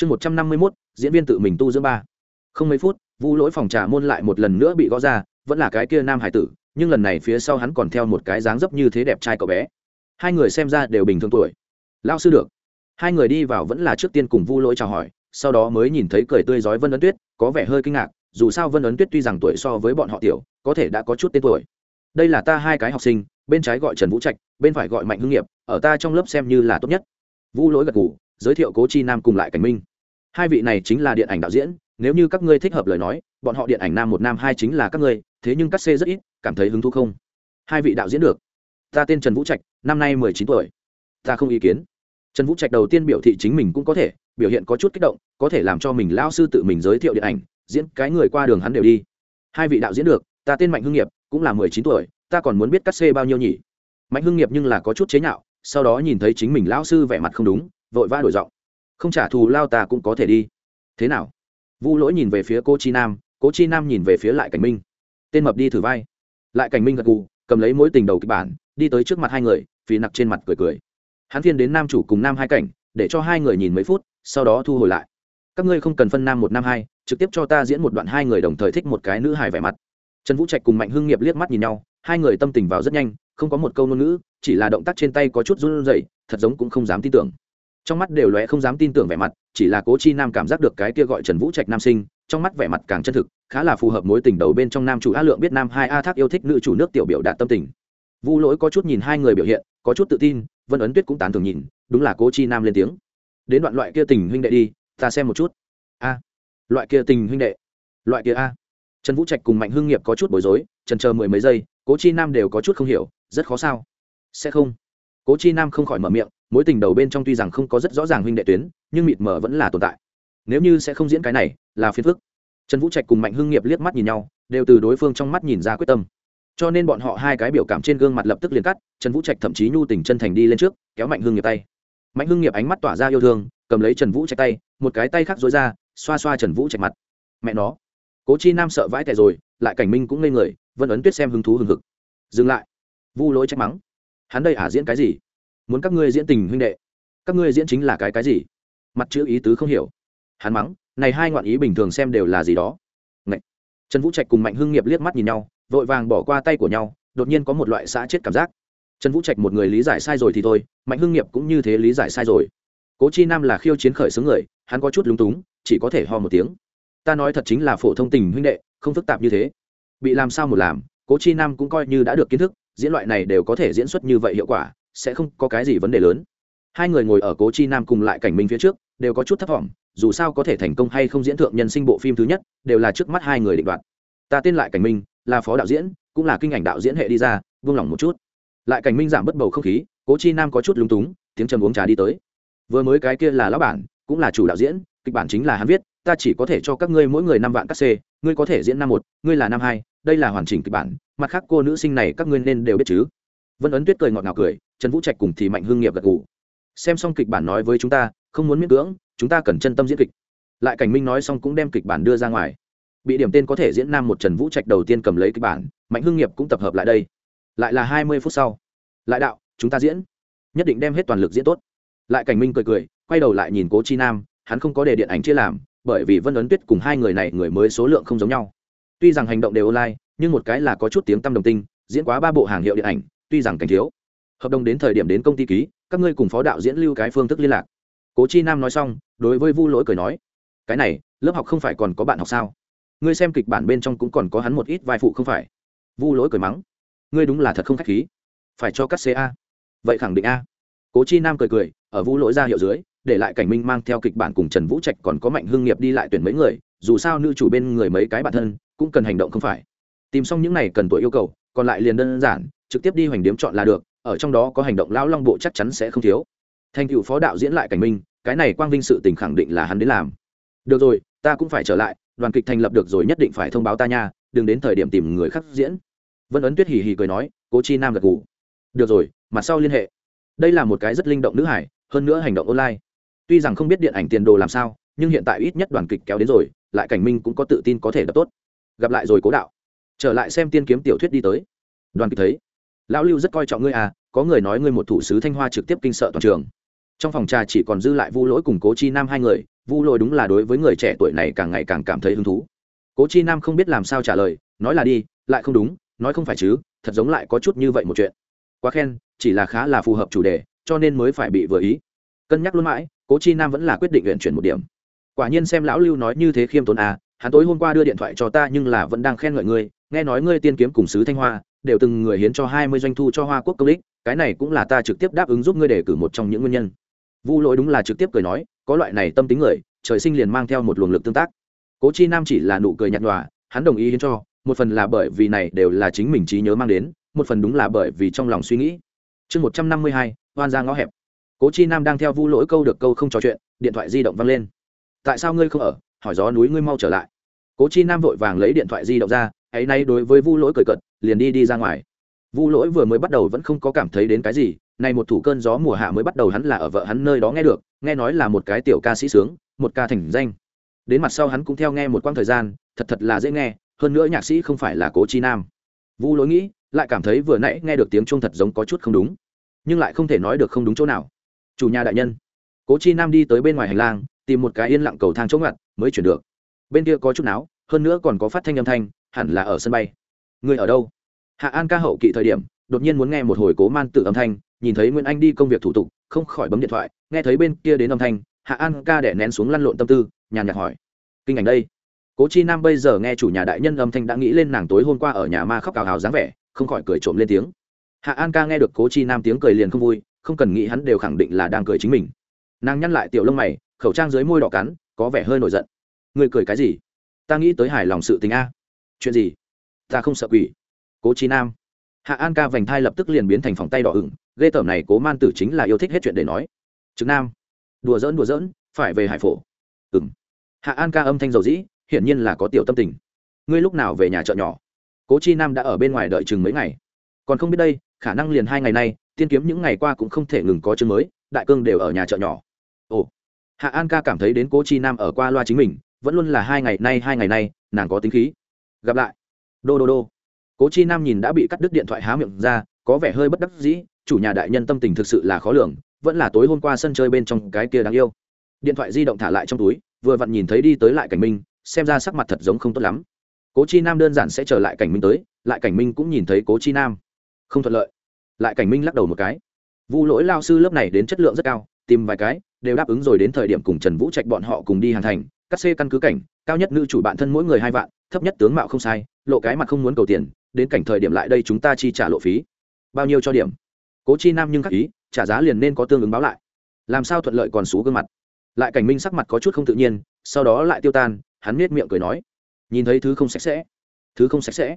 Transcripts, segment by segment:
chương một trăm năm mươi mốt, diễn viên tự mình tu dưỡng ba. Không mấy phút, vu lỗi phòng trà môn lại một lần nữa bị gõ ra, vẫn là cái kia nam hải tử, nhưng lần này phía sau hắn còn theo một cái dáng dấp như thế đẹp trai cậu bé. Hai người xem ra đều bình thường tuổi. Lao sư được. Hai người đi vào vẫn là trước tiên cùng vu lỗi chào hỏi, sau đó mới nhìn thấy cười tươi rói vân ấn tuyết, có vẻ hơi kinh ngạc, dù sao vân ấn tuyết tuy rằng tuổi so với bọn họ tiểu, có thể đã có chút tên tuổi. Đây là ta hai cái học sinh, bên trái gọi trần vũ trạch, bên phải gọi mạnh hưng nghiệp, ở ta trong lớp xem như là tốt nhất. Vu lỗi gật g ủ giới thiệu cố chi nam cùng lại cảnh minh hai vị này chính là điện ảnh đạo diễn nếu như các ngươi thích hợp lời nói bọn họ điện ảnh nam một nam hai chính là các ngươi thế nhưng cắt xê rất ít cảm thấy hứng thú không hai vị đạo diễn được ta tên trần vũ trạch năm nay mười chín tuổi ta không ý kiến trần vũ trạch đầu tiên biểu thị chính mình cũng có thể biểu hiện có chút kích động có thể làm cho mình lao sư tự mình giới thiệu điện ảnh diễn cái người qua đường hắn đều đi hai vị đạo diễn được ta tên mạnh hưng nghiệp cũng là mười chín tuổi ta còn muốn biết cắt xê bao nhiêu nhỉ mạnh hưng nghiệp nhưng là có chút chế nhạo sau đó nhìn thấy chính mình lão sư vẻ mặt không đúng vội vã đổi giọng. Không trả thù lao ta cũng có thể đi. Thế nào? Vu lỗi nhìn về phía cô chi nam, cố chi nam nhìn về phía lại cảnh minh. Tên mập đi thử vai. Lại cảnh minh gật gù, cầm lấy mối tình đầu kịch bản, đi tới trước mặt hai người, phì nặc trên mặt cười cười. Hắn Thiên đến nam chủ cùng nam hai cảnh, để cho hai người nhìn mấy phút, sau đó thu hồi lại. Các ngươi không cần phân nam một nam hai, trực tiếp cho ta diễn một đoạn hai người đồng thời thích một cái nữ hài vẻ mặt. Trần vũ trạch cùng mạnh hưng nghiệp liếc mắt nhìn nhau, hai người tâm tình vào rất nhanh, không có một câu ngôn ngữ, chỉ là động tác trên tay có chút run rẩy, thật giống cũng không dám tin tưởng trong mắt đều lóe không dám tin tưởng vẻ mặt, chỉ là cố chi nam cảm giác được cái kia gọi trần vũ trạch nam sinh, trong mắt vẻ mặt càng chân thực, khá là phù hợp mối tình đầu bên trong nam chủ a lượng biết nam hai a thác yêu thích nữ chủ nước tiểu biểu đạt tâm tình. Vu lỗi có chút nhìn hai người biểu hiện, có chút tự tin, vân ấn tuyết cũng tán thường nhìn, đúng là cố chi nam lên tiếng. Đến đoạn loại kia tình huynh đệ đi, ta xem một chút. A. Loại kia tình huynh đệ. Loại kia a. Trần vũ trạch cùng mạnh hưng nghiệp có chút bối rối trần chờ mười mấy giây, cố chi nam đều có chút không hiểu, rất khó sao? Sẽ không. Cố chi nam không khỏi mở miệng mối tình đầu bên trong tuy rằng không có rất rõ ràng huynh đệ tuyến, nhưng mịt mờ vẫn là tồn tại. Nếu như sẽ không diễn cái này, là phiền phức. Trần vũ trạch cùng mạnh hưng nghiệp liếc mắt nhìn nhau, đều từ đối phương trong mắt nhìn ra quyết tâm. Cho nên bọn họ hai cái biểu cảm trên gương mặt lập tức liền cắt, trần vũ trạch thậm chí nhu tình chân thành đi lên trước, kéo mạnh hưng nghiệp tay. Mạnh hưng nghiệp ánh mắt tỏa ra yêu thương, cầm lấy trần vũ trạch tay, một cái tay khác dối ra, xoa xoa trần vũ trạch mặt. Mẹ nó, cố chi nam sợ vãi tẻ rồi, lại cảnh minh cũng ngây người, vân ấn tuyết xem hứng thú hừng hực. Dừng lại. Vu lỗi trách mắng. Hắn đây ả diễn cái gì? Muốn các ngươi diễn tình huynh đệ. Các ngươi diễn chính là cái cái gì? Mặt chữ ý tứ không hiểu. Hắn mắng, này hai ngoạn ý bình thường xem đều là gì đó. Ngậy. trần vũ trạch cùng mạnh hưng nghiệp liếc mắt nhìn nhau, vội vàng bỏ qua tay của nhau, đột nhiên có một loại xã chết cảm giác. Trần vũ trạch một người lý giải sai rồi thì thôi, mạnh hưng nghiệp cũng như thế lý giải sai rồi. Cố chi nam là khiêu chiến khởi xướng người, hắn có chút lúng túng, chỉ có thể ho một tiếng. Ta nói thật chính là phổ thông tình huynh đệ, không phức tạp như thế. Bị làm sao một làm, cố chi nam cũng coi như đã được kiến thức, diễn loại này đều có thể diễn xuất như vậy hiệu quả sẽ không có cái gì vấn đề lớn. Hai người ngồi ở cố chi nam cùng lại cảnh minh phía trước, đều có chút thất vọng dù sao có thể thành công hay không diễn thượng nhân sinh bộ phim thứ nhất, đều là trước mắt hai người định đoạt. Ta tên lại cảnh minh, là phó đạo diễn, cũng là kinh ảnh đạo diễn hệ đi ra vung lòng một chút. Lại cảnh minh giảm bất bầu không khí, cố chi nam có chút lúng túng, tiếng trầm uống trà đi tới. Vừa mới cái kia là lão bản, cũng là chủ đạo diễn, kịch bản chính là hắn viết, ta chỉ có thể cho các ngươi mỗi người năm vạn các c ngươi có thể diễn năm một, ngươi là năm hai, đây là hoàn chỉnh kịch bản, mặt khác cô nữ sinh này các ngươi nên đều biết chứ. Vân ấn tuyết cười ngọt ngào cười trần vũ trạch cùng thì mạnh hương nghiệp gật gù. Xem xong kịch bản nói với chúng ta, không muốn miễn cưỡng, chúng ta cần chân tâm diễn kịch. Lại cảnh minh nói xong cũng đem kịch bản đưa ra ngoài. Bị điểm tên có thể diễn nam một trần vũ trạch đầu tiên cầm lấy kịch bản, mạnh hương nghiệp cũng tập hợp lại đây. Lại là hai mươi phút sau. Lại đạo, chúng ta diễn. Nhất định đem hết toàn lực diễn tốt. Lại cảnh minh cười cười, quay đầu lại nhìn cố chi nam, hắn không có đề điện ảnh chia làm, bởi vì vân ấn tuyết cùng hai người này người mới số lượng không giống nhau. Tuy rằng hành động đều online, nhưng một cái là có chút tiếng tăm đồng tinh, diễn quá ba bộ hàng hiệu điện ảnh, tuy rằng cảnh thiếu hợp đồng đến thời điểm đến công ty ký, các ngươi cùng phó đạo diễn lưu cái phương thức liên lạc. Cố chi nam nói xong, đối với vu lỗi cười nói, cái này, lớp học không phải còn có bạn học sao? Ngươi xem kịch bản bên trong cũng còn có hắn một ít vai phụ không phải? Vu lỗi cười mắng, ngươi đúng là thật không k h á c h khí. Phải cho cắt ca vậy khẳng định a. Cố chi nam cười cười, ở vu lỗi ra hiệu dưới, để lại cảnh minh mang theo kịch bản cùng trần vũ trạch còn có mạnh hương nghiệp đi lại tuyển mấy người, dù sao nữ chủ bên người mấy cái bản thân, cũng cần hành động không phải. Tìm xong những này cần tuổi yêu cầu, còn lại liền đơn giản, trực tiếp đi hoành điếm chọn là được ở trong đó có hành động lão long bộ chắc chắn sẽ không thiếu. Thành cựu phó đạo diễn lại cảnh minh, cái này quang vinh sự tình khẳng định là hắn đến làm. Được rồi, ta cũng phải trở lại, đoàn kịch thành lập được rồi nhất định phải thông báo ta nha, đừng đến thời điểm tìm người khác diễn. Vân ấn tuyết hì hì cười nói, cố chi nam gật gù. Được rồi, mặt sau liên hệ. Đây là một cái rất linh động nữ hải, hơn nữa hành động online. Tuy rằng không biết điện ảnh tiền đồ làm sao, nhưng hiện tại ít nhất đoàn kịch kéo đến rồi, lại cảnh minh cũng có tự tin có thể đập tốt. Gặp lại rồi cố đạo. Trở lại xem tiên kiếm tiểu thuyết đi tới. Đoàn kịch thấy lão lưu rất coi trọng ngươi à có người nói ngươi một thủ sứ thanh hoa trực tiếp kinh sợ toàn trường. Trong phòng trà chỉ còn dư lại vu lỗi cùng cố chi nam hai người, vu lỗi đúng là đối với người trẻ tuổi này càng ngày càng cảm thấy hứng thú. Cố chi nam không biết làm sao trả lời, nói là đi, lại không đúng, nói không phải chứ, thật giống lại có chút như vậy một chuyện. Quá khen, chỉ là khá là phù hợp chủ đề, cho nên mới phải bị vừa ý. Cân nhắc luôn mãi, cố chi nam vẫn là quyết định huyện chuyển một điểm. Quả nhiên xem lão lưu nói như thế khiêm tốn à hắn tối hôm qua đưa điện thoại cho ta nhưng là vẫn đang khen ngợi ngươi, nghe nói ngươi tiên kiếm cùng sứ thanh hoa đều từng người hiến cho hai mươi doanh thu cho hoa quốc công lý, cái này cũng là ta trực tiếp đáp ứng giúp ngươi đề cử một trong những nguyên nhân. Vu lỗi đúng là trực tiếp cười nói có loại này tâm tính người trời sinh liền mang theo một luồng lực tương tác. Cố chi nam chỉ là nụ cười nhạt nhòa hắn đồng ý hiến cho một phần là bởi vì này đều là chính mình trí nhớ mang đến một phần đúng là bởi vì trong lòng suy nghĩ. Chương một trăm năm mươi hai hoan ra ngõ hẹp. Cố chi nam đang theo vu lỗi câu được câu không trò chuyện điện thoại di động văng lên. Tại sao ngươi không ở? Hỏi gió núi ngươi mau trở lại. Cố chi nam vội vàng lấy điện thoại di động ra ấy nay đối với vu lỗi cười cợt, liền đi đi ra ngoài. Vu lỗi vừa mới bắt đầu vẫn không có cảm thấy đến cái gì này một thủ cơn gió mùa hạ mới bắt đầu hắn là ở vợ hắn nơi đó nghe được, nghe nói là một cái tiểu ca sĩ sướng, một ca thành danh. Đến mặt sau hắn cũng theo nghe một quãng thời gian, thật thật là dễ nghe, hơn nữa nhạc sĩ không phải là cố chi nam. Vu lỗi nghĩ, lại cảm thấy vừa nãy nghe được tiếng chuông thật giống có chút không đúng, nhưng lại không thể nói được không đúng chỗ nào. Chủ nhà đại nhân, cố chi nam đi tới bên ngoài hành lang, tìm một cái yên lặng cầu thang chỗ ngặt, mới chuyển được. Bên kia có chút não hơn nữa còn có phát thanh âm thanh, hẳn là ở sân bay. Người ở đâu? Hạ an ca hậu kỵ thời điểm, đột nhiên muốn nghe một hồi cố man tự âm thanh, nhìn thấy nguyễn anh đi công việc thủ tục, không khỏi bấm điện thoại, nghe thấy bên kia đến âm thanh, hạ an ca đẻ nén xuống lăn lộn tâm tư, nhàn nhạt hỏi. Kinh ảnh đây. Cố chi nam bây giờ nghe chủ nhà đại nhân âm thanh đã nghĩ lên nàng tối hôm qua ở nhà ma khóc cào hào dáng vẻ, không khỏi cười trộm lên tiếng. Hạ an ca nghe được cố chi nam tiếng cười liền không vui, không cần nghĩ hắn đều khẳng định là đang cười chính mình. Nàng nhăn lại tiểu lông mày, khẩu trang dưới môi đỏ cắn, có vẻ hơi nổi giận. Người cười cái gì? Ta nghĩ tới hài lòng sự tình a. Chuyện gì? Ta không sợ quỷ. Cố chi nam. Hạ an ca vành thai lập tức liền biến thành phòng tay đỏ ửng, ghê tởm này cố man tử chính là yêu thích hết chuyện để nói. Trực nam. Đùa dỡn đùa dỡn phải về hải phổ. Ừ m hạ an ca âm thanh dầu dĩ, hiển nhiên là có tiểu tâm tình. Ngươi lúc nào về nhà chợ nhỏ? Cố chi nam đã ở bên ngoài đợi chừng mấy ngày. Còn không biết đây, khả năng liền hai ngày nay, tiên kiếm những ngày qua cũng không thể ngừng có chương mới, đại cương đều ở nhà chợ nhỏ. Ồ. Hạ an ca cảm thấy đến cố chi nam ở qua loa chính mình vẫn luôn là hai ngày nay, hai ngày nay, nàng có tính khí. Gặp lại. Đô đô đô. Cố chi nam nhìn đã bị cắt đứt điện thoại há miệng ra, có vẻ hơi bất đắc dĩ, chủ nhà đại nhân tâm tình thực sự là khó lường, vẫn là tối hôm qua sân chơi bên trong cái kia đáng yêu. Điện thoại di động thả lại trong túi, vừa vặn nhìn thấy đi tới lại cảnh minh, xem ra sắc mặt thật giống không tốt lắm. Cố chi nam đơn giản sẽ trở lại cảnh minh tới, lại cảnh minh cũng nhìn thấy cố chi nam. Không thuận lợi. Lại cảnh minh lắc đầu một cái. Vu lỗi lao sư lớp này đến chất lượng rất cao, tìm vài cái, đều đáp ứng rồi đến thời điểm cùng trần vũ trạch bọn họ cùng đi hàn thành cắt xê căn cứ cảnh, cao nhất nữ chủ bản thân mỗi người hai vạn, thấp nhất tướng mạo không sai, lộ cái mặt không muốn cầu tiền, đến cảnh thời điểm lại đây chúng ta chi trả lộ phí. Bao nhiêu cho điểm? Cố chi nam nhưng khắc ý, trả giá liền nên có tương ứng báo lại. Làm sao thuận lợi còn xú gương mặt? Lại cảnh minh sắc mặt có chút không tự nhiên, sau đó lại tiêu tan, hắn nết miệng cười nói. Nhìn thấy thứ không sạch sẽ, thứ không sạch sẽ.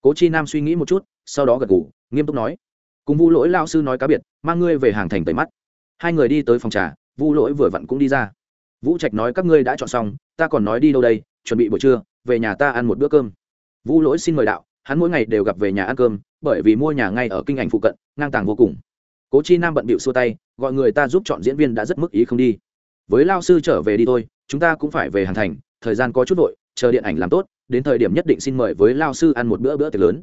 Cố chi nam suy nghĩ một chút, sau đó gật g ủ nghiêm túc nói. Cùng vu lỗi lao sư nói cá biệt, mang ngươi về hàng thành tẩy mắt. Hai người đi tới phòng trà, vu lỗi vừa vặn cũng đi ra vũ trạch nói, các ngươi đã chọn xong, ta còn nói đi đâu đây? Chuẩn bị buổi trưa, về nhà ta ăn một bữa cơm. Vũ lỗi xin mời đạo, hắn mỗi ngày đều gặp về nhà ăn cơm, bởi vì mua nhà ngay ở kinh ảnh phụ cận, ngang tàng vô cùng. Cố chi nam bận bịu xua tay, gọi người ta giúp chọn diễn viên đã rất mức ý không đi. Với lao sư trở về đi thôi, chúng ta cũng phải về hàn thành, thời gian có chút vội, chờ điện ảnh làm tốt, đến thời điểm nhất định xin mời với lao sư ăn một bữa bữa tiệc lớn.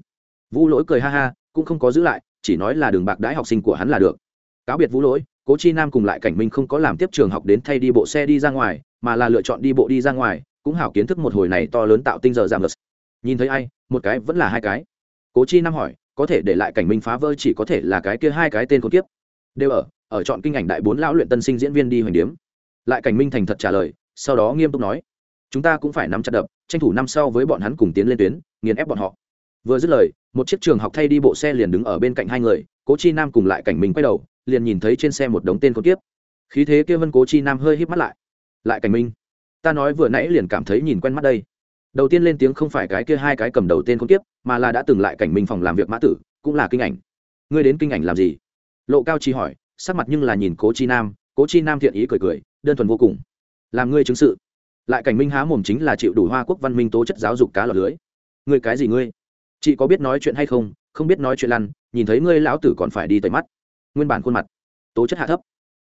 Vũ lỗi cười ha ha, cũng không có giữ lại, chỉ nói là đường bạc đãi học sinh của hắn là được. Cáo biệt vũ lỗi cố chi nam cùng lại cảnh minh không có làm tiếp trường học đến thay đi bộ xe đi ra ngoài, mà là lựa chọn đi bộ đi ra ngoài, cũng hảo kiến thức một hồi này to lớn tạo tinh giờ giảm lật nhìn thấy ai, một cái vẫn là hai cái. Cố chi nam hỏi, có thể để lại cảnh minh phá vỡ chỉ có thể là cái kia hai cái tên con tiếp đều ở ở chọn kinh ảnh đại bốn lão luyện tân sinh diễn viên đi hoành điếm. Lại cảnh minh thành thật trả lời, sau đó nghiêm túc nói, chúng ta cũng phải nắm chặt đập, tranh thủ năm sau với bọn hắn cùng tiến lên tuyến, nghiền ép bọn họ. Vừa dứt lời, một chiếc trường học thay đi bộ xe liền đứng ở bên cạnh hai người, cố chi nam cùng lại cảnh minh quay đầu liền nhìn thấy trên xe một đống tên con tiếp khí thế kia vân cố chi nam hơi híp mắt lại. Lại cảnh minh. Ta nói vừa nãy liền cảm thấy nhìn quen mắt đây. Đầu tiên lên tiếng không phải cái kia hai cái cầm đầu tên con tiếp mà là đã từng lại cảnh minh phòng làm việc mã tử, cũng là kinh ảnh. Ngươi đến kinh ảnh làm gì? Lộ cao chi hỏi, sắc mặt nhưng là nhìn cố chi nam, cố chi nam thiện ý cười cười, đơn thuần vô cùng. Làm ngươi chứng sự. Lại cảnh minh há mồm chính là chịu đủ hoa quốc văn minh tố chất giáo dục cá lọt lưới. Ngươi cái gì ngươi? Chị có biết nói chuyện hay không? Không biết nói chuyện lăn, nhìn thấy ngươi lão tử còn phải đi tẩy mắt nguyên bản khuôn mặt, tố chất hạ thấp,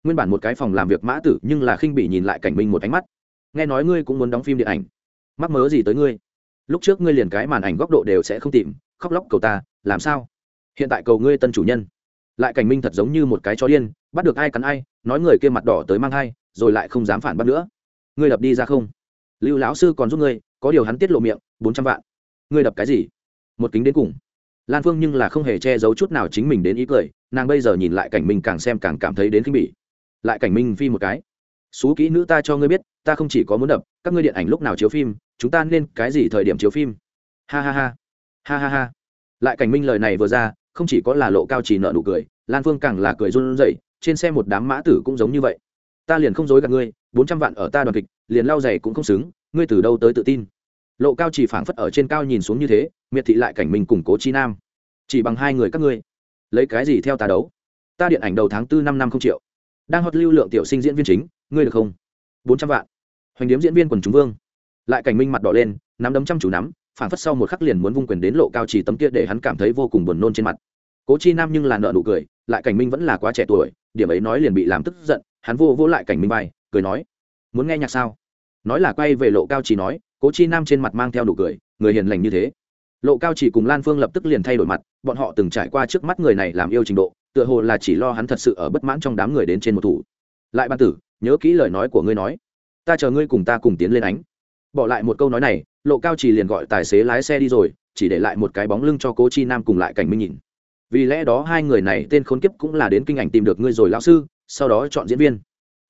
nguyên bản một cái phòng làm việc mã tử nhưng là khinh bị nhìn lại cảnh minh một ánh mắt. Nghe nói ngươi cũng muốn đóng phim điện ảnh, mắc mớ gì tới ngươi? Lúc trước ngươi liền cái màn ảnh góc độ đều sẽ không tìm, khóc lóc cầu ta, làm sao? Hiện tại cầu ngươi tân chủ nhân. Lại cảnh minh thật giống như một cái chó điên, bắt được ai cắn ai, nói người kia mặt đỏ tới mang hai, rồi lại không dám phản bắt nữa. Ngươi đập đi ra không? Lưu lão sư còn giúp ngươi, có điều hắn tiết lộ miệng, bốn trăm vạn. Ngươi đập cái gì? Một kính đến cùng lan phương nhưng là không hề che giấu chút nào chính mình đến ý cười, nàng bây giờ nhìn lại cảnh minh càng xem càng cảm thấy đến khinh bỉ. Lại cảnh minh phi một cái. Xú kỹ nữ ta cho ngươi biết, ta không chỉ có muốn đập, các ngươi điện ảnh lúc nào chiếu phim, chúng ta nên cái gì thời điểm chiếu phim? Ha ha ha. Ha ha ha. Lại cảnh minh lời này vừa ra, không chỉ có là lộ cao chỉ nợ nụ cười, lan phương càng là cười run rẩy, trên xe một đám mã tử cũng giống như vậy. Ta liền không dối gạt ngươi, bốn trăm vạn ở ta đoàn kịch, liền lau giày cũng không xứng, ngươi từ đâu tới tự tin? Lộ cao chỉ phảng phất ở trên cao nhìn xuống như thế miệt thị lại cảnh mình củng cố chi nam. Chỉ bằng hai người các ngươi. Lấy cái gì theo ta đấu? Ta điện ảnh đầu tháng tư năm năm không triệu. Đang hót lưu lượng tiểu sinh diễn viên chính, ngươi được không? Bốn trăm vạn. Hoành điếm diễn viên quần chúng vương. Lại cảnh minh mặt đỏ lên, nắm đấm chăm chủ nắm phản phất sau một khắc liền muốn vung quyền đến lộ cao trì tấm kia để hắn cảm thấy vô cùng buồn nôn trên mặt. Cố chi nam nhưng là nợ nụ cười, lại cảnh minh vẫn là quá trẻ tuổi, điểm ấy nói liền bị làm tức giận, hắn vô vô lại cảnh minh bay cười nói, muốn nghe nhạc sao? Nói là quay về lộ cao trì nói, cố chi nam trên mặt mang theo nụ cười, người hiền lành như thế lộ cao chỉ cùng lan phương lập tức liền thay đổi mặt, bọn họ từng trải qua trước mắt người này làm yêu trình độ, tựa hồ là chỉ lo hắn thật sự ở bất mãn trong đám người đến trên một thủ. Lại ban tử, nhớ kỹ lời nói của ngươi nói. Ta chờ ngươi cùng ta cùng tiến lên ánh. Bỏ lại một câu nói này, lộ cao chỉ liền gọi tài xế lái xe đi rồi, chỉ để lại một cái bóng lưng cho cố chi nam cùng lại cảnh minh nhìn. Vì lẽ đó hai người này tên khốn kiếp cũng là đến kinh ảnh tìm được ngươi rồi lão sư, sau đó chọn diễn viên.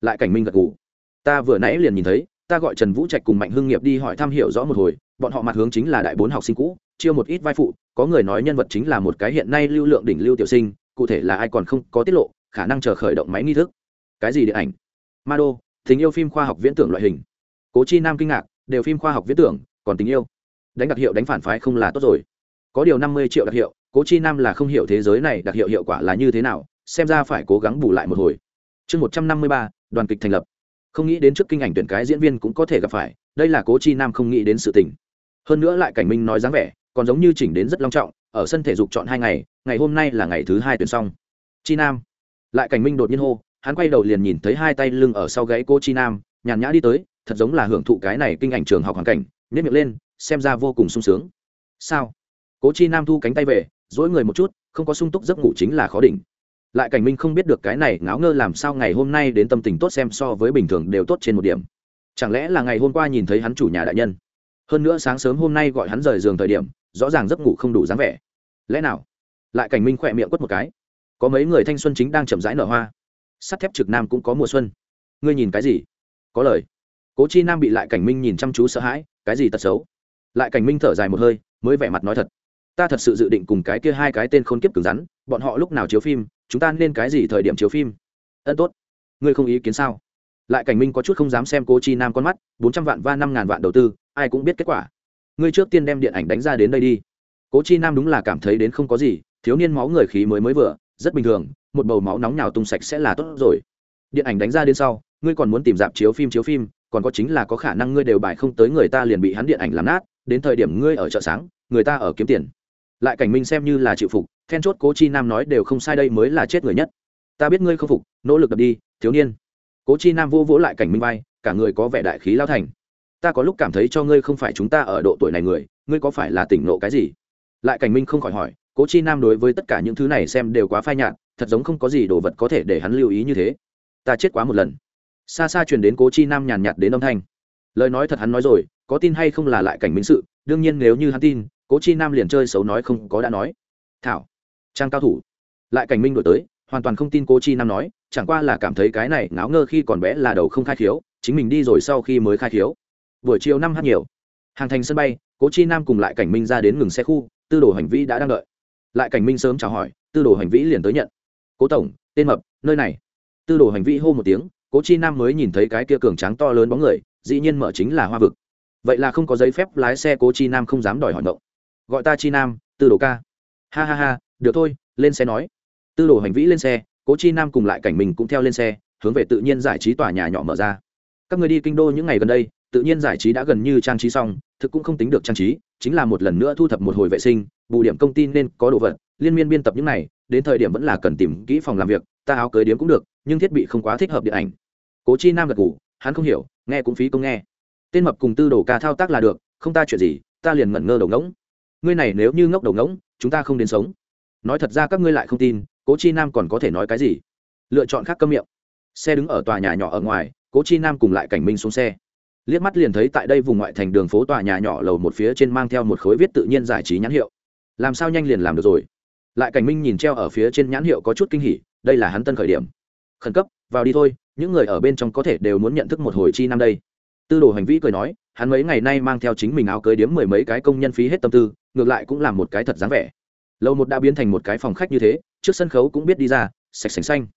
Lại cảnh minh gật gù. Ta vừa nãy liền nhìn thấy, ta gọi trần vũ trạch cùng mạnh hưng nghiệp đi hỏi thăm hiểu rõ một hồi, bọn họ mặt hướng chính là đại bốn học sinh cũ chiêu một ít vai phụ, có người nói nhân vật chính là một cái hiện nay lưu lượng đỉnh lưu tiểu sinh, cụ thể là ai còn không có tiết lộ, khả năng chờ khởi động máy nghi thức. Cái gì điện ảnh? Ma đô tình yêu phim khoa học viễn tưởng loại hình. Cố chi nam kinh ngạc, đều phim khoa học viễn tưởng, còn tình yêu. Đánh đặc hiệu đánh phản phái không là tốt rồi. Có điều năm mươi triệu đặc hiệu, cố chi nam là không hiểu thế giới này đặc hiệu hiệu quả là như thế nào, xem ra phải cố gắng bù lại một hồi. Chương một trăm năm mươi ba, đoàn kịch thành lập. Không nghĩ đến trước kinh ảnh tuyển cái diễn viên cũng có thể gặp phải, đây là cố chi nam không nghĩ đến sự tình. Hơn nữa lại cảnh minh nói dáng vẻ còn giống như chỉnh đến rất long trọng, ở sân thể dục chọn hai ngày ngày hôm nay là ngày thứ hai tuyển xong. Chi nam. Lại cảnh minh đột nhiên hô, hắn quay đầu liền nhìn thấy hai tay lưng ở sau gáy cô chi nam, nhàn nhã đi tới, thật giống là hưởng thụ cái này kinh ảnh trường học hoàn cảnh nếp miệng lên, xem ra vô cùng sung sướng. Sao? Cố chi nam thu cánh tay về dỗi người một chút, không có sung túc giấc ngủ chính là khó đỉnh. Lại cảnh minh không biết được cái này ngáo ngơ làm sao ngày hôm nay đến tâm tình tốt xem so với bình thường đều tốt trên một điểm. Chẳng lẽ là ngày hôm qua nhìn thấy hắn chủ nhà đại nhân? Hơn nữa sáng sớm hôm nay gọi hắn rời giường thời điểm rõ ràng giấc ngủ không đủ dáng vẻ. Lẽ nào? Lại cảnh minh khỏe miệng quất một cái. Có mấy người thanh xuân chính đang chậm rãi nở hoa. Sắt thép trực nam cũng có mùa xuân. Ngươi nhìn cái gì? Có lời. Cố chi nam bị lại cảnh minh nhìn chăm chú sợ hãi, cái gì tật xấu? Lại cảnh minh thở dài một hơi, mới vẻ mặt nói thật. Ta thật sự dự định cùng cái kia hai cái tên khôn kiếp cứng rắn, bọn họ lúc nào chiếu phim, chúng ta nên cái gì thời điểm chiếu phim? Ân tốt. Ngươi không ý kiến sao? Lại cảnh minh có chút không dám xem cố chi nam con mắt, bốn trăm vạn va năm ngàn vạn đầu tư, ai cũng biết kết quả ngươi trước tiên đem điện ảnh đánh ra đến đây đi. Cố chi nam đúng là cảm thấy đến không có gì, thiếu niên máu người khí mới mới vừa, rất bình thường, một bầu máu nóng nào tung sạch sẽ là tốt rồi. Điện ảnh đánh ra đến sau, ngươi còn muốn tìm dạp chiếu phim chiếu phim, còn có chính là có khả năng ngươi đều bài không tới người ta liền bị hắn điện ảnh làm nát, đến thời điểm ngươi ở chợ sáng, người ta ở kiếm tiền. Lại cảnh minh xem như là chịu phục, then chốt cố chi nam nói đều không sai đây mới là chết người nhất. Ta biết ngươi không phục, nỗ lực đập đi, thiếu niên. Cố chi nam vô vỗ lại cảnh minh bay cả người có vẻ đại khí lao thành ta có lúc cảm thấy cho ngươi không phải chúng ta ở độ tuổi này người, ngươi có phải là tỉnh nộ cái gì? Lại cảnh minh không khỏi hỏi, cố chi nam đối với tất cả những thứ này xem đều quá phai nhạt, thật giống không có gì đồ vật có thể để hắn lưu ý như thế. Ta chết quá một lần. Xa xa truyền đến cố chi nam nhàn nhạt đến âm thanh. Lời nói thật hắn nói rồi, có tin hay không là lại cảnh minh sự, đương nhiên nếu như hắn tin, cố chi nam liền chơi xấu nói không có đã nói. Thảo, trang cao thủ. Lại cảnh minh đổi tới, hoàn toàn không tin cố chi nam nói, chẳng qua là cảm thấy cái này ngáo ngơ khi còn bé là đầu không khai khiếu, chính mình đi rồi sau khi mới khai khiếu buổi chiều năm hát nhiều. Hàng thành sân bay, cố chi nam cùng lại cảnh minh ra đến ngừng xe khu, tư đồ hành vĩ đã đang đợi. Lại cảnh minh sớm chào hỏi, tư đồ hành vĩ liền tới nhận. Cố tổng, tên mập, nơi này. Tư đồ hành vĩ hô một tiếng, cố chi nam mới nhìn thấy cái kia cường tráng to lớn bóng người, dĩ nhiên mở chính là hoa vực. Vậy là không có giấy phép lái xe cố chi nam không dám đòi hỏi động gọi ta chi nam, tư đồ ca. Ha ha ha, được thôi, lên xe nói. Tư đồ hành vĩ lên xe, cố chi nam cùng lại cảnh mình cũng theo lên xe, hướng về tự nhiên giải trí tòa nhà nhỏ mở ra. Các người đi kinh đô những ngày gần đây tự nhiên giải trí đã gần như trang trí xong, thực cũng không tính được trang trí, chính là một lần nữa thu thập một hồi vệ sinh, bù điểm công ty nên có đồ vật, liên miên biên tập những này, đến thời điểm vẫn là cần tìm kỹ phòng làm việc, ta áo cưới điếm cũng được, nhưng thiết bị không quá thích hợp điện ảnh. Cố chi nam gật ngủ hắn không hiểu, nghe cũng phí công nghe. Tên mập cùng tư đồ ca thao tác là được, không ta chuyện gì, ta liền ngẩn ngơ đầu ngỗng. Ngươi này nếu như ngốc đầu ngỗng, chúng ta không đến sống. Nói thật ra các ngươi lại không tin, cố chi nam còn có thể nói cái gì? Lựa chọn khác câm miệng. Xe đứng ở tòa nhà nhỏ ở ngoài, cố chi nam cùng lại cảnh minh xuống xe liếc mắt liền thấy tại đây vùng ngoại thành đường phố tòa nhà nhỏ lầu một phía trên mang theo một khối viết tự nhiên giải trí nhãn hiệu. Làm sao nhanh liền làm được rồi? Lại cảnh minh nhìn treo ở phía trên nhãn hiệu có chút kinh hỉ, đây là hắn tân khởi điểm. Khẩn cấp, vào đi thôi, những người ở bên trong có thể đều muốn nhận thức một hồi chi năm đây. Tư đồ hành vi cười nói, hắn mấy ngày nay mang theo chính mình áo cưới điếm mười mấy cái công nhân phí hết tâm tư, ngược lại cũng làm một cái thật dáng vẻ. Lâu một đã biến thành một cái phòng khách như thế, trước sân khấu cũng biết đi ra, sạch sành xanh.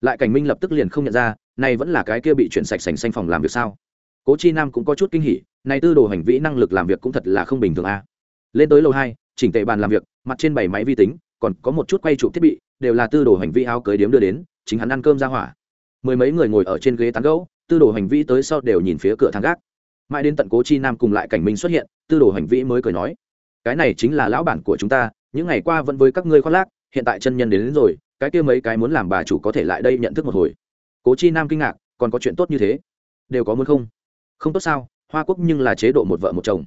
Lại cảnh minh lập tức liền không nhận ra này vẫn là cái kia bị chuyển sạch sành xanh phòng làm việc sao? Cố chi nam cũng có chút kinh hỉ này tư đồ hành vi năng lực làm việc cũng thật là không bình thường a. Lên tới lầu hai chỉnh tệ bàn làm việc mặt trên bảy máy vi tính còn có một chút quay trụ thiết bị đều là tư đồ hành vi áo cưới điếm đưa đến chính hắn ăn cơm ra hỏa. Mười mấy người ngồi ở trên ghế tán gẫu tư đồ hành vi tới sau đều nhìn phía cửa thang gác. Mãi đến tận cố chi nam cùng lại cảnh minh xuất hiện tư đồ hành vi mới cười nói cái này chính là lão bản của chúng ta những ngày qua vẫn với các ngươi khoác lác hiện tại chân nhân đến, đến rồi cái kia mấy cái muốn làm bà chủ có thể lại đây nhận thức một hồi. Cố chi nam kinh ngạc còn có chuyện tốt như thế đều có muốn không? Không tốt sao? Hoa quốc nhưng là chế độ một vợ một chồng.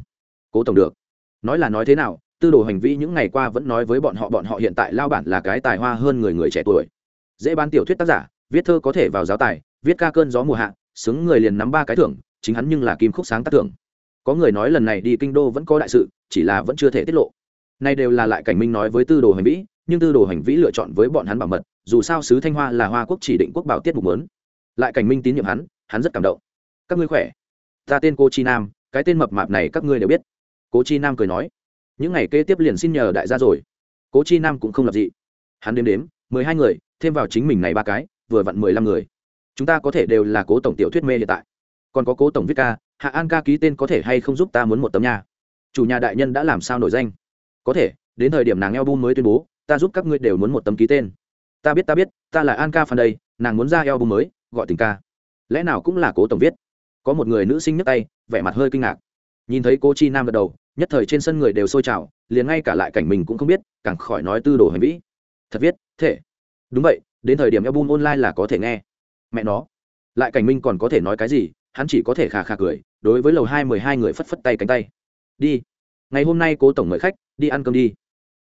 Cố tổng được. Nói là nói thế nào, tư đồ hành vi những ngày qua vẫn nói với bọn họ bọn họ hiện tại lao bản là cái tài hoa hơn người người trẻ tuổi. Dễ bán tiểu thuyết tác giả, viết thơ có thể vào giáo tài, viết ca cơn gió mùa hạ, xứng người liền nắm ba cái thưởng, chính hắn nhưng là kim khúc sáng tác thưởng. Có người nói lần này đi kinh đô vẫn có đại sự, chỉ là vẫn chưa thể tiết lộ. Nay đều là lại cảnh minh nói với tư đồ hành vĩ, nhưng tư đồ hành vĩ lựa chọn với bọn hắn bảo mật, dù sao sứ thanh hoa là hoa quốc chỉ định quốc bảo tiết mục lớn lại cảnh minh tín nhiệm hắn hắn rất cảm động. Các ngươi khỏe? Ta tên cô chi nam, cái tên mập mạp này các ngươi đều biết. Cố chi nam cười nói, những ngày kế tiếp liền xin nhờ đại gia rồi. Cố chi nam cũng không lập dị. Hắn đếm đếm, mười hai người, thêm vào chính mình này ba cái, vừa vặn mười lăm người. Chúng ta có thể đều là cố tổng tiểu thuyết mê hiện tại. Còn có cố tổng viết ca, hạ an ca ký tên có thể hay không giúp ta muốn một tấm nhà chủ nhà đại nhân đã làm sao nổi danh? Có thể, đến thời điểm nàng eo bum mới tuyên bố, ta giúp các ngươi đều muốn một tấm ký tên. Ta biết ta biết, ta là an ca phần đây, nàng muốn ra eo bum mới, gọi tình ca. Lẽ nào cũng là cố tổng viết? Có một người nữ sinh nhấc tay, vẻ mặt hơi kinh ngạc. Nhìn thấy cô chi nam gật đầu, nhất thời trên sân người đều sôi trào, liền ngay cả lại cảnh mình cũng không biết, càng khỏi nói tư đồ hành vĩ. Thật viết thể đúng vậy, đến thời điểm album online là có thể nghe. Mẹ nó. Lại cảnh minh còn có thể nói cái gì, hắn chỉ có thể khà khà cười, đối với lầu hai mười hai người phất phất tay cánh tay. Đi. Ngày hôm nay cố tổng mời khách, đi ăn cơm đi.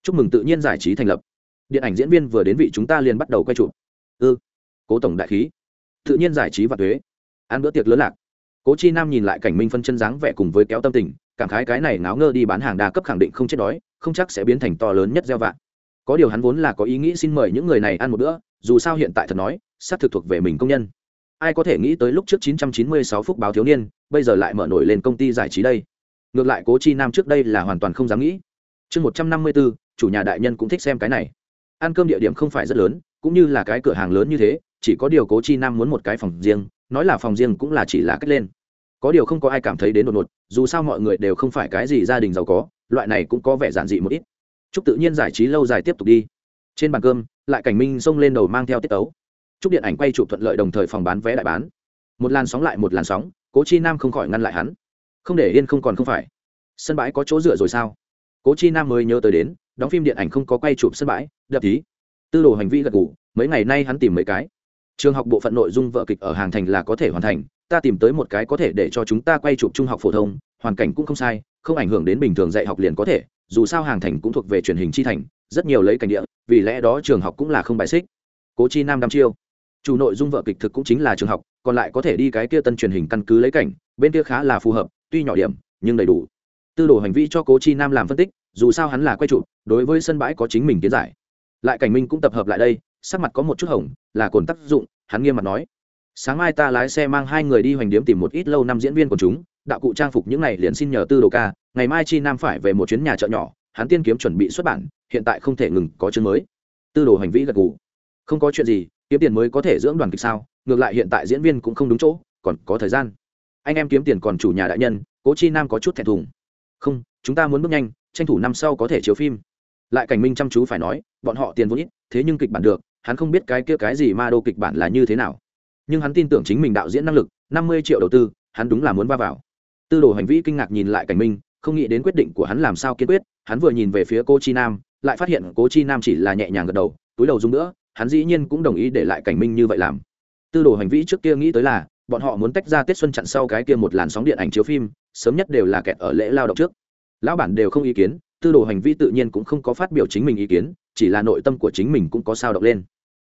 Chúc mừng tự nhiên giải trí thành lập. Điện ảnh diễn viên vừa đến vị chúng ta liền bắt đầu quay chụp. Ư ừ. cố tổng đại khí. Tự nhiên giải trí và thuế. Ăn bữa tiệc lớn lạc cố chi nam nhìn lại cảnh minh phân chân dáng vẻ cùng với kéo tâm tình cảm khái cái này náo ngơ đi bán hàng đa cấp khẳng định không chết đói không chắc sẽ biến thành to lớn nhất gieo vạn. Có điều hắn vốn là có ý nghĩ xin mời những người này ăn một bữa dù sao hiện tại thật nói sắp thực thuộc về mình công nhân. Ai có thể nghĩ tới lúc trước 996 phút báo thiếu niên bây giờ lại mở nổi lên công ty giải trí đây. Ngược lại cố chi nam trước đây là hoàn toàn không dám nghĩ. Chương 154, chủ nhà đại nhân cũng thích xem cái này. Ăn cơm địa điểm không phải rất lớn cũng như là cái cửa hàng lớn như thế chỉ có điều cố chi nam muốn một cái phòng riêng nói là phòng riêng cũng là chỉ là cách lên có điều không có ai cảm thấy đến đột ngột, dù sao mọi người đều không phải cái gì gia đình giàu có, loại này cũng có vẻ giản dị một ít. Chúc tự nhiên giải trí lâu dài tiếp tục đi. Trên bàn cơm, lại cảnh minh xông lên đầu mang theo tiết tấu. Chúc điện ảnh quay chụp thuận lợi đồng thời phòng bán vé đại bán. Một làn sóng lại một làn sóng, cố chi nam không khỏi ngăn lại hắn. Không để yên không còn không phải. Sân bãi có chỗ dựa rồi sao? Cố chi nam mới nhớ tới đến, đóng phim điện ảnh không có quay chụp sân bãi, đập tí. Tư đồ hành vi gật ngủ mấy ngày nay hắn tìm mấy cái. Trường học bộ phận nội dung vợ kịch ở hàng thành là có thể hoàn thành ta tìm tới một cái có thể để cho chúng ta quay chụp trung học phổ thông, hoàn cảnh cũng không sai, không ảnh hưởng đến bình thường dạy học liền có thể, dù sao hàng thành cũng thuộc về truyền hình chi thành, rất nhiều lấy cảnh địa, vì lẽ đó trường học cũng là không bài xích. Cố chi nam đăm chiêu. Chủ nội dung vợ kịch thực cũng chính là trường học, còn lại có thể đi cái kia tân truyền hình căn cứ lấy cảnh, bên kia khá là phù hợp, tuy nhỏ điểm, nhưng đầy đủ. Tư đồ hành vi cho cố chi nam làm phân tích, dù sao hắn là quay trụ đối với sân bãi có chính mình kiến giải. Lại cảnh minh cũng tập hợp lại đây, sắc mặt có một chút hồng, là cồn tác dụng, hắn nghiêm mặt nói sáng mai ta lái xe mang hai người đi hoành điếm tìm một ít lâu năm diễn viên của chúng, đạo cụ trang phục những này liền xin nhờ tư đồ ca, ngày mai chi nam phải về một chuyến nhà chợ nhỏ, hắn tiên kiếm chuẩn bị xuất bản, hiện tại không thể ngừng có chương mới. Tư đồ hành vi gật gù. Không có chuyện gì, kiếm tiền mới có thể dưỡng đoàn kịch sao, ngược lại hiện tại diễn viên cũng không đúng chỗ, còn có thời gian. Anh em kiếm tiền còn chủ nhà đại nhân, cố chi nam có chút thẹn thùng. Không, chúng ta muốn bước nhanh, tranh thủ năm sau có thể chiếu phim. Lại cảnh minh chăm chú phải nói, bọn họ tiền vốn ít, thế nhưng kịch bản được, hắn không biết cái kia cái gì ma đô kịch bản là như thế nào nhưng hắn tin tưởng chính mình đạo diễn năng lực, năm mươi triệu đầu tư, hắn đúng là muốn va vào. Tư đồ hành vi kinh ngạc nhìn lại cảnh minh, không nghĩ đến quyết định của hắn làm sao kiên quyết, hắn vừa nhìn về phía cô chi nam, lại phát hiện cô chi nam chỉ là nhẹ nhàng gật đầu, túi đầu dùng nữa, hắn dĩ nhiên cũng đồng ý để lại cảnh minh như vậy làm. Tư đồ hành vi trước kia nghĩ tới là, bọn họ muốn tách ra tết xuân chặn sau cái kia một làn sóng điện ảnh chiếu phim, sớm nhất đều là kẹt ở lễ lao động trước. Lão bản đều không ý kiến, tư đồ hành vi tự nhiên cũng không có phát biểu chính mình ý kiến, chỉ là nội tâm của chính mình cũng có sao động lên.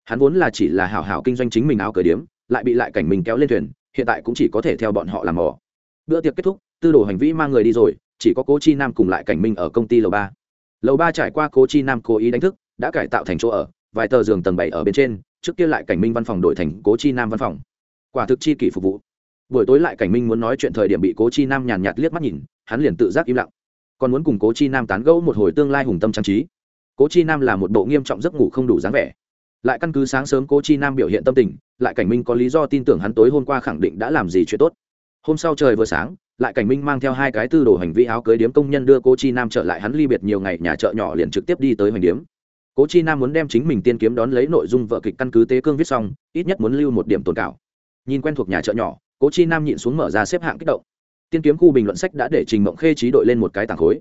Hắn vốn là chỉ là hảo hảo kinh doanh chính mình áo cờ điếm lại bị lại cảnh minh kéo lên thuyền, hiện tại cũng chỉ có thể theo bọn họ làm mỏ bữa tiệc kết thúc, tư đồ hành vi mang người đi rồi, chỉ có cố chi nam cùng lại cảnh minh ở công ty lầu ba. Lầu ba trải qua cố chi nam cố ý đánh thức, đã cải tạo thành chỗ ở, vài tờ giường tầng bảy ở bên trên, trước kia lại cảnh minh văn phòng đổi thành cố chi nam văn phòng. Quả thực chi kỷ phục vụ. Buổi tối lại cảnh minh muốn nói chuyện thời điểm bị cố chi nam nhàn nhạt liếc mắt nhìn, hắn liền tự giác im lặng. Còn muốn cùng cố chi nam tán gẫu một hồi tương lai hùng tâm trang trí. Cố chi nam là một bộ nghiêm trọng giấc ngủ không đủ dáng vẻ lại căn cứ sáng sớm cố chi nam biểu hiện tâm tình, lại cảnh minh có lý do tin tưởng hắn tối hôm qua khẳng định đã làm gì chuyện tốt. Hôm sau trời vừa sáng, lại cảnh minh mang theo hai cái tư đồ hành vi áo cưới điếm công nhân đưa cố chi nam trở lại hắn ly biệt nhiều ngày, nhà chợ nhỏ liền trực tiếp đi tới hoành điếm. Cố chi nam muốn đem chính mình tiên kiếm đón lấy nội dung vợ kịch căn cứ tế cương viết xong, ít nhất muốn lưu một điểm tồn cảo. Nhìn quen thuộc nhà chợ nhỏ, cố chi nam nhịn xuống mở ra xếp hạng kích động. Tiên kiếm khu bình luận sách đã để trình mộng khê trí đội lên một cái tảng khối.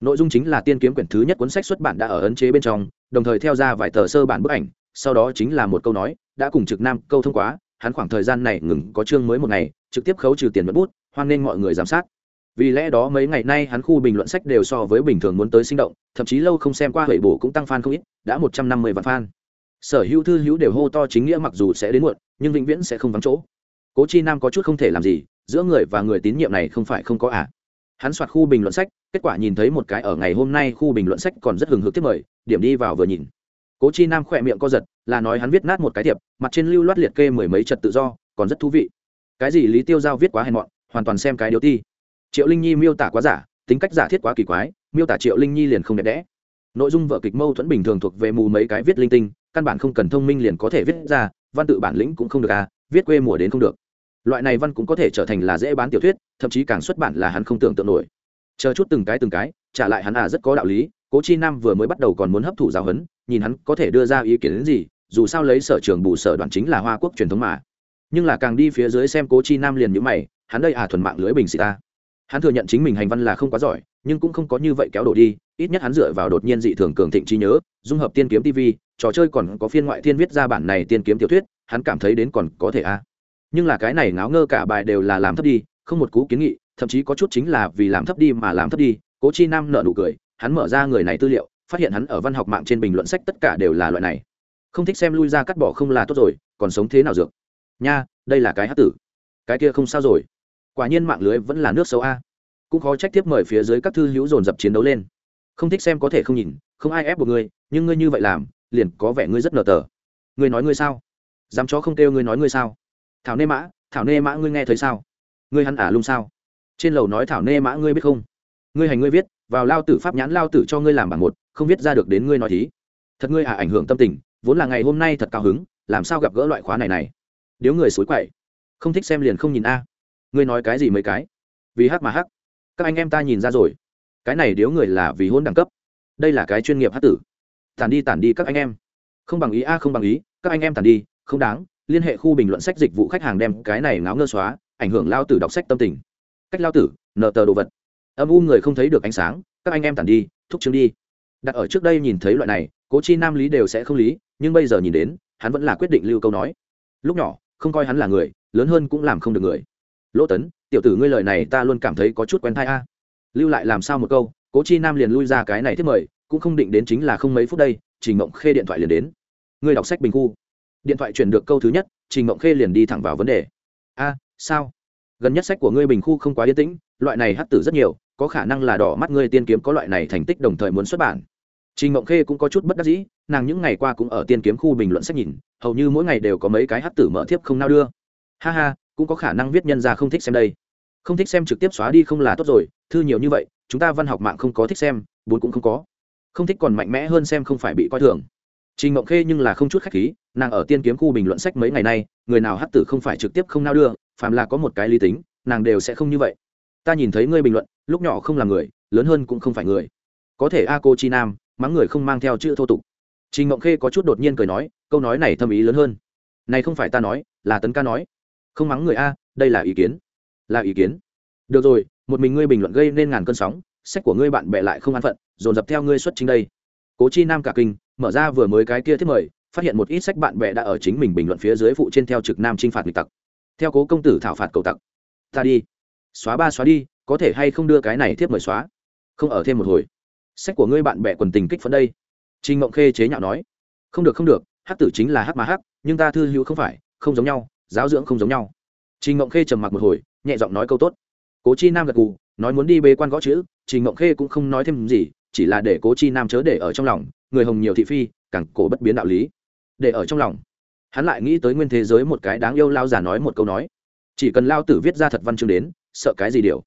Nội dung chính là tiên kiếm quyển thứ nhất cuốn sách xuất bản đã ở ấn chế bên trong, đồng thời theo ra vài tờ sơ bản bức ảnh sau đó chính là một câu nói, đã cùng trực nam câu thông quá, hắn khoảng thời gian này ngừng có chương mới một ngày, trực tiếp khấu trừ tiền mất bút, hoan nghênh mọi người giám sát. Vì lẽ đó mấy ngày nay hắn khu bình luận sách đều so với bình thường muốn tới sinh động, thậm chí lâu không xem qua hủy bổ cũng tăng fan không ít, đã một trăm năm mươi vạn fan. Sở hữu thư hữu đều hô to chính nghĩa mặc dù sẽ đến muộn, nhưng vĩnh viễn sẽ không vắng chỗ. Cố chi nam có chút không thể làm gì, giữa người và người tín nhiệm này không phải không có ả à. hắn soạt khu bình luận sách, kết quả nhìn thấy một cái ở ngày hôm nay khu bình luận sách còn rất hừng hực tiếp mời, điểm đi vào vừa nhìn cố chi nam khỏe miệng co giật, là nói hắn viết nát một cái thiệp, mặt trên lưu loát liệt kê mười mấy trật tự do, còn rất thú vị. Cái gì lý tiêu giao viết quá hèn mọn, hoàn toàn xem cái điều ti. Triệu linh nhi miêu tả quá giả, tính cách giả thiết quá kỳ quái, miêu tả triệu linh nhi liền không đẹp đẽ. Nội dung vở kịch mâu thuẫn bình thường thuộc về mù mấy cái viết linh tinh, căn bản không cần thông minh liền có thể viết ra, văn tự bản lĩnh cũng không được à viết quê mùa đến không được. Loại này văn cũng có thể trở thành là dễ bán tiểu thuyết, thậm chí càng xuất bản là hắn không tưởng tượng nổi. Chờ chút từng cái từng cái, trả lại hắn à rất có đạo lý cố chi nam vừa mới bắt đầu còn muốn hấp thụ giáo huấn, nhìn hắn có thể đưa ra ý kiến đến gì, dù sao lấy sở trường bù sở đoàn chính là hoa quốc truyền thống mà. Nhưng là càng đi phía dưới xem cố chi nam liền nhữ mày, hắn đây à thuần mạng lưới bình xì ta. Hắn thừa nhận chính mình hành văn là không quá giỏi, nhưng cũng không có như vậy kéo đổ đi, ít nhất hắn dựa vào đột nhiên dị thường cường thịnh trí nhớ, dung hợp tiên kiếm tv trò chơi còn có phiên ngoại thiên viết ra bản này tiên kiếm tiểu thuyết, hắn cảm thấy đến còn có thể a nhưng là cái này ngáo ngơ cả bài đều là làm thấp đi, không một cú kiến nghị, thậm chí có chút chính là vì làm thấp đi mà làm thấp đi, cố chi nam nợ nụ cười hắn mở ra người này tư liệu, phát hiện hắn ở văn học mạng trên bình luận sách tất cả đều là loại này. Không thích xem lui ra cắt bỏ không là tốt rồi, còn sống thế nào dược? Nha, đây là cái hát tử. Cái kia không sao rồi. Quả nhiên mạng lưới vẫn là nước xấu a. Cũng khó trách tiếp mời phía dưới các thư hữu dồn dập chiến đấu lên. Không thích xem có thể không nhìn, không ai ép buộc ngươi, nhưng ngươi như vậy làm, liền có vẻ ngươi rất nở tờ. Ngươi nói ngươi sao? Dám chó không kêu ngươi nói ngươi sao? Thảo nê mã, thảo nê mã ngươi nghe thấy sao? Ngươi hắn ả lung sao? Trên lầu nói thảo nê mã ngươi biết không? Ngươi hành ngươi viết vào lao tử pháp nhãn lao tử cho ngươi làm bảng một, không viết ra được đến ngươi nói thí. Thật ngươi à ảnh hưởng tâm tình, vốn là ngày hôm nay thật cao hứng, làm sao gặp gỡ loại khóa này này? Điếu người xối quậy. Không thích xem liền không nhìn a. Ngươi nói cái gì mấy cái? Vì hắc mà hắc. Các anh em ta nhìn ra rồi. Cái này điếu người là vì hôn đẳng cấp. Đây là cái chuyên nghiệp hát tử. Tản đi tản đi các anh em. Không bằng ý a, không bằng ý. Các anh em tản đi, không đáng. Liên hệ khu bình luận sách dịch vụ khách hàng đem cái này ngáo ngơ xóa, ảnh hưởng lao tử đọc sách tâm tình. Cách lao tử, nợ tờ đồ vật âm u người không thấy được ánh sáng, các anh em tản đi, thúc chứng đi. Đặt ở trước đây nhìn thấy loại này, cố chi nam lý đều sẽ không lý, nhưng bây giờ nhìn đến, hắn vẫn là quyết định lưu câu nói. Lúc nhỏ, không coi hắn là người, lớn hơn cũng làm không được người. Lỗ tấn, tiểu tử ngươi lời này ta luôn cảm thấy có chút quen thai a. Lưu lại làm sao một câu, cố chi nam liền lui ra cái này thiết mời, cũng không định đến chính là không mấy phút đây, trình mộng khê điện thoại liền đến. Ngươi đọc sách bình khu. Điện thoại chuyển được câu thứ nhất, trình mộng khê liền đi thẳng vào vấn đề. A, sao? Gần nhất sách của ngươi bình khu không quá yên tĩnh, loại này hắt tử rất nhiều có khả năng là đỏ mắt ngươi tiên kiếm có loại này thành tích đồng thời muốn xuất bản. Trình mộng khê cũng có chút bất đắc dĩ, nàng những ngày qua cũng ở tiên kiếm khu bình luận sách nhìn, hầu như mỗi ngày đều có mấy cái hắt tử mở thiếp không nao đưa. Ha ha, cũng có khả năng viết nhân ra không thích xem đây. Không thích xem trực tiếp xóa đi không là tốt rồi, thư nhiều như vậy, chúng ta văn học mạng không có thích xem, bốn cũng không có. Không thích còn mạnh mẽ hơn xem không phải bị coi thường. Trình mộng khê nhưng là không chút khách khí, nàng ở tiên kiếm khu bình luận sách mấy ngày nay, người nào hát tử không phải trực tiếp không nao đưa, phàm là có một cái lý tính, nàng đều sẽ không như vậy. Ta nhìn thấy ngươi bình luận lúc nhỏ không là người, lớn hơn cũng không phải người. Có thể a cô chi nam, mắng người không mang theo chữ thô tục. Trình mộng khê có chút đột nhiên cười nói, câu nói này thâm ý lớn hơn. Này không phải ta nói, là tấn ca nói. Không mắng người a, đây là ý kiến. Là ý kiến. Được rồi, một mình ngươi bình luận gây nên ngàn cơn sóng, sách của ngươi bạn bè lại không an phận, dồn dập theo ngươi xuất chính đây. Cố chi nam cả kinh, mở ra vừa mới cái kia thiết mời, phát hiện một ít sách bạn bè đã ở chính mình bình luận phía dưới phụ trên theo trực nam t r i n h phạt nghịch tặc. Theo cố công tử thảo phạt cầu tặc. Ta đi. Xóa ba xóa đi có thể hay không đưa cái này thiếp mời xóa? Không, ở thêm một hồi. Sách của ngươi bạn bè quần tình kích phấn đây. Trinh mộng khê chế nhạo nói. Không được không được hát tử chính là hát mà hát nhưng ta thư hữu không phải, không giống nhau, giáo dưỡng không giống nhau. Trình Mộng khê trầm mặc một hồi, nhẹ giọng nói câu tốt. Cố chi nam gật gù, nói muốn đi bê quan gõ chữ, trình Mộng khê cũng không nói thêm gì, chỉ là để cố chi nam chớ để ở trong lòng, người hồng nhiều thị phi, càng cổ bất biến đạo lý. Để ở trong lòng. Hắn lại nghĩ tới nguyên thế giới một cái đáng yêu lao giả nói một câu nói. Chỉ cần lao tử viết ra thật văn chương đến, sợ cái gì điều?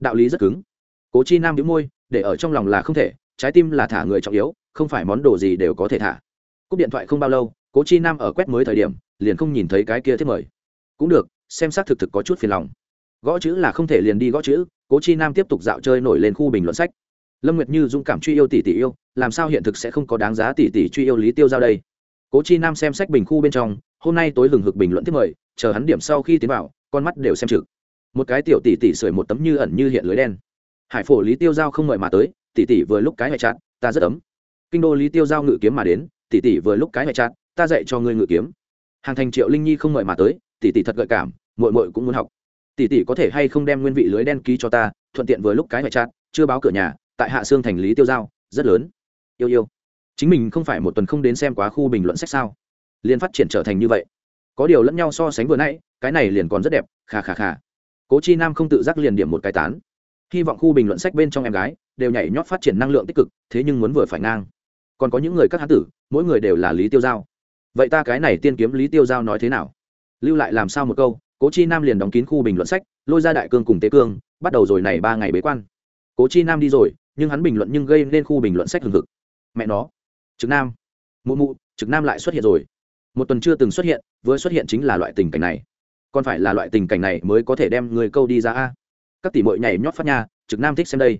Đạo lý rất cứng. Cố chi nam đĩu môi, để ở trong lòng là không thể, trái tim là thả người trọng yếu, không phải món đồ gì đều có thể thả. Cúp điện thoại không bao lâu, cố chi nam ở quét mới thời điểm, liền không nhìn thấy cái kia thiết mời. Cũng được, xem xác thực thực có chút phiền lòng. Gõ chữ là không thể liền đi gõ chữ, cố chi nam tiếp tục dạo chơi nổi lên khu bình luận sách. Lâm nguyệt như dũng cảm truy yêu tỷ tỷ yêu, làm sao hiện thực sẽ không có đáng giá tỷ tỷ truy yêu lý tiêu ra đây? Cố chi nam xem sách bình khu bên trong, hôm nay tối hừng hực bình luận tiếp mời, chờ hắn điểm sau khi tiến vào, con mắt đều xem trực một cái tiểu tỷ tỷ sưởi một tấm như ẩn như hiện lưới đen. Hải phổ lý tiêu giao không mời mà tới, tỷ tỷ vừa lúc cái hệ chặt, ta rất ấm. Kinh đô lý tiêu giao ngự kiếm mà đến, tỷ tỷ vừa lúc cái hệ chặt, ta dạy cho ngươi ngự kiếm. Hàng thành triệu linh nhi không mời mà tới, tỷ tỷ thật gợi cảm, muội muội cũng muốn học. Tỷ tỷ có thể hay không đem nguyên vị lưới đen ký cho ta, thuận tiện vừa lúc cái hệ chặt, chưa báo cửa nhà, tại hạ xương thành lý tiêu giao, rất lớn. Yêu yêu. Chính mình không phải một tuần không đến xem quá khu bình luận sách sao? Liền phát triển trở thành như vậy. Có điều lẫn nhau so sánh vừa nãy, cái này liền còn rất đẹp khà khà khà cố chi nam không tự giác liền điểm một cái tán. Hy vọng khu bình luận sách bên trong em gái đều nhảy nhót phát triển năng lượng tích cực, thế nhưng muốn vừa phải ngang. Còn có những người các hán tử, mỗi người đều là lý tiêu giao. Vậy ta cái này tiên kiếm lý tiêu giao nói thế nào? Lưu lại làm sao một câu, cố chi nam liền đóng kín khu bình luận sách, lôi ra đại cương cùng tế cương, bắt đầu rồi này ba ngày bế quan. Cố chi nam đi rồi, nhưng hắn bình luận nhưng gây nên khu bình luận sách hừng hực. Mẹ nó. Trực nam. Mụ mụ, trực nam lại xuất hiện rồi. Một tuần chưa từng xuất hiện, vừa xuất hiện chính là loại tình cảnh này còn phải là loại tình cảnh này mới có thể đem người câu đi ra a? Các tỷ mội nhảy nhót phát nha, trực nam thích xem đây.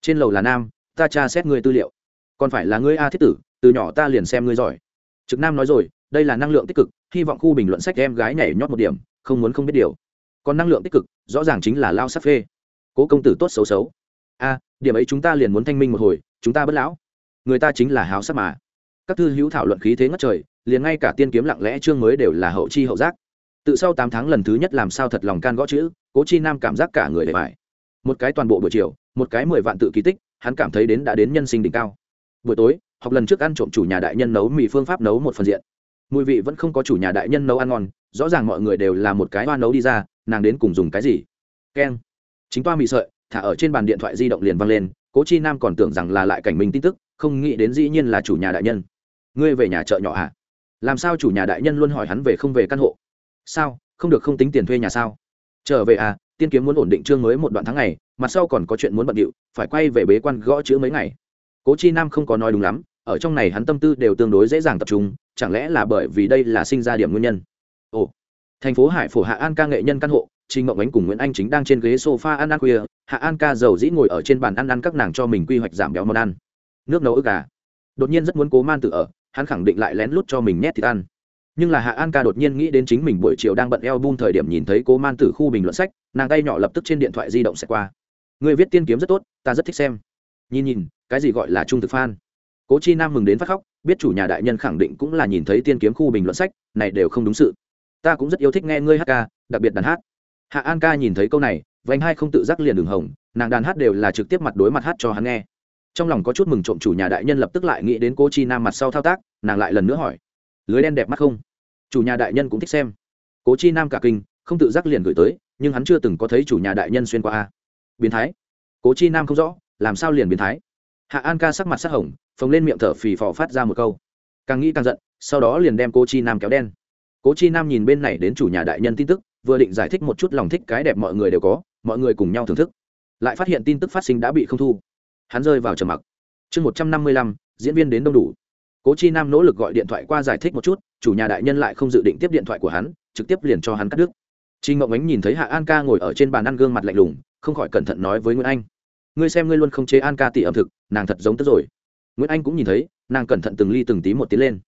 Trên lầu là nam, ta tra xét người tư liệu. Còn phải là ngươi a thiết tử, từ nhỏ ta liền xem ngươi giỏi. Trực nam nói rồi, đây là năng lượng tích cực, hy vọng khu bình luận sách em gái nhảy nhót một điểm, không muốn không biết điều. Còn năng lượng tích cực, rõ ràng chính là lao sắc phê. Cố công tử tốt xấu xấu. A, điểm ấy chúng ta liền muốn thanh minh một hồi, chúng ta bất lão. Người ta chính là háo sắc mà. Các thư hữu thảo luận khí thế ngất trời, liền ngay cả tiên kiếm lặng lẽ chương mới đều là hậu chi hậu giác tự sau tám tháng lần thứ nhất làm sao thật lòng can gõ chữ, cố chi nam cảm giác cả người để phải một cái toàn bộ buổi chiều, một cái mười vạn tự kỳ tích, hắn cảm thấy đến đã đến nhân sinh đỉnh cao. Buổi tối, học lần trước ăn trộm chủ nhà đại nhân nấu mì phương pháp nấu một phần diện. Mùi vị vẫn không có chủ nhà đại nhân nấu ăn ngon, rõ ràng mọi người đều là một cái hoa nấu đi ra, nàng đến cùng dùng cái gì? Keng. Chính toa mì sợi, thả ở trên bàn điện thoại di động liền văng lên, cố chi nam còn tưởng rằng là lại cảnh minh tin tức, không nghĩ đến dĩ nhiên là chủ nhà đại nhân. Ngươi về nhà chợ nhỏ à làm sao chủ nhà đại nhân luôn hỏi hắn về không về căn hộ? Sao không được không tính tiền thuê nhà sao trở về à tiên kiếm muốn ổn định chương mới một đoạn tháng ngày mặt sau còn có chuyện muốn bận điệu phải quay về bế quan gõ chữ mấy ngày cố chi nam không có nói đúng lắm ở trong này hắn tâm tư đều tương đối dễ dàng tập trung chẳng lẽ là bởi vì đây là sinh ra điểm nguyên nhân ồ thành phố hải phổ hạ an ca nghệ nhân căn hộ Trình Mộng Ánh cùng Nguyễn Anh chính đang trên ghế sofa ăn ăn khuya, Hạ An ca giàu dĩ ngồi ở trên bàn ăn ăn các nàng cho mình quy hoạch giảm béo món ăn. Nước nấu ức gà. Đột nhiên rất muốn Cố Man Tử ở, hắn khẳng định lại lén lút cho mình nhét thịt ăn. Nhưng là Hạ An ca đột nhiên nghĩ đến chính mình buổi chiều đang bận eo bun thời điểm nhìn thấy Cố Man Tử khu bình luận sách, nàng tay nhỏ lập tức trên điện thoại di động sẽ qua. Người viết tiên kiếm rất tốt, ta rất thích xem. Nhìn nhìn, cái gì gọi là trung thực fan. Cố Chi Nam mừng đến phát khóc, biết chủ nhà đại nhân khẳng định cũng là nhìn thấy tiên kiếm khu bình luận sách, này đều không đúng sự. Ta cũng rất yêu thích nghe ngươi hát ca, đặc biệt đàn hát hạ an ca nhìn thấy câu này vành hai không tự giác liền đường hồng nàng đàn hát đều là trực tiếp mặt đối mặt hát cho hắn nghe trong lòng có chút mừng trộm chủ nhà đại nhân lập tức lại nghĩ đến cô chi nam mặt sau thao tác nàng lại lần nữa hỏi lưới đen đẹp mắt không chủ nhà đại nhân cũng thích xem. Cố chi nam cả kinh, không tự giác liền gửi tới, nhưng hắn chưa từng có thấy chủ nhà đại nhân xuyên qua a. Biến thái. Cố chi nam không rõ, làm sao liền biến thái? Hạ an ca sắc mặt sắc hồng, phồng lên miệng thở phì phò phát ra một câu. Càng nghĩ càng giận, sau đó liền đem cô chi nam kéo đen. Cố chi nam nhìn bên này đến chủ nhà đại nhân tin tức, vừa định giải thích một chút lòng thích cái đẹp mọi người đều có, mọi người cùng nhau thưởng thức. Lại phát hiện tin tức phát sinh đã bị không thu. Hắn rơi vào trầm mặc. Chương một trăm năm mươi lăm, diễn viên đến đông đủ cố chi nam nỗ lực gọi điện thoại qua giải thích một chút chủ nhà đại nhân lại không dự định tiếp điện thoại của hắn trực tiếp liền cho hắn cắt đứt. Chi Ngộng Ánh nhìn thấy Hạ An Ca ngồi ở trên bàn ăn gương mặt lạnh lùng, không khỏi cẩn thận nói với Nguyễn Anh: "Ngươi xem ngươi luôn không chế An Ca tỷ ẩm thực, nàng thật giống tức rồi." Nguyễn Anh cũng nhìn thấy, nàng cẩn thận từng ly từng tí một tiến lên.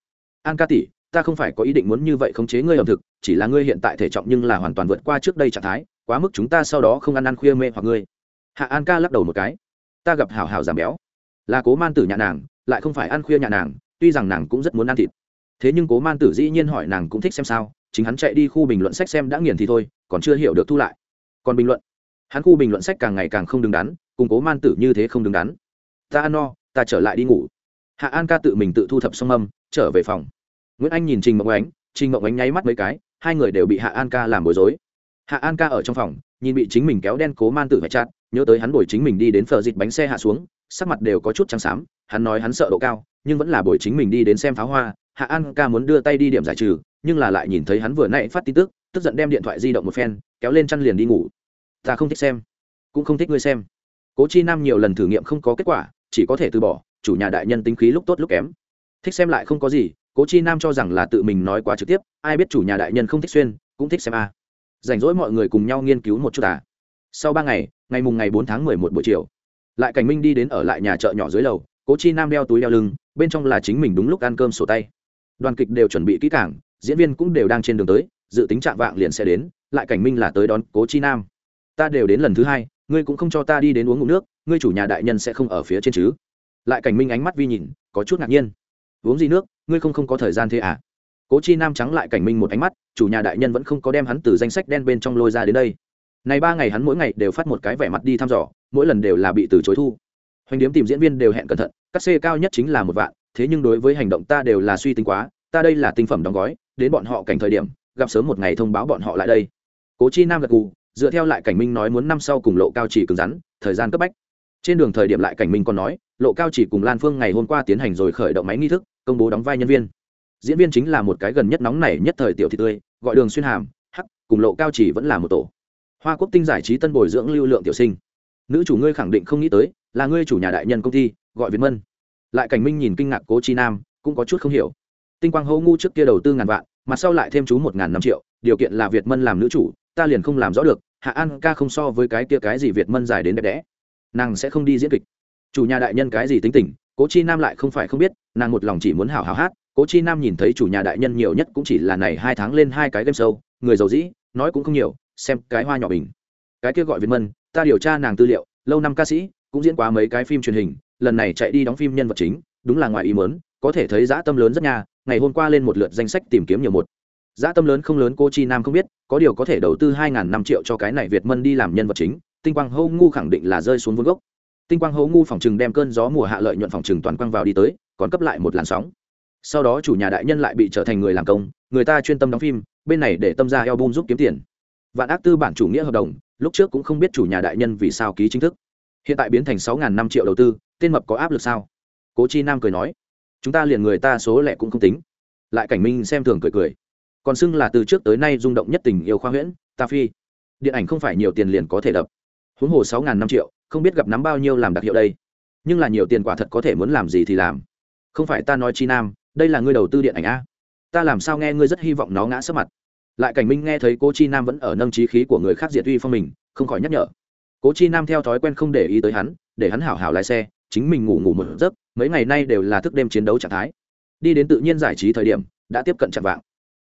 "An Ca tỷ, ta không phải có ý định muốn như vậy khống chế ngươi ẩm thực chỉ là ngươi hiện tại thể trọng nhưng là hoàn toàn vượt qua trước đây trạng thái quá mức chúng ta sau đó không ăn ăn khuya mê hoặc ngươi. Hạ an ca lắc đầu một cái. Ta gặp hảo hảo giảm béo. Là cố man tử nhà nàng lại không phải ăn khuya nhà nàng tuy rằng nàng cũng rất muốn ăn thịt. Thế nhưng cố man tử dĩ nhiên hỏi nàng cũng thích xem sao, chính hắn chạy đi khu bình luận sách xem đã nghiền thì thôi, còn chưa hiểu được thu lại. Còn bình luận. Hắn khu bình luận sách càng ngày càng không đứng đắn, cùng cố man tử như thế không đứng đắn. Ta ăn no, ta trở lại đi ngủ. Hạ an ca tự mình tự thu thập xong âm, trở về phòng. Nguyễn anh nhìn trình mộng ánh, trình mộng ánh nháy mắt mấy cái, hai người đều bị hạ an ca làm bối rối. Hạ an ca ở trong phòng, nhìn bị chính mình kéo đen cố man tử phải chặt, nhớ tới hắn đổi chính mình đi đến phờ dịt bánh xe hạ xuống, sắc mặt đều có chút trắng xám, hắn nói hắn sợ độ cao nhưng vẫn là buổi chính mình đi đến xem pháo hoa hạ an ca muốn đưa tay đi điểm giải trừ, nhưng là lại nhìn thấy hắn vừa nãy phát tin tức tức giận đem điện thoại di động một phen, kéo lên chăn liền đi ngủ ta không thích xem, cũng không thích ngươi xem cố chi nam nhiều lần thử nghiệm không có kết quả, chỉ có thể từ bỏ, chủ nhà đại nhân tính khí lúc tốt lúc kém thích xem lại không có gì, cố chi nam cho rằng là tự mình nói quá trực tiếp, ai biết chủ nhà đại nhân không thích xuyên, cũng thích xem a à. rảnh rỗi mọi người cùng nhau nghiên cứu một chút à. sau ba ngày ngày mùng ngày bốn tháng mười một buổi chiều, lại cảnh minh đi đến ở lại nhà chợ nhỏ dưới lầu, cố chi nam đeo túi đeo lưng bên trong là chính mình đúng lúc ăn cơm sổ tay. Đoàn kịch đều chuẩn bị kỹ cảng diễn viên cũng đều đang trên đường tới, dự tính trạng vạng liền sẽ đến, lại cảnh minh là tới đón cố chi nam. Ta đều đến lần thứ hai, ngươi cũng không cho ta đi đến uống ngụm nước, ngươi chủ nhà đại nhân sẽ không ở phía trên chứ? Lại cảnh minh ánh mắt vi nhìn, có chút ngạc nhiên. Uống gì nước, ngươi không không có thời gian thế à? Cố chi nam trắng lại cảnh minh một ánh mắt, chủ nhà đại nhân vẫn không có đem hắn từ danh sách đen bên trong lôi ra đến đây. Này ba ngày hắn mỗi ngày đều phát một cái vẻ mặt đi thăm dò, mỗi lần đều là bị từ chối thu hoành điếm tìm diễn viên đều hẹn cẩn thận cắt xê cao nhất chính là một vạn, thế nhưng đối với hành động ta đều là suy tính quá, ta đây là tinh phẩm đóng gói, đến bọn họ cảnh thời điểm, gặp sớm một ngày thông báo bọn họ lại đây. Cố chi nam gật gù, dựa theo lại cảnh minh nói muốn năm sau cùng lộ cao chỉ cứng rắn, thời gian cấp bách. Trên đường thời điểm lại cảnh minh còn nói, lộ cao chỉ cùng lan phương ngày hôm qua tiến hành rồi khởi động máy nghi thức, công bố đóng vai nhân viên. Diễn viên chính là một cái gần nhất nóng này nhất thời tiểu thị tươi, gọi đường xuyên hàm, hắc, cùng lộ cao chỉ vẫn là một tổ. Hoa quốc tinh giải trí tân bồi dưỡng lưu lượng tiểu sinh. Nữ chủ ngươi khẳng định không nghĩ tới là ngươi chủ nhà đại nhân công ty, gọi việt mân. Lại cảnh minh nhìn kinh ngạc cố chi nam, cũng có chút không hiểu. Tinh quang hô ngu trước kia đầu tư ngàn vạn mặt sau lại thêm chú một ngàn năm triệu, điều kiện là việt mân làm nữ chủ, ta liền không làm rõ được, hạ an ca không so với cái kia cái gì việt mân dài đến đẹp đẽ. Nàng sẽ không đi diễn kịch. Chủ nhà đại nhân cái gì tính tình, cố chi nam lại không phải không biết, nàng một lòng chỉ muốn hào hào hát, cố chi nam nhìn thấy chủ nhà đại nhân nhiều nhất cũng chỉ là này hai tháng lên hai cái game show, người giàu dĩ, nói cũng không nhiều, xem cái hoa nhỏ bình. Cái kia gọi việt mân, ta điều tra nàng tư liệu, lâu năm ca sĩ cũng diễn qua mấy cái phim truyền hình, lần này chạy đi đóng phim nhân vật chính, đúng là ngoài ý mớn có thể thấy dã tâm lớn rất nha, ngày hôm qua lên một lượt danh sách tìm kiếm nhiều một. Dã tâm lớn không lớn, cô chi nam không biết, có điều có thể đầu tư hai năm triệu cho cái này việt mân đi làm nhân vật chính, tinh quang hô ngu khẳng định là rơi xuống vốn gốc. Tinh quang hô ngu phòng chừng đem cơn gió mùa hạ lợi nhuận phòng chừng toàn quang vào đi tới, còn cấp lại một làn sóng. Sau đó chủ nhà đại nhân lại bị trở thành người làm công, người ta chuyên tâm đóng phim, bên này để tâm ra eo bum giúp kiếm tiền. Vạn ác tư bản chủ nghĩa hợp đồng, lúc trước cũng không biết chủ nhà đại nhân vì sao ký chính thức hiện tại biến thành sáu năm triệu đầu tư, tên mập có áp lực sao? Cố chi nam cười nói, chúng ta liền người ta số lẻ cũng không tính. Lại cảnh minh xem thường cười cười. Còn xưng là từ trước tới nay rung động nhất tình yêu khoa huyễn, ta phi. Điện ảnh không phải nhiều tiền liền có thể đập. Huống hồ sáu năm triệu, không biết gặp nắm bao nhiêu làm đặc hiệu đây. Nhưng là nhiều tiền quả thật có thể muốn làm gì thì làm. Không phải ta nói chi nam, đây là ngươi đầu tư điện ảnh a. Ta làm sao nghe ngươi rất hy vọng nó ngã sấp mặt. Lại cảnh minh nghe thấy cô chi nam vẫn ở nâng trí khí của người khác diệt uy phong mình, không khỏi nhắc nhở cố chi nam theo thói quen không để ý tới hắn, để hắn hảo hảo lái xe, chính mình ngủ ngủ một giấc, mấy ngày nay đều là thức đêm chiến đấu trạng thái. Đi đến tự nhiên giải trí thời điểm, đã tiếp cận chạm vạng.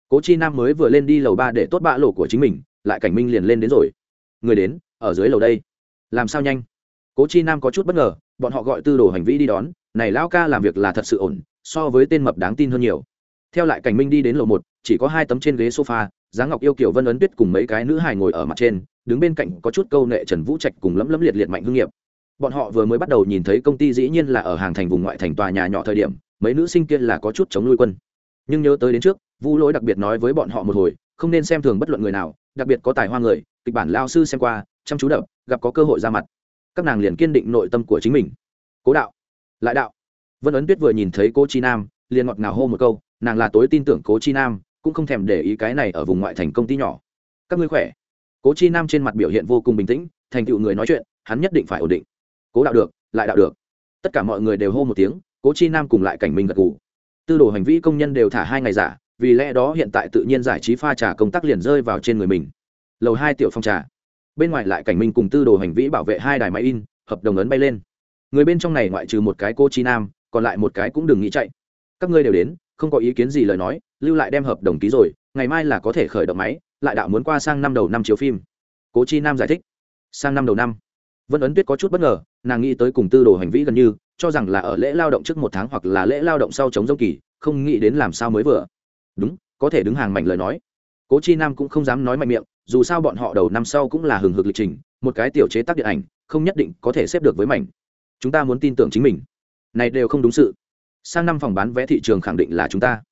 Cố chi nam mới vừa lên đi lầu ba để tốt bạ lộ của chính mình, lại cảnh minh liền lên đến rồi. Người đến, ở dưới lầu đây. Làm sao nhanh? Cố chi nam có chút bất ngờ, bọn họ gọi tư đồ hành vi đi đón, này lão ca làm việc là thật sự ổn, so với tên mập đáng tin hơn nhiều. Theo lại cảnh minh đi đến lầu một, chỉ có hai tấm trên ghế sofa giá ngọc yêu kiểu vân ấn tuyết cùng mấy cái nữ hài ngồi ở mặt trên đứng bên cạnh có chút câu nệ trần vũ trạch cùng lấm lấm liệt liệt mạnh hương nghiệp. Bọn họ vừa mới bắt đầu nhìn thấy công ty dĩ nhiên là ở hàng thành vùng ngoại thành tòa nhà nhỏ thời điểm, mấy nữ sinh kia là có chút chống nuôi quân. Nhưng nhớ tới đến trước, vu lỗi đặc biệt nói với bọn họ một hồi, không nên xem thường bất luận người nào, đặc biệt có tài hoa người, kịch bản lao sư xem qua, chăm chú đập gặp có cơ hội ra mặt. Các nàng liền kiên định nội tâm của chính mình. Cố đạo, lại đạo. Vân ấn tuyết vừa nhìn thấy cô chi nam, liền ngọt ngào hô một câu, nàng là tối tin tưởng cố chi nam, cũng không thèm để ý cái này ở vùng ngoại thành công ty nhỏ. Các ngươi khỏe? Cố chi nam trên mặt biểu hiện vô cùng bình tĩnh, thành tựu người nói chuyện, hắn nhất định phải ổn định. Cố đạo được, lại đạo được. Tất cả mọi người đều hô một tiếng, cố chi nam cùng lại cảnh minh gật g ủ tư đồ hành vi công nhân đều thả hai ngày giả, vì lẽ đó hiện tại tự nhiên giải trí pha trà công tác liền rơi vào trên người mình. Lầu hai tiểu phong trà. Bên ngoài lại cảnh minh cùng tư đồ hành vi bảo vệ hai đài máy in, hợp đồng ấn bay lên. Người bên trong này ngoại trừ một cái cô chi nam, còn lại một cái cũng đừng nghĩ chạy. Các ngươi đều đến, không có ý kiến gì lời nói, lưu lại đem hợp đồng ký rồi, ngày mai là có thể khởi động máy lại đạo muốn qua sang năm đầu năm chiếu phim. Cố chi nam giải thích. Sang năm đầu năm, vân ấn tuyết có chút bất ngờ, nàng nghĩ tới cùng tư đồ hành vi gần như, cho rằng là ở lễ lao động trước một tháng hoặc là lễ lao động sau chống dông kỳ, không nghĩ đến làm sao mới vừa. Đúng, có thể đứng hàng mảnh lời nói. Cố chi nam cũng không dám nói mạnh miệng, dù sao bọn họ đầu năm sau cũng là hừng hực lịch trình, một cái tiểu chế tác điện ảnh, không nhất định có thể xếp được với mảnh. Chúng ta muốn tin tưởng chính mình. Này đều không đúng sự. Sang năm phòng bán vé thị trường khẳng định là chúng ta.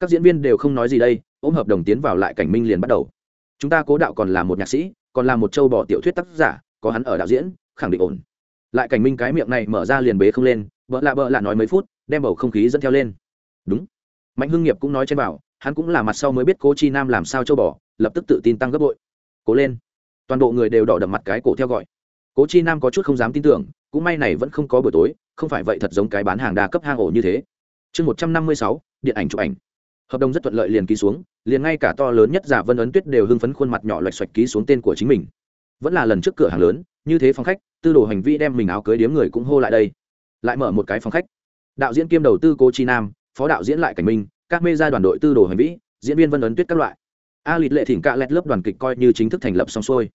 Các diễn viên đều không nói gì đây, ôm hợp đồng tiến vào lại cảnh minh liền bắt đầu chúng ta cố đạo còn là một nhạc sĩ, còn là một châu bò tiểu thuyết tác giả, có hắn ở đạo diễn, khẳng định ổn. Lại cảnh minh cái miệng này mở ra liền bế không lên vợ lạ vợ lạ nói mấy phút, đem bầu không khí dẫn theo lên. Đúng. Mạnh hưng nghiệp cũng nói trên bảo, hắn cũng là mặt sau mới biết cố chi nam làm sao châu bò, lập tức tự tin tăng gấp bội. Cố lên. Toàn bộ người đều đỏ đậm mặt cái cổ theo gọi. Cố chi nam có chút không dám tin tưởng, cũng may này vẫn không có buổi tối, không phải vậy thật giống cái bán hàng đa cấp hang ổ như thế. Chương một trăm năm mươi sáu, điện ảnh chụp ảnh hợp đồng rất thuận lợi liền ký xuống, liền ngay cả to lớn nhất giả vân ấn tuyết đều hưng phấn khuôn mặt nhỏ loạch xoạch ký xuống tên của chính mình. Vẫn là lần trước cửa hàng lớn, như thế phòng khách, tư đồ hành vi đem mình áo cưới điếm người cũng hô lại đây. Lại mở một cái phòng khách. Đạo diễn kiêm đầu tư cô chi nam, phó đạo diễn lại cảnh minh, các mê gia đoàn đội tư đồ hành vĩ diễn viên vân ấn tuyết các loại. A lịt lệ thỉnh cạ lẹt lớp đoàn kịch coi như chính thức thành lập xong xuôi.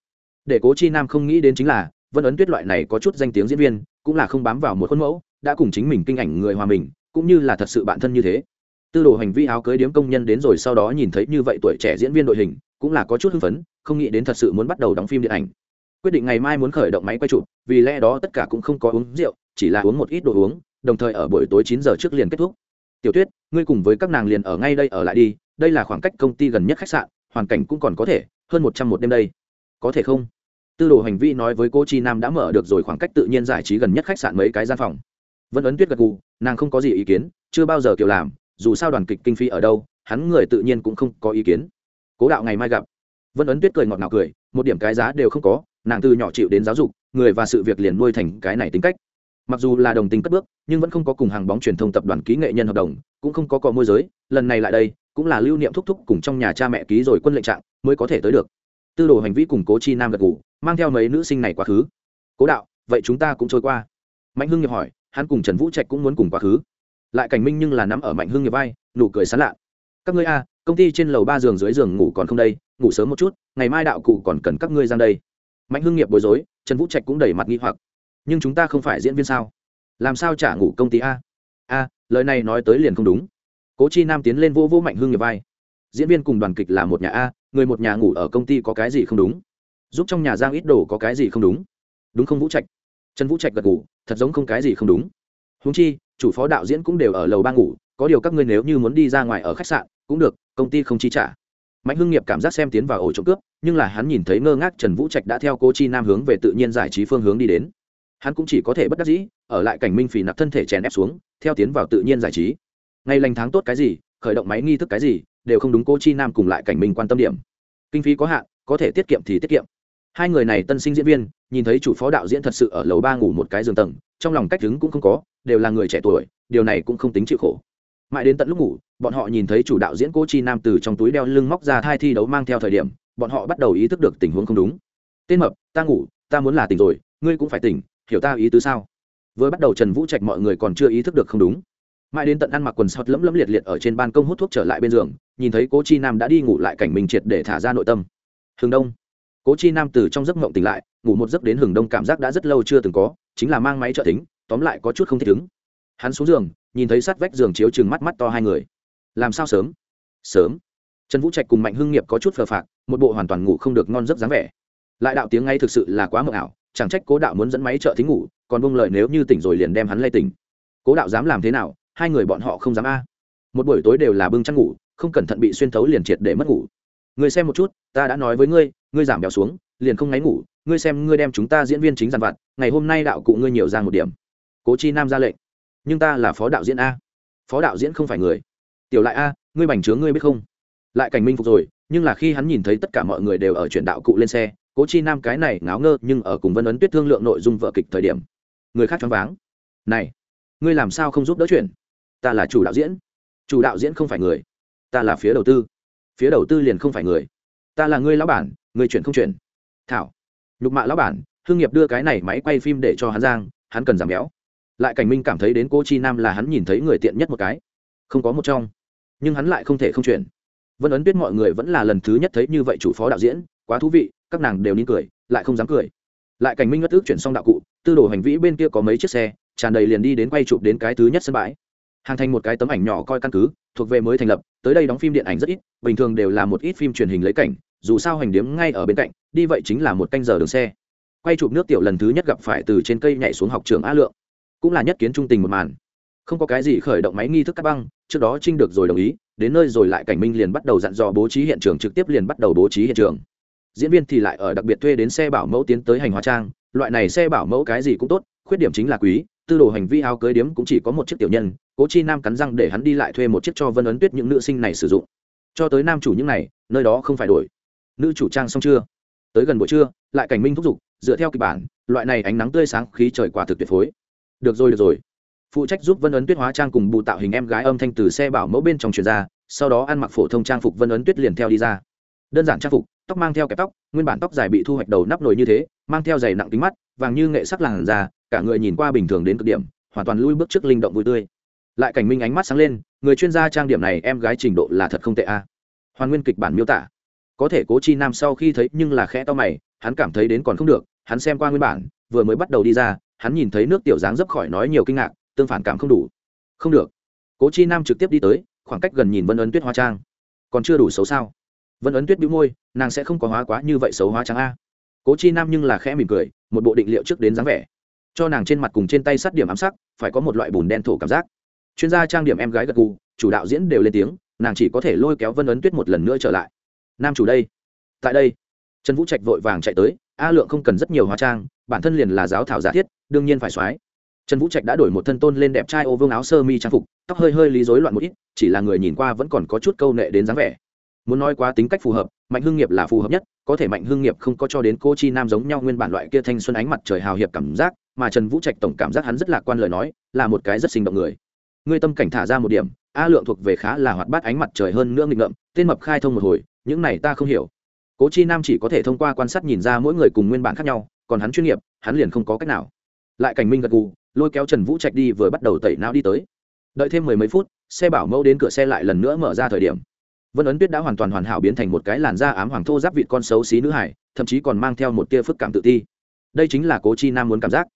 Để cố chi nam không nghĩ đến chính là, vân ấn tuyết loại này có chút danh tiếng diễn viên, cũng là không bám vào một khuôn mẫu, đã cùng chính mình kinh ảnh người hòa mình, cũng như là thật sự bạn thân như thế tư đồ hành vi áo cưới điếm công nhân đến rồi sau đó nhìn thấy như vậy tuổi trẻ diễn viên đội hình, cũng là có chút hưng phấn, không nghĩ đến thật sự muốn bắt đầu đóng phim điện ảnh. Quyết định ngày mai muốn khởi động máy quay chụp, vì lẽ đó tất cả cũng không có uống rượu, chỉ là uống một ít đồ uống, đồng thời ở buổi tối chín giờ trước liền kết thúc. Tiểu tuyết, ngươi cùng với các nàng liền ở ngay đây ở lại đi, đây là khoảng cách công ty gần nhất khách sạn, hoàn cảnh cũng còn có thể, hơn một trăm một đêm đây. Có thể không? Tư đồ hành vi nói với cô chi nam đã mở được rồi khoảng cách tự nhiên giải trí gần nhất khách sạn mấy cái gian phòng. Vân ấn tuyết gật gù, nàng không có gì ý kiến, chưa bao giờ kiểu làm dù sao đoàn kịch kinh phí ở đâu, hắn người tự nhiên cũng không có ý kiến. Cố đạo ngày mai gặp. Vân ấn tuyết cười ngọt ngào cười, một điểm cái giá đều không có, nàng từ nhỏ chịu đến giáo dục, người và sự việc liền nuôi thành cái này tính cách. Mặc dù là đồng tình cất bước, nhưng vẫn không có cùng hàng bóng truyền thông tập đoàn ký nghệ nhân hợp đồng, cũng không có cò môi giới, lần này lại đây, cũng là lưu niệm thúc thúc cùng trong nhà cha mẹ ký rồi quân lệnh trạng, mới có thể tới được. Tư đồ hành vi cùng cố chi nam gật ngủ mang theo mấy nữ sinh này quá khứ. Cố đạo, vậy chúng ta cũng trôi qua. Mạnh hưng nghiệp hỏi, hắn cùng trần vũ trạch cũng muốn cùng quá khứ lại cảnh minh nhưng là nắm ở mạnh hưng nghiệp vai, nụ cười sán lạ. Các ngươi a, công ty trên lầu ba giường dưới giường ngủ còn không đây, ngủ sớm một chút, ngày mai đạo cụ còn cần các ngươi ra đây. Mạnh hưng nghiệp bối rối, trần vũ trạch cũng đầy mặt nghi hoặc. Nhưng chúng ta không phải diễn viên sao? Làm sao trả ngủ công ty a? A, lời này nói tới liền không đúng. Cố chi nam tiến lên vô vô mạnh hưng nghiệp vai. Diễn viên cùng đoàn kịch là một nhà a, người một nhà ngủ ở công ty có cái gì không đúng? Giúp trong nhà giang ít đồ có cái gì không đúng? Đúng không vũ trạch? Trần vũ trạch gật ngủ thật giống không cái gì không đúng. Húng chi chủ phó đạo diễn cũng đều ở lầu ba ngủ, có điều các ngươi nếu như muốn đi ra ngoài ở khách sạn, cũng được, công ty không chi trả. Mạnh hưng nghiệp cảm giác xem tiến vào ổ trộm cướp, nhưng là hắn nhìn thấy ngơ ngác trần vũ trạch đã theo cô chi nam hướng về tự nhiên giải trí phương hướng đi đến. Hắn cũng chỉ có thể bất đắc dĩ, ở lại cảnh minh phì nặc thân thể chèn ép xuống, theo tiến vào tự nhiên giải trí. Ngày lành tháng tốt cái gì, khởi động máy nghi thức cái gì, đều không đúng cô chi nam cùng lại cảnh minh quan tâm điểm. Kinh phí có hạn, có thể tiết kiệm thì tiết kiệm. Hai người này tân sinh diễn viên, nhìn thấy chủ phó đạo diễn thật sự ở lầu ba ngủ một cái giường tầng trong lòng cách đứng cũng không có, đều là người trẻ tuổi, điều này cũng không tính chịu khổ. Mãi đến tận lúc ngủ, bọn họ nhìn thấy chủ đạo diễn cô chi nam từ trong túi đeo lưng móc ra thai thi đấu mang theo thời điểm, bọn họ bắt đầu ý thức được tình huống không đúng. Tên mập, ta ngủ, ta muốn là tỉnh rồi, ngươi cũng phải tỉnh, hiểu ta ý tứ sao? Vừa bắt đầu trần vũ trạch mọi người còn chưa ý thức được không đúng. Mãi đến tận ăn mặc quần sọt lấm lấm liệt liệt ở trên ban công hút thuốc trở lại bên giường, nhìn thấy cố chi nam đã đi ngủ lại cảnh mình triệt để thả ra nội tâm. Hừng đông. Cố chi nam từ trong giấc mộng tỉnh lại, ngủ một giấc đến hừng đông cảm giác đã rất lâu chưa từng có chính là mang máy trợ tính tóm lại có chút không thích ứng. Hắn xuống giường, nhìn thấy sát vách giường chiếu chừng mắt mắt to hai người. Làm sao sớm? Sớm. Trần vũ trạch cùng mạnh hưng nghiệp có chút phờ phạc, một bộ hoàn toàn ngủ không được ngon giấc dáng vẻ. Lại đạo tiếng ngay thực sự là quá mờ ảo, chẳng trách cố đạo muốn dẫn máy trợ thính ngủ, còn bông lời nếu như tỉnh rồi liền đem hắn lay tỉnh. Cố đạo dám làm thế nào, hai người bọn họ không dám a. À. Một buổi tối đều là bưng trăng ngủ, không cẩn thận bị xuyên thấu liền triệt để mất ngủ. Người xem một chút, ta đã nói với ngươi ngươi giảm béo xuống, liền không ngáy ngủ, ngươi xem ngươi đem chúng ta diễn viên chính giàn vặt ngày hôm nay đạo cụ ngươi nhiều ra một điểm. Cố chi nam ra lệnh. Nhưng ta là phó đạo diễn a. Phó đạo diễn không phải người. Tiểu lại a, ngươi bành trướng ngươi biết không? Lại cảnh minh phục rồi, nhưng là khi hắn nhìn thấy tất cả mọi người đều ở chuyển đạo cụ lên xe, cố chi nam cái này ngáo ngơ nhưng ở cùng vân ấn tuyết thương lượng nội dung vợ kịch thời điểm. Người khác choáng váng. Này, ngươi làm sao không giúp đỡ chuyện? Ta là chủ đạo diễn. Chủ đạo diễn không phải người. Ta là phía đầu tư. Phía đầu tư liền không phải người. Ta là ngươi lão bản người chuyển không chuyển. Thảo. Nhục mạ lão bản hương nghiệp đưa cái này máy quay phim để cho hắn giang, hắn cần giảm béo. Lại cảnh minh cảm thấy đến cô chi nam là hắn nhìn thấy người tiện nhất một cái. Không có một trong. Nhưng hắn lại không thể không chuyển. Vân ấn biết mọi người vẫn là lần thứ nhất thấy như vậy chủ phó đạo diễn, quá thú vị, các nàng đều nín cười, lại không dám cười. Lại cảnh minh ngất ước chuyển xong đạo cụ, tư đồ hành vĩ bên kia có mấy chiếc xe, tràn đầy liền đi đến quay chụp đến cái thứ nhất sân bãi. Hàng thành một cái tấm ảnh nhỏ coi căn cứ, thuộc về mới thành lập, tới đây đóng phim điện ảnh rất ít, bình thường đều là một ít phim truyền hình lấy cảnh, dù sao hành điếm ngay ở bên cạnh, đi vậy chính là một canh giờ đường xe quay chụp nước tiểu lần thứ nhất gặp phải từ trên cây nhảy xuống học trường a lượng. Cũng là nhất kiến trung tình một màn. Không có cái gì khởi động máy nghi thức cắt băng, trước đó trinh được rồi đồng ý, đến nơi rồi lại cảnh minh liền bắt đầu dặn dò bố trí hiện trường, trực tiếp liền bắt đầu bố trí hiện trường. Diễn viên thì lại ở đặc biệt thuê đến xe bảo mẫu tiến tới hành hóa trang, loại này xe bảo mẫu cái gì cũng tốt, khuyết điểm chính là quý, tư đồ hành vi áo cưới điếm cũng chỉ có một chiếc tiểu nhân, cố chi nam cắn răng để hắn đi lại thuê một chiếc cho vân ấn tuyết những nữ sinh này sử dụng. Cho tới nam chủ những này, nơi đó không phải đổi. Nữ chủ trang xong chưa? Tới gần buổi trưa lại cảnh minh thúc giục, dựa theo kịch bản, loại này ánh nắng tươi sáng khí trời quả thực tuyệt phối. Được rồi được rồi. Phụ trách giúp vân ấn tuyết hóa trang cùng bù tạo hình em gái âm thanh từ xe bảo mẫu bên trong truyền ra, sau đó ăn mặc phổ thông trang phục vân ấn tuyết liền theo đi ra. Đơn giản trang phục, tóc mang theo kẹp tóc, nguyên bản tóc dài bị thu hoạch đầu nắp nồi như thế, mang theo giày nặng kính mắt, vàng như nghệ sắc làn da, cả người nhìn qua bình thường đến cực điểm, hoàn toàn lui bước trước linh động vui tươi. Lại cảnh minh ánh mắt sáng lên, người chuyên gia trang điểm này em gái trình độ là thật không tệ a. Hoàn nguyên kịch bản miêu tả có thể cố chi nam sau khi thấy nhưng là khẽ to mày, hắn cảm thấy đến còn không được, hắn xem qua nguyên bản, vừa mới bắt đầu đi ra, hắn nhìn thấy nước tiểu dáng dấp khỏi nói nhiều kinh ngạc, tương phản cảm không đủ. Không được. Cố chi nam trực tiếp đi tới, khoảng cách gần nhìn vân ấn tuyết hóa trang. Còn chưa đủ xấu sao? Vân ấn tuyết bĩu môi, nàng sẽ không có hóa quá như vậy xấu hóa trang a. Cố chi nam nhưng là khẽ mỉm cười, một bộ định liệu trước đến dáng vẻ. Cho nàng trên mặt cùng trên tay sắt điểm ám sắc, phải có một loại bùn đen thổ cảm giác. Chuyên gia trang điểm em gái gật gù, chủ đạo diễn đều lên tiếng, nàng chỉ có thể lôi kéo vân ấn tuyết một lần nữa trở lại nam chủ đây. Tại đây, trần vũ trạch vội vàng chạy tới, a lượng không cần rất nhiều hóa trang, bản thân liền là giáo thảo giả thiết, đương nhiên phải soái trần vũ trạch đã đổi một thân tôn lên đẹp trai ô vương áo sơ mi trang phục, tóc hơi hơi lý rối loạn một ít, chỉ là người nhìn qua vẫn còn có chút câu nệ đến dáng vẻ. Muốn nói quá tính cách phù hợp, mạnh hưng nghiệp là phù hợp nhất, có thể mạnh hưng nghiệp không có cho đến cô chi nam giống nhau nguyên bản loại kia thanh xuân ánh mặt trời hào hiệp cảm giác, mà trần vũ trạch tổng cảm giác hắn rất lạc quan lời nói, là một cái rất sinh động người. Ngươi tâm cảnh thả ra một điểm a lượng thuộc về khá là hoạt bát ánh mặt trời hơn nữa nghịch ngợm, tên mập khai thông một hồi, những này ta không hiểu. Cố chi nam chỉ có thể thông qua quan sát nhìn ra mỗi người cùng nguyên bản khác nhau, còn hắn chuyên nghiệp, hắn liền không có cách nào. Lại cảnh minh gật gù, lôi kéo trần vũ trạch đi vừa bắt đầu tẩy não đi tới. Đợi thêm mười mấy phút, xe bảo mẫu đến cửa xe lại lần nữa mở ra thời điểm. Vân ấn tuyết đã hoàn toàn hoàn hảo biến thành một cái làn da ám hoàng thô giáp vịt con xấu xí nữ hải, thậm chí còn mang theo một tia phức cảm tự ti. Đây chính là cố chi nam muốn cảm giác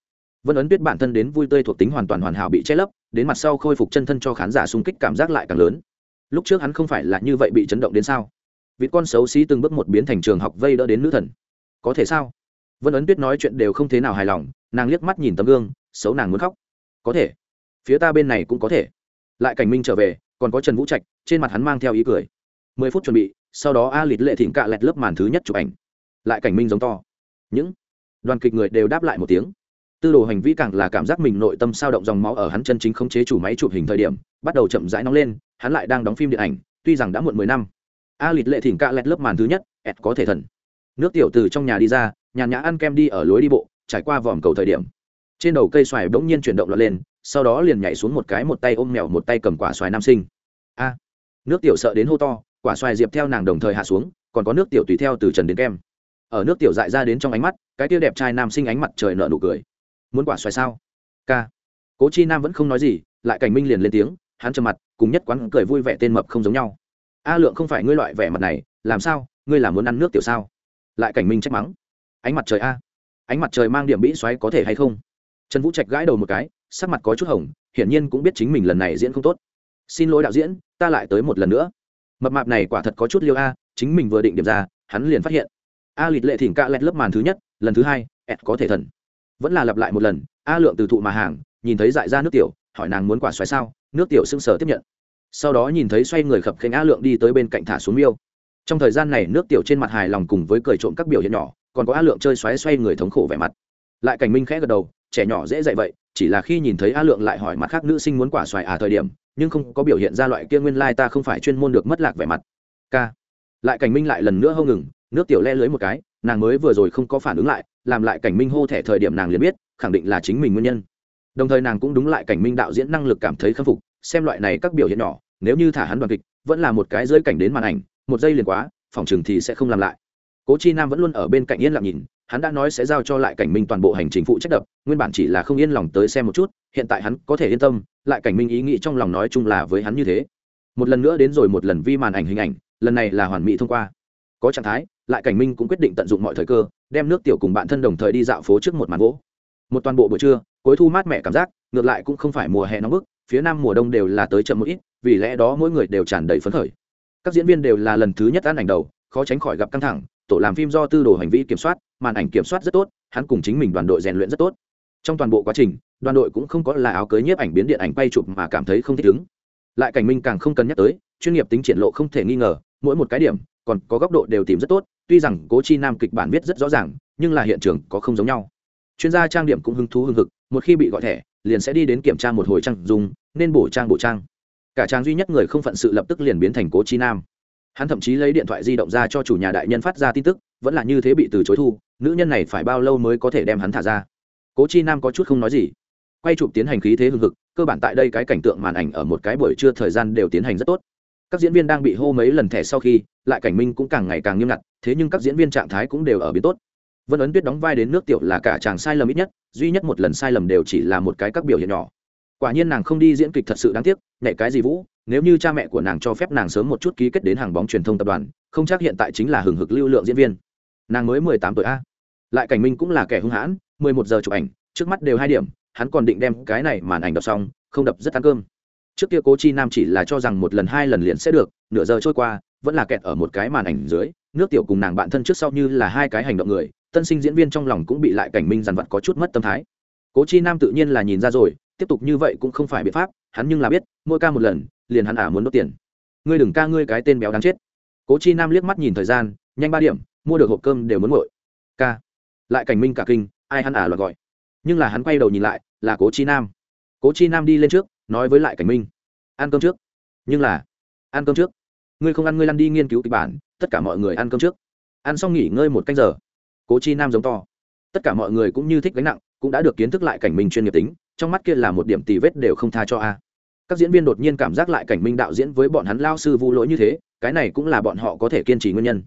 vân ấn tuyết bản thân đến vui tươi thuộc tính hoàn toàn hoàn hảo bị che lấp, đến mặt sau khôi phục chân thân cho khán giả xung kích cảm giác lại càng lớn. Lúc trước hắn không phải là như vậy bị chấn động đến sao? Vịt con xấu xí từng bước một biến thành trường học vây đỡ đến nữ thần. Có thể sao? Vân ấn tuyết nói chuyện đều không thế nào hài lòng, nàng liếc mắt nhìn tấm gương, xấu nàng muốn khóc. Có thể. Phía ta bên này cũng có thể. Lại cảnh minh trở về, còn có trần vũ trạch, trên mặt hắn mang theo ý cười. Mười phút chuẩn bị, sau đó a lịt lệ thỉnh cạ lẹt lớp màn thứ nhất chụp ảnh. Lại cảnh minh giống to. Những đoàn kịch người đều đáp lại một tiếng tư đồ hành vi càng là cảm giác mình nội tâm sao động dòng máu ở hắn chân chính khống chế chủ máy chụp hình thời điểm, bắt đầu chậm rãi nóng lên, hắn lại đang đóng phim điện ảnh, tuy rằng đã muộn mười năm. A lịt lệ thỉnh cạ lẹt lớp màn thứ nhất, ẹt có thể thần. Nước tiểu từ trong nhà đi ra nhàn nhã ăn kem đi ở lối đi bộ, trải qua vòm cầu thời điểm. Trên đầu cây xoài bỗng nhiên chuyển động lọt lên, sau đó liền nhảy xuống một cái một tay ôm mèo một tay cầm quả xoài nam sinh. A. Nước tiểu sợ đến hô to, quả xoài diệp theo nàng đồng thời hạ xuống, còn có nước tiểu tùy theo từ trần đến kem. Ở nước tiểu dại ra đến trong ánh mắt, cái tiêu đẹp trai nam sinh ánh mặt trời nở nụ cười muốn quả xoài sao? K cố chi nam vẫn không nói gì, lại cảnh minh liền lên tiếng, hắn trầm mặt, cùng nhất quán cười vui vẻ tên mập không giống nhau. A lượng không phải ngươi loại vẻ mặt này, làm sao? Ngươi là muốn ăn nước tiểu sao? Lại cảnh minh trách mắng. Ánh mặt trời a. Ánh mặt trời mang điểm bĩ xoáy có thể hay không? Trần vũ trạch gãi đầu một cái, sắc mặt có chút hồng, hiển nhiên cũng biết chính mình lần này diễn không tốt. Xin lỗi đạo diễn, ta lại tới một lần nữa. Mập mạp này quả thật có chút liêu a, chính mình vừa định điểm ra, hắn liền phát hiện. A lịt lệ thỉnh cạ lẹt lớp màn thứ nhất, lần thứ hai, ẹt có thể thần vẫn là lặp lại một lần, a lượng từ thụ mà hàng, nhìn thấy dại ra nước tiểu, hỏi nàng muốn quả xoáy sao, nước tiểu sưng sờ tiếp nhận. Sau đó nhìn thấy xoay người khập khênh a lượng đi tới bên cạnh thả xuống miêu. Trong thời gian này, nước tiểu trên mặt hài lòng cùng với cười trộm các biểu hiện nhỏ, còn có a lượng chơi xoáy xoay người thống khổ vẻ mặt. Lại cảnh minh khẽ gật đầu, trẻ nhỏ dễ dạy vậy, chỉ là khi nhìn thấy a lượng lại hỏi mặt khác nữ sinh muốn quả xoài à thời điểm, nhưng không có biểu hiện ra loại kia nguyên lai ta không phải chuyên môn được mất lạc vẻ mặt. K lại cảnh minh lại lần nữa hâu ngừng, nước tiểu le lưới một cái, nàng mới vừa rồi không có phản ứng lại làm lại cảnh minh hô thẻ thời điểm nàng liền biết, khẳng định là chính mình nguyên nhân. Đồng thời nàng cũng đúng lại cảnh minh đạo diễn năng lực cảm thấy khâm phục, xem loại này các biểu hiện nhỏ, nếu như thả hắn đoàn kịch, vẫn là một cái rơi cảnh đến màn ảnh, một giây liền quá, phòng chừng thì sẽ không làm lại. Cố chi nam vẫn luôn ở bên cạnh yên lặng nhìn, hắn đã nói sẽ giao cho lại cảnh minh toàn bộ hành trình phụ trách đập, nguyên bản chỉ là không yên lòng tới xem một chút, hiện tại hắn có thể yên tâm, lại cảnh minh ý nghĩ trong lòng nói chung là với hắn như thế. Một lần nữa đến rồi một lần vi màn ảnh hình ảnh, lần này là hoàn mỹ thông qua. Có trạng thái, lại cảnh minh cũng quyết định tận dụng mọi thời cơ đem nước tiểu cùng bạn thân đồng thời đi dạo phố trước một màn gỗ. Một toàn bộ buổi trưa, cuối thu mát mẻ cảm giác, ngược lại cũng không phải mùa hè nóng bức, phía nam mùa đông đều là tới chậm một ít, vì lẽ đó mỗi người đều tràn đầy phấn khởi. Các diễn viên đều là lần thứ nhất ăn ảnh đầu, khó tránh khỏi gặp căng thẳng, tổ làm phim do tư đồ hành vi kiểm soát, màn ảnh kiểm soát rất tốt, hắn cùng chính mình đoàn đội rèn luyện rất tốt. Trong toàn bộ quá trình, đoàn đội cũng không có là áo cưới nhiếp ảnh biến điện ảnh quay chụp mà cảm thấy không thích ứng. Lại cảnh minh càng không cần nhắc tới, chuyên nghiệp tính triển lộ không thể nghi ngờ, mỗi một cái điểm, còn có góc độ đều tìm rất tốt tuy rằng cố chi nam kịch bản viết rất rõ ràng, nhưng là hiện trường có không giống nhau. Chuyên gia trang điểm cũng hứng thú hưng hực, một khi bị gọi thẻ, liền sẽ đi đến kiểm tra một hồi trang dùng nên bổ trang bổ trang. Cả trang duy nhất người không phận sự lập tức liền biến thành cố chi nam. Hắn thậm chí lấy điện thoại di động ra cho chủ nhà đại nhân phát ra tin tức, vẫn là như thế bị từ chối thu, nữ nhân này phải bao lâu mới có thể đem hắn thả ra? Cố chi nam có chút không nói gì. Quay chụp tiến hành khí thế hưng hực, cơ bản tại đây cái cảnh tượng màn ảnh ở một cái buổi trưa thời gian đều tiến hành rất tốt. Các diễn viên đang bị hô mấy lần thẻ sau khi, lại cảnh minh cũng càng ngày càng nghiêm ngặt thế nhưng các diễn viên trạng thái cũng đều ở biến tốt. Vân ấn tuyết đóng vai đến nước tiểu là cả chàng sai lầm ít nhất, duy nhất một lần sai lầm đều chỉ là một cái các biểu hiện nhỏ. Quả nhiên nàng không đi diễn kịch thật sự đáng tiếc, nhảy cái gì vũ, nếu như cha mẹ của nàng cho phép nàng sớm một chút ký kết đến hàng bóng truyền thông tập đoàn, không chắc hiện tại chính là hừng hực lưu lượng diễn viên. Nàng mới mười tám tuổi a. Lại cảnh minh cũng là kẻ hung hãn, mười một giờ chụp ảnh, trước mắt đều hai điểm, hắn còn định đem cái này màn ảnh đọc xong, không đập rất ăn cơm. Trước kia cố chi nam chỉ là cho rằng một lần hai lần liền sẽ được, nửa giờ trôi qua, vẫn là kẹt ở một cái màn ảnh dưới nước tiểu cùng nàng bạn thân trước sau như là hai cái hành động người, tân sinh diễn viên trong lòng cũng bị lại cảnh minh dằn vặt có chút mất tâm thái. Cố chi nam tự nhiên là nhìn ra rồi, tiếp tục như vậy cũng không phải biện pháp, hắn nhưng là biết, mỗi ca một lần, liền hắn ả muốn đốt tiền. Ngươi đừng ca ngươi cái tên béo đáng chết. Cố chi nam liếc mắt nhìn thời gian, nhanh ba điểm, mua được hộp cơm đều muốn ngội ca. Lại cảnh minh cả kinh, ai hắn ả loạt gọi. Nhưng là hắn quay đầu nhìn lại, là cố chi nam. Cố chi nam đi lên trước, nói với lại cảnh minh. Ăn cơm trước. Nhưng là, ăn cơm trước ngươi không ăn ngươi lăn đi nghiên cứu kịch bản, tất cả mọi người ăn cơm trước. Ăn xong nghỉ ngơi một canh giờ. Cố chi nam giống to. Tất cả mọi người cũng như thích gánh nặng, cũng đã được kiến thức lại cảnh minh chuyên nghiệp tính, trong mắt kia là một điểm tì vết đều không tha cho a. Các diễn viên đột nhiên cảm giác lại cảnh minh đạo diễn với bọn hắn lao sư vu lỗi như thế, cái này cũng là bọn họ có thể kiên trì nguyên nhân.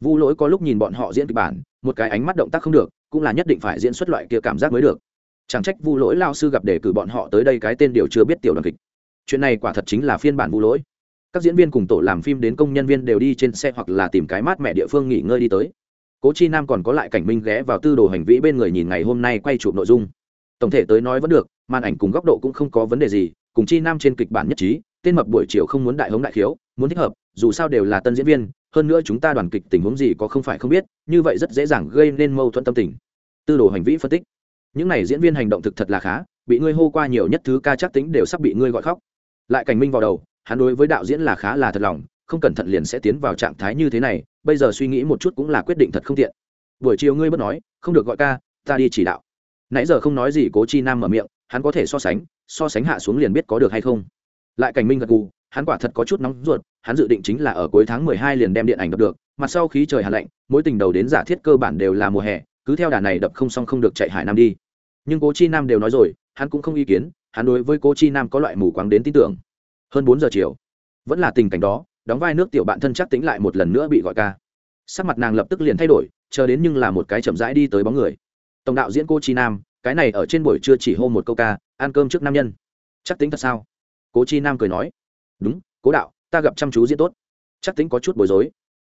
Vu lỗi có lúc nhìn bọn họ diễn kịch bản, một cái ánh mắt động tác không được, cũng là nhất định phải diễn xuất loại kia cảm giác mới được. Chẳng trách vu lỗi lao sư gặp để cử bọn họ tới đây cái tên điều chưa biết tiểu đoàn kịch. Chuyện này quả thật chính là phiên bản vu lỗi các diễn viên cùng tổ làm phim đến công nhân viên đều đi trên xe hoặc là tìm cái mát mẹ địa phương nghỉ ngơi đi tới. Cố chi nam còn có lại cảnh minh ghé vào tư đồ hành vĩ bên người nhìn ngày hôm nay quay chụp nội dung. Tổng thể tới nói vẫn được, màn ảnh cùng góc độ cũng không có vấn đề gì, cùng chi nam trên kịch bản nhất trí, tên mập buổi chiều không muốn đại hống đại khiếu, muốn thích hợp, dù sao đều là tân diễn viên, hơn nữa chúng ta đoàn kịch tình huống gì có không phải không biết, như vậy rất dễ dàng gây nên mâu thuẫn tâm tình. Tư đồ hành vĩ phân tích. Những này diễn viên hành động thực thật là khá, bị ngươi hô qua nhiều nhất thứ ca chắc tính đều sắp bị ngươi gọi khóc. Lại cảnh minh vào đầu hắn đối với đạo diễn là khá là thật lòng, không cẩn thận liền sẽ tiến vào trạng thái như thế này, bây giờ suy nghĩ một chút cũng là quyết định thật không tiện. Buổi chiều ngươi bất nói, không được gọi ca, ta đi chỉ đạo. Nãy giờ không nói gì cố chi nam mở miệng, hắn có thể so sánh so sánh hạ xuống liền biết có được hay không. Lại cảnh minh gật gù, hắn quả thật có chút nóng ruột, hắn dự định chính là ở cuối tháng mười hai liền đem điện ảnh đập được mặt sau khí trời hạ lạnh mỗi tình đầu đến giả thiết cơ bản đều là mùa hè, cứ theo đà này đập không xong không được chạy hải nam đi. Nhưng cố chi nam đều nói rồi, hắn cũng không ý kiến, hắn đối với cố chi nam có loại mù quáng đến tin tưởng hơn bốn giờ chiều. Vẫn là tình cảnh đó, đóng vai nước tiểu bạn thân chắc tính lại một lần nữa bị gọi ca. Sắc mặt nàng lập tức liền thay đổi, chờ đến nhưng là một cái chậm rãi đi tới bóng người. Tổng đạo diễn cô chi nam, cái này ở trên buổi trưa chỉ hô một câu ca, ăn cơm trước nam nhân. Chắc tính thật sao? Cố chi nam cười nói. Đúng, cố đạo, ta gặp chăm chú diễn tốt. Chắc tính có chút bối rối.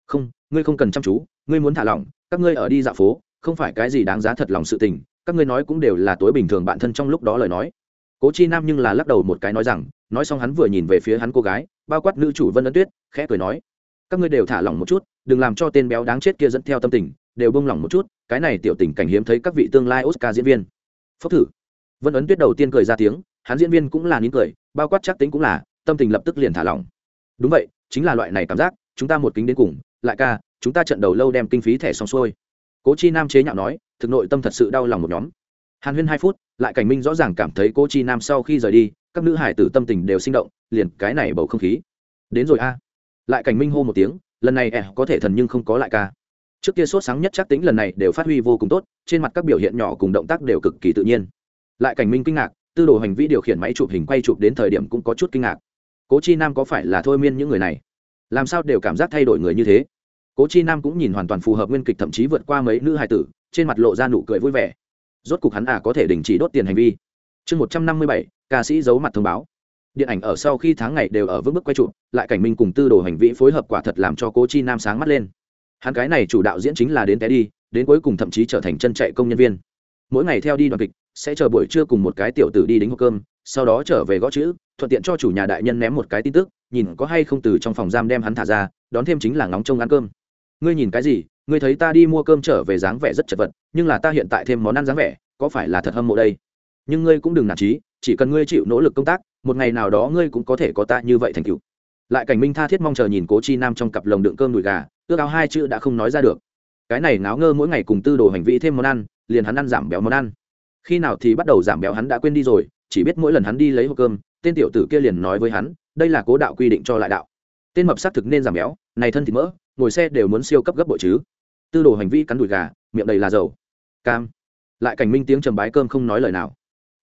Không, ngươi không cần chăm chú, ngươi muốn thả lỏng, các ngươi ở đi dạo phố, không phải cái gì đáng giá thật lòng sự tình, các ngươi nói cũng đều là tối bình thường bạn thân trong lúc đó lời nói. Cố chi nam nhưng là lắc đầu một cái nói rằng nói xong hắn vừa nhìn về phía hắn cô gái, bao quát nữ chủ vân ấn tuyết, khẽ cười nói, các ngươi đều thả lỏng một chút, đừng làm cho tên béo đáng chết kia dẫn theo tâm tình, đều bông lỏng một chút, cái này tiểu tình cảnh hiếm thấy các vị tương lai oscar diễn viên. Phốc thử. Vân ấn tuyết đầu tiên cười ra tiếng, hắn diễn viên cũng là nín cười, bao quát chắc tính cũng là, tâm tình lập tức liền thả lỏng. Đúng vậy, chính là loại này cảm giác, chúng ta một kính đến cùng, lại ca, chúng ta trận đầu lâu đem kinh phí thẻ xong xuôi. Cố chi nam chế nhạo nói, thực nội tâm thật sự đau lòng một nhóm. Hàn huyên hai phút, lại cảnh minh rõ ràng cảm thấy cố chi nam sau khi rời đi các nữ hải tử tâm tình đều sinh động, liền cái này bầu không khí. Đến rồi a. Lại cảnh minh hô một tiếng, lần này, ẻ, có thể thần nhưng không có lại ca. Trước kia sốt sáng nhất chắc tính lần này đều phát huy vô cùng tốt, trên mặt các biểu hiện nhỏ cùng động tác đều cực kỳ tự nhiên. Lại cảnh minh kinh ngạc, tư đồ hành vi điều khiển máy chụp hình quay chụp đến thời điểm cũng có chút kinh ngạc. Cố chi nam có phải là thôi miên những người này? Làm sao đều cảm giác thay đổi người như thế? Cố chi nam cũng nhìn hoàn toàn phù hợp nguyên kịch, thậm chí vượt qua mấy nữ hài tử, trên mặt lộ ra nụ cười vui vẻ. Rốt cục hắn à có thể đình chỉ đốt tiền hành vi chương một trăm năm mươi bảy, ca sĩ giấu mặt thông báo. Điện ảnh ở sau khi tháng ngày đều ở vững bước quay trụ lại cảnh minh cùng tư đồ hành vi phối hợp quả thật làm cho cố chi nam sáng mắt lên. Hắn cái này chủ đạo diễn chính là đến té đi, đến cuối cùng thậm chí trở thành chân chạy công nhân viên. Mỗi ngày theo đi đoàn kịch, sẽ chờ buổi trưa cùng một cái tiểu tử đi đính hộp cơm, sau đó trở về gõ chữ, thuận tiện cho chủ nhà đại nhân ném một cái tin tức, nhìn có hay không từ trong phòng giam đem hắn thả ra, đón thêm chính là ngóng trông ăn cơm. Ngươi nhìn cái gì? Ngươi thấy ta đi mua cơm trở về dáng vẻ rất chật vật, nhưng là ta hiện tại thêm món ăn dáng vẻ, có phải là thật hâm mộ đây? Nhưng ngươi cũng đừng nản trí chỉ cần ngươi chịu nỗ lực công tác, một ngày nào đó ngươi cũng có thể có ta như vậy thành cựu lại cảnh minh tha thiết mong chờ nhìn cố chi nam trong cặp lồng đựng cơm đùi gà, ước áo hai chữ đã không nói ra được. Cái này ngáo ngơ mỗi ngày cùng tư đồ hành vi thêm món ăn, liền hắn ăn giảm béo món ăn. Khi nào thì bắt đầu giảm béo hắn đã quên đi rồi, chỉ biết mỗi lần hắn đi lấy hộp cơm, tên tiểu tử kia liền nói với hắn, đây là cố đạo quy định cho lại đạo. Tên mập xác thực nên giảm béo, này thân thịt mỡ, ngồi xe đều muốn siêu cấp gấp bội chứ. Tư đồ hành vi cắn đùi gà, miệng đầy là dầu. Cam. Lại cảnh minh tiếng trầm bái cơm không nói lời nào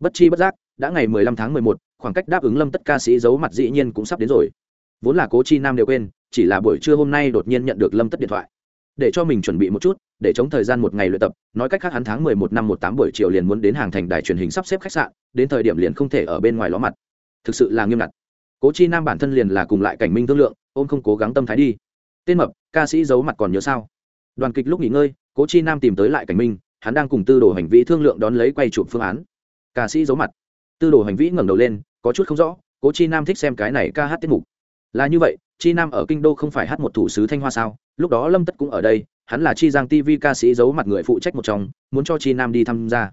bất chi bất giác, đã ngày mười lăm tháng mười một, khoảng cách đáp ứng lâm tất ca sĩ giấu mặt dĩ nhiên cũng sắp đến rồi. Vốn là cố chi nam đều quên, chỉ là buổi trưa hôm nay đột nhiên nhận được lâm tất điện thoại. Để cho mình chuẩn bị một chút, để chống thời gian một ngày luyện tập, nói cách khác hắn tháng mười một năm một tám buổi chiều liền muốn đến hàng thành đài truyền hình sắp xếp khách sạn, đến thời điểm liền không thể ở bên ngoài ló mặt. Thực sự là nghiêm ngặt. Cố chi nam bản thân liền là cùng lại cảnh minh thương lượng, ôm không cố gắng tâm thái đi. Tên mập, ca sĩ giấu mặt còn nhớ sao? Đoàn kịch lúc nghỉ ngơi, cố chi nam tìm tới lại cảnh minh, hắn đang cùng tư đồ hành vi thương lượng đón lấy quay chụp phương án ca sĩ giấu mặt. Tư đồ hành vi ngẩng đầu lên, có chút không rõ, cố chi nam thích xem cái này ca hát tiết mục. Là như vậy, chi nam ở kinh đô không phải hát một thủ sứ thanh hoa sao? Lúc đó lâm tất cũng ở đây, hắn là chi giang tv ca sĩ giấu mặt người phụ trách một trong, muốn cho chi nam đi tham gia.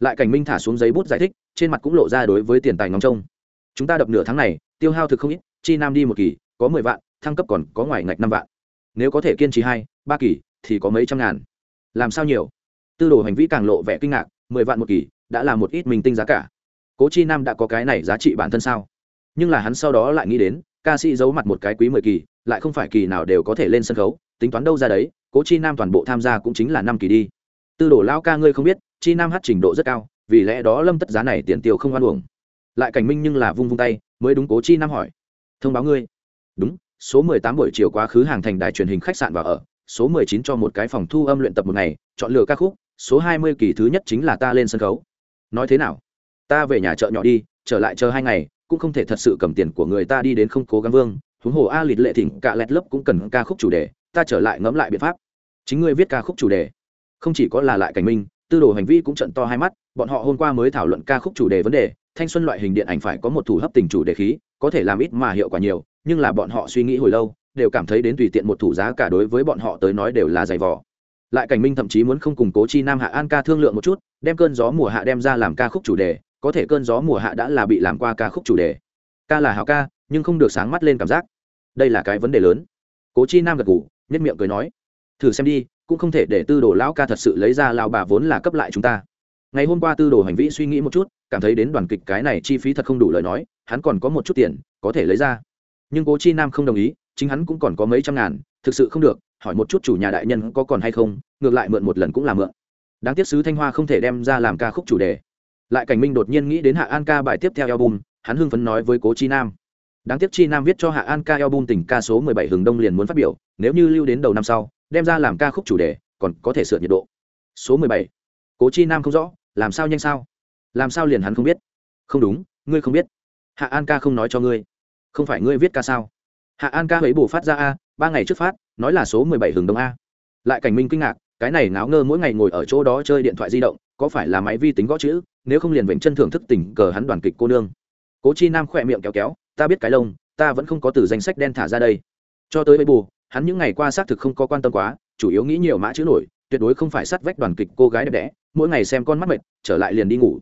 Lại cảnh minh thả xuống giấy bút giải thích, trên mặt cũng lộ ra đối với tiền tài ngóng trông. Chúng ta đập nửa tháng này, tiêu hao thực không ít, chi nam đi một kỳ, có mười vạn, thăng cấp còn có ngoài ngạch năm vạn. Nếu có thể kiên trì hai, ba kỳ, thì có mấy trăm ngàn. Làm sao nhiều? Tư đồ hành vi càng lộ vẻ kinh ngạc, mười vạn một kỳ đã là một ít mình tinh giá cả. Cố chi nam đã có cái này giá trị bản thân sao? Nhưng là hắn sau đó lại nghĩ đến, ca sĩ giấu mặt một cái quý mười kỳ, lại không phải kỳ nào đều có thể lên sân khấu, tính toán đâu ra đấy, cố chi nam toàn bộ tham gia cũng chính là năm kỳ đi. Tư đồ lao ca ngươi không biết, chi nam hát trình độ rất cao, vì lẽ đó lâm tất giá này tiền tiêu không hoan uổng. Lại cảnh minh nhưng là vung vung tay, mới đúng cố chi nam hỏi. Thông báo ngươi. Đúng, số mười tám buổi chiều quá khứ hàng thành đài truyền hình khách sạn và ở, số mười chín cho một cái phòng thu âm luyện tập một ngày, chọn lựa ca khúc, số hai mươi kỳ thứ nhất chính là ta lên sân khấu nói thế nào? Ta về nhà chợ nhỏ đi, trở lại chờ hai ngày, cũng không thể thật sự cầm tiền của người ta đi đến không cố gắng vương. Huống hồ a lịt lệ thỉnh, cả lẹt lớp cũng cần ca khúc chủ đề, ta trở lại ngẫm lại biện pháp. Chính ngươi viết ca khúc chủ đề. Không chỉ có là lại cảnh minh, tư đồ hành vi cũng trận to hai mắt, bọn họ hôm qua mới thảo luận ca khúc chủ đề vấn đề, thanh xuân loại hình điện ảnh phải có một thủ hấp tình chủ đề khí, có thể làm ít mà hiệu quả nhiều, nhưng là bọn họ suy nghĩ hồi lâu, đều cảm thấy đến tùy tiện một thủ giá cả đối với bọn họ tới nói đều là dày vò lại cảnh minh thậm chí muốn không cùng cố chi nam hạ an ca thương lượng một chút, đem cơn gió mùa hạ đem ra làm ca khúc chủ đề, có thể cơn gió mùa hạ đã là bị làm qua ca khúc chủ đề. Ca là hào ca, nhưng không được sáng mắt lên cảm giác. Đây là cái vấn đề lớn. Cố chi nam gật ngủ nhất miệng cười nói, thử xem đi, cũng không thể để tư đồ lão ca thật sự lấy ra lao bà vốn là cấp lại chúng ta. Ngày hôm qua tư đồ hành vi suy nghĩ một chút, cảm thấy đến đoàn kịch cái này chi phí thật không đủ lời nói, hắn còn có một chút tiền, có thể lấy ra. Nhưng cố chi nam không đồng ý, chính hắn cũng còn có mấy trăm ngàn thực sự không được, hỏi một chút chủ nhà đại nhân có còn hay không, ngược lại mượn một lần cũng là mượn. Đáng tiếc sứ thanh hoa không thể đem ra làm ca khúc chủ đề. Lại cảnh minh đột nhiên nghĩ đến hạ an ca bài tiếp theo album, hắn hưng phấn nói với cố chi nam. Đáng tiếc chi nam viết cho hạ an ca album tình ca số mười bảy hừng đông liền muốn phát biểu, nếu như lưu đến đầu năm sau, đem ra làm ca khúc chủ đề, còn có thể sửa nhiệt độ. Số mười bảy. Cố chi nam không rõ, làm sao nhanh sao? Làm sao liền hắn không biết? Không đúng, ngươi không biết. Hạ an ca không nói cho ngươi. Không phải ngươi viết ca sao? Hạ an ca ấy bổ phát ra a ba ngày trước phát, nói là số mười bảy hừng đông a. Lại cảnh minh kinh ngạc, cái này ngáo ngơ mỗi ngày ngồi ở chỗ đó chơi điện thoại di động, có phải là máy vi tính gõ chữ, nếu không liền vệnh chân thưởng thức tình cờ hắn đoàn kịch cô nương. Cố chi nam khỏe miệng kéo kéo, ta biết cái lông, ta vẫn không có từ danh sách đen thả ra đây. Cho tới bây bù, hắn những ngày qua xác thực không có quan tâm quá, chủ yếu nghĩ nhiều mã chữ nổi, tuyệt đối không phải sát vách đoàn kịch cô gái đẹp đẽ, mỗi ngày xem con mắt mệt, trở lại liền đi ngủ.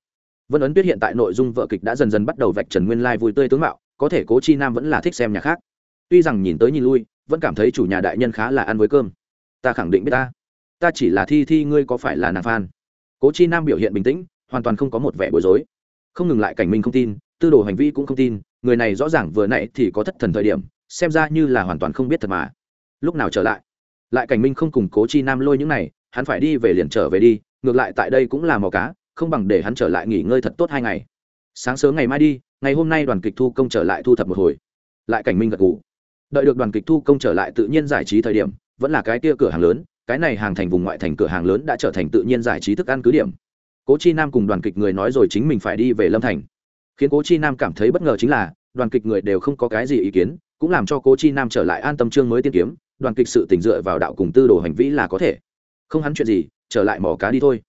Vân ấn tuyết hiện tại nội dung vợ kịch đã dần dần bắt đầu vạch trần nguyên lai vui tươi tướng mạo, có thể cố chi nam vẫn là thích xem nhà khác. Tuy rằng nhìn tới nhìn lui vẫn cảm thấy chủ nhà đại nhân khá là ăn với cơm. Ta khẳng định biết ta. Ta chỉ là thi thi ngươi có phải là nàng phan cố chi nam biểu hiện bình tĩnh, hoàn toàn không có một vẻ bối rối. Không ngừng lại cảnh minh không tin, tư đồ hành vi cũng không tin, người này rõ ràng vừa nãy thì có thất thần thời điểm, xem ra như là hoàn toàn không biết thật mà. Lúc nào trở lại? Lại cảnh minh không cùng cố chi nam lôi những này, hắn phải đi về liền trở về đi, ngược lại tại đây cũng là mò cá, không bằng để hắn trở lại nghỉ ngơi thật tốt hai ngày. Sáng sớm ngày mai đi, ngày hôm nay đoàn kịch thu công trở lại thu thập một hồi. Lại cảnh minh gật ngủ đợi được đoàn kịch thu công trở lại tự nhiên giải trí thời điểm, vẫn là cái kia cửa hàng lớn, cái này hàng thành vùng ngoại thành cửa hàng lớn đã trở thành tự nhiên giải trí thức ăn cứ điểm. Cố chi nam cùng đoàn kịch người nói rồi chính mình phải đi về lâm thành. Khiến cố chi nam cảm thấy bất ngờ chính là, đoàn kịch người đều không có cái gì ý kiến, cũng làm cho cố chi nam trở lại an tâm trương mới tiên kiếm, đoàn kịch sự tỉnh dựa vào đạo cùng tư đồ hành vĩ là có thể. Không hắn chuyện gì, trở lại mò cá đi thôi.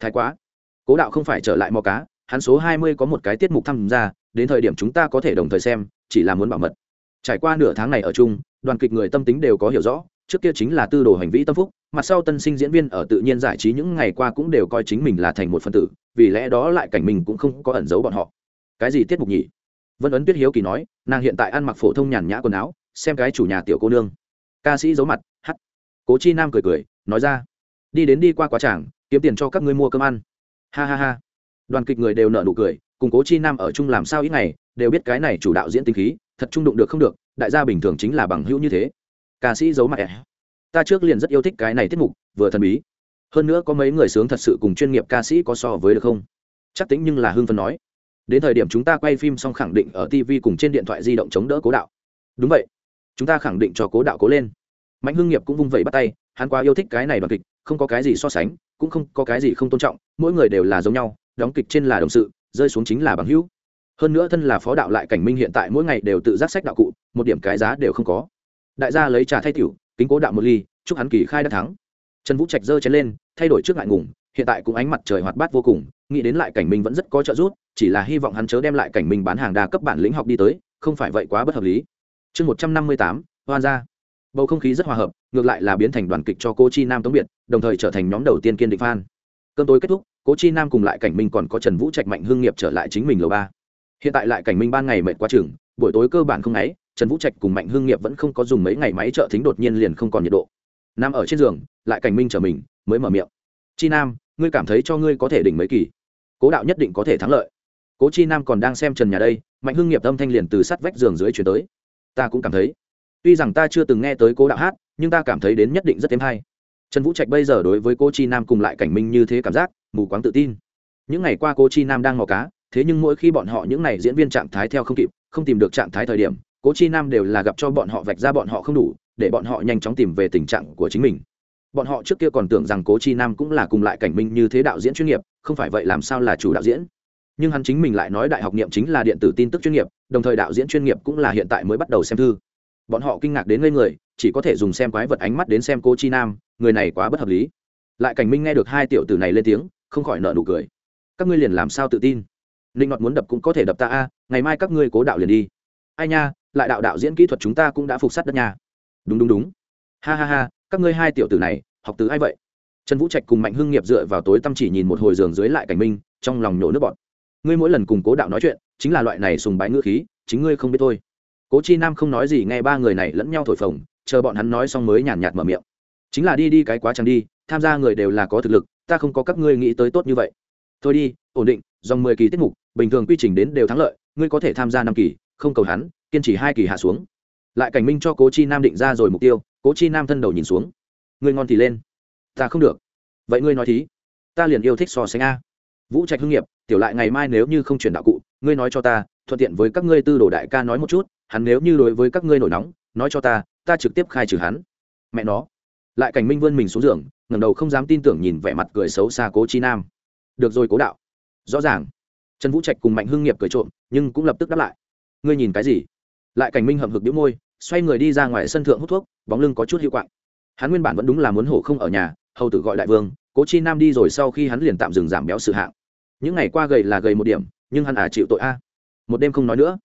Thái quá. Cố đạo không phải trở lại mò cá, hắn số hai mươi có một cái tiết mục tham gia, đến thời điểm chúng ta có thể đồng thời xem, chỉ là muốn bảo mật trải qua nửa tháng này ở chung, đoàn kịch người tâm tính đều có hiểu rõ, trước kia chính là tư đồ hành vĩ tâm phúc, mặt sau tân sinh diễn viên ở tự nhiên giải trí những ngày qua cũng đều coi chính mình là thành một phân tử, vì lẽ đó lại cảnh mình cũng không có ẩn giấu bọn họ. Cái gì tiết mục nhỉ? Vân ấn tuyết hiếu kỳ nói, nàng hiện tại ăn mặc phổ thông nhàn nhã quần áo, xem cái chủ nhà tiểu cô nương. Ca sĩ giấu mặt hắt cố chi nam cười cười, nói ra, đi đến đi qua quá tràng, kiếm tiền cho các ngươi mua cơm ăn. Ha ha ha. Đoàn kịch người đều nợ nụ cười, cùng cố chi nam ở chung làm sao ít ngày, đều biết cái này chủ đạo diễn tinh khí thật trung đụng được không được, đại gia bình thường chính là bằng hữu như thế. Ca sĩ giấu mặt ẻ. Ta trước liền rất yêu thích cái này tiết mục, vừa thần bí. Hơn nữa có mấy người sướng thật sự cùng chuyên nghiệp ca sĩ có so với được không? Chắc tính nhưng là hương phân nói. Đến thời điểm chúng ta quay phim xong khẳng định ở tv cùng trên điện thoại di động chống đỡ cố đạo. Đúng vậy. Chúng ta khẳng định cho cố đạo cố lên. Mạnh hưng nghiệp cũng vung vẩy bắt tay, hắn quá yêu thích cái này đoàn kịch, không có cái gì so sánh, cũng không có cái gì không tôn trọng, mỗi người đều là giống nhau, đóng kịch trên là đồng sự, rơi xuống chính là bằng hữu hơn nữa thân là phó đạo lại cảnh minh hiện tại mỗi ngày đều tự giác sách đạo cụ, một điểm cái giá đều không có. Đại gia lấy trà thay tiểu, kính cố đạo một ly, chúc hắn kỳ khai đã thắng. Trần vũ trạch giơ chén lên, thay đổi trước ngại ngùng, hiện tại cũng ánh mặt trời hoạt bát vô cùng, nghĩ đến lại cảnh minh vẫn rất có trợ giúp, chỉ là hy vọng hắn chớ đem lại cảnh minh bán hàng đa cấp bản lĩnh học đi tới, không phải vậy quá bất hợp lý. Chương một trăm năm mươi tám, hoan gia. Bầu không khí rất hòa hợp, ngược lại là biến thành đoàn kịch cho cô chi nam tống biệt, đồng thời trở thành nhóm đầu tiên kiên định phan cơn tối kết thúc, cố chi nam cùng lại cảnh minh còn có trần vũ trạch mạnh hương nghiệp trở lại chính mình lầu ba hiện tại lại cảnh minh ban ngày mệt quá chừng, buổi tối cơ bản không ấy, trần vũ trạch cùng mạnh hương nghiệp vẫn không có dùng mấy ngày máy trợ thính đột nhiên liền không còn nhiệt độ. Nằm ở trên giường, lại cảnh minh trở mình, mới mở miệng. Chi nam, ngươi cảm thấy cho ngươi có thể đỉnh mấy kỳ? Cố đạo nhất định có thể thắng lợi. Cố chi nam còn đang xem trần nhà đây, mạnh hương nghiệp âm thanh liền từ sắt vách giường dưới chuyển tới. Ta cũng cảm thấy. Tuy rằng ta chưa từng nghe tới cố đạo hát, nhưng ta cảm thấy đến nhất định rất thêm hay. Trần vũ trạch bây giờ đối với cô chi nam cùng lại cảnh minh như thế cảm giác, mù quáng tự tin. Những ngày qua cô chi nam đang mò cá thế nhưng mỗi khi bọn họ những này diễn viên trạng thái theo không kịp, không tìm được trạng thái thời điểm, cố chi nam đều là gặp cho bọn họ vạch ra bọn họ không đủ, để bọn họ nhanh chóng tìm về tình trạng của chính mình. Bọn họ trước kia còn tưởng rằng cố chi nam cũng là cùng lại cảnh minh như thế đạo diễn chuyên nghiệp, không phải vậy làm sao là chủ đạo diễn. Nhưng hắn chính mình lại nói đại học niệm chính là điện tử tin tức chuyên nghiệp, đồng thời đạo diễn chuyên nghiệp cũng là hiện tại mới bắt đầu xem thư. Bọn họ kinh ngạc đến ngây người, chỉ có thể dùng xem quái vật ánh mắt đến xem cô chi nam, người này quá bất hợp lý. Lại cảnh minh nghe được hai tiểu tử này lên tiếng, không khỏi nợ nụ cười. Các ngươi liền làm sao tự tin? Ninh ngọt muốn đập cũng có thể đập ta a, ngày mai các ngươi cố đạo liền đi. Ai nha, lại đạo đạo diễn kỹ thuật chúng ta cũng đã phục sát đất nha. Đúng đúng đúng. Ha ha ha, các ngươi hai tiểu tử này, học từ ai vậy? Trần vũ trạch cùng mạnh hưng nghiệp dựa vào tối tâm chỉ nhìn một hồi giường dưới lại cảnh minh, trong lòng nhổ nước bọt. Ngươi mỗi lần cùng cố đạo nói chuyện, chính là loại này sùng bái ngữ khí, chính ngươi không biết thôi. Cố chi nam không nói gì, nghe ba người này lẫn nhau thổi phồng, chờ bọn hắn nói xong mới nhàn nhạt mở miệng. Chính là đi đi cái quá chẳng đi, tham gia người đều là có thực lực, ta không có các ngươi nghĩ tới tốt như vậy. Thôi đi, ổn định dòng mười kỳ tiết mục, bình thường quy trình đến đều thắng lợi, ngươi có thể tham gia năm kỳ, không cầu hắn, kiên trì hai kỳ hạ xuống. Lại cảnh minh cho cố chi nam định ra rồi mục tiêu, cố chi nam thân đầu nhìn xuống. Ngươi ngon thì lên. Ta không được. Vậy ngươi nói thí. Ta liền yêu thích so sánh a. Vũ trạch hưng nghiệp, tiểu lại ngày mai nếu như không chuyển đạo cụ, ngươi nói cho ta, thuận tiện với các ngươi tư đồ đại ca nói một chút, hắn nếu như đối với các ngươi nổi nóng, nói cho ta ta trực tiếp khai trừ hắn. Mẹ nó. Lại cảnh minh vươn mình xuống giường, ngẩng đầu không dám tin tưởng nhìn vẻ mặt cười xấu xa cố chi nam. Được rồi cố đạo rõ ràng. Trần vũ trạch cùng mạnh hưng nghiệp cười trộm, nhưng cũng lập tức đáp lại. Ngươi nhìn cái gì? Lại cảnh minh hậm hực đĩu môi, xoay người đi ra ngoài sân thượng hút thuốc, bóng lưng có chút hiệu quạng. Hắn nguyên bản vẫn đúng là muốn hổ không ở nhà, hầu tử gọi đại vương, cố chi nam đi rồi sau khi hắn liền tạm dừng giảm béo sự hạng. Những ngày qua gầy là gầy một điểm, nhưng hắn à chịu tội a. Một đêm không nói nữa.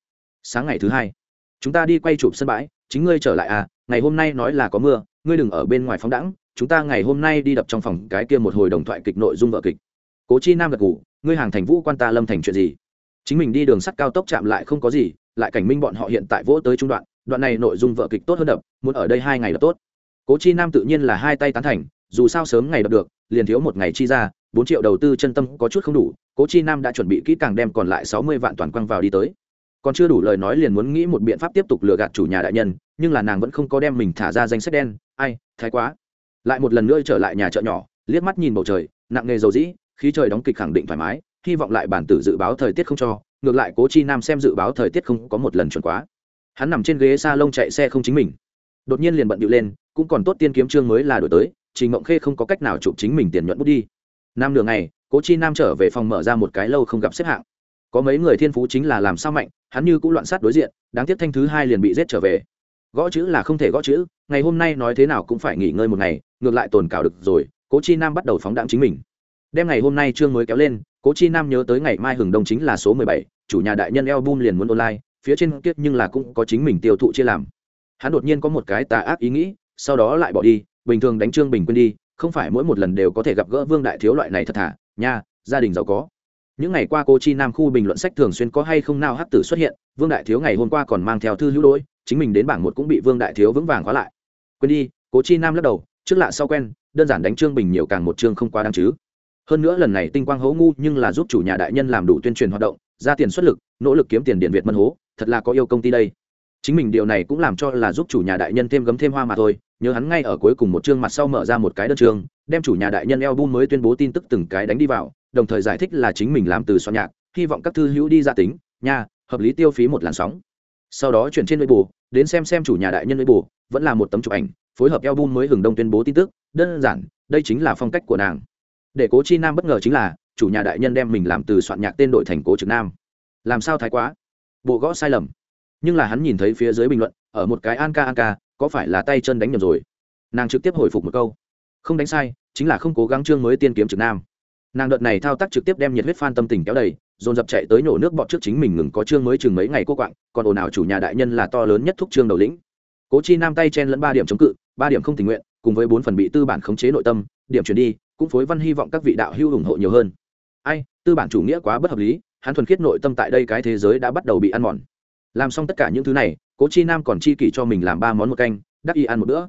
Sáng ngày thứ hai, chúng ta đi quay chụp sân bãi, chính ngươi trở lại à ngày hôm nay nói là có mưa, ngươi đừng ở bên ngoài phóng đẳng chúng ta ngày hôm nay đi đập trong phòng cái kia một hồi đồng thoại kịch nội dung vợ kịch cố chi nam gật ngủ, ngươi hàng thành vũ quan ta lâm thành chuyện gì? Chính mình đi đường sắt cao tốc chạm lại không có gì, lại cảnh minh bọn họ hiện tại vỗ tới trung đoạn đoạn này nội dung vợ kịch tốt hơn đập, muốn ở đây hai ngày đập tốt. Cố chi nam tự nhiên là hai tay tán thành, dù sao sớm ngày đập được, liền thiếu một ngày chi ra, bốn triệu đầu tư chân tâm có chút không đủ, cố chi nam đã chuẩn bị kỹ càng đem còn lại sáu mươi vạn toàn quăng vào đi tới. Còn chưa đủ lời nói liền muốn nghĩ một biện pháp tiếp tục lừa gạt chủ nhà đại nhân, nhưng là nàng vẫn không có đem mình thả ra danh sách đen, ai, thái quá. Lại một lần nữa trở lại nhà chợ nhỏ, liếc mắt nhìn bầu trời, nặng nghề dầu dĩ khí trời đóng kịch khẳng định thoải mái, hy vọng lại bản tử dự báo thời tiết không cho, ngược lại cố chi nam xem dự báo thời tiết không có một lần chuẩn quá. Hắn nằm trên ghế s a lông chạy xe không chính mình. Đột nhiên liền bận điệu lên, cũng còn tốt tiên kiếm chương mới là đổi tới, trình mộng khê không có cách nào chụp chính mình tiền nhuận bút đi. Năm nửa ngày, cố chi nam trở về phòng mở ra một cái lâu không gặp xếp hạng. Có mấy người thiên phú chính là làm sao mạnh, hắn như cũng loạn sát đối diện, đáng tiếc thanh thứ hai liền bị giết trở về. Gõ chữ là không thể gõ chữ, ngày hôm nay nói thế nào cũng phải nghỉ ngơi một ngày, ngược lại tồn cào được rồi, cố chi nam bắt đầu phóng đạn chính mình đem ngày hôm nay chương mới kéo lên, cố chi nam nhớ tới ngày mai hừng đông chính là số mười bảy, chủ nhà đại nhân album liền muốn online, phía trên kiếp nhưng là cũng có chính mình tiêu thụ chia làm. Hắn đột nhiên có một cái tà ác ý nghĩ, sau đó lại bỏ đi, bình thường đánh trương bình quên đi, không phải mỗi một lần đều có thể gặp gỡ vương đại thiếu loại này thật thà, nha, gia đình giàu có. Những ngày qua cô chi nam khu bình luận sách thường xuyên có hay không nào hắc tử xuất hiện, vương đại thiếu ngày hôm qua còn mang theo thư hữu đôi chính mình đến bảng một cũng bị vương đại thiếu vững vàng khóa lại. Quên đi, cố chi nam lắc đầu, trước lạ sau quen, đơn giản đánh trương bình nhiều càng một chương không quá đáng chứ hơn nữa lần này tinh quang hố ngu nhưng là giúp chủ nhà đại nhân làm đủ tuyên truyền hoạt động, ra tiền xuất lực, nỗ lực kiếm tiền điện việt mân hố, thật là có yêu công ty đây. Chính mình điều này cũng làm cho là giúp chủ nhà đại nhân thêm gấm thêm hoa mà thôi, nhớ hắn ngay ở cuối cùng một chương mặt sau mở ra một cái đơn chương, đem chủ nhà đại nhân album mới tuyên bố tin tức từng cái đánh đi vào, đồng thời giải thích là chính mình làm từ soạn nhạc, hy vọng các thư hữu đi ra tính, nha, hợp lý tiêu phí một làn sóng. Sau đó chuyển trên bù đến xem xem chủ nhà đại nhân bù vẫn là một tấm chụp ảnh, phối hợp album mới hừng đông tuyên bố tin tức, đơn giản, đây chính là phong cách của nàng để cố chi nam bất ngờ chính là, chủ nhà đại nhân đem mình làm từ soạn nhạc tên đội thành cố trực nam. Làm sao thái quá? Bộ gõ sai lầm. Nhưng là hắn nhìn thấy phía dưới bình luận, ở một cái an ca an ca, có phải là tay chân đánh nhầm rồi? Nàng trực tiếp hồi phục một câu. Không đánh sai, chính là không cố gắng chương mới tiên kiếm trực nam. Nàng đợt này thao tác trực tiếp đem nhiệt huyết f tâm tình kéo đầy, dồn dập chạy tới nổ nước bọt trước chính mình ngừng có chương mới chừng mấy ngày cô quạng, còn ồn ào chủ nhà đại nhân là to lớn nhất thúc chương đầu lĩnh. Cố chi nam tay chen lẫn ba điểm chống cự, ba điểm không tình nguyện, cùng với bốn phần bị tư bản khống chế nội tâm, điểm chuyển đi cũng phối văn hy vọng các vị đạo hưu ủng hộ nhiều hơn. Ai, tư bản chủ nghĩa quá bất hợp lý, hắn thuần khiết nội tâm tại đây cái thế giới đã bắt đầu bị ăn mòn. Làm xong tất cả những thứ này, cố chi nam còn chi kỷ cho mình làm ba món một canh, đắc y ăn một bữa.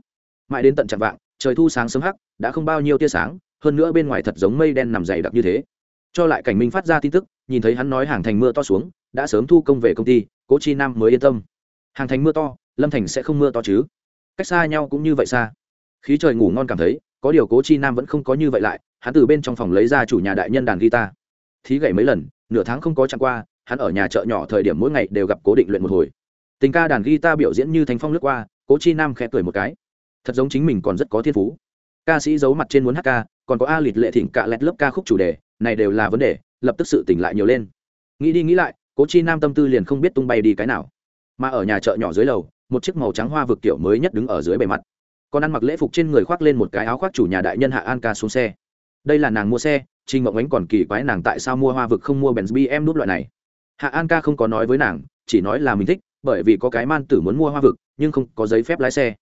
Mãi đến tận chạm vạng, trời thu sáng sớm hắc, đã không bao nhiêu tia sáng, hơn nữa bên ngoài thật giống mây đen nằm dày đặc như thế. Cho lại cảnh minh phát ra tin tức, nhìn thấy hắn nói hàng thành mưa to xuống, đã sớm thu công về công ty, cố chi nam mới yên tâm. Hàng thành mưa to, lâm thành sẽ không mưa to chứ? Cách xa nhau cũng như vậy xa. Khí trời ngủ ngon cảm thấy có điều cố chi nam vẫn không có như vậy lại, hắn từ bên trong phòng lấy ra chủ nhà đại nhân đàn guitar. Thí gậy mấy lần, nửa tháng không có chặng qua, hắn ở nhà chợ nhỏ thời điểm mỗi ngày đều gặp cố định luyện một hồi. Tình ca đàn guitar biểu diễn như thành phong lướt qua, cố chi nam khẽ cười một cái. Thật giống chính mình còn rất có thiên phú. Ca sĩ giấu mặt trên muốn hát ca, còn có a lịt lệ thỉnh cạ lẹt lớp ca khúc chủ đề, này đều là vấn đề, lập tức sự tỉnh lại nhiều lên. Nghĩ đi nghĩ lại, cố chi nam tâm tư liền không biết tung bay đi cái nào. Mà ở nhà chợ nhỏ dưới lầu, một chiếc màu trắng hoa vực kiểu mới nhất đứng ở dưới bề mặt còn ăn mặc lễ phục trên người khoác lên một cái áo khoác chủ nhà đại nhân hạ an ca xuống xe. Đây là nàng mua xe trinh mộng ánh còn kỳ quái nàng tại sao mua hoa vực không mua benz bm nút loại này. Hạ an ca không có nói với nàng, chỉ nói là mình thích, bởi vì có cái man tử muốn mua hoa vực, nhưng không có giấy phép lái xe.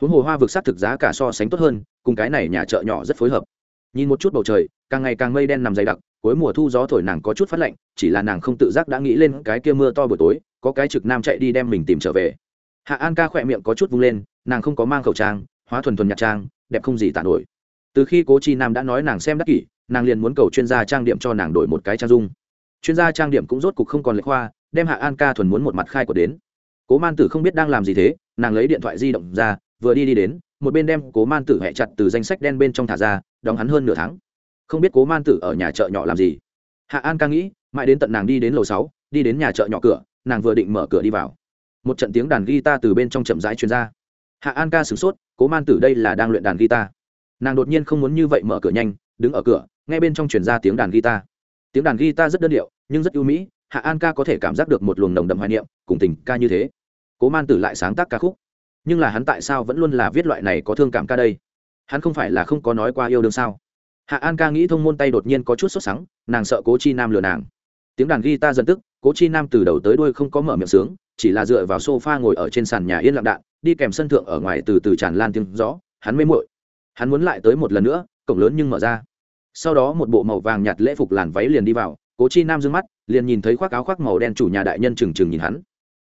Huống hồ hoa vực xác thực giá cả so sánh tốt hơn, cùng cái này nhà chợ nhỏ rất phối hợp. Nhìn một chút bầu trời, càng ngày càng mây đen nằm dày đặc, cuối mùa thu gió thổi nàng có chút phát lạnh, chỉ là nàng không tự giác đã nghĩ lên cái kia mưa to buổi tối, có cái trực nam chạy đi đem mình tìm trở về hạ an ca khỏe miệng có chút vung lên, nàng không có mang khẩu trang, hóa thuần thuần nhặt trang, đẹp không gì tả nổi. Từ khi cố chi nam đã nói nàng xem đắc kỷ, nàng liền muốn cầu chuyên gia trang điểm cho nàng đổi một cái trang dung. Chuyên gia trang điểm cũng rốt cục không còn lệ khoa, đem hạ an ca thuần muốn một mặt khai của đến. Cố man tử không biết đang làm gì thế, nàng lấy điện thoại di động ra, vừa đi đi đến, một bên đem cố man tử hẹ chặt từ danh sách đen bên trong thả ra, đóng hắn hơn nửa tháng. Không biết cố man tử ở nhà chợ nhỏ làm gì. Hạ an ca nghĩ, mãi đến tận nàng đi đến lầu sáu, đi đến nhà chợ nhỏ cửa, nàng vừa định mở cửa đi vào một trận tiếng đàn guitar từ bên trong chậm rãi truyền ra. Hạ an ca sửng sốt, cố man tử đây là đang luyện đàn guitar? Nàng đột nhiên không muốn như vậy mở cửa nhanh, đứng ở cửa, ngay bên trong truyền ra tiếng đàn guitar. Tiếng đàn guitar rất đơn điệu, nhưng rất ưu mỹ, hạ an ca có thể cảm giác được một luồng nồng đậm hoài niệm, cùng tình ca như thế. Cố man tử lại sáng tác ca khúc. Nhưng là hắn tại sao vẫn luôn là viết loại này có thương cảm ca đây? Hắn không phải là không có nói qua yêu đương sao? Hạ an ca nghĩ thông môn tay đột nhiên có chút sốt sắng, nàng sợ cố chi nam lừa nàng. Tiếng đàn guitar dần tức, cố chi nam từ đầu tới đuôi không có mở miệng sướng chỉ là dựa vào sofa ngồi ở trên sàn nhà yên lặng đạn đi kèm sân thượng ở ngoài từ từ tràn lan tiếng gió hắn mê muội, hắn muốn lại tới một lần nữa cổng lớn nhưng mở ra. Sau đó một bộ màu vàng nhạt lễ phục làn váy liền đi vào cố chi nam d mắt liền nhìn thấy khoác áo khoác màu đen chủ nhà đại nhân trừng trừng nhìn hắn.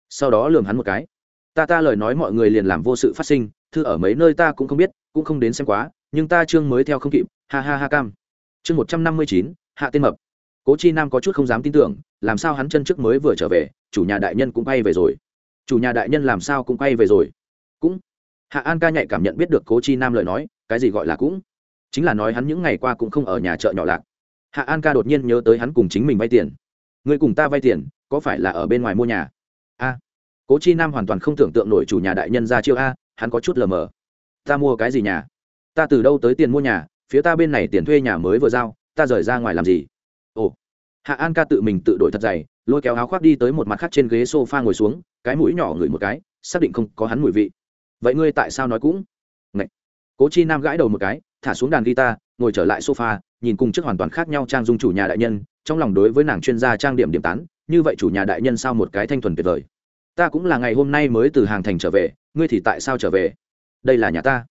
Sau đó lường hắn một cái. Ta ta lời nói mọi người liền làm vô sự phát sinh thư ở mấy nơi ta cũng không biết cũng không đến xem quá nhưng ta chương mới theo không kịp ha ha ha cam. Chương một trăm năm mươi chín hạ tên mập. Cố chi nam có chút không dám tin tưởng làm sao hắn chân trước mới vừa trở về, chủ nhà đại nhân cũng quay về rồi. Chủ nhà đại nhân làm sao cũng quay về rồi. Cũng. Hạ an ca nhạy cảm nhận biết được cố chi nam lời nói, cái gì gọi là cũng. Chính là nói hắn những ngày qua cũng không ở nhà chợ nhỏ lạc. Hạ an ca đột nhiên nhớ tới hắn cùng chính mình vay tiền. Người cùng ta vay tiền, có phải là ở bên ngoài mua nhà? A. Cố chi nam hoàn toàn không tưởng tượng nổi chủ nhà đại nhân ra chiêu a, hắn có chút lờ mờ. Ta mua cái gì nhà? Ta từ đâu tới tiền mua nhà? Phía ta bên này tiền thuê nhà mới vừa giao, ta rời ra ngoài làm gì? Ồ hạ an ca tự mình tự đổi thật dày, lôi kéo áo khoác đi tới một mặt khác trên ghế s o f a ngồi xuống, cái mũi nhỏ ngửi một cái, xác định không có hắn mùi vị. Vậy ngươi tại sao nói cũng? Ngậy. cố chi nam gãi đầu một cái, thả xuống đàn guitar, ngồi trở lại sofa, nhìn cùng trước hoàn toàn khác nhau trang dung chủ nhà đại nhân, trong lòng đối với nàng chuyên gia trang điểm điểm tán, như vậy chủ nhà đại nhân sao một cái thanh thuần tuyệt vời. Ta cũng là ngày hôm nay mới từ hàng thành trở về, ngươi thì tại sao trở về? Đây là nhà ta.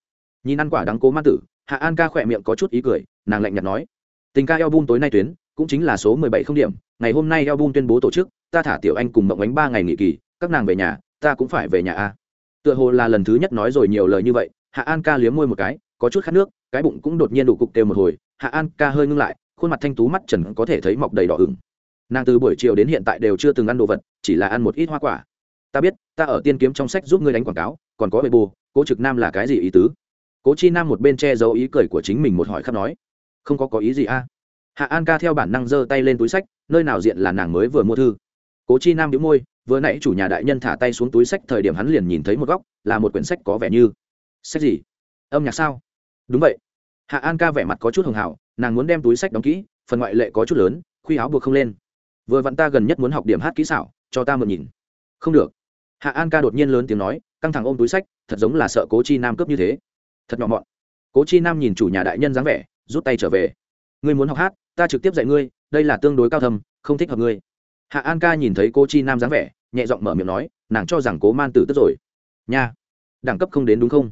Nhìn ăn quả đắng cố man tử, hạ an ca khỏe miệng có chút ý cười, nàng lạnh nhạt nói. Tình ca eo bun tối nay tuyến cũng chính là số mười bảy không điểm. Ngày hôm nay eo tuyên bố tổ chức, ta thả tiểu anh cùng mộng Ánh ba ngày nghỉ kỳ, các nàng về nhà, ta cũng phải về nhà a. Tựa hồ là lần thứ nhất nói rồi nhiều lời như vậy, hạ an ca liếm môi một cái, có chút khát nước, cái bụng cũng đột nhiên đủ cục têu một hồi, hạ an ca hơi ngưng lại, khuôn mặt thanh tú mắt trần có thể thấy mọc đầy đỏ ửng. Nàng từ buổi chiều đến hiện tại đều chưa từng ăn đồ vật, chỉ là ăn một ít hoa quả. Ta biết, ta ở tiên kiếm trong sách giúp ngươi đánh quảng cáo, còn có bề bù cố trực nam là cái gì ý tứ? Cố chi nam một bên che giấu ý cười của chính mình một hỏi khắp nói. Không có có ý gì a hạ an ca theo bản năng giơ tay lên túi sách, nơi nào diện là nàng mới vừa mua thư. Cố chi nam đĩu môi, vừa nãy chủ nhà đại nhân thả tay xuống túi sách, thời điểm hắn liền nhìn thấy một góc, là một quyển sách có vẻ như sách gì? Âm nhạc sao? Đúng vậy. Hạ an ca vẻ mặt có chút hường hảo nàng muốn đem túi sách đóng kỹ, phần ngoại lệ có chút lớn, khuy áo buộc không lên. Vừa vặn ta gần nhất muốn học điểm hát kỹ xảo, cho ta một nhìn. Không được. Hạ an ca đột nhiên lớn tiếng nói, căng thẳng ôm túi sách, thật giống là sợ cố chi nam cướp như thế. Thật nhỏ mọn. Cố chi nam nhìn chủ nhà đại nhân dáng vẻ, rút tay trở về. Ngươi muốn học hát ta trực tiếp dạy ngươi, đây là tương đối cao thâm, không thích hợp ngươi. Hạ an ca nhìn thấy cô chi nam dáng vẻ, nhẹ giọng mở miệng nói, nàng cho rằng cố man tử tức rồi. Nha, đẳng cấp không đến đúng không?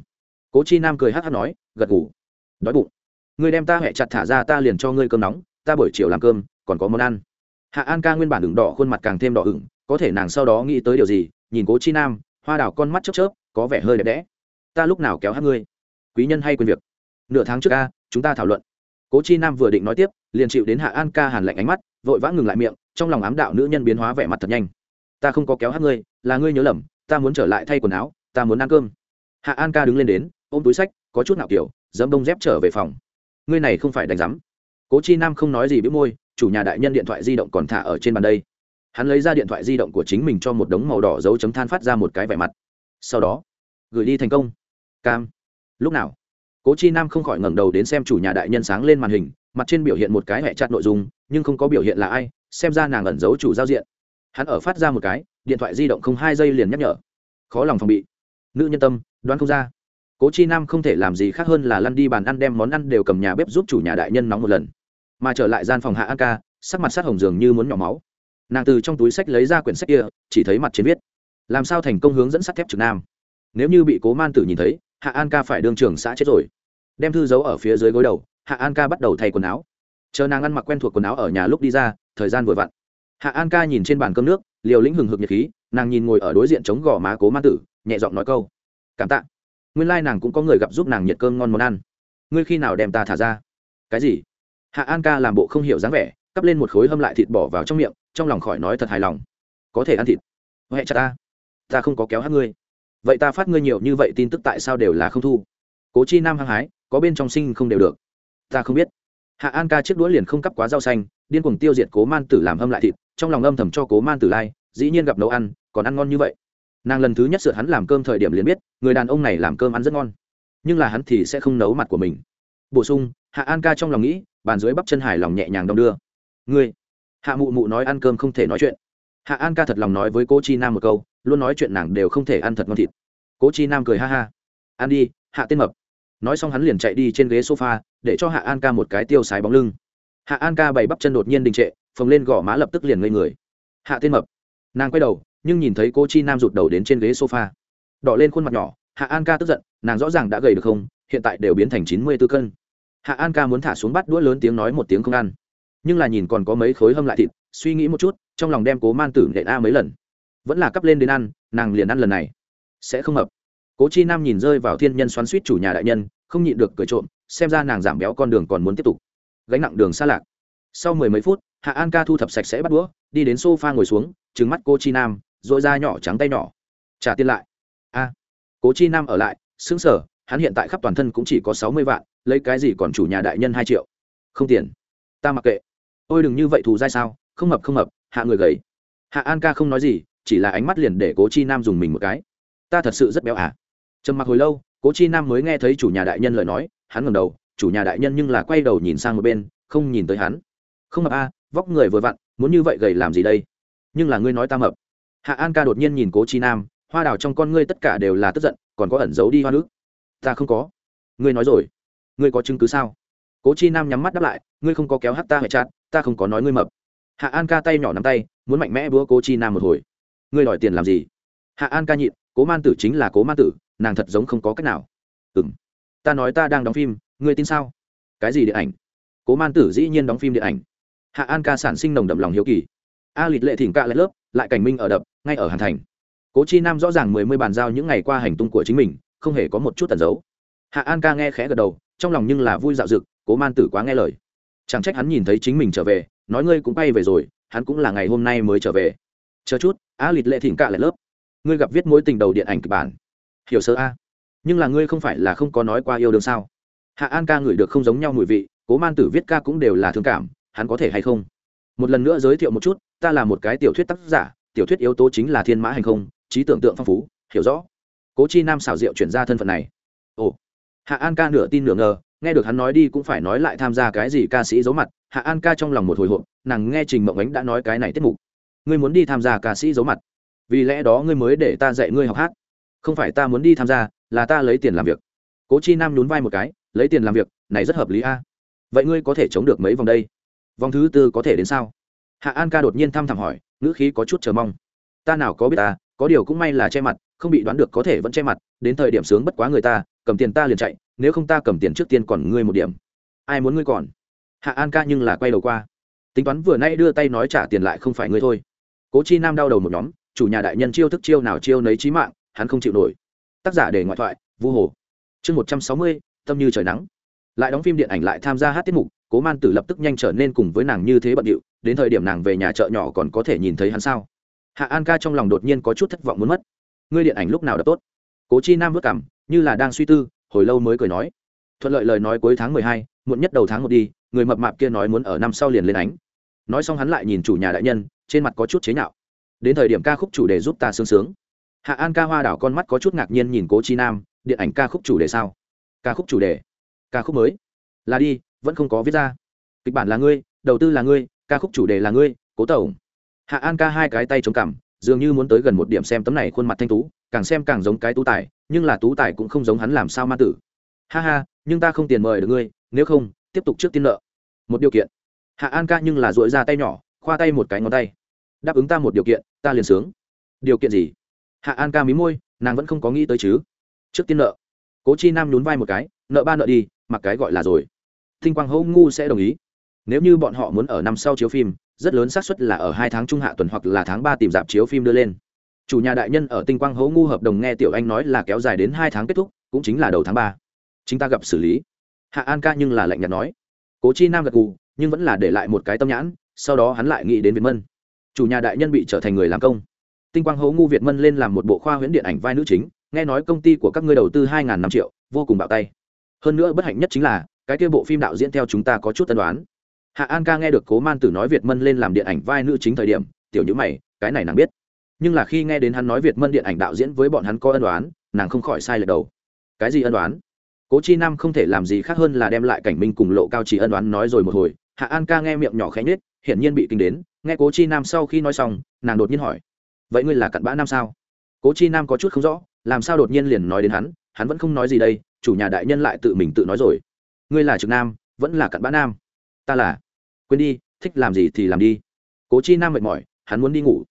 Cố chi nam cười hát hát nói, gật ngủ đói bụng. Ngươi đem ta hẹ chặt thả ra, ta liền cho ngươi cơm nóng, ta buổi chiều làm cơm, còn có món ăn. Hạ an ca nguyên bản ửng đỏ, khuôn mặt càng thêm đỏ ửng, có thể nàng sau đó nghĩ tới điều gì, nhìn cố chi nam, hoa đào con mắt chớp chớp, có vẻ hơi đẹp đẽ. Ta lúc nào kéo hát ngươi? Quý nhân hay quên việc. Nửa tháng trước ca chúng ta thảo luận cố chi nam vừa định nói tiếp, liền chịu đến hạ an ca hàn lạnh ánh mắt, vội vã ngừng lại miệng, trong lòng ám đạo nữ nhân biến hóa vẻ mặt thật nhanh. Ta không có kéo hát ngươi, là ngươi nhớ lầm, ta muốn trở lại thay quần áo, ta muốn ăn cơm. Hạ an ca đứng lên đến, ôm túi sách, có chút nào kiểu dẫm đông dép trở về phòng. Ngươi này không phải đánh rắm cố chi nam không nói gì biết môi, chủ nhà đại nhân điện thoại di động còn thả ở trên bàn đây. Hắn lấy ra điện thoại di động của chính mình cho một đống màu đỏ dấu chấm than phát ra một cái vẻ mặt. Sau đó, gửi đi thành công. Cam, lúc nào? Cố chi nam không khỏi ngẩng đầu đến xem chủ nhà đại nhân sáng lên màn hình, mặt trên biểu hiện một cái hẹ chặt nội dung, nhưng không có biểu hiện là ai, xem ra nàng ẩn giấu chủ giao diện. Hắn ở phát ra một cái, điện thoại di động không hai giây liền nhắc nhở. Khó lòng phòng bị. Nữ nhân tâm, đoán không ra. Cố chi nam không thể làm gì khác hơn là lăn đi bàn ăn đem món ăn đều cầm nhà bếp giúp chủ nhà đại nhân nóng một lần. Mà trở lại gian phòng hạ an ca, sắc mặt sát hồng dường như muốn nhỏ máu. Nàng từ trong túi sách lấy ra quyển sách kia, chỉ thấy mặt trên viết, làm sao thành công hướng dẫn sắt thép trực nam? Nếu như bị cố man tử nhìn thấy hạ an ca phải đương trường xã chết rồi. Đem thư giấu ở phía dưới gối đầu, hạ an ca bắt đầu thay quần áo. Chờ nàng ăn mặc quen thuộc quần áo ở nhà lúc đi ra, thời gian vừa vặn. Hạ an ca nhìn trên bàn cơm nước, liều lĩnh hừng hực nhiệt khí, nàng nhìn ngồi ở đối diện chống gò má cố ma tử, nhẹ giọng nói câu, cảm tạ. Nguyên lai、like、nàng cũng có người gặp giúp nàng nhiệt cơm ngon món ăn. Ngươi khi nào đem ta thả ra? Cái gì? Hạ an ca làm bộ không hiểu dáng vẻ, cắp lên một khối hâm lại thịt bỏ vào trong miệng, trong lòng khỏi nói thật hài lòng. Có thể ăn thịt. Huệ chặt ta. Ta không có kéo hát ngươi vậy ta phát ngươi nhiều như vậy tin tức tại sao đều là không thu? Cố chi nam hăng hái, có bên trong sinh không đều được. Ta không biết. Hạ an ca chiếc đũa liền không cắp quá rau xanh, điên cuồng tiêu diệt cố man tử làm hâm lại thịt, trong lòng âm thầm cho cố man tử lai, dĩ nhiên gặp nấu ăn, còn ăn ngon như vậy. Nàng lần thứ nhất sửa hắn làm cơm thời điểm liền biết, người đàn ông này làm cơm ăn rất ngon. Nhưng là hắn thì sẽ không nấu mặt của mình. Bổ sung, hạ an ca trong lòng nghĩ, bàn dưới bắp chân hài lòng nhẹ nhàng đong đưa. Ngươi, hạ mụ mụ nói ăn cơm không thể nói chuyện. Hạ an ca thật lòng nói với cô chi nam một câu luôn nói chuyện nàng đều không thể ăn thật ngon thịt. Cố chi nam cười ha ha. Ăn đi, hạ tên mập. Nói xong hắn liền chạy đi trên ghế sofa, để cho hạ an ca một cái tiêu sái bóng lưng. Hạ an ca bày bắp chân đột nhiên đình trệ, phồng lên gõ má lập tức liền ngây người. Hạ tên mập. Nàng quay đầu, nhưng nhìn thấy cô chi nam rụt đầu đến trên ghế sofa. Đỏ lên khuôn mặt nhỏ, hạ an ca tức giận, nàng rõ ràng đã gầy được không, hiện tại đều biến thành chín mươi b ố cân. Hạ an ca muốn thả xuống bắt đũa lớn tiếng nói một tiếng không ăn. Nhưng là nhìn còn có mấy khối hâm lại thịt, suy nghĩ một chút, trong lòng đem cố man tử nện a mấy lần vẫn là cắp lên đến ăn, nàng liền ăn lần này. Sẽ không hợp. Cố chi nam nhìn rơi vào thiên nhân xoắn suýt chủ nhà đại nhân, không nhịn được cười trộm, xem ra nàng giảm béo con đường còn muốn tiếp tục. Gánh nặng đường xa lạc. Sau mười mấy phút, hạ an ca thu thập sạch sẽ bắt đũa, đi đến s o f a ngồi xuống trứng mắt cô chi nam dội da nhỏ trắng tay nhỏ. Trả tiền lại. A. Cố chi nam ở lại xứng sở hắn hiện tại khắp toàn thân cũng chỉ có sáu mươi vạn, lấy cái gì còn chủ nhà đại nhân hai triệu? Không tiền. Ta mặc kệ. Ôi đừng như vậy thù dai sao? Không mập không mập hạ người gầy. Hạ an ca không nói gì chỉ là ánh mắt liền để cố chi nam dùng mình một cái. Ta thật sự rất béo à? Trầm mặc hồi lâu cố chi nam mới nghe thấy chủ nhà đại nhân lời nói hắn ngầm đầu chủ nhà đại nhân nhưng là quay đầu nhìn sang một bên không nhìn tới hắn. Không mập a à, vóc người vừa vặn muốn như vậy gầy làm gì đây? Nhưng là ngươi nói ta mập. Hạ an ca đột nhiên nhìn cố chi nam hoa đào trong con ngươi tất cả đều là tức giận còn có ẩn giấu đi hoa nước ta không có. Ngươi nói rồi. Ngươi có chứng cứ sao? Cố chi nam nhắm mắt đáp lại ngươi không có kéo hát ta hệ chát, ta không có nói ngươi mập. Hạ an ca tay nhỏ nắm tay muốn mạnh mẽ búa cố chi nam một hồi ngươi đòi tiền làm gì? Hạ an ca nhịn, cố man tử chính là cố man tử, nàng thật giống không có cách nào. Ừ m ta nói ta đang đóng phim, ngươi tin sao? Cái gì điện ảnh? Cố man tử dĩ nhiên đóng phim điện ảnh. Hạ an ca sản sinh nồng đậm lòng hiếu kỳ. A lịt lệ thỉnh ca lại lớp, lại cảnh minh ở đập, ngay ở hàn thành. Cố chi nam rõ ràng mười mươi bàn giao những ngày qua hành tung của chính mình, không hề có một chút tẩn giấu hạ an ca nghe khẽ gật đầu, trong lòng nhưng là vui dạo dực, cố man tử quá nghe lời. Chẳng trách hắn nhìn thấy chính mình trở về, nói ngươi cũng bay về rồi, hắn cũng là ngày hôm nay mới trở về chờ chút, a lịt lệ thỉnh cạ lại lớp. Ngươi gặp viết mối tình đầu điện ảnh kịch bản. Hiểu sơ a. Nhưng là ngươi không phải là không có nói qua yêu đương sao? Hạ an ca ngửi được không giống nhau mùi vị, cố man tử viết ca cũng đều là thương cảm, hắn có thể hay không? Một lần nữa giới thiệu một chút, ta là một cái tiểu thuyết tác giả, tiểu thuyết yếu tố chính là thiên mã hành không, trí tưởng tượng phong phú, hiểu rõ. Cố chi nam xảo diệu chuyển ra thân phận này. Ồ. Hạ an ca nửa tin nửa ngờ, nghe được hắn nói đi cũng phải nói lại tham gia cái gì ca sĩ giấu mặt. Hạ an ca trong lòng một hồi hộp, nàng nghe trình mộng ánh đã nói cái này tiết mục ngươi muốn đi tham gia ca sĩ giấu mặt. Vì lẽ đó ngươi mới để ta dạy ngươi học hát. Không phải ta muốn đi tham gia, là ta lấy tiền làm việc. Cố chi nam nhún vai một cái, lấy tiền làm việc, này rất hợp lý a. Vậy ngươi có thể chống được mấy vòng đây? Vòng thứ tư có thể đến sao? Hạ an ca đột nhiên thăm thẳm hỏi, ngữ khí có chút chờ mong. Ta nào có biết ta, có điều cũng may là che mặt, không bị đoán được có thể vẫn che mặt, đến thời điểm sướng bất quá người ta, cầm tiền ta liền chạy, nếu không ta cầm tiền trước tiên còn ngươi một điểm. Ai muốn ngươi còn? Hạ an ca nhưng là quay đầu qua. Tính toán vừa nay đưa tay nói trả tiền lại không phải ngươi thôi cố chi nam đau đầu một nhóm, chủ nhà đại nhân chiêu thức chiêu nào chiêu nấy trí mạng, hắn không chịu nổi. Tác giả để ngoại thoại, vu hồ. Chương một trăm sáu mươi, tâm như trời nắng. Lại đóng phim điện ảnh lại tham gia hát tiết mục, cố man tử lập tức nhanh trở nên cùng với nàng như thế bận điệu, đến thời điểm nàng về nhà chợ nhỏ còn có thể nhìn thấy hắn sao? Hạ an ca trong lòng đột nhiên có chút thất vọng muốn mất. Ngươi điện ảnh lúc nào đã tốt? Cố chi nam vất cảm, như là đang suy tư, hồi lâu mới cười nói. Thuận lợi lời nói cuối tháng mười hai, muộn nhất đầu tháng một đi, người mập mạp kia nói muốn ở năm sau liền lên ánh. Nói xong hắn lại nhìn chủ nhà đại nhân trên mặt có chút chế nhạo. Đến thời điểm ca khúc chủ đề giúp ta sướng sướng. Hạ an ca hoa đảo con mắt có chút ngạc nhiên nhìn cố chi nam, điện ảnh ca khúc chủ đề sao? Ca khúc chủ đề. Ca khúc mới. Là đi, vẫn không có viết ra. Kịch bản là ngươi, đầu tư là ngươi, ca khúc chủ đề là ngươi, cố tổng. Hạ an ca hai cái tay chống cằm, dường như muốn tới gần một điểm xem tấm này khuôn mặt thanh tú, càng xem càng giống cái tú tài, nhưng là tú tài cũng không giống hắn làm sao ma tử. Ha ha, nhưng ta không tiền mời được ngươi, nếu không, tiếp tục trước tiên nợ. Một điều kiện. Hạ an ca nhưng là dội ra tay nhỏ, khoa tay một cái ngón tay đáp ứng ta một điều kiện, ta liền sướng. Điều kiện gì? Hạ an ca mí môi, nàng vẫn không có nghĩ tới chứ. Trước tiên nợ. Cố chi nam nhún vai một cái, nợ ba nợ đi, mặc cái gọi là rồi. Thinh quang hâu ngu sẽ đồng ý. Nếu như bọn họ muốn ở năm sau chiếu phim, rất lớn xác suất là ở hai tháng trung hạ tuần hoặc là tháng ba tìm dạp chiếu phim đưa lên. Chủ nhà đại nhân ở tinh quang hố ngu hợp đồng nghe tiểu anh nói là kéo dài đến hai tháng kết thúc, cũng chính là đầu tháng ba. Chúng ta gặp xử lý. Hạ an ca nhưng là lạnh nhạt nói. Cố chi nam gật gù, nhưng vẫn là để lại một cái tâm nhãn, sau đó hắn lại nghĩ đến việt mân chủ nhà đại nhân bị trở thành người làm công. Tinh quang hố ngu việt mân lên làm một bộ khoa huyễn điện ảnh vai nữ chính, nghe nói công ty của các ngươi đầu tư hai năm triệu, vô cùng bạo tay. Hơn nữa bất hạnh nhất chính là, cái kia bộ phim đạo diễn theo chúng ta có chút tân đoán. Hạ an ca nghe được cố man tử nói việt mân lên làm điện ảnh vai nữ chính thời điểm, tiểu nhữ mày, cái này nàng biết. Nhưng là khi nghe đến hắn nói việt mân điện ảnh đạo diễn với bọn hắn có ân đoán, nàng không khỏi sai lệch đầu. Cái gì ân đoán? Cố chi nam không thể làm gì khác hơn là đem lại cảnh minh cùng lộ cao chỉ ân đoán nói rồi một hồi. Hạ an ca nghe miệng nhỏ khẽ nhết hiển nhiên bị kinh đến nghe cố chi nam sau khi nói xong nàng đột nhiên hỏi vậy ngươi là cặn bã nam sao? Cố chi nam có chút không rõ làm sao đột nhiên liền nói đến hắn hắn vẫn không nói gì đây chủ nhà đại nhân lại tự mình tự nói rồi ngươi là trực nam vẫn là cặn bã nam. Ta là. Quên đi thích làm gì thì làm đi. Cố chi nam mệt mỏi hắn muốn đi ngủ.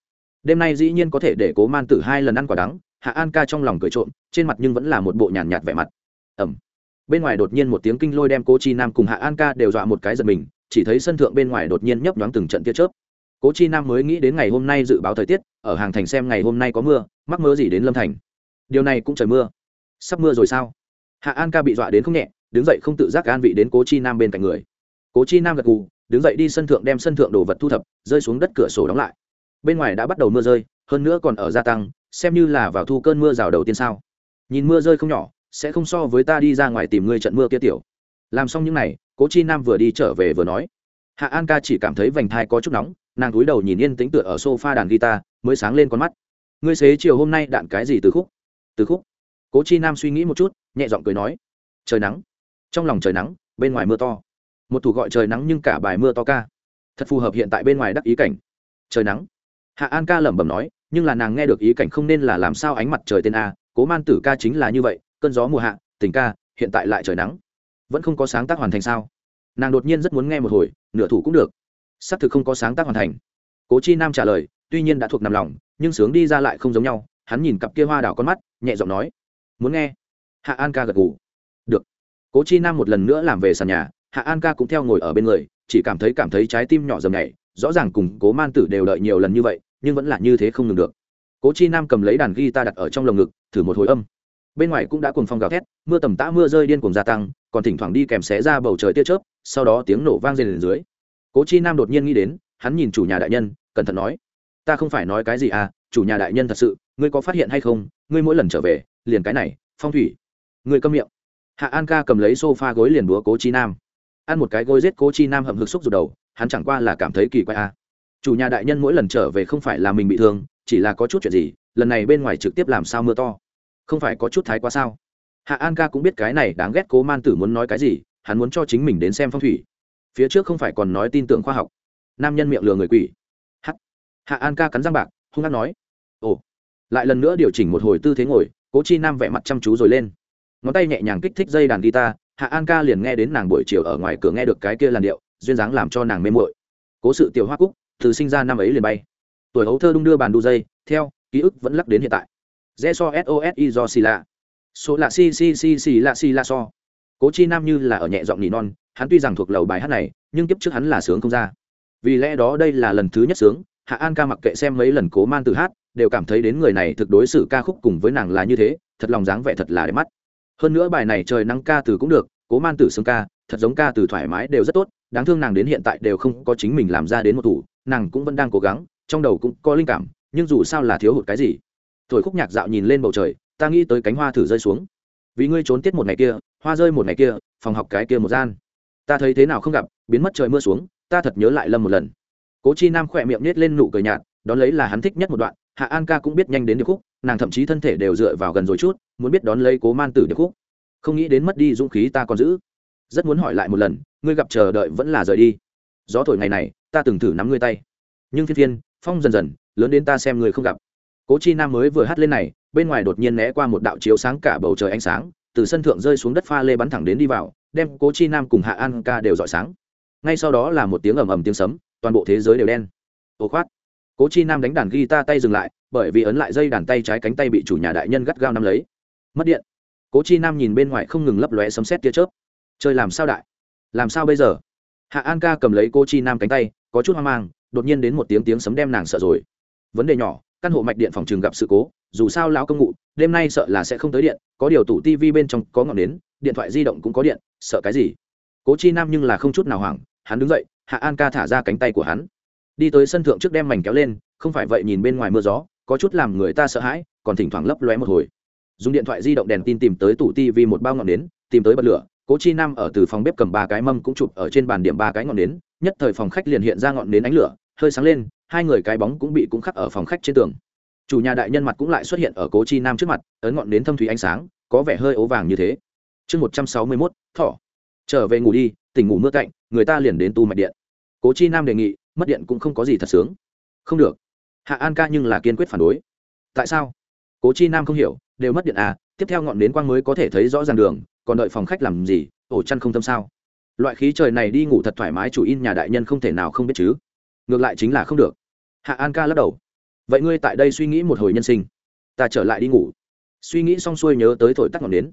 Đêm nay dĩ nhiên có thể để cố man tử hai lần ăn quả đắng hạ an ca trong lòng cười trộm trên mặt nhưng vẫn là một bộ nhàn nhạt, nhạt vẻ mặt. Ẩm. Bên ngoài đột nhiên một tiếng kinh lôi đem cố chi nam cùng hạ an ca đều dọa một cái giật mình chỉ thấy sân thượng bên ngoài đột nhiên nhấp nhoáng từng trận tia chớp cố chi nam mới nghĩ đến ngày hôm nay dự báo thời tiết, ở hàng thành xem ngày hôm nay có mưa, mắc mơ gì đến lâm thành. Điều này cũng trời mưa. Sắp mưa rồi sao? Hạ an ca bị dọa đến không nhẹ, đứng dậy không tự giác an vị đến cố chi nam bên cạnh người. Cố chi nam gật gù, đứng dậy đi sân thượng đem sân thượng đồ vật thu thập, rơi xuống đất cửa sổ đóng lại. Bên ngoài đã bắt đầu mưa rơi, hơn nữa còn ở gia tăng, xem như là vào thu cơn mưa rào đầu tiên sao. Nhìn mưa rơi không nhỏ, sẽ không so với ta đi ra ngoài tìm ngươi trận mưa kia tiểu. Làm xong những n à y cố chi nam vừa đi trở về vừa nói. Hạ an ca chỉ cảm thấy vành thai có chút nóng nàng cúi đầu nhìn yên tĩnh tựa ở sofa đàn guitar, mới sáng lên con mắt. Ngươi xế chiều hôm nay đạn cái gì từ khúc? Từ khúc? Cố chi nam suy nghĩ một chút, nhẹ giọng cười nói. Trời nắng. Trong lòng trời nắng, bên ngoài mưa to. Một thủ gọi trời nắng nhưng cả bài mưa to ca. Thật phù hợp hiện tại bên ngoài đắc ý cảnh. Trời nắng. Hạ an ca lẩm bẩm nói, nhưng là nàng nghe được ý cảnh không nên là làm sao ánh mặt trời tên a, cố man tử ca chính là như vậy, cơn gió mùa hạ, tình ca, hiện tại lại trời nắng. Vẫn không có sáng tác hoàn thành sao? Nàng đột nhiên rất muốn nghe một hồi, nửa thủ cũng được xác thực không có sáng tác hoàn thành. Cố chi nam trả lời, tuy nhiên đã thuộc nằm lòng, nhưng sướng đi ra lại không giống nhau, hắn nhìn cặp kia hoa đảo con mắt, nhẹ giọng nói, muốn nghe? Hạ an ca gật ngủ được. Cố chi nam một lần nữa làm về sàn nhà, hạ an ca cũng theo ngồi ở bên người, chỉ cảm thấy cảm thấy trái tim nhỏ dầm nhảy, rõ ràng cùng cố man tử đều đợi nhiều lần như vậy, nhưng vẫn là như thế không ngừng được. Cố chi nam cầm lấy đàn guitar đặt ở trong lồng ngực, thử một hồi âm. Bên ngoài cũng đã cuồng phong gào thét, mưa tầm tã mưa rơi điên cuồng gia tăng, còn thỉnh thoảng đi kèm xé ra bầu trời tia chớp, sau đó tiếng nổ vang lên dưới cố chi nam đột nhiên nghĩ đến hắn nhìn chủ nhà đại nhân cẩn thận nói ta không phải nói cái gì à chủ nhà đại nhân thật sự ngươi có phát hiện hay không ngươi mỗi lần trở về liền cái này phong thủy ngươi câm miệng hạ an ca cầm lấy s o f a gối liền búa cố chi nam ăn một cái gối giết cố chi nam hậm hực xúc rụt đầu hắn chẳng qua là cảm thấy kỳ quái à. chủ nhà đại nhân mỗi lần trở về không phải là mình bị thương chỉ là có chút chuyện gì lần này bên ngoài trực tiếp làm sao mưa to không phải có chút thái quá sao hạ an ca cũng biết cái này đáng ghét cố man tử muốn nói cái gì hắn muốn cho chính mình đến xem phong thủy phía trước không phải còn nói tin tưởng khoa học. Nam nhân miệng lừa người quỷ. H hạ an ca cắn răng bạc, hung hát nói. Ồ. Lại lần nữa điều chỉnh một hồi tư thế ngồi, cố chi nam vẽ mặt chăm chú rồi lên. Ngón tay nhẹ nhàng kích thích dây đàn guitar, hạ an ca liền nghe đến nàng buổi chiều ở ngoài cửa nghe được cái kia làn điệu, duyên dáng làm cho nàng mê mội cố sự tiểu hoa cúc, từ sinh ra năm ấy liền bay. Tuổi hấu thơ đung đưa bàn đu dây, theo, ký ức vẫn lắc đến hiện tại. Re so sosi do xì lạ. Số lạ si si si si lạ si lạ so. Cố chi nam như là ở nhẹ giọng nỉ non hắn tuy rằng thuộc lầu bài hát này, nhưng kiếp trước hắn là sướng không ra. Vì lẽ đó đây là lần thứ nhất sướng, hạ an ca mặc kệ xem mấy lần cố man tự hát, đều cảm thấy đến người này thực đối xử ca khúc cùng với nàng là như thế, thật lòng dáng vẻ thật là đẹp mắt. Hơn nữa bài này trời năng ca từ cũng được, cố man tử sướng ca, thật giống ca từ thoải mái đều rất tốt, đáng thương nàng đến hiện tại đều không có chính mình làm ra đến một thủ, nàng cũng vẫn đang cố gắng, trong đầu cũng có linh cảm, nhưng dù sao là thiếu hụt cái gì. Thổi khúc nhạc dạo nhìn lên bầu trời, ta nghĩ tới cánh hoa thử rơi xuống. Vì ngươi trốn tiết một ngày kia, hoa rơi một ngày kia, phòng học cái kia một gian ta thấy thế nào không gặp, biến mất trời mưa xuống, ta thật nhớ lại lâm một lần. Cố chi nam khỏe miệng nết lên nụ cười nhạt, đón lấy là hắn thích nhất một đoạn, hạ an ca cũng biết nhanh đến điệp khúc, nàng thậm chí thân thể đều dựa vào gần rồi chút, muốn biết đón lấy cố man tử điệp khúc. Không nghĩ đến mất đi dũng khí ta còn giữ. Rất muốn hỏi lại một lần, ngươi gặp chờ đợi vẫn là rời đi. Gió thổi ngày này, ta từng thử nắm ngươi tay. Nhưng phiên phiên, phong dần dần, lớn đến ta xem ngươi không gặp. Cố chi nam mới vừa hát lên này, bên ngoài đột nhiên né qua một đạo chiếu sáng cả bầu trời ánh sáng, từ sân thượng rơi xuống đất pha lê bắn thẳng đến đi vào đem cố chi nam cùng hạ an ca đều dọi sáng. Ngay sau đó là một tiếng ầm ầm tiếng sấm, toàn bộ thế giới đều đen. Ô khoát. Cố chi nam đánh đàn guitar tay dừng lại, bởi vì ấn lại dây đàn tay trái cánh tay bị chủ nhà đại nhân gắt gao nắm lấy. Mất điện. Cố chi nam nhìn bên ngoài không ngừng lấp lóe sấm xét tia chớp. Chơi làm sao đại? Làm sao bây giờ? Hạ an ca cầm lấy cô chi nam cánh tay, có chút hoang mang, đột nhiên đến một tiếng tiếng sấm đem nàng sợ rồi. Vấn đề nhỏ căn hộ mạch điện phòng trường gặp sự cố, dù sao lão công ngụ, đêm nay sợ là sẽ không tới điện, có điều tủ tivi bên trong có ngọn nến, điện thoại di động cũng có điện, sợ cái gì? Cố chi nam nhưng là không chút nào hoảng, hắn đứng dậy, hạ an ca thả ra cánh tay của hắn. Đi tới sân thượng trước đem mảnh kéo lên, không phải vậy nhìn bên ngoài mưa gió, có chút làm người ta sợ hãi, còn thỉnh thoảng lấp lóe một hồi. Dùng điện thoại di động đèn tin tìm tới tủ tivi một bao ngọn nến, tìm tới bật lửa, cố chi nam ở từ phòng bếp cầm ba cái mâm cũng chụp ở trên bàn điểm ba cái ngọn nến, nhất thời phòng khách liền hiện ra ngọn nến ánh lửa, hơi sáng lên hai người cái bóng cũng bị cũng khắc ở phòng khách trên tường. Chủ nhà đại nhân mặt cũng lại xuất hiện ở cố chi nam trước mặt, ấn ngọn nến thâm thủy ánh sáng, có vẻ hơi ố vàng như thế. Chương một trăm sáu mươi mốt thỏ trở về ngủ đi, tỉnh ngủ mưa cạnh, người ta liền đến tu mạch điện. Cố chi nam đề nghị, mất điện cũng không có gì thật sướng. Không được. Hạ an ca nhưng là kiên quyết phản đối. Tại sao? Cố chi nam không hiểu, đều mất điện à tiếp theo ngọn nến quang mới có thể thấy rõ ràng đường, còn đợi phòng khách làm gì, ổ chăn không tâm sao? Loại khí trời này đi ngủ thật thoải mái chủ in nhà đại nhân không thể nào không biết chứ. Ngược lại chính là không được hạ an ca lắc đầu. Vậy ngươi tại đây suy nghĩ một hồi nhân sinh. Ta trở lại đi ngủ. Suy nghĩ xong xuôi nhớ tới thổi tắt ngọn nến.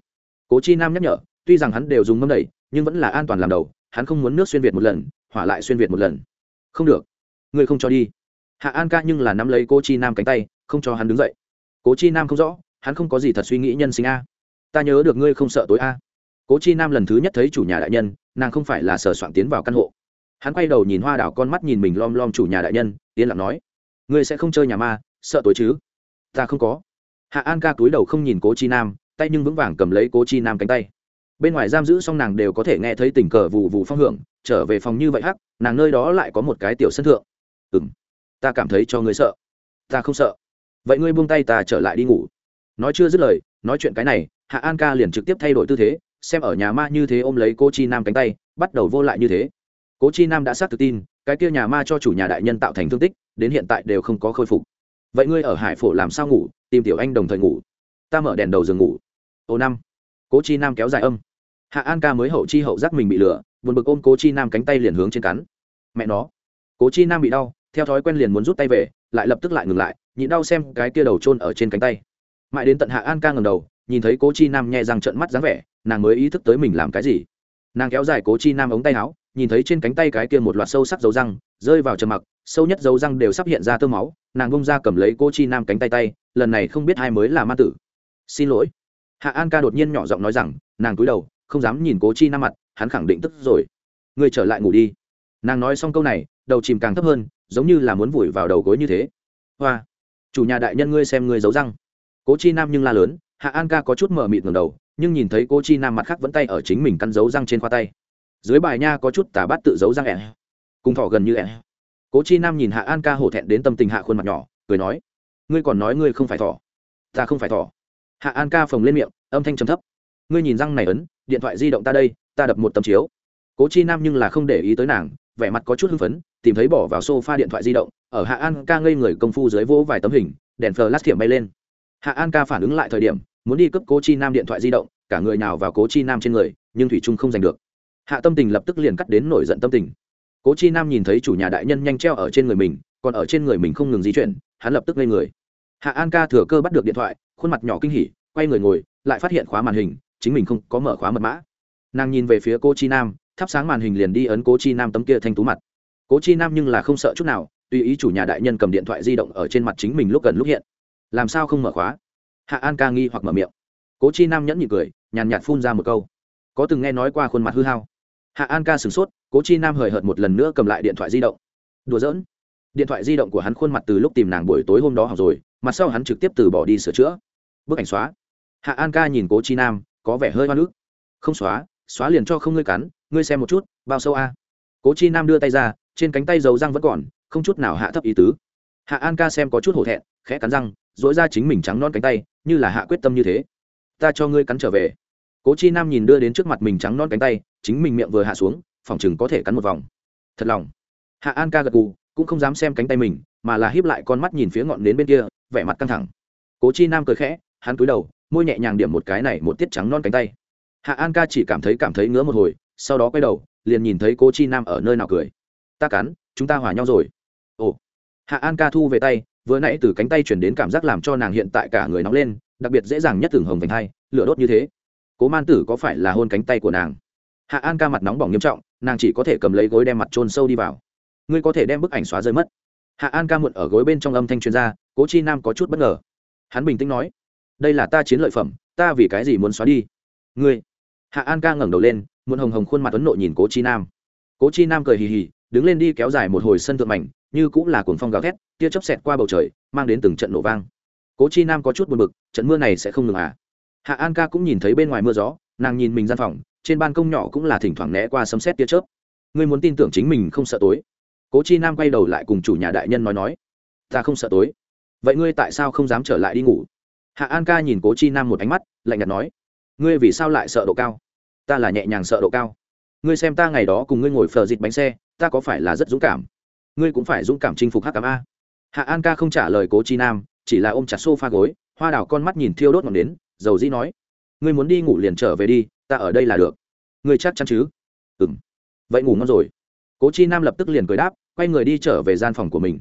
Cố chi nam nhắc nhở, tuy rằng hắn đều dùng mâm đẩy nhưng vẫn là an toàn làm đầu, hắn không muốn nước xuyên việt một lần, hỏa lại xuyên việt một lần. Không được. Ngươi không cho đi. Hạ an ca nhưng là nắm lấy cô chi nam cánh tay, không cho hắn đứng dậy. Cố chi nam không rõ, hắn không có gì thật suy nghĩ nhân sinh a. Ta nhớ được ngươi không sợ tối a. Cố chi nam lần thứ nhất thấy chủ nhà đại nhân, nàng không phải là sờ soạn tiến vào căn hộ hắn quay đầu nhìn hoa đảo con mắt nhìn mình lom lom chủ nhà đại nhân, yên lặng nói, ngươi sẽ không chơi nhà ma, sợ tối chứ? Ta không có. Hạ an ca túi đầu không nhìn cố chi nam, tay nhưng vững vàng cầm lấy cố chi nam cánh tay. Bên ngoài giam giữ xong nàng đều có thể nghe thấy tình cờ vụ vụ phong hưởng, trở về phòng như vậy hắc, nàng nơi đó lại có một cái tiểu sân thượng. Ừ m ta cảm thấy cho ngươi sợ. Ta không sợ. Vậy ngươi buông tay ta trở lại đi ngủ. Nói chưa dứt lời, nói chuyện cái này, hạ an ca liền trực tiếp thay đổi tư thế, xem ở nhà ma như thế ôm lấy cô chi nam cánh tay, bắt đầu vô lại như thế cố chi nam đã xác thực tin, cái kia nhà ma cho chủ nhà đại nhân tạo thành thương tích, đến hiện tại đều không có khôi phục. Vậy ngươi ở hải phổ làm sao ngủ, tìm tiểu anh đồng thời ngủ? Ta mở đèn đầu giường ngủ. Ô năm. Cố chi nam kéo dài âm. Hạ an ca mới hậu chi hậu giác mình bị lửa buồn bực ôm cố chi nam cánh tay liền hướng trên cắn. Mẹ nó. Cố chi nam bị đau, theo thói quen liền muốn rút tay về, lại lập tức lại ngừng lại nhịn đau xem cái kia đầu trôn ở trên cánh tay. Mãi đến tận hạ an ca ngầm đầu, nhìn thấy cố chi nam nhẹ răng trận mắt dáng vẻ, nàng mới ý thức tới mình làm cái gì. Nàng kéo dài cố chi nam ống tay áo nhìn thấy trên cánh tay cái kia một loạt sâu sắc dấu răng, rơi vào trầm mặc, sâu nhất dấu răng đều sắp hiện ra tơ máu, nàng bông ra cầm lấy cô chi nam cánh tay tay, lần này không biết ai mới là ma tử. Xin lỗi. Hạ an ca đột nhiên nhỏ giọng nói rằng, nàng cúi đầu, không dám nhìn cố chi nam mặt, hắn khẳng định tức rồi. Người trở lại ngủ đi. Nàng nói xong câu này, đầu chìm càng thấp hơn, giống như là muốn vùi vào đầu gối như thế. Hoa, chủ nhà đại nhân ngươi xem ngươi giấu răng. Cố chi nam nhưng la lớn, hạ an ca có chút mờ mịt ngầm đầu, nhưng nhìn thấy cô chi nam mặt khác vẫn tay ở chính mình căn dấu răng trên khoa tay dưới bài nha có chút tà bát tự giấu răng ẹ cùng thỏ gần như ẹ cố chi nam nhìn hạ an ca hổ thẹn đến tâm tình hạ khuôn mặt nhỏ, cười nói, ngươi còn nói ngươi không phải thỏ. Ta không phải thỏ. Hạ an ca phồng lên miệng, âm thanh trầm thấp, ngươi nhìn răng này ấn, điện thoại di động ta đây, ta đập một tấm chiếu. Cố chi nam nhưng là không để ý tới nàng, vẻ mặt có chút hưng phấn, tìm thấy bỏ vào sofa điện thoại di động, ở hạ an ca ngây người công phu dưới vỗ vài tấm hình, đèn flash thiểm bay lên. Hạ an ca phản ứng lại thời điểm, muốn đi cấp cố chi nam điện thoại di động, cả người nào vào cố chi nam trên người, nhưng thủy trung không giành được hạ tâm tình lập tức liền cắt đến nổi giận tâm tình. Cố chi nam nhìn thấy chủ nhà đại nhân nhanh treo ở trên người mình, còn ở trên người mình không ngừng di chuyển, hắn lập tức lên người. Hạ an ca thừa cơ bắt được điện thoại, khuôn mặt nhỏ kinh hỉ, quay người ngồi, lại phát hiện khóa màn hình, chính mình không có mở khóa mật mã. Nàng nhìn về phía cô chi nam, thắp sáng màn hình liền đi ấn cố chi nam tấm kia thanh tú mặt. Cố chi nam nhưng là không sợ chút nào, tùy ý chủ nhà đại nhân cầm điện thoại di động ở trên mặt chính mình lúc gần lúc hiện. Làm sao không mở khóa? Hạ an ca nghi hoặc mở miệng. Cố chi nam nhẫn nhị cười, nhàn nhạt phun ra một câu. Có từng nghe nói qua khuôn mặt hư hao? Hạ an ca sửng sốt, cố chi nam hời hợt một lần nữa cầm lại điện thoại di động. Đùa giỡn. Điện thoại di động của hắn khuôn mặt từ lúc tìm nàng buổi tối hôm đó học rồi, mặt sau hắn trực tiếp từ bỏ đi sửa chữa. Bức ảnh xóa. Hạ an ca nhìn cố chi nam, có vẻ hơi hoa nước không xóa xóa liền cho không ngươi cắn, ngươi xem một chút, bao sâu a. Cố chi nam đưa tay ra, trên cánh tay dầu răng vẫn còn, không chút nào hạ thấp ý tứ. Hạ an ca xem có chút hổ thẹn, khẽ cắn răng dỗi ra chính mình trắng non cánh tay, như là hạ quyết tâm như thế. Ta cho ngươi cắn trở về cố chi nam nhìn đưa đến trước mặt mình trắng non cánh tay, chính mình miệng vừa hạ xuống, phòng chừng có thể cắn một vòng. Thật lòng. Hạ an ca gật gù, cũng không dám xem cánh tay mình, mà là híp lại con mắt nhìn phía ngọn đến bên kia, vẻ mặt căng thẳng. Cố chi nam cười khẽ, hắn cúi đầu, môi nhẹ nhàng điểm một cái này một tiết trắng non cánh tay. Hạ an ca chỉ cảm thấy cảm thấy ngứa một hồi, sau đó quay đầu, liền nhìn thấy cố chi nam ở nơi nào cười. Ta cắn, chúng ta hòa nhau rồi. Ồ. Hạ an ca thu về tay, vừa nãy từ cánh tay chuyển đến cảm giác làm cho nàng hiện tại cả người nóng lên, đặc biệt dễ dàng nhất thường hồng thành hai, lửa đốt như thế cố man tử có phải là hôn cánh tay của nàng? Hạ an ca mặt nóng bỏng nghiêm trọng, nàng chỉ có thể cầm lấy gối đem mặt trôn sâu đi vào. Ngươi có thể đem bức ảnh xóa rơi mất. Hạ an ca muộn ở gối bên trong âm thanh chuyên gia, cố chi nam có chút bất ngờ. Hắn bình tĩnh nói, đây là ta chiến lợi phẩm, ta vì cái gì muốn xóa đi? Ngươi. Hạ an ca ngẩng đầu lên, muộn hồng hồng khuôn mặt ấn nộ nhìn cố chi nam. Cố chi nam cười hì hì, đứng lên đi kéo dài một hồi sân thượng mảnh, như cũng là cuồng phong gào thét, tia chớp xẹt qua bầu trời, mang đến từng trận nổ vang. Cố chi nam có chút buồn bực, trận mưa này sẽ không ngừng à? Hạ an ca cũng nhìn thấy bên ngoài mưa gió, nàng nhìn mình gian phòng, trên ban công nhỏ cũng là thỉnh thoảng né qua sấm xét tia chớp. Ngươi muốn tin tưởng chính mình không sợ tối. Cố chi nam quay đầu lại cùng chủ nhà đại nhân nói nói, ta không sợ tối. Vậy ngươi tại sao không dám trở lại đi ngủ? Hạ an ca nhìn cố chi nam một ánh mắt, lạnh nhạt nói, ngươi vì sao lại sợ độ cao? Ta là nhẹ nhàng sợ độ cao. Ngươi xem ta ngày đó cùng ngươi ngồi phờ dịch bánh xe, ta có phải là rất dũng cảm? Ngươi cũng phải dũng cảm chinh phục hắc cám a. Hạ an ca không trả lời cố chi nam, chỉ là ôm chặt s o f a gối, hoa đào con mắt nhìn thiêu đốt ngọn đến dầu dĩ nói, ngươi muốn đi ngủ liền trở về đi, ta ở đây là được. Ngươi chắc chắn chứ? Ừ m vậy ngủ ngon rồi. Cố chi nam lập tức liền cười đáp, quay người đi trở về gian phòng của mình.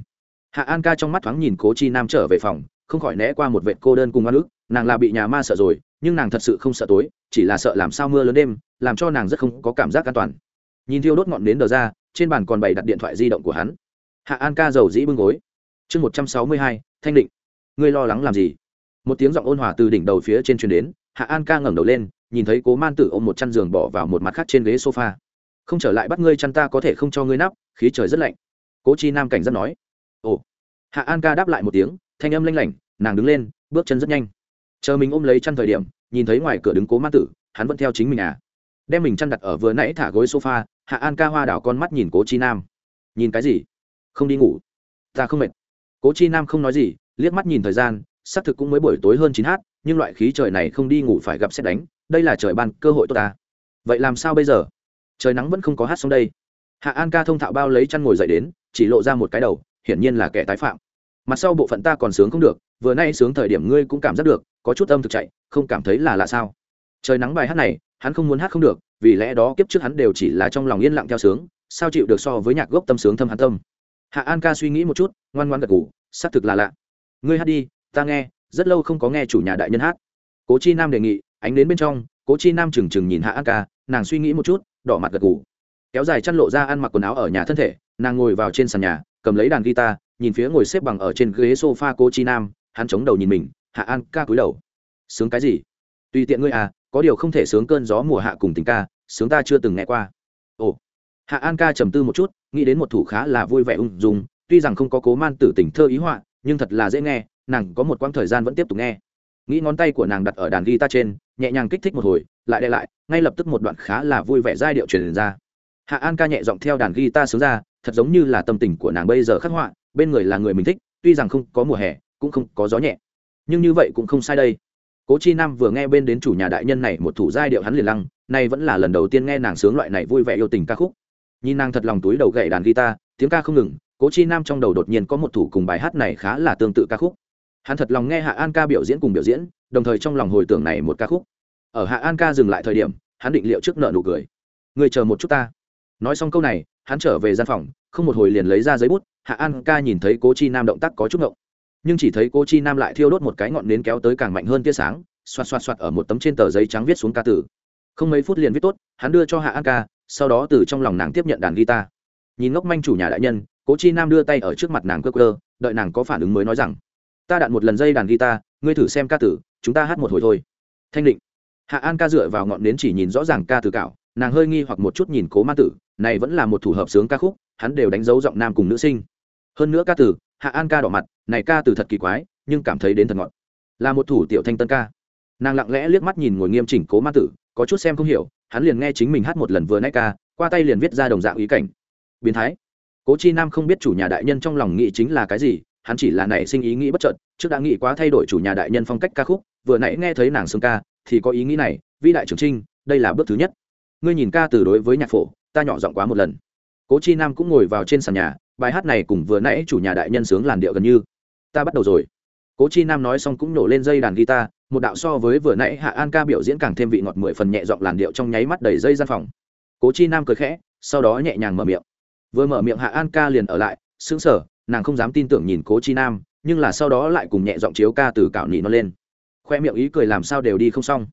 Hạ an ca trong mắt thoáng nhìn cố chi nam trở về phòng, không khỏi né qua một vệ cô đơn cùng oan ức, nàng là bị nhà ma sợ rồi, nhưng nàng thật sự không sợ tối, chỉ là sợ làm sao mưa lớn đêm, làm cho nàng rất không có cảm giác an toàn. Nhìn thiêu đốt ngọn nến đờ ra, trên bàn còn bày đặt điện thoại di động của hắn. Hạ an ca giàu dĩ bưng gối. Chương một trăm sáu mươi hai, thanh định. Ngươi lo lắng làm gì? Một tiếng giọng ôn hòa từ đỉnh đầu phía trên truyền đến, hạ an ca ngẩng đầu lên, nhìn thấy cố man tử ôm một chăn giường bỏ vào một mặt khác trên ghế sofa. Không trở lại bắt ngươi chăn ta có thể không cho ngươi nắp, khí trời rất lạnh. Cố chi nam cảnh giác nói. Ồ. Hạ an ca đáp lại một tiếng, thanh âm lanh lảnh, nàng đứng lên, bước chân rất nhanh. Chờ mình ôm lấy chăn thời điểm, nhìn thấy ngoài cửa đứng cố man tử, hắn vẫn theo chính mình à. Đem mình chăn đặt ở vừa nãy thả gối sofa, hạ an ca hoa đảo con mắt nhìn cố chi nam. Nhìn cái gì? Không đi ngủ. Ta không mệt. Cố chi nam không nói gì, liếc mắt nhìn thời gian xác thực cũng mới buổi tối hơn chín h nhưng loại khí trời này không đi ngủ phải gặp xét đánh, đây là trời ban cơ hội tốt ta. Vậy làm sao bây giờ? Trời nắng vẫn không có hát xong đây. Hạ an ca thông thạo bao lấy chăn ngồi dậy đến, chỉ lộ ra một cái đầu, hiển nhiên là kẻ tái phạm. Mặt sau bộ phận ta còn sướng không được, vừa nay sướng thời điểm ngươi cũng cảm giác được, có chút âm thực chạy, không cảm thấy là lạ sao? Trời nắng bài hát này, hắn không muốn hát không được, vì lẽ đó kiếp trước hắn đều chỉ là trong lòng yên lặng theo sướng, sao chịu được so với nhạc gốc tâm sướng thâm hắn tâm? Hạ an ca suy nghĩ một chút, ngoan ngoan gật ngủ xác thực là lạ. Ngươi hát đi ta nghe, rất lâu không có nghe chủ nhà đại nhân hát. Cố chi nam đề nghị, ánh đến bên trong, cố chi nam trừng trừng nhìn hạ an ca, nàng suy nghĩ một chút, đỏ mặt gật gù. Kéo dài chăn lộ ra ăn mặc quần áo ở nhà thân thể, nàng ngồi vào trên sàn nhà, cầm lấy đàn guitar, nhìn phía ngồi xếp bằng ở trên ghế sofa cố chi nam, hắn chống đầu nhìn mình, hạ an ca cúi đầu. Sướng cái gì? Tùy tiện ngươi à có điều không thể sướng cơn gió mùa hạ cùng tình ca, sướng ta chưa từng nghe qua. Ồ. Hạ an ca trầm tư một chút, nghĩ đến một thủ khá là vui vẻ ung dung, tuy rằng không có cố man tử tình thơ ý họa, nhưng thật là dễ nghe nàng có một quãng thời gian vẫn tiếp tục nghe. Nghĩ ngón tay của nàng đặt ở đàn guitar trên, nhẹ nhàng kích thích một hồi, lại đe lại, ngay lập tức một đoạn khá là vui vẻ giai điệu truyền ra. Hạ an ca nhẹ giọng theo đàn guitar sướng ra, thật giống như là tâm tình của nàng bây giờ khắc họa, bên người là người mình thích, tuy rằng không có mùa hè, cũng không có gió nhẹ. Nhưng như vậy cũng không sai đây. Cố chi nam vừa nghe bên đến chủ nhà đại nhân này một thủ giai điệu hắn liền lăng, nay vẫn là lần đầu tiên nghe nàng sướng loại này vui vẻ yêu tình ca khúc. Nhìn nàng thật lòng túi đầu gậy đàn guitar, tiếng ca không ngừng, cố chi nam trong đầu đột nhiên có một thủ cùng bài hát này khá là tương tự ca khúc hắn thật lòng nghe hạ an ca biểu diễn cùng biểu diễn, đồng thời trong lòng hồi tưởng này một ca khúc. Ở hạ an ca dừng lại thời điểm, hắn định liệu trước nợ nụ cười. Người chờ một chút ta. Nói xong câu này, hắn trở về gian phòng, không một hồi liền lấy ra giấy bút, hạ an ca nhìn thấy cố chi nam động tác có chút ngộng. Nhưng chỉ thấy cố chi nam lại thiêu đốt một cái ngọn nến kéo tới càng mạnh hơn tia sáng, xoạt xoạt xoạt ở một tấm trên tờ giấy trắng viết xuống ca tử không mấy phút liền viết tốt, hắn đưa cho hạ an ca, sau đó từ trong lòng nàng tiếp nhận đàn guitar. Nhìn ngốc manh chủ nhà đại nhân, cố chi nam đưa tay ở trước mặt nàng cơ cơ đợi nàng có phản ứng mới nói rằng ta đạn một lần dây đàn guitar, ngươi thử xem ca tử, chúng ta hát một hồi thôi. Thanh định. Hạ an ca dựa vào ngọn nến chỉ nhìn rõ ràng ca từ cạo, nàng hơi nghi hoặc một chút nhìn cố ma tử, này vẫn là một thủ hợp sướng ca khúc, hắn đều đánh dấu giọng nam cùng nữ sinh. Hơn nữa ca tử, hạ an ca đỏ mặt, này ca từ thật kỳ quái, nhưng cảm thấy đến thật ngọt. Là một thủ tiểu thanh tân ca. Nàng lặng lẽ liếc mắt nhìn ngồi nghiêm chỉnh cố ma tử, có chút xem không hiểu, hắn liền nghe chính mình hát một lần vừa nãy ca, qua tay liền viết ra đồng dạng ý cảnh. Biến thái. Cố chi nam không biết chủ nhà đại nhân trong lòng nghĩ chính là cái gì hắn chỉ là nảy sinh ý nghĩ bất chợt, trước đã nghĩ quá thay đổi chủ nhà đại nhân phong cách ca khúc, vừa nãy nghe thấy nàng xương ca, thì có ý nghĩ này, vĩ đại trường trinh, đây là bước thứ nhất. Ngươi nhìn ca từ đối với nhạc phổ, ta nhỏ giọng quá một lần. Cố chi nam cũng ngồi vào trên sàn nhà, bài hát này cùng vừa nãy chủ nhà đại nhân sướng làn điệu gần như. Ta bắt đầu rồi. Cố chi nam nói xong cũng nổ lên dây đàn guitar, một đạo so với vừa nãy hạ an ca biểu diễn càng thêm vị ngọt mười phần nhẹ giọng làn điệu trong nháy mắt đầy dây gian phòng. Cố chi nam cười khẽ, sau đó nhẹ nhàng mở miệng. Vừa mở miệng hạ an ca liền ở lại, sững sờ nàng không dám tin tưởng nhìn cố chi nam, nhưng là sau đó lại cùng nhẹ giọng chiếu ca từ cạo nỉ nó lên. Khoe miệng ý cười làm sao đều đi không xong.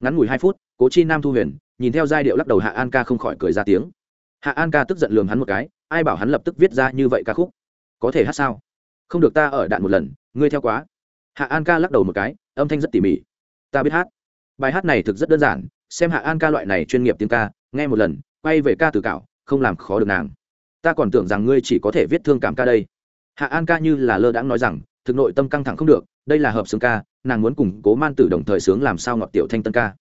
Ngắn ngủi hai phút, cố chi nam thu huyền, nhìn theo giai điệu lắc đầu hạ an ca không khỏi cười ra tiếng. Hạ an ca tức giận lường hắn một cái, ai bảo hắn lập tức viết ra như vậy ca khúc? Có thể hát sao? Không được ta ở đạn một lần, ngươi theo quá. Hạ an ca lắc đầu một cái, âm thanh rất tỉ mỉ. Ta biết hát. Bài hát này thực rất đơn giản, xem hạ an ca loại này chuyên nghiệp tiếng ca, nghe một lần, quay về ca từ cạo, không làm khó được nàng. Ta còn tưởng rằng ngươi chỉ có thể viết thương cảm ca đây hạ an ca như là lơ đãng nói rằng, thực nội tâm căng thẳng không được, đây là hợp xướng ca, nàng muốn củng cố man tử đồng thời sướng làm sao ngọt tiểu thanh tân ca.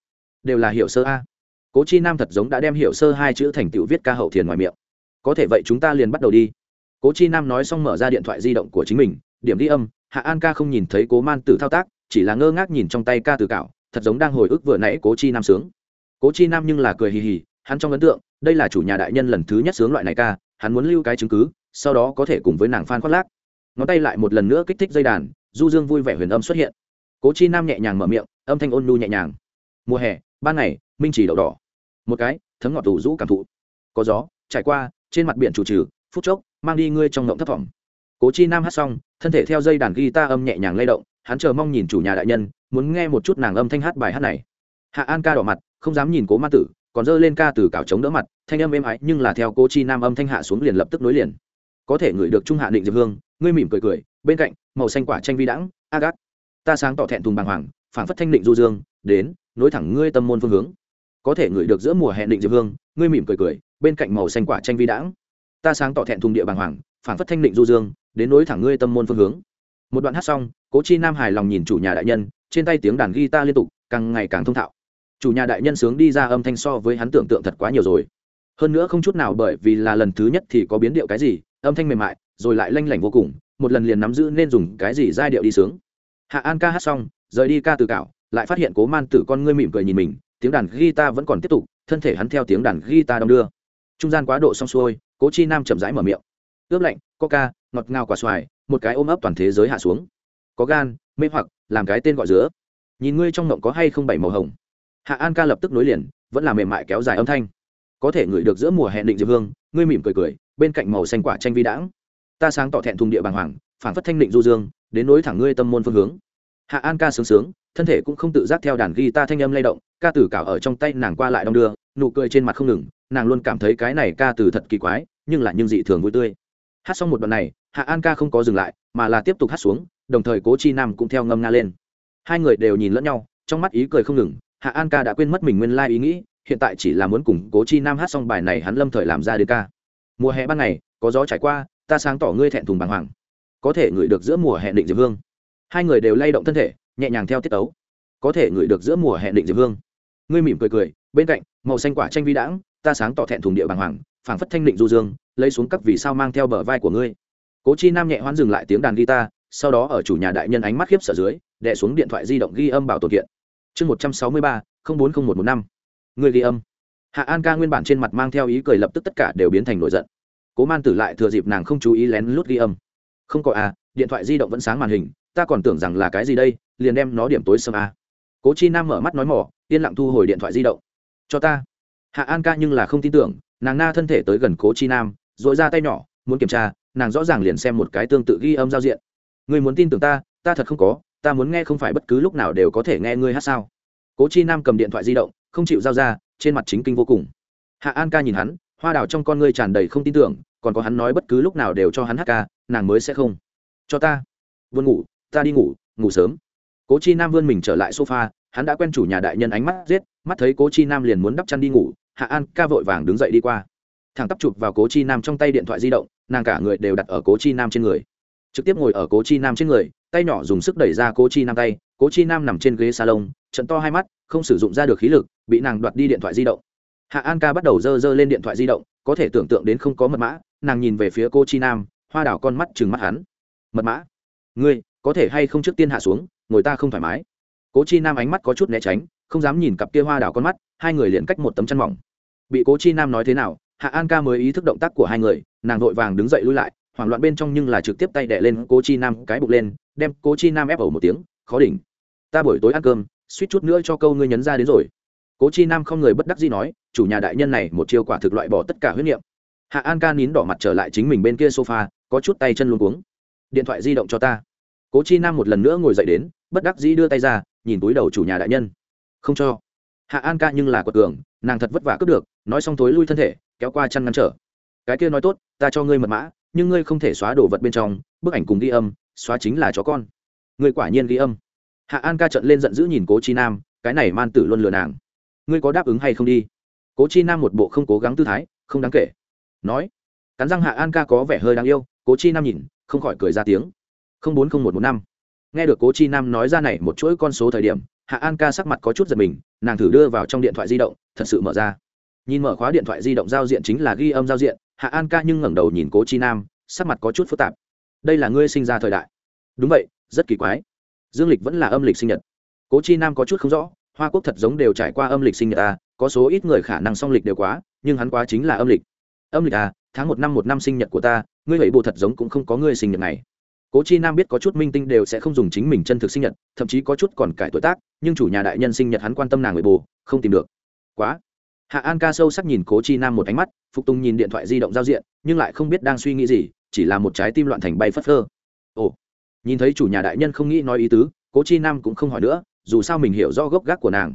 Đều là hiệu sơ a. Cố chi nam thật giống đã đem hiệu sơ hai chữ thành tựu viết ca hậu thiền ngoài miệng. Có thể vậy chúng ta liền bắt đầu đi. Cố chi nam nói xong mở ra điện thoại di động của chính mình, điểm đi âm, hạ an ca không nhìn thấy cố man tử thao tác, chỉ là ngơ ngác nhìn trong tay ca từ cạo, thật giống đang hồi ức vừa nãy cố chi nam sướng. Cố chi nam nhưng là cười hì hì, hắn trong ấn tượng, đây là chủ nhà đại nhân lần thứ nhất sướng loại này ca, hắn muốn lưu cái chứng cứ sau đó có thể cùng với nàng phan khoác lác. Ngón tay lại một lần nữa kích thích dây đàn, du dương vui vẻ huyền âm xuất hiện. Cố chi nam nhẹ nhàng mở miệng, âm thanh ôn nhu nhẹ nhàng. Mùa hè, ban ngày, minh chỉ đậu đỏ. Một cái, thấm ngọt tủ rũ cảm thụ. Có gió, trải qua, trên mặt biển chủ trừ, phút chốc, mang đi ngươi trong ngộng thấp thỏm. Cố chi nam hát xong, thân thể theo dây đàn guitar âm nhẹ nhàng lay động, hắn chờ mong nhìn chủ nhà đại nhân, muốn nghe một chút nàng âm thanh hát bài hát này. Hạ an ca đỏ mặt, không dám nhìn cố ma tử, còn dơ lên ca từ cào chống đỡ mặt, thanh âm êm ái nhưng là theo cô chi nam âm thanh hạ xuống liền lập tức nối liền có thể ngửi được trung hạ định diệp hương, ngươi mỉm cười cười, bên cạnh, màu xanh quả tranh vi đãng agat ta sáng tỏ thẹn thùng bàng hoàng phản phất thanh định du dương, đến, nối thẳng ngươi tâm môn phương hướng. Có thể ngửi được giữa mùa hẹn định diệp hương, ngươi mỉm cười cười, bên cạnh màu xanh quả tranh vi đãng. Ta sáng tỏ thẹn thùng địa bàng hoàng phản phất thanh định du dương, đến nối thẳng ngươi tâm môn phương hướng. Một đoạn hát xong, cố chi nam hài lòng nhìn chủ nhà đại nhân, trên tay tiếng đàn guitar liên tục, càng ngày càng thông thạo. Chủ nhà đại nhân sướng đi ra âm thanh so với hắn tưởng tượng thật quá nhiều rồi. Hơn nữa không chút nào bởi vì là lần thứ nhất thì có biến điệu cái gì âm thanh mềm mại, rồi lại lanh lảnh vô cùng, một lần liền nắm giữ nên dùng cái gì giai điệu đi sướng. Hạ an ca hát xong, rời đi ca từ cạo, lại phát hiện cố man tử con ngươi mỉm cười nhìn mình, tiếng đàn guitar vẫn còn tiếp tục, thân thể hắn theo tiếng đàn guitar đong đưa. Trung gian quá độ xong xuôi, cố chi nam chậm rãi mở miệng. Ướp lạnh, coca, ngọt ngào quả xoài, một cái ôm ấp toàn thế giới hạ xuống. Có gan, mê hoặc, làm cái tên gọi giữa nhìn ngươi trong mộng có hay không bảy màu hồng. Hạ an ca lập tức nối liền, vẫn là mềm mại kéo dài âm thanh. Có thể ngửi được giữa mùa hẹn định diệp hương, ngươi mỉm cười cười bên cạnh màu xanh quả tranh vi đãng. Ta sáng tỏ thẹn thùng địa bàng hoàng phản phất thanh định du dương, đến nối thẳng ngươi tâm môn phương hướng. Hạ an ca sướng sướng, thân thể cũng không tự giác theo đàn guitar thanh âm lay động, ca tử cảo ở trong tay nàng qua lại đong đưa, nụ cười trên mặt không ngừng, nàng luôn cảm thấy cái này ca từ thật kỳ quái, nhưng là nhưng dị thường vui tươi. Hát xong một đoạn này, hạ an ca không có dừng lại, mà là tiếp tục hát xuống, đồng thời cố chi nam cũng theo ngâm nga lên. Hai người đều nhìn lẫn nhau, trong mắt ý cười không ngừng, hạ an ca đã quên mất mình nguyên lai ý nghĩ, hiện tại chỉ là muốn cùng cố chi nam hát xong bài này hắn lâm thời làm ra đến ca mùa hè ban ngày, có gió trải qua, ta sáng tỏ ngươi thẹn thùng bàng hoàng. Có thể ngửi được giữa mùa hè định diệp hương. Hai người đều lay động thân thể, nhẹ nhàng theo tiết tấu. Có thể ngửi được giữa mùa hè định diệp hương. Ngươi mỉm cười cười, bên cạnh, màu xanh quả tranh vi đãng, ta sáng tỏ thẹn thùng địa bàng hoàng, phảng phất thanh định du dương, lấy xuống cấp vì sao mang theo bờ vai của ngươi. Cố chi nam nhẹ hoán dừng lại tiếng đàn guitar, sau đó ở chủ nhà đại nhân ánh mắt khiếp sợ dưới, đè xuống điện thoại di động ghi âm bảo tồn kiện. Chương một trăm sáu mươi ba bốn không một một năm. Người ghi âm hạ an ca nguyên bản trên mặt mang theo ý cười lập tức tất cả đều biến thành nổi giận. Cố man tử lại thừa dịp nàng không chú ý lén lút ghi âm. Không có à điện thoại di động vẫn sáng màn hình, ta còn tưởng rằng là cái gì đây, liền đem nó điểm tối sầm à. cố chi nam mở mắt nói mỏ, yên lặng thu hồi điện thoại di động. Cho ta. Hạ an ca nhưng là không tin tưởng, nàng na thân thể tới gần cố chi nam dội ra tay nhỏ, muốn kiểm tra, nàng rõ ràng liền xem một cái tương tự ghi âm giao diện. Người muốn tin tưởng ta ta thật không có, ta muốn nghe không phải bất cứ lúc nào đều có thể nghe ngươi hát sao. Cố chi nam cầm điện thoại di động, không chịu giao ra trên mặt chính kinh vô cùng. Hạ an ca nhìn hắn, hoa đào trong con ngươi tràn đầy không tin tưởng, còn có hắn nói bất cứ lúc nào đều cho hắn hát ca, nàng mới sẽ không. Cho ta. Vươn ngủ, ta đi ngủ ngủ sớm. Cố chi nam vươn mình trở lại sofa, hắn đã quen chủ nhà đại nhân ánh mắt giết, mắt thấy cố chi nam liền muốn đắp chăn đi ngủ, hạ an ca vội vàng đứng dậy đi qua. Thẳng tắp chụp vào cố chi nam trong tay điện thoại di động, nàng cả người đều đặt ở cố chi nam trên người. Trực tiếp ngồi ở cố chi nam trên người, tay nhỏ dùng sức đẩy ra cố chi nam tay, cố chi nam nằm trên ghế salon, trận to hai mắt, không sử dụng ra được khí lực bị nàng đoạt đi điện thoại di động. Hạ an ca bắt đầu dơ dơ lên điện thoại di động, có thể tưởng tượng đến không có mật mã, nàng nhìn về phía cô chi nam, hoa đảo con mắt chừng mắt hắn. Mật mã, ngươi có thể hay không trước tiên hạ xuống, ngồi ta không thoải mái? Cố chi nam ánh mắt có chút né tránh, không dám nhìn cặp kia hoa đảo con mắt, hai người liền cách một tấm chăn mỏng. Bị cố chi nam nói thế nào, hạ an ca mới ý thức động tác của hai người, nàng vội vàng đứng dậy lui lại, hoảng loạn bên trong nhưng là trực tiếp tay đẻ lên cố chi nam cái bụng lên, đem cố chi nam ép ẩu một tiếng, khó đỉnh, ta buổi tối ăn cơm, suýt chút nữa cho câu ngươi nhấn ra đến rồi cố chi nam không người bất đắc gì nói, chủ nhà đại nhân này một chiêu quả thực loại bỏ tất cả huyết nghiệm hạ an ca nín đỏ mặt trở lại chính mình bên kia sofa, có chút tay chân luôn cuống. Điện thoại di động cho ta. Cố chi nam một lần nữa ngồi dậy đến, bất đắc dĩ đưa tay ra, nhìn túi đầu chủ nhà đại nhân. Không cho. Hạ an ca nhưng là quật cường, nàng thật vất vả cướp được, nói xong tối lui thân thể, kéo qua chăn ngăn trở. Cái kia nói tốt, ta cho ngươi mật mã, nhưng ngươi không thể xóa đồ vật bên trong, bức ảnh cùng ghi âm, xóa chính là chó con. Ngươi quả nhiên ghi âm. Hạ an ca trận lên giận dữ nhìn cố chi nam, cái này man tử luôn lừa nàng ngươi có đáp ứng hay không đi? Cố chi nam một bộ không cố gắng tư thái, không đáng kể. Nói, cắn răng hạ an ca có vẻ hơi đáng yêu, cố chi nam nhìn, không khỏi cười ra tiếng. Không bốn không một một năm. Nghe được cố chi nam nói ra này một chuỗi con số thời điểm, hạ an ca sắc mặt có chút giật mình, nàng thử đưa vào trong điện thoại di động, thật sự mở ra. Nhìn mở khóa điện thoại di động giao diện chính là ghi âm giao diện, hạ an ca nhưng ngẩng đầu nhìn cố chi nam, sắc mặt có chút phức tạp. Đây là ngươi sinh ra thời đại. Đúng vậy, rất kỳ quái. Dương lịch vẫn là âm lịch sinh nhật. Cố chi nam có chút không rõ hoa quốc thật giống đều trải qua âm lịch sinh nhật à? có số ít người khả năng song lịch đều quá, nhưng hắn quá chính là âm lịch. Âm lịch à tháng một năm một năm sinh nhật của ta, ngươi vậy bộ thật giống cũng không có ngươi sinh nhật này. Cố chi nam biết có chút minh tinh đều sẽ không dùng chính mình chân thực sinh nhật, thậm chí có chút còn cải tuổi tác, nhưng chủ nhà đại nhân sinh nhật hắn quan tâm nàng người bồ không tìm được. Quá. Hạ an ca sâu sắc nhìn cố chi nam một ánh mắt, phục tùng nhìn điện thoại di động giao diện, nhưng lại không biết đang suy nghĩ gì, chỉ là một trái tim loạn thành bay phất phơ. Ồ. Nhìn thấy chủ nhà đại nhân không nghĩ nói ý tứ, cố chi nam cũng không hỏi nữa dù sao mình hiểu rõ gốc gác của nàng.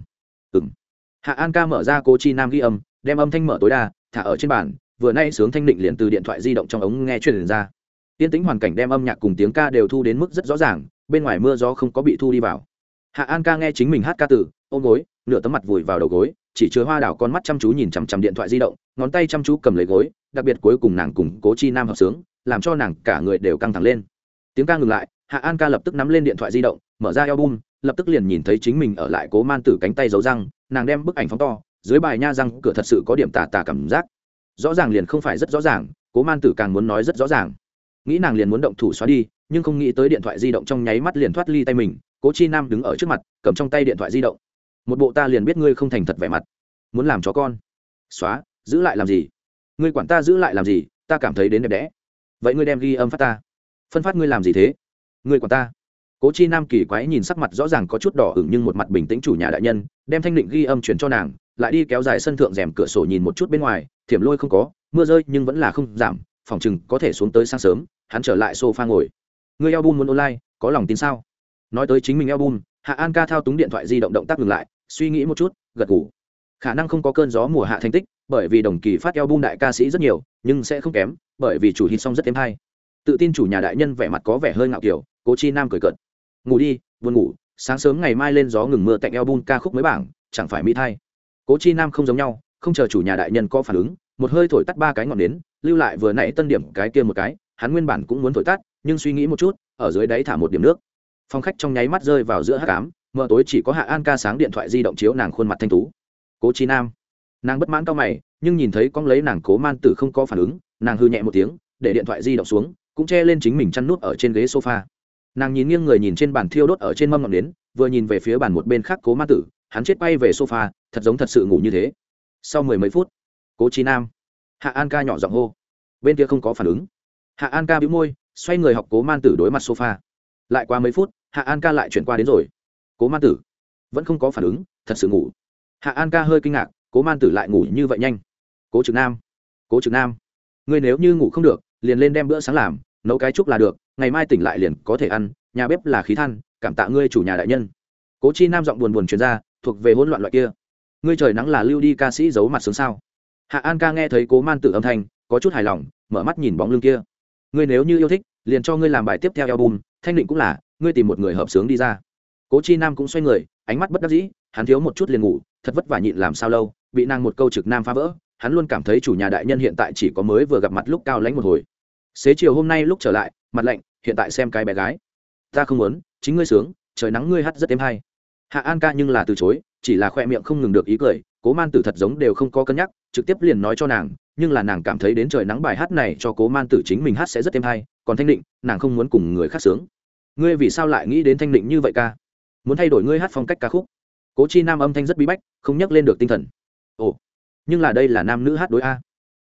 Ừng hạ an ca mở ra cô chi nam ghi âm, đem âm thanh mở tối đa, thả ở trên bàn, vừa nay sướng thanh định liền từ điện thoại di động trong ống nghe truyền ra. Tiên tính hoàn cảnh đem âm nhạc cùng tiếng ca đều thu đến mức rất rõ ràng, bên ngoài mưa gió không có bị thu đi vào. Hạ an ca nghe chính mình hát ca từ, ôm gối, nửa tấm mặt vùi vào đầu gối, chỉ chứa hoa đảo con mắt chăm chú nhìn chằm chằm điện thoại di động, ngón tay chăm chú cầm lấy gối, đặc biệt cuối cùng nàng cùng cố chi nam hợp sướng, làm cho nàng cả người đều căng thẳng lên. Tiếng ca ngừng lại, hạ an ca lập tức nắm lên điện thoại di động, mở ra album lập tức liền nhìn thấy chính mình ở lại cố man tử cánh tay giấu răng, nàng đem bức ảnh phóng to, dưới bài nha răng cửa thật sự có điểm tà tà cảm giác. Rõ ràng liền không phải rất rõ ràng, cố man tử càng muốn nói rất rõ ràng. Nghĩ nàng liền muốn động thủ xóa đi, nhưng không nghĩ tới điện thoại di động trong nháy mắt liền thoát ly tay mình, cố chi nam đứng ở trước mặt, cầm trong tay điện thoại di động. Một bộ ta liền biết ngươi không thành thật vẻ mặt. Muốn làm chó con. Xóa, giữ lại làm gì? Ngươi quản ta giữ lại làm gì, ta cảm thấy đến đẹp đẽ. Vậy ngươi đem ghi âm phát ta. Phân phát ngươi làm gì thế? Ngươi quản ta cố chi nam kỳ quái nhìn sắc mặt rõ ràng có chút đỏ ửng nhưng một mặt bình tĩnh chủ nhà đại nhân, đem thanh định ghi âm chuyển cho nàng, lại đi kéo dài sân thượng rèm cửa sổ nhìn một chút bên ngoài, thiểm lôi không có, mưa rơi nhưng vẫn là không giảm, phòng chừng có thể xuống tới sáng sớm, hắn trở lại sofa ngồi. Ngươi album muốn online, có lòng tin sao? Nói tới chính mình album, hạ an ca thao túng điện thoại di động động tác ngừng lại, suy nghĩ một chút, gật ngủ khả năng không có cơn gió mùa hạ thành tích, bởi vì đồng kỳ phát album đại ca sĩ rất nhiều, nhưng sẽ không kém, bởi vì chủ hit song rất thêm hay. Tự tin chủ nhà đại nhân vẻ mặt có vẻ hơi ngạo kiểu, cố chi nam cười cợt ngủ đi, buồn ngủ, sáng sớm ngày mai lên gió ngừng mưa tạnh eo ca khúc mới bảng, chẳng phải mỹ thay cố chi nam không giống nhau, không chờ chủ nhà đại nhân có phản ứng, một hơi thổi tắt ba cái ngọn nến, lưu lại vừa nãy tân điểm cái kia một cái, hắn nguyên bản cũng muốn thổi tắt, nhưng suy nghĩ một chút, ở dưới đáy thả một điểm nước. Phong khách trong nháy mắt rơi vào giữa hát cám mờ tối chỉ có hạ an ca sáng điện thoại di động chiếu nàng khuôn mặt thanh tú. Cố chi nam. Nàng bất mãn cao mày, nhưng nhìn thấy con lấy nàng cố man tử không có phản ứng, nàng hư nhẹ một tiếng, để điện thoại di động xuống, cũng che lên chính mình chăn nút ở trên ghế sofa nàng nhìn nghiêng người nhìn trên bàn thiêu đốt ở trên mâm ngọn nến, vừa nhìn về phía bàn một bên khác cố man tử, hắn chết bay về sofa, thật giống thật sự ngủ như thế. Sau mười mấy phút, cố trí nam, hạ an ca nhỏ giọng hô. Bên kia không có phản ứng. Hạ an ca bĩu môi, xoay người học cố man tử đối mặt sofa. Lại qua mấy phút, hạ an ca lại chuyển qua đến rồi. Cố man tử, vẫn không có phản ứng, thật sự ngủ. Hạ an ca hơi kinh ngạc, cố man tử lại ngủ như vậy nhanh. Cố trực nam, cố trực nam, ngươi nếu như ngủ không được, liền lên đem bữa sáng làm nấu cái chúc là được, ngày mai tỉnh lại liền có thể ăn, nhà bếp là khí than, cảm tạ ngươi chủ nhà đại nhân. Cố chi nam giọng buồn buồn truyền ra, thuộc về hỗn loạn loại kia. Ngươi trời nắng là lưu đi ca sĩ giấu mặt sướng sao? Hạ an ca nghe thấy cố man tự âm thanh, có chút hài lòng, mở mắt nhìn bóng lưng kia. Ngươi nếu như yêu thích, liền cho ngươi làm bài tiếp theo album, thanh định cũng là, ngươi tìm một người hợp sướng đi ra. Cố chi nam cũng xoay người, ánh mắt bất đắc dĩ, hắn thiếu một chút liền ngủ, thật vất vả nhịn làm sao lâu, bị nàng một câu trực nam phá vỡ, hắn luôn cảm thấy chủ nhà đại nhân hiện tại chỉ có mới vừa gặp mặt lúc cao lãnh một hồi xế chiều hôm nay lúc trở lại, mặt lạnh, hiện tại xem cái bé gái. Ta không muốn, chính ngươi sướng, trời nắng ngươi hát rất êm hay. Hạ an ca nhưng là từ chối, chỉ là khoe miệng không ngừng được ý cười, cố man tử thật giống đều không có cân nhắc, trực tiếp liền nói cho nàng, nhưng là nàng cảm thấy đến trời nắng bài hát này cho cố man tử chính mình hát sẽ rất êm hay, còn thanh định, nàng không muốn cùng người khác sướng. Ngươi vì sao lại nghĩ đến thanh định như vậy ca? Muốn thay đổi ngươi hát phong cách ca khúc. Cố chi nam âm thanh rất bí bách, không nhắc lên được tinh thần. Ồ, nhưng là đây là nam nữ hát đối a.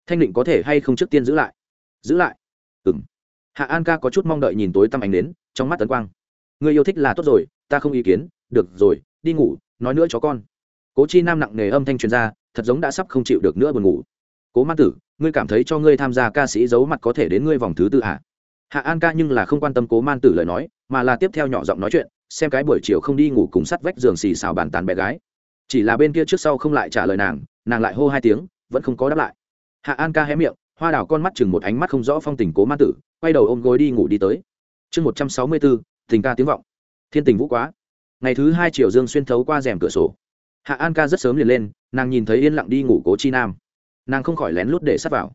Thanh định có thể hay không trước tiên giữ lại? Giữ lại ừ m hạ an ca có chút mong đợi nhìn tối tăm ánh đến trong mắt tấn quang. Người yêu thích là tốt rồi, ta không ý kiến, được rồi, đi ngủ, nói nữa chó con. Cố chi nam nặng nề âm thanh truyền ra, thật giống đã sắp không chịu được nữa buồn ngủ. Cố man tử, ngươi cảm thấy cho ngươi tham gia ca sĩ giấu mặt có thể đến ngươi vòng thứ tư hạ hạ an ca nhưng là không quan tâm cố man tử lời nói, mà là tiếp theo nhỏ giọng nói chuyện, xem cái buổi chiều không đi ngủ cùng sắt vách giường xì xào bàn tàn bé gái. Chỉ là bên kia trước sau không lại trả lời nàng nàng lại hô hai tiếng, vẫn không có đáp lại. Hạ an ca hé miệng hoa đào con mắt chừng một ánh mắt không rõ phong tình cố man tử, quay đầu ôm gối đi ngủ đi tới. Chương một trăm sáu mươi bốn, tình ca tiếng vọng. Thiên tình vũ quá. Ngày thứ hai chiều dương xuyên thấu qua rèm cửa sổ. Hạ an ca rất sớm liền lên, nàng nhìn thấy yên lặng đi ngủ cố chi nam. Nàng không khỏi lén lút để sắt vào.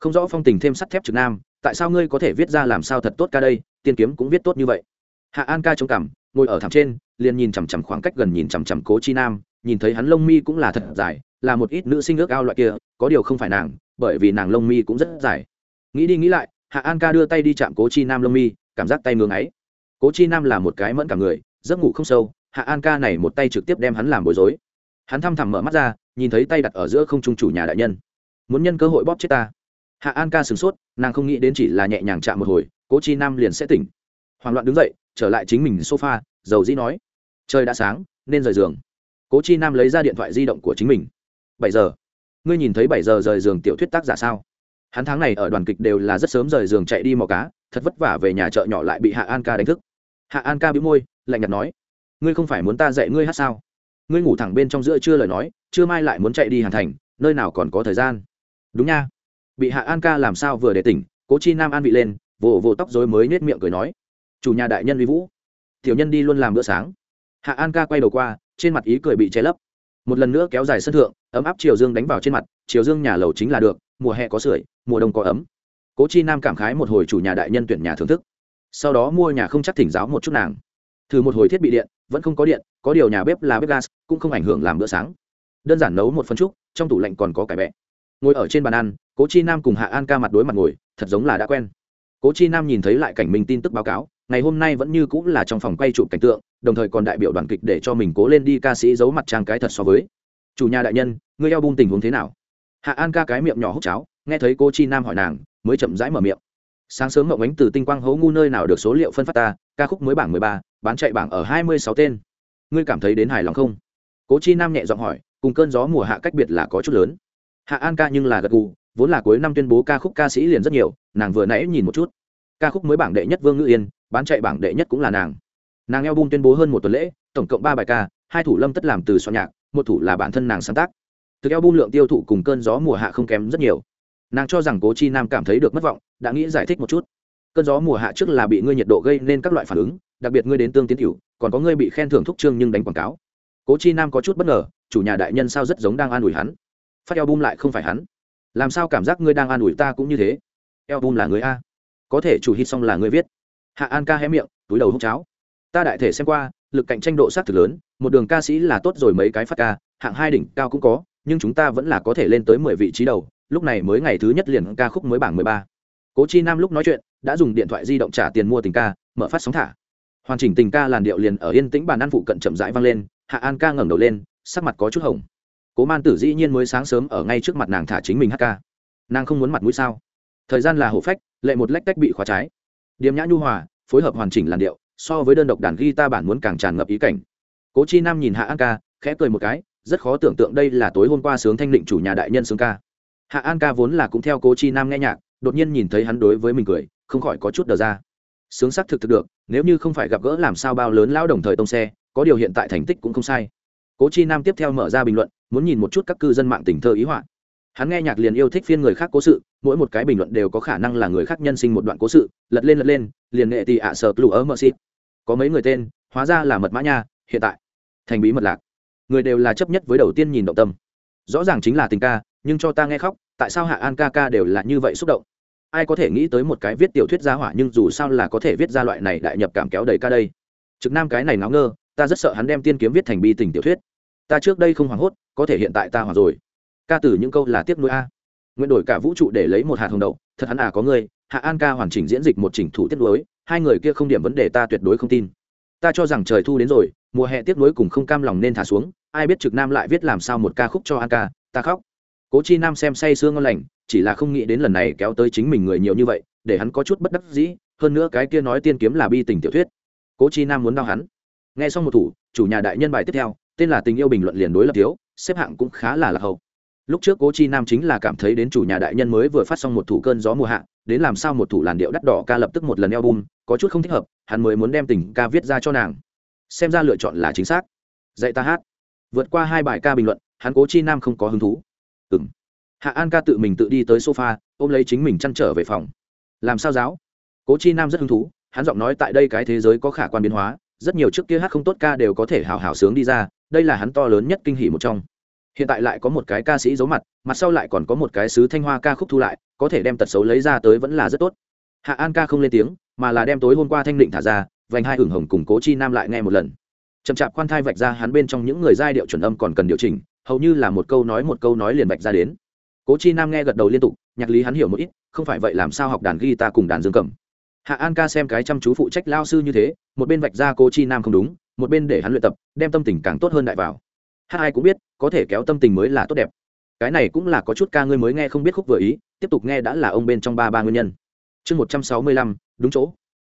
Không rõ phong tình thêm sắt thép trực nam, tại sao ngươi có thể viết ra làm sao thật tốt ca đây, tiên kiếm cũng viết tốt như vậy. Hạ an ca trông cảm ngồi ở thảm trên, liền nhìn chằm chằm khoảng cách gần nhìn chằm chằm cố chi nam nhìn thấy hắn lông mi cũng là thật dài, là một ít nữ sinh ước ao loại kia, có điều không phải nàng, bởi vì nàng lông mi cũng rất dài. Nghĩ đi nghĩ lại, hạ an ca đưa tay đi chạm cố chi nam lông mi, cảm giác tay ngưng ấy cố chi nam là một cái mẫn cả người, giấc ngủ không sâu, hạ an ca này một tay trực tiếp đem hắn làm bối rối. Hắn thăm thẳm mở mắt ra, nhìn thấy tay đặt ở giữa không trung chủ nhà đại nhân. Muốn nhân cơ hội bóp chết ta. Hạ an ca sửng sốt, nàng không nghĩ đến chỉ là nhẹ nhàng chạm một hồi, cố chi nam liền sẽ tỉnh. Hoảng loạn đứng dậy, trở lại chính mình sofa, dầu dĩ nói, trời đã sáng, nên rời giường cố chi nam lấy ra điện thoại di động của chính mình. Bảy giờ. Ngươi nhìn thấy bảy giờ rời giường tiểu thuyết tác giả sao? Hắn tháng này ở đoàn kịch đều là rất sớm rời giường chạy đi mò cá, thật vất vả về nhà chợ nhỏ lại bị hạ an ca đánh thức. Hạ an ca bĩu môi, lạnh nhạt nói, ngươi không phải muốn ta dạy ngươi hát sao? Ngươi ngủ thẳng bên trong giữa chưa lời nói chưa mai lại muốn chạy đi hàn thành, nơi nào còn có thời gian? Đúng nha. Bị hạ an ca làm sao vừa để tỉnh, cố chi nam an vị lên vỗ vỗ tóc rối mới nết miệng cười nói, chủ nhà đại nhân vi vũ, tiểu nhân đi luôn làm bữa sáng. Hạ an ca quay đầu qua trên mặt ý cười bị che lấp. Một lần nữa kéo dài sân thượng, ấm áp chiều dương đánh vào trên mặt, chiều dương nhà lầu chính là được, mùa hè có sưởi, mùa đông có ấm. Cố chi nam cảm khái một hồi chủ nhà đại nhân tuyển nhà thưởng thức. Sau đó mua nhà không chắc thỉnh giáo một chút nàng. Thử một hồi thiết bị điện, vẫn không có điện, có điều nhà bếp là bếp gas, cũng không ảnh hưởng làm bữa sáng. Đơn giản nấu một phân trúc, trong tủ lạnh còn có cải bẹ. Ngồi ở trên bàn ăn, cố chi nam cùng hạ an ca mặt đối mặt ngồi, thật giống là đã quen. Cố chi nam nhìn thấy lại cảnh mình tin tức báo cáo ngày hôm nay vẫn như cũng là trong phòng quay chụp cảnh tượng, đồng thời còn đại biểu đoàn kịch để cho mình cố lên đi ca sĩ giấu mặt trang cái thật so với. Chủ nhà đại nhân, ngươi eo bung tình huống thế nào? Hạ an ca cái miệng nhỏ húc cháo, nghe thấy cô chi nam hỏi nàng, mới chậm rãi mở miệng. Sáng sớm mộng ánh từ tinh quang hố ngu nơi nào được số liệu phân phát ta, ca khúc mới bảng mười ba, bán chạy bảng ở hai mươi sáu tên. Ngươi cảm thấy đến hài lòng không? Cố chi nam nhẹ giọng hỏi, cùng cơn gió mùa hạ cách biệt là có chút lớn. Hạ an ca nhưng là gật gù, vốn là cuối năm tuyên bố ca khúc ca sĩ liền rất nhiều, nàng vừa nãy nhìn một chút. Ca khúc mới bảng đệ nhất vương ngữ yên bán chạy bảng đệ nhất cũng là nàng. Nàng eo bung tuyên bố hơn một tuần lễ, tổng cộng ba bài ca, hai thủ lâm tất làm từ soạn nhạc, một thủ là bản thân nàng sáng tác. Từ eo bung lượng tiêu thụ cùng cơn gió mùa hạ không kém rất nhiều. Nàng cho rằng cố chi nam cảm thấy được mất vọng, đã nghĩ giải thích một chút. Cơn gió mùa hạ trước là bị ngươi nhiệt độ gây nên các loại phản ứng, đặc biệt ngươi đến tương tiến cửu còn có ngươi bị khen thưởng thúc trương nhưng đánh quảng cáo. Cố chi nam có chút bất ngờ, chủ nhà đại nhân sao rất giống đang an ủi hắn. Phát eo bung lại không phải hắn. Làm sao cảm giác ngươi đang an ủi ta cũng như thế? Eo bung là người a. Có thể chủ hit xong là người viết hạ an ca hé miệng, túi đầu hút cháo. Ta đại thể xem qua, lực cạnh tranh độ sát thực lớn, một đường ca sĩ là tốt rồi mấy cái phát ca, hạng hai đỉnh cao cũng có, nhưng chúng ta vẫn là có thể lên tới mười vị trí đầu, lúc này mới ngày thứ nhất liền ca khúc mới bảng mười ba. Cố chi nam lúc nói chuyện, đã dùng điện thoại di động trả tiền mua tình ca, mở phát sóng thả. Hoàn chỉnh tình ca làn điệu liền ở yên tĩnh bàn ăn phụ cận chậm rãi vang lên, hạ an ca ngẩng đầu lên, sắc mặt có chút hồng. Cố man tử dĩ nhiên mới sáng sớm ở ngay trước mặt nàng thả chính mình hát ca. Nàng không muốn mặt mũi sao? Thời gian là hổ phách, lệ một lách cách bị khóa trái điềm nhã nhu hòa, phối hợp hoàn chỉnh làn điệu, so với đơn độc đàn guitar bản muốn càng tràn ngập ý cảnh. Cố chi nam nhìn hạ an ca, khẽ cười một cái, rất khó tưởng tượng đây là tối hôm qua sướng thanh định chủ nhà đại nhân sướng ca. Hạ an ca vốn là cũng theo cố chi nam nghe nhạc, đột nhiên nhìn thấy hắn đối với mình cười, không khỏi có chút đờ ra. Sướng sắc thực thực được, nếu như không phải gặp gỡ làm sao bao lớn lão đồng thời tông xe, có điều hiện tại thành tích cũng không sai. Cố chi nam tiếp theo mở ra bình luận, muốn nhìn một chút các cư dân mạng tình thơ ý họa hắn nghe nhạc liền yêu thích phiên người khác cố sự, mỗi một cái bình luận đều có khả năng là người khác nhân sinh một đoạn cố sự, lật lên lật lên, liền nghệ tị ạ sợ lù ở mờ xịt. Có mấy người tên, hóa ra là mật mã nha, hiện tại. Thành bí mật lạc. Người đều là chấp nhất với đầu tiên nhìn động tâm. Rõ ràng chính là tình ca, nhưng cho ta nghe khóc, tại sao hạ an ca ca đều là như vậy xúc động? Ai có thể nghĩ tới một cái viết tiểu thuyết gia hỏa nhưng dù sao là có thể viết ra loại này đại nhập cảm kéo đầy ca đây. Trực nam cái này náo ngơ, ta rất sợ hắn đem tiên kiếm viết thành bi tình tiểu thuyết. Ta trước đây không hoảng hốt, có thể hiện tại ta hoảng rồi ca từ những câu là tiếp nối a. Nguyện đổi cả vũ trụ để lấy một hạt hồng đậu. Thật hắn à có người hạ an ca hoàn chỉnh diễn dịch một chỉnh thủ tiếp nối. Hai người kia không điểm vấn đề ta tuyệt đối không tin. Ta cho rằng trời thu đến rồi, mùa hè tiếp nối cùng không cam lòng nên thả xuống. Ai biết trực nam lại viết làm sao một ca khúc cho an ca. Ta khóc. Cố chi nam xem say sương ngon lành, chỉ là không nghĩ đến lần này kéo tới chính mình người nhiều như vậy, để hắn có chút bất đắc dĩ. Hơn nữa cái kia nói tiên kiếm là bi tình tiểu thuyết. Cố chi nam muốn đau hắn. Nghe xong một thủ, chủ nhà đại nhân bài tiếp theo, tên là tình yêu bình luận liền đối lập thiếu, xếp hạng cũng khá là lạc hậu lúc trước cố chi nam chính là cảm thấy đến chủ nhà đại nhân mới vừa phát xong một thủ cơn gió mùa hạ, đến làm sao một thủ làn điệu đắt đỏ ca lập tức một lần eo bum có chút không thích hợp, hắn mới muốn đem tình ca viết ra cho nàng. Xem ra lựa chọn là chính xác. Dạy ta hát. Vượt qua hai bài ca bình luận, hắn cố chi nam không có hứng thú. Ừ m hạ an ca tự mình tự đi tới sofa, ôm lấy chính mình chăn trở về phòng. Làm sao giáo? Cố chi nam rất hứng thú, hắn giọng nói tại đây cái thế giới có khả quan biến hóa, rất nhiều trước kia hát không tốt ca đều có thể hào hào sướng đi ra, đây là hắn to lớn nhất kinh hỉ một trong hiện tại lại có một cái ca sĩ giấu mặt mặt sau lại còn có một cái sứ thanh hoa ca khúc thu lại, có thể đem tật xấu lấy ra tới vẫn là rất tốt. Hạ an ca không lên tiếng, mà là đem tối hôm qua thanh định thả ra, vành hai hửng hồng cùng cố chi nam lại nghe một lần. Chậm chạp khoan thai vạch ra hắn bên trong những người giai điệu chuẩn âm còn cần điều chỉnh, hầu như là một câu nói một câu nói liền vạch ra đến. Cố chi nam nghe gật đầu liên tục, nhạc lý hắn hiểu một ít, không phải vậy làm sao học đàn guitar cùng đàn dương cầm. Hạ an ca xem cái chăm chú phụ trách lao sư như thế, một bên vạch ra cố chi nam không đúng, một bên để hắn luyện tập, đem tâm tình càng tốt hơn đại vào. Hát ai cũng biết có thể kéo tâm tình mới là tốt đẹp. Cái này cũng là có chút ca ngươi mới nghe không biết khúc vừa ý, tiếp tục nghe đã là ông bên trong ba ba nguyên nhân. Chương một trăm sáu mươi lăm, đúng chỗ.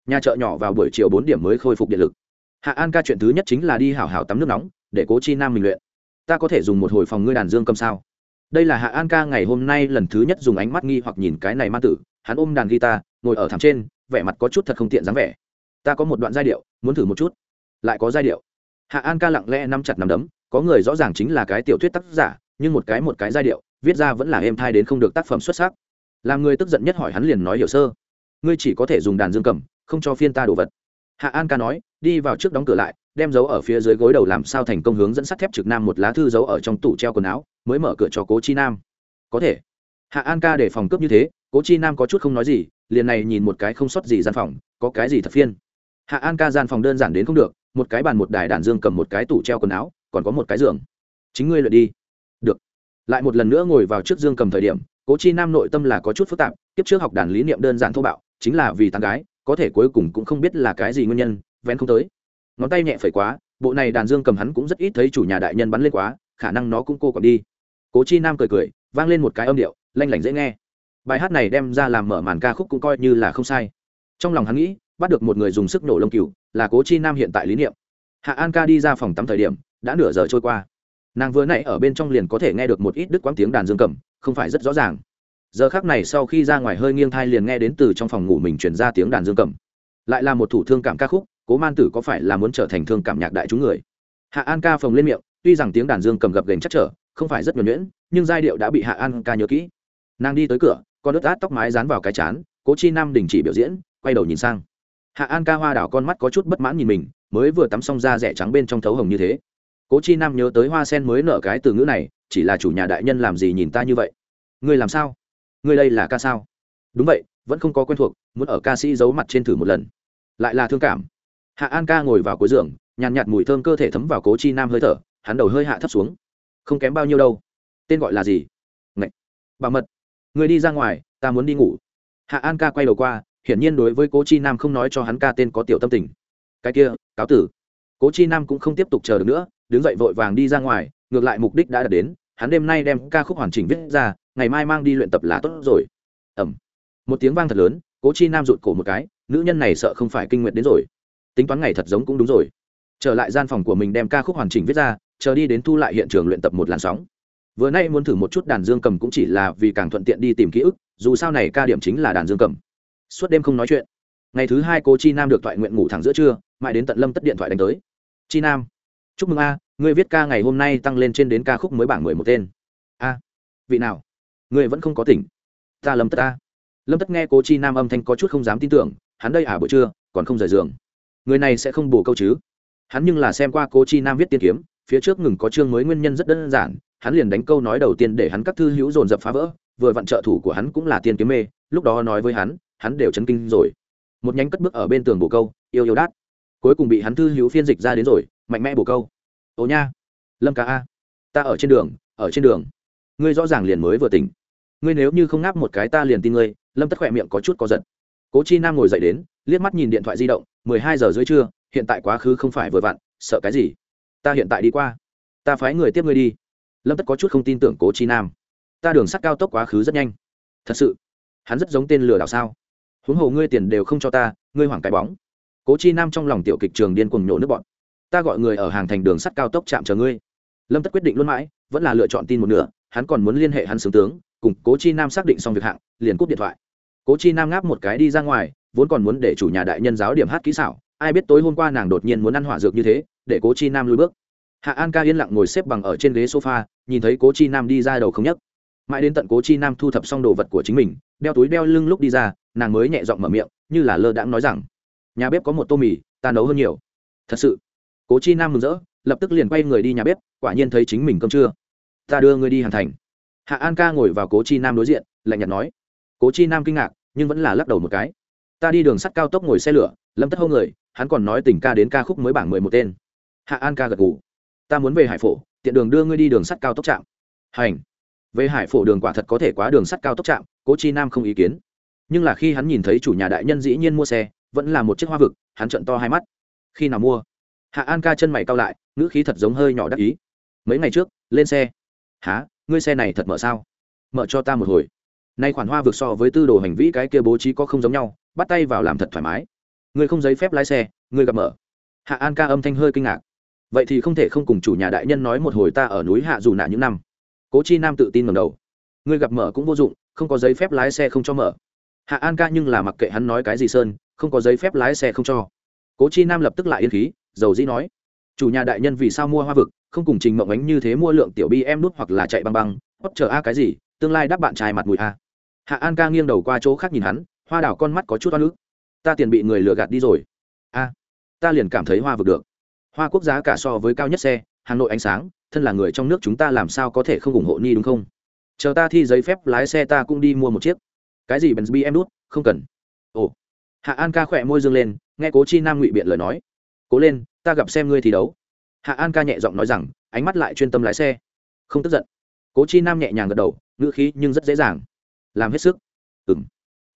Nhà chợ nhỏ vào buổi chiều bốn điểm mới khôi phục điện lực. Hạ an ca chuyện thứ nhất chính là đi hảo hảo tắm nước nóng, để cố chi nam mình luyện. Ta có thể dùng một hồi phòng ngươi đàn dương cầm sao? Đây là hạ an ca ngày hôm nay lần thứ nhất dùng ánh mắt nghi hoặc nhìn cái này ma tử, hắn ôm đàn guitar, ngồi ở thảm trên, vẻ mặt có chút thật không tiện dáng vẻ. Ta có một đoạn giai điệu, muốn thử một chút. Lại có giai điệu. Hạ an ca lặng lẽ nắm chặt nắm đấm có người rõ ràng chính là cái tiểu thuyết tác giả, nhưng một cái một cái giai điệu, viết ra vẫn là êm thai đến không được tác phẩm xuất sắc. Làm người tức giận nhất hỏi hắn liền nói, hiểu sơ, ngươi chỉ có thể dùng đàn dương cầm, không cho phiên ta đồ vật. Hạ an ca nói, đi vào trước đóng cửa lại, đem dấu ở phía dưới gối đầu làm sao thành công hướng dẫn sắt thép trực nam một lá thư giấu ở trong tủ treo quần áo, mới mở cửa cho cố chi nam. Có thể. Hạ an ca để phòng cướp như thế, cố chi nam có chút không nói gì, liền này nhìn một cái không sót gì gian phòng, có cái gì thật phiên hạ an ca gian phòng đơn giản đến không được, một cái bàn một đài đàn dương cầm một cái tủ treo quần áo còn có một cái giường. Chính ngươi luyện đi. Được. Lại một lần nữa ngồi vào trước dương cầm thời điểm, cố chi nam nội tâm là có chút phức tạp tiếp trước học đàn lý niệm đơn giản thô bạo, chính là vì tán gái, có thể cuối cùng cũng không biết là cái gì nguyên nhân ven không tới. Ngón tay nhẹ phẩy quá, bộ này đàn dương cầm hắn cũng rất ít thấy chủ nhà đại nhân bắn lên quá, khả năng nó cũng cô còn đi. Cố chi nam cười cười, vang lên một cái âm điệu, lanh lảnh dễ nghe. Bài hát này đem ra làm mở màn ca khúc cũng coi như là không sai. Trong lòng hắn nghĩ, bắt được một người dùng sức nổ lông cừu, là cố chi nam hiện tại lý niệm. Hạ an ca đi ra phòng tắm thời điểm đã nửa giờ trôi qua. Nàng vừa nãy ở bên trong liền có thể nghe được một ít đứt quãng tiếng đàn dương cầm, không phải rất rõ ràng. Giờ khác này sau khi ra ngoài hơi nghiêng thai liền nghe đến từ trong phòng ngủ mình chuyển ra tiếng đàn dương cầm. Lại là một thủ thương cảm ca khúc, cố man tử có phải là muốn trở thành thương cảm nhạc đại chúng người? Hạ an ca phồng lên miệng, tuy rằng tiếng đàn dương cầm gập gành chắc trở, không phải rất nhuẩn nhuyễn, nhưng giai điệu đã bị hạ an ca nhớ kỹ. Nàng đi tới cửa, con đứt át tóc mái dán vào cái chán, cố chi nam đình chỉ biểu diễn, quay đầu nhìn sang. Hạ an ca hoa đảo con mắt có chút bất mãn nhìn mình, mới vừa tắm xong da rẻ trắng bên trong thấu hồng như thế cố chi nam nhớ tới hoa sen mới nở cái từ ngữ này, chỉ là chủ nhà đại nhân làm gì nhìn ta như vậy? Ngươi làm sao? Ngươi đây là ca sao? Đúng vậy, vẫn không có quen thuộc, muốn ở ca sĩ giấu mặt trên thử một lần. Lại là thương cảm. Hạ an ca ngồi vào cuối giường, nhàn nhạt mùi thơm cơ thể thấm vào cố chi nam hơi thở, hắn đầu hơi hạ thấp xuống. Không kém bao nhiêu đâu. Tên gọi là gì? Ngậy. bà mật. Người đi ra ngoài, ta muốn đi ngủ. Hạ an ca quay đầu qua, hiển nhiên đối với cố chi nam không nói cho hắn ca tên có tiểu tâm tình. Cái kia, cáo tử cố chi nam cũng không tiếp tục chờ được nữa, đứng dậy vội vàng đi ra ngoài, ngược lại mục đích đã đạt đến, hắn đêm nay đem ca khúc hoàn chỉnh viết ra, ngày mai mang đi luyện tập là tốt rồi. Ẩm một tiếng vang thật lớn, cố chi nam rụt cổ một cái, nữ nhân này sợ không phải kinh nguyện đến rồi. Tính toán ngày thật giống cũng đúng rồi. Trở lại gian phòng của mình đem ca khúc hoàn chỉnh viết ra, chờ đi đến thu lại hiện trường luyện tập một làn sóng. Vừa nay muốn thử một chút đàn dương cầm cũng chỉ là vì càng thuận tiện đi tìm ký ức, dù sao này ca điểm chính là đàn dương cầm. Suốt đêm không nói chuyện. Ngày thứ hai cô chi nam được thoại nguyện ngủ thẳng giữa trưa, mãi đến tận lâm tất điện thoại đánh tới chi nam. Chúc mừng a người viết ca ngày hôm nay tăng lên trên đến ca khúc mới bảng mười một tên. A, vị nào? Người vẫn không có tỉnh. Ta lâm tất a. Lâm tất nghe cố chi nam âm thanh có chút không dám tin tưởng, hắn đây à buổi trưa, còn không rời giường. Người này sẽ không bù câu chứ. Hắn nhưng là xem qua cố chi nam viết tiên kiếm, phía trước ngừng có chương mới nguyên nhân rất đơn giản, hắn liền đánh câu nói đầu tiên để hắn các thư hữu dồn dập phá vỡ, vừa vặn trợ thủ của hắn cũng là tiên kiếm mê, lúc đó nói với hắn hắn đều chấn kinh rồi. Một nhánh cất bước ở bên tường bồ câu, yêu yêu đát cuối cùng bị hắn thư hữu phiên dịch ra đến rồi, mạnh mẽ bổ câu. Ồ nha, lâm ca a, ta ở trên đường, ở trên đường. Ngươi rõ ràng liền mới vừa tỉnh. Ngươi nếu như không ngáp một cái ta liền tin ngươi. Lâm tất khỏe miệng có chút có giật. Cố chi nam ngồi dậy đến, liếc mắt nhìn điện thoại di động, mười hai giờ dưới trưa, hiện tại quá khứ không phải vừa vặn, sợ cái gì? Ta hiện tại đi qua, ta phái người tiếp ngươi đi. Lâm tất có chút không tin tưởng cố chi nam. Ta đường sắt cao tốc quá khứ rất nhanh. Thật sự? Hắn rất giống tên lừa đảo sao? Huống hồ ngươi tiền đều không cho ta, ngươi hoảng cái bóng cố chi nam trong lòng tiểu kịch trường điên cuồng nhổ nước bọn ta gọi người ở hàng thành đường sắt cao tốc chạm chờ ngươi. Lâm tất quyết định luôn mãi, vẫn là lựa chọn tin một nửa, hắn còn muốn liên hệ hắn xướng tướng, cùng cố chi nam xác định xong việc hạng, liền cúp điện thoại. Cố chi nam ngáp một cái đi ra ngoài, vốn còn muốn để chủ nhà đại nhân giáo điểm hát kỹ xảo, ai biết tối hôm qua nàng đột nhiên muốn ăn hỏa dược như thế, để cố chi nam lui bước. Hạ an ca yên lặng ngồi xếp bằng ở trên ghế sofa, nhìn thấy cố chi nam đi ra đầu không nhấc. Mãi đến tận cố chi nam thu thập xong đồ vật của chính mình, đeo túi đeo lưng lúc đi ra, nàng mới nhẹ giọng mở miệng, như là lơ đãng nói rằng nhà bếp có một tô mì, ta nấu hơn nhiều. Thật sự. Cố chi nam mừng rỡ, lập tức liền quay người đi nhà bếp, quả nhiên thấy chính mình cơm trưa. Ta đưa người đi hàn thành. Hạ an ca ngồi vào cố chi nam đối diện, lạnh nhạt nói. Cố chi nam kinh ngạc, nhưng vẫn là lắc đầu một cái. Ta đi đường sắt cao tốc ngồi xe lửa, lâm tất hâu người, hắn còn nói tình ca đến ca khúc mới bảng mười một tên. Hạ an ca gật ngủ ta muốn về hải phổ, tiện đường đưa ngươi đi đường sắt cao tốc trạm. Hành. Về hải phổ đường quả thật có thể quá đường sắt cao tốc trạm, cố chi nam không ý kiến. Nhưng là khi hắn nhìn thấy chủ nhà đại nhân dĩ nhiên mua xe vẫn là một chiếc hoa vực, hắn trận to hai mắt. Khi nào mua? Hạ an ca chân mày cao lại, ngữ khí thật giống hơi nhỏ đắc ý. Mấy ngày trước, lên xe. Há ngươi xe này thật mở sao? Mở cho ta một hồi. Nay khoản hoa vực so với tư đồ hành vĩ cái kia bố trí có không giống nhau, bắt tay vào làm thật thoải mái. Ngươi không giấy phép lái xe, ngươi gặp mở. Hạ an ca âm thanh hơi kinh ngạc. Vậy thì không thể không cùng chủ nhà đại nhân nói một hồi ta ở núi hạ dù nạ những năm. Cố chi nam tự tin ngầm đầu. Ngươi gặp mở cũng vô dụng, không có giấy phép lái xe không cho mở. Hạ an ca nhưng là mặc kệ hắn nói cái gì sơn không có giấy phép lái xe không cho. Cố chi nam lập tức lại yên khí, dầu dĩ nói, chủ nhà đại nhân vì sao mua hoa vực, không cùng trình mộng ánh như thế mua lượng tiểu bi em nút hoặc là chạy băng băng hót chờ a cái gì, tương lai đáp bạn trai mặt mùi a. Hạ an ca nghiêng đầu qua chỗ khác nhìn hắn, hoa đảo con mắt có chút oan ức. Ta tiền bị người lừa gạt đi rồi. A, ta liền cảm thấy hoa vực được. Hoa quốc giá cả so với cao nhất xe, hà nội ánh sáng, thân là người trong nước chúng ta làm sao có thể không ủng hộ ni đúng không? Chờ ta thi giấy phép lái xe ta cũng đi mua một chiếc. Cái gì benz em đút? Không cần. Ồ hạ an ca khỏe môi dương lên nghe cố chi nam ngụy biện lời nói. Cố lên ta gặp xem ngươi thi đấu. Hạ an ca nhẹ giọng nói rằng ánh mắt lại chuyên tâm lái xe. Không tức giận. Cố chi nam nhẹ nhàng gật đầu ngữ khí nhưng rất dễ dàng. Làm hết sức. Ừng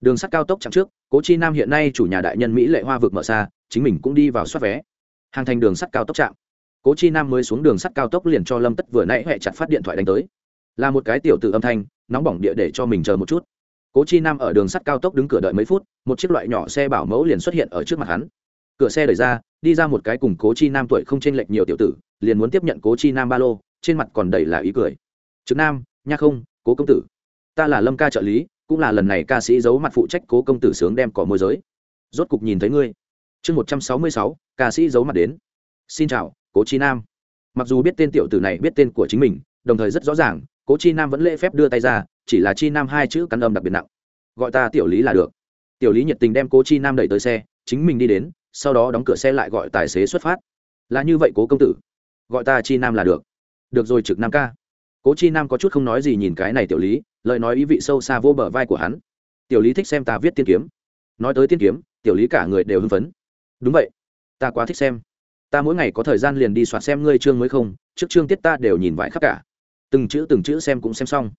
đường sắt cao tốc chặng trước cố chi nam hiện nay chủ nhà đại nhân mỹ lệ hoa vực mở xa chính mình cũng đi vào soát vé. Hàng thành đường sắt cao tốc chạm, cố chi nam mới xuống đường sắt cao tốc liền cho lâm tất vừa nãy huệ chặt phát điện thoại đánh tới. Là một cái tiểu tự âm thanh nóng bỏng địa để cho mình chờ một chút cố chi nam ở đường sắt cao tốc đứng cửa đợi mấy phút, một chiếc loại nhỏ xe bảo mẫu liền xuất hiện ở trước mặt hắn. Cửa xe đẩy ra, đi ra một cái cùng cố chi nam tuổi không chênh lệch nhiều tiểu tử, liền muốn tiếp nhận cố chi nam ba lô, trên mặt còn đầy là ý cười. Trực nam, nha không, cố công tử. Ta là lâm ca trợ lý, cũng là lần này ca sĩ giấu mặt phụ trách cố công tử sướng đem cỏ môi giới. Rốt cục nhìn thấy ngươi. Chương một trăm sáu mươi sáu, ca sĩ giấu mặt đến. Xin chào, cố chi nam. Mặc dù biết tên tiểu tử này biết tên của chính mình, đồng thời rất rõ ràng cố chi nam vẫn lễ phép đưa tay ra, chỉ là chi nam hai chữ cắn âm đặc biệt nặng. Gọi ta tiểu lý là được. Tiểu lý nhiệt tình đem cố chi nam đẩy tới xe, chính mình đi đến, sau đó đóng cửa xe lại gọi tài xế xuất phát. Là như vậy cố công tử. Gọi ta chi nam là được. Được rồi trực nam ca. Cố chi nam có chút không nói gì nhìn cái này tiểu lý, lời nói ý vị sâu xa vô bờ vai của hắn. Tiểu lý thích xem ta viết tiên kiếm. Nói tới tiên kiếm, tiểu lý cả người đều hưng phấn. Đúng vậy. Ta quá thích xem. Ta mỗi ngày có thời gian liền đi soạt xem ngươi chương mới không, trước chương tiết ta đều nhìn vải khắp cả từng chữ từng chữ xem cũng xem xong.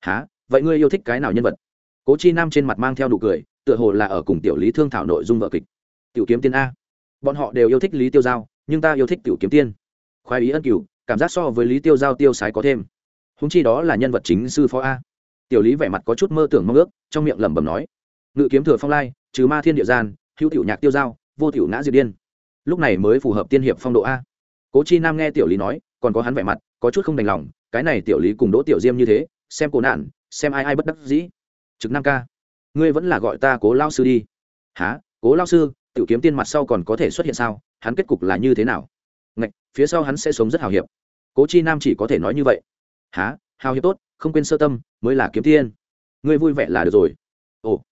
Há vậy ngươi yêu thích cái nào nhân vật? Cố chi nam trên mặt mang theo nụ cười, tựa hồ là ở cùng tiểu lý thương thảo nội dung vợ kịch. Tiểu kiếm tiên a. Bọn họ đều yêu thích lý tiêu giao, nhưng ta yêu thích tiểu kiếm tiên. Khoái ý ân cửu, cảm giác so với lý tiêu giao tiêu sái có thêm. Húng chi đó là nhân vật chính sư phó a. Tiểu lý vẻ mặt có chút mơ tưởng mong ước, trong miệng lẩm bẩm nói. Ngự kiếm thừa phong lai, trừ ma thiên địa gian, hữu tiểu nhạc tiêu giao, vô tiểu ngã diệt điên. Lúc này mới phù hợp tiên hiệp phong độ a. Cố chi nam nghe tiểu lý nói, còn có hắn vẻ mặt có chút không đành lòng, cái này tiểu lý cùng đỗ tiểu diêm như thế, xem cổ nạn, xem ai ai bất đắc dĩ. Trực nam ca, ngươi vẫn là gọi ta cố lao sư đi. Há cố lao sư, tiểu kiếm tiên mặt sau còn có thể xuất hiện sao? Hắn kết cục là như thế nào? Ngạch, phía sau hắn sẽ sống rất hào hiệp. Cố chi nam chỉ có thể nói như vậy. Há hào hiệp tốt, không quên sơ tâm, mới là kiếm tiên. Ngươi vui vẻ là được rồi. Ồ.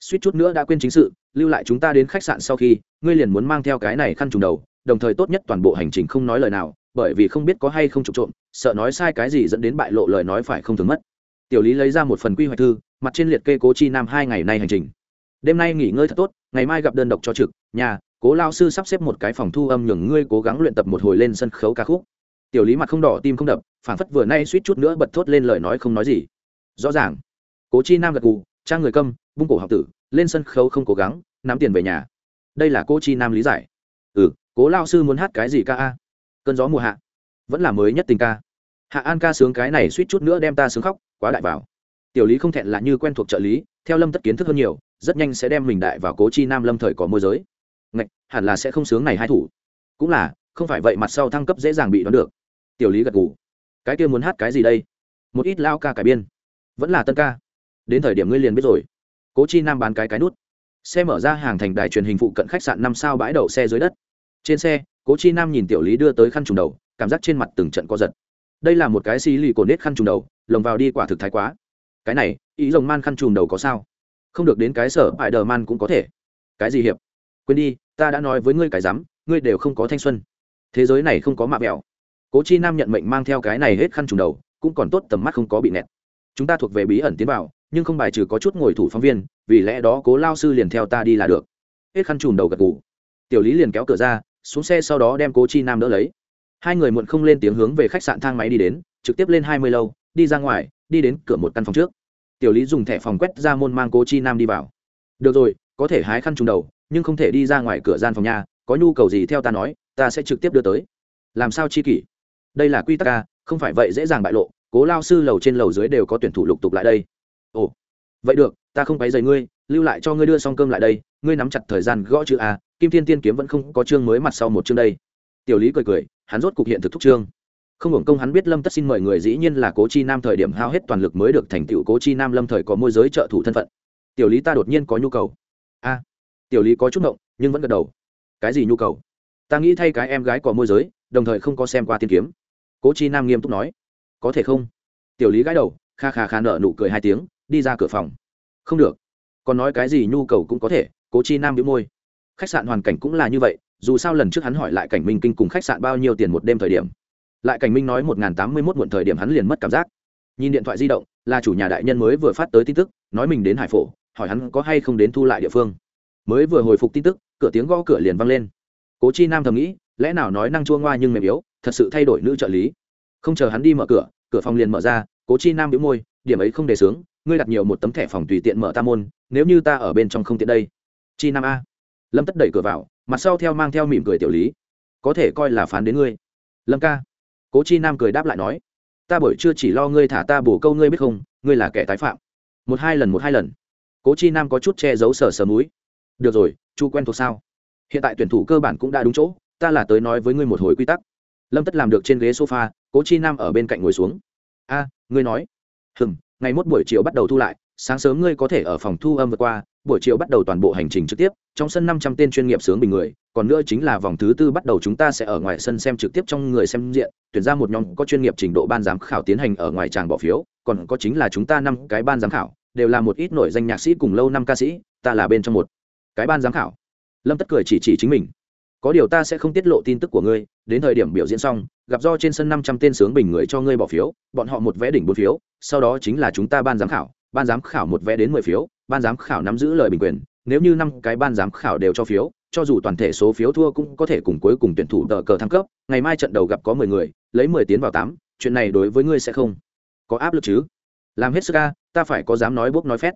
Suýt chút nữa đã quên chính sự, lưu lại chúng ta đến khách sạn sau khi, ngươi liền muốn mang theo cái này khăn trùng đầu, đồng thời tốt nhất toàn bộ hành trình không nói lời nào bởi vì không biết có hay không trục trộm, sợ nói sai cái gì dẫn đến bại lộ lời nói phải không thường mất. Tiểu lý lấy ra một phần quy hoạch thư, mặt trên liệt kê cố chi nam hai ngày nay hành trình. Đêm nay nghỉ ngơi thật tốt, ngày mai gặp đơn độc cho trực, nhà, cố lao sư sắp xếp một cái phòng thu âm nhường ngươi cố gắng luyện tập một hồi lên sân khấu ca khúc. Tiểu lý mặt không đỏ tim không đập phản phất vừa nay suýt chút nữa bật thốt lên lời nói không nói gì. Rõ ràng, cố chi nam gật gù, trang người câm bung cổ học tử, lên sân khấu không cố gắng, nắm tiền về nhà. Đây là cô chi nam lý giải. Ừ cố lao sư muốn hát cái gì ca a? Cơn gió mùa hạ. Vẫn là mới nhất tình ca. Hạ an ca sướng cái này suýt chút nữa đem ta sướng khóc, quá đại vào. Tiểu lý không thẹn là như quen thuộc trợ lý, theo lâm tất kiến thức hơn nhiều, rất nhanh sẽ đem mình đại vào cố chi nam lâm thời có môi giới. Ngạch, hẳn là sẽ không sướng này hai thủ. Cũng là, không phải vậy mặt sau thăng cấp dễ dàng bị đoán được. Tiểu lý gật gù. Cái kia muốn hát cái gì đây? Một ít lao ca cải biên. Vẫn là tân ca. Đến thời điểm ngươi liền biết rồi. Cố chi nam bán cái cái nút. Xe mở ra hàng thành đài truyền hình phụ cận khách sạn năm sao bãi đậu xe dưới đất. Trên xe cố chi nam nhìn tiểu lý đưa tới khăn trùng đầu, cảm giác trên mặt từng trận co giật. Đây là một cái xì lì cồn nết khăn trùng đầu, lồng vào đi quả thực thái quá. Cái này, ý rồng man khăn trùng đầu có sao? Không được đến cái sở bại đờ man cũng có thể. Cái gì hiệp? Quên đi, ta đã nói với ngươi cái rắm, ngươi đều không có thanh xuân. Thế giới này không có mạ mẹo cố chi nam nhận mệnh mang theo cái này hết khăn trùng đầu, cũng còn tốt tầm mắt không có bị nẹt chúng ta thuộc về bí ẩn tiến vào, nhưng không bài trừ có chút ngồi thủ phóng viên, vì lẽ đó cố lao sư liền theo ta đi là được. Hết khăn trùm đầu gật ngủ tiểu lý liền kéo cửa ra xuống xe sau đó đem cố chi nam đỡ lấy. Hai người muộn không lên tiếng hướng về khách sạn thang máy đi đến, trực tiếp lên hai mươi lâu, đi ra ngoài, đi đến cửa một căn phòng trước. Tiểu lý dùng thẻ phòng quét ra môn mang cố chi nam đi vào. Được rồi, có thể hái khăn trùng đầu, nhưng không thể đi ra ngoài cửa gian phòng nhà, có nhu cầu gì theo ta nói, ta sẽ trực tiếp đưa tới. Làm sao chi kỷ? Đây là quy tắc ca không phải vậy dễ dàng bại lộ, cố lao sư lầu trên lầu dưới đều có tuyển thủ lục tục lại đây. Ồ, vậy được, ta không quấy dày ngươi, lưu lại cho ngươi đưa xong cơm lại đây, ngươi nắm chặt thời gian gõ chữ a kim thiên tiên kiếm vẫn không có chương mới mặt sau một chương đây. Tiểu lý cười cười, hắn rốt cục hiện thực thúc chương. Không hưởng công hắn biết lâm tất xin mời người dĩ nhiên là cố chi nam thời điểm hao hết toàn lực mới được thành tựu cố chi nam lâm thời có môi giới trợ thủ thân phận. Tiểu lý ta đột nhiên có nhu cầu. A, tiểu lý có chút động nhưng vẫn gật đầu. Cái gì nhu cầu? Ta nghĩ thay cái em gái có môi giới, đồng thời không có xem qua tiên kiếm. Cố chi nam nghiêm túc nói. Có thể không? Tiểu lý gãi đầu, kha kha kha nợ nụ cười hai tiếng, đi ra cửa phòng. Không được. Còn nói cái gì nhu cầu cũng có thể, cố chi nam bị môi khách sạn hoàn cảnh cũng là như vậy, dù sao lần trước hắn hỏi lại cảnh minh kinh cùng khách sạn bao nhiêu tiền một đêm thời điểm. Lại cảnh minh nói một n g h n tám mươi mốt muộn thời điểm hắn liền mất cảm giác. Nhìn điện thoại di động, là chủ nhà đại nhân mới vừa phát tới tin tức, nói mình đến hải phổ, hỏi hắn có hay không đến thu lại địa phương. Mới vừa hồi phục tin tức, cửa tiếng gõ cửa liền vang lên. Cố chi nam thầm nghĩ, lẽ nào nói năng chua ngoa nhưng mềm yếu, thật sự thay đổi nữ trợ lý. Không chờ hắn đi mở cửa cửa phòng liền mở ra, cố chi nam biếu môi, điểm ấy không đề xướng, ngươi đặt nhiều một tấm thẻ phòng tùy tiện mở ta môn, nếu như ta ở bên trong không tiện đây. Chi nam a lâm tất đẩy cửa vào, mặt sau theo mang theo mỉm cười tiểu lý. Có thể coi là phán đến ngươi. Lâm ca. Cố chi nam cười đáp lại nói. Ta bởi chưa chỉ lo ngươi thả ta bổ câu ngươi biết không, ngươi là kẻ tái phạm. Một hai lần, một hai lần. Cố chi nam có chút che giấu sờ sờ múi được rồi, chu quen thuộc sao? Hiện tại tuyển thủ cơ bản cũng đã đúng chỗ, ta là tới nói với ngươi một hồi quy tắc. Lâm tất làm được trên ghế sofa, cố chi nam ở bên cạnh ngồi xuống. A, ngươi nói. Hừng ngày mốt buổi chiều bắt đầu thu lại, sáng sớm ngươi có thể ở phòng thu âm vượt qua buổi chiều bắt đầu toàn bộ hành trình trực tiếp, trong sân năm trăm tên chuyên nghiệp sướng bình người, còn nữa chính là vòng thứ tư bắt đầu chúng ta sẽ ở ngoài sân xem trực tiếp trong người xem diện, tuyển ra một nhóm có chuyên nghiệp trình độ ban giám khảo tiến hành ở ngoài tràng bỏ phiếu, còn có chính là chúng ta năm cái ban giám khảo, đều là một ít nổi danh nhạc sĩ cùng lâu năm ca sĩ, ta là bên trong một. Cái ban giám khảo. Lâm tất cười chỉ chỉ chính mình. Có điều ta sẽ không tiết lộ tin tức của ngươi, đến thời điểm biểu diễn xong, gặp do trên sân năm trăm tên sướng bình người cho ngươi bỏ phiếu, bọn họ một vé đỉnh bốn phiếu, sau đó chính là chúng ta ban giám khảo ban giám khảo một vé đến mười phiếu, ban giám khảo nắm giữ lời bình quyền, nếu như năm cái ban giám khảo đều cho phiếu, cho dù toàn thể số phiếu thua cũng có thể cùng cuối cùng tuyển thủ tờ cờ thăng cấp, ngày mai trận đầu gặp có mười người, lấy mười tiến vào tám, chuyện này đối với ngươi sẽ không có áp lực chứ? Làm hết sức ca ta phải có dám nói bốc nói phét.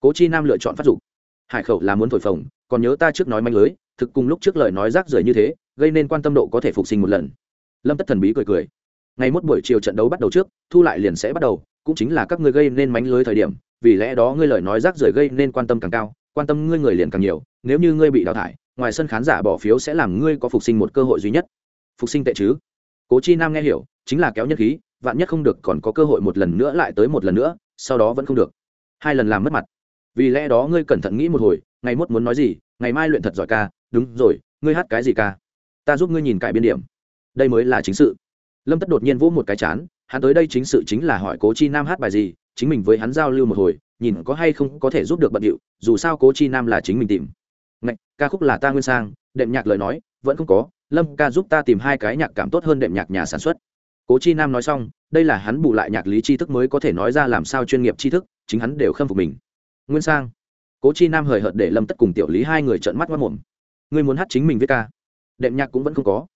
Cố chi nam lựa chọn phát dục. Hải khẩu là muốn thổi phồng, còn nhớ ta trước nói manh lưới, thực cùng lúc trước lời nói rác rưởi như thế, gây nên quan tâm độ có thể phục sinh một lần. Lâm tất thần bí cười cười. Ngày mốt buổi chiều trận đấu bắt đầu trước, thu lại liền sẽ bắt đầu cũng chính là các ngươi gây nên mánh lưới thời điểm, vì lẽ đó ngươi lời nói rác rưởi gây nên quan tâm càng cao, quan tâm ngươi người liền càng nhiều, nếu như ngươi bị đào thải, ngoài sân khán giả bỏ phiếu sẽ làm ngươi có phục sinh một cơ hội duy nhất. Phục sinh tệ chứ? Cố chi nam nghe hiểu, chính là kéo nhân khí, vạn nhất không được còn có cơ hội một lần nữa lại tới một lần nữa, sau đó vẫn không được. Hai lần làm mất mặt. Vì lẽ đó ngươi cẩn thận nghĩ một hồi, ngày mốt muốn nói gì, ngày mai luyện thật giỏi ca, đúng rồi, ngươi hát cái gì ca? Ta giúp ngươi nhìn cải biên điểm. Đây mới là chính sự. Lâm tất đột nhiên vỗ một cái chán hắn tới đây chính sự chính là hỏi cố chi nam hát bài gì chính mình với hắn giao lưu một hồi nhìn có hay không có thể giúp được bận điệu dù sao cố chi nam là chính mình tìm. Ngạch, ca khúc là ta nguyên sang đệm nhạc lời nói vẫn không có lâm ca giúp ta tìm hai cái nhạc cảm tốt hơn đệm nhạc nhà sản xuất. Cố chi nam nói xong đây là hắn bù lại nhạc lý tri thức mới có thể nói ra làm sao chuyên nghiệp tri thức chính hắn đều khâm phục mình. Nguyên sang. Cố chi nam hời hợt để lâm tất cùng tiểu lý hai người trợn mắt mất mồm. Ngươi muốn hát chính mình với ca. Đệm nhạc cũng vẫn không có.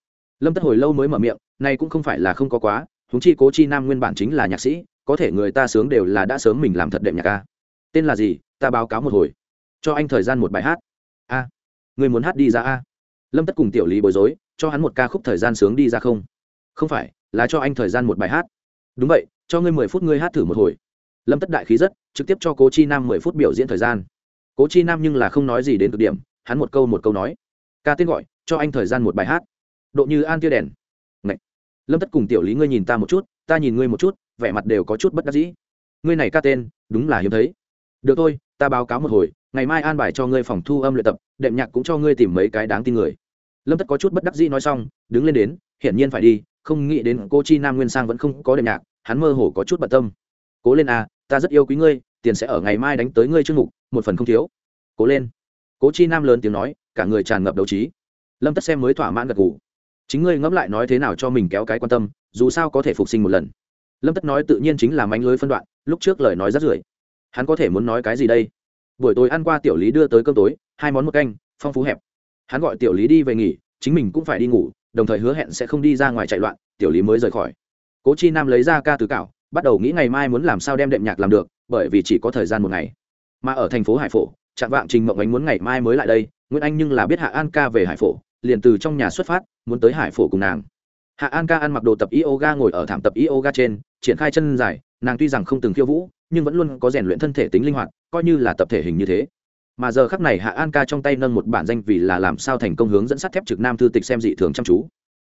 Lâm tất hồi lâu mới mở miệng này cũng không phải là không có quá huống chi cố chi nam nguyên bản chính là nhạc sĩ, có thể người ta sướng đều là đã sớm mình làm thật đệm nhạc ca. Tên là gì? Ta báo cáo một hồi. Cho anh thời gian một bài hát. A. Người muốn hát đi ra a. Lâm tất cùng tiểu lý bối rối, cho hắn một ca khúc thời gian sướng đi ra không? Không phải, là cho anh thời gian một bài hát. Đúng vậy, cho ngươi mười phút ngươi hát thử một hồi. Lâm tất đại khí rất, trực tiếp cho cố chi nam mười phút biểu diễn thời gian. Cố chi nam nhưng là không nói gì đến cực điểm, hắn một câu một câu nói. Ca tên gọi, cho anh thời gian một bài hát. Độ như an tia đèn lâm tất cùng tiểu lý ngươi nhìn ta một chút, ta nhìn ngươi một chút, vẻ mặt đều có chút bất đắc dĩ. Ngươi này ca tên, đúng là hiếm thấy. Được thôi, ta báo cáo một hồi, ngày mai an bài cho ngươi phòng thu âm luyện tập, đệm nhạc cũng cho ngươi tìm mấy cái đáng tin người. Lâm tất có chút bất đắc dĩ nói xong, đứng lên đến, hiển nhiên phải đi, không nghĩ đến cô chi nam nguyên sang vẫn không có đệm nhạc, hắn mơ hồ có chút bận tâm. Cố lên à ta rất yêu quý ngươi, tiền sẽ ở ngày mai đánh tới ngươi chương mục, một phần không thiếu. Cố lên. Cố chi nam lớn tiếng nói, cả người tràn ngập đấu trí. Lâm tất xem mới thỏa mãn gật g ủ chính ngươi ngẫm lại nói thế nào cho mình kéo cái quan tâm, dù sao có thể phục sinh một lần. Lâm tất nói tự nhiên chính là mánh lưới phân đoạn, lúc trước lời nói rất rưởi. Hắn có thể muốn nói cái gì đây? Buổi tối ăn qua tiểu lý đưa tới cơm tối, hai món một canh, phong phú hẹp. Hắn gọi tiểu lý đi về nghỉ, chính mình cũng phải đi ngủ, đồng thời hứa hẹn sẽ không đi ra ngoài chạy loạn, tiểu lý mới rời khỏi. Cố chi nam lấy ra ca từ cạo bắt đầu nghĩ ngày mai muốn làm sao đem đệm nhạc làm được, bởi vì chỉ có thời gian một ngày. Mà ở thành phố hải phổ, chạm vạng trình mộng ánh muốn ngày mai mới lại đây, nguyễn anh nhưng là biết hạ an ca về hải phổ, liền từ trong nhà xuất phát muốn tới hải phổ cùng nàng. Hạ an ca ăn mặc đồ tập yoga ngồi ở thảm tập yoga trên, triển khai chân dài, nàng tuy rằng không từng khiêu vũ, nhưng vẫn luôn có rèn luyện thân thể tính linh hoạt, coi như là tập thể hình như thế. Mà giờ khắc này hạ an ca trong tay nâng một bản danh vì là làm sao thành công hướng dẫn sắt thép trực nam thư tịch xem dị thường chăm chú.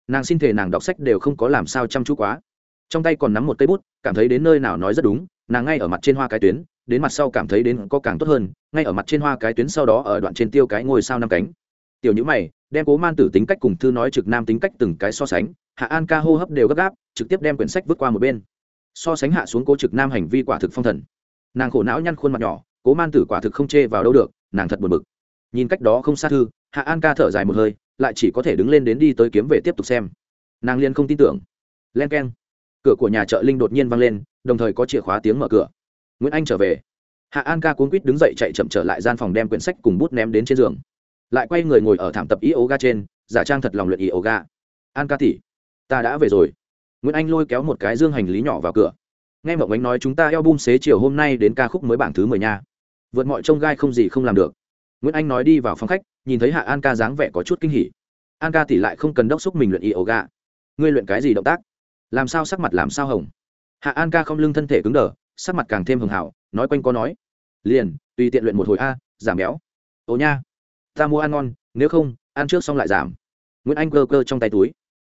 Nàng xin thể nàng đọc sách đều không có làm sao chăm chú quá. Trong tay còn nắm một cây bút, cảm thấy đến nơi nào nói rất đúng, nàng ngay ở mặt trên hoa cái tuyến, đến mặt sau cảm thấy đến có càng tốt hơn, ngay ở mặt trên hoa cái tuyến sau đó ở đoạn trên tiêu cái ngôi sao năm cánh. Tiểu nhữ mày đem cố man tử tính cách cùng thư nói trực nam tính cách từng cái so sánh, hạ an ca hô hấp đều gấp gáp, trực tiếp đem quyển sách vứt qua một bên. So sánh hạ xuống cố trực nam hành vi quả thực phong thần. Nàng khổ não nhăn khuôn mặt nhỏ, cố man tử quả thực không chê vào đâu được, nàng thật buồn bực. Nhìn cách đó không xa thư, hạ an ca thở dài một hơi, lại chỉ có thể đứng lên đến đi tới kiếm về tiếp tục xem. Nàng liên không tin tưởng. Len k e n cửa của nhà chợ linh đột nhiên vang lên, đồng thời có chìa khóa tiếng mở cửa. Nguyễn anh trở về. Hạ an ca cuốn quýt đứng dậy chạy chậm trở lại gian phòng đem quyển sách cùng bút ném đến trên giường lại quay người ngồi ở thảm tập yoga trên, giả trang thật lòng luyện yoga. An ca tỉ ta đã về rồi. Nguyễn anh lôi kéo một cái dương hành lý nhỏ vào cửa. Nghe mộng ánh nói chúng ta eo bum xế chiều hôm nay đến ca khúc mới bảng thứ mười nha. Vượt mọi trông gai không gì không làm được. Nguyễn anh nói đi vào phòng khách, nhìn thấy hạ an ca dáng vẻ có chút kinh hỉ. An ca tỉ lại không cần đốc xúc mình luyện yoga. Ngươi luyện cái gì động tác? Làm sao sắc mặt làm sao hồng? Hạ an ca không lưng thân thể cứng đờ, sắc mặt càng thêm hường hảo nói quanh có nói. Liền, tùy tiện luyện một hồi a, giảm béo. Ồ nha ta mua ăn ngon, nếu không, ăn trước xong lại giảm. Nguyễn anh cơ cơ trong tay túi.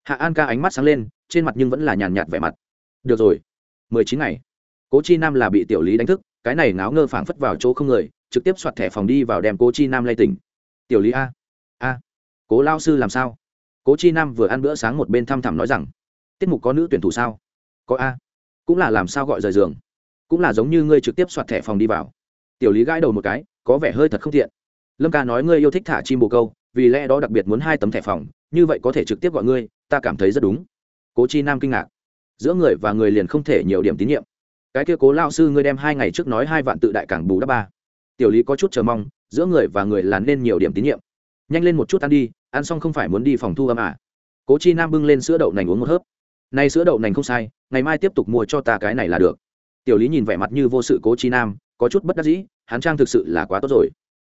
Hạ an ca ánh mắt sáng lên, trên mặt nhưng vẫn là nhàn nhạt vẻ mặt. Được rồi, mười chín ngày. Cố chi nam là bị tiểu lý đánh thức, cái này ngáo ngơ phảng phất vào chỗ không người, trực tiếp soạt thẻ phòng đi vào đem cố chi nam lay tỉnh. Tiểu lý a a, cố lao sư làm sao? Cố chi nam vừa ăn bữa sáng một bên thăm thẳm nói rằng, tiết mục có nữ tuyển thủ sao? Có a, cũng là làm sao gọi rời giường, cũng là giống như ngươi trực tiếp soạt thẻ phòng đi vào. Tiểu lý gãi đầu một cái, có vẻ hơi thật không thiện lâm ca nói ngươi yêu thích thả chim bồ câu, vì lẽ đó đặc biệt muốn hai tấm thẻ phòng, như vậy có thể trực tiếp gọi ngươi, ta cảm thấy rất đúng. Cố chi nam kinh ngạc. Giữa người và người liền không thể nhiều điểm tín nhiệm. Cái kia cố lao sư ngươi đem hai ngày trước nói hai vạn tự đại cảng bù đắp ba. Tiểu lý có chút chờ mong, giữa người và người là nên nhiều điểm tín nhiệm. Nhanh lên một chút ăn đi, ăn xong không phải muốn đi phòng thu âm à? Cố chi nam bưng lên sữa đậu nành uống một hớp. Nay sữa đậu nành không sai, ngày mai tiếp tục mua cho ta cái này là được. Tiểu lý nhìn vẻ mặt như vô sự cố chi nam, có chút bất đắc dĩ, hắn trang thực sự là quá tốt rồi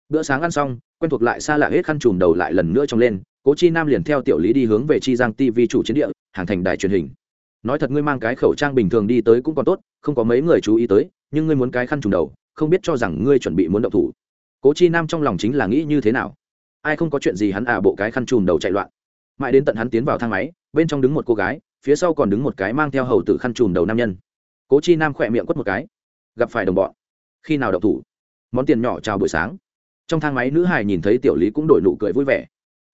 bữa sáng ăn xong, quen thuộc lại xa lạ hết khăn trùm đầu lại lần nữa trong lên, cố chi nam liền theo tiểu lý đi hướng về chi giang tv chủ chiến địa, hàng thành đài truyền hình. Nói thật ngươi mang cái khẩu trang bình thường đi tới cũng còn tốt, không có mấy người chú ý tới, nhưng ngươi muốn cái khăn trùm đầu, không biết cho rằng ngươi chuẩn bị muốn động thủ. Cố chi nam trong lòng chính là nghĩ như thế nào? Ai không có chuyện gì hắn à bộ cái khăn trùm đầu chạy loạn. Mãi đến tận hắn tiến vào thang máy, bên trong đứng một cô gái, phía sau còn đứng một cái mang theo hầu tử khăn trùm đầu nam nhân. Cố chi nam khỏe miệng quất một cái. Gặp phải đồng bọn. Khi nào động thủ? Món tiền nhỏ chào buổi sáng trong thang máy nữ hài nhìn thấy tiểu lý cũng đổi nụ cười vui vẻ.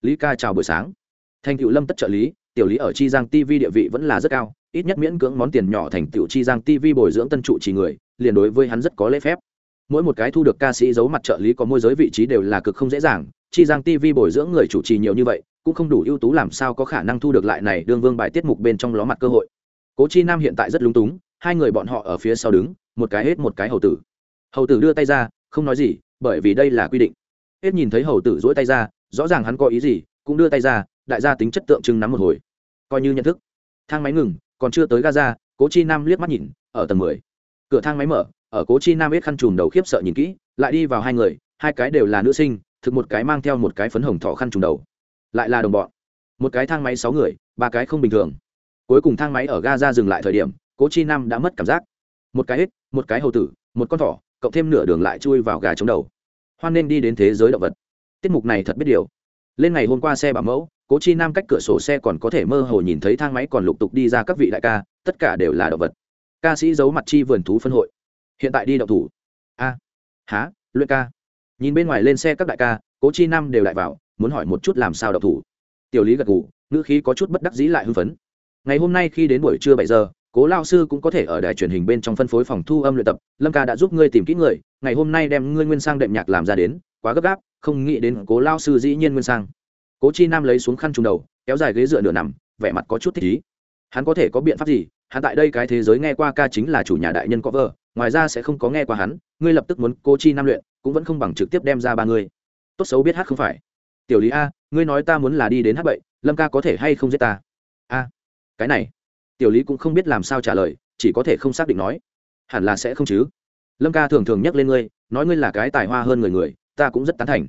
Lý ca chào buổi sáng. Thành cựu lâm tất trợ lý, tiểu lý ở chi giang tv địa vị vẫn là rất cao, ít nhất miễn cưỡng món tiền nhỏ thành tiểu chi giang tv bồi dưỡng tân trụ chỉ người, liền đối với hắn rất có lễ phép. Mỗi một cái thu được ca sĩ giấu mặt trợ lý có môi giới vị trí đều là cực không dễ dàng, chi giang tv bồi dưỡng người chủ trì nhiều như vậy, cũng không đủ ưu tú làm sao có khả năng thu được lại này đương vương bài tiết mục bên trong ló mặt cơ hội. Cố chi nam hiện tại rất lúng túng, hai người bọn họ ở phía sau đứng, một cái hết một cái hầu tử. Hầu tử đưa tay ra, không nói gì bởi vì đây là quy định. Hết nhìn thấy hầu tử dỗi tay ra, rõ ràng hắn có ý gì, cũng đưa tay ra, đại gia tính chất tượng trưng nắm một hồi. Coi như nhận thức. Thang máy ngừng, còn chưa tới ga ra cố chi nam liếc mắt nhìn, ở tầng mười. Cửa thang máy mở, ở cố chi nam hết khăn trùm đầu khiếp sợ nhìn kỹ, lại đi vào hai người, hai cái đều là nữ sinh, thực một cái mang theo một cái phấn hồng thỏ khăn trùm đầu. Lại là đồng bọn. Một cái thang máy sáu người, ba cái không bình thường. Cuối cùng thang máy ở ga ra dừng lại thời điểm, cố chi nam đã mất cảm giác. Một cái hết một cái hầu tử, một con thỏ, cộng thêm nửa đường lại chui vào gà chống đầu hoan nên đi đến thế giới động vật. Tiết mục này thật biết điều. Lên ngày hôm qua xe bảo mẫu cố chi nam cách cửa sổ xe còn có thể mơ hồ nhìn thấy thang máy còn lục tục đi ra các vị đại ca tất cả đều là động vật. Ca sĩ giấu mặt chi vườn thú phân hội. Hiện tại đi động thủ. A. À, há luyện ca. Nhìn bên ngoài lên xe các đại ca cố chi nam đều lại vào muốn hỏi một chút làm sao động thủ. Tiểu lý gật ngủ ngữ khí có chút bất đắc dĩ lại hưng phấn. Ngày hôm nay khi đến buổi trưa bảy giờ cố lao sư cũng có thể ở đài truyền hình bên trong phân phối phòng thu âm luyện tập. Lâm ca đã giúp ngươi tìm kỹ người, ngày hôm nay đem ngươi nguyên sang đệm nhạc làm ra đến, quá gấp gáp, không nghĩ đến cố lao sư dĩ nhiên nguyên sang. Cố chi nam lấy xuống khăn trùng đầu, kéo dài ghế dựa nửa nằm, vẻ mặt có chút thích ý. Hắn có thể có biện pháp gì? Hắn tại đây cái thế giới nghe qua ca chính là chủ nhà đại nhân có vợ, ngoài ra sẽ không có nghe qua hắn, ngươi lập tức muốn cô chi nam luyện, cũng vẫn không bằng trực tiếp đem ra ba người tốt xấu biết hát không phải. Tiểu lý a, ngươi nói ta muốn là đi đến hát bậy, lâm ca có thể hay không giết ta? A, cái này tiểu lý cũng không biết làm sao trả lời, chỉ có thể không xác định nói. Hẳn là sẽ không chứ. Lâm ca thường thường nhắc lên ngươi, nói ngươi là cái tài hoa hơn người người, ta cũng rất tán thành.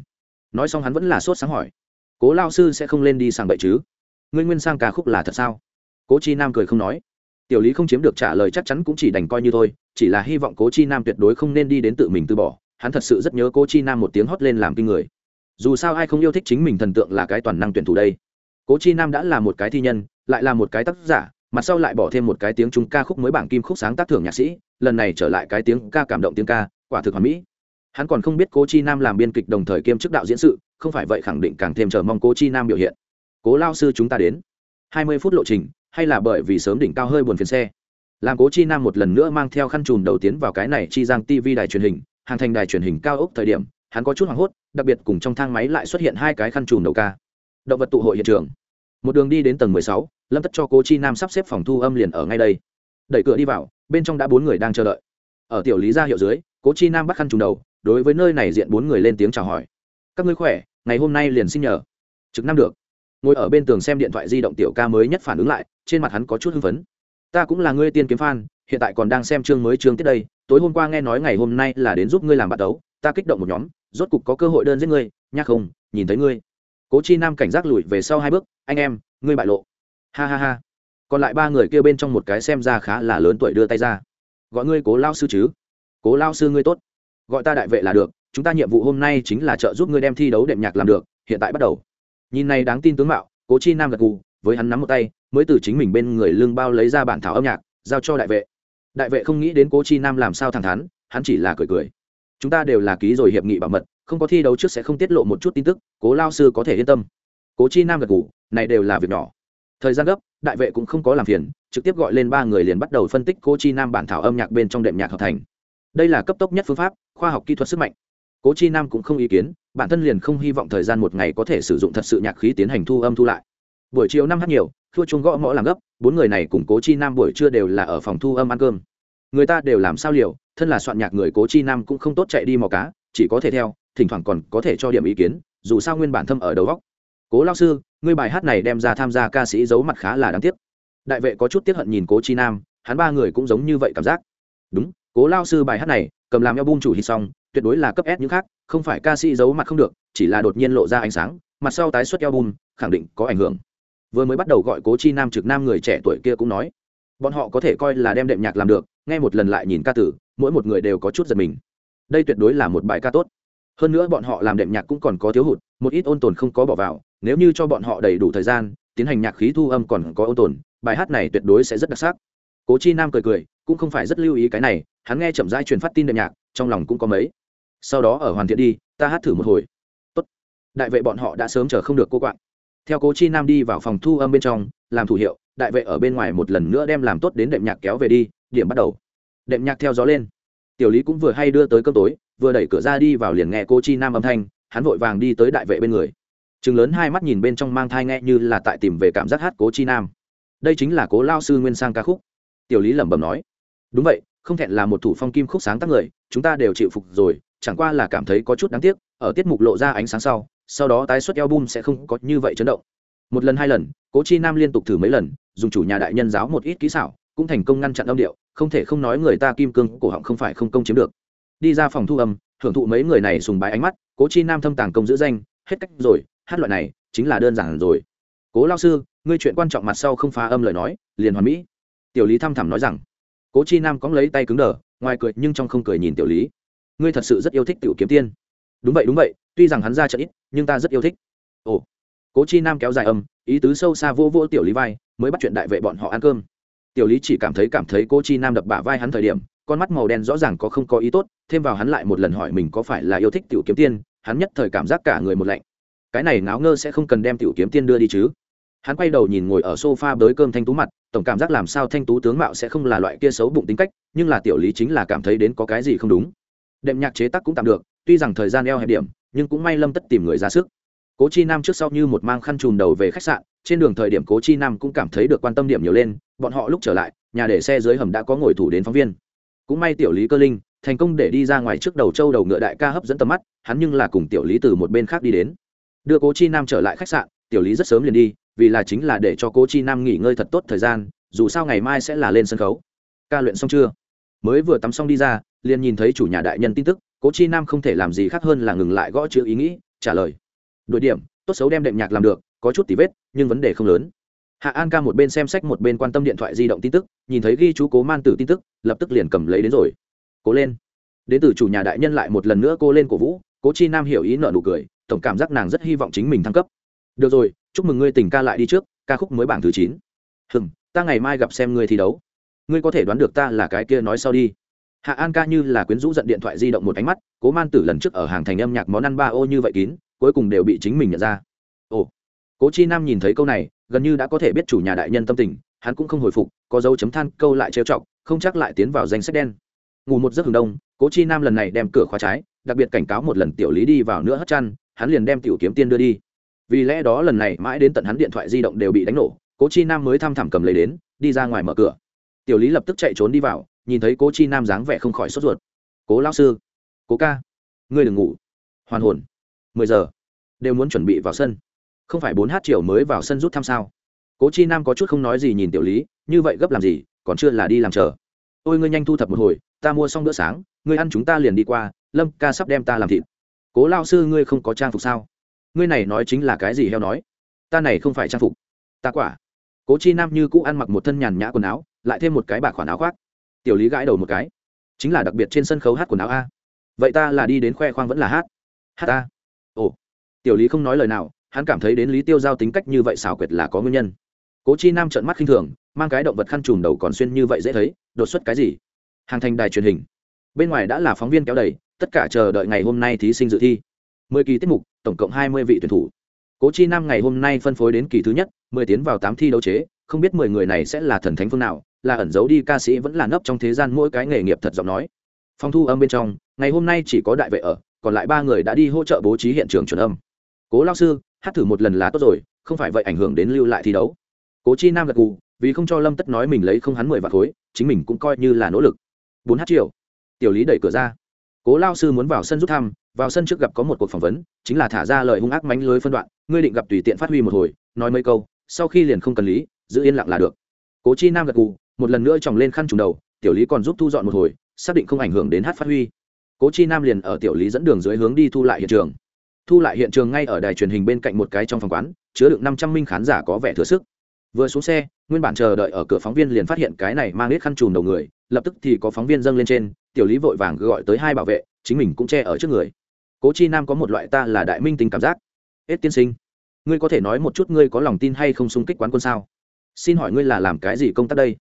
Nói xong hắn vẫn là sốt sáng hỏi. Cố lao sư sẽ không lên đi sang bậy chứ? Ngươi nguyên sang ca khúc là thật sao? Cố chi nam cười không nói. Tiểu lý không chiếm được trả lời chắc chắn cũng chỉ đành coi như thôi, chỉ là hy vọng cố chi nam tuyệt đối không nên đi đến tự mình từ bỏ. Hắn thật sự rất nhớ cố chi nam một tiếng hót lên làm kinh người. Dù sao ai không yêu thích chính mình thần tượng là cái toàn năng tuyển thủ đây. Cố chi nam đã là một cái thi nhân, lại là một cái tác giả mặt sau lại bỏ thêm một cái tiếng trung ca khúc mới bảng kim khúc sáng tác thưởng nhạc sĩ, lần này trở lại cái tiếng ca cảm động tiếng ca, quả thực hoàn mỹ. Hắn còn không biết cố chi nam làm biên kịch đồng thời kiêm chức đạo diễn sự, không phải vậy khẳng định càng thêm chờ mong cố chi nam biểu hiện. Cố lao sư chúng ta đến. Hai mươi phút lộ trình, hay là bởi vì sớm đỉnh cao hơi buồn phiền xe. Làm cố chi nam một lần nữa mang theo khăn chùm đầu tiến vào cái này chi giang tv đài truyền hình, hàng thành đài truyền hình cao ốc thời điểm, hắn có chút hoảng hốt, đặc biệt cùng trong thang máy lại xuất hiện hai cái khăn chùm đầu ca. Động vật tụ hội hiện trường một đường đi đến tầng mười sáu, lâm tất cho cố chi nam sắp xếp phòng thu âm liền ở ngay đây. Đẩy cửa đi vào, bên trong đã bốn người đang chờ đợi. Ở tiểu lý gia hiệu dưới, cố chi nam bắt khăn trùng đầu, đối với nơi này diện bốn người lên tiếng chào hỏi. Các ngươi khỏe, ngày hôm nay liền xin nhờ. Trực năm được. Ngồi ở bên tường xem điện thoại di động tiểu ca mới nhất phản ứng lại, trên mặt hắn có chút hưng phấn. Ta cũng là ngươi tiên kiếm phan hiện tại còn đang xem chương mới chương tiết đây, tối hôm qua nghe nói ngày hôm nay là đến giúp ngươi làm bạn đấu, ta kích động một nhóm, rốt cục có cơ hội đơn giết ngươi, nhắc không, nhìn thấy ngươi cố chi nam cảnh giác lùi về sau hai bước, anh em, ngươi bại lộ. Ha ha ha. Còn lại ba người kêu bên trong một cái xem ra khá là lớn tuổi đưa tay ra. Gọi ngươi cố lao sư chứ? Cố lao sư ngươi tốt. Gọi ta đại vệ là được, chúng ta nhiệm vụ hôm nay chính là trợ giúp ngươi đem thi đấu đệm nhạc làm được, hiện tại bắt đầu. Nhìn này đáng tin tướng mạo, cố chi nam gật gù, với hắn nắm một tay, mới từ chính mình bên người lưng bao lấy ra bản thảo âm nhạc, giao cho đại vệ. Đại vệ không nghĩ đến cố chi nam làm sao thẳng thắn, hắn chỉ là cười cười. Chúng ta đều là ký rồi hiệp nghị bảo mật không có thi đấu trước sẽ không tiết lộ một chút tin tức, cố lao sư có thể yên tâm. Cố chi nam gật ngủ này đều là việc nhỏ. Thời gian gấp, đại vệ cũng không có làm phiền, trực tiếp gọi lên ba người liền bắt đầu phân tích cố chi nam bản thảo âm nhạc bên trong đệm nhạc hợp thành. Đây là cấp tốc nhất phương pháp, khoa học kỹ thuật sức mạnh. Cố chi nam cũng không ý kiến, bản thân liền không hy vọng thời gian một ngày có thể sử dụng thật sự nhạc khí tiến hành thu âm thu lại. Buổi chiều năm h nhiều, thua chung gõ mõ làm gấp, bốn người này cùng cố chi nam buổi trưa đều là ở phòng thu âm ăn cơm. Người ta đều làm sao liều, thân là soạn nhạc người cố chi nam cũng không tốt chạy đi mò cá chỉ có thể theo, thỉnh thoảng còn có thể cho điểm ý kiến, dù sao nguyên bản thâm ở đầu góc. Cố lao sư, ngươi bài hát này đem ra tham gia ca sĩ giấu mặt khá là đáng tiếc. Đại vệ có chút tiếp hận nhìn cố chi nam, hắn ba người cũng giống như vậy cảm giác. Đúng, cố lao sư bài hát này, cầm làm album chủ hit xong, tuyệt đối là cấp s những khác, không phải ca sĩ giấu mặt không được, chỉ là đột nhiên lộ ra ánh sáng, mặt sau tái xuất album, khẳng định có ảnh hưởng. Vừa mới bắt đầu gọi cố chi nam trực nam người trẻ tuổi kia cũng nói, bọn họ có thể coi là đem đệm nhạc làm được, nghe một lần lại nhìn ca tử, mỗi một người đều có chút giật mình đây tuyệt đối là một bài ca tốt. Hơn nữa bọn họ làm đệm nhạc cũng còn có thiếu hụt, một ít ôn tồn không có bỏ vào, nếu như cho bọn họ đầy đủ thời gian, tiến hành nhạc khí thu âm còn có ôn tồn, bài hát này tuyệt đối sẽ rất đặc sắc. Cố chi nam cười cười, cũng không phải rất lưu ý cái này, hắn nghe chậm rãi truyền phát tin đệm nhạc, trong lòng cũng có mấy. Sau đó ở hoàn thiện đi, ta hát thử một hồi. Tốt. đại vệ bọn họ đã sớm chờ không được cô quạng. Theo cố chi nam đi vào phòng thu âm bên trong, làm thủ hiệu, đại vệ ở bên ngoài một lần nữa đem làm tốt đến đệm nhạc kéo về đi, điểm bắt đầu. Đệm nhạc theo gió lên tiểu lý cũng vừa hay đưa tới cơm tối, vừa đẩy cửa ra đi vào liền nghe cô chi nam âm thanh, hắn vội vàng đi tới đại vệ bên người. Chừng lớn hai mắt nhìn bên trong mang thai nghe như là tại tìm về cảm giác hát cố chi nam. Đây chính là cố lao sư nguyên sang ca khúc. Tiểu lý lẩm bẩm nói. Đúng vậy, không thẹn là một thủ phong kim khúc sáng tác người, chúng ta đều chịu phục rồi, chẳng qua là cảm thấy có chút đáng tiếc, ở tiết mục lộ ra ánh sáng sau sau đó tái xuất album sẽ không có như vậy chấn động. Một lần hai lần, cố chi nam liên tục thử mấy lần, dùng chủ nhà đại nhân giáo một ít kỹ xảo cũng thành công ngăn chặn âm điệu, không thể không nói người ta kim cương cổ họng không phải không công chiếm được. Đi ra phòng thu âm hưởng thụ mấy người này sùng bái ánh mắt, cố chi nam thâm tàng công giữ danh, hết cách rồi, hát loại này, chính là đơn giản rồi. Cố lao sư, ngươi chuyện quan trọng mặt sau không phá âm lời nói, liền hoàn mỹ. Tiểu lý thăm thẳm nói rằng. Cố chi nam cóng lấy tay cứng đờ, ngoài cười nhưng trong không cười nhìn tiểu lý. Ngươi thật sự rất yêu thích tiểu kiếm tiên. Đúng vậy đúng vậy, tuy rằng hắn ra trận ít, nhưng ta rất yêu thích. Ồ. Cố chi nam kéo dài âm, ý tứ sâu xa vô vô tiểu lý vai, mới bắt chuyện đại vệ bọn họ ăn cơm tiểu lý chỉ cảm thấy cảm thấy cố chi nam đập bả vai hắn thời điểm, con mắt màu đen rõ ràng có không có ý tốt, thêm vào hắn lại một lần hỏi mình có phải là yêu thích tiểu kiếm tiên, hắn nhất thời cảm giác cả người một lạnh. Cái này ngáo ngơ sẽ không cần đem tiểu kiếm tiên đưa đi chứ? Hắn quay đầu nhìn ngồi ở sofa bới cơm thanh tú mặt, tổng cảm giác làm sao thanh tú tướng mạo sẽ không là loại kia xấu bụng tính cách, nhưng là tiểu lý chính là cảm thấy đến có cái gì không đúng. Đệm nhạc chế tác cũng tạm được, tuy rằng thời gian eo hẹp điểm, nhưng cũng may lâm tất tìm người ra sức. Cố chi nam trước sau như một mang khăn trùn đầu về khách sạn trên đường thời điểm cố chi nam cũng cảm thấy được quan tâm điểm nhiều lên, bọn họ lúc trở lại, nhà để xe dưới hầm đã có ngồi thủ đến phóng viên. Cũng may tiểu lý cơ linh, thành công để đi ra ngoài trước đầu châu đầu ngựa đại ca hấp dẫn tầm mắt, hắn nhưng là cùng tiểu lý từ một bên khác đi đến. Đưa cố chi nam trở lại khách sạn, tiểu lý rất sớm liền đi, vì là chính là để cho cố chi nam nghỉ ngơi thật tốt thời gian, dù sao ngày mai sẽ là lên sân khấu. Ca luyện xong chưa? Mới vừa tắm xong đi ra, liền nhìn thấy chủ nhà đại nhân tin tức, cố chi nam không thể làm gì khác hơn là ngừng lại gõ chữ ý nghĩ, trả lời. Đội điểm, tốt xấu đem đệm nhạc làm được, có chút tí vết nhưng vấn đề không lớn. Hạ an ca một bên xem sách một bên quan tâm điện thoại di động tin tức, nhìn thấy ghi chú cố man tử tin tức, lập tức liền cầm lấy đến rồi. Cố lên. Đến từ chủ nhà đại nhân lại một lần nữa cô lên cổ vũ, cố chi nam hiểu ý nợ nụ cười, tổng cảm giác nàng rất hy vọng chính mình thăng cấp. Được rồi, chúc mừng ngươi tình ca lại đi trước, ca khúc mới bảng thứ chín. Hừng ta ngày mai gặp xem ngươi thi đấu. Ngươi có thể đoán được ta là cái kia nói sau đi. Hạ an ca như là quyến rũ giận điện thoại di động một ánh mắt, cố man tử lần trước ở hàng thành âm nhạc món ăn ba ô như vậy kín, cuối cùng đều bị chính mình nhận ra cố chi nam nhìn thấy câu này, gần như đã có thể biết chủ nhà đại nhân tâm tình, hắn cũng không hồi phục, có dấu chấm than, câu lại trêu chọc, không chắc lại tiến vào danh sách đen. Ngủ một giấc hừng đông, cố chi nam lần này đem cửa khóa trái, đặc biệt cảnh cáo một lần tiểu lý đi vào nữa hất chăn, hắn liền đem tiểu kiếm tiên đưa đi. Vì lẽ đó lần này mãi đến tận hắn điện thoại di động đều bị đánh nổ, cố chi nam mới thăm thẳm cầm lấy đến, đi ra ngoài mở cửa. Tiểu lý lập tức chạy trốn đi vào, nhìn thấy cố chi nam dáng vẻ không khỏi sốt ruột. Cố lao sư, cố ca, ngươi đừng ngủ. Hoàn hồn. Mười giờ. Đều muốn chuẩn bị vào sân không phải bốn h chiều mới vào sân rút thăm sao? Cố chi nam có chút không nói gì nhìn tiểu lý, như vậy gấp làm gì, còn chưa là đi làm chờ. Ôi ngươi nhanh thu thập một hồi, ta mua xong bữa sáng, ngươi ăn chúng ta liền đi qua, lâm ca sắp đem ta làm thịt. Cố lao sư ngươi không có trang phục sao? Ngươi này nói chính là cái gì heo nói? Ta này không phải trang phục. Ta quả. Cố chi nam như cũ ăn mặc một thân nhàn nhã quần áo, lại thêm một cái bạc khoản áo khoác. Tiểu lý gãi đầu một cái. Chính là đặc biệt trên sân khấu hát quần áo a. Vậy ta là đi đến khoe khoang vẫn là hát? Hát ta ồ. Tiểu lý không nói lời nào hắn cảm thấy đến lý tiêu giao tính cách như vậy xảo quyệt là có nguyên nhân. Cố chi nam trợn mắt khinh thường, mang cái động vật khăn trùm đầu còn xuyên như vậy dễ thấy, đột xuất cái gì? Hàng thành đài truyền hình. Bên ngoài đã là phóng viên kéo đầy, tất cả chờ đợi ngày hôm nay thí sinh dự thi. Mười kỳ tiết mục, tổng cộng hai mươi vị tuyển thủ. Cố chi nam ngày hôm nay phân phối đến kỳ thứ nhất, mười tiến vào tám thi đấu chế, không biết mười người này sẽ là thần thánh phương nào, là ẩn giấu đi ca sĩ vẫn là nấp trong thế gian mỗi cái nghề nghiệp thật giọng nói. Phong thu âm bên trong, ngày hôm nay chỉ có đại vệ ở, còn lại ba người đã đi hỗ trợ bố trí hiện trường chuẩn âm. Cố lao sư hát thử một lần là tốt rồi, không phải vậy ảnh hưởng đến lưu lại thi đấu. Cố chi nam gật gù, vì không cho lâm tất nói mình lấy không hắn mười vạt khối, chính mình cũng coi như là nỗ lực. Bốn h triệu. Tiểu lý đẩy cửa ra. Cố lao sư muốn vào sân rút thăm, vào sân trước gặp có một cuộc phỏng vấn, chính là thả ra lời hung ác mánh lưới phân đoạn, ngươi định gặp tùy tiện phát huy một hồi, nói mấy câu, sau khi liền không cần lý, giữ yên lặng là được. Cố chi nam gật gù, một lần nữa tròng lên khăn trùng đầu, tiểu lý còn giúp thu dọn một hồi, xác định không ảnh hưởng đến hát phát huy. Cố chi nam liền ở tiểu lý dẫn đường dưới hướng đi thu lại hiện trường thu lại hiện trường ngay ở đài truyền hình bên cạnh một cái trong phòng quán, chứa được năm trăm minh khán giả có vẻ thừa sức. Vừa xuống xe, nguyên bản chờ đợi ở cửa phóng viên liền phát hiện cái này mang hết khăn trùm đầu người, lập tức thì có phóng viên dâng lên trên, tiểu lý vội vàng gọi tới hai bảo vệ, chính mình cũng che ở trước người. Cố chi nam có một loại ta là đại minh tình cảm giác. Hết tiên sinh, ngươi có thể nói một chút ngươi có lòng tin hay không xung kích quán quân sao? Xin hỏi ngươi là làm cái gì công tác đây?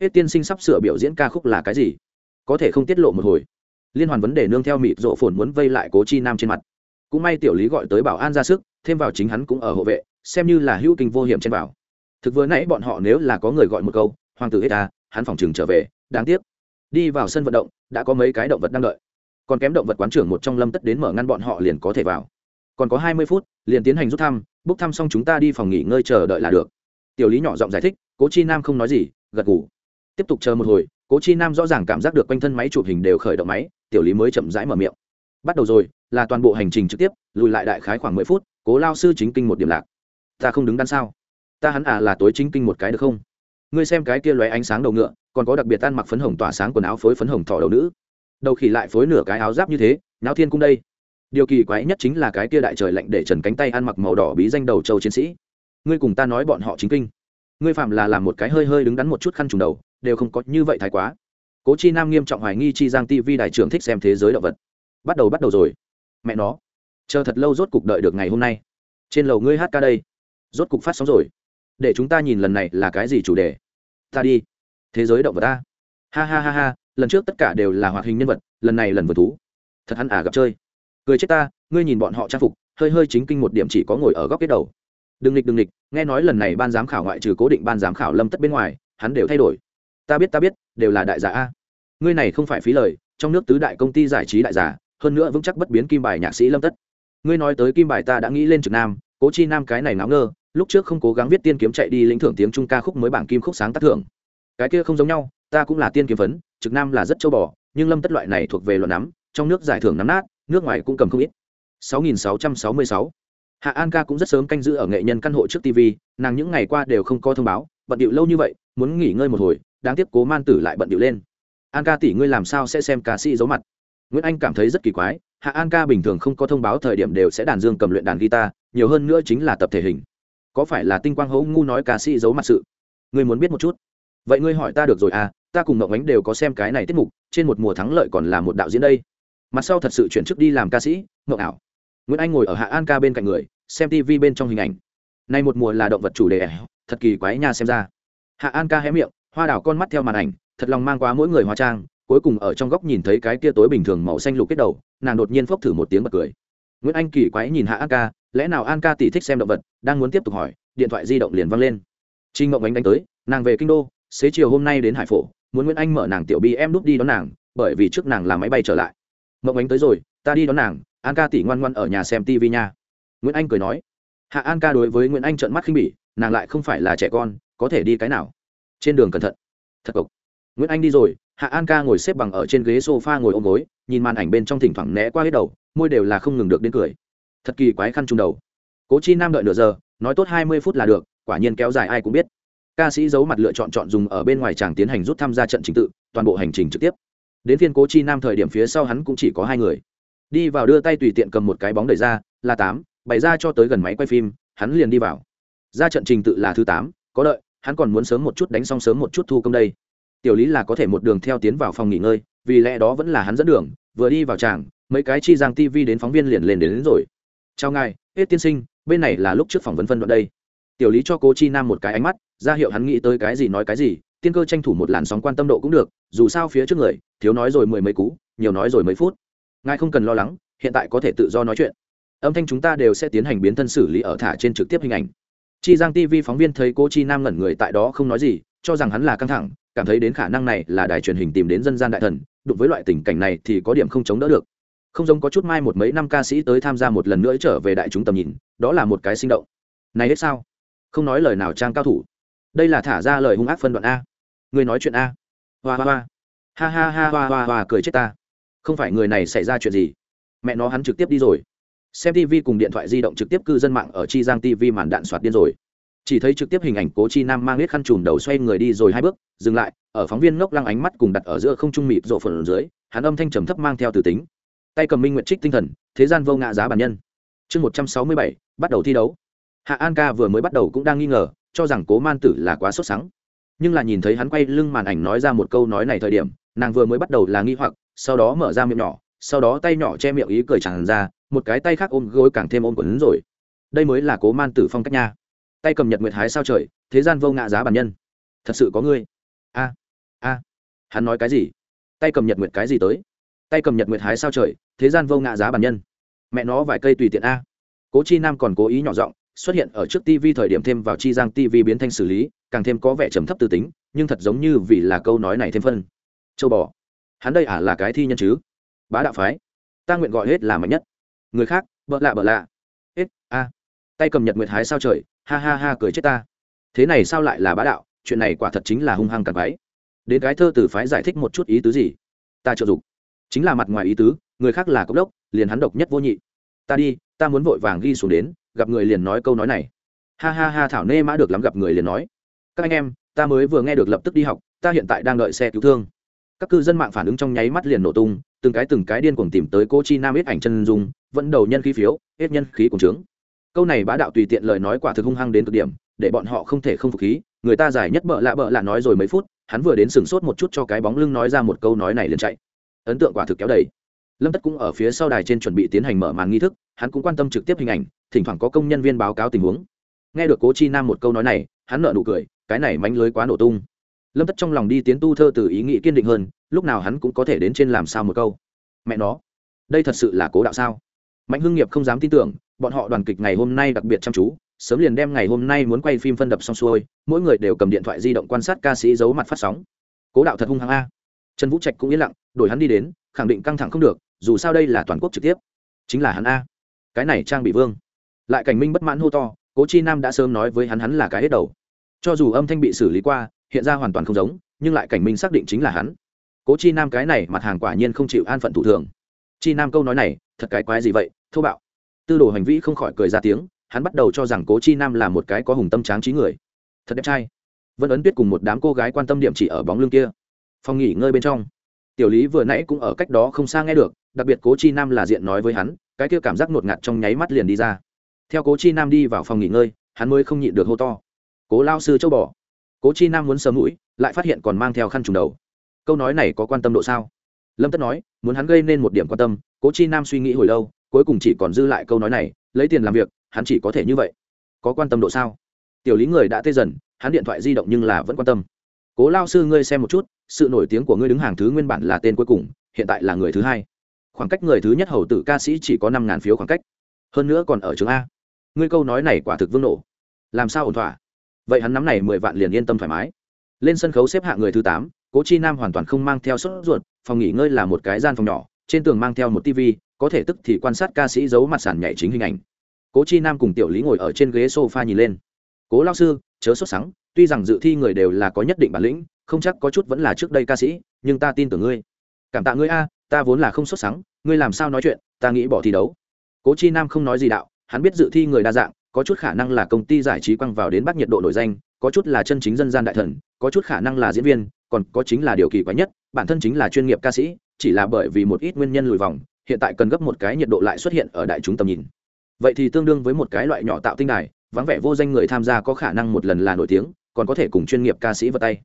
Hết tiên sinh sắp sửa biểu diễn ca khúc là cái gì? Có thể không tiết lộ một hồi. Liên hoàn vấn đề nương theo mịt rộ phồn muốn vây lại cố chi nam trên mặt cũng may tiểu lý gọi tới bảo an ra sức, thêm vào chính hắn cũng ở hộ vệ, xem như là hữu kinh vô hiểm trên bảo. Thực vừa nãy bọn họ nếu là có người gọi một câu, hoàng tử hết ta, hắn phòng trường trở về, đáng tiếc. Đi vào sân vận động, đã có mấy cái động vật đang đợi. Còn kém động vật quán trưởng một trong lâm tất đến mở ngăn bọn họ liền có thể vào. Còn có hai mươi phút, liền tiến hành rút thăm, bốc thăm xong chúng ta đi phòng nghỉ ngơi chờ đợi là được. Tiểu lý nhỏ giọng giải thích, cố chi nam không nói gì, gật ngủ tiếp tục chờ một hồi, cố chi nam rõ ràng cảm giác được quanh thân máy chụp hình đều khởi động máy, tiểu lý mới chậm rãi mở miệng. Bắt đầu rồi là toàn bộ hành trình trực tiếp, lùi lại đại khái khoảng mười phút, cố lao sư chính kinh một điểm lạc. Ta không đứng đắn sao? Ta hắn à là tối chính kinh một cái được không? Ngươi xem cái kia lóe ánh sáng đầu ngựa, còn có đặc biệt ăn mặc phấn hồng tỏa sáng quần áo phối phấn hồng thỏ đầu nữ. Đầu khỉ lại phối nửa cái áo giáp như thế, náo thiên cung đây. Điều kỳ quái nhất chính là cái kia đại trời lạnh để trần cánh tay ăn mặc màu đỏ bí danh đầu châu chiến sĩ. Ngươi cùng ta nói bọn họ chính kinh. Ngươi phạm là làm một cái hơi hơi đứng đắn một chút khăn trùng đầu, đều không có như vậy thái quá. Cố chi nam nghiêm trọng hoài nghi chi giang tv đại trưởng thích xem thế giới động vật. Bắt đầu bắt đầu rồi mẹ nó. Chờ thật lâu rốt cục đợi được ngày hôm nay. Trên lầu ngươi hát ca đây. Rốt cục phát sóng rồi. Để chúng ta nhìn lần này là cái gì chủ đề. Ta đi. Thế giới động vật ta. Ha ha ha ha, lần trước tất cả đều là hoạt hình nhân vật, lần này lần vừa thú. Thật hắn à gặp chơi. Cười chết ta, ngươi nhìn bọn họ trang phục, hơi hơi chính kinh một điểm chỉ có ngồi ở góc kết đầu. Đừng nghịch đừng nghịch, nghe nói lần này ban giám khảo ngoại trừ cố định ban giám khảo lâm tất bên ngoài, hắn đều thay đổi. Ta biết ta biết, đều là đại giả a. Ngươi này không phải phí lời, trong nước tứ đại công ty giải trí đại giả hơn nữa vững chắc bất biến kim bài nhạc sĩ lâm tất ngươi nói tới kim bài ta đã nghĩ lên trực nam cố chi nam cái này ngáo ngơ lúc trước không cố gắng viết tiên kiếm chạy đi lĩnh thưởng tiếng trung ca khúc mới bảng kim khúc sáng tác thưởng cái kia không giống nhau ta cũng là tiên kiếm phấn trực nam là rất châu bò nhưng lâm tất loại này thuộc về luận nắm trong nước giải thưởng nắm nát nước ngoài cũng cầm không ít 6666 Hạ An ca cũng rất sớm canh giữ ở nghệ nhân căn hộ trước TV, nàng những ngày qua đều không có thông báo, bận điệu lâu như vậy, muốn nghỉ ngơi một hồi, đáng tiếc Cố Man Tử lại bận điệu lên. An ca tỷ ngươi làm sao sẽ xem ca sĩ giấu mặt? Nguyễn Anh cảm thấy rất kỳ quái, Hạ An ca bình thường không có thông báo thời điểm đều sẽ đàn dương cầm luyện đàn guitar, nhiều hơn nữa chính là tập thể hình. Có phải là Tinh Quang hấu ngu nói ca sĩ giấu mặt sự? Ngươi muốn biết một chút? Vậy ngươi hỏi ta được rồi à, ta cùng Ngọc Ánh đều có xem cái này tiết mục, trên một mùa thắng lợi còn là một đạo diễn đây. Mặt sau thật sự chuyển chức đi làm ca sĩ, ngọc ảo. Nguyễn Anh ngồi ở Hạ An ca bên cạnh người, xem tv bên trong hình ảnh nay một mùa là động vật chủ đề thật kỳ quái nha xem ra hạ an ca hé miệng hoa đảo con mắt theo màn ảnh thật lòng mang quá mỗi người hóa trang cuối cùng ở trong góc nhìn thấy cái kia tối bình thường màu xanh lục kết đầu, nàng đột nhiên phốc thử một tiếng bật cười. Nguyễn anh kỳ quái nhìn hạ an ca, lẽ nào an ca tỷ thích xem động vật, đang muốn tiếp tục hỏi, điện thoại di động liền văng lên. Trinh mộng ánh đánh tới, nàng về kinh đô, xế chiều hôm nay đến hải phổ, muốn nguyễn anh mở nàng tiểu bi em đúc đi đón nàng, bởi vì trước nàng làm máy bay trở lại. Mộng ánh tới rồi, ta đi đón nàng, an ca tỷ ngoan ngoan ở nhà xem tv nha. Nguyễn anh cười nói. Hạ an ca đối với nguyễn anh trợn mắt khinh bỉ, nàng lại không phải là trẻ con, có thể đi cái nào? Trên đường cẩn thận. Thật cộc nguyễn anh đi rồi hạ an ca ngồi xếp bằng ở trên ghế s o f a ngồi ôm gối, nhìn màn ảnh bên trong thỉnh thoảng né qua hết đầu, môi đều là không ngừng được đến cười. Thật kỳ quái khăn trung đầu. Cố chi nam đợi nửa giờ, nói tốt hai mươi phút là được, quả nhiên kéo dài ai cũng biết. Ca sĩ giấu mặt lựa chọn chọn dùng ở bên ngoài chàng tiến hành rút tham gia trận trình tự, toàn bộ hành trình trực tiếp. Đến phiên cố chi nam thời điểm phía sau hắn cũng chỉ có hai người. Đi vào đưa tay tùy tiện cầm một cái bóng đẩy ra, là tám, bày ra cho tới gần máy quay phim, hắn liền đi vào. Ra trận trình tự là thứ tám, có đợi, hắn còn muốn sớm một chút đánh xong sớm một chút thu công đây tiểu lý là có thể một đường theo tiến vào phòng nghỉ ngơi vì lẽ đó vẫn là hắn dẫn đường vừa đi vào tràng mấy cái chi giang tv đến phóng viên liền lên đến, đến rồi. Chào ngài hết tiên sinh bên này là lúc trước phỏng vấn phân đoạn đây. Tiểu lý cho cố chi nam một cái ánh mắt ra hiệu hắn nghĩ tới cái gì nói cái gì tiên cơ tranh thủ một làn sóng quan tâm độ cũng được dù sao phía trước người thiếu nói rồi mười mấy cú nhiều nói rồi mấy phút. Ngài không cần lo lắng hiện tại có thể tự do nói chuyện. Âm thanh chúng ta đều sẽ tiến hành biến thân xử lý ở thả trên trực tiếp hình ảnh. Chi giang tv phóng viên thấy cô chi nam ngẩn người tại đó không nói gì cho rằng hắn là căng thẳng cảm thấy đến khả năng này là đài truyền hình tìm đến dân gian đại thần, đụng với loại tình cảnh này thì có điểm không chống đỡ được. Không giống có chút mai một mấy năm ca sĩ tới tham gia một lần nữa trở về đại chúng tầm nhìn, đó là một cái sinh động. Này hết sao? Không nói lời nào trang cao thủ. Đây là thả ra lời hung ác phân đoạn a. Người nói chuyện a. Hoa hoa hoa. Ha ha ha hoa hoa hoa cười chết ta. Không phải người này xảy ra chuyện gì? Mẹ nó hắn trực tiếp đi rồi. Xem tv cùng điện thoại di động trực tiếp cư dân mạng ở chi giang tv màn đạn soạt điên rồi chỉ thấy trực tiếp hình ảnh cố chi nam mang hết khăn chùm đầu xoay người đi rồi hai bước, dừng lại, ở phóng viên ngốc lăng ánh mắt cùng đặt ở giữa không trung mịt rộ phần dưới, hắn âm thanh trầm thấp mang theo từ tính. Tay cầm minh nguyện trích tinh thần, thế gian vô ngã giá bản nhân. Chương một trăm sáu mươi bảy, bắt đầu thi đấu. Hạ an ca vừa mới bắt đầu cũng đang nghi ngờ, cho rằng cố man tử là quá sốt sắng. Nhưng là nhìn thấy hắn quay lưng màn ảnh nói ra một câu nói này thời điểm, nàng vừa mới bắt đầu là nghi hoặc, sau đó mở ra miệng nhỏ, sau đó tay nhỏ che miệng ý cười tràn ra, một cái tay khác ôm gối càng thêm ôm quần rồi. Đây mới là cố man tử phong cách nha tay cầm nhật nguyệt hái sao trời, thế gian vô ngã giá bản nhân. Thật sự có ngươi. A a. Hắn nói cái gì? Tay cầm nhật nguyệt cái gì tới? Tay cầm nhật nguyệt hái sao trời, thế gian vô ngã giá bản nhân. Mẹ nó vài cây tùy tiện a. Cố chi nam còn cố ý nhỏ giọng, xuất hiện ở trước tv thời điểm thêm vào chi giang tv biến thanh xử lý, càng thêm có vẻ trầm thấp từ tính, nhưng thật giống như vì là câu nói này thêm phân. Châu bò. Hắn đây ả là cái thi nhân chứ? Bá đạo phái. Ta nguyện gọi hết là mạnh nhất. Người khác, bợ lạ bợ lạ. Hết, a. Tay cầm nhật nguyệt hái sao trời ha ha ha cười chết ta. Thế này sao lại là bá đạo? Chuyện này quả thật chính là hung hăng càng váy đến cái thơ từ phái giải thích một chút ý tứ gì? Ta trợ dục. Chính là mặt ngoài ý tứ, người khác là cốc đốc, liền hắn độc nhất vô nhị. Ta đi, ta muốn vội vàng ghi xuống đến, gặp người liền nói câu nói này. Ha ha ha, thảo nê mã được lắm gặp người liền nói. Các anh em, ta mới vừa nghe được lập tức đi học, ta hiện tại đang đợi xe cứu thương. Các cư dân mạng phản ứng trong nháy mắt liền nổ tung, từng cái từng cái điên cuồng tìm tới cô chi nam ít ảnh chân dung, vẫn đầu nhân khí phiếu, hết nhân khí cùng trướng câu này bá đạo tùy tiện lời nói quả thực hung hăng đến cực điểm, để bọn họ không thể không phục khí. Người ta giải nhất bợ lạ bợ lạ nói rồi mấy phút, hắn vừa đến sừng sốt một chút cho cái bóng lưng nói ra một câu nói này liền chạy. Ấn tượng quả thực kéo đầy. Lâm tất cũng ở phía sau đài trên chuẩn bị tiến hành mở màn nghi thức, hắn cũng quan tâm trực tiếp hình ảnh, thỉnh thoảng có công nhân viên báo cáo tình huống. Nghe được cố chi nam một câu nói này, hắn nợ nụ cười, cái này mánh lưới quá nổ tung. Lâm tất trong lòng đi tiến tu thơ từ ý nghĩ kiên định hơn, lúc nào hắn cũng có thể đến trên làm sao một câu. Mẹ nó, đây thật sự là cố đạo sao? Mạnh hưng nghiệp không dám tin tưởng bọn họ đoàn kịch ngày hôm nay đặc biệt chăm chú, sớm liền đem ngày hôm nay muốn quay phim phân đập xong xuôi, mỗi người đều cầm điện thoại di động quan sát ca sĩ giấu mặt phát sóng. Cố đạo thật hung hăng a. Trần vũ trạch cũng yên lặng, đổi hắn đi đến, khẳng định căng thẳng không được, dù sao đây là toàn quốc trực tiếp. Chính là hắn a. Cái này trang bị vương. Lại cảnh minh bất mãn hô to, cố chi nam đã sớm nói với hắn hắn là cái hết đầu. Cho dù âm thanh bị xử lý qua, hiện ra hoàn toàn không giống, nhưng lại cảnh minh xác định chính là hắn. Cố chi nam cái này mặt hàng quả nhiên không chịu an phận thủ thường. Chi nam câu nói này, thật cái quái gì vậy, thô bạo tư đồ hành vi không khỏi cười ra tiếng, hắn bắt đầu cho rằng cố chi nam là một cái có hùng tâm tráng trí người. Thật đẹp trai. Vân ấn tuyết cùng một đám cô gái quan tâm điểm chỉ ở bóng lưng kia. Phòng nghỉ ngơi bên trong. Tiểu lý vừa nãy cũng ở cách đó không xa nghe được, đặc biệt cố chi nam là diện nói với hắn, cái kia cảm giác ngột ngạt trong nháy mắt liền đi ra. Theo cố chi nam đi vào phòng nghỉ ngơi, hắn mới không nhịn được hô to. Cố lao sư châu bò. Cố chi nam muốn sờ mũi, lại phát hiện còn mang theo khăn trùng đầu. Câu nói này có quan tâm độ sao? Lâm tất nói, muốn hắn gây nên một điểm quan tâm. Cố chi nam suy nghĩ hồi lâu cuối cùng chỉ còn dư lại câu nói này, lấy tiền làm việc, hắn chỉ có thể như vậy. Có quan tâm độ sao? Tiểu lý người đã tê dần, hắn điện thoại di động nhưng là vẫn quan tâm. Cố lao sư ngươi xem một chút, sự nổi tiếng của ngươi đứng hàng thứ nguyên bản là tên cuối cùng, hiện tại là người thứ hai. Khoảng cách người thứ nhất hầu tử ca sĩ chỉ có năm ngàn phiếu khoảng cách. Hơn nữa còn ở trường a. Ngươi câu nói này quả thực vương nổ. Làm sao ổn thỏa? Vậy hắn nắm này mười vạn liền yên tâm thoải mái. Lên sân khấu xếp hạng người thứ tám, cố chi nam hoàn toàn không mang theo sốt ruột, phòng nghỉ ngơi là một cái gian phòng nhỏ, trên tường mang theo một tv có thể tức thì quan sát ca sĩ giấu mặt sàn nhảy chính hình ảnh. Cố chi nam cùng tiểu lý ngồi ở trên ghế sofa nhìn lên. Cố lao sư, chớ xuất sắng, tuy rằng dự thi người đều là có nhất định bản lĩnh, không chắc có chút vẫn là trước đây ca sĩ, nhưng ta tin tưởng ngươi. Cảm tạ ngươi a, ta vốn là không xuất sắng, ngươi làm sao nói chuyện, ta nghĩ bỏ thi đấu. Cố chi nam không nói gì đạo, hắn biết dự thi người đa dạng, có chút khả năng là công ty giải trí quăng vào đến bắt nhiệt độ nổi danh, có chút là chân chính dân gian đại thần, có chút khả năng là diễn viên, còn có chính là điều kỳ quái nhất, bản thân chính là chuyên nghiệp ca sĩ, chỉ là bởi vì một ít nguyên nhân lùi vòng hiện tại cần gấp một cái nhiệt độ lại xuất hiện ở đại chúng tầm nhìn. Vậy thì tương đương với một cái loại nhỏ tạo tinh đài, vắng vẻ vô danh người tham gia có khả năng một lần là nổi tiếng, còn có thể cùng chuyên nghiệp ca sĩ vào tay.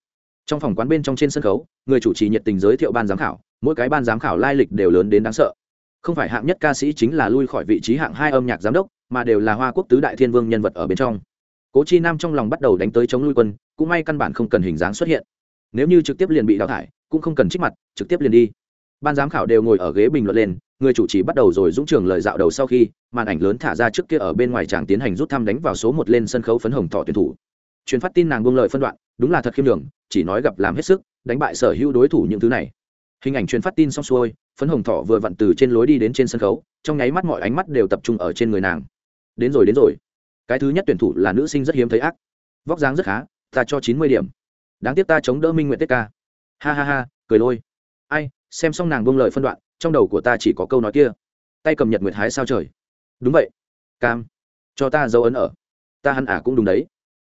Trong phòng quán bên trong trên sân khấu, người chủ trì nhiệt tình giới thiệu ban giám khảo, mỗi cái ban giám khảo lai lịch đều lớn đến đáng sợ. Không phải hạng nhất ca sĩ chính là lui khỏi vị trí hạng hai âm nhạc giám đốc, mà đều là hoa quốc tứ đại thiên vương nhân vật ở bên trong. Cố chi nam trong lòng bắt đầu đánh tới chống lui quân, cũng may căn bản không cần hình dáng xuất hiện. Nếu như trực tiếp liền bị đào thải, cũng không cần trích mặt, trực tiếp liền đi. Ban giám khảo đều ngồi ở ghế bình luận lên người chủ trì bắt đầu rồi dũng trường lời dạo đầu sau khi, màn ảnh lớn thả ra trước kia ở bên ngoài chàng tiến hành rút thăm đánh vào số một lên sân khấu phấn hồng thọ tuyển thủ. Truyền phát tin nàng buông lời phân đoạn, đúng là thật khiêm đường chỉ nói gặp làm hết sức, đánh bại sở hữu đối thủ những thứ này. Hình ảnh truyền phát tin xong xuôi, phấn hồng thọ vừa vặn từ trên lối đi đến trên sân khấu, trong nháy mắt mọi ánh mắt đều tập trung ở trên người nàng. Đến rồi đến rồi. Cái thứ nhất tuyển thủ là nữ sinh rất hiếm thấy ác. Vóc dáng rất khá, ta cho chín mươi điểm. Đáng tiếc ta chống đỡ minh nguyện tết ca. Ha ha ha, cười lôi. Ai, xem xong nàng buông lời phân đoạn trong đầu của ta chỉ có câu nói kia. Tay cầm nhật nguyệt hái sao trời? Đúng vậy. Cam cho ta dấu ấn ở. Ta hẳn ả à cũng đúng đấy.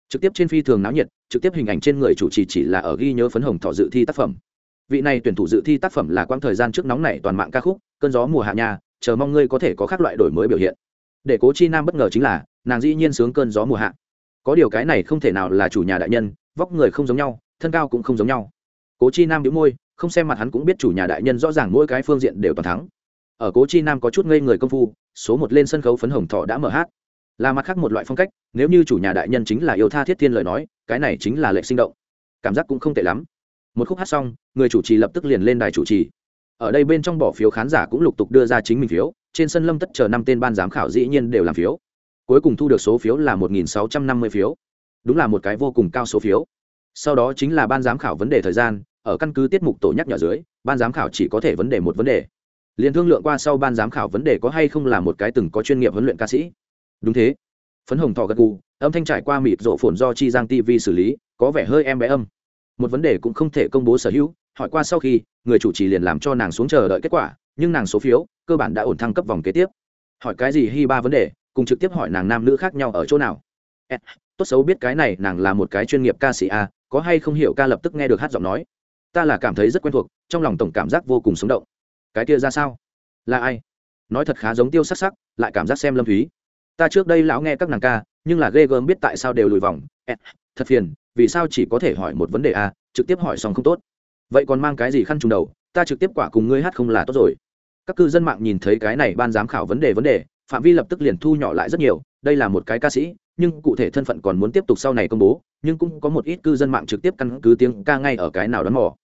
Trực tiếp trên phi thường náo nhiệt trực tiếp hình ảnh trên người chủ trì chỉ, chỉ là ở ghi nhớ phấn hồng thọ dự thi tác phẩm. Vị này tuyển thủ dự thi tác phẩm là quãng thời gian trước nóng này toàn mạng ca khúc cơn gió mùa hạ nhà chờ mong ngươi có thể có các loại đổi mới biểu hiện. Để cố chi nam bất ngờ chính là nàng dĩ nhiên sướng cơn gió mùa hạ. Có điều cái này không thể nào là chủ nhà đại nhân vóc người không giống nhau thân cao cũng không giống nhau. Cố chi nam đĩu môi không xem mặt hắn cũng biết chủ nhà đại nhân rõ ràng mỗi cái phương diện đều toàn thắng. Ở cố chi nam có chút ngây người công phu, số một lên sân khấu phấn hồng thọ đã mở hát. Là mặt khác một loại phong cách, nếu như chủ nhà đại nhân chính là yêu tha thiết thiên lời nói, cái này chính là lệ sinh động. Cảm giác cũng không tệ lắm. Một khúc hát xong, người chủ trì lập tức liền lên đài chủ trì. Ở đây bên trong bỏ phiếu khán giả cũng lục tục đưa ra chính mình phiếu, trên sân lâm tất chờ năm tên ban giám khảo dĩ nhiên đều làm phiếu. Cuối cùng thu được số phiếu là một nghìn sáu trăm năm mươi phiếu. Đúng là một cái vô cùng cao số phiếu. Sau đó chính là ban giám khảo vấn đề thời gian ở căn cứ tiết mục tổ nhắc nhở dưới, ban giám khảo chỉ có thể vấn đề một vấn đề. Liền thương lượng qua sau ban giám khảo vấn đề có hay không là một cái từng có chuyên nghiệp huấn luyện ca sĩ. Đúng thế. Phấn hồng thọ gật gù, âm thanh trải qua mịt rộ phồn do chi giang tv xử lý, có vẻ hơi em bé âm. Một vấn đề cũng không thể công bố sở hữu, hỏi qua sau khi, người chủ trì liền làm cho nàng xuống chờ đợi kết quả, nhưng nàng số phiếu, cơ bản đã ổn thăng cấp vòng kế tiếp. Hỏi cái gì hy ba vấn đề, cùng trực tiếp hỏi nàng nam nữ khác nhau ở chỗ nào. Tốt xấu biết cái này nàng là một cái chuyên nghiệp ca sĩ a có hay không hiểu ca lập tức nghe được hát giọng nói ta là cảm thấy rất quen thuộc, trong lòng tổng cảm giác vô cùng sống động. Cái kia ra sao? Là ai? Nói thật khá giống tiêu sắc sắc, lại cảm giác xem lâm thúy. Ta trước đây lão nghe các nàng ca, nhưng là ghê gớm biết tại sao đều lùi vòng. Thật phiền, vì sao chỉ có thể hỏi một vấn đề a trực tiếp hỏi xong không tốt. Vậy còn mang cái gì khăn trùng đầu, ta trực tiếp quả cùng ngươi hát không là tốt rồi. Các cư dân mạng nhìn thấy cái này ban giám khảo vấn đề vấn đề, phạm vi lập tức liền thu nhỏ lại rất nhiều, đây là một cái ca sĩ, nhưng cụ thể thân phận còn muốn tiếp tục sau này công bố, nhưng cũng có một ít cư dân mạng trực tiếp căn cứ tiếng ca ngay ở cái nào đón mò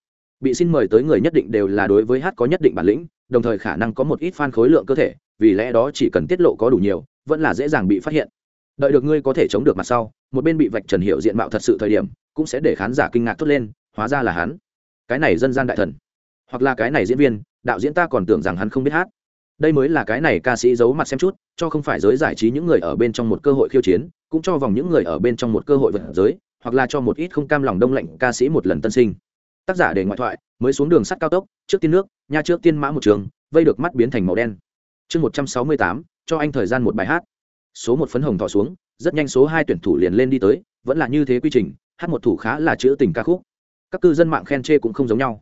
bị xin mời tới người nhất định đều là đối với hát có nhất định bản lĩnh, đồng thời khả năng có một ít fan khối lượng cơ thể, vì lẽ đó chỉ cần tiết lộ có đủ nhiều, vẫn là dễ dàng bị phát hiện. Đợi được ngươi có thể chống được mặt sau, một bên bị vạch trần hiệu diện mạo thật sự thời điểm, cũng sẽ để khán giả kinh ngạc thốt lên, hóa ra là hắn. Cái này dân gian đại thần. Hoặc là cái này diễn viên, đạo diễn ta còn tưởng rằng hắn không biết hát. Đây mới là cái này ca sĩ giấu mặt xem chút, cho không phải giới giải trí những người ở bên trong một cơ hội khiêu chiến, cũng cho vòng những người ở bên trong một cơ hội vượt giới, hoặc là cho một ít không cam lòng đông lạnh ca sĩ một lần tân sinh tác giả để ngoại thoại, mới xuống đường sắt cao tốc, trước tiên nước, nha trước tiên mã một trường, vây được mắt biến thành màu đen. Chương một trăm sáu mươi tám, cho anh thời gian một bài hát. Số một phấn hồng thọ xuống, rất nhanh số hai tuyển thủ liền lên đi tới, vẫn là như thế quy trình, hát một thủ khá là chữ tình ca khúc. Các cư dân mạng khen chê cũng không giống nhau.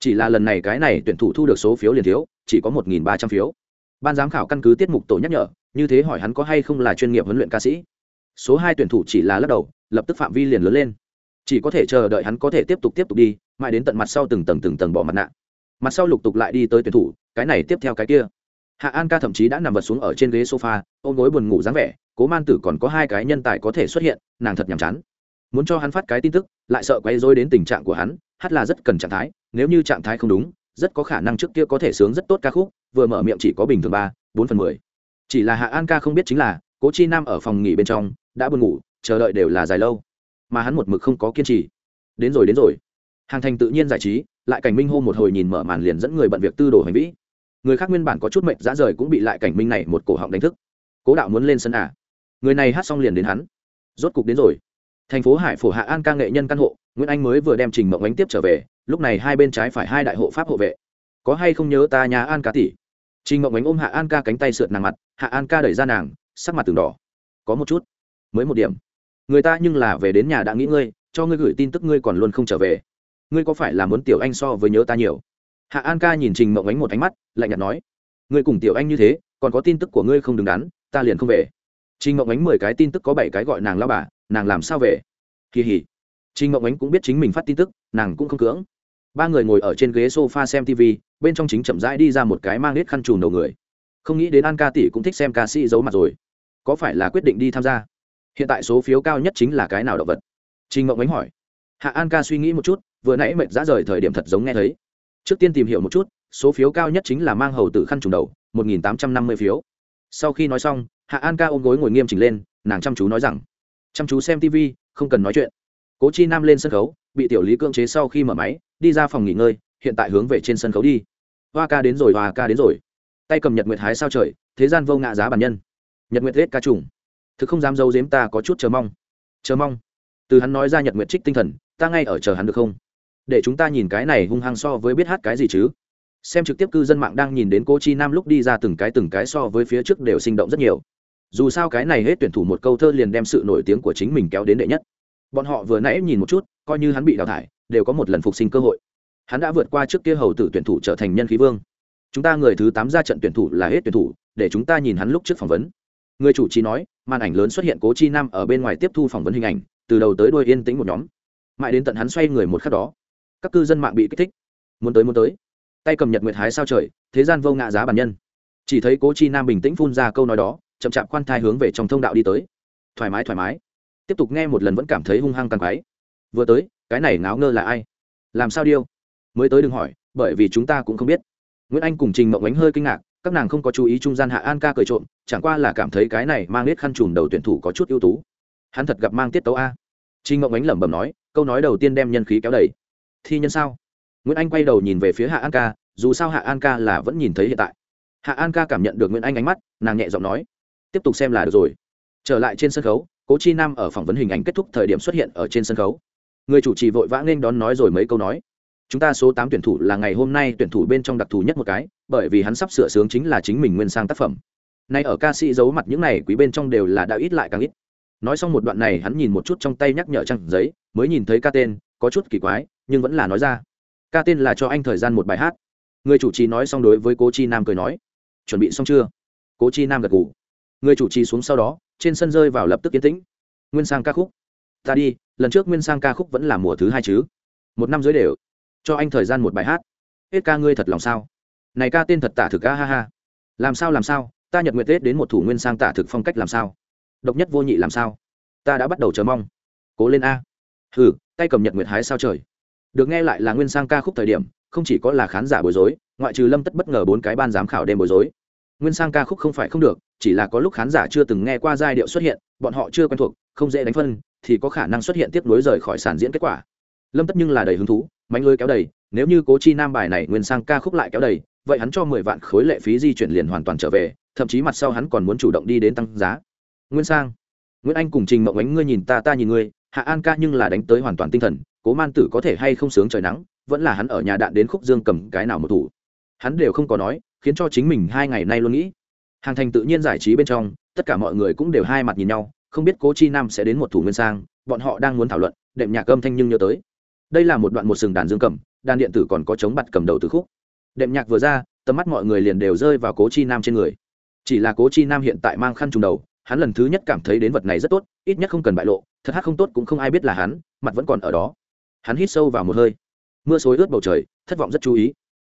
Chỉ là lần này cái này tuyển thủ thu được số phiếu liền thiếu, chỉ có một nghìn ba trăm phiếu. Ban giám khảo căn cứ tiết mục tổ nhắc nhở, như thế hỏi hắn có hay không là chuyên nghiệp huấn luyện ca sĩ. Số hai tuyển thủ chỉ là lắc đầu, lập tức phạm vi liền lớn lên chỉ có thể chờ đợi hắn có thể tiếp tục tiếp tục đi, mãi đến tận mặt sau từng tầng từng tầng bỏ mặt nạ. Mặt sau lục tục lại đi tới tuyển thủ, cái này tiếp theo cái kia. Hạ an ca thậm chí đã nằm vật xuống ở trên ghế sofa, ôm gối buồn ngủ dáng vẻ, cố man tử còn có hai cái nhân tài có thể xuất hiện, nàng thật nhàm chán. Muốn cho hắn phát cái tin tức, lại sợ quay dối đến tình trạng của hắn, hát là rất cần trạng thái, nếu như trạng thái không đúng, rất có khả năng trước kia có thể sướng rất tốt ca khúc, vừa mở miệng chỉ có bình thường ba, bốn phần mười. Chỉ là hạ an ca không biết chính là, cố chi nam ở phòng nghỉ bên trong, đã buồn ngủ, chờ đợi đều là dài lâu mà hắn một mực không có kiên trì. Đến rồi đến rồi. Hàng thành tự nhiên giải trí, lại cảnh minh hô một hồi nhìn mở màn liền dẫn người bận việc tư đồ hành vĩ. Người khác nguyên bản có chút mệnh dã rời cũng bị lại cảnh minh này một cổ họng đánh thức. Cố đạo muốn lên sân à? Người này hát xong liền đến hắn. Rốt cục đến rồi. Thành phố hải phổ hạ an ca nghệ nhân căn hộ, nguyễn anh mới vừa đem trình mộng ánh tiếp trở về, lúc này hai bên trái phải hai đại hộ pháp hộ vệ. Có hay không nhớ ta nhà an ca tỷ? Trình mộng ánh ôm hạ an ca cánh tay sượt nàng mặt, hạ an ca đẩy ra nàng, sắc mặt từng đỏ. Có một chút, mới một điểm người ta nhưng là về đến nhà đã nghĩ ngươi, cho ngươi gửi tin tức ngươi còn luôn không trở về. Ngươi có phải là muốn tiểu anh so với nhớ ta nhiều? Hạ an ca nhìn trình mộng ánh một ánh mắt, lạnh nhạt nói. Ngươi cùng tiểu anh như thế, còn có tin tức của ngươi không đứng đắn, ta liền không về. Trình mộng ánh mười cái tin tức có bảy cái gọi nàng lao bà, nàng làm sao về? Kỳ hỉ. Trình mộng ánh cũng biết chính mình phát tin tức, nàng cũng không cưỡng. Ba người ngồi ở trên ghế sofa xem tv bên trong chính chậm rãi đi ra một cái mang nết khăn trùm đầu người. Không nghĩ đến an ca tỷ cũng thích xem ca sĩ giấu mặt rồi. Có phải là quyết định đi tham gia? Hiện tại số phiếu cao nhất chính là cái nào động vật? Trình mộng ánh hỏi. Hạ an ca suy nghĩ một chút, vừa nãy mệt ra rời thời điểm thật giống nghe thấy. Trước tiên tìm hiểu một chút, số phiếu cao nhất chính là mang hầu tử khăn trùng đầu, một nghìn tám trăm năm mươi phiếu. Sau khi nói xong, hạ an ca ôm gối ngồi nghiêm chỉnh lên, nàng chăm chú nói rằng, chăm chú xem tv không cần nói chuyện. Cố chi nam lên sân khấu, bị tiểu lý cưỡng chế sau khi mở máy, đi ra phòng nghỉ ngơi, hiện tại hướng về trên sân khấu đi. Hoa ca đến rồi, hoa ca đến rồi. Tay cầm nhật nguyệt hái sao trời, thế gian vô ngạ giá bản nhân. Nhật nguyệt hết ca trùng thực không dám giấu giếm ta có chút chờ mong. Chờ mong. Từ hắn nói ra nhật nguyệt trích tinh thần, ta ngay ở chờ hắn được không? Để chúng ta nhìn cái này hung hăng so với biết hát cái gì chứ? Xem trực tiếp cư dân mạng đang nhìn đến cô chi nam lúc đi ra từng cái từng cái so với phía trước đều sinh động rất nhiều. Dù sao cái này hết tuyển thủ một câu thơ liền đem sự nổi tiếng của chính mình kéo đến đệ nhất. Bọn họ vừa nãy nhìn một chút, coi như hắn bị đào thải, đều có một lần phục sinh cơ hội. Hắn đã vượt qua trước kia hầu tử tuyển thủ trở thành nhân khí vương. Chúng ta người thứ tám ra trận tuyển thủ là hết tuyển thủ, để chúng ta nhìn hắn lúc trước phỏng vấn. Người chủ trì nói màn ảnh lớn xuất hiện cố chi nam ở bên ngoài tiếp thu phỏng vấn hình ảnh, từ đầu tới đuôi yên tĩnh một nhóm. Mãi đến tận hắn xoay người một khắc đó, các cư dân mạng bị kích thích. Muốn tới muốn tới. Tay cầm nhật nguyệt hái sao trời, thế gian vô ngạ giá bản nhân. Chỉ thấy cố chi nam bình tĩnh phun ra câu nói đó, chậm chạp khoan thai hướng về trong thông đạo đi tới. Thoải mái thoải mái. Tiếp tục nghe một lần vẫn cảm thấy hung hăng càng quái. Vừa tới, cái này ngáo ngơ là ai? Làm sao điêu? Mới tới đừng hỏi, bởi vì chúng ta cũng không biết. Nguyễn anh cùng trình mộng ánh hơi kinh ngạc các nàng không có chú ý trung gian hạ an ca cười trộm, chẳng qua là cảm thấy cái này mang nết khăn trùm đầu tuyển thủ có chút ưu tú. Hắn thật gặp mang tiết tấu a. Trình mộng ánh lẩm bẩm nói, câu nói đầu tiên đem nhân khí kéo đầy. Thi nhân sao? Nguyễn anh quay đầu nhìn về phía hạ an ca, dù sao hạ an ca là vẫn nhìn thấy hiện tại. Hạ an ca cảm nhận được nguyễn anh ánh mắt, nàng nhẹ giọng nói, tiếp tục xem là được rồi. Trở lại trên sân khấu, cố chi nam ở phỏng vấn hình ảnh kết thúc thời điểm xuất hiện ở trên sân khấu. Người chủ trì vội vã nên đón nói rồi mấy câu nói chúng ta số tám tuyển thủ là ngày hôm nay tuyển thủ bên trong đặc thù nhất một cái bởi vì hắn sắp sửa sướng chính là chính mình nguyên sang tác phẩm. Nay ở ca sĩ giấu mặt những này quý bên trong đều là đã ít lại càng ít. Nói xong một đoạn này hắn nhìn một chút trong tay nhắc nhở trăng giấy mới nhìn thấy ca tên có chút kỳ quái nhưng vẫn là nói ra. Ca tên là cho anh thời gian một bài hát. Người chủ trì nói xong đối với cố chi nam cười nói. Chuẩn bị xong chưa? Cố chi nam gật gù, người chủ trì xuống sau đó trên sân rơi vào lập tức yên tĩnh. Nguyên sang ca khúc. Ta đi lần trước nguyên sang ca khúc vẫn là mùa thứ hai chứ. Một năm dưới đều cho anh thời gian một bài hát. Hết ca ngươi thật lòng sao? Này ca tên thật tả thực a ha ha. Làm sao làm sao? Ta nhật nguyện tết đến một thủ nguyên sang tả thực phong cách làm sao? Độc nhất vô nhị làm sao? Ta đã bắt đầu chờ mong. Cố lên a. Hừ, tay cầm nhật nguyệt hái sao trời. Được nghe lại là nguyên sang ca khúc thời điểm, không chỉ có là khán giả bối rối, ngoại trừ lâm tất bất ngờ bốn cái ban giám khảo đêm bối rối. Nguyên sang ca khúc không phải không được, chỉ là có lúc khán giả chưa từng nghe qua giai điệu xuất hiện, bọn họ chưa quen thuộc, không dễ đánh phân, thì có khả năng xuất hiện tiếp nối rời khỏi sản diễn kết quả. Lâm tất nhưng là đầy hứng thú mánh lưới kéo đầy, nếu như cố chi nam bài này nguyên sang ca khúc lại kéo đầy, vậy hắn cho mười vạn khối lệ phí di chuyển liền hoàn toàn trở về, thậm chí mặt sau hắn còn muốn chủ động đi đến tăng giá. Nguyên sang, nguyễn anh cùng trình mộng ánh, ngươi nhìn ta ta nhìn ngươi, hạ an ca nhưng là đánh tới hoàn toàn tinh thần, cố man tử có thể hay không sướng trời nắng, vẫn là hắn ở nhà đạn đến khúc dương cầm cái nào một thủ. Hắn đều không có nói, khiến cho chính mình hai ngày nay luôn nghĩ. Hàng thành tự nhiên giải trí bên trong, tất cả mọi người cũng đều hai mặt nhìn nhau, không biết cố chi nam sẽ đến một thủ nguyên sang, bọn họ đang muốn thảo luận, đệm nhạc âm thanh nhưng nhớ tới đây là một đoạn một sừng đàn dương cầm, đàn điện tử còn có chống bặt cầm đầu từ khúc. Đệm nhạc vừa ra, tầm mắt mọi người liền đều rơi vào cố chi nam trên người. Chỉ là cố chi nam hiện tại mang khăn trùng đầu, hắn lần thứ nhất cảm thấy đến vật này rất tốt, ít nhất không cần bại lộ, thật hát không tốt cũng không ai biết là hắn, mặt vẫn còn ở đó. Hắn hít sâu vào một hơi. Mưa xối ướt bầu trời, thất vọng rất chú ý.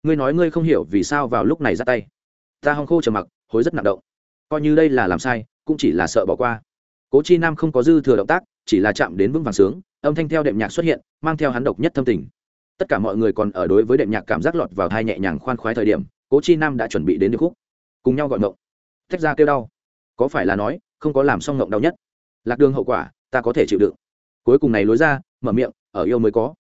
Ngươi nói ngươi không hiểu vì sao vào lúc này ra tay. Ta hong khô trầm mặc, hối rất nặng động. Coi như đây là làm sai, cũng chỉ là sợ bỏ qua. Cố chi nam không có dư thừa động tác, chỉ là chạm đến vững vàng sướng âm thanh theo đệm nhạc xuất hiện, mang theo hắn độc nhất thâm tình. Tất cả mọi người còn ở đối với đệm nhạc cảm giác lọt vào thai nhẹ nhàng khoan khoái thời điểm, cố chi nam đã chuẩn bị đến điệp khúc. Cùng nhau gọi ngộng. Tách ra kêu đau. Có phải là nói, không có làm xong ngộng đau nhất? Lạc đường hậu quả, ta có thể chịu đựng. Cuối cùng này lối ra, mở miệng, ở yêu mới có.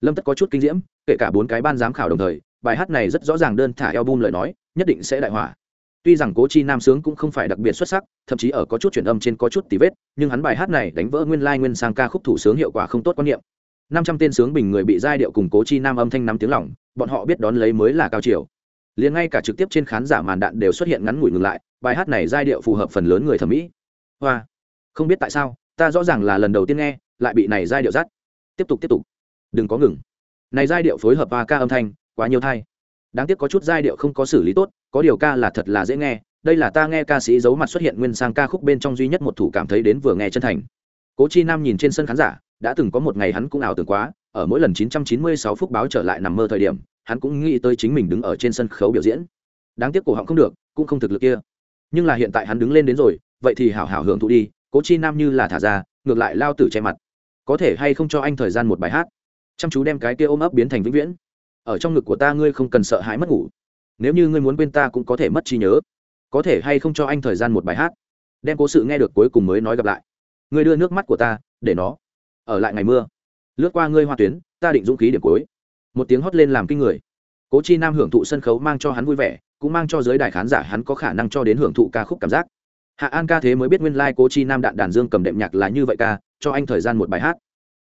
Lâm tất có chút kinh diễm, kể cả bốn cái ban giám khảo đồng thời, bài hát này rất rõ ràng đơn thả eo bum lời nói, nhất định sẽ đại hỏa tuy rằng cố chi nam sướng cũng không phải đặc biệt xuất sắc, thậm chí ở có chút chuyển âm trên có chút tí vết, nhưng hắn bài hát này đánh vỡ nguyên lai nguyên sang ca khúc thủ sướng hiệu quả không tốt quan niệm. Năm trăm tên sướng bình người bị giai điệu cùng cố chi nam âm thanh năm tiếng lỏng bọn họ biết đón lấy mới là cao chiều. Liền ngay cả trực tiếp trên khán giả màn đạn đều xuất hiện ngắn ngủi ngừng lại, bài hát này giai điệu phù hợp phần lớn người thẩm mỹ. Hoa, không biết tại sao, ta rõ ràng là lần đầu tiên nghe, lại bị này giai điệu dắt. Tiếp tục tiếp tục. Đừng có ngừng. Này giai điệu phối hợp ba ca âm thanh, quá nhiều thai đáng tiếc có chút giai điệu không có xử lý tốt, có điều ca là thật là dễ nghe, đây là ta nghe ca sĩ giấu mặt xuất hiện nguyên sang ca khúc bên trong duy nhất một thủ cảm thấy đến vừa nghe chân thành. Cố chi nam nhìn trên sân khán giả, đã từng có một ngày hắn cũng ảo tưởng quá, ở mỗi lần 996 phút báo trở lại nằm mơ thời điểm, hắn cũng nghĩ tới chính mình đứng ở trên sân khấu biểu diễn. Đáng tiếc cổ họng không được, cũng không thực lực kia. Nhưng là hiện tại hắn đứng lên đến rồi, vậy thì hảo hảo hưởng thụ đi, cố chi nam như là thả ra, ngược lại lao tử che mặt. Có thể hay không cho anh thời gian một bài hát? Chăm chú đem cái kia ôm ấp biến thành vĩnh viễn ở trong ngực của ta ngươi không cần sợ hãi mất ngủ. Nếu như ngươi muốn quên ta cũng có thể mất trí nhớ. Có thể hay không cho anh thời gian một bài hát. Đem cố sự nghe được cuối cùng mới nói gặp lại. Ngươi đưa nước mắt của ta, để nó. Ở lại ngày mưa. Lướt qua ngươi hoa tuyến, ta định dũng khí điểm cuối. Một tiếng hót lên làm kinh người. Cố chi nam hưởng thụ sân khấu mang cho hắn vui vẻ, cũng mang cho giới đại khán giả hắn có khả năng cho đến hưởng thụ ca khúc cảm giác. Hạ an ca thế mới biết nguyên lai、like、cố chi nam đạn đàn dương cầm đệm nhạc là như vậy ca, cho anh thời gian một bài hát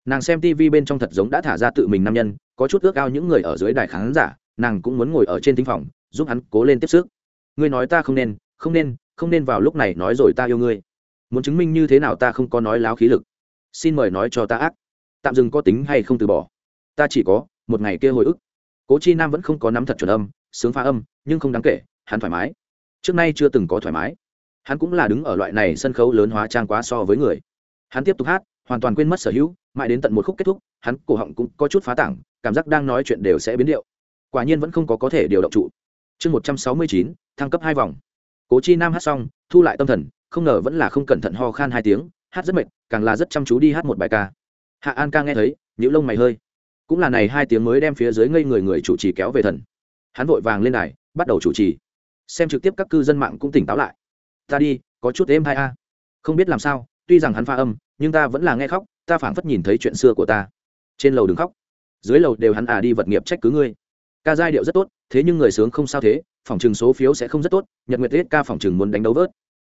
nàng xem tv bên trong thật giống đã thả ra tự mình nam nhân, có chút ước ao những người ở dưới đài khán giả, nàng cũng muốn ngồi ở trên thính phòng, giúp hắn cố lên tiếp sức. Ngươi nói ta không nên không nên không nên vào lúc này nói rồi ta yêu ngươi. Muốn chứng minh như thế nào ta không có nói láo khí lực. Xin mời nói cho ta ác. Tạm dừng có tính hay không từ bỏ. Ta chỉ có một ngày kia hồi ức. Cố chi nam vẫn không có nắm thật chuẩn âm, sướng pha âm, nhưng không đáng kể, hắn thoải mái. Trước nay chưa từng có thoải mái. Hắn cũng là đứng ở loại này sân khấu lớn hóa trang quá so với người. Hắn tiếp tục hát hoàn toàn quên mất sở hữu, mãi đến tận một khúc kết thúc, hắn cổ họng cũng có chút phá tảng, cảm giác đang nói chuyện đều sẽ biến điệu. Quả nhiên vẫn không có có thể điều động trụ. Chương một trăm sáu mươi chín, thăng cấp hai vòng. Cố chi nam hát xong, thu lại tâm thần, không ngờ vẫn là không cẩn thận ho khan hai tiếng, hát rất mệt, càng là rất chăm chú đi hát một bài ca. Hạ an ca nghe thấy những lông mày hơi. Cũng là này hai tiếng mới đem phía dưới ngây người người chủ trì kéo về thần. Hắn vội vàng lên đài, bắt đầu chủ trì. Xem trực tiếp các cư dân mạng cũng tỉnh táo lại. Ta đi, có chút êm hai a. Không biết làm sao, tuy rằng hắn pha âm nhưng ta vẫn là nghe khóc, ta phảng phất nhìn thấy chuyện xưa của ta. Trên lầu đừng khóc. Dưới lầu đều hắn à đi vật nghiệp trách cứ ngươi. Ca giai điệu rất tốt, thế nhưng người sướng không sao thế, phòng chừng số phiếu sẽ không rất tốt, nhật nguyệt tết ca phòng chừng muốn đánh đấu vớt.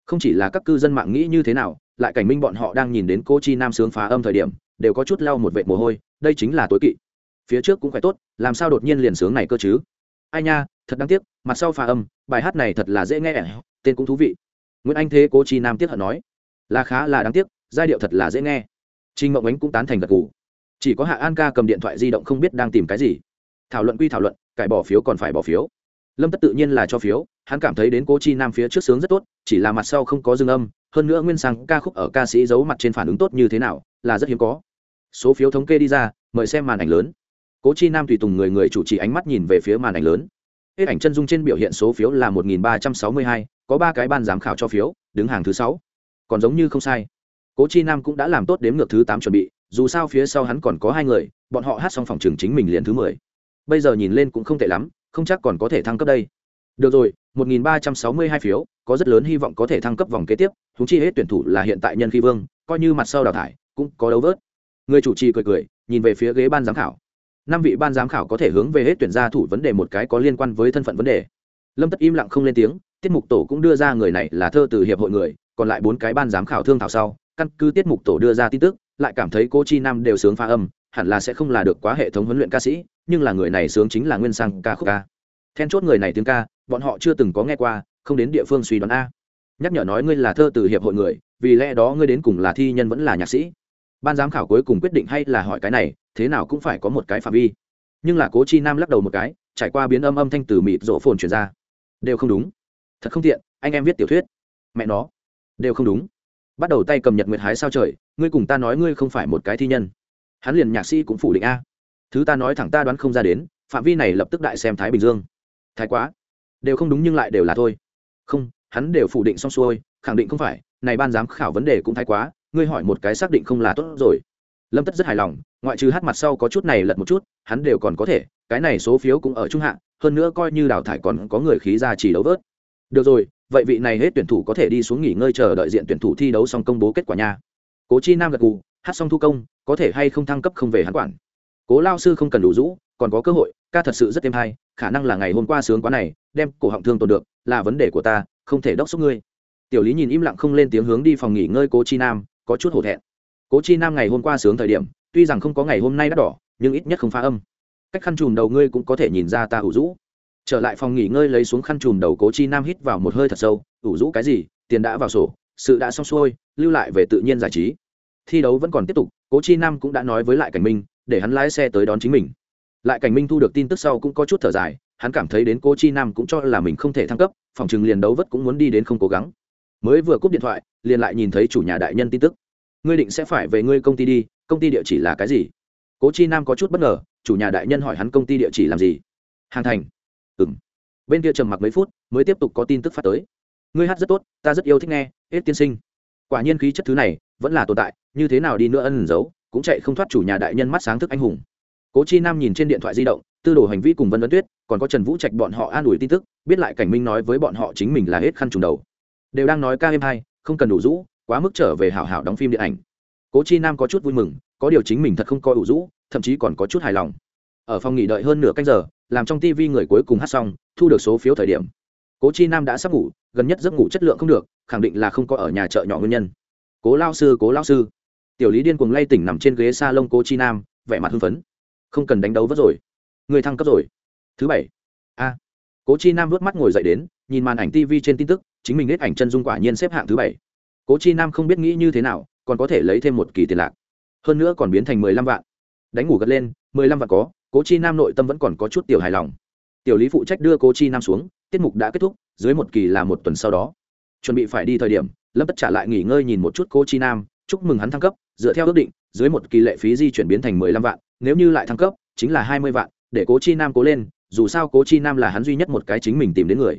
Không chỉ là các cư dân mạng nghĩ như thế nào, lại cảnh minh bọn họ đang nhìn đến cô chi nam sướng phá âm thời điểm, đều có chút lau một vệt mồ hôi, đây chính là tối kỵ. Phía trước cũng phải tốt, làm sao đột nhiên liền sướng này cơ chứ? Ai nha, thật đáng tiếc, mặt sau phá âm, bài hát này thật là dễ nghe, tên cũng thú vị. Nguyễn anh thế, cô chi nam tiếc hận nói. Là khá là đáng tiếc giai điệu thật là dễ nghe. Trinh mộng ánh cũng tán thành gật gù. Chỉ có hạ an ca cầm điện thoại di động không biết đang tìm cái gì. Thảo luận quy thảo luận, cải bỏ phiếu còn phải bỏ phiếu. Lâm tất tự nhiên là cho phiếu, hắn cảm thấy đến cố chi nam phía trước sướng rất tốt, chỉ là mặt sau không có dương âm, hơn nữa nguyên sang ca khúc ở ca sĩ giấu mặt trên phản ứng tốt như thế nào, là rất hiếm có. Số phiếu thống kê đi ra, mời xem màn ảnh lớn. Cố chi nam tùy tùng người người chủ trì ánh mắt nhìn về phía màn ảnh lớn. Hết ảnh chân dung trên biểu hiện số phiếu là một nghìn ba trăm sáu mươi hai, có ba cái ban giám khảo cho phiếu, đứng hàng thứ sáu. Còn giống như không sai cố chi nam cũng đã làm tốt đếm ngược thứ tám chuẩn bị, dù sao phía sau hắn còn có hai người, bọn họ hát xong phòng trường chính mình liền thứ mười. Bây giờ nhìn lên cũng không tệ lắm, không chắc còn có thể thăng cấp đây. Được rồi 1.362 phiếu, có rất lớn hy vọng có thể thăng cấp vòng kế tiếp húng chi hết tuyển thủ là hiện tại nhân khi vương, coi như mặt sau đào thải, cũng có đấu vớt. Người chủ trì cười cười, nhìn về phía ghế ban giám khảo. Năm vị ban giám khảo có thể hướng về hết tuyển gia thủ vấn đề một cái có liên quan với thân phận vấn đề. Lâm tất im lặng không lên tiếng, tiết mục tổ cũng đưa ra người này là thơ từ hiệp hội người, còn lại bốn cái ban giám khảo thương thảo sau căn cứ tiết mục tổ đưa ra tin tức, lại cảm thấy cô chi nam đều sướng pha âm, hẳn là sẽ không là được quá hệ thống huấn luyện ca sĩ, nhưng là người này sướng chính là nguyên sang ca khúc ca. Then chốt người này tiếng ca, bọn họ chưa từng có nghe qua, không đến địa phương suy đoán a. Nhắc nhở nói ngươi là thơ từ hiệp hội người, vì lẽ đó ngươi đến cùng là thi nhân vẫn là nhạc sĩ. Ban giám khảo cuối cùng quyết định hay là hỏi cái này, thế nào cũng phải có một cái phạm vi. Nhưng là cố chi nam lắc đầu một cái, trải qua biến âm âm thanh từ mịt rộ phồn chuyển ra. Đều không đúng. Thật không tiện, anh em viết tiểu thuyết. Mẹ nó. Đều không đúng bắt đầu tay cầm nhật nguyệt hái sao trời, ngươi cùng ta nói ngươi không phải một cái thi nhân. Hắn liền nhạc sĩ cũng phủ định a. Thứ ta nói thẳng ta đoán không ra đến, phạm vi này lập tức đại xem thái bình dương. Thái quá. Đều không đúng nhưng lại đều là thôi. Không, hắn đều phủ định xong xuôi, khẳng định không phải, này ban giám khảo vấn đề cũng thái quá, ngươi hỏi một cái xác định không là tốt rồi. Lâm tất rất hài lòng, ngoại trừ hát mặt sau có chút này lật một chút, hắn đều còn có thể, cái này số phiếu cũng ở trung hạ, hơn nữa coi như đào thải còn có người khí ra chỉ đấu vớt. Được rồi vậy vị này hết tuyển thủ có thể đi xuống nghỉ ngơi chờ đợi diện tuyển thủ thi đấu xong công bố kết quả nha. Cố chi nam gật gù, hát xong thu công, có thể hay không thăng cấp không về hắn quản. Cố lao sư không cần đủ rũ, còn có cơ hội, ca thật sự rất êm hay, khả năng là ngày hôm qua sướng quá này, đem cổ họng thương tồn được, là vấn đề của ta, không thể đốc xúc ngươi. Tiểu lý nhìn im lặng không lên tiếng hướng đi phòng nghỉ ngơi cố chi nam, có chút hổ thẹn. Cố chi nam ngày hôm qua sướng thời điểm, tuy rằng không có ngày hôm nay đắt đỏ, nhưng ít nhất không phá âm. Cách khăn chùm đầu ngươi cũng có thể nhìn ra ta hủ rũ trở lại phòng nghỉ ngơi lấy xuống khăn chùm đầu cố chi nam hít vào một hơi thật sâu, ủ rũ cái gì? Tiền đã vào sổ, sự đã xong xuôi, lưu lại về tự nhiên giải trí. Thi đấu vẫn còn tiếp tục, cố chi nam cũng đã nói với lại cảnh minh, để hắn lái xe tới đón chính mình. Lại cảnh minh thu được tin tức sau cũng có chút thở dài, hắn cảm thấy đến cô chi nam cũng cho là mình không thể thăng cấp, phòng chừng liền đấu vất cũng muốn đi đến không cố gắng. Mới vừa cúp điện thoại, liền lại nhìn thấy chủ nhà đại nhân tin tức. Ngươi định sẽ phải về ngươi công ty đi, công ty địa chỉ là cái gì? Cố chi nam có chút bất ngờ, chủ nhà đại nhân hỏi hắn công ty địa chỉ làm gì? Hàng thành ừ m bên kia trầm mặc mấy phút, mới tiếp tục có tin tức phát tới. Ngươi hát rất tốt, ta rất yêu thích nghe hết tiên sinh. Quả nhiên khí chất thứ này, vẫn là tồn tại, như thế nào đi nữa ân giấu, cũng chạy không thoát chủ nhà đại nhân mắt sáng thức anh hùng. Cố chi nam nhìn trên điện thoại di động, tư đồ hành vi cùng vân vân tuyết, còn có trần vũ trạch bọn họ an ủi tin tức, biết lại cảnh minh nói với bọn họ chính mình là hết khăn trùng đầu. Đều đang nói ca êm hai không cần đủ rũ, quá mức trở về hảo hảo đóng phim điện ảnh. Cố chi nam có chút vui mừng, có điều chính mình thật không coi đủ rũ, thậm chí còn có chút hài lòng. Ở phòng nghỉ đợi hơn nửa canh giờ làm trong tv người cuối cùng hát xong, thu được số phiếu thời điểm. Cố chi nam đã sắp ngủ, gần nhất giấc ngủ chất lượng không được, khẳng định là không có ở nhà chợ nhỏ nguyên nhân. Cố lao sư, cố lao sư. Tiểu lý điên cuồng lay tỉnh nằm trên ghế s a lông cố chi nam, vẻ mặt hưng phấn. Không cần đánh đấu vất rồi. Người thăng cấp rồi. Thứ bảy. A. Cố chi nam vớt mắt ngồi dậy đến, nhìn màn ảnh tv trên tin tức, chính mình hết ảnh chân dung quả nhiên xếp hạng thứ bảy. Cố chi nam không biết nghĩ như thế nào, còn có thể lấy thêm một kỳ tiền lạc. Hơn nữa còn biến thành mười lăm vạn. Đánh ngủ gật lên, mười lăm vạn có cố chi nam nội tâm vẫn còn có chút tiểu hài lòng. Tiểu lý phụ trách đưa cố chi nam xuống tiết mục đã kết thúc dưới một kỳ là một tuần sau đó. Chuẩn bị phải đi thời điểm lâm tất trả lại nghỉ ngơi nhìn một chút cố chi nam chúc mừng hắn thăng cấp dựa theo ước định dưới một kỳ lệ phí di chuyển biến thành mười lăm vạn nếu như lại thăng cấp chính là hai mươi vạn để cố chi nam cố lên dù sao cố chi nam là hắn duy nhất một cái chính mình tìm đến người.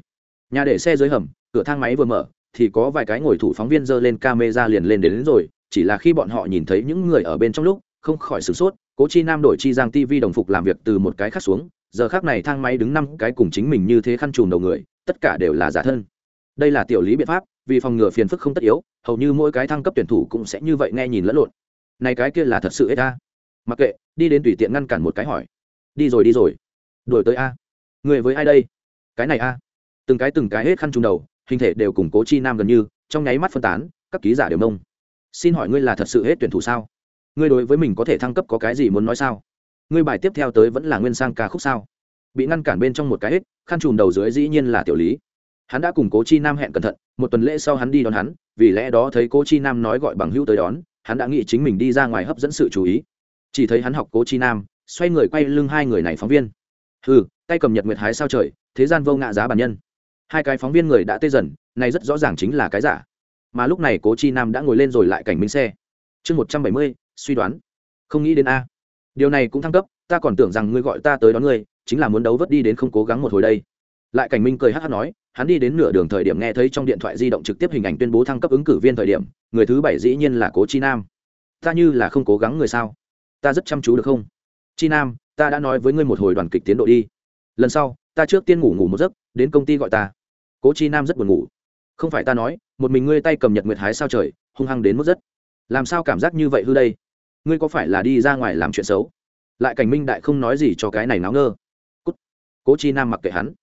Nhà để xe dưới hầm cửa thang máy vừa mở thì có vài cái ngồi thủ phóng viên dơ lên camera liền lên đến, đến rồi chỉ là khi bọn họ nhìn thấy những người ở bên trong lúc không khỏi sửng sốt cố chi nam đổi chi giang tv đồng phục làm việc từ một cái khác xuống, giờ khác này thang máy đứng năm cái cùng chính mình như thế khăn trùm đầu người, tất cả đều là giả thân. Đây là tiểu lý biện pháp, vì phòng ngừa phiền phức không tất yếu, hầu như mỗi cái thăng cấp tuyển thủ cũng sẽ như vậy nghe nhìn lẫn lộn. Này cái kia là thật sự hết ta mặc kệ, đi đến tùy tiện ngăn cản một cái hỏi. Đi rồi đi rồi. Đổi tới a. Người với ai đây? Cái này a. Từng cái từng cái hết khăn trùng đầu, hình thể đều củng cố chi nam gần như, trong nháy mắt phân tán, các ký giả đều mông. Xin hỏi ngươi là thật sự hết tuyển thủ sao? Ngươi đối với mình có thể thăng cấp có cái gì muốn nói sao? Ngươi bài tiếp theo tới vẫn là nguyên sang ca khúc sao? Bị ngăn cản bên trong một cái hết khăn chùm đầu dưới dĩ nhiên là tiểu lý. Hắn đã cùng cố chi nam hẹn cẩn thận, một tuần lễ sau hắn đi đón hắn, vì lẽ đó thấy cố chi nam nói gọi bằng hữu tới đón, hắn đã nghĩ chính mình đi ra ngoài hấp dẫn sự chú ý. Chỉ thấy hắn học cố chi nam, xoay người quay lưng hai người này phóng viên. Ừ tay cầm nhật nguyệt hái sao trời, thế gian vô ngạ giá bản nhân. Hai cái phóng viên người đã tê dần, này rất rõ ràng chính là cái giả. Mà lúc này cố chi nam đã ngồi lên rồi lại cảnh minh xe chương một trăm bảy mươi, suy đoán. Không nghĩ đến a. Điều này cũng thăng cấp, ta còn tưởng rằng ngươi gọi ta tới đón ngươi, chính là muốn đấu vớt đi đến không cố gắng một hồi đây. Lại cảnh minh cười hát hát nói, hắn đi đến nửa đường thời điểm nghe thấy trong điện thoại di động trực tiếp hình ảnh tuyên bố thăng cấp ứng cử viên thời điểm, người thứ bảy dĩ nhiên là cố chi nam. Ta như là không cố gắng người sao? Ta rất chăm chú được không? Chi nam, ta đã nói với ngươi một hồi đoàn kịch tiến độ đi. Lần sau, ta trước tiên ngủ ngủ một giấc, đến công ty gọi ta. Cố chi nam rất buồn ngủ. Không phải ta nói, một mình ngươi tay cầm nhật nguyệt hái sao trời, hung hăng đến mức rất làm sao cảm giác như vậy hư đây? Ngươi có phải là đi ra ngoài làm chuyện xấu? Lại cảnh minh đại không nói gì cho cái này náo ngơ. Cút. cố chi nam mặc kệ hắn.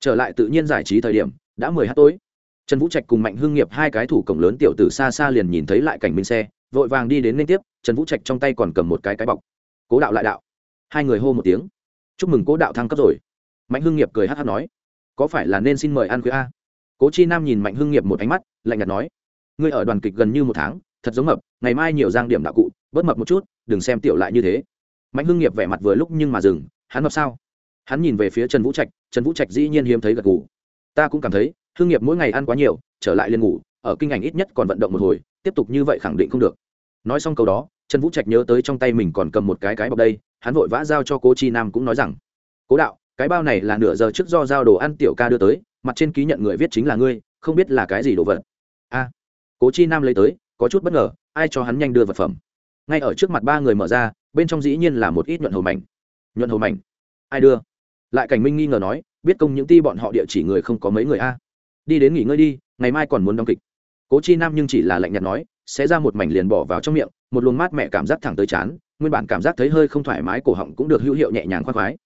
Trở lại tự nhiên giải trí thời điểm, đã mười h tối. Trần vũ trạch cùng mạnh hưng nghiệp hai cái thủ cổng lớn tiểu từ xa xa liền nhìn thấy lại cảnh minh xe, vội vàng đi đến liên tiếp, trần vũ trạch trong tay còn cầm một cái cái bọc. Cố đạo lại đạo. Hai người hô một tiếng. Chúc mừng cố đạo thăng cấp rồi. Mạnh hưng nghiệp cười hát hát nói. Có phải là nên xin mời ăn khuya a? Cố chi nam nhìn mạnh hưng nghiệp một ánh mắt, lạnh nhạt nói. Ngươi ở đoàn kịch gần như một tháng thật giống mập, ngày mai nhiều giang điểm đạo cụ, bớt mập một chút, đừng xem tiểu lại như thế. Mạnh hưng nghiệp vẻ mặt vừa lúc nhưng mà dừng, hắn mập sao? Hắn nhìn về phía trần vũ trạch, trần vũ trạch dĩ nhiên hiếm thấy gật ngủ ta cũng cảm thấy, hưng nghiệp mỗi ngày ăn quá nhiều, trở lại liền ngủ, ở kinh ảnh ít nhất còn vận động một hồi, tiếp tục như vậy khẳng định không được. Nói xong câu đó, trần vũ trạch nhớ tới trong tay mình còn cầm một cái cái bọc đây, hắn vội vã giao cho cô chi nam cũng nói rằng, cố đạo, cái bao này là nửa giờ trước do giao đồ ăn tiểu ca đưa tới, mặt trên ký nhận người viết chính là ngươi, không biết là cái gì đồ vật. A, cố chi nam lấy tới có chút bất ngờ, ai cho hắn nhanh đưa vật phẩm. Ngay ở trước mặt ba người mở ra, bên trong dĩ nhiên là một ít nhuận hầu mảnh. Nhuận hầu mảnh? Ai đưa? Lại cảnh minh nghi ngờ nói, biết công những ti bọn họ địa chỉ người không có mấy người a. Đi đến nghỉ ngơi đi, ngày mai còn muốn đóng kịch. Cố chi nam nhưng chỉ là lạnh nhạt nói, sẽ ra một mảnh liền bỏ vào trong miệng, một luồng mát mẹ cảm giác thẳng tới chán, nguyên bản cảm giác thấy hơi không thoải mái cổ họng cũng được hữu hiệu nhẹ nhàng khoác khoái.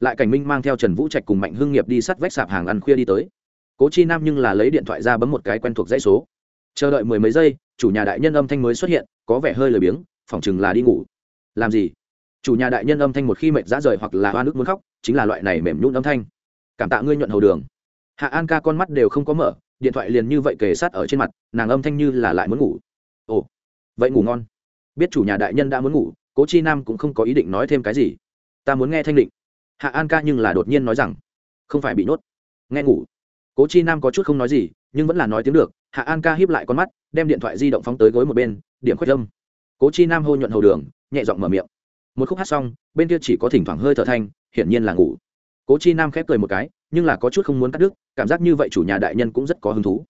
Lại cảnh minh mang theo trần vũ trạch cùng mạnh hương nghiệp đi sắt vách sạp hàng ăn khuya đi tới. Cố chi nam nhưng là lấy điện thoại ra bấm một cái quen thuộc dãy số. Chờ đợi mười mấy giây chủ nhà đại nhân âm thanh mới xuất hiện, có vẻ hơi lười biếng, phỏng chừng là đi ngủ. Làm gì? Chủ nhà đại nhân âm thanh một khi mệt ra rời hoặc là hoa nước muốn khóc, chính là loại này mềm nhún âm thanh. Cảm tạ ngươi nhuận hầu đường. Hạ an ca con mắt đều không có mở, điện thoại liền như vậy kề sát ở trên mặt, nàng âm thanh như là lại muốn ngủ. Ồ, vậy ngủ ngon. Biết chủ nhà đại nhân đã muốn ngủ, cố chi nam cũng không có ý định nói thêm cái gì. Ta muốn nghe thanh định. Hạ an ca nhưng là đột nhiên nói rằng, không phải bị nhốt. Nghe ngủ cố chi nam có chút không nói gì, nhưng vẫn là nói tiếng được, hạ an ca hiếp lại con mắt, đem điện thoại di động phóng tới gối một bên, điểm khuất lâm cố chi nam hô nhuận hầu đường, nhẹ giọng mở miệng. Một khúc hát xong, bên kia chỉ có thỉnh thoảng hơi thở thanh, hiển nhiên là ngủ. Cố chi nam khép cười một cái, nhưng là có chút không muốn cắt đứt, cảm giác như vậy chủ nhà đại nhân cũng rất có hứng thú.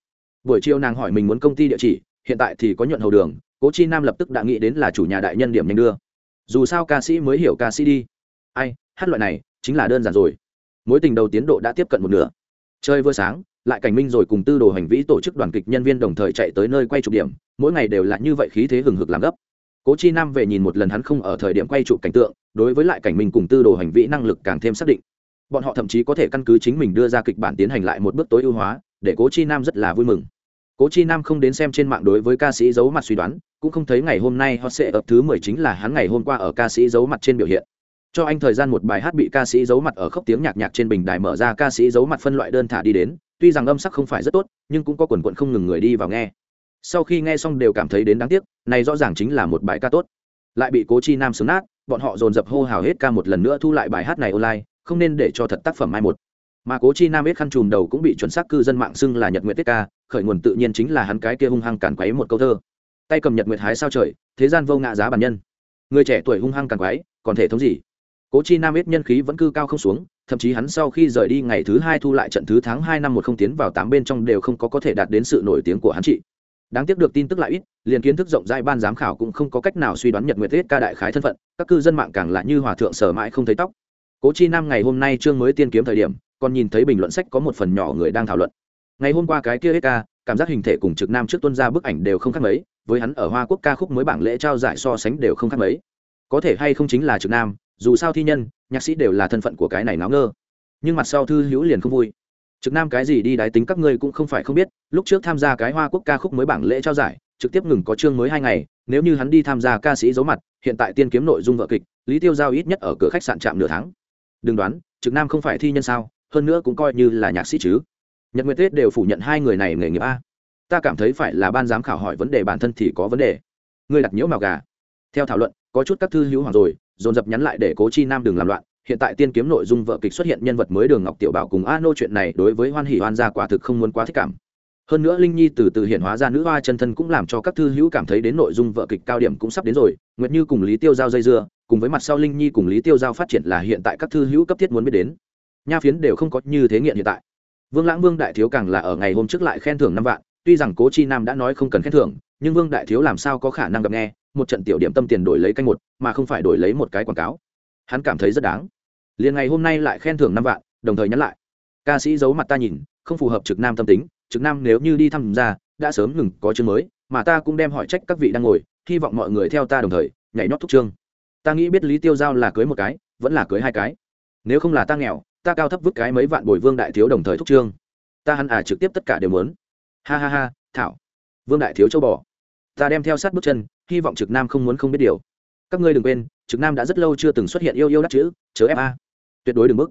Buổi chiều nàng hỏi mình muốn công ty địa chỉ, hiện tại thì có nhuận hầu đường, cố chi nam lập tức đã nghĩ đến là chủ nhà đại nhân điểm nhanh đưa. Dù sao ca sĩ mới hiểu ca sĩ đi. Ai, hát loại này, chính là đơn giản rồi. Mối tình đầu tiến độ đã tiếp cận một nửa chơi vừa sáng, lại cảnh minh rồi cùng tư đồ hành vĩ tổ chức đoàn kịch nhân viên đồng thời chạy tới nơi quay chụp điểm. Mỗi ngày đều là như vậy khí thế hừng hực làm gấp. Cố chi nam về nhìn một lần hắn không ở thời điểm quay chụp cảnh tượng, đối với lại cảnh minh cùng tư đồ hành vĩ năng lực càng thêm xác định. Bọn họ thậm chí có thể căn cứ chính mình đưa ra kịch bản tiến hành lại một bước tối ưu hóa, để cố chi nam rất là vui mừng. Cố chi nam không đến xem trên mạng đối với ca sĩ giấu mặt suy đoán, cũng không thấy ngày hôm nay họ sẽ ập thứ mười chính là hắn ngày hôm qua ở ca sĩ giấu mặt trên biểu hiện cho anh thời gian một bài hát bị ca sĩ giấu mặt ở khốc tiếng nhạc nhạc trên bình đài mở ra, ca sĩ giấu mặt phân loại đơn thả đi đến. Tuy rằng âm sắc không phải rất tốt, nhưng cũng có quần quận không ngừng người đi vào nghe. Sau khi nghe xong đều cảm thấy đến đáng tiếc, này rõ ràng chính là một bài ca tốt. Lại bị cố chi nam sướng nát, bọn họ dồn dập hô hào hết ca một lần nữa thu lại bài hát này online, không nên để cho thật tác phẩm mai một. Mà cố chi nam ít khăn chùm đầu cũng bị chuẩn xác cư dân mạng xưng là nhật nguyệt tiết ca, khởi nguồn tự nhiên chính là hắn cái kia hung hăng càn quấy một câu thơ. Tay cầm nhật nguyệt hái sao trời, thế gian vô ngã giá bản nhân. Người trẻ tuổi hung hăng càn quấy, còn thể thống gì? Cố chi nam ít nhân khí vẫn cư cao không xuống, thậm chí hắn sau khi rời đi ngày thứ hai thu lại trận thứ tháng hai năm một không tiến vào tám bên trong đều không có có thể đạt đến sự nổi tiếng của hắn chị. Đáng tiếc được tin tức lại ít, liền kiến thức rộng rãi ban giám khảo cũng không có cách nào suy đoán nhật nguyệt tiết ca đại khái thân phận, các cư dân mạng càng lại như hòa thượng sở mãi không thấy tóc. Cố chi nam ngày hôm nay chương mới tiên kiếm thời điểm, còn nhìn thấy bình luận sách có một phần nhỏ người đang thảo luận. Ngày hôm qua cái kia hết ca, cảm giác hình thể cùng trực nam trước tuân ra bức ảnh đều không khác mấy, với hắn ở hoa quốc ca khúc mới bảng lễ trao giải so sánh đều không khác mấy. Có thể hay không chính là trực nam dù sao thi nhân, nhạc sĩ đều là thân phận của cái này náo ngơ. Nhưng mặt sau thư hữu liền không vui. Trực nam cái gì đi đái tính các ngươi cũng không phải không biết, lúc trước tham gia cái hoa quốc ca khúc mới bảng lễ trao giải, trực tiếp ngừng có chương mới hai ngày, nếu như hắn đi tham gia ca sĩ giấu mặt, hiện tại tiên kiếm nội dung vợ kịch, lý tiêu giao ít nhất ở cửa khách sạn trạm nửa tháng. Đừng đoán, trực nam không phải thi nhân sao, hơn nữa cũng coi như là nhạc sĩ chứ. Nhật nguyệt tết đều phủ nhận hai người này nghề nghiệp a. Ta cảm thấy phải là ban giám khảo hỏi vấn đề bản thân thì có vấn đề. Ngươi đặt nhiễu màu gà. Theo thảo luận, có chút các thư hữu hoàng rồi dồn dập nhắn lại để cố chi nam đừng làm loạn. Hiện tại tiên kiếm nội dung vợ kịch xuất hiện nhân vật mới đường ngọc tiểu bảo cùng a nô chuyện này đối với hoan hỷ hoan gia quả thực không muốn quá thích cảm. Hơn nữa linh nhi từ từ hiện hóa ra nữ hoa chân thân cũng làm cho các thư hữu cảm thấy đến nội dung vợ kịch cao điểm cũng sắp đến rồi. Nguyệt như cùng lý tiêu giao dây dưa, cùng với mặt sau linh nhi cùng lý tiêu giao phát triển là hiện tại các thư hữu cấp thiết muốn biết đến. Nha phiến đều không có như thế nghiện hiện tại. Vương lãng vương đại thiếu càng là ở ngày hôm trước lại khen thưởng năm vạn, tuy rằng cố chi nam đã nói không cần khen thưởng nhưng vương đại thiếu làm sao có khả năng gặp nghe một trận tiểu điểm tâm tiền đổi lấy canh một mà không phải đổi lấy một cái quảng cáo hắn cảm thấy rất đáng liền ngày hôm nay lại khen thưởng năm vạn đồng thời nhắn lại ca sĩ giấu mặt ta nhìn không phù hợp trực nam tâm tính trực nam nếu như đi thăm ra đã sớm ngừng có chương mới mà ta cũng đem hỏi trách các vị đang ngồi hy vọng mọi người theo ta đồng thời nhảy nhót thúc trương ta nghĩ biết lý tiêu giao là cưới một cái vẫn là cưới hai cái nếu không là ta nghèo ta cao thấp vứt cái mấy vạn bồi vương đại thiếu đồng thời thúc trương ta hắn à trực tiếp tất cả đều muốn ha ha ha thảo vương đại thiếu châu bò ta đem theo sát bước chân, hy vọng trực nam không muốn không biết điều. Các ngươi đừng quên, trực nam đã rất lâu chưa từng xuất hiện yêu yêu đắt chữ, chớ fa tuyệt đối đừng bức.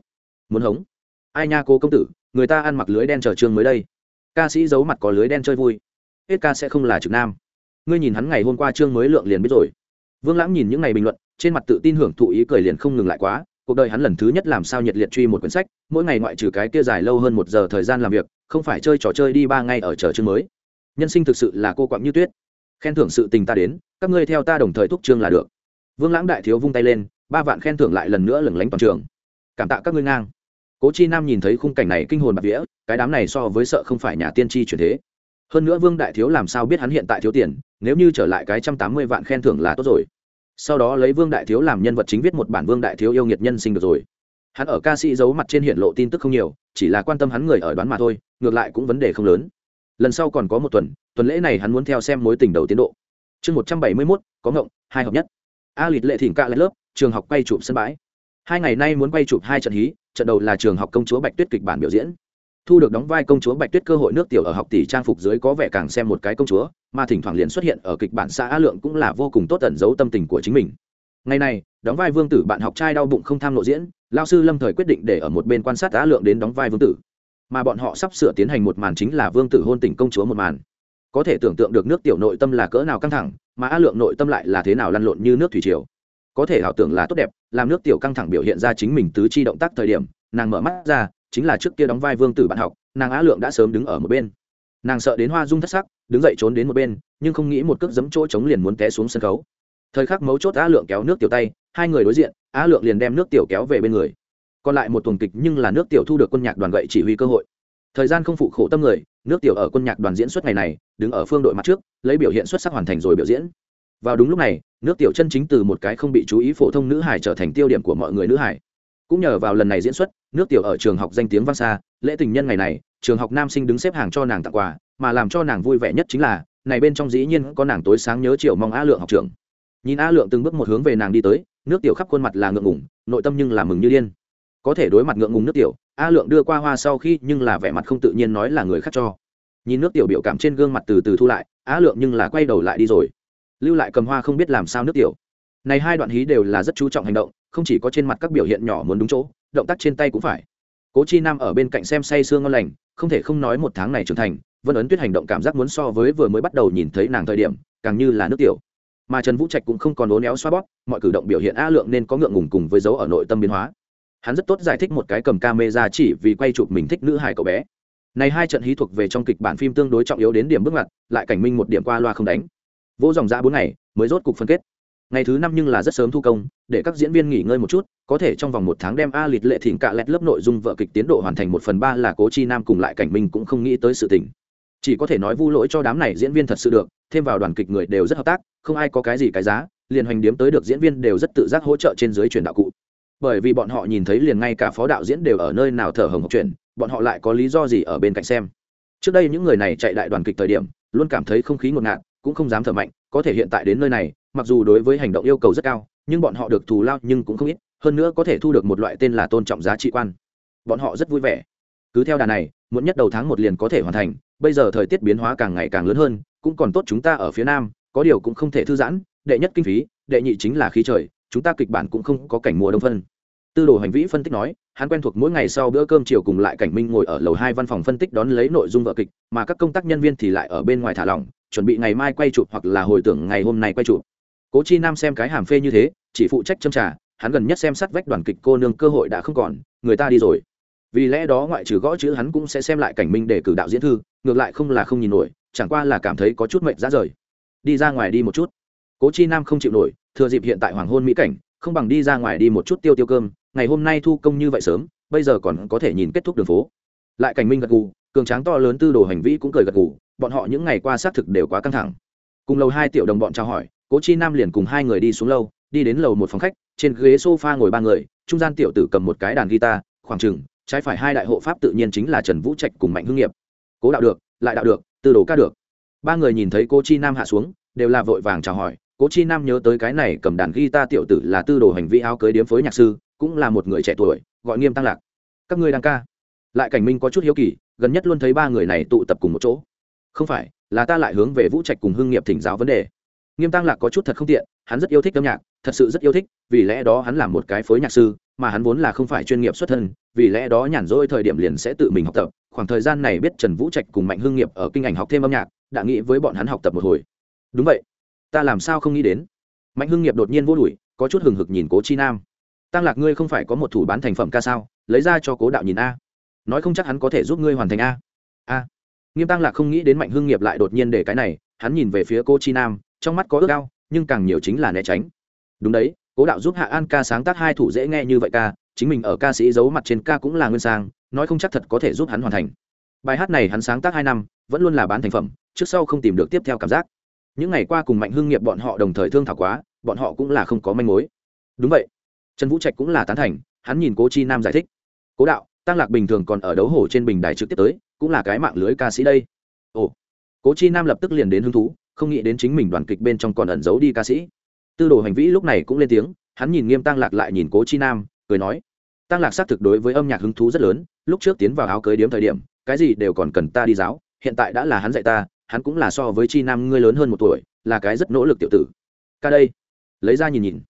Muốn hống. Ai nha cô công tử, người ta ăn mặc lưới đen chờ trường mới đây. Ca sĩ giấu mặt có lưới đen chơi vui. Hết ca sẽ không là trực nam. Ngươi nhìn hắn ngày hôm qua trương mới lượng liền biết rồi. Vương lãng nhìn những ngày bình luận, trên mặt tự tin hưởng thụ ý cười liền không ngừng lại quá. Cuộc đời hắn lần thứ nhất làm sao nhiệt liệt truy một quyển sách, mỗi ngày ngoại trừ cái kia dài lâu hơn một giờ thời gian làm việc, không phải chơi trò chơi đi ba ngày ở chờ chương mới. Nhân sinh thực sự là cô quặng như tuyết khen thưởng sự tình ta đến, các ngươi theo ta đồng thời thúc trương là được. Vương lãng đại thiếu vung tay lên, ba vạn khen thưởng lại lần nữa lửng lánh toàn trường. Cảm tạ các ngươi ngang. Cố chi nam nhìn thấy khung cảnh này kinh hồn bạc vía, cái đám này so với sợ không phải nhà tiên tri chuyển thế. Hơn nữa vương đại thiếu làm sao biết hắn hiện tại thiếu tiền, nếu như trở lại cái trăm tám mươi vạn khen thưởng là tốt rồi. Sau đó lấy vương đại thiếu làm nhân vật chính viết một bản vương đại thiếu yêu nghiệt nhân sinh được rồi. Hắn ở ca sĩ giấu mặt trên hiện lộ tin tức không nhiều, chỉ là quan tâm hắn người ở đoán mà thôi, ngược lại cũng vấn đề không lớn lần sau còn có một tuần tuần lễ này hắn muốn theo xem mối tình đầu tiến độ. Chương một trăm bảy mươi mốt, có ngộng, hai hợp nhất. A lịt lệ thỉnh cạ lại lớp, trường học quay chụp sân bãi. Hai ngày nay muốn quay chụp hai trận hí, trận đầu là trường học công chúa bạch tuyết kịch bản biểu diễn. Thu được đóng vai công chúa bạch tuyết cơ hội nước tiểu ở học tỷ trang phục dưới có vẻ càng xem một cái công chúa, mà thỉnh thoảng liền xuất hiện ở kịch bản xã a lượng cũng là vô cùng tốt tẩn giấu tâm tình của chính mình. Ngày này đóng vai vương tử bạn học trai đau bụng không tham lộ diễn lao sư lâm thời quyết định để ở một bên quan sát a lượng đến đóng vai vương tử mà bọn họ sắp sửa tiến hành một màn chính là vương tử hôn tình công chúa một màn. Có thể tưởng tượng được nước tiểu nội tâm là cỡ nào căng thẳng, mà a lượng nội tâm lại là thế nào lăn lộn như nước thủy triều. Có thể ảo tưởng là tốt đẹp, làm nước tiểu căng thẳng biểu hiện ra chính mình tứ chi động tác thời điểm, nàng mở mắt ra, chính là trước kia đóng vai vương tử bạn học, nàng á lượng đã sớm đứng ở một bên. Nàng sợ đến hoa dung thất sắc, đứng dậy trốn đến một bên, nhưng không nghĩ một cước giấm chỗ trống liền muốn té xuống sân khấu. Thời khắc mấu chốt á lượng kéo nước tiểu tay, hai người đối diện á lượng liền đem nước tiểu kéo về bên người còn lại một tuần kịch nhưng là nước tiểu thu được quân nhạc đoàn gậy chỉ huy cơ hội. Thời gian không phụ khổ tâm người, nước tiểu ở quân nhạc đoàn diễn xuất ngày này, đứng ở phương đội mặt trước, lấy biểu hiện xuất sắc hoàn thành rồi biểu diễn. Vào đúng lúc này, nước tiểu chân chính từ một cái không bị chú ý phổ thông nữ hải trở thành tiêu điểm của mọi người nữ hải cũng nhờ vào lần này diễn xuất, nước tiểu ở trường học danh tiếng vang xa, lễ tình nhân ngày này, trường học nam sinh đứng xếp hàng cho nàng tặng quà, mà làm cho nàng vui vẻ nhất chính là, này bên trong dĩ nhiên có nàng tối sáng nhớ chiều mong a lượng học trường nhìn a lượng từng bước một hướng về nàng đi tới, nước tiểu khắp khuôn mặt là ngượng ngủng nội tâm nhưng là mừng như điên có thể đối mặt ngượng ngùng nước tiểu, a lượng đưa qua hoa sau khi nhưng là vẻ mặt không tự nhiên nói là người khác cho. Nhìn nước tiểu biểu cảm trên gương mặt từ từ thu lại, a lượng nhưng là quay đầu lại đi rồi. Lưu lại cầm hoa không biết làm sao nước tiểu. Này hai đoạn hí đều là rất chú trọng hành động, không chỉ có trên mặt các biểu hiện nhỏ muốn đúng chỗ, động tác trên tay cũng phải. Cố chi nam ở bên cạnh xem say sương ngon lành, không thể không nói một tháng này trưởng thành, vân ấn tuyết hành động cảm giác muốn so với vừa mới bắt đầu nhìn thấy nàng thời điểm, càng như là nước tiểu. Mà trần vũ trạch cũng không còn ố néo xoa bóp, mọi cử động biểu hiện a lượng nên có ngượng ngùng cùng với dấu ở nội tâm biến hóa hắn rất tốt giải thích một cái cầm camera chỉ vì quay chụp mình thích nữ hài cậu bé. Này hai trận hí thuộc về trong kịch bản phim tương đối trọng yếu đến điểm bước ngoặt, lại cảnh minh một điểm qua loa không đánh. Vô dòng dã bốn ngày, mới rốt cục phân kết. Ngày thứ năm nhưng là rất sớm thu công, để các diễn viên nghỉ ngơi một chút, có thể trong vòng một tháng đem a lịt lệ thỉnh cạ lẹt lớp nội dung vợ kịch tiến độ hoàn thành một phần ba là cố chi nam cùng lại cảnh minh cũng không nghĩ tới sự tình. Chỉ có thể nói vu lỗi cho đám này diễn viên thật sự được, thêm vào đoàn kịch người đều rất hợp tác, không ai có cái gì cái giá, liền hoành điếm tới được diễn viên đều rất tự giác hỗ trợ trên dưới truyền đạo cụ bởi vì bọn họ nhìn thấy liền ngay cả phó đạo diễn đều ở nơi nào thở hồng hộc chuyển, bọn họ lại có lý do gì ở bên cạnh xem. Trước đây những người này chạy đại đoàn kịch thời điểm, luôn cảm thấy không khí ngột ngạt, cũng không dám thở mạnh, có thể hiện tại đến nơi này, mặc dù đối với hành động yêu cầu rất cao, nhưng bọn họ được thù lao nhưng cũng không ít, hơn nữa có thể thu được một loại tên là tôn trọng giá trị quan. Bọn họ rất vui vẻ. Cứ theo đà này, muộn nhất đầu tháng một liền có thể hoàn thành, bây giờ thời tiết biến hóa càng ngày càng lớn hơn, cũng còn tốt chúng ta ở phía nam, có điều cũng không thể thư giãn, đệ nhất kinh phí, đệ nhị chính là khí trời chúng ta kịch bản cũng không có cảnh mùa đông phân. Tư đồ hành vĩ phân tích nói, hắn quen thuộc mỗi ngày sau bữa cơm chiều cùng lại cảnh minh ngồi ở lầu hai văn phòng phân tích đón lấy nội dung vợ kịch, mà các công tác nhân viên thì lại ở bên ngoài thả lỏng, chuẩn bị ngày mai quay chụp hoặc là hồi tưởng ngày hôm nay quay chụp. Cố chi nam xem cái hàm phê như thế, chỉ phụ trách châm trả hắn gần nhất xem sát vách đoàn kịch cô nương cơ hội đã không còn, người ta đi rồi. Vì lẽ đó ngoại trừ gõ chữ hắn cũng sẽ xem lại cảnh minh để cử đạo diễn thư, ngược lại không là không nhìn nổi, chẳng qua là cảm thấy có chút mệnh ra rời. Đi ra ngoài đi một chút. Cố chi nam không chịu nổi thừa dịp hiện tại hoàng hôn mỹ cảnh, không bằng đi ra ngoài đi một chút tiêu tiêu cơm, ngày hôm nay thu công như vậy sớm, bây giờ còn có thể nhìn kết thúc đường phố. Lại cảnh minh gật gù, cường tráng to lớn tư đồ hành vi cũng cười gật gù, bọn họ những ngày qua xác thực đều quá căng thẳng. Cùng lầu hai tiểu đồng bọn trao hỏi, cố chi nam liền cùng hai người đi xuống lâu đi đến lầu một phòng khách, trên ghế sofa ngồi ba người, trung gian tiểu tử cầm một cái đàn guitar, khoảng chừng, trái phải hai đại hộ pháp tự nhiên chính là trần vũ trạch cùng mạnh hưng nghiệp. Cố đạo được, lại đạo được, tư đồ ca được. Ba người nhìn thấy cô chi nam hạ xuống, đều là vội vàng chào hỏi cố chi nam nhớ tới cái này cầm đàn guitar tiểu tử là tư đồ hành vi áo cưới điếm phối nhạc sư, cũng là một người trẻ tuổi, gọi nghiêm tăng lạc. Các ngươi đang ca. Lại cảnh minh có chút hiếu kỳ, gần nhất luôn thấy ba người này tụ tập cùng một chỗ. Không phải, là ta lại hướng về vũ trạch cùng hưng nghiệp thỉnh giáo vấn đề. Nghiêm tăng lạc có chút thật không tiện, hắn rất yêu thích âm nhạc, thật sự rất yêu thích, vì lẽ đó hắn làm một cái phối nhạc sư, mà hắn vốn là không phải chuyên nghiệp xuất thân, vì lẽ đó nhàn rỗi thời điểm liền sẽ tự mình học tập. Khoảng thời gian này biết trần vũ trạch cùng mạnh hưng nghiệp ở kinh ảnh học thêm âm nhạc, đã nghĩ với bọn hắn học tập một hồi. Đúng vậy ta làm sao không nghĩ đến? Mạnh hưng nghiệp đột nhiên vô đùi có chút hừng hực nhìn cố chi nam. Tăng lạc ngươi không phải có một thủ bán thành phẩm ca sao? Lấy ra cho cố đạo nhìn a. Nói không chắc hắn có thể giúp ngươi hoàn thành a. A. Nghiêm tăng lạc không nghĩ đến mạnh hưng nghiệp lại đột nhiên để cái này, hắn nhìn về phía cô chi nam, trong mắt có ước ao, nhưng càng nhiều chính là né tránh. Đúng đấy, cố đạo giúp hạ an ca sáng tác hai thủ dễ nghe như vậy ca, chính mình ở ca sĩ giấu mặt trên ca cũng là nguyên sang, nói không chắc thật có thể giúp hắn hoàn thành. Bài hát này hắn sáng tác hai năm, vẫn luôn là bán thành phẩm, trước sau không tìm được tiếp theo cảm giác những ngày qua cùng mạnh hưng nghiệp bọn họ đồng thời thương thảo quá, bọn họ cũng là không có manh mối. Đúng vậy. Trần vũ trạch cũng là tán thành, hắn nhìn cố chi nam giải thích. Cố đạo, tăng lạc bình thường còn ở đấu hồ trên bình đài trực tiếp tới, cũng là cái mạng lưới ca sĩ đây. Ồ. Cố chi nam lập tức liền đến hứng thú, không nghĩ đến chính mình đoàn kịch bên trong còn ẩn giấu đi ca sĩ. Tư đồ hành vĩ lúc này cũng lên tiếng, hắn nhìn nghiêm tăng lạc lại nhìn cố chi nam, cười nói. Tăng lạc xác thực đối với âm nhạc hứng thú rất lớn, lúc trước tiến vào áo cưới điếm thời điểm, cái gì đều còn cần ta đi giáo, hiện tại đã là hắn dạy ta hắn cũng là so với chi nam ngươi lớn hơn một tuổi, là cái rất nỗ lực tiểu tử. Ca đây. Lấy ra nhìn nhìn.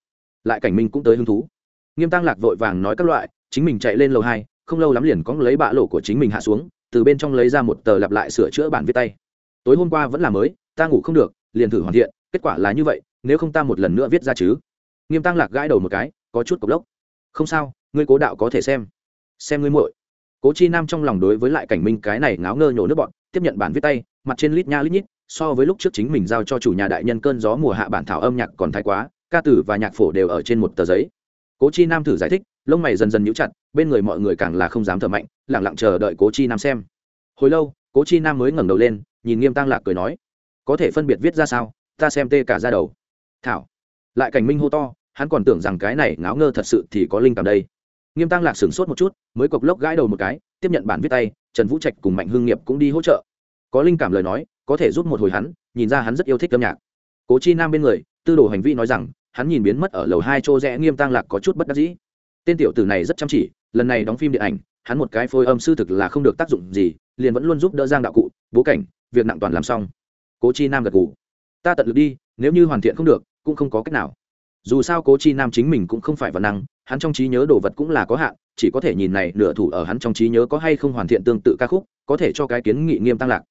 Lại cảnh minh cũng tới hứng thú. Nghiêm tăng lạc vội vàng nói các loại, chính mình chạy lên lầu hai, không lâu lắm liền có lấy bạ lỗ của chính mình hạ xuống, từ bên trong lấy ra một tờ lặp lại sửa chữa bản viết tay. Tối hôm qua vẫn là mới, ta ngủ không được, liền thử hoàn thiện, kết quả là như vậy, nếu không ta một lần nữa viết ra chứ. Nghiêm tăng lạc gãi đầu một cái, có chút cộc lốc. Không sao, ngươi cố đạo có thể xem. Xem ngươi muội. Cố chi nam trong lòng đối với lại cảnh minh cái này ngáo ngơ nhổ nước bọn, tiếp nhận bản viết tay mặt trên lít nha lít nhít, so với lúc trước chính mình giao cho chủ nhà đại nhân cơn gió mùa hạ bản thảo âm nhạc còn thái quá, ca tử và nhạc phổ đều ở trên một tờ giấy. Cố chi nam thử giải thích, lông mày dần dần nhíu chặt, bên người mọi người càng là không dám thở mạnh lẳng lặng chờ đợi cố chi nam xem. Hồi lâu, cố chi nam mới ngẩng đầu lên, nhìn nghiêm tăng lạc cười nói, có thể phân biệt viết ra sao? Ta xem tê cả ra đầu. Thảo. Lại cảnh minh hô to, hắn còn tưởng rằng cái này ngáo ngơ thật sự thì có linh cảm đây. Nghiêm tăng lạc sửng sốt một chút, mới cộc lốc gãi đầu một cái, tiếp nhận bản viết tay, trần vũ trạch cùng mạnh hưng nghiệp cũng đi hỗ trợ có linh cảm lời nói, có thể giúp một hồi hắn, nhìn ra hắn rất yêu thích âm nhạc. Cố chi nam bên người, tư đồ hành vi nói rằng, hắn nhìn biến mất ở lầu hai chỗ rẽ nghiêm tăng lạc có chút bất đắc dĩ. Tên tiểu tử này rất chăm chỉ, lần này đóng phim điện ảnh, hắn một cái phôi âm sư thực là không được tác dụng gì, liền vẫn luôn giúp đỡ giang đạo cụ, bố cảnh, việc nặng toàn làm xong. Cố chi nam gật g ủ ta tận lực đi, nếu như hoàn thiện không được, cũng không có cách nào. Dù sao cố chi nam chính mình cũng không phải văn năng, hắn trong trí nhớ đồ vật cũng là có hạn, chỉ có thể nhìn này nửa thủ ở hắn trong trí nhớ có hay không hoàn thiện tương tự ca khúc, có thể cho cái kiến nghị nghiêm tăng lạc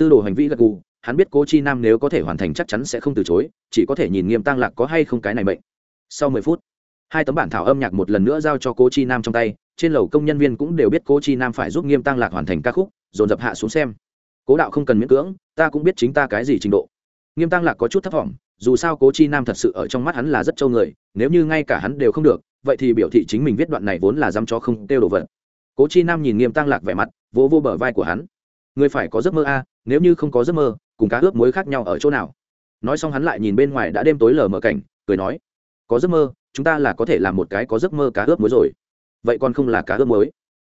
tư đồ hành vi gật gù hắn biết cố chi nam nếu có thể hoàn thành chắc chắn sẽ không từ chối chỉ có thể nhìn nghiêm tăng lạc có hay không cái này mệnh. sau mười phút hai tấm bản thảo âm nhạc một lần nữa giao cho cố chi nam trong tay trên lầu công nhân viên cũng đều biết cố chi nam phải giúp nghiêm tăng lạc hoàn thành ca khúc dồn dập hạ xuống xem. Cố đạo không cần miễn cưỡng ta cũng biết chính ta cái gì trình độ. Nghiêm tăng lạc có chút thất vọng dù sao cố chi nam thật sự ở trong mắt hắn là rất trâu người nếu như ngay cả hắn đều không được vậy thì biểu thị chính mình viết đoạn này vốn là dăm cho không tiêu đồ vật. Cố chi nam nhìn nghiêm tăng lạc vẻ mặt vỗ vô, vô bờ vai của hắn. Người phải có giấc mơ a nếu như không có giấc mơ, cùng cá ướp muối khác nhau ở chỗ nào? Nói xong hắn lại nhìn bên ngoài đã đêm tối lờ mờ cảnh, cười nói, có giấc mơ, chúng ta là có thể làm một cái có giấc mơ cá ướp muối rồi. Vậy còn không là cá ướp muối?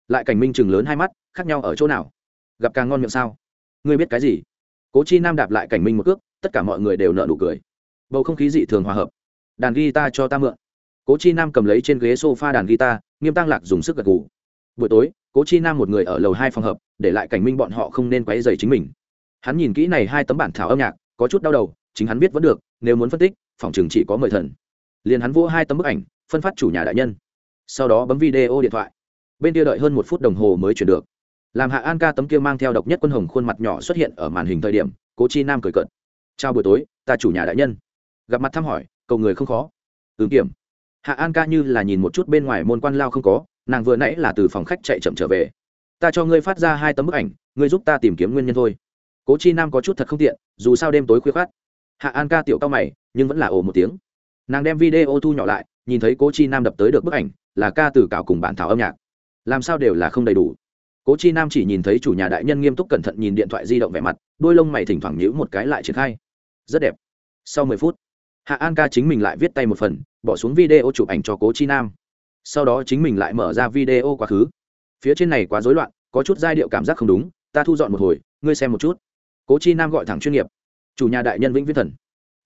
Lại cảnh minh chừng lớn hai mắt, khác nhau ở chỗ nào? Gặp càng ngon miệng sao? Ngươi biết cái gì? Cố chi nam đạp lại cảnh minh một cước, tất cả mọi người đều nợ nụ cười. Bầu không khí dị thường hòa hợp. Đàn guitar cho ta mượn. Cố chi nam cầm lấy trên ghế s o f a đàn guitar, nghiêm tăng lạc dùng sức gật g ủ buổi tối, cố chi nam một người ở lầu hai phòng hợp, để lại cảnh minh bọn họ không nên quấy dày chính mình hắn nhìn kỹ này hai tấm bản thảo âm nhạc, có chút đau đầu, chính hắn biết vẫn được, nếu muốn phân tích, phòng chừng chỉ có mười thần. Liền hắn vô hai tấm bức ảnh, phân phát chủ nhà đại nhân. Sau đó bấm video điện thoại. Bên kia đợi hơn một phút đồng hồ mới chuyển được. Làm hạ an ca tấm kia mang theo độc nhất quân hồng khuôn mặt nhỏ xuất hiện ở màn hình thời điểm, cố chi nam cười cợt. Chào buổi tối, ta chủ nhà đại nhân. Gặp mặt thăm hỏi, cầu người không khó. Ứng kiểm. Hạ an ca như là nhìn một chút bên ngoài môn quan lao không có, nàng vừa nãy là từ phòng khách chạy chậm trở về. Ta cho ngươi phát ra hai tấm bức ảnh, ngươi giúp ta tìm kiếm nguyên nhân thôi cố chi nam có chút thật không tiện, dù sao đêm tối khuya khát hạ an ca tiểu cao mày, nhưng vẫn là ồ một tiếng. Nàng đem video thu nhỏ lại, nhìn thấy cố chi nam đập tới được bức ảnh, là ca từ cào cùng bản thảo âm nhạc. Làm sao đều là không đầy đủ. Cố chi nam chỉ nhìn thấy chủ nhà đại nhân nghiêm túc cẩn thận nhìn điện thoại di động vẻ mặt, đôi lông mày thỉnh thoảng nhữ một cái lại triển khai. Rất đẹp. Sau mười phút, hạ an ca chính mình lại viết tay một phần, bỏ xuống video chụp ảnh cho cố chi nam. Sau đó chính mình lại mở ra video quá khứ. Phía trên này quá rối loạn, có chút giai điệu cảm giác không đúng, ta thu dọn một hồi, ngươi xem một chút cố chi nam gọi thẳng chuyên nghiệp. Chủ nhà đại nhân vĩnh viễn thần.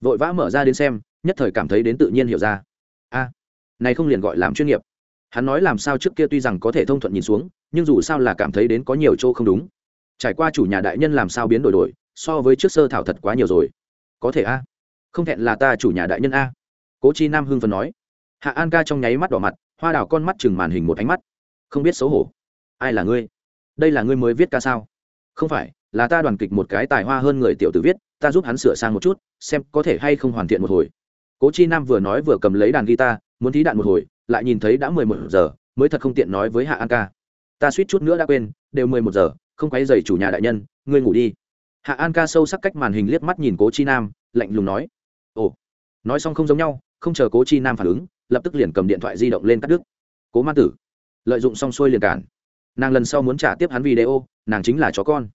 Vội vã mở ra đến xem, nhất thời cảm thấy đến tự nhiên hiểu ra. A, này không liền gọi làm chuyên nghiệp. Hắn nói làm sao trước kia tuy rằng có thể thông thuận nhìn xuống, nhưng dù sao là cảm thấy đến có nhiều chỗ không đúng. Trải qua chủ nhà đại nhân làm sao biến đổi đổi, so với trước sơ thảo thật quá nhiều rồi. Có thể a? Không thẹn là ta chủ nhà đại nhân a. Cố chi nam hưng phần nói. Hạ an ca trong nháy mắt đỏ mặt, hoa đào con mắt chừng màn hình một ánh mắt. Không biết xấu hổ. Ai là ngươi? Đây là ngươi mới viết ca sao? Không phải là ta đoàn kịch một cái tài hoa hơn người tiểu tử viết, ta giúp hắn sửa sang một chút, xem có thể hay không hoàn thiện một hồi. Cố chi nam vừa nói vừa cầm lấy đàn guitar, muốn thí đạn một hồi, lại nhìn thấy đã mười một giờ, mới thật không tiện nói với hạ an ca. Ta suýt chút nữa đã quên, đều mười một giờ, không quấy dày chủ nhà đại nhân, ngươi ngủ đi. Hạ an ca sâu sắc cách màn hình liếc mắt nhìn cố chi nam, lạnh lùng nói. Ồ. Nói xong không giống nhau, không chờ cố chi nam phản ứng, lập tức liền cầm điện thoại di động lên cắt đứt. Cố ma tử. Lợi dụng xong xuôi liền cản. Nàng lần sau muốn trả tiếp hắn video, nàng chính là chó con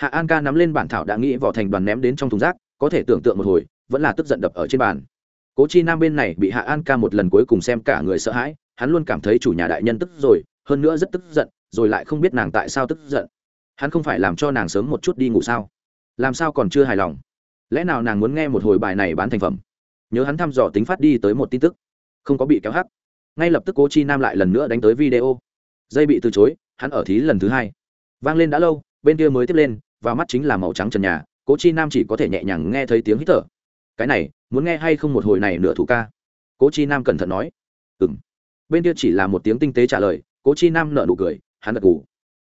hạ an ca nắm lên bản thảo đã nghĩ vỏ thành đoàn ném đến trong thùng rác, có thể tưởng tượng một hồi, vẫn là tức giận đập ở trên bàn. Cố chi nam bên này bị hạ an ca một lần cuối cùng xem cả người sợ hãi, hắn luôn cảm thấy chủ nhà đại nhân tức rồi, hơn nữa rất tức giận, rồi lại không biết nàng tại sao tức giận. Hắn không phải làm cho nàng sớm một chút đi ngủ sao? Làm sao còn chưa hài lòng? Lẽ nào nàng muốn nghe một hồi bài này bán thành phẩm? Nhớ hắn thăm dò tính phát đi tới một tin tức. Không có bị kéo hắc. Ngay lập tức cố chi nam lại lần nữa đánh tới video. Dây bị từ chối, hắn ở thí lần thứ hai. Vang lên đã lâu, bên kia mới tiếp lên và mắt chính là màu trắng trần nhà, cố chi nam chỉ có thể nhẹ nhàng nghe thấy tiếng hít thở. Cái này, muốn nghe hay không một hồi này nửa thủ ca? Cố chi nam cẩn thận nói. Ừ m bên kia chỉ là một tiếng tinh tế trả lời, cố chi nam nợ nụ cười, hắn gật ngủ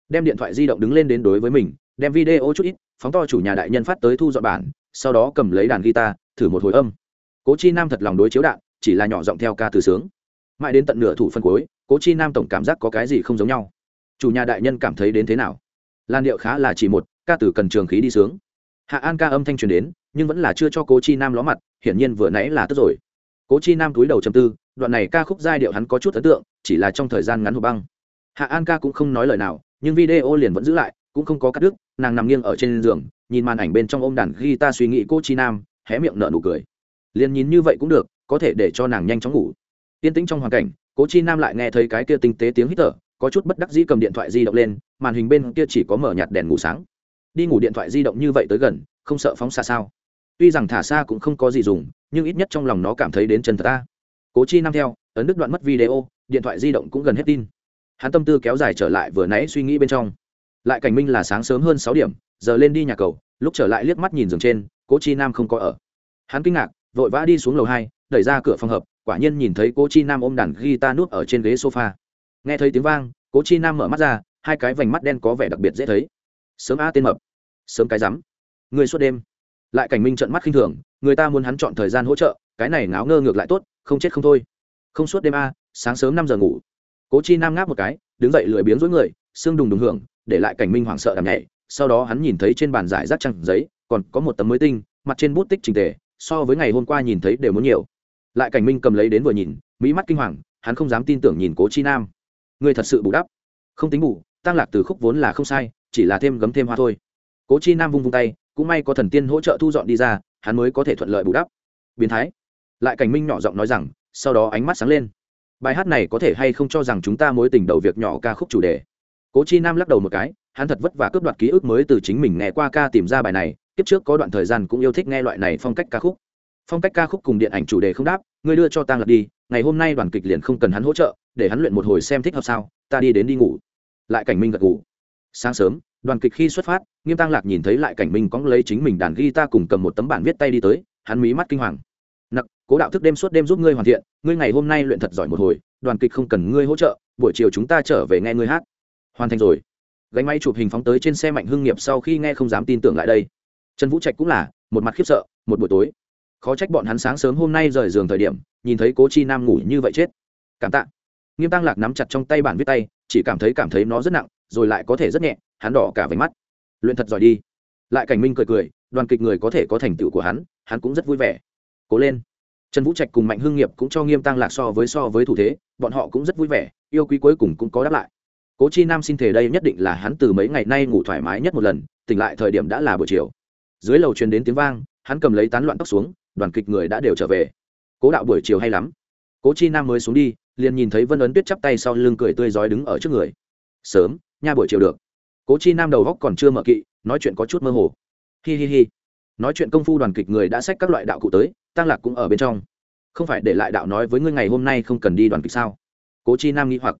đem điện thoại di động đứng lên đến đối với mình, đem video chút ít, phóng to chủ nhà đại nhân phát tới thu dọn bản, sau đó cầm lấy đàn guitar, thử một hồi âm. Cố chi nam thật lòng đối chiếu đạn, chỉ là nhỏ giọng theo ca từ sướng. Mãi đến tận nửa thủ phân cuối, cố chi nam tổng cảm giác có cái gì không giống nhau. Chủ nhà đại nhân cảm thấy đến thế nào? Lan điệu khá là chỉ một ca từ cần trường khí đi sướng. Hạ an ca âm thanh truyền đến, nhưng vẫn là chưa cho cố chi nam ló mặt, hiển nhiên vừa nãy là tức rồi. Cố chi nam túi đầu chầm tư, đoạn này ca khúc giai điệu hắn có chút ấn tượng, chỉ là trong thời gian ngắn hộp băng. Hạ an ca cũng không nói lời nào, nhưng video liền vẫn giữ lại, cũng không có cắt đứt, nàng nằm nghiêng ở trên giường, nhìn màn ảnh bên trong ôm đàn guitar suy nghĩ cô chi nam, hé miệng nở nụ cười. Liền nhìn như vậy cũng được, có thể để cho nàng nhanh chóng ngủ. Yên tĩnh trong hoàn cảnh, cố chi nam lại nghe thấy cái kia tinh tế tiếng hít thở, có chút bất đắc dĩ cầm điện thoại di động lên, màn hình bên kia chỉ có mở nhạt đèn ngủ sáng đi ngủ điện thoại di động như vậy tới gần, không sợ phóng xa sao? Tuy rằng thả xa cũng không có gì dùng, nhưng ít nhất trong lòng nó cảm thấy đến chân thật ta. Cố chi nam theo, ấn đức đoạn mất video, điện thoại di động cũng gần hết tin. Hắn tâm tư kéo dài trở lại vừa nãy suy nghĩ bên trong. Lại cảnh minh là sáng sớm hơn sáu điểm, giờ lên đi nhà cầu, lúc trở lại liếc mắt nhìn giường trên, cố chi nam không có ở. Hắn kinh ngạc, vội vã đi xuống lầu hai, đẩy ra cửa phòng hợp, quả nhiên nhìn thấy cố chi nam ôm đàn guitar núp ở trên ghế sofa. Nghe thấy tiếng vang, cố chi nam mở mắt ra, hai cái vành mắt đen có vẻ đặc biệt dễ thấy. Sớm a tên mập sớm cái rắm. Người suốt đêm. Lại cảnh minh trận mắt khinh thường, người ta muốn hắn chọn thời gian hỗ trợ, cái này ngáo ngơ ngược lại tốt, không chết không thôi. Không suốt đêm a, sáng sớm năm giờ ngủ. Cố chi nam ngáp một cái, đứng dậy lười biếng dối người, xương đùng đùng hưởng, để lại cảnh minh hoảng sợ đầm nhảy. Sau đó hắn nhìn thấy trên bàn giải rác trăng giấy, còn có một tấm mới tinh, mặt trên bút tích trình tề, so với ngày hôm qua nhìn thấy đều muốn nhiều. Lại cảnh minh cầm lấy đến vừa nhìn, mỹ mắt kinh hoàng, hắn không dám tin tưởng nhìn cố chi nam. Người thật sự bù đắp. Không tính bù tăng lạc từ khúc vốn là không sai, chỉ là thêm gấm thêm hoa thôi cố chi nam vung vung tay, cũng may có thần tiên hỗ trợ thu dọn đi ra, hắn mới có thể thuận lợi bù đắp. Biến thái. Lại cảnh minh nhỏ giọng nói rằng, sau đó ánh mắt sáng lên. Bài hát này có thể hay không cho rằng chúng ta mối tình đầu việc nhỏ ca khúc chủ đề? Cố chi nam lắc đầu một cái, hắn thật vất vả cướp đoạt ký ức mới từ chính mình nghe qua ca tìm ra bài này, kiếp trước có đoạn thời gian cũng yêu thích nghe loại này phong cách ca khúc. Phong cách ca khúc cùng điện ảnh chủ đề không đáp, ngươi đưa cho tang lật đi, ngày hôm nay đoàn kịch liền không cần hắn hỗ trợ, để hắn luyện một hồi xem thích hợp sao, ta đi đến đi ngủ. Lại cảnh minh gật ngủ sáng sớm, đoàn kịch khi xuất phát nghiêm tăng lạc nhìn thấy lại cảnh minh cóng lấy chính mình đàn guitar cùng cầm một tấm bản viết tay đi tới, hắn mí mắt kinh hoàng. Nặc, cố đạo thức đêm suốt đêm giúp ngươi hoàn thiện, ngươi ngày hôm nay luyện thật giỏi một hồi, đoàn kịch không cần ngươi hỗ trợ, buổi chiều chúng ta trở về nghe ngươi hát. Hoàn thành rồi. Gánh máy chụp hình phóng tới trên xe mạnh hưng nghiệp sau khi nghe không dám tin tưởng lại đây. Trần vũ trạch cũng là, một mặt khiếp sợ, một buổi tối. Khó trách bọn hắn sáng sớm hôm nay rời giường thời điểm, nhìn thấy cố chi nam ngủ như vậy chết. Cảm tạ. Nghiêm tăng lạc nắm chặt trong tay bản viết tay, chỉ cảm thấy cảm thấy nó rất nặng, rồi lại có thể rất nhẹ, hắn đỏ cả váy mắt luyện thật giỏi đi. Lại cảnh minh cười cười, đoàn kịch người có thể có thành tựu của hắn hắn cũng rất vui vẻ. Cố lên. Trần vũ trạch cùng mạnh hưng nghiệp cũng cho nghiêm tăng lạc so với so với thủ thế, bọn họ cũng rất vui vẻ, yêu quý cuối cùng cũng có đáp lại. Cố chi nam xin thể đây nhất định là hắn từ mấy ngày nay ngủ thoải mái nhất một lần, tỉnh lại thời điểm đã là buổi chiều. Dưới lầu truyền đến tiếng vang, hắn cầm lấy tán loạn tóc xuống, đoàn kịch người đã đều trở về. Cố đạo buổi chiều hay lắm. Cố chi nam mới xuống đi, liền nhìn thấy vân ấn tuyết chắp tay sau lưng cười tươi rói đứng ở trước người. Sớm, nha buổi chiều được cố chi nam đầu góc còn chưa mở kỵ, nói chuyện có chút mơ hồ. Hi hi hi. Nói chuyện công phu đoàn kịch người đã xách các loại đạo cụ tới tăng lạc cũng ở bên trong. Không phải để lại đạo nói với ngươi ngày hôm nay không cần đi đoàn kịch sao? Cố chi nam nghĩ hoặc.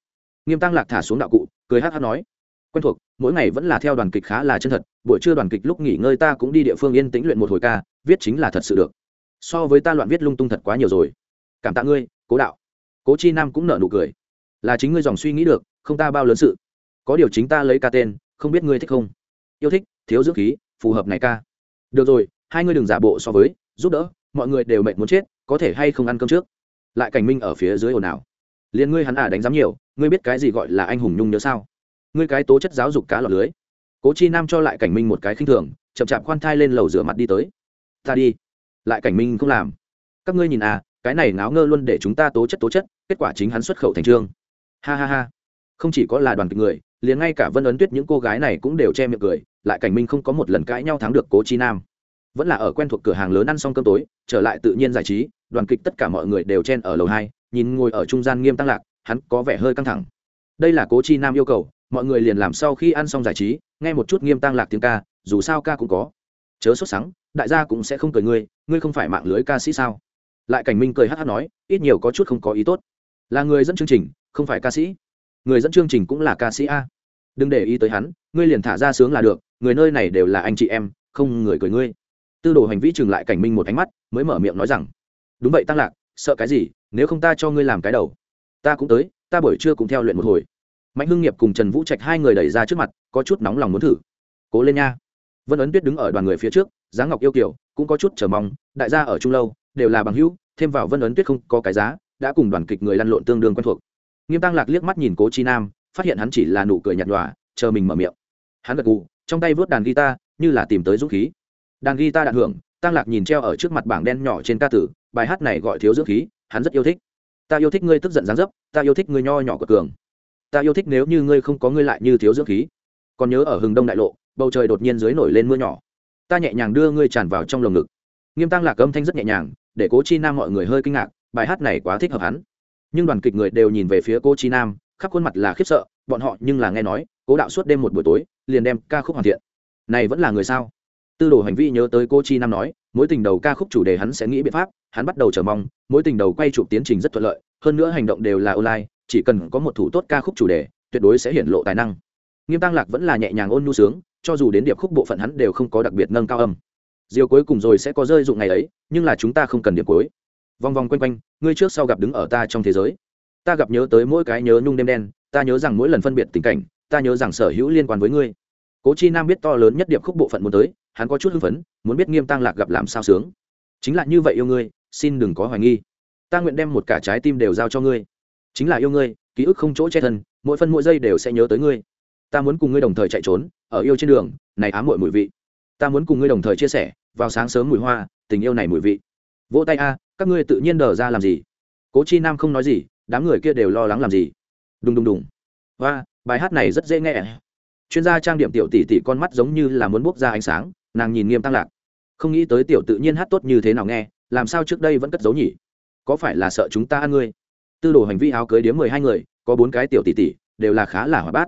Nghiêm tăng lạc thả xuống đạo cụ, cười hát hát nói. Quen thuộc, mỗi ngày vẫn là theo đoàn kịch khá là chân thật, buổi trưa đoàn kịch lúc nghỉ ngơi ta cũng đi địa phương yên tĩnh luyện một hồi ca, viết chính là thật sự được. So với ta loạn viết lung tung thật quá nhiều rồi. Cảm tạ ngươi, cố đạo. Cố chi nam cũng nợ nụ cười. Là chính ngươi dòng suy nghĩ được, không ta bao lớn sự. Có điều chính ta lấy ca tên không biết ngươi thích không? Yêu thích, thiếu dưỡng khí, phù hợp này ca. Được rồi, hai ngươi đừng giả bộ so với, giúp đỡ, mọi người đều mệt muốn chết, có thể hay không ăn cơm trước? Lại cảnh minh ở phía dưới ồn ào. Liền ngươi hắn à đánh giám nhiều, ngươi biết cái gì gọi là anh hùng nhung nhớ sao? Ngươi cái tố chất giáo dục cá lọt lưới. Cố chi nam cho lại cảnh minh một cái khinh thường, chậm chạp khoan thai lên lầu rửa mặt đi tới. Ta đi. Lại cảnh minh không làm. Các ngươi nhìn à cái này ngáo ngơ luôn để chúng ta tố chất tố chất, kết quả chính hắn xuất khẩu thành trương. Ha ha ha. Không chỉ có là đoàn kịch người liền ngay cả vân ấn tuyết những cô gái này cũng đều che miệng cười, lại cảnh minh không có một lần cãi nhau thắng được cố chi nam. Vẫn là ở quen thuộc cửa hàng lớn ăn xong cơm tối, trở lại tự nhiên giải trí, đoàn kịch tất cả mọi người đều chen ở lầu hai, nhìn ngồi ở trung gian nghiêm tăng lạc, hắn có vẻ hơi căng thẳng. Đây là cố chi nam yêu cầu, mọi người liền làm sau khi ăn xong giải trí, nghe một chút nghiêm tăng lạc tiếng ca, dù sao ca cũng có. Chớ sốt sắng, đại gia cũng sẽ không cười ngươi ngươi không phải mạng lưới ca sĩ sao? Lại cảnh minh cười hát hát nói, ít nhiều có chút không có ý tốt. Là người dẫn chương trình, không phải ca sĩ người dẫn chương trình cũng là ca sĩ a. Đừng để ý tới hắn, ngươi liền thả ra sướng là được, người nơi này đều là anh chị em, không người cười ngươi. Tư đồ hành vi chừng lại cảnh minh một ánh mắt, mới mở miệng nói rằng, đúng vậy tăng lạc, sợ cái gì, nếu không ta cho ngươi làm cái đầu. Ta cũng tới, ta buổi trưa cũng theo luyện một hồi. Mạnh hưng nghiệp cùng trần vũ trạch hai người đẩy ra trước mặt, có chút nóng lòng muốn thử. Cố lên nha. Vân ấn tuyết đứng ở đoàn người phía trước giá ngọc yêu kiểu cũng có chút chờ mong, đại gia ở trung lâu, đều là bằng hữu, thêm vào vân ấn tuyết không có cái giá, đã cùng đoàn kịch người lăn lộn tương đương quen thuộc nghiêm tăng lạc liếc mắt nhìn cố chi nam, phát hiện hắn chỉ là nụ cười nhạt nhòa, chờ mình mở miệng. Hắn gật gù, trong tay vớt đàn guitar, như là tìm tới dũng khí. Đàn guitar đạn hưởng, tăng lạc nhìn treo ở trước mặt bảng đen nhỏ trên ca tử, bài hát này gọi thiếu dưỡng khí, hắn rất yêu thích. Ta yêu thích ngươi tức giận dáng dấp, ta yêu thích ngươi nho nhỏ của cường. Ta yêu thích nếu như ngươi không có ngươi lại như thiếu dưỡng khí. Còn nhớ ở hừng đông đại lộ, bầu trời đột nhiên dưới nổi lên mưa nhỏ. Ta nhẹ nhàng đưa ngươi tràn vào trong lồng ngực. Nghiêm tăng lạc âm thanh rất nhẹ nhàng, để cố chi nam mọi người hơi kinh ngạc, bài hát này quá thích hợp hắn nhưng đoàn kịch người đều nhìn về phía cô chi nam, khắp khuôn mặt là khiếp sợ, bọn họ nhưng là nghe nói, cố đạo suốt đêm một buổi tối, liền đem ca khúc hoàn thiện. Này vẫn là người sao? Tư đồ hành vi nhớ tới cô chi nam nói, mối tình đầu ca khúc chủ đề hắn sẽ nghĩ biện pháp, hắn bắt đầu chờ mong, mối tình đầu quay chụp tiến trình rất thuận lợi, hơn nữa hành động đều là online, chỉ cần có một thủ tốt ca khúc chủ đề, tuyệt đối sẽ hiển lộ tài năng. Nghiêm tăng lạc vẫn là nhẹ nhàng ôn nhu sướng, cho dù đến điệp khúc bộ phận hắn đều không có đặc biệt nâng cao âm. Diều cuối cùng rồi sẽ có rơi dụng ngày ấy, nhưng là chúng ta không cần điệp cuối vòng vòng quanh quanh, ngươi trước sau gặp đứng ở ta trong thế giới. Ta gặp nhớ tới mỗi cái nhớ nhung đêm đen, ta nhớ rằng mỗi lần phân biệt tình cảnh, ta nhớ rằng sở hữu liên quan với ngươi. Cố chi nam biết to lớn nhất điệp khúc bộ phận muốn tới, hắn có chút hưng phấn, muốn biết nghiêm tăng lạc gặp làm sao sướng. Chính là như vậy yêu ngươi, xin đừng có hoài nghi. Ta nguyện đem một cả trái tim đều giao cho ngươi. Chính là yêu ngươi, ký ức không chỗ che thân, mỗi phân mỗi giây đều sẽ nhớ tới ngươi. Ta muốn cùng ngươi đồng thời chạy trốn, ở yêu trên đường, này ám muội mùi vị. Ta muốn cùng ngươi đồng thời chia sẻ, vào sáng sớm mùi hoa, tình yêu này mùi vị. Vỗ tay a các ngươi tự nhiên đờ ra làm gì? Cố chi nam không nói gì, đám người kia đều lo lắng làm gì? Đùng đùng đùng. Và bài hát này rất dễ nghe. Chuyên gia trang điểm tiểu tỷ tỷ con mắt giống như là muốn bốc ra ánh sáng, nàng nhìn nghiêm tăng lạc. Không nghĩ tới tiểu tự nhiên hát tốt như thế nào nghe, làm sao trước đây vẫn cất giấu nhỉ? Có phải là sợ chúng ta ăn ngươi? Tư đồ hành vi áo cưới điếm mười hai người, có bốn cái tiểu tỷ tỷ, đều là khá là hỏa bát.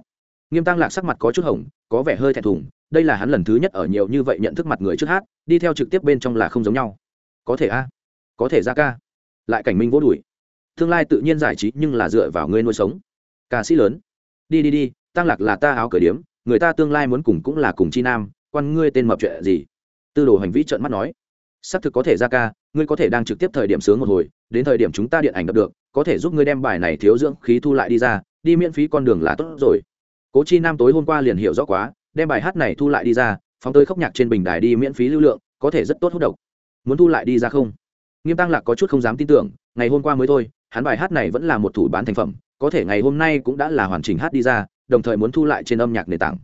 Nghiêm tăng lạc sắc mặt có chút hồng, có vẻ hơi thẹn thùng, đây là hắn lần thứ nhất ở nhiều như vậy nhận thức mặt người trước hát, đi theo trực tiếp bên trong là không giống nhau. Có thể a? Có thể ra ca. Lại cảnh minh vô đuổi. Tương lai tự nhiên giải trí nhưng là dựa vào ngươi nuôi sống. Ca sĩ lớn. Đi đi đi, tăng lạc là ta áo cởi điếm, người ta tương lai muốn cùng cũng là cùng chi nam, quan ngươi tên mập chuyện gì? Tư đồ hành vi trợn mắt nói. Xác thực có thể ra ca, ngươi có thể đang trực tiếp thời điểm sướng một hồi, đến thời điểm chúng ta điện ảnh đập được, có thể giúp ngươi đem bài này thiếu dưỡng khí thu lại đi ra, đi miễn phí con đường là tốt rồi. Cố chi nam tối hôm qua liền hiểu rõ quá, đem bài hát này thu lại đi ra, phóng tới khóc nhạc trên bình đài đi miễn phí lưu lượng, có thể rất tốt hút độc. Muốn thu lại đi ra không? Nghiêm tăng lạc có chút không dám tin tưởng, ngày hôm qua mới thôi, hắn bài hát này vẫn là một thủ bán thành phẩm, có thể ngày hôm nay cũng đã là hoàn chỉnh hát đi ra, đồng thời muốn thu lại trên âm nhạc nền tảng.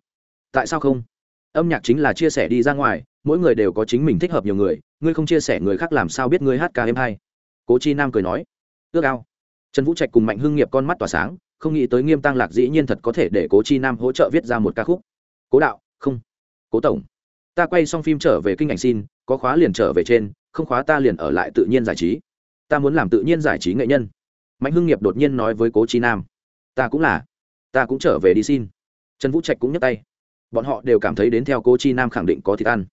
Tại sao không? Âm nhạc chính là chia sẻ đi ra ngoài, mỗi người đều có chính mình thích hợp nhiều người, ngươi không chia sẻ người khác làm sao biết ngươi hát ca em hay? Cố chi nam cười nói, ước ao. Trần vũ trạch cùng mạnh hưng nghiệp con mắt tỏa sáng, không nghĩ tới nghiêm tăng lạc dĩ nhiên thật có thể để cố chi nam hỗ trợ viết ra một ca khúc. Cố đạo, không. Cố tổng, ta quay xong phim trở về kinh ảnh xin, có khóa liền trở về trên không khóa ta liền ở lại tự nhiên giải trí. Ta muốn làm tự nhiên giải trí nghệ nhân. Mạnh hưng nghiệp đột nhiên nói với cố chi nam. Ta cũng là. Ta cũng trở về đi xin. Trần vũ trạch cũng nhấc tay. Bọn họ đều cảm thấy đến theo cố chi nam khẳng định có thịt ăn.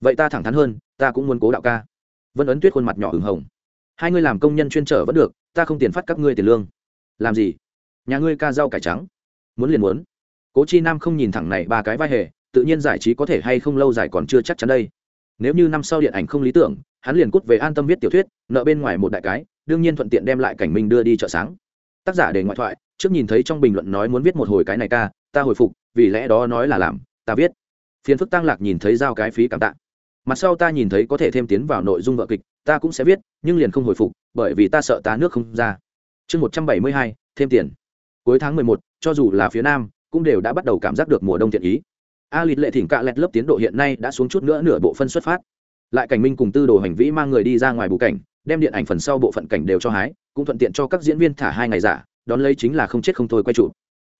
Vậy ta thẳng thắn hơn, ta cũng muốn cố đạo ca. Vân ấn tuyết khuôn mặt nhỏ hừng hồng. Hai ngươi làm công nhân chuyên trở vẫn được, ta không tiền phát các ngươi tiền lương. Làm gì? Nhà ngươi ca rau cải trắng. Muốn liền muốn. Cố chi nam không nhìn thẳng này ba cái vai hề, tự nhiên giải trí có thể hay không lâu dài còn chưa chắc chắn đây. Nếu như năm sau điện ảnh không lý tưởng hắn liền cút về an tâm viết tiểu thuyết, nợ bên ngoài một đại cái, đương nhiên thuận tiện đem lại cảnh minh đưa đi chợ sáng. Tác giả để ngoại thoại, trước nhìn thấy trong bình luận nói muốn viết một hồi cái này ca, ta hồi phục, vì lẽ đó nói là làm, ta viết. Phiền phức tăng lạc nhìn thấy giao cái phí cảm tạ. Mặt sau ta nhìn thấy có thể thêm tiến vào nội dung vợ kịch, ta cũng sẽ viết, nhưng liền không hồi phục, bởi vì ta sợ ta nước không ra. Chương một trăm bảy mươi hai, thêm tiền. Cuối tháng mười một, cho dù là phía nam, cũng đều đã bắt đầu cảm giác được mùa đông thiện ý. A lịt lệ thỉnh cạ lẹt lớp tiến độ hiện nay đã xuống chút nữa nửa bộ phân xuất phát lại cảnh minh cùng tư đồ hành vĩ mang người đi ra ngoài bù cảnh, đem điện ảnh phần sau bộ phận cảnh đều cho hái, cũng thuận tiện cho các diễn viên thả hai ngày giả, đón lấy chính là không chết không thôi quay trụ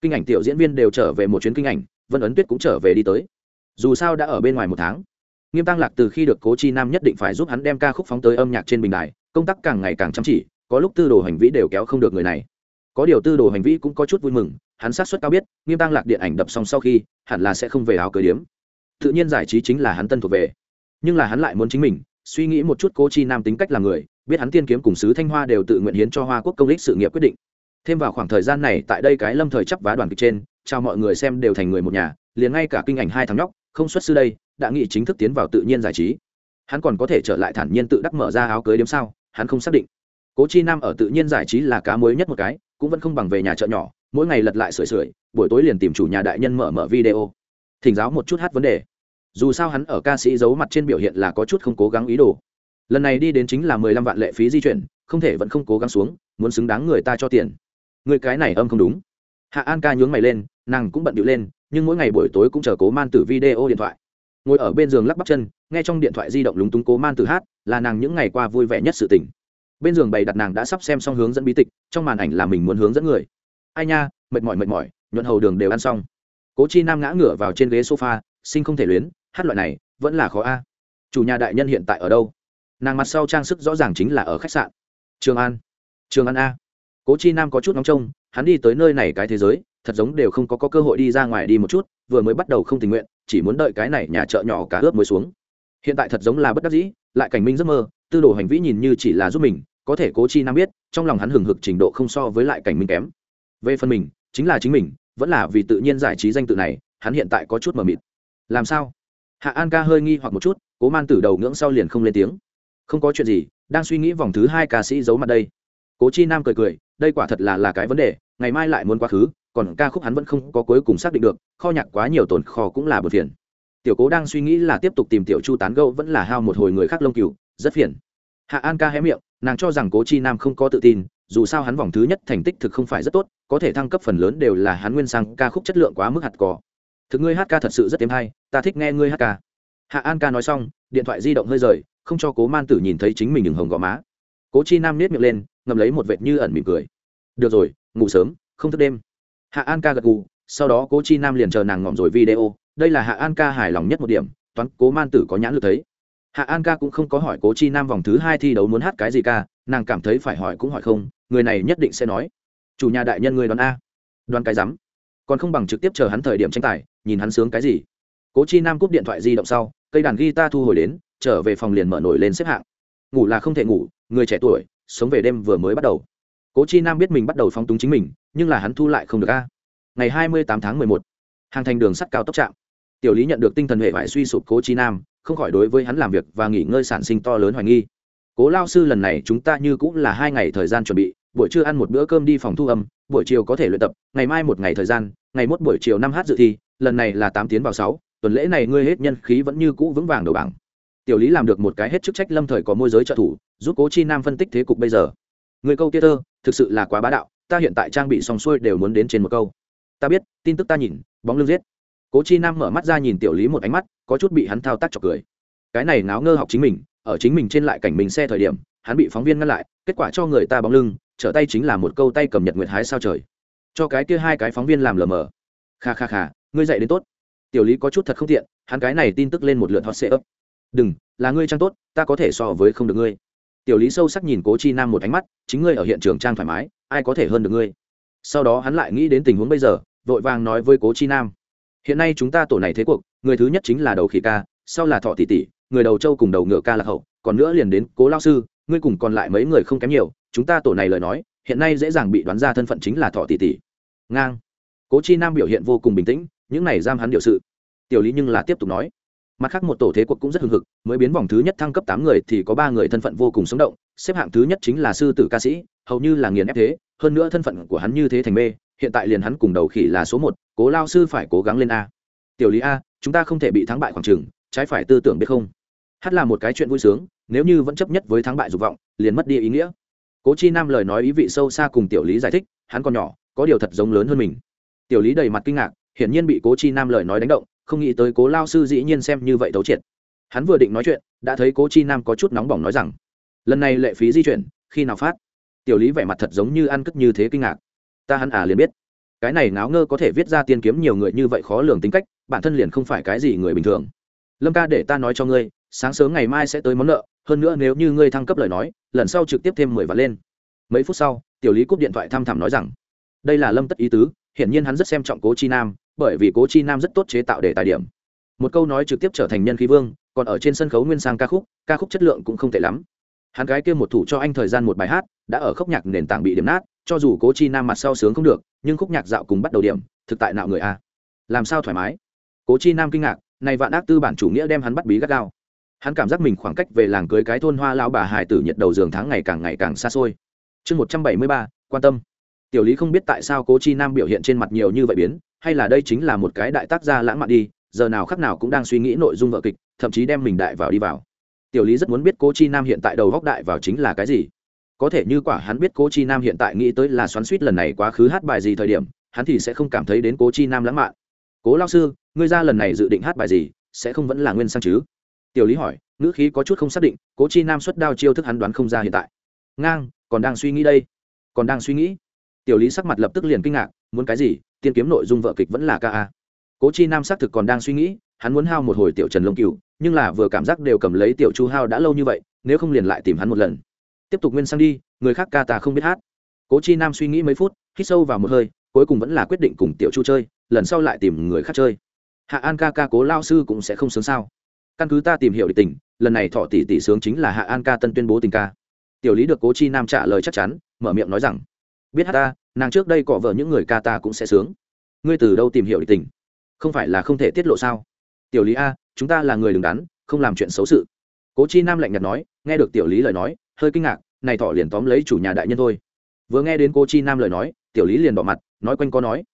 kinh ảnh tiểu diễn viên đều trở về một chuyến kinh ảnh, vân ấn tuyết cũng trở về đi tới. Dù sao đã ở bên ngoài một tháng. Nghiêm tăng lạc từ khi được cố chi nam nhất định phải giúp hắn đem ca khúc phóng tới âm nhạc trên bình đài, công tác càng ngày càng chăm chỉ, có lúc tư đồ hành vĩ đều kéo không được người này. Có điều tư đồ hành vĩ cũng có chút vui mừng, hắn sát xuất cao biết, nghiêm tăng lạc điện ảnh đập xong sau khi, hẳn là sẽ không về áo cưới điếm. Tự nhiên giải trí chính là hắn tân thuộc về nhưng là hắn lại muốn chính mình, suy nghĩ một chút cố chi nam tính cách là người, biết hắn tiên kiếm cùng sứ thanh hoa đều tự nguyện hiến cho hoa quốc công lý sự nghiệp quyết định. Thêm vào khoảng thời gian này, tại đây cái lâm thời chấp vá đoàn kịch trên, chào mọi người xem đều thành người một nhà, liền ngay cả kinh ảnh hai thằng nhóc, không xuất sư đây, đã nghị chính thức tiến vào tự nhiên giải trí. Hắn còn có thể trở lại thản nhiên tự đắc mở ra áo cưới đếm sao, hắn không xác định. Cố chi nam ở tự nhiên giải trí là cá mới nhất một cái, cũng vẫn không bằng về nhà chợ nhỏ, mỗi ngày lật lại sưởi sưởi, buổi tối liền tìm chủ nhà đại nhân mở mở video. Thỉnh giáo một chút hát vấn đề dù sao hắn ở ca sĩ giấu mặt trên biểu hiện là có chút không cố gắng ý đồ. Lần này đi đến chính là mười lăm vạn lệ phí di chuyển, không thể vẫn không cố gắng xuống, muốn xứng đáng người ta cho tiền. Người cái này âm không đúng. Hạ an ca nhướng mày lên, nàng cũng bận điệu lên, nhưng mỗi ngày buổi tối cũng chờ cố man tử video điện thoại. Ngồi ở bên giường lắc bắp chân, nghe trong điện thoại di động lúng túng cố man tử hát, là nàng những ngày qua vui vẻ nhất sự tình. Bên giường bày đặt nàng đã sắp xem xong hướng dẫn bí tịch, trong màn ảnh là mình muốn hướng dẫn người. Ai nha, mệt mỏi mệt mỏi, nhuận hầu đường đều ăn xong. Cố chi nam ngã ngửa vào trên ghế sofa, sinh không thể luyến hát loại này vẫn là khó a. Chủ nhà đại nhân hiện tại ở đâu? Nàng mặt sau trang sức rõ ràng chính là ở khách sạn. Trường an. Trường an a. Cố chi nam có chút nóng trông hắn đi tới nơi này cái thế giới thật giống đều không có, có cơ hội đi ra ngoài đi một chút vừa mới bắt đầu không tình nguyện chỉ muốn đợi cái này nhà chợ nhỏ cá ướp mới xuống. Hiện tại thật giống là bất đắc dĩ lại cảnh minh giấc mơ tư đồ hành vĩ nhìn như chỉ là giúp mình có thể cố chi nam biết trong lòng hắn hừng hực trình độ không so với lại cảnh minh kém. Về phần mình chính là chính mình vẫn là vì tự nhiên giải trí danh tự này hắn hiện tại có chút mờ mịt. Làm sao? Hạ an ca hơi nghi hoặc một chút, cố man tử đầu ngưỡng sau liền không lên tiếng. Không có chuyện gì, đang suy nghĩ vòng thứ hai ca sĩ giấu mặt đây. Cố chi nam cười cười, đây quả thật là là cái vấn đề, ngày mai lại muốn quá khứ, còn ca khúc hắn vẫn không có cuối cùng xác định được, kho nhạc quá nhiều tồn kho cũng là bật phiền. Tiểu cố đang suy nghĩ là tiếp tục tìm tiểu chu tán gẫu vẫn là hao một hồi người khác lông cừu, rất phiền. Hạ an ca hé miệng, nàng cho rằng cố chi nam không có tự tin, dù sao hắn vòng thứ nhất thành tích thực không phải rất tốt, có thể thăng cấp phần lớn đều là hắn nguyên sang ca khúc chất lượng quá mức hạt cỏ thực ngươi hát ca thật sự rất êm hay, ta thích nghe ngươi hát ca. Hạ an ca nói xong, điện thoại di động hơi rời, không cho cố man tử nhìn thấy chính mình đừng hồng gò má. Cố chi nam nết miệng lên ngầm lấy một vệt như ẩn mỉm cười. Được rồi, ngủ sớm, không thức đêm. Hạ an ca gật gù, sau đó cố chi nam liền chờ nàng ngỏm rồi video, đây là hạ an ca hài lòng nhất một điểm, toán cố man tử có nhãn lực thấy. Hạ an ca cũng không có hỏi cố chi nam vòng thứ hai thi đấu muốn hát cái gì ca, nàng cảm thấy phải hỏi cũng hỏi không, người này nhất định sẽ nói. Chủ nhà đại nhân người đoán a. Đoán cái rắm. Còn không bằng trực tiếp chờ hắn thời điểm tranh tài nhìn hắn sướng cái gì. Cố chi nam cúp điện thoại di động sau, cây đàn guitar thu hồi đến, trở về phòng liền mở nổi lên xếp hạng. Ngủ là không thể ngủ, người trẻ tuổi, sống về đêm vừa mới bắt đầu. Cố chi nam biết mình bắt đầu phóng túng chính mình, nhưng là hắn thu lại không được a. Ngày hai mươi tám tháng mười một, hàng thành đường sắt cao tốc trạm. Tiểu lý nhận được tinh thần hệ vải suy sụp cố chi nam, không khỏi đối với hắn làm việc và nghỉ ngơi sản sinh to lớn hoài nghi. Cố lao sư, lần này chúng ta như cũng là hai ngày thời gian chuẩn bị, buổi trưa ăn một bữa cơm đi phòng thu âm, buổi chiều có thể luyện tập, ngày mai một ngày thời gian, ngày mốt buổi chiều năm h dự thi lần này là tám tiến vào sáu, tuần lễ này ngươi hết nhân khí vẫn như cũ vững vàng đầu bảng. Tiểu lý làm được một cái hết chức trách lâm thời có môi giới trợ thủ, giúp cố chi nam phân tích thế cục bây giờ. Người câu kia thơ, thực sự là quá bá đạo, ta hiện tại trang bị xong xuôi đều muốn đến trên một câu. Ta biết, tin tức ta nhìn, bóng lưng giết. Cố chi nam mở mắt ra nhìn tiểu lý một ánh mắt, có chút bị hắn thao tác chọc cười. Cái này náo ngơ học chính mình, ở chính mình trên lại cảnh mình xe thời điểm, hắn bị phóng viên ngăn lại, kết quả cho người ta bóng lưng, trở tay chính là một câu tay cầm nhật nguyệt hái sao trời. Cho cái kia hai cái phóng viên làm lờ mờ. Kha kha kha ngươi dạy đến tốt. Tiểu lý có chút thật không tiện, hắn cái này tin tức lên một lượt hot sệ ấp đừng, là ngươi trang tốt, ta có thể so với không được ngươi. Tiểu lý sâu sắc nhìn cố chi nam một ánh mắt, chính ngươi ở hiện trường trang thoải mái, ai có thể hơn được ngươi? Sau đó hắn lại nghĩ đến tình huống bây giờ, vội vàng nói với cố chi nam. Hiện nay chúng ta tổ này thế cuộc, người thứ nhất chính là đầu khỉ ca, sau là thọ tỷ tỷ, người đầu châu cùng đầu ngựa ca lạc hậu, còn nữa liền đến cố lao sư, ngươi cùng còn lại mấy người không kém nhiều, chúng ta tổ này lời nói, hiện nay dễ dàng bị đoán ra thân phận chính là thọ tỷ tỷ. Ngang. Cố chi nam biểu hiện vô cùng bình tĩnh những này giam hắn điều sự. Tiểu lý nhưng là tiếp tục nói. Mặt khác một tổ thế cuộc cũng rất hưng hực, mới biến vòng thứ nhất thăng cấp tám người thì có ba người thân phận vô cùng sống động, xếp hạng thứ nhất chính là sư tử ca sĩ, hầu như là nghiền ép thế, hơn nữa thân phận của hắn như thế thành mê, hiện tại liền hắn cùng đầu khỉ là số một, cố lao sư phải cố gắng lên a. Tiểu lý a, chúng ta không thể bị thắng bại khoảng trừng trái phải tư tưởng biết không? Hát là một cái chuyện vui sướng, nếu như vẫn chấp nhất với thắng bại dục vọng, liền mất đi ý nghĩa. Cố chi nam lời nói ý vị sâu xa cùng tiểu lý giải thích, hắn còn nhỏ, có điều thật giống lớn hơn mình. Tiểu lý đầy mặt kinh ngạc hiển nhiên bị cố chi nam lời nói đánh động, không nghĩ tới cố lao sư dĩ nhiên xem như vậy thấu triệt. Hắn vừa định nói chuyện, đã thấy cố chi nam có chút nóng bỏng nói rằng, lần này lệ phí di chuyển, khi nào phát? Tiểu lý vẻ mặt thật giống như ăn cất như thế kinh ngạc. Ta hắn à liền biết. Cái này náo ngơ có thể viết ra tiên kiếm nhiều người như vậy khó lường tính cách, bản thân liền không phải cái gì người bình thường. Lâm ca để ta nói cho ngươi, sáng sớm ngày mai sẽ tới món nợ, hơn nữa nếu như ngươi thăng cấp lời nói, lần sau trực tiếp thêm mười vạn lên. Mấy phút sau, tiểu lý cúp điện thoại thăm thẳm nói rằng, đây là lâm tất ý tứ hiển nhiên hắn rất xem trọng cố chi nam, bởi vì cố chi nam rất tốt chế tạo đề tài điểm. Một câu nói trực tiếp trở thành nhân khí vương, còn ở trên sân khấu nguyên sang ca khúc ca khúc chất lượng cũng không tệ lắm. Hắn gái kia một thủ cho anh thời gian một bài hát, đã ở khúc nhạc nền tảng bị điểm nát, cho dù cố chi nam mặt sau sướng không được, nhưng khúc nhạc dạo cùng bắt đầu điểm, thực tại nạo người a. Làm sao thoải mái? Cố chi nam kinh ngạc, này vạn ác tư bản chủ nghĩa đem hắn bắt bí gắt gao. Hắn cảm giác mình khoảng cách về làng cưới cái thôn hoa lao bà hài tử nhiệt đầu giường tháng ngày càng ngày càng xa xôi. Chương một trăm bảy mươi ba, quan tâm tiểu lý không biết tại sao cố chi nam biểu hiện trên mặt nhiều như vậy biến, hay là đây chính là một cái đại tác gia lãng mạn đi, giờ nào khắc nào cũng đang suy nghĩ nội dung vợ kịch, thậm chí đem mình đại vào đi vào. Tiểu lý rất muốn biết cố chi nam hiện tại đầu góc đại vào chính là cái gì. Có thể như quả hắn biết cố chi nam hiện tại nghĩ tới là xoắn suýt lần này quá khứ hát bài gì thời điểm, hắn thì sẽ không cảm thấy đến cố chi nam lãng mạn. Cố lao sư, ngươi ra lần này dự định hát bài gì, sẽ không vẫn là nguyên sang chứ? Tiểu lý hỏi, ngữ khí có chút không xác định, cố chi nam xuất đao chiêu thức hắn đoán không ra hiện tại. Ngang, còn đang suy nghĩ đây, còn đang suy nghĩ tiểu lý sắc mặt lập tức liền kinh ngạc, muốn cái gì, tiên kiếm nội dung vợ kịch vẫn là ca a. Cố chi nam xác thực còn đang suy nghĩ, hắn muốn hao một hồi tiểu trần lông cựu nhưng là vừa cảm giác đều cầm lấy tiểu chu hao đã lâu như vậy, nếu không liền lại tìm hắn một lần. Tiếp tục nguyên sang đi, người khác ca ta không biết hát. Cố chi nam suy nghĩ mấy phút, hít sâu vào một hơi, cuối cùng vẫn là quyết định cùng tiểu chu chơi, lần sau lại tìm người khác chơi. Hạ an ca ca cố lao sư cũng sẽ không sướng sao. Căn cứ ta tìm hiểu địch tình, lần này thọ tỷ tỷ sướng chính là hạ an ca tân tuyên bố tình ca. Tiểu lý được cố chi nam trả lời chắc chắn, mở miệng nói rằng biết hát ta, nàng trước đây cọ vợ những người ca ta cũng sẽ sướng. Ngươi từ đâu tìm hiểu địch tình? Không phải là không thể tiết lộ sao? Tiểu lý a, chúng ta là người đứng đắn, không làm chuyện xấu sự. Cố chi nam lạnh nhạt nói, nghe được tiểu lý lời nói, hơi kinh ngạc, này thọ liền tóm lấy chủ nhà đại nhân thôi. Vừa nghe đến cô chi nam lời nói, tiểu lý liền bỏ mặt, nói quanh có nói,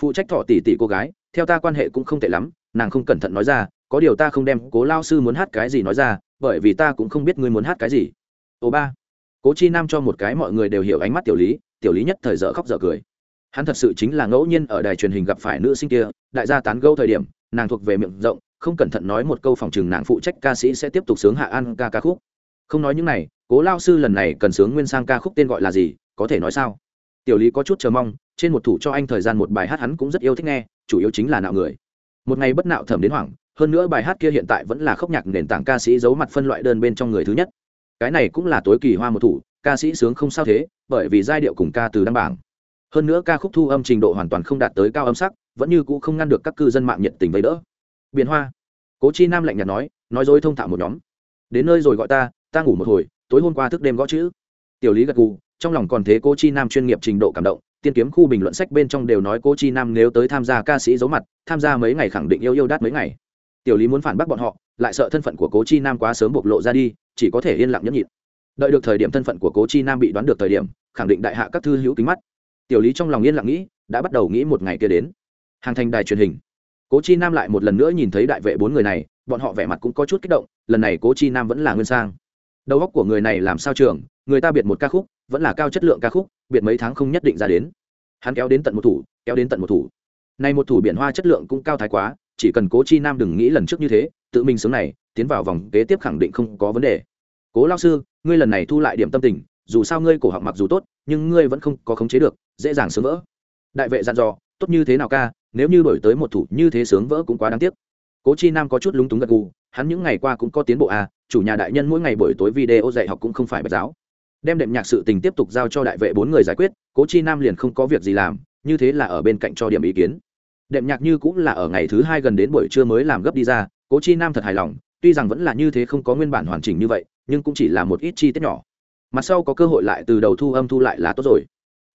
phụ trách thọ tỷ tỷ cô gái, theo ta quan hệ cũng không tệ lắm, nàng không cẩn thận nói ra, có điều ta không đem cố lao sư muốn hát cái gì nói ra, bởi vì ta cũng không biết ngươi muốn hát cái gì. Ồ ba. Cố chi nam cho một cái mọi người đều hiểu ánh mắt tiểu lý tiểu lý nhất thời dở khóc dở cười. Hắn thật sự chính là ngẫu nhiên ở đài truyền hình gặp phải nữ sinh kia, đại gia tán gâu thời điểm, nàng thuộc về miệng rộng, không cẩn thận nói một câu phòng chừng nàng phụ trách ca sĩ sẽ tiếp tục sướng hạ an ca ca khúc. Không nói những này, cố lao sư lần này cần sướng nguyên sang ca khúc tên gọi là gì, có thể nói sao? Tiểu lý có chút chờ mong, trên một thủ cho anh thời gian một bài hát hắn cũng rất yêu thích nghe, chủ yếu chính là nạo người. Một ngày bất nạo thẩm đến hoảng, hơn nữa bài hát kia hiện tại vẫn là khóc nhạc nền tảng ca sĩ giấu mặt phân loại đơn bên trong người thứ nhất cái này cũng là tối kỳ hoa một thủ, ca sĩ sướng không sao thế, bởi vì giai điệu cùng ca từ đăng bảng. Hơn nữa ca khúc thu âm trình độ hoàn toàn không đạt tới cao âm sắc, vẫn như cũ không ngăn được các cư dân mạng nhiệt tình vây đỡ. Biển hoa. Cố chi nam lạnh nhạt nói nói dối thông thạo một nhóm. Đến nơi rồi gọi ta ta ngủ một hồi, tối hôm qua thức đêm gõ chữ. Tiểu lý gật gù, trong lòng còn thế cố chi nam chuyên nghiệp trình độ cảm động, tiên kiếm khu bình luận sách bên trong đều nói cố chi nam nếu tới tham gia ca sĩ giấu mặt, tham gia mấy ngày khẳng định yêu yêu đắt mấy ngày. Tiểu lý muốn phản bác bọn họ, lại sợ thân phận của cố chi nam quá sớm bộc lộ ra đi chỉ có thể yên lặng nhẫn nhịn. Đợi được thời điểm thân phận của cố chi nam bị đoán được thời điểm, khẳng định đại hạ các thư hữu kính mắt. Tiểu lý trong lòng yên lặng nghĩ, đã bắt đầu nghĩ một ngày kia đến. Hàng thành đài truyền hình. Cố chi nam lại một lần nữa nhìn thấy đại vệ bốn người này, bọn họ vẻ mặt cũng có chút kích động, lần này cố chi nam vẫn là nguyên sang. Đầu óc của người này làm sao trường, người ta biệt một ca khúc, vẫn là cao chất lượng ca khúc, biệt mấy tháng không nhất định ra đến. Hắn kéo đến tận một thủ, kéo đến tận một thủ. Nay một thủ biển hoa chất lượng cũng cao thái quá, chỉ cần cố chi nam đừng nghĩ lần trước như thế, tự mình sướng này, tiến vào vòng kế tiếp khẳng định không có vấn đề cố lao sư, ngươi lần này thu lại điểm tâm tình, dù sao ngươi cổ họng mặc dù tốt, nhưng ngươi vẫn không có khống chế được, dễ dàng sướng vỡ. Đại vệ dặn dò, tốt như thế nào ca, nếu như đổi tới một thủ như thế sướng vỡ cũng quá đáng tiếc. Cố chi nam có chút lúng túng gật gù, hắn những ngày qua cũng có tiến bộ à chủ nhà đại nhân mỗi ngày buổi tối video dạy học cũng không phải bạch giáo. Đem đệm nhạc sự tình tiếp tục giao cho đại vệ bốn người giải quyết, cố chi nam liền không có việc gì làm, như thế là ở bên cạnh cho điểm ý kiến. Đệm nhạc như cũng là ở ngày thứ hai gần đến buổi trưa mới làm gấp đi ra, cố chi nam thật hài lòng tuy rằng vẫn là như thế không có nguyên bản hoàn chỉnh như vậy, nhưng cũng chỉ là một ít chi tiết nhỏ. Mặt sau có cơ hội lại từ đầu thu âm thu lại là tốt rồi.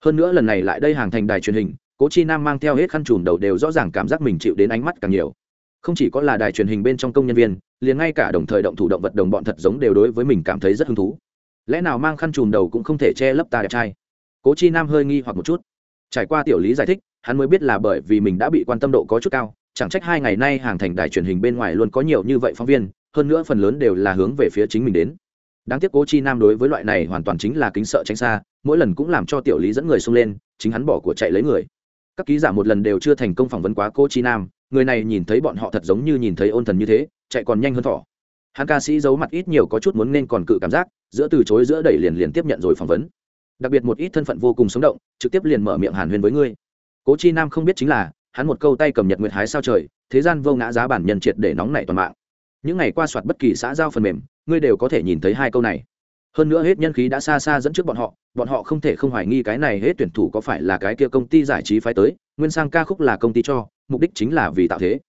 Hơn nữa lần này lại đây hàng thành đài truyền hình, cố chi nam mang theo hết khăn trùm đầu đều rõ ràng cảm giác mình chịu đến ánh mắt càng nhiều. Không chỉ có là đài truyền hình bên trong công nhân viên, liền ngay cả đồng thời động thủ động vật đồng bọn thật giống đều đối với mình cảm thấy rất hứng thú. Lẽ nào mang khăn trùm đầu cũng không thể che lấp ta đẹp trai? Cố chi nam hơi nghi hoặc một chút. Trải qua tiểu lý giải thích, hắn mới biết là bởi vì mình đã bị quan tâm độ có chút cao chẳng trách hai ngày nay hàng thành đài truyền hình bên ngoài luôn có nhiều như vậy phóng viên, hơn nữa phần lớn đều là hướng về phía chính mình đến. Đáng tiếc cố chi nam đối với loại này hoàn toàn chính là kính sợ tránh xa, mỗi lần cũng làm cho tiểu lý dẫn người xông lên, chính hắn bỏ của chạy lấy người. Các ký giả một lần đều chưa thành công phỏng vấn quá cố chi nam, người này nhìn thấy bọn họ thật giống như nhìn thấy ôn thần như thế, chạy còn nhanh hơn thỏ. Hắn ca sĩ giấu mặt ít nhiều có chút muốn nên còn cự cảm giác, giữa từ chối giữa đẩy liền liền tiếp nhận rồi phỏng vấn. Đặc biệt một ít thân phận vô cùng sống động, trực tiếp liền mở miệng hàn huyên với ngươi. Cố chi nam không biết chính là hắn một câu tay cầm nhật nguyệt hái sao trời, thế gian vô ngã giá bản nhân triệt để nóng nảy toàn mạng. Những ngày qua soạt bất kỳ xã giao phần mềm, ngươi đều có thể nhìn thấy hai câu này. Hơn nữa hết nhân khí đã xa xa dẫn trước bọn họ bọn họ không thể không hoài nghi cái này hết tuyển thủ có phải là cái kia công ty giải trí phái tới, nguyên sang ca khúc là công ty cho, mục đích chính là vì tạo thế.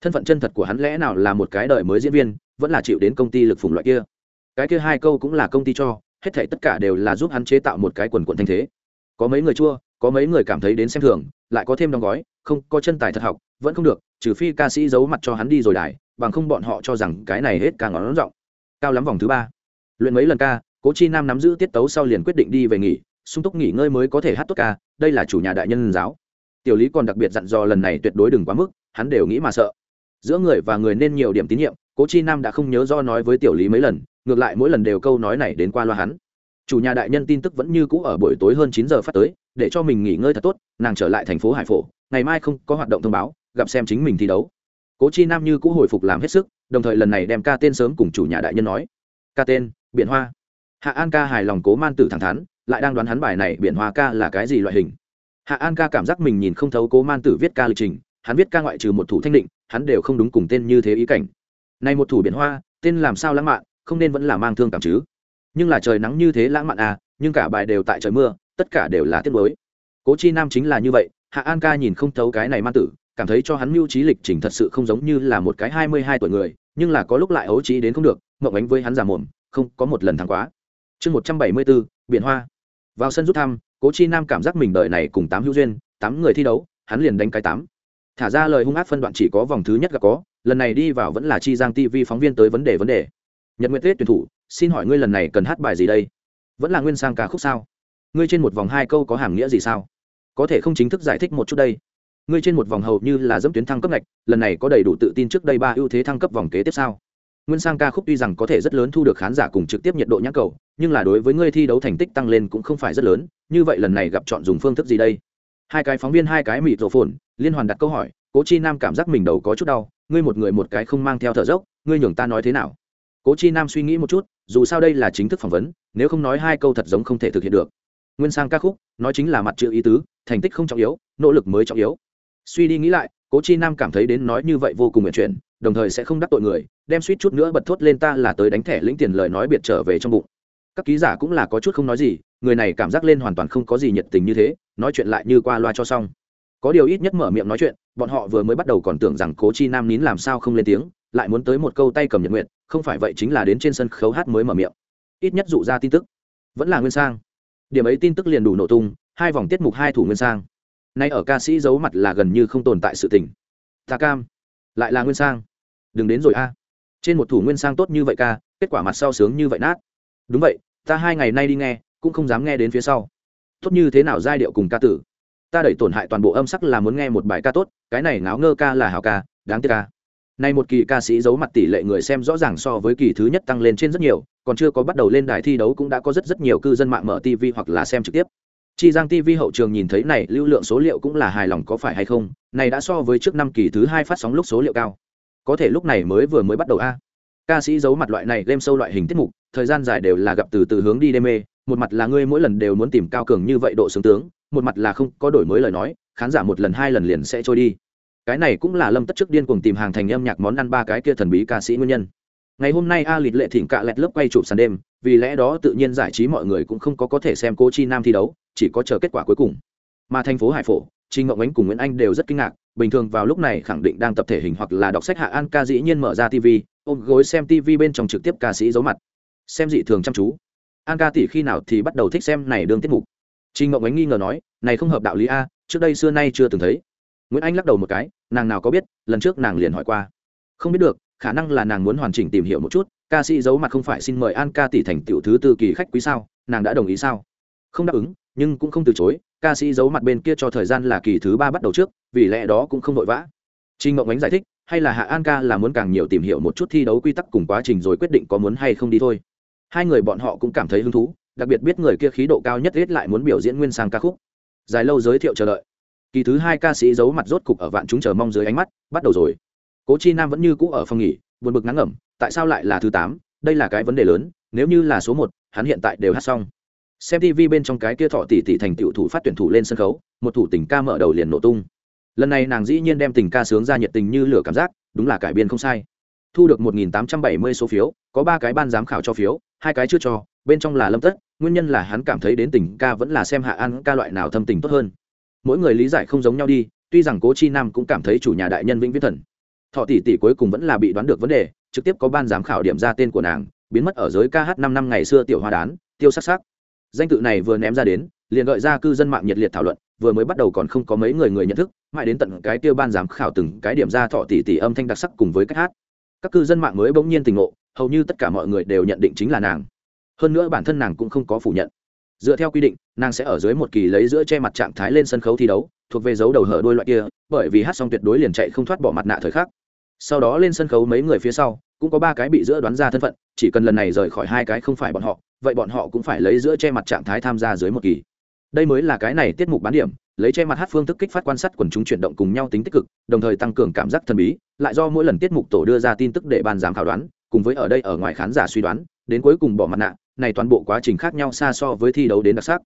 Thân phận chân thật của hắn lẽ nào là một cái đời mới diễn viên, vẫn là chịu đến công ty lực phùng loại kia? Cái kia hai câu cũng là công ty cho, hết thể tất cả đều là giúp hắn chế tạo một cái quần quần thanh thế. Có mấy người chua có mấy người cảm thấy đến xem thường, lại có thêm đóng gói, không, có chân tài thật học, vẫn không được, trừ phi ca sĩ giấu mặt cho hắn đi rồi đài, bằng không bọn họ cho rằng cái này hết càng ngón rộng cao lắm vòng thứ ba. Luyện mấy lần ca, cố chi nam nắm giữ tiết tấu sau liền quyết định đi về nghỉ, sung túc nghỉ ngơi mới có thể hát tốt ca, đây là chủ nhà đại nhân giáo. Tiểu lý còn đặc biệt dặn dò lần này tuyệt đối đừng quá mức, hắn đều nghĩ mà sợ. Giữa người và người nên nhiều điểm tín nhiệm, cố chi nam đã không nhớ do nói với tiểu lý mấy lần, ngược lại mỗi lần đều câu nói này đến qua loa hắn. Chủ nhà đại nhân tin tức vẫn như cũ ở buổi tối hơn chín giờ phát tới để cho mình nghỉ ngơi thật tốt, nàng trở lại thành phố hải phổ, ngày mai không có hoạt động thông báo, gặp xem chính mình thi đấu. Cố chi nam như cũ hồi phục làm hết sức, đồng thời lần này đem ca tên sớm cùng chủ nhà đại nhân nói. Ca tên, biển hoa. Hạ an ca hài lòng cố man tử thẳng thắn, lại đang đoán hắn bài này biển hoa ca là cái gì loại hình. Hạ an ca cảm giác mình nhìn không thấu cố man tử viết ca lịch trình, hắn viết ca ngoại trừ một thủ thanh định, hắn đều không đúng cùng tên như thế ý cảnh. Này một thủ biển hoa, tên làm sao lãng mạn, không nên vẫn là mang thương cảm chứ. Nhưng là trời nắng như thế lãng mạn à nhưng cả bài đều tại trời mưa tất cả đều là tiết mới cố chi nam chính là như vậy, hạ an ca nhìn không thấu cái này man tử, cảm thấy cho hắn mưu trí lịch trình thật sự không giống như là một cái hai mươi hai tuổi người, nhưng là có lúc lại ấu trí đến không được, mộng ánh với hắn già mồm, không, có một lần thắng quá. Chương một trăm bảy mươi bốn biển hoa. Vào sân rút thăm, cố chi nam cảm giác mình đời này cùng tám hữu duyên, tám người thi đấu, hắn liền đánh cái tám. Thả ra lời hung ác phân đoạn chỉ có vòng thứ nhất gặp có, lần này đi vào vẫn là chi giang tv phóng viên tới vấn đề vấn đề. Nhật nguyện tết tuyển thủ, xin hỏi ngươi lần này cần hát bài gì đây? Vẫn là nguyên sang ca khúc sao? Ngươi trên một vòng hai câu có hàm nghĩa gì sao? Có thể không chính thức giải thích một chút đây. Ngươi trên một vòng hầu như là dẫm tuyến thăng cấp ngạch, lần này có đầy đủ tự tin trước đây ba ưu thế thăng cấp vòng kế tiếp sau nguyên sang ca khúc tuy rằng có thể rất lớn thu được khán giả cùng trực tiếp nhiệt độ nhãn cầu, nhưng là đối với ngươi thi đấu thành tích tăng lên cũng không phải rất lớn, như vậy lần này gặp chọn dùng phương thức gì đây? Hai cái phóng viên, hai cái mịt rổ phồn, liên hoàn đặt câu hỏi, cố chi nam cảm giác mình đầu có chút đau, ngươi một người một cái không mang theo thở dốc, ngươi nhường ta nói thế nào? Cố chi nam suy nghĩ một chút, dù sao đây là chính thức phỏng vấn, nếu không nói hai câu thật giống không thể thực hiện được nguyên sang ca khúc, nói chính là mặt chữ ý tứ, thành tích không trọng yếu, nỗ lực mới trọng yếu. Suy đi nghĩ lại, cố chi nam cảm thấy đến nói như vậy vô cùng nguyện chuyển, đồng thời sẽ không đắc tội người, đem suýt chút nữa bật thốt lên ta là tới đánh thẻ lĩnh tiền lời nói biệt trở về trong bụng. Các ký giả cũng là có chút không nói gì, người này cảm giác lên hoàn toàn không có gì nhiệt tình như thế, nói chuyện lại như qua loa cho xong. Có điều ít nhất mở miệng nói chuyện, bọn họ vừa mới bắt đầu còn tưởng rằng cố chi nam nín làm sao không lên tiếng, lại muốn tới một câu tay cầm nhật nguyện, không phải vậy chính là đến trên sân khấu hát mới mở miệng. Ít nhất dụ ra tin tức. Vẫn là nguyên sang điểm ấy tin tức liền đủ nổ tung, hai vòng tiết mục hai thủ nguyên sang. Nay ở ca sĩ giấu mặt là gần như không tồn tại sự tình. Ta cam, lại là nguyên sang. Đừng đến rồi a. Trên một thủ nguyên sang tốt như vậy ca, kết quả mặt sau sướng như vậy nát. Đúng vậy, ta hai ngày nay đi nghe, cũng không dám nghe đến phía sau. Tốt như thế nào giai điệu cùng ca tử? Ta đẩy tổn hại toàn bộ âm sắc là muốn nghe một bài ca tốt, cái này ngáo ngơ ca là hào ca, đáng tiếc ca nay một kỳ ca sĩ giấu mặt tỷ lệ người xem rõ ràng so với kỳ thứ nhất tăng lên trên rất nhiều, còn chưa có bắt đầu lên đài thi đấu cũng đã có rất rất nhiều cư dân mạng mở tv hoặc là xem trực tiếp. Chi giang tv hậu trường nhìn thấy này, lưu lượng số liệu cũng là hài lòng có phải hay không, này đã so với trước năm kỳ thứ hai phát sóng lúc số liệu cao. Có thể lúc này mới vừa mới bắt đầu a. Ca sĩ giấu mặt loại này lên sâu loại hình tiết mục, thời gian dài đều là gặp từ từ hướng đi đê mê, một mặt là ngươi mỗi lần đều muốn tìm cao cường như vậy độ sướng tướng, một mặt là không có đổi mới lời nói, khán giả một lần hai lần liền sẽ trôi đi cái này cũng là lâm tất trước điên cuồng tìm hàng thành âm nhạc món ăn ba cái kia thần bí ca sĩ nguyên nhân. Ngày hôm nay a lịt lệ thỉnh cạ lẹt lớp quay chụp sàn đêm, vì lẽ đó tự nhiên giải trí mọi người cũng không có có thể xem cô chi nam thi đấu, chỉ có chờ kết quả cuối cùng. Mà thành phố hải phổ trinh ngộng ánh cùng nguyễn anh đều rất kinh ngạc, bình thường vào lúc này khẳng định đang tập thể hình hoặc là đọc sách hạ an ca dĩ nhiên mở ra tv ôm gối xem tv bên trong trực tiếp ca sĩ giấu mặt. Xem dị thường chăm chú. An ca tỷ khi nào thì bắt đầu thích xem này đương tiết mục. Trinh ngộng ánh nghi ngờ nói, này không hợp đạo lý a, trước đây xưa nay chưa từng thấy nguyễn anh lắc đầu một cái nàng nào có biết lần trước nàng liền hỏi qua không biết được khả năng là nàng muốn hoàn chỉnh tìm hiểu một chút ca sĩ giấu mặt không phải xin mời an ca tỷ thành tiểu thứ tư kỳ khách quý sao nàng đã đồng ý sao không đáp ứng nhưng cũng không từ chối ca sĩ giấu mặt bên kia cho thời gian là kỳ thứ ba bắt đầu trước vì lẽ đó cũng không vội vã trinh ngộng ánh giải thích, hay là hạ an ca là muốn càng nhiều tìm hiểu một chút thi đấu quy tắc cùng quá trình rồi quyết định có muốn hay không đi thôi. Hai người bọn họ cũng cảm thấy hứng thú, đặc biệt biết người kia khí độ cao nhất hết lại muốn biểu diễn nguyên sang ca khúc. Dài lâu giới thiệu chờ đợi kỳ thứ hai ca sĩ giấu mặt rốt cục ở vạn chúng chờ mong dưới ánh mắt, bắt đầu rồi. Cố chi nam vẫn như cũ ở phòng nghỉ, buồn bực ngắn ngẩm, tại sao lại là thứ tám? Đây là cái vấn đề lớn, nếu như là số một, hắn hiện tại đều hát xong. Xem tv bên trong cái kia thọ tỷ tỷ thành tiểu thủ phát tuyển thủ lên sân khấu, một thủ tình ca mở đầu liền nổ tung. Lần này nàng dĩ nhiên đem tình ca sướng ra nhiệt tình như lửa cảm giác, đúng là cải biên không sai. Thu được 1.870 số phiếu, có ba cái ban giám khảo cho phiếu, hai cái chưa cho, bên trong là lâm tất, nguyên nhân là hắn cảm thấy đến tình ca vẫn là xem hạ an ca loại nào thâm tình tốt hơn mỗi người lý giải không giống nhau đi, tuy rằng cố chi nam cũng cảm thấy chủ nhà đại nhân vĩnh viễn thần, thọ tỷ tỷ cuối cùng vẫn là bị đoán được vấn đề, trực tiếp có ban giám khảo điểm ra tên của nàng, biến mất ở giới KH năm năm ngày xưa tiểu hoa đán, tiêu sắc sắc. Danh tự này vừa ném ra đến, liền gợi ra cư dân mạng nhiệt liệt thảo luận, vừa mới bắt đầu còn không có mấy người người nhận thức, mãi đến tận cái tiêu ban giám khảo từng cái điểm ra thọ tỷ tỷ âm thanh đặc sắc cùng với cách hát. Các cư dân mạng mới bỗng nhiên tình ngộ, hầu như tất cả mọi người đều nhận định chính là nàng. Hơn nữa bản thân nàng cũng không có phủ nhận dựa theo quy định, nàng sẽ ở dưới một kỳ lấy giữa che mặt trạng thái lên sân khấu thi đấu, thuộc về dấu đầu hở đôi loại kia, bởi vì hát xong tuyệt đối liền chạy không thoát bỏ mặt nạ thời khắc. Sau đó lên sân khấu mấy người phía sau, cũng có ba cái bị giữa đoán ra thân phận, chỉ cần lần này rời khỏi hai cái không phải bọn họ, vậy bọn họ cũng phải lấy giữa che mặt trạng thái tham gia dưới một kỳ. Đây mới là cái này tiết mục bán điểm, lấy che mặt hát phương thức kích phát quan sát quần chúng chuyển động cùng nhau tính tích cực, đồng thời tăng cường cảm giác thần bí, lại do mỗi lần tiết mục tổ đưa ra tin tức để ban giám khảo đoán, cùng với ở đây ở ngoài khán giả suy đoán, đến cuối cùng bỏ mặt nạ này toàn bộ quá trình khác nhau xa so với thi đấu đến đặc sắc.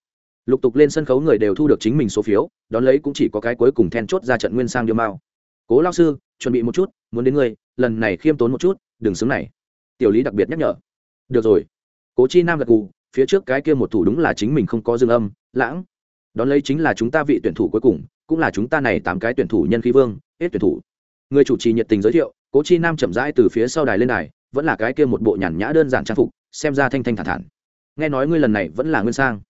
Lục tục lên sân khấu người đều thu được chính mình số phiếu, đón lấy cũng chỉ có cái cuối cùng then chốt ra trận nguyên sang điêu mao. Cố lao sư, chuẩn bị một chút, muốn đến người lần này khiêm tốn một chút, đừng xứng này. Tiểu lý đặc biệt nhắc nhở. Được rồi. Cố chi nam gật cù phía trước cái kia một thủ đúng là chính mình không có dương âm, lãng. Đón lấy chính là chúng ta vị tuyển thủ cuối cùng, cũng là chúng ta này tám cái tuyển thủ nhân khí vương, hết tuyển thủ. Người chủ trì nhiệt tình giới thiệu, cố chi nam chậm rãi từ phía sau đài lên đài vẫn là cái kia một bộ nhàn nhã đơn giản trang phục, xem ra thanh thanh thản thản. Nghe nói ngươi lần này vẫn là nguyên sang.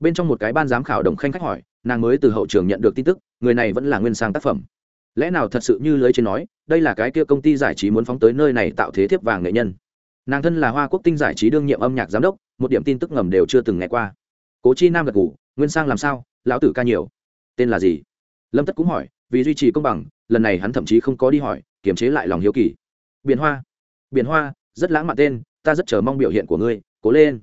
Bên trong một cái ban giám khảo đồng khanh khách hỏi, nàng mới từ hậu trường nhận được tin tức, người này vẫn là nguyên sang tác phẩm. Lẽ nào thật sự như lưới trên nói, đây là cái kia công ty giải trí muốn phóng tới nơi này tạo thế thiếp vàng nghệ nhân. Nàng thân là hoa quốc tinh giải trí đương nhiệm âm nhạc giám đốc, một điểm tin tức ngầm đều chưa từng nghe qua. Cố chi nam gật ngủ nguyên sang làm sao, lão tử ca nhiều. Tên là gì? Lâm tất cũng hỏi, vì duy trì công bằng, lần này hắn thậm chí không có đi hỏi, kiềm chế lại lòng hiếu kỳ. Biển hoa biển hoa, rất lãng mạn tên, ta rất chờ mong biểu hiện của ngươi, cố lên.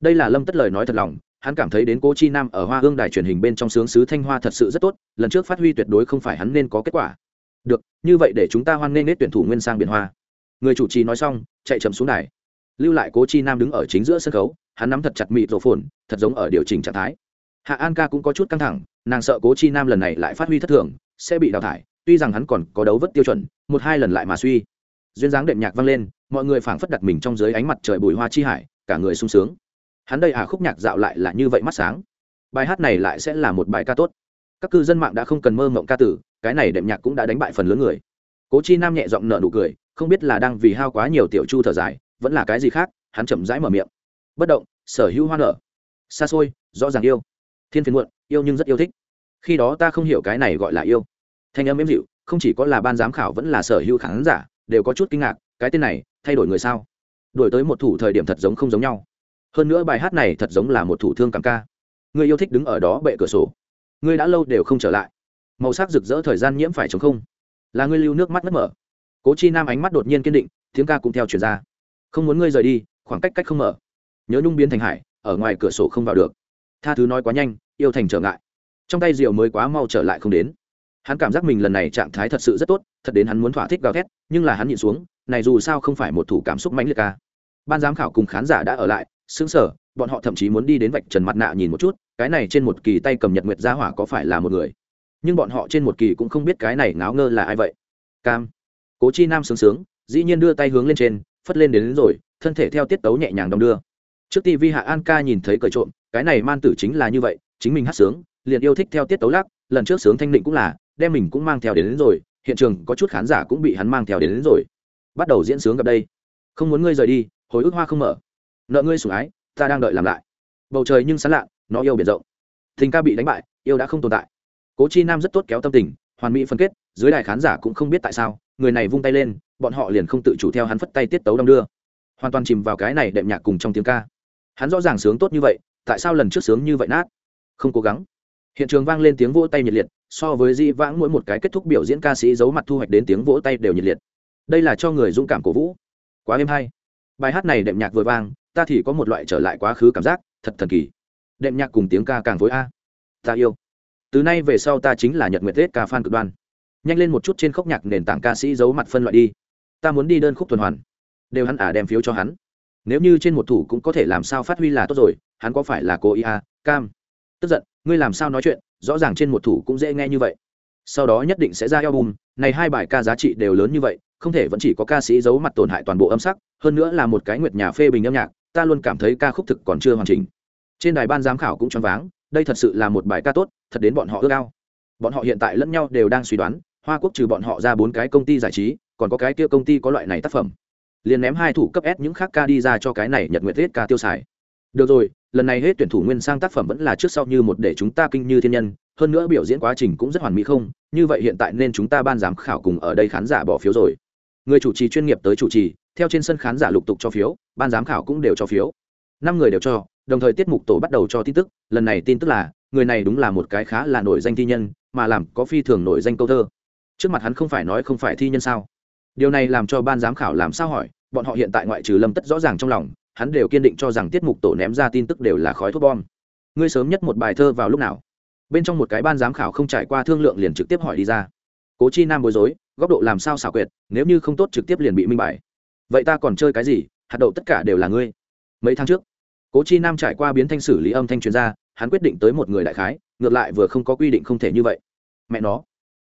Đây là lâm tất lời nói thật lòng, hắn cảm thấy đến cố chi nam ở hoa hương đài truyền hình bên trong sướng sứ thanh hoa thật sự rất tốt, lần trước phát huy tuyệt đối không phải hắn nên có kết quả. Được, như vậy để chúng ta hoan nghênh nết tuyển thủ nguyên sang biển hoa. Người chủ trì nói xong, chạy chậm xuống đài. Lưu lại cố chi nam đứng ở chính giữa sân khấu, hắn nắm thật chặt mịt rổ phồn, thật giống ở điều chỉnh trạng thái. Hạ an ca cũng có chút căng thẳng, nàng sợ cố chi nam lần này lại phát huy thất thường, sẽ bị đào thải, tuy rằng hắn còn có đấu vất tiêu chuẩn, một hai lần lại mà suy duyên dáng đệm nhạc vang lên, mọi người phảng phất đặt mình trong dưới ánh mặt trời bùi hoa chi hải, cả người sung sướng. Hắn đây à khúc nhạc dạo lại là như vậy mắt sáng. Bài hát này lại sẽ là một bài ca tốt. Các cư dân mạng đã không cần mơ mộng ca tử, cái này đệm nhạc cũng đã đánh bại phần lớn người. Cố chi nam nhẹ giọng nở nụ cười, không biết là đang vì hao quá nhiều tiểu chu thở dài, vẫn là cái gì khác, hắn chậm rãi mở miệng. Bất động, sở hữu hoa nở. Xa xôi, rõ ràng yêu. Thiên phiền muộn, yêu nhưng rất yêu thích. Khi đó ta không hiểu cái này gọi là yêu. Thanh âm êm dịu, không chỉ có là ban giám khảo vẫn là sở hữu khán giả đều có chút kinh ngạc, cái tên này, thay đổi người sao? Đổi tới một thủ thời điểm thật giống không giống nhau. Hơn nữa bài hát này thật giống là một thủ thương cảm ca. Người yêu thích đứng ở đó bệ cửa sổ. Ngươi đã lâu đều không trở lại. Màu sắc rực rỡ thời gian nhiễm phải chống không. Là ngươi lưu nước mắt mất mở. Cố chi nam ánh mắt đột nhiên kiên định, tiếng ca cũng theo chuyển ra. Không muốn ngươi rời đi, khoảng cách cách không mở. Nhớ nhung biến thành hải, ở ngoài cửa sổ không vào được. Tha thứ nói quá nhanh, yêu thành trở ngại. Trong tay rượu mới quá mau trở lại không đến hắn cảm giác mình lần này trạng thái thật sự rất tốt thật đến hắn muốn thỏa thích gào thét nhưng là hắn nhịn xuống này dù sao không phải một thủ cảm xúc mãnh liệt ca. Ban giám khảo cùng khán giả đã ở lại xứng sở bọn họ thậm chí muốn đi đến vạch trần mặt nạ nhìn một chút cái này trên một kỳ tay cầm nhật nguyệt gia hỏa có phải là một người? Nhưng bọn họ trên một kỳ cũng không biết cái này ngáo ngơ là ai vậy. Cam cố chi nam sướng sướng dĩ nhiên đưa tay hướng lên trên phất lên đến, đến rồi thân thể theo tiết tấu nhẹ nhàng đong đưa. Trước tv hạ an ca nhìn thấy cởi trộm cái này man tử chính là như vậy chính mình hát sướng liền yêu thích theo tiết tấu lắc lần trước sướng thanh định cũng là đem mình cũng mang theo đến, đến rồi hiện trường có chút khán giả cũng bị hắn mang theo đến, đến rồi. Bắt đầu diễn sướng gặp đây. Không muốn ngươi rời đi hồi ức hoa không mở. Nợ ngươi sủng ái ta đang đợi làm lại. Bầu trời nhưng sán lạ nó yêu biển rộng. Tình ca bị đánh bại yêu đã không tồn tại. Cố chi nam rất tốt kéo tâm tình hoàn mỹ phân kết dưới đài khán giả cũng không biết tại sao người này vung tay lên bọn họ liền không tự chủ theo hắn phất tay tiết tấu đong đưa. Hoàn toàn chìm vào cái này đệm nhạc cùng trong tiếng ca. Hắn rõ ràng sướng tốt như vậy tại sao lần trước sướng như vậy nát? Không cố gắng hiện trường vang lên tiếng vỗ tay nhiệt liệt, so với di vãng mỗi một cái kết thúc biểu diễn ca sĩ giấu mặt thu hoạch đến tiếng vỗ tay đều nhiệt liệt. Đây là cho người dũng cảm cổ vũ. Quá êm hay. Bài hát này đệm nhạc vừa vang, ta thì có một loại trở lại quá khứ cảm giác, thật thần kỳ. Đệm nhạc cùng tiếng ca càng phối a. Ta yêu. Từ nay về sau ta chính là nhật nguyệt tết ca fan cực đoan. Nhanh lên một chút trên khúc nhạc nền tảng ca sĩ giấu mặt phân loại đi. Ta muốn đi đơn khúc tuần hoàn. Đều hắn ả à đem phiếu cho hắn. Nếu như trên một thủ cũng có thể làm sao phát huy là tốt rồi, hắn có phải là cô ia cam tức giận, ngươi làm sao nói chuyện, rõ ràng trên một thủ cũng dễ nghe như vậy. Sau đó nhất định sẽ ra album, này hai bài ca giá trị đều lớn như vậy, không thể vẫn chỉ có ca sĩ giấu mặt tổn hại toàn bộ âm sắc, hơn nữa là một cái nguyệt nhà phê bình âm nhạc, ta luôn cảm thấy ca khúc thực còn chưa hoàn chỉnh. Trên đài ban giám khảo cũng choáng váng, đây thật sự là một bài ca tốt, thật đến bọn họ ước ao. Bọn họ hiện tại lẫn nhau đều đang suy đoán, hoa quốc trừ bọn họ ra bốn cái công ty giải trí, còn có cái kia công ty có loại này tác phẩm. Liền ném hai thủ cấp s những khác ca đi ra cho cái này nhật nguyệt hết ca tiêu xài. Được rồi lần này hết tuyển thủ nguyên sang tác phẩm vẫn là trước sau như một để chúng ta kinh như thiên nhân, hơn nữa biểu diễn quá trình cũng rất hoàn mỹ không, như vậy hiện tại nên chúng ta ban giám khảo cùng ở đây khán giả bỏ phiếu rồi. Người chủ trì chuyên nghiệp tới chủ trì, theo trên sân khán giả lục tục cho phiếu, ban giám khảo cũng đều cho phiếu. Năm người đều cho, đồng thời tiết mục tổ bắt đầu cho tin tức, lần này tin tức là, người này đúng là một cái khá là nổi danh thi nhân, mà làm có phi thường nổi danh câu thơ. Trước mặt hắn không phải nói không phải thi nhân sao? Điều này làm cho ban giám khảo làm sao hỏi, bọn họ hiện tại ngoại trừ lâm tất rõ ràng trong lòng hắn đều kiên định cho rằng tiết mục tổ ném ra tin tức đều là khói thuốc bom. Ngươi sớm nhất một bài thơ vào lúc nào? Bên trong một cái ban giám khảo không trải qua thương lượng liền trực tiếp hỏi đi ra. Cố chi nam bối rối, góc độ làm sao xảo quyệt, nếu như không tốt trực tiếp liền bị minh bài. Vậy ta còn chơi cái gì? Hạt đậu tất cả đều là ngươi. Mấy tháng trước, cố chi nam trải qua biến thanh xử lý âm thanh chuyên gia, hắn quyết định tới một người đại khái, ngược lại vừa không có quy định không thể như vậy. Mẹ nó,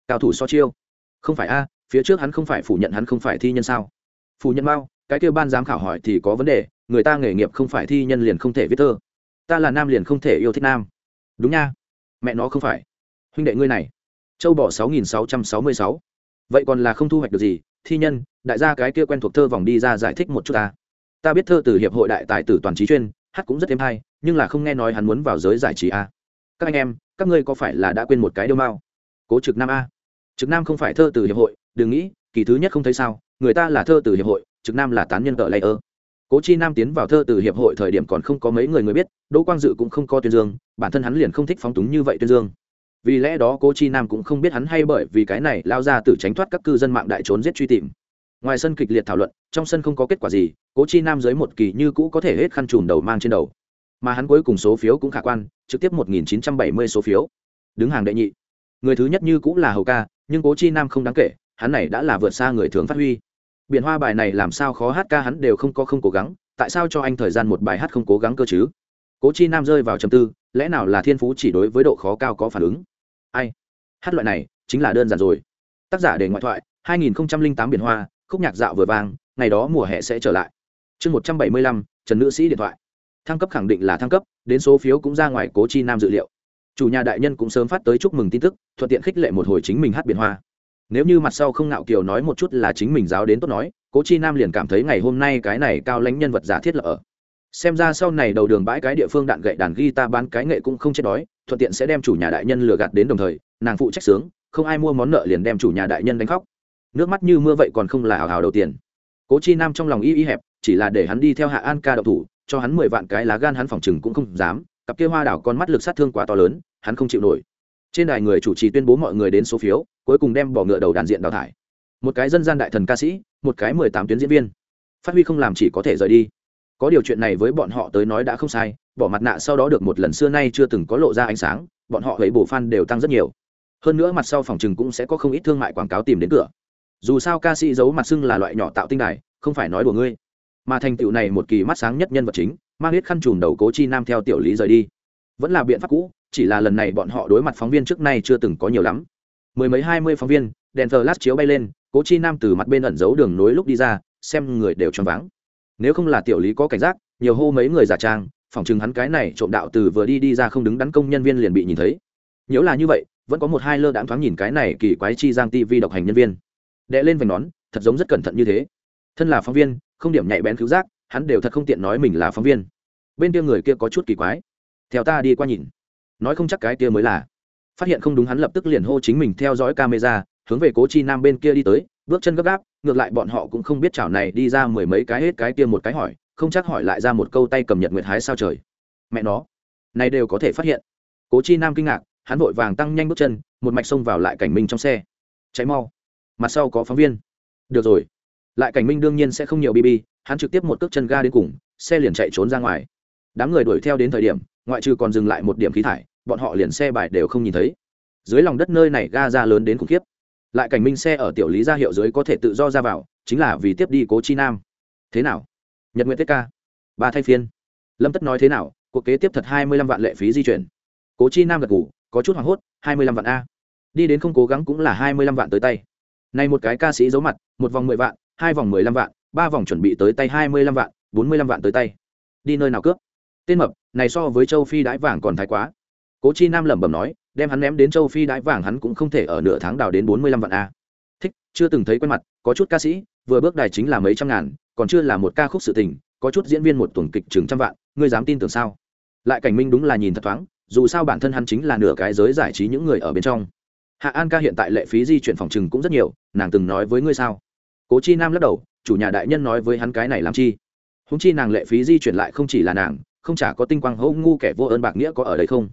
cao thủ so chiêu. Không phải a, phía trước hắn không phải phủ nhận hắn không phải thi nhân sao? Phủ nhận bao? Cái kêu ban giám khảo hỏi thì có vấn đề, người ta nghề nghiệp không phải thi nhân liền không thể viết thơ. Ta là nam liền không thể yêu thích nam. Đúng nha. Mẹ nó không phải. Huynh đệ ngươi này. Châu bỏ sáu nghìn sáu trăm sáu mươi sáu. Vậy còn là không thu hoạch được gì, thi nhân, đại gia cái kia quen thuộc thơ vòng đi ra giải thích một chút ta. Ta biết thơ từ hiệp hội đại tài tử toàn trí chuyên, hát cũng rất thêm hay, nhưng là không nghe nói hắn muốn vào giới giải trí a. Các anh em, các ngươi có phải là đã quên một cái điêu mao? Cố trực nam a. Trực nam không phải thơ từ hiệp hội, đừng nghĩ, kỳ thứ nhất không thấy sao, người ta là thơ từ hiệp hội trực nam là tán nhân tờ layer. cố chi nam tiến vào thơ từ hiệp hội thời điểm còn không có mấy người người biết, đỗ quang dự cũng không có tuyên dương, bản thân hắn liền không thích phóng túng như vậy tuyên dương. Vì lẽ đó cố chi nam cũng không biết hắn hay bởi vì cái này lao ra từ tránh thoát các cư dân mạng đại trốn giết truy tìm. Ngoài sân kịch liệt thảo luận, trong sân không có kết quả gì, cố chi nam dưới một kỳ như cũ có thể hết khăn trùm đầu mang trên đầu. Mà hắn cuối cùng số phiếu cũng khả quan, trực tiếp một nghìn chín trăm bảy mươi số phiếu. Đứng hàng đệ nhị. Người thứ nhất như cũng là hầu ca, nhưng cố chi nam không đáng kể, hắn này đã là vượt xa người thường phát huy biển hoa bài này làm sao khó hát ca hắn đều không có không cố gắng tại sao cho anh thời gian một bài hát không cố gắng cơ chứ? Cố chi nam rơi vào trầm tư lẽ nào là thiên phú chỉ đối với độ khó cao có phản ứng? Ai? Hát loại này chính là đơn giản rồi. Tác giả để ngoại thoại 2008 biển hoa khúc nhạc dạo vừa vang ngày đó mùa hè sẽ trở lại. Chương 175, trần nữ sĩ điện thoại. Thăng cấp khẳng định là thăng cấp đến số phiếu cũng ra ngoài cố chi nam dự liệu. Chủ nhà đại nhân cũng sớm phát tới chúc mừng tin tức thuận tiện khích lệ một hồi chính mình hát biển hoa nếu như mặt sau không ngạo kiều nói một chút là chính mình giáo đến tốt nói, cố chi nam liền cảm thấy ngày hôm nay cái này cao lãnh nhân vật giả thiết là ở. Xem ra sau này đầu đường bãi cái địa phương đạn gậy đàn guitar bán cái nghệ cũng không chết đói, thuận tiện sẽ đem chủ nhà đại nhân lừa gạt đến đồng thời, nàng phụ trách sướng, không ai mua món nợ liền đem chủ nhà đại nhân đánh khóc. Nước mắt như mưa vậy còn không là hào hào đầu tiền. Cố chi nam trong lòng y y hẹp, chỉ là để hắn đi theo hạ an ca đậu thủ, cho hắn mười vạn cái lá gan hắn phòng chừng cũng không dám, cặp kia hoa đảo con mắt lực sát thương quá to lớn, hắn không chịu nổi trên đài người chủ trì tuyên bố mọi người đến số phiếu, cuối cùng đem bỏ ngựa đầu đàn diện đào thải. Một cái dân gian đại thần ca sĩ, một cái mười tám tuyến diễn viên. Phát huy không làm chỉ có thể rời đi. Có điều chuyện này với bọn họ tới nói đã không sai, bỏ mặt nạ sau đó được một lần xưa nay chưa từng có lộ ra ánh sáng, bọn họ ấy bổ fan đều tăng rất nhiều. Hơn nữa mặt sau phòng chừng cũng sẽ có không ít thương mại quảng cáo tìm đến cửa. Dù sao ca sĩ giấu mặt xưng là loại nhỏ tạo tinh đài, không phải nói đùa ngươi. Mà thành tựu này một kỳ mắt sáng nhất nhân vật chính, mang hết khăn trùm đầu cố chi nam theo tiểu lý rời đi. Vẫn là biện pháp cũ chỉ là lần này bọn họ đối mặt phóng viên trước nay chưa từng có nhiều lắm. Mười mấy hai mươi phóng viên, đèn thờ lát chiếu bay lên, cố chi nam từ mặt bên ẩn giấu đường nối lúc đi ra, xem người đều choáng váng. Nếu không là tiểu lý có cảnh giác, nhiều hô mấy người giả trang, phỏng chừng hắn cái này trộm đạo từ vừa đi đi ra không đứng đắn công nhân viên liền bị nhìn thấy. Nếu là như vậy, vẫn có một hai lơ đãng thoáng nhìn cái này kỳ quái chi giang tv độc hành nhân viên. Đệ lên vành nón, thật giống rất cẩn thận như thế. Thân là phóng viên, không điểm nhạy bén cứu giác, hắn đều thật không tiện nói mình là phóng viên. Bên kia người kia có chút kỳ quái. Theo ta đi qua nhìn nói không chắc cái kia mới là. Phát hiện không đúng hắn lập tức liền hô chính mình theo dõi camera, hướng về cố chi nam bên kia đi tới, bước chân gấp gáp, ngược lại bọn họ cũng không biết chảo này đi ra mười mấy cái hết cái kia một cái hỏi, không chắc hỏi lại ra một câu tay cầm nhật nguyệt hái sao trời. Mẹ nó, này đều có thể phát hiện. Cố chi nam kinh ngạc, hắn vội vàng tăng nhanh bước chân, một mạch xông vào lại cảnh minh trong xe. Cháy mau. Mặt sau có phóng viên. Được rồi. Lại cảnh minh đương nhiên sẽ không nhiều bb hắn trực tiếp một cước chân ga đến cùng, xe liền chạy trốn ra ngoài. Đám người đuổi theo đến thời điểm, ngoại trừ còn dừng lại một điểm khí thải bọn họ liền xe bài đều không nhìn thấy. Dưới lòng đất nơi này ga ra lớn đến khủng khiếp. Lại cảnh minh xe ở tiểu lý ra hiệu dưới có thể tự do ra vào, chính là vì tiếp đi cố chi nam. Thế nào? Nhật nguyện tết ca. Ba thay phiên. Lâm tất nói thế nào? Cuộc kế tiếp thật hai mươi lăm vạn lệ phí di chuyển. Cố chi nam gật ngủ có chút hoảng hốt, hai mươi lăm vạn a. Đi đến không cố gắng cũng là hai mươi lăm vạn tới tay. Nay một cái ca sĩ giấu mặt, một vòng mười vạn, hai vòng mười lăm vạn, ba vòng chuẩn bị tới tay hai mươi lăm vạn, bốn mươi lăm vạn tới tay. Đi nơi nào cướp? Tên mập, này so với châu phi đãi vàng còn thái quá cố chi nam lẩm bẩm nói, đem hắn ném đến châu phi đãi vàng hắn cũng không thể ở nửa tháng đào đến bốn mươi lăm vạn a. Thích, chưa từng thấy quen mặt, có chút ca sĩ, vừa bước đài chính là mấy trăm ngàn, còn chưa là một ca khúc sự tình, có chút diễn viên một tuần kịch chừng trăm vạn, ngươi dám tin tưởng sao? Lại cảnh minh đúng là nhìn thật thoáng, dù sao bản thân hắn chính là nửa cái giới giải trí những người ở bên trong. Hạ an ca hiện tại lệ phí di chuyển phòng chừng cũng rất nhiều, nàng từng nói với ngươi sao? Cố chi nam lắc đầu, chủ nhà đại nhân nói với hắn cái này làm chi? Húng chi nàng lệ phí di chuyển lại không chỉ là nàng, không chả có tinh quang hô ngu kẻ vô ơn bạc nghĩa có ở đây không?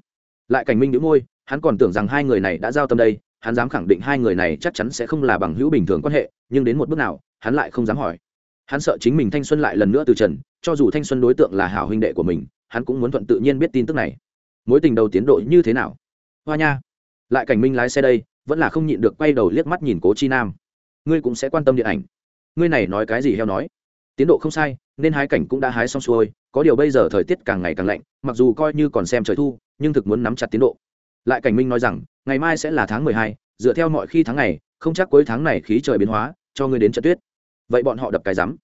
Lại cảnh minh đĩu môi, hắn còn tưởng rằng hai người này đã giao tâm đây, hắn dám khẳng định hai người này chắc chắn sẽ không là bằng hữu bình thường quan hệ, nhưng đến một bước nào, hắn lại không dám hỏi. Hắn sợ chính mình thanh xuân lại lần nữa từ trần, cho dù thanh xuân đối tượng là hảo huynh đệ của mình, hắn cũng muốn thuận tự nhiên biết tin tức này. Mối tình đầu tiến độ như thế nào? Hoa nha, lại cảnh minh lái xe đây, vẫn là không nhịn được quay đầu liếc mắt nhìn cố chi nam. Ngươi cũng sẽ quan tâm điện ảnh. Ngươi này nói cái gì heo nói? Tiến độ không sai nên hái cảnh cũng đã hái xong xuôi có điều bây giờ thời tiết càng ngày càng lạnh mặc dù coi như còn xem trời thu nhưng thực muốn nắm chặt tiến độ. Lại cảnh minh nói rằng ngày mai sẽ là tháng mười hai dựa theo mọi khi tháng này, không chắc cuối tháng này khí trời biến hóa cho ngươi đến trận tuyết. Vậy bọn họ đập cái rắm.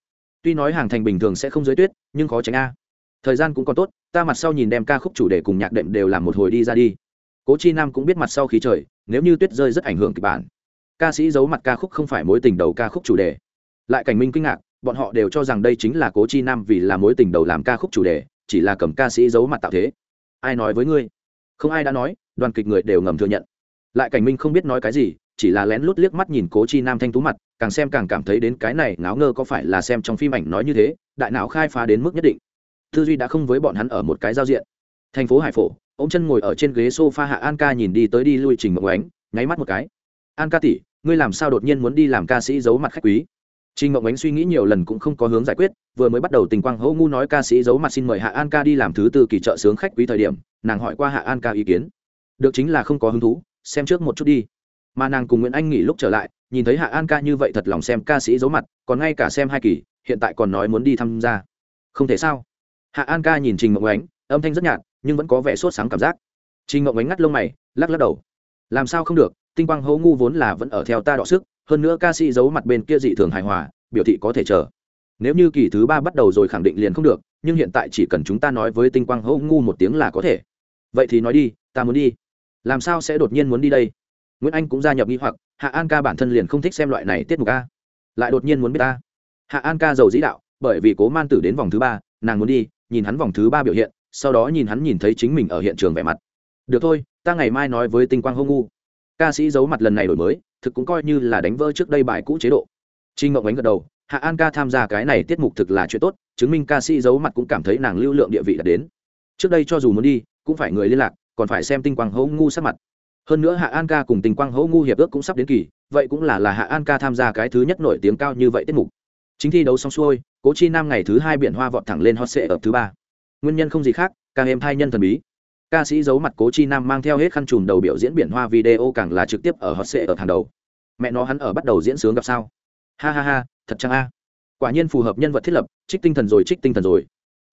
Tuy nói hàng thành bình thường sẽ không dưới tuyết nhưng khó tránh a. Thời gian cũng còn tốt ta mặt sau nhìn đem ca khúc chủ đề cùng nhạc đệm đều làm một hồi đi ra đi. Cố chi nam cũng biết mặt sau khí trời nếu như tuyết rơi rất ảnh hưởng kịch bản. Ca sĩ giấu mặt ca khúc không phải mối tình đầu ca khúc chủ đề. Lại cảnh minh kinh ngạc bọn họ đều cho rằng đây chính là cố chi nam vì là mối tình đầu làm ca khúc chủ đề, chỉ là cầm ca sĩ giấu mặt tạo thế. Ai nói với ngươi? Không ai đã nói, đoàn kịch người đều ngầm thừa nhận. Lại cảnh minh không biết nói cái gì, chỉ là lén lút liếc mắt nhìn cố chi nam thanh tú mặt, càng xem càng cảm thấy đến cái này ngáo ngơ có phải là xem trong phim ảnh nói như thế, đại não khai phá đến mức nhất định. Tư duy đã không với bọn hắn ở một cái giao diện. Thành phố hải phổ, ông chân ngồi ở trên ghế s o f a hạ an ca nhìn đi tới đi lui trình mộng ánh, nháy mắt một cái. An ca tỷ, ngươi làm sao đột nhiên muốn đi làm ca sĩ giấu mặt khách quý? Trình mộng ánh suy nghĩ nhiều lần cũng không có hướng giải quyết, vừa mới bắt đầu tình quang hỗ ngu nói ca sĩ giấu mặt xin mời hạ an ca đi làm thứ tư kỳ trợ sướng khách quý thời điểm, nàng hỏi qua hạ an ca ý kiến. Được chính là không có hứng thú, xem trước một chút đi. Mà nàng cùng nguyễn anh nghỉ lúc trở lại, nhìn thấy hạ an ca như vậy thật lòng xem ca sĩ giấu mặt, còn ngay cả xem hai kỳ, hiện tại còn nói muốn đi tham gia. Không thể sao? Hạ an ca nhìn trình mộng ánh, âm thanh rất nhạt, nhưng vẫn có vẻ sốt sáng cảm giác. Trình mộng ánh ngắt lông mày, lắc lắc đầu. Làm sao không được? Tinh quang hố ngu vốn là vẫn ở theo ta đọ sức, hơn nữa ca sĩ giấu mặt bên kia dị thường hài hòa, biểu thị có thể chờ. Nếu như kỳ thứ ba bắt đầu rồi khẳng định liền không được, nhưng hiện tại chỉ cần chúng ta nói với tinh quang hố ngu một tiếng là có thể. Vậy thì nói đi, ta muốn đi. Làm sao sẽ đột nhiên muốn đi đây? Nguyễn anh cũng gia nhập nghi hoặc, hạ an ca bản thân liền không thích xem loại này tiết mục a. Lại đột nhiên muốn biết ta. Hạ an ca giàu dĩ đạo, bởi vì cố man tử đến vòng thứ ba, nàng muốn đi, nhìn hắn vòng thứ ba biểu hiện, sau đó nhìn hắn nhìn thấy chính mình ở hiện trường vẻ mặt. Được thôi, ta ngày mai nói với tinh quang Hô ngu ca sĩ giấu mặt lần này đổi mới, thực cũng coi như là đánh vỡ trước đây bài cũ chế độ. Trinh ngộng ánh gật đầu, hạ an ca tham gia cái này tiết mục thực là chuyện tốt, chứng minh ca sĩ giấu mặt cũng cảm thấy nàng lưu lượng địa vị đã đến. Trước đây cho dù muốn đi, cũng phải người liên lạc, còn phải xem tinh quang hỗ ngu sắc mặt. Hơn nữa hạ an ca cùng tinh quang hỗ ngu hiệp ước cũng sắp đến kỳ, vậy cũng là là hạ an ca tham gia cái thứ nhất nổi tiếng cao như vậy tiết mục. Chính thi đấu xong xuôi, cố chi nam ngày thứ hai biển hoa vọt thẳng lên hot sệ ở thứ ba. Nguyên nhân không gì khác càng em thai nhân thần bí ca sĩ giấu mặt cố chi nam mang theo hết khăn trùm đầu biểu diễn biển hoa video càng là trực tiếp ở hot sệ ở hàng đầu. Mẹ nó hắn ở bắt đầu diễn sướng gặp sao? Ha ha ha, thật chăng a? Quả nhiên phù hợp nhân vật thiết lập, trích tinh thần rồi, trích tinh thần rồi.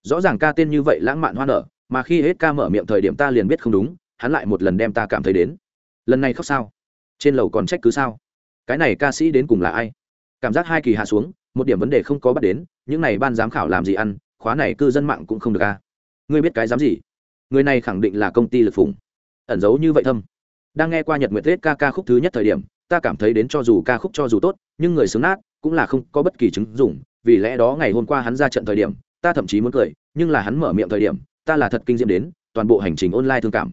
Rõ ràng ca tên như vậy lãng mạn hoa nở, mà khi hết ca mở miệng thời điểm ta liền biết không đúng, hắn lại một lần đem ta cảm thấy đến. Lần này khóc sao? Trên lầu còn trách cứ sao? Cái này ca sĩ đến cùng là ai? Cảm giác hai kỳ hạ xuống, một điểm vấn đề không có bắt đến, những này ban giám khảo làm gì ăn, khóa này cư dân mạng cũng không được ca ngươi biết cái dám gì? Người này khẳng định là công ty lực phủng. Ẩn giấu như vậy thâm. Đang nghe qua nhật nguyệt tết ca ca khúc thứ nhất thời điểm, ta cảm thấy đến cho dù ca khúc cho dù tốt, nhưng người xứng nát cũng là không có bất kỳ chứng dụng, vì lẽ đó ngày hôm qua hắn ra trận thời điểm, ta thậm chí muốn cười, nhưng là hắn mở miệng thời điểm, ta là thật kinh diễm đến, toàn bộ hành trình online thương cảm.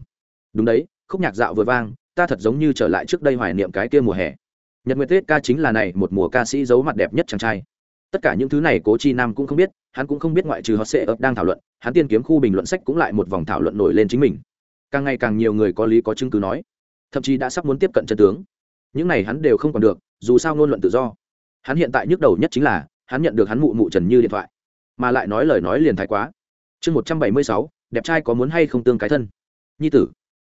Đúng đấy, khúc nhạc dạo vừa vang, ta thật giống như trở lại trước đây hoài niệm cái kia mùa hè. Nhật nguyệt tết ca chính là này, một mùa ca sĩ giấu mặt đẹp nhất chàng trai tất cả những thứ này cố chi nam cũng không biết, hắn cũng không biết ngoại trừ họ sẽ ấp đang thảo luận, hắn tiên kiếm khu bình luận sách cũng lại một vòng thảo luận nổi lên chính mình. Càng ngày càng nhiều người có lý có chứng cứ nói, thậm chí đã sắp muốn tiếp cận chân tướng. Những này hắn đều không còn được, dù sao ngôn luận tự do. Hắn hiện tại nhức đầu nhất chính là, hắn nhận được hắn mụ mụ trần như điện thoại, mà lại nói lời nói liền thái quá. Chương một trăm bảy mươi sáu, đẹp trai có muốn hay không tương cái thân? Nhi tử,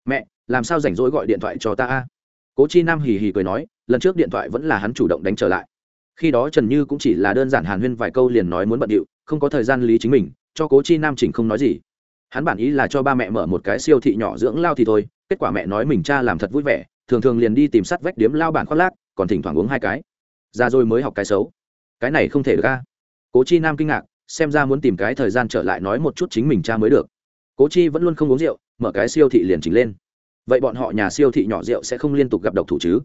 mẹ, làm sao rảnh rỗi gọi điện thoại cho ta a? Cố chi nam hì hì cười nói, lần trước điện thoại vẫn là hắn chủ động đánh trở lại khi đó trần như cũng chỉ là đơn giản hàn huyên vài câu liền nói muốn bận điệu, không có thời gian lý chính mình, cho cố chi nam chỉnh không nói gì. Hắn bản ý là cho ba mẹ mở một cái siêu thị nhỏ dưỡng lao thì thôi, kết quả mẹ nói mình cha làm thật vui vẻ, thường thường liền đi tìm sắt vách điếm lao bản khoác lác, còn thỉnh thoảng uống hai cái. Ra rồi mới học cái xấu. Cái này không thể được ca cố chi nam kinh ngạc, xem ra muốn tìm cái thời gian trở lại nói một chút chính mình cha mới được. Cố chi vẫn luôn không uống rượu, mở cái siêu thị liền chỉnh lên. Vậy bọn họ nhà siêu thị nhỏ rượu sẽ không liên tục gặp độc thủ chứ?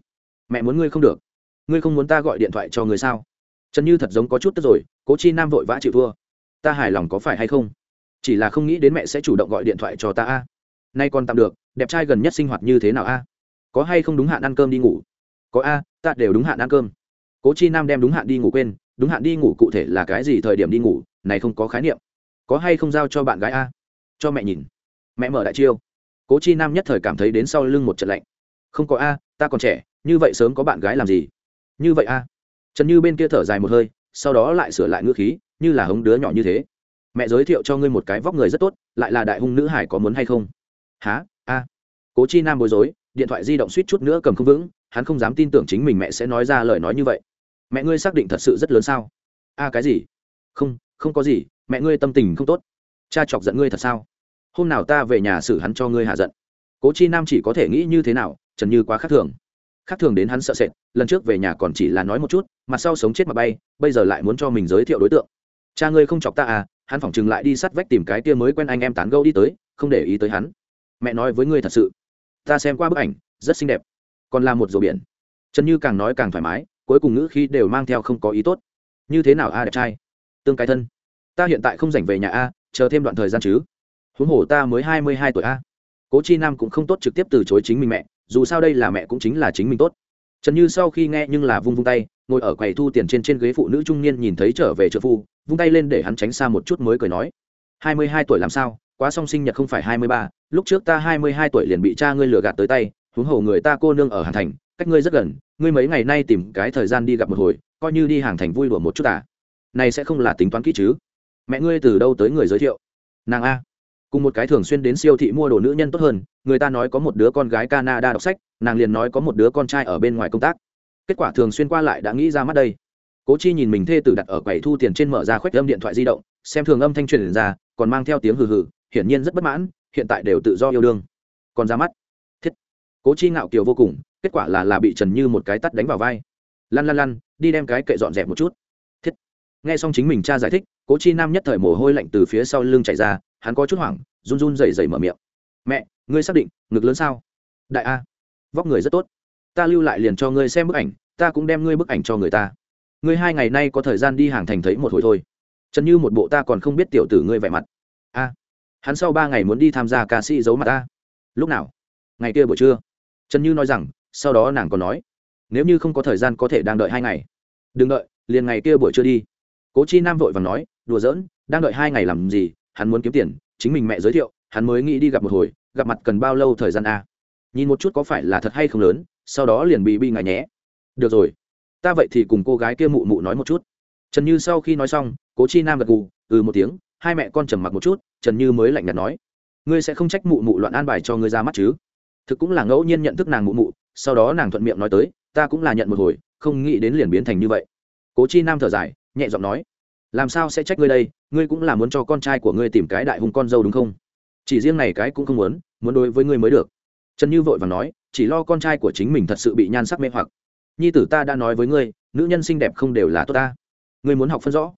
Mẹ muốn ngươi không được ngươi không muốn ta gọi điện thoại cho ngươi sao? Trần như thật giống có chút tức rồi, cố chi nam vội vã chịu thua. Ta hài lòng có phải hay không? Chỉ là không nghĩ đến mẹ sẽ chủ động gọi điện thoại cho ta a. Nay còn tạm được, đẹp trai gần nhất sinh hoạt như thế nào a? Có hay không đúng hạn ăn cơm đi ngủ? Có a, ta đều đúng hạn ăn cơm. Cố chi nam đem đúng hạn đi ngủ quên, đúng hạn đi ngủ cụ thể là cái gì thời điểm đi ngủ, này không có khái niệm. Có hay không giao cho bạn gái a? Cho mẹ nhìn. Mẹ mở đại chiêu. Cố chi nam nhất thời cảm thấy đến sau lưng một trận lạnh. Không có a, ta còn trẻ, như vậy sớm có bạn gái làm gì? Như vậy a trần như bên kia thở dài một hơi, sau đó lại sửa lại ngữ khí, như là hống đứa nhỏ như thế. Mẹ giới thiệu cho ngươi một cái vóc người rất tốt, lại là đại hung nữ hải có muốn hay không? Há a. Cố chi nam bối rối, điện thoại di động suýt chút nữa cầm không vững, hắn không dám tin tưởng chính mình mẹ sẽ nói ra lời nói như vậy. Mẹ ngươi xác định thật sự rất lớn sao? A, cái gì? Không không có gì, mẹ ngươi tâm tình không tốt. Cha chọc giận ngươi thật sao? Hôm nào ta về nhà xử hắn cho ngươi hạ giận. Cố chi nam chỉ có thể nghĩ như thế nào, trần như quá khác thường khác thường đến hắn sợ sệt, lần trước về nhà còn chỉ là nói một chút, mà sau sống chết mà bay, bây giờ lại muốn cho mình giới thiệu đối tượng. Cha ngươi không chọc ta à hắn phỏng chừng lại đi sắt vách tìm cái tia mới quen anh em tán gẫu đi tới, không để ý tới hắn. Mẹ nói với ngươi thật sự, ta xem qua bức ảnh, rất xinh đẹp, còn là một rùa biển. Trần như càng nói càng thoải mái, cuối cùng ngữ khi đều mang theo không có ý tốt. Như thế nào a đẹp trai? Tương cái thân. Ta hiện tại không rảnh về nhà a chờ thêm đoạn thời gian chứ. Huống hồ ta mới hai mươi hai tuổi a cố chi nam cũng không tốt trực tiếp từ chối chính mình mẹ, dù sao đây là mẹ cũng chính là chính mình tốt. Trần như sau khi nghe nhưng là vung vung tay, ngồi ở quầy thu tiền trên trên ghế phụ nữ trung niên nhìn thấy trở về trợ phu, vung tay lên để hắn tránh xa một chút mới cười nói, hai mươi hai tuổi làm sao? Quá song sinh nhật không phải hai mươi ba, lúc trước ta hai mươi hai tuổi liền bị cha ngươi lừa gạt tới tay, huống hồ người ta cô nương ở Hàn thành, cách ngươi rất gần, ngươi mấy ngày nay tìm cái thời gian đi gặp một hồi, coi như đi hàng thành vui đùa một chút à? Này sẽ không là tính toán kỹ chứ? Mẹ ngươi từ đâu tới người giới thiệu? Nàng a cùng một cái thường xuyên đến siêu thị mua đồ nữ nhân tốt hơn, người ta nói có một đứa con gái canada đọc sách, nàng liền nói có một đứa con trai ở bên ngoài công tác. Kết quả thường xuyên qua lại đã nghĩ ra mắt đây. Cố chi nhìn mình thê tử đặt ở quầy thu tiền trên mở ra khuếch âm điện thoại di động, xem thường âm thanh truyền ra, còn mang theo tiếng hừ hừ, hiển nhiên rất bất mãn, hiện tại đều tự do yêu đương. Còn ra mắt. Thiết. Cố chi ngạo kiều vô cùng, kết quả là là bị trần như một cái tắt đánh vào vai. Lăn lăn lăn, đi đem cái kệ dọn dẹp một chút. Thiết. Nghe xong chính mình cha giải thích, cố chi nam nhất thời mồ hôi lạnh từ phía sau lưng chạy ra hắn có chút hoảng, run run rẩy rẩy mở miệng. Mẹ, ngươi xác định, ngực lớn sao? Đại a, vóc người rất tốt. Ta lưu lại liền cho ngươi xem bức ảnh, ta cũng đem ngươi bức ảnh cho người ta. Ngươi hai ngày nay có thời gian đi hàng thành thấy một hồi thôi. Trần như một bộ ta còn không biết tiểu tử ngươi vẻ mặt. A, hắn sau ba ngày muốn đi tham gia ca sĩ giấu mặt ta lúc nào? Ngày kia buổi trưa. Trần như nói rằng, sau đó nàng còn nói, nếu như không có thời gian có thể đang đợi hai ngày. Đừng đợi, liền ngày kia buổi trưa đi. Cố chi nam vội và nói, đùa giỡn, đang đợi hai ngày làm gì? Hắn muốn kiếm tiền, chính mình mẹ giới thiệu, hắn mới nghĩ đi gặp một hồi, gặp mặt cần bao lâu thời gian a? Nhìn một chút có phải là thật hay không lớn, sau đó liền bị bi ngại nhé. Được rồi, ta vậy thì cùng cô gái kia mụ mụ nói một chút. Trần như sau khi nói xong, cố chi nam gật gù ừ một tiếng, hai mẹ con trầm mặc một chút, trần như mới lạnh nhạt nói, ngươi sẽ không trách mụ mụ loạn an bài cho ngươi ra mắt chứ? Thực cũng là ngẫu nhiên nhận thức nàng mụ mụ, sau đó nàng thuận miệng nói tới, ta cũng là nhận một hồi, không nghĩ đến liền biến thành như vậy. Cố chi nam thở dài, nhẹ giọng nói, làm sao sẽ trách ngươi đây? Ngươi cũng là muốn cho con trai của ngươi tìm cái đại hùng con dâu đúng không? Chỉ riêng này cái cũng không muốn muốn đối với ngươi mới được. Trần như vội và nói, chỉ lo con trai của chính mình thật sự bị nhan sắc mê hoặc. Nhi tử ta đã nói với ngươi, nữ nhân xinh đẹp không đều là tốt ta. Ngươi muốn học phân rõ,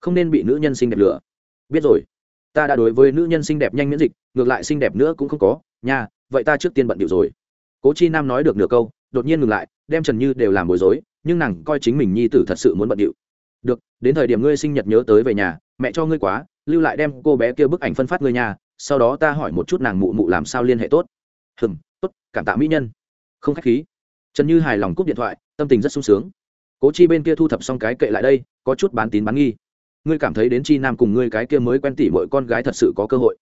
không nên bị nữ nhân xinh đẹp lừa. Biết rồi. Ta đã đối với nữ nhân xinh đẹp nhanh miễn dịch, ngược lại xinh đẹp nữa cũng không có. Nha, vậy ta trước tiên bận điệu rồi. Cố chi nam nói được nửa câu, đột nhiên ngừng lại, đem trần như đều làm bối rối, nhưng nàng coi chính mình nhi tử thật sự muốn bận điệu. Được, đến thời điểm ngươi sinh nhật nhớ tới về nhà mẹ cho ngươi quá, lưu lại đem cô bé kia bức ảnh phân phát ngươi nhà sau đó ta hỏi một chút nàng mụ mụ làm sao liên hệ tốt. Hừm, tốt, cảm tạ mỹ nhân. Không khách khí. Trần như hài lòng cúp điện thoại, tâm tình rất sung sướng. Cố chi bên kia thu thập xong cái kệ lại đây, có chút bán tín bán nghi. Ngươi cảm thấy đến chi nam cùng ngươi cái kia mới quen tỉ mọi con gái thật sự có cơ hội?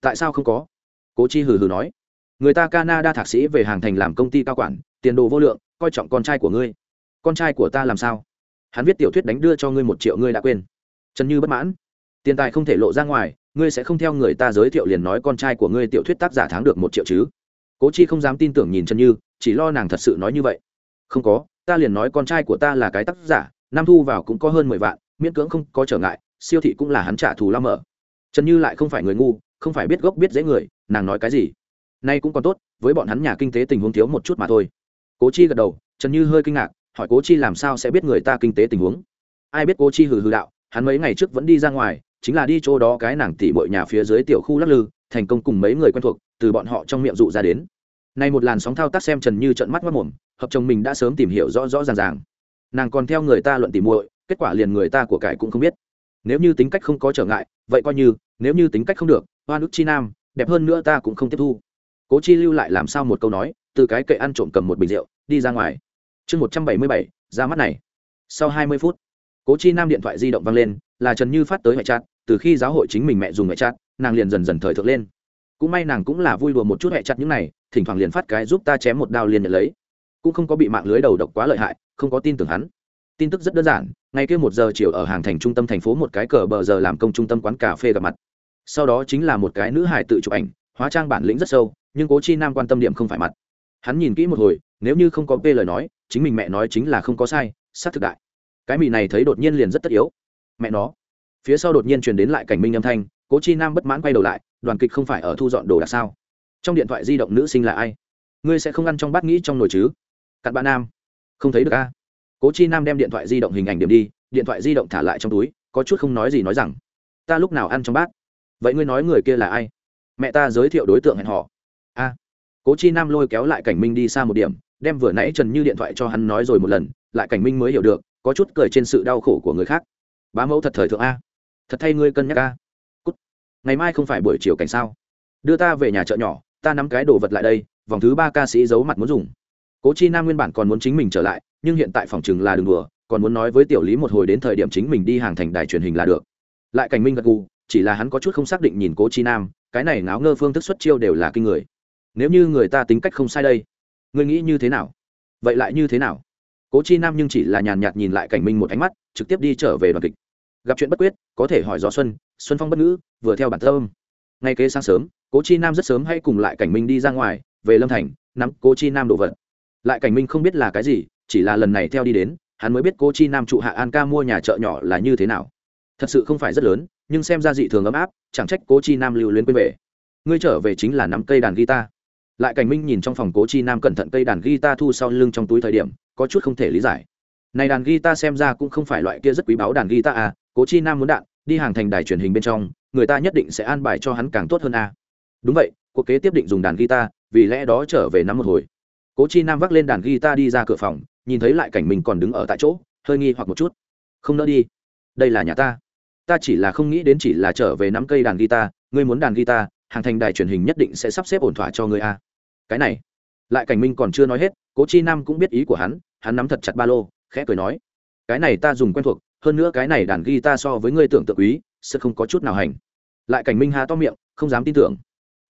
Tại sao không có? Cố chi hừ hừ nói. Người ta canada thạc sĩ về hàng thành làm công ty cao quản, tiền đồ vô lượng, coi trọng con trai của ngươi. Con trai của ta làm sao? Hắn viết tiểu thuyết đánh đưa cho ngươi một triệu, ngươi đã quên trần như bất mãn. Tiền tài không thể lộ ra ngoài, ngươi sẽ không theo người ta giới thiệu liền nói con trai của ngươi tiểu thuyết tác giả tháng được một triệu chứ. Cố chi không dám tin tưởng nhìn trần như, chỉ lo nàng thật sự nói như vậy. Không có, ta liền nói con trai của ta là cái tác giả, năm thu vào cũng có hơn mười vạn, miễn cưỡng không có trở ngại, siêu thị cũng là hắn trả thù lao mở. Trần như lại không phải người ngu, không phải biết gốc biết dễ người, nàng nói cái gì? Nay cũng còn tốt, với bọn hắn nhà kinh tế tình huống thiếu một chút mà thôi. Cố chi gật đầu, trần như hơi kinh ngạc, hỏi cố chi làm sao sẽ biết người ta kinh tế tình huống? Ai biết cố chi hừ hừ đạo hắn mấy ngày trước vẫn đi ra ngoài, chính là đi chỗ đó cái nàng tỉ bội nhà phía dưới tiểu khu lắc lư, thành công cùng mấy người quen thuộc, từ bọn họ trong miệng dụ ra đến. Nay một làn sóng thao tác xem trần như trận mắt mất mồm, hợp chồng mình đã sớm tìm hiểu rõ rõ ràng ràng. Nàng còn theo người ta luận tỉ muội, kết quả liền người ta của cải cũng không biết. Nếu như tính cách không có trở ngại, vậy coi như, nếu như tính cách không được hoa nước chi nam, đẹp hơn nữa ta cũng không tiếp thu. Cố chi lưu lại làm sao một câu nói, từ cái kệ ăn trộm cầm một bình rượu, đi ra ngoài. Chương một trăm bảy mươi bảy, ra mắt này. Sau hai mươi phút cố chi nam điện thoại di động vang lên, là trần như phát tới ngoại trát từ khi giáo hội chính mình mẹ dùng ngoại trát nàng liền dần dần thời thượng lên. Cũng may nàng cũng là vui đùa một chút hẹ chặt những này, thỉnh thoảng liền phát cái giúp ta chém một đao liền nhận lấy. Cũng không có bị mạng lưới đầu độc quá lợi hại, không có tin tưởng hắn. Tin tức rất đơn giản ngay kia một giờ chiều ở hàng thành trung tâm thành phố một cái cờ bờ giờ làm công trung tâm quán cà phê gặp mặt. Sau đó chính là một cái nữ hải tự chụp ảnh, hóa trang bản lĩnh rất sâu, nhưng cố chi nam quan tâm điểm không phải mặt. Hắn nhìn kỹ một hồi, nếu như không có p lời nói, chính mình mẹ nói chính là không có sai, xác thực đại cái mì này thấy đột nhiên liền rất tất yếu. Mẹ nó. Phía sau đột nhiên truyền đến lại cảnh minh âm thanh, cố chi nam bất mãn quay đầu lại, đoàn kịch không phải ở thu dọn đồ đạc sao? Trong điện thoại di động nữ sinh là ai? Ngươi sẽ không ăn trong bát nghĩ trong nồi chứ? Cặn bạn nam. Không thấy được a. Cố chi nam đem điện thoại di động hình ảnh điểm đi, điện thoại di động thả lại trong túi, có chút không nói gì nói rằng, ta lúc nào ăn trong bát? Vậy ngươi nói người kia là ai? Mẹ ta giới thiệu đối tượng hẹn họ a. Cố chi nam lôi kéo lại cảnh minh đi xa một điểm, đem vừa nãy trần như điện thoại cho hắn nói rồi một lần, lại cảnh minh mới hiểu được có chút cười trên sự đau khổ của người khác. Bá mẫu thật thời thượng a. Thật thay ngươi cân nhắc a. Cút. Ngày mai không phải buổi chiều cảnh sao? Đưa ta về nhà chợ nhỏ, ta nắm cái đồ vật lại đây, vòng thứ ba ca sĩ giấu mặt muốn dùng. Cố chi nam nguyên bản còn muốn chính mình trở lại, nhưng hiện tại phòng chừng là đường đùa, còn muốn nói với tiểu lý một hồi đến thời điểm chính mình đi hàng thành đài truyền hình là được. Lại cảnh minh gật gù, chỉ là hắn có chút không xác định nhìn cố chi nam, cái này náo ngơ phương thức xuất chiêu đều là kinh người. Nếu như người ta tính cách không sai đây, ngươi nghĩ như thế nào? Vậy lại như thế nào? Cố chi nam nhưng chỉ là nhàn nhạt nhìn lại cảnh minh một ánh mắt, trực tiếp đi trở về đoàn kịch. Gặp chuyện bất quyết, có thể hỏi gió xuân xuân phong bất ngữ, vừa theo bản thơ. ngay kế sáng sớm, cố chi nam rất sớm hay cùng lại cảnh minh đi ra ngoài, về lâm thành, nắm cố chi nam đồ vật. Lại cảnh minh không biết là cái gì, chỉ là lần này theo đi đến, hắn mới biết cố chi nam trụ hạ an ca mua nhà chợ nhỏ là như thế nào. Thật sự không phải rất lớn, nhưng xem ra dị thường ấm áp, chẳng trách cố chi nam lưu luyến quên về. Ngươi trở về chính là nắm cây đàn guitar lại cảnh minh nhìn trong phòng cố chi nam cẩn thận cây đàn guitar thu sau lưng trong túi thời điểm, có chút không thể lý giải. Này đàn guitar xem ra cũng không phải loại kia rất quý báu đàn guitar à cố chi nam muốn đạn, đi hàng thành đài truyền hình bên trong, người ta nhất định sẽ an bài cho hắn càng tốt hơn à. Đúng vậy, cuộc kế tiếp định dùng đàn guitar, vì lẽ đó trở về nắm một hồi. Cố chi nam vác lên đàn guitar đi ra cửa phòng, nhìn thấy lại cảnh mình còn đứng ở tại chỗ, hơi nghi hoặc một chút. Không nỡ đi. Đây là nhà ta. Ta chỉ là không nghĩ đến chỉ là trở về nắm cây đàn guitar, ngươi muốn đàn guitar, hàng thành đài truyền hình nhất định sẽ sắp xếp ổn thỏa cho ngươi a cái này. Lại cảnh minh còn chưa nói hết, cố chi nam cũng biết ý của hắn hắn nắm thật chặt ba lô, khẽ cười nói, cái này ta dùng quen thuộc, hơn nữa cái này đàn guitar so với ngươi tưởng tượng quý, sẽ không có chút nào hành. Lại cảnh minh hà to miệng, không dám tin tưởng.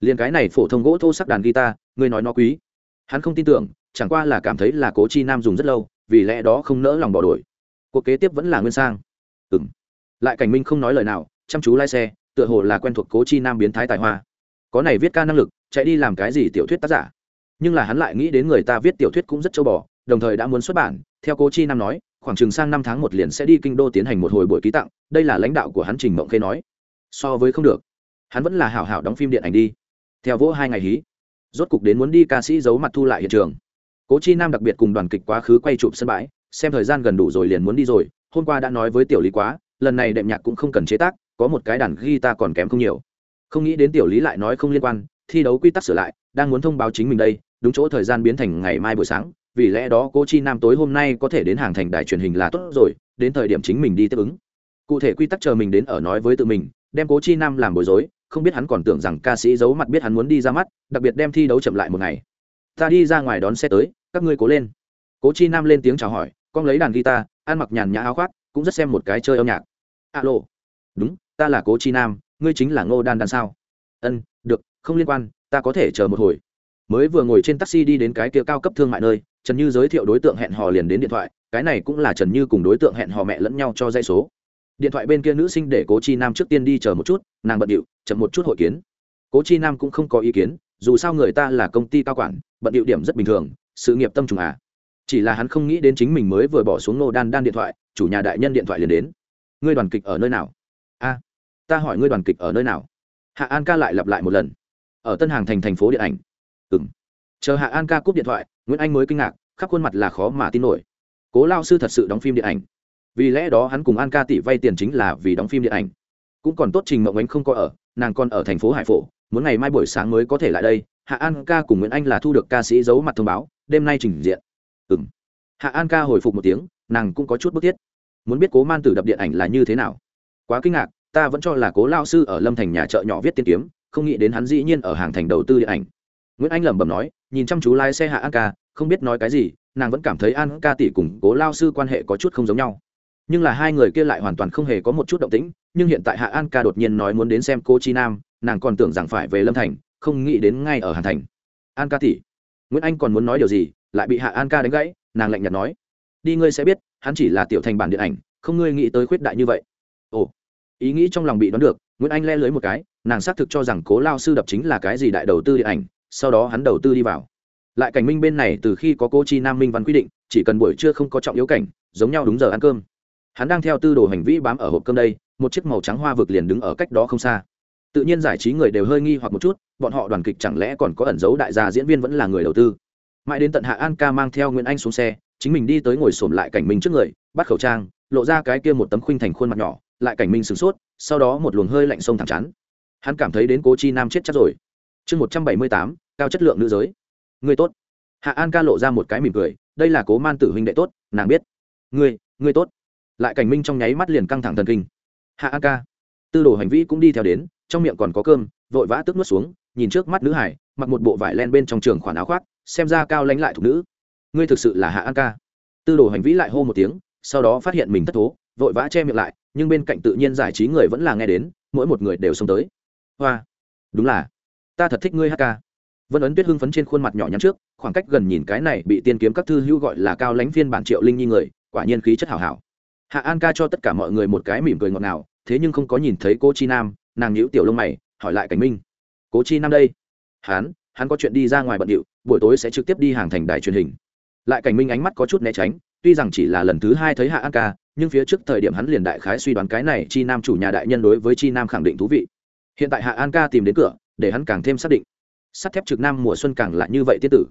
Liền cái này phổ thông gỗ thô sắc đàn guitar ngươi nói nó quý? Hắn không tin tưởng, chẳng qua là cảm thấy là cố chi nam dùng rất lâu, vì lẽ đó không nỡ lòng bỏ đổi. Cuộc kế tiếp vẫn là nguyên sang. Ừ m lại cảnh minh không nói lời nào, chăm chú lái xe, tựa hồ là quen thuộc cố chi nam biến thái tài hoa. Có này viết ca năng lực chạy đi làm cái gì tiểu thuyết tác giả. Nhưng là hắn lại nghĩ đến người ta viết tiểu thuyết cũng rất châu bò, đồng thời đã muốn xuất bản. Theo cố chi nam nói, khoảng chừng sang năm tháng một liền sẽ đi kinh đô tiến hành một hồi buổi ký tặng, đây là lãnh đạo của hắn trình mộng khê nói. So với không được, hắn vẫn là hảo hảo đóng phim điện ảnh đi. Theo vỗ hai ngày hí, rốt cục đến muốn đi ca sĩ giấu mặt thu lại hiện trường. Cố chi nam đặc biệt cùng đoàn kịch quá khứ quay chụp sân bãi, xem thời gian gần đủ rồi liền muốn đi rồi. Hôm qua đã nói với tiểu lý quá, lần này đệm nhạc cũng không cần chế tác, có một cái đàn guitar còn kém không nhiều. Không nghĩ đến tiểu lý lại nói không liên quan thi đấu quy tắc sửa lại, đang muốn thông báo chính mình đây, đúng chỗ thời gian biến thành ngày mai buổi sáng, vì lẽ đó cô chi nam tối hôm nay có thể đến hàng thành đài truyền hình là tốt rồi, đến thời điểm chính mình đi tiếp ứng. Cụ thể quy tắc chờ mình đến ở nói với tự mình, đem cố chi nam làm bối rối, không biết hắn còn tưởng rằng ca sĩ giấu mặt biết hắn muốn đi ra mắt, đặc biệt đem thi đấu chậm lại một ngày. Ta đi ra ngoài đón xe tới, các ngươi cố lên. Cố chi nam lên tiếng chào hỏi, con lấy đàn guitar, ăn mặc nhàn nhã áo khoác, cũng rất xem một cái chơi âm nhạc. Alo. Đúng, ta là cố chi nam, ngươi chính là ngô đan đan sao? Ân không liên quan, ta có thể chờ một hồi. Mới vừa ngồi trên taxi đi đến cái kia cao cấp thương mại nơi, trần như giới thiệu đối tượng hẹn hò liền đến điện thoại, cái này cũng là trần như cùng đối tượng hẹn hò mẹ lẫn nhau cho dây số. Điện thoại bên kia nữ sinh để cố chi nam trước tiên đi chờ một chút, nàng bận điệu, chậm một chút hội kiến. Cố chi nam cũng không có ý kiến, dù sao người ta là công ty cao quản, bận điệu điểm rất bình thường, sự nghiệp tâm trùng à. Chỉ là hắn không nghĩ đến chính mình mới vừa bỏ xuống nô đan đan điện thoại, chủ nhà đại nhân điện thoại liền đến. Ngươi đoàn kịch ở nơi nào? A, ta hỏi ngươi đoàn kịch ở nơi nào? Hạ an ca lại lặp lại một lần ở tân hàng thành thành phố điện ảnh. Ừng chờ hạ an ca cúp điện thoại, nguyễn anh mới kinh ngạc, khắp khuôn mặt là khó mà tin nổi. Cố lao sư thật sự đóng phim điện ảnh. Vì lẽ đó hắn cùng an ca tỷ vay tiền chính là vì đóng phim điện ảnh. Cũng còn tốt trình mộng ánh không có ở, nàng còn ở thành phố hải phổ, muốn ngày mai buổi sáng mới có thể lại đây. Hạ an ca cùng nguyễn anh là thu được ca sĩ giấu mặt thông báo, đêm nay trình diện. Ừng hạ an ca hồi phục một tiếng, nàng cũng có chút bức thiết. Muốn biết cố man tử đập điện ảnh là như thế nào? Quá kinh ngạc, ta vẫn cho là cố lao sư ở lâm thành nhà chợ nhỏ viết tiên kiếm không nghĩ đến hắn dĩ nhiên ở hàng thành đầu tư điện ảnh. Nguyễn anh lẩm bẩm nói, nhìn chăm chú lái xe hạ an ca, không biết nói cái gì, nàng vẫn cảm thấy an ca tỷ cùng cố lao sư quan hệ có chút không giống nhau. Nhưng là hai người kia lại hoàn toàn không hề có một chút động tĩnh, nhưng hiện tại hạ an ca đột nhiên nói muốn đến xem cô chi nam, nàng còn tưởng rằng phải về lâm thành, không nghĩ đến ngay ở hàn thành. An ca tỷ, nguyễn anh còn muốn nói điều gì, lại bị hạ an ca đánh gãy, nàng lạnh nhạt nói. Đi ngươi sẽ biết, hắn chỉ là tiểu thành bản điện ảnh, không ngươi nghĩ tới khuyết đại như vậy. Ồ ý nghĩ trong lòng bị đoán được, nguyễn anh le lưới một cái, nàng xác thực cho rằng cố lao sư đập chính là cái gì đại đầu tư điện ảnh, sau đó hắn đầu tư đi vào. Lại cảnh minh bên này từ khi có cô chi nam minh văn quy định, chỉ cần buổi trưa không có trọng yếu cảnh, giống nhau đúng giờ ăn cơm. Hắn đang theo tư đồ hành vi bám ở hộp cơm đây, một chiếc màu trắng hoa vực liền đứng ở cách đó không xa. Tự nhiên giải trí người đều hơi nghi hoặc một chút, bọn họ đoàn kịch chẳng lẽ còn có ẩn dấu đại gia diễn viên vẫn là người đầu tư. Mãi đến tận hạ an ca mang theo nguyễn anh xuống xe, chính mình đi tới ngồi xổm lại cảnh minh trước người, bắt khẩu trang, lộ ra cái kia một tấm khuynh thành khuôn mặt nhỏ lại cảnh minh sửng sốt, sau đó một luồng hơi lạnh sông thẳng chắn hắn cảm thấy đến cố chi nam chết chắc rồi. Chương một trăm bảy mươi tám, cao chất lượng nữ giới. Người tốt. Hạ an ca lộ ra một cái mỉm cười, đây là cố man tử huynh đệ tốt, nàng biết. Ngươi ngươi tốt. Lại cảnh minh trong nháy mắt liền căng thẳng thần kinh. Hạ an ca. Tư đồ hành vi cũng đi theo đến, trong miệng còn có cơm, vội vã tức nuốt xuống, nhìn trước mắt nữ hải, mặc một bộ vải len bên trong trường khoản áo khoác, xem ra cao lánh lại thục nữ. Ngươi thực sự là hạ an ca. Tư đồ hành vĩ lại hô một tiếng sau đó phát hiện mình thất thố, vội vã che miệng lại, nhưng bên cạnh tự nhiên giải trí người vẫn là nghe đến, mỗi một người đều xông tới. Hoa, đúng là, ta thật thích ngươi hát ca. Vân ấn tuyết hưng phấn trên khuôn mặt nhỏ nhắn trước, khoảng cách gần nhìn cái này bị tiên kiếm các thư hữu gọi là cao lãnh phiên bản triệu linh nhi người, quả nhiên khí chất hảo hảo. Hạ an ca cho tất cả mọi người một cái mỉm cười ngọt ngào, thế nhưng không có nhìn thấy cô chi nam, nàng nhíu tiểu lông mày, hỏi lại cảnh minh. Cố chi nam đây? Hắn hắn có chuyện đi ra ngoài bận điệu, buổi tối sẽ trực tiếp đi hàng thành đài truyền hình. Lại cảnh minh ánh mắt có chút né tránh tuy rằng chỉ là lần thứ hai thấy hạ an ca, nhưng phía trước thời điểm hắn liền đại khái suy đoán cái này chi nam chủ nhà đại nhân đối với chi nam khẳng định thú vị. Hiện tại hạ an ca tìm đến cửa, để hắn càng thêm xác định. Sắt thép trực nam mùa xuân càng lại như vậy tiết tử.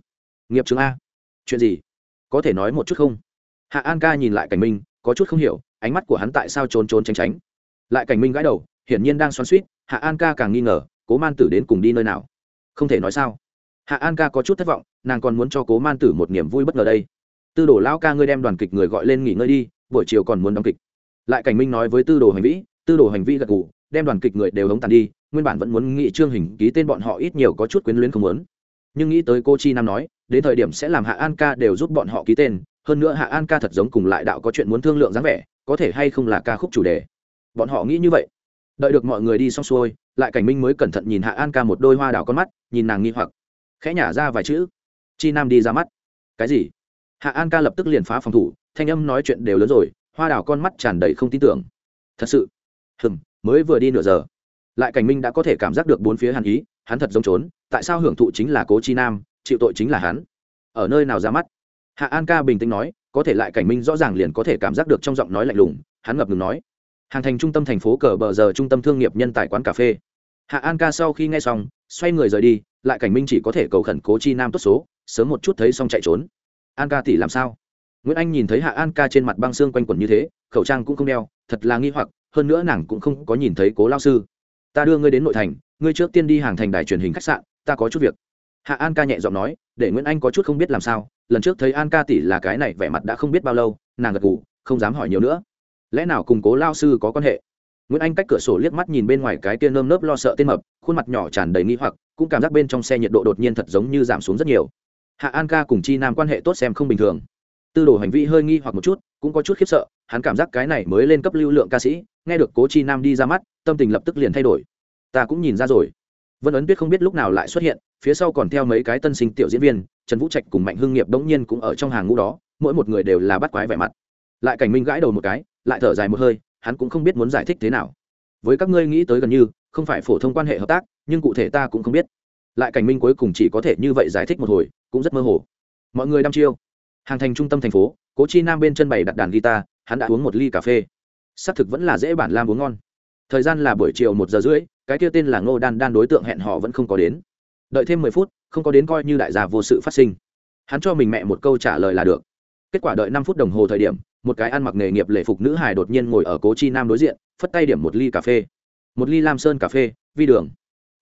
Nghiệp chứng a. Chuyện gì? Có thể nói một chút không? Hạ an ca nhìn lại cảnh minh có chút không hiểu, ánh mắt của hắn tại sao trốn trốn tránh tránh. Lại cảnh minh gãi đầu, hiển nhiên đang xoắn suýt hạ an ca càng nghi ngờ, cố man tử đến cùng đi nơi nào? Không thể nói sao. Hạ an ca có chút thất vọng, nàng còn muốn cho cố man tử một niềm vui bất ngờ đây tư đồ lão ca ngươi đem đoàn kịch người gọi lên nghỉ ngơi đi, buổi chiều còn muốn đóng kịch. Lại cảnh minh nói với tư đồ hành vĩ, tư đồ hành vĩ gật gù, đem đoàn kịch người đều hống tàn đi, nguyên bản vẫn muốn nghị trương hình ký tên bọn họ ít nhiều có chút quyến luyến không muốn. Nhưng nghĩ tới cô chi nam nói, đến thời điểm sẽ làm hạ an ca đều giúp bọn họ ký tên, hơn nữa hạ an ca thật giống cùng lại đạo có chuyện muốn thương lượng dáng vẻ, có thể hay không là ca khúc chủ đề. Bọn họ nghĩ như vậy. Đợi được mọi người đi xong xuôi, lại cảnh minh mới cẩn thận nhìn hạ an ca một đôi hoa đảo con mắt, nhìn nàng nghi hoặc. Khẽ nhả ra vài chữ. Chi nam đi ra mắt. Cái gì? Hạ an ca lập tức liền phá phòng thủ, thanh âm nói chuyện đều lớn rồi, hoa Đào con mắt tràn đầy không tin tưởng. Thật sự? Hừm, mới vừa đi nửa giờ. Lại cảnh minh đã có thể cảm giác được bốn phía hàn ý, hắn thật giống trốn, tại sao hưởng thụ chính là cố chi nam, chịu tội chính là hắn? Ở nơi nào ra mắt? Hạ an ca bình tĩnh nói, có thể lại cảnh minh rõ ràng liền có thể cảm giác được trong giọng nói lạnh lùng, hắn ngập ngừng nói. Hàng thành trung tâm thành phố cờ bờ giờ trung tâm thương nghiệp nhân tài quán cà phê. Hạ an ca sau khi nghe xong, xoay người rời đi, lại cảnh minh chỉ có thể cầu khẩn cố chi nam tốt số, sớm một chút thấy xong chạy trốn an ca tỷ làm sao? Nguyễn anh nhìn thấy hạ an ca trên mặt băng xương quanh quẩn như thế khẩu trang cũng không đeo thật là nghi hoặc hơn nữa nàng cũng không có nhìn thấy cố lao sư. Ta đưa ngươi đến nội thành ngươi trước tiên đi hàng thành đài truyền hình khách sạn ta có chút việc. Hạ an ca nhẹ giọng nói để nguyễn anh có chút không biết làm sao lần trước thấy an ca tỷ là cái này vẻ mặt đã không biết bao lâu nàng gật gù, không dám hỏi nhiều nữa. Lẽ nào cùng cố lao sư có quan hệ? Nguyễn anh cách cửa sổ liếc mắt nhìn bên ngoài cái kia nơm nớp lo sợ tên mập khuôn mặt nhỏ tràn đầy nghi hoặc cũng cảm giác bên trong xe nhiệt độ đột nhiên thật giống như giảm xuống rất nhiều hạ an ca cùng chi nam quan hệ tốt xem không bình thường. Tư đồ hành vi hơi nghi hoặc một chút, cũng có chút khiếp sợ, hắn cảm giác cái này mới lên cấp lưu lượng ca sĩ, nghe được cố chi nam đi ra mắt, tâm tình lập tức liền thay đổi. Ta cũng nhìn ra rồi. Vân ấn tuyết không biết lúc nào lại xuất hiện, phía sau còn theo mấy cái tân sinh tiểu diễn viên, trần vũ trạch cùng mạnh hưng nghiệp đống nhiên cũng ở trong hàng ngũ đó, mỗi một người đều là bắt quái vẻ mặt. Lại cảnh minh gãi đầu một cái, lại thở dài một hơi, hắn cũng không biết muốn giải thích thế nào. Với các ngươi nghĩ tới gần như, không phải phổ thông quan hệ hợp tác, nhưng cụ thể ta cũng không biết. Lại cảnh minh cuối cùng chỉ có thể như vậy giải thích một hồi cũng rất mơ hồ. Mọi người đăm chiêu. Hàng thành trung tâm thành phố, cố chi nam bên chân bày đặt đàn guitar, hắn đã uống một ly cà phê. Xác thực vẫn là dễ bản lam uống ngon. Thời gian là buổi chiều một giờ rưỡi, cái kia tên là ngô đan đan đối tượng hẹn họ vẫn không có đến. Đợi thêm mười phút, không có đến coi như đại gia vô sự phát sinh. Hắn cho mình mẹ một câu trả lời là được. Kết quả đợi năm phút đồng hồ thời điểm, một cái ăn mặc nghề nghiệp lễ phục nữ hài đột nhiên ngồi ở cố chi nam đối diện, phất tay điểm một ly cà phê. Một ly lam sơn cà phê, vi đường.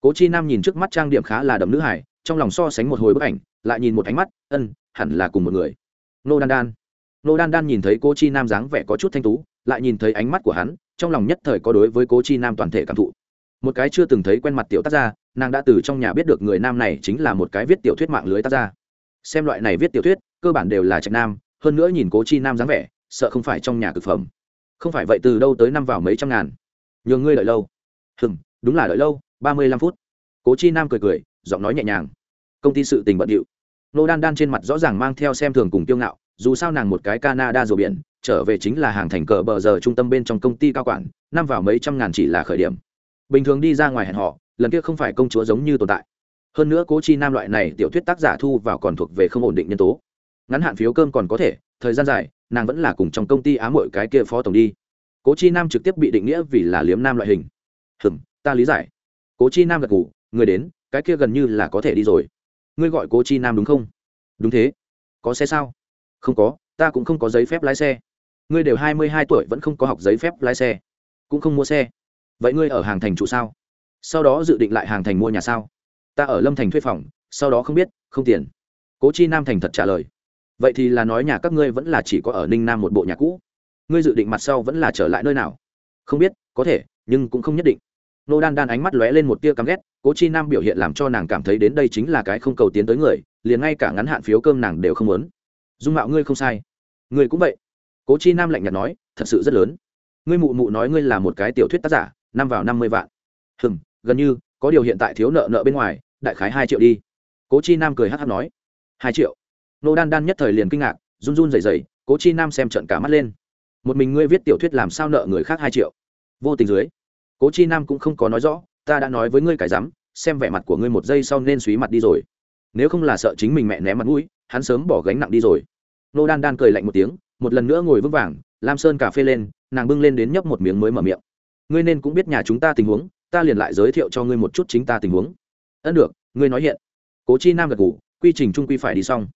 Cố chi nam nhìn trước mắt trang điểm khá là đậm nữ hải trong lòng so sánh một hồi bức ảnh lại nhìn một ánh mắt, ân, hẳn là cùng một người. Nô đan đan. Nô đan đan nhìn thấy cô chi nam dáng vẻ có chút thanh tú, lại nhìn thấy ánh mắt của hắn, trong lòng nhất thời có đối với cô chi nam toàn thể cảm thụ. Một cái chưa từng thấy quen mặt tiểu tác gia, nàng đã từ trong nhà biết được người nam này chính là một cái viết tiểu thuyết mạng lưới tác gia. Xem loại này viết tiểu thuyết, cơ bản đều là trạch nam, hơn nữa nhìn cố chi nam dáng vẻ, sợ không phải trong nhà thực phẩm. Không phải vậy từ đâu tới năm vào mấy trăm ngàn. Nhường ngươi đợi lâu. Hừm, đúng là đợi lâu, ba mươi lăm phút. Cố chi nam cười cười, giọng nói nhẹ nhàng. Công ty sự tình bận điệu nô đan đan trên mặt rõ ràng mang theo xem thường cùng kiêu ngạo, dù sao nàng một cái canada rùa biển, trở về chính là hàng thành cờ bờ giờ trung tâm bên trong công ty cao quản, năm vào mấy trăm ngàn chỉ là khởi điểm. Bình thường đi ra ngoài hẹn họ lần kia không phải công chúa giống như tồn tại. Hơn nữa cố chi nam loại này tiểu thuyết tác giả thu vào còn thuộc về không ổn định nhân tố. Ngắn hạn phiếu cơm còn có thể, thời gian dài, nàng vẫn là cùng trong công ty á mội cái kia phó tổng đi. Cố chi nam trực tiếp bị định nghĩa vì là liếm nam loại hình. Hừng ta lý giải. Cố chi nam gật ngủ người đến, cái kia gần như là có thể đi rồi ngươi gọi cố chi nam đúng không? Đúng thế. Có xe sao? Không có, ta cũng không có giấy phép lái xe. Ngươi đều hai mươi hai tuổi vẫn không có học giấy phép lái xe. Cũng không mua xe. Vậy ngươi ở hàng thành trụ sao? Sau đó dự định lại hàng thành mua nhà sao? Ta ở lâm thành thuê phòng, sau đó không biết, không tiền. Cố chi nam thành thật trả lời. Vậy thì là nói nhà các ngươi vẫn là chỉ có ở ninh nam một bộ nhà cũ. Ngươi dự định mặt sau vẫn là trở lại nơi nào? Không biết, có thể, nhưng cũng không nhất định nô đan đan ánh mắt lóe lên một tia căm ghét, cố chi nam biểu hiện làm cho nàng cảm thấy đến đây chính là cái không cầu tiến tới người, liền ngay cả ngắn hạn phiếu cơm nàng đều không muốn. Dung mạo ngươi không sai. Ngươi cũng vậy. Cố chi nam lạnh nhạt nói, thật sự rất lớn. Ngươi mụ mụ nói ngươi là một cái tiểu thuyết tác giả, năm vào năm mươi vạn. Hừm, gần như, có điều hiện tại thiếu nợ nợ bên ngoài, đại khái hai triệu đi. Cố chi nam cười hát hát nói. Hai triệu. Nô đan đan nhất thời liền kinh ngạc, run run rẩy rẩy, cố chi nam xem trận cả mắt lên. Một mình ngươi viết tiểu thuyết làm sao nợ người khác hai triệu? Vô tình dưới cố chi nam cũng không có nói rõ, ta đã nói với ngươi cải rắm, xem vẻ mặt của ngươi một giây sau nên suý mặt đi rồi. Nếu không là sợ chính mình mẹ ném mặt mũi, hắn sớm bỏ gánh nặng đi rồi. Nô đan đan cười lạnh một tiếng, một lần nữa ngồi vững vàng, lam sơn cà phê lên, nàng bưng lên đến nhấp một miếng mới mở miệng. Ngươi nên cũng biết nhà chúng ta tình huống, ta liền lại giới thiệu cho ngươi một chút chính ta tình huống. Ân được, ngươi nói hiện. Cố chi nam gật ngủ quy trình trung quy phải đi xong.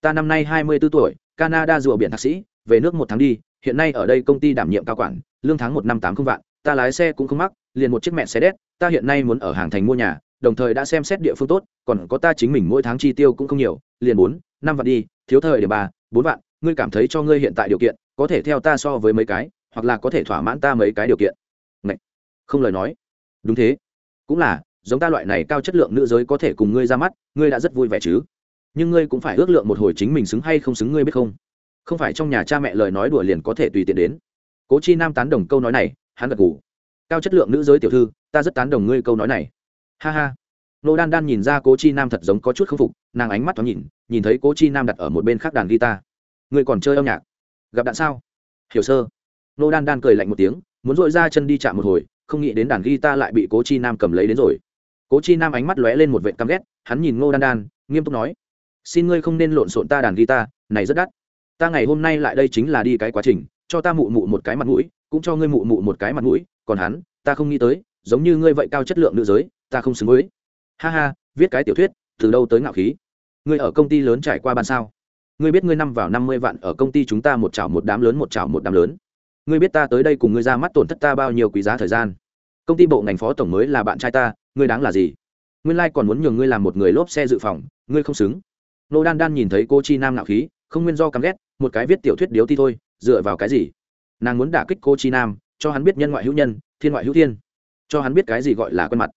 Ta năm nay hai mươi b ố tuổi, canada rùa biển thạc sĩ, về nước một tháng đi, hiện nay ở đây công ty đảm nhiệm cao quản, lương tháng một năm tám không vạn ta lái xe cũng không mắc, liền một chiếc mẹ xe đét ta hiện nay muốn ở hàng thành mua nhà, đồng thời đã xem xét địa phương tốt, còn có ta chính mình mỗi tháng chi tiêu cũng không nhiều, liền bốn, năm vạn đi, thiếu thời điểm bà bốn vạn, ngươi cảm thấy cho ngươi hiện tại điều kiện, có thể theo ta so với mấy cái, hoặc là có thể thỏa mãn ta mấy cái điều kiện. Ngậy! không lời nói. Đúng thế. Cũng là, giống ta loại này cao chất lượng nữ giới có thể cùng ngươi ra mắt, ngươi đã rất vui vẻ chứ. Nhưng ngươi cũng phải ước lượng một hồi chính mình xứng hay không xứng ngươi biết không? Không phải trong nhà cha mẹ lời nói đùa liền có thể tùy tiện đến. Cố chi nam tán đồng câu nói này hắn gật ngủ cao chất lượng nữ giới tiểu thư, ta rất tán đồng ngươi câu nói này. Ha ha. Nô đan đan nhìn ra cố chi nam thật giống có chút k phục, nàng ánh mắt thoáng nhìn nhìn thấy cố chi nam đặt ở một bên khác đàn guitar. Ngươi còn chơi âm nhạc? Gặp đạn sao? Hiểu sơ. Nô đan đan cười lạnh một tiếng, muốn dội ra chân đi chạm một hồi, không nghĩ đến đàn guitar lại bị cố chi nam cầm lấy đến rồi. Cố chi nam ánh mắt lóe lên một vệ căm ghét, hắn nhìn ngô đan đan, nghiêm túc nói, xin ngươi không nên lộn xộn ta đàn guitar, này rất đắt. Ta ngày hôm nay lại đây chính là đi cái quá trình, cho ta mụ mụ một cái mặt mũi cũng cho ngươi mụ mụ một cái mặt mũi, còn hắn, ta không nghĩ tới, giống như ngươi vậy cao chất lượng nữ giới, ta không xứng với. Ha ha, viết cái tiểu thuyết, từ đâu tới ngạo khí? Ngươi ở công ty lớn trải qua ban sao? Ngươi biết ngươi năm vào năm mươi vạn ở công ty chúng ta một chảo một đám lớn một chảo một đám lớn. Ngươi biết ta tới đây cùng ngươi ra mắt tổn thất ta bao nhiêu quý giá thời gian. Công ty bộ ngành phó tổng mới là bạn trai ta, ngươi đáng là gì? Nguyên lai、like、còn muốn nhường ngươi làm một người lốp xe dự phòng, ngươi không xứng. Nô đan đan nhìn thấy cô chi nam nạo khí, không nguyên do căm ghét, một cái viết tiểu thuyết điếu ti thôi, dựa vào cái gì? Nàng muốn đả kích cô chi nam, cho hắn biết nhân ngoại hữu nhân, thiên ngoại hữu thiên. Cho hắn biết cái gì gọi là quen mặt.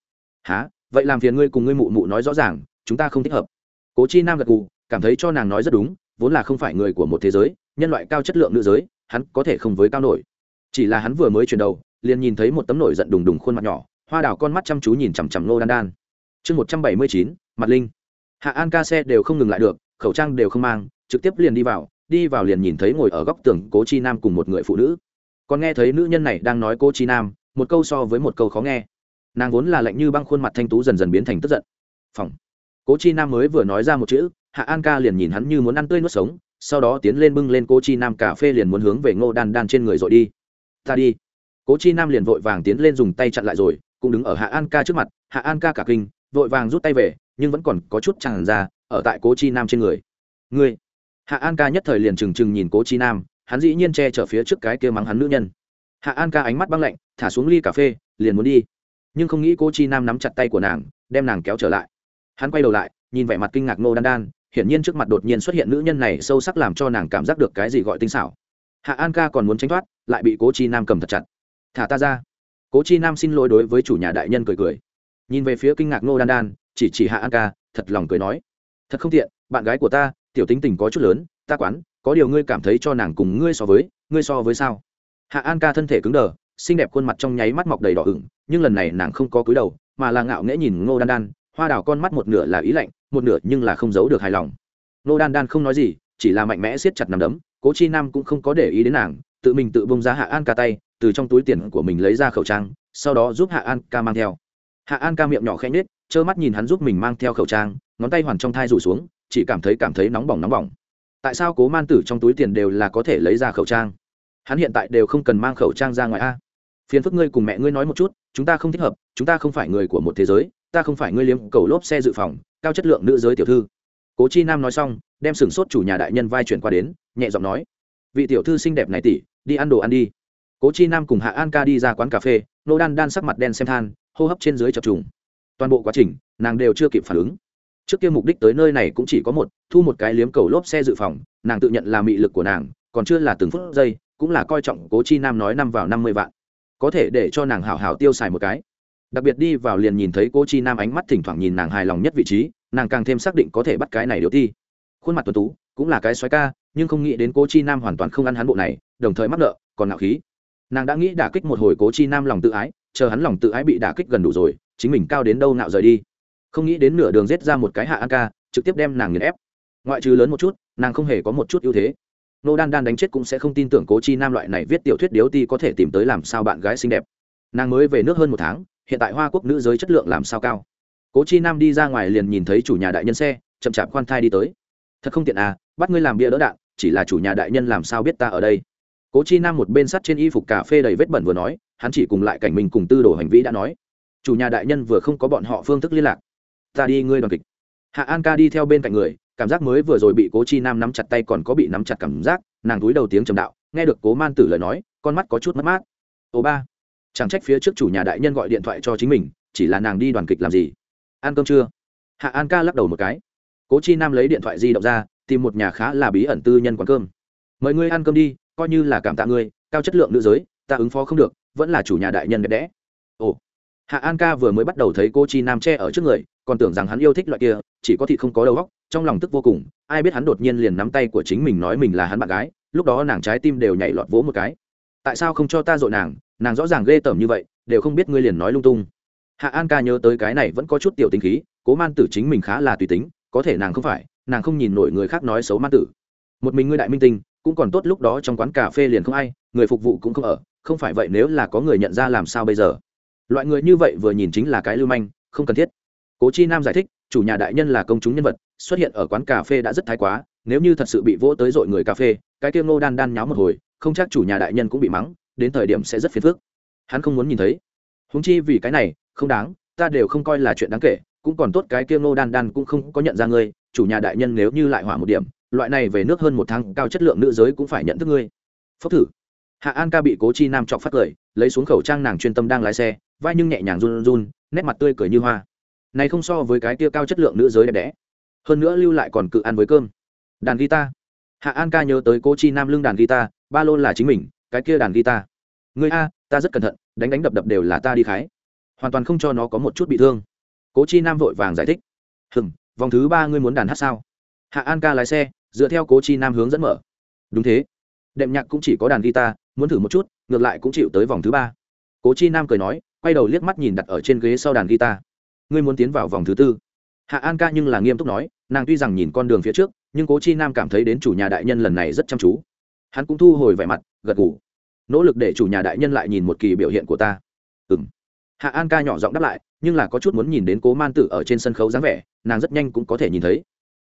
Há vậy làm phiền ngươi cùng ngươi mụ mụ nói rõ ràng, chúng ta không thích hợp. Cố chi nam gật gù, cảm thấy cho nàng nói rất đúng, vốn là không phải người của một thế giới, nhân loại cao chất lượng nữ giới, hắn có thể không với cao nổi. Chỉ là hắn vừa mới chuyển đầu, liền nhìn thấy một tấm nổi giận đùng đùng khuôn mặt nhỏ, hoa đào con mắt chăm chú nhìn chằm chằm nô đan đan. Chương một trăm bảy mươi chín, mặt linh. Hạ an ca xe đều không ngừng lại được, khẩu trang đều không mang, trực tiếp liền đi vào đi vào liền nhìn thấy ngồi ở góc tường cố chi nam cùng một người phụ nữ. Còn nghe thấy nữ nhân này đang nói cô chi nam, một câu so với một câu khó nghe. Nàng vốn là lạnh như băng khuôn mặt thanh tú dần dần biến thành tức giận. Phòng cố chi nam mới vừa nói ra một chữ, hạ an ca liền nhìn hắn như muốn ăn tươi nuốt sống, sau đó tiến lên bưng lên cố chi nam cà phê liền muốn hướng về ngô đan đan trên người rồi đi. Ta đi. Cố chi nam liền vội vàng tiến lên dùng tay chặn lại rồi, cũng đứng ở hạ an ca trước mặt, hạ an ca cả kinh, vội vàng rút tay về, nhưng vẫn còn có chút tràn ra, ở tại cố chi nam trên người. Ngươi hạ an ca nhất thời liền trừng trừng nhìn cố chi nam, hắn dĩ nhiên che chở phía trước cái kia mắng hắn nữ nhân. Hạ an ca ánh mắt băng lạnh, thả xuống ly cà phê, liền muốn đi. Nhưng không nghĩ cố chi nam nắm chặt tay của nàng, đem nàng kéo trở lại. Hắn quay đầu lại, nhìn vẻ mặt kinh ngạc nô đan đan, hiển nhiên trước mặt đột nhiên xuất hiện nữ nhân này sâu sắc làm cho nàng cảm giác được cái gì gọi tinh xảo. Hạ an ca còn muốn tránh thoát, lại bị cố chi nam cầm thật chặt. Thả ta ra. Cố chi nam xin lỗi đối với chủ nhà đại nhân cười cười. Nhìn về phía kinh ngạc nô đan đan, chỉ chỉ hạ an ca, thật lòng cười nói. Thật không tiện, bạn gái của ta tiểu tính tình có chút lớn, ta quán, có điều ngươi cảm thấy cho nàng cùng ngươi so với, ngươi so với sao? Hạ an ca thân thể cứng đờ, xinh đẹp khuôn mặt trong nháy mắt mọc đầy đỏ ửng, nhưng lần này nàng không có cúi đầu, mà là ngạo nghễ nhìn ngô đan đan, hoa đào con mắt một nửa là ý lạnh, một nửa nhưng là không giấu được hài lòng. Ngô đan đan không nói gì, chỉ là mạnh mẽ siết chặt nằm đấm, cố chi nam cũng không có để ý đến nàng, tự mình tự bông ra hạ an ca tay, từ trong túi tiền của mình lấy ra khẩu trang, sau đó giúp hạ an ca mang theo. Hạ an ca miệng nhỏ khẽ nhết trơ mắt nhìn hắn giúp mình mang theo khẩu trang, ngón tay hoàn trong thai rủ xuống chỉ cảm thấy cảm thấy nóng bỏng nóng bỏng. Tại sao cố man tử trong túi tiền đều là có thể lấy ra khẩu trang? Hắn hiện tại đều không cần mang khẩu trang ra ngoài a. Phiền phức ngươi cùng mẹ ngươi nói một chút, chúng ta không thích hợp, chúng ta không phải người của một thế giới, ta không phải ngươi liếm cầu lốp xe dự phòng, cao chất lượng nữ giới tiểu thư. Cố chi nam nói xong, đem sửng sốt chủ nhà đại nhân vai chuyển qua đến, nhẹ giọng nói, vị tiểu thư xinh đẹp này tỷ, đi ăn đồ ăn đi. Cố chi nam cùng hạ an ca đi ra quán cà phê, nô đan đan sắc mặt đen xem than, hô hấp trên dưới chập trùng. Toàn bộ quá trình, nàng đều chưa kịp phản ứng trước kia mục đích tới nơi này cũng chỉ có một, thu một cái liếm cầu lốp xe dự phòng, nàng tự nhận là mị lực của nàng, còn chưa là từng phút giây, cũng là coi trọng cố chi nam nói năm vào năm mươi vạn. Có thể để cho nàng hảo hảo tiêu xài một cái. Đặc biệt đi vào liền nhìn thấy cố chi nam ánh mắt thỉnh thoảng nhìn nàng hài lòng nhất vị trí, nàng càng thêm xác định có thể bắt cái này điều thi khuôn mặt tuần tú, cũng là cái xoáy ca, nhưng không nghĩ đến cố chi nam hoàn toàn không ăn hắn bộ này, đồng thời mắc nợ, còn ngạo khí. Nàng đã nghĩ đả kích một hồi cố chi nam lòng tự ái, chờ hắn lòng tự ái bị đả kích gần đủ rồi, chính mình cao đến đâu nạo rời đi không nghĩ đến nửa đường rết ra một cái hạ an ca trực tiếp đem nàng nghiền ép. Ngoại trừ lớn một chút, nàng không hề có một chút ưu thế. Nô đan đan đánh chết cũng sẽ không tin tưởng cố chi nam loại này viết tiểu thuyết điếu ti có thể tìm tới làm sao bạn gái xinh đẹp. Nàng mới về nước hơn một tháng, hiện tại hoa quốc nữ giới chất lượng làm sao cao. Cố chi nam đi ra ngoài liền nhìn thấy chủ nhà đại nhân xe, chậm chạp khoan thai đi tới. Thật không tiện à bắt ngươi làm bia đỡ đạn, chỉ là chủ nhà đại nhân làm sao biết ta ở đây? Cố chi nam một bên sắt trên y phục cà phê đầy vết bẩn vừa nói, hắn chỉ cùng lại cảnh mình cùng tư đồ hành vi đã nói. Chủ nhà đại nhân vừa không có bọn họ phương thức liên lạc ta đi ngươi đoàn kịch. Hạ an ca đi theo bên cạnh người, cảm giác mới vừa rồi bị cố chi nam nắm chặt tay còn có bị nắm chặt cảm giác, nàng túi đầu tiếng trầm đạo, nghe được cố man tử lời nói, con mắt có chút mất mát. Ô ba, chẳng trách phía trước chủ nhà đại nhân gọi điện thoại cho chính mình, chỉ là nàng đi đoàn kịch làm gì? Ăn cơm chưa? Hạ an ca lắc đầu một cái. Cố chi nam lấy điện thoại di động ra, tìm một nhà khá là bí ẩn tư nhân quán cơm. Mời ngươi ăn cơm đi, coi như là cảm tạ ngươi, cao chất lượng nữ giới, ta ứng phó không được, vẫn là chủ nhà đại nhân đẹp đẽ. Ồ hạ an ca vừa mới bắt đầu thấy cô chi nam che ở trước người, còn tưởng rằng hắn yêu thích loại kia, chỉ có thị không có đầu óc, trong lòng tức vô cùng, ai biết hắn đột nhiên liền nắm tay của chính mình nói mình là hắn bạn gái, lúc đó nàng trái tim đều nhảy lọt vỗ một cái. Tại sao không cho ta dội nàng nàng rõ ràng ghê tởm như vậy, đều không biết ngươi liền nói lung tung. Hạ an ca nhớ tới cái này vẫn có chút tiểu tính khí, cố man tử chính mình khá là tùy tính, có thể nàng không phải, nàng không nhìn nổi người khác nói xấu man tử. Một mình ngươi đại minh tinh, cũng còn tốt lúc đó trong quán cà phê liền không ai, người phục vụ cũng không ở, không phải vậy nếu là có người nhận ra làm sao bây giờ? Loại người như vậy vừa nhìn chính là cái lưu manh, không cần thiết. Cố chi nam giải thích, chủ nhà đại nhân là công chúng nhân vật, xuất hiện ở quán cà phê đã rất thái quá, nếu như thật sự bị vỗ tới dội người cà phê, cái kia ngô đan đan nháo một hồi, không chắc chủ nhà đại nhân cũng bị mắng, đến thời điểm sẽ rất phiền phức. Hắn không muốn nhìn thấy. Húng chi vì cái này, không đáng, ta đều không coi là chuyện đáng kể, cũng còn tốt cái kia ngô đan đan cũng không có nhận ra ngươi, chủ nhà đại nhân nếu như lại hỏa một điểm, loại này về nước hơn một tháng, cao chất lượng nữ giới cũng phải nhận thức ngươi. Phốc thử. Hạ an ca bị cố chi nam chọc phát cười, lấy xuống khẩu trang nàng chuyên tâm đang lái xe vai nhưng nhẹ nhàng run run nét mặt tươi cười như hoa. Này không so với cái kia cao chất lượng nữ giới đẹp đẽ. Hơn nữa lưu lại còn cự ăn với cơm. Đàn guitar. Hạ an ca nhớ tới cố chi nam lưng đàn guitar, ba lô là chính mình, cái kia đàn guitar. Người a, ta rất cẩn thận, đánh đánh đập đập đều là ta đi khái. Hoàn toàn không cho nó có một chút bị thương. Cố chi nam vội vàng giải thích. Hừng vòng thứ ba ngươi muốn đàn hát sao? Hạ an ca lái xe, dựa theo cố chi nam hướng dẫn mở. Đúng thế. Đệm nhạc cũng chỉ có đàn guitar, muốn thử một chút, ngược lại cũng chịu tới vòng thứ ba. Cố chi nam cười nói quay đầu liếc mắt nhìn đặt ở trên ghế sau đàn guitar. Ngươi muốn tiến vào vòng thứ tư. Hạ an ca nhưng là nghiêm túc nói, nàng tuy rằng nhìn con đường phía trước, nhưng cố chi nam cảm thấy đến chủ nhà đại nhân lần này rất chăm chú. Hắn cũng thu hồi vẻ mặt, gật ngủ nỗ lực để chủ nhà đại nhân lại nhìn một kỳ biểu hiện của ta. Ừ m hạ an ca nhỏ giọng đáp lại, nhưng là có chút muốn nhìn đến cố man tử ở trên sân khấu dáng vẻ, nàng rất nhanh cũng có thể nhìn thấy.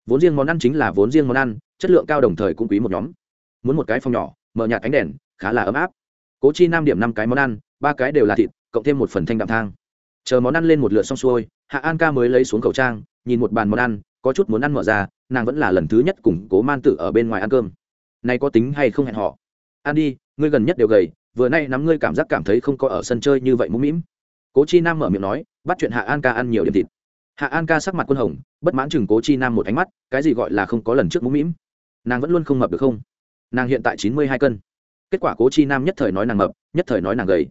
Vốn riêng món ăn chính là vốn riêng món ăn, chất lượng cao đồng thời cũng quý một nhóm. Muốn một cái phòng nhỏ, mở nhạt ánh đèn, khá là ấm áp. Cố chi nam điểm năm cái món ăn ba cái đều là thịt, cộng thêm một phần thanh đạm thang. Chờ món ăn lên một lượt xong xuôi, hạ an ca mới lấy xuống khẩu trang, nhìn một bàn món ăn, có chút muốn ăn mở ra, nàng vẫn là lần thứ nhất cùng cố man tử ở bên ngoài ăn cơm. Nay có tính hay không hẹn họ ăn đi, ngươi gần nhất đều gầy, vừa nay nắm ngươi cảm giác cảm thấy không có ở sân chơi như vậy mũm mĩm. Cố chi nam mở miệng nói, bắt chuyện hạ an ca ăn nhiều điểm thịt. Hạ an ca sắc mặt quân hồng, bất mãn chừng cố chi nam một ánh mắt, cái gì gọi là không có lần trước mũm mĩm. Nàng vẫn luôn không mập được không? Nàng hiện tại chín mươi hai cân. Kết quả cố chi nam nhất thời nói nàng mập, nhất thời nói nàng gầy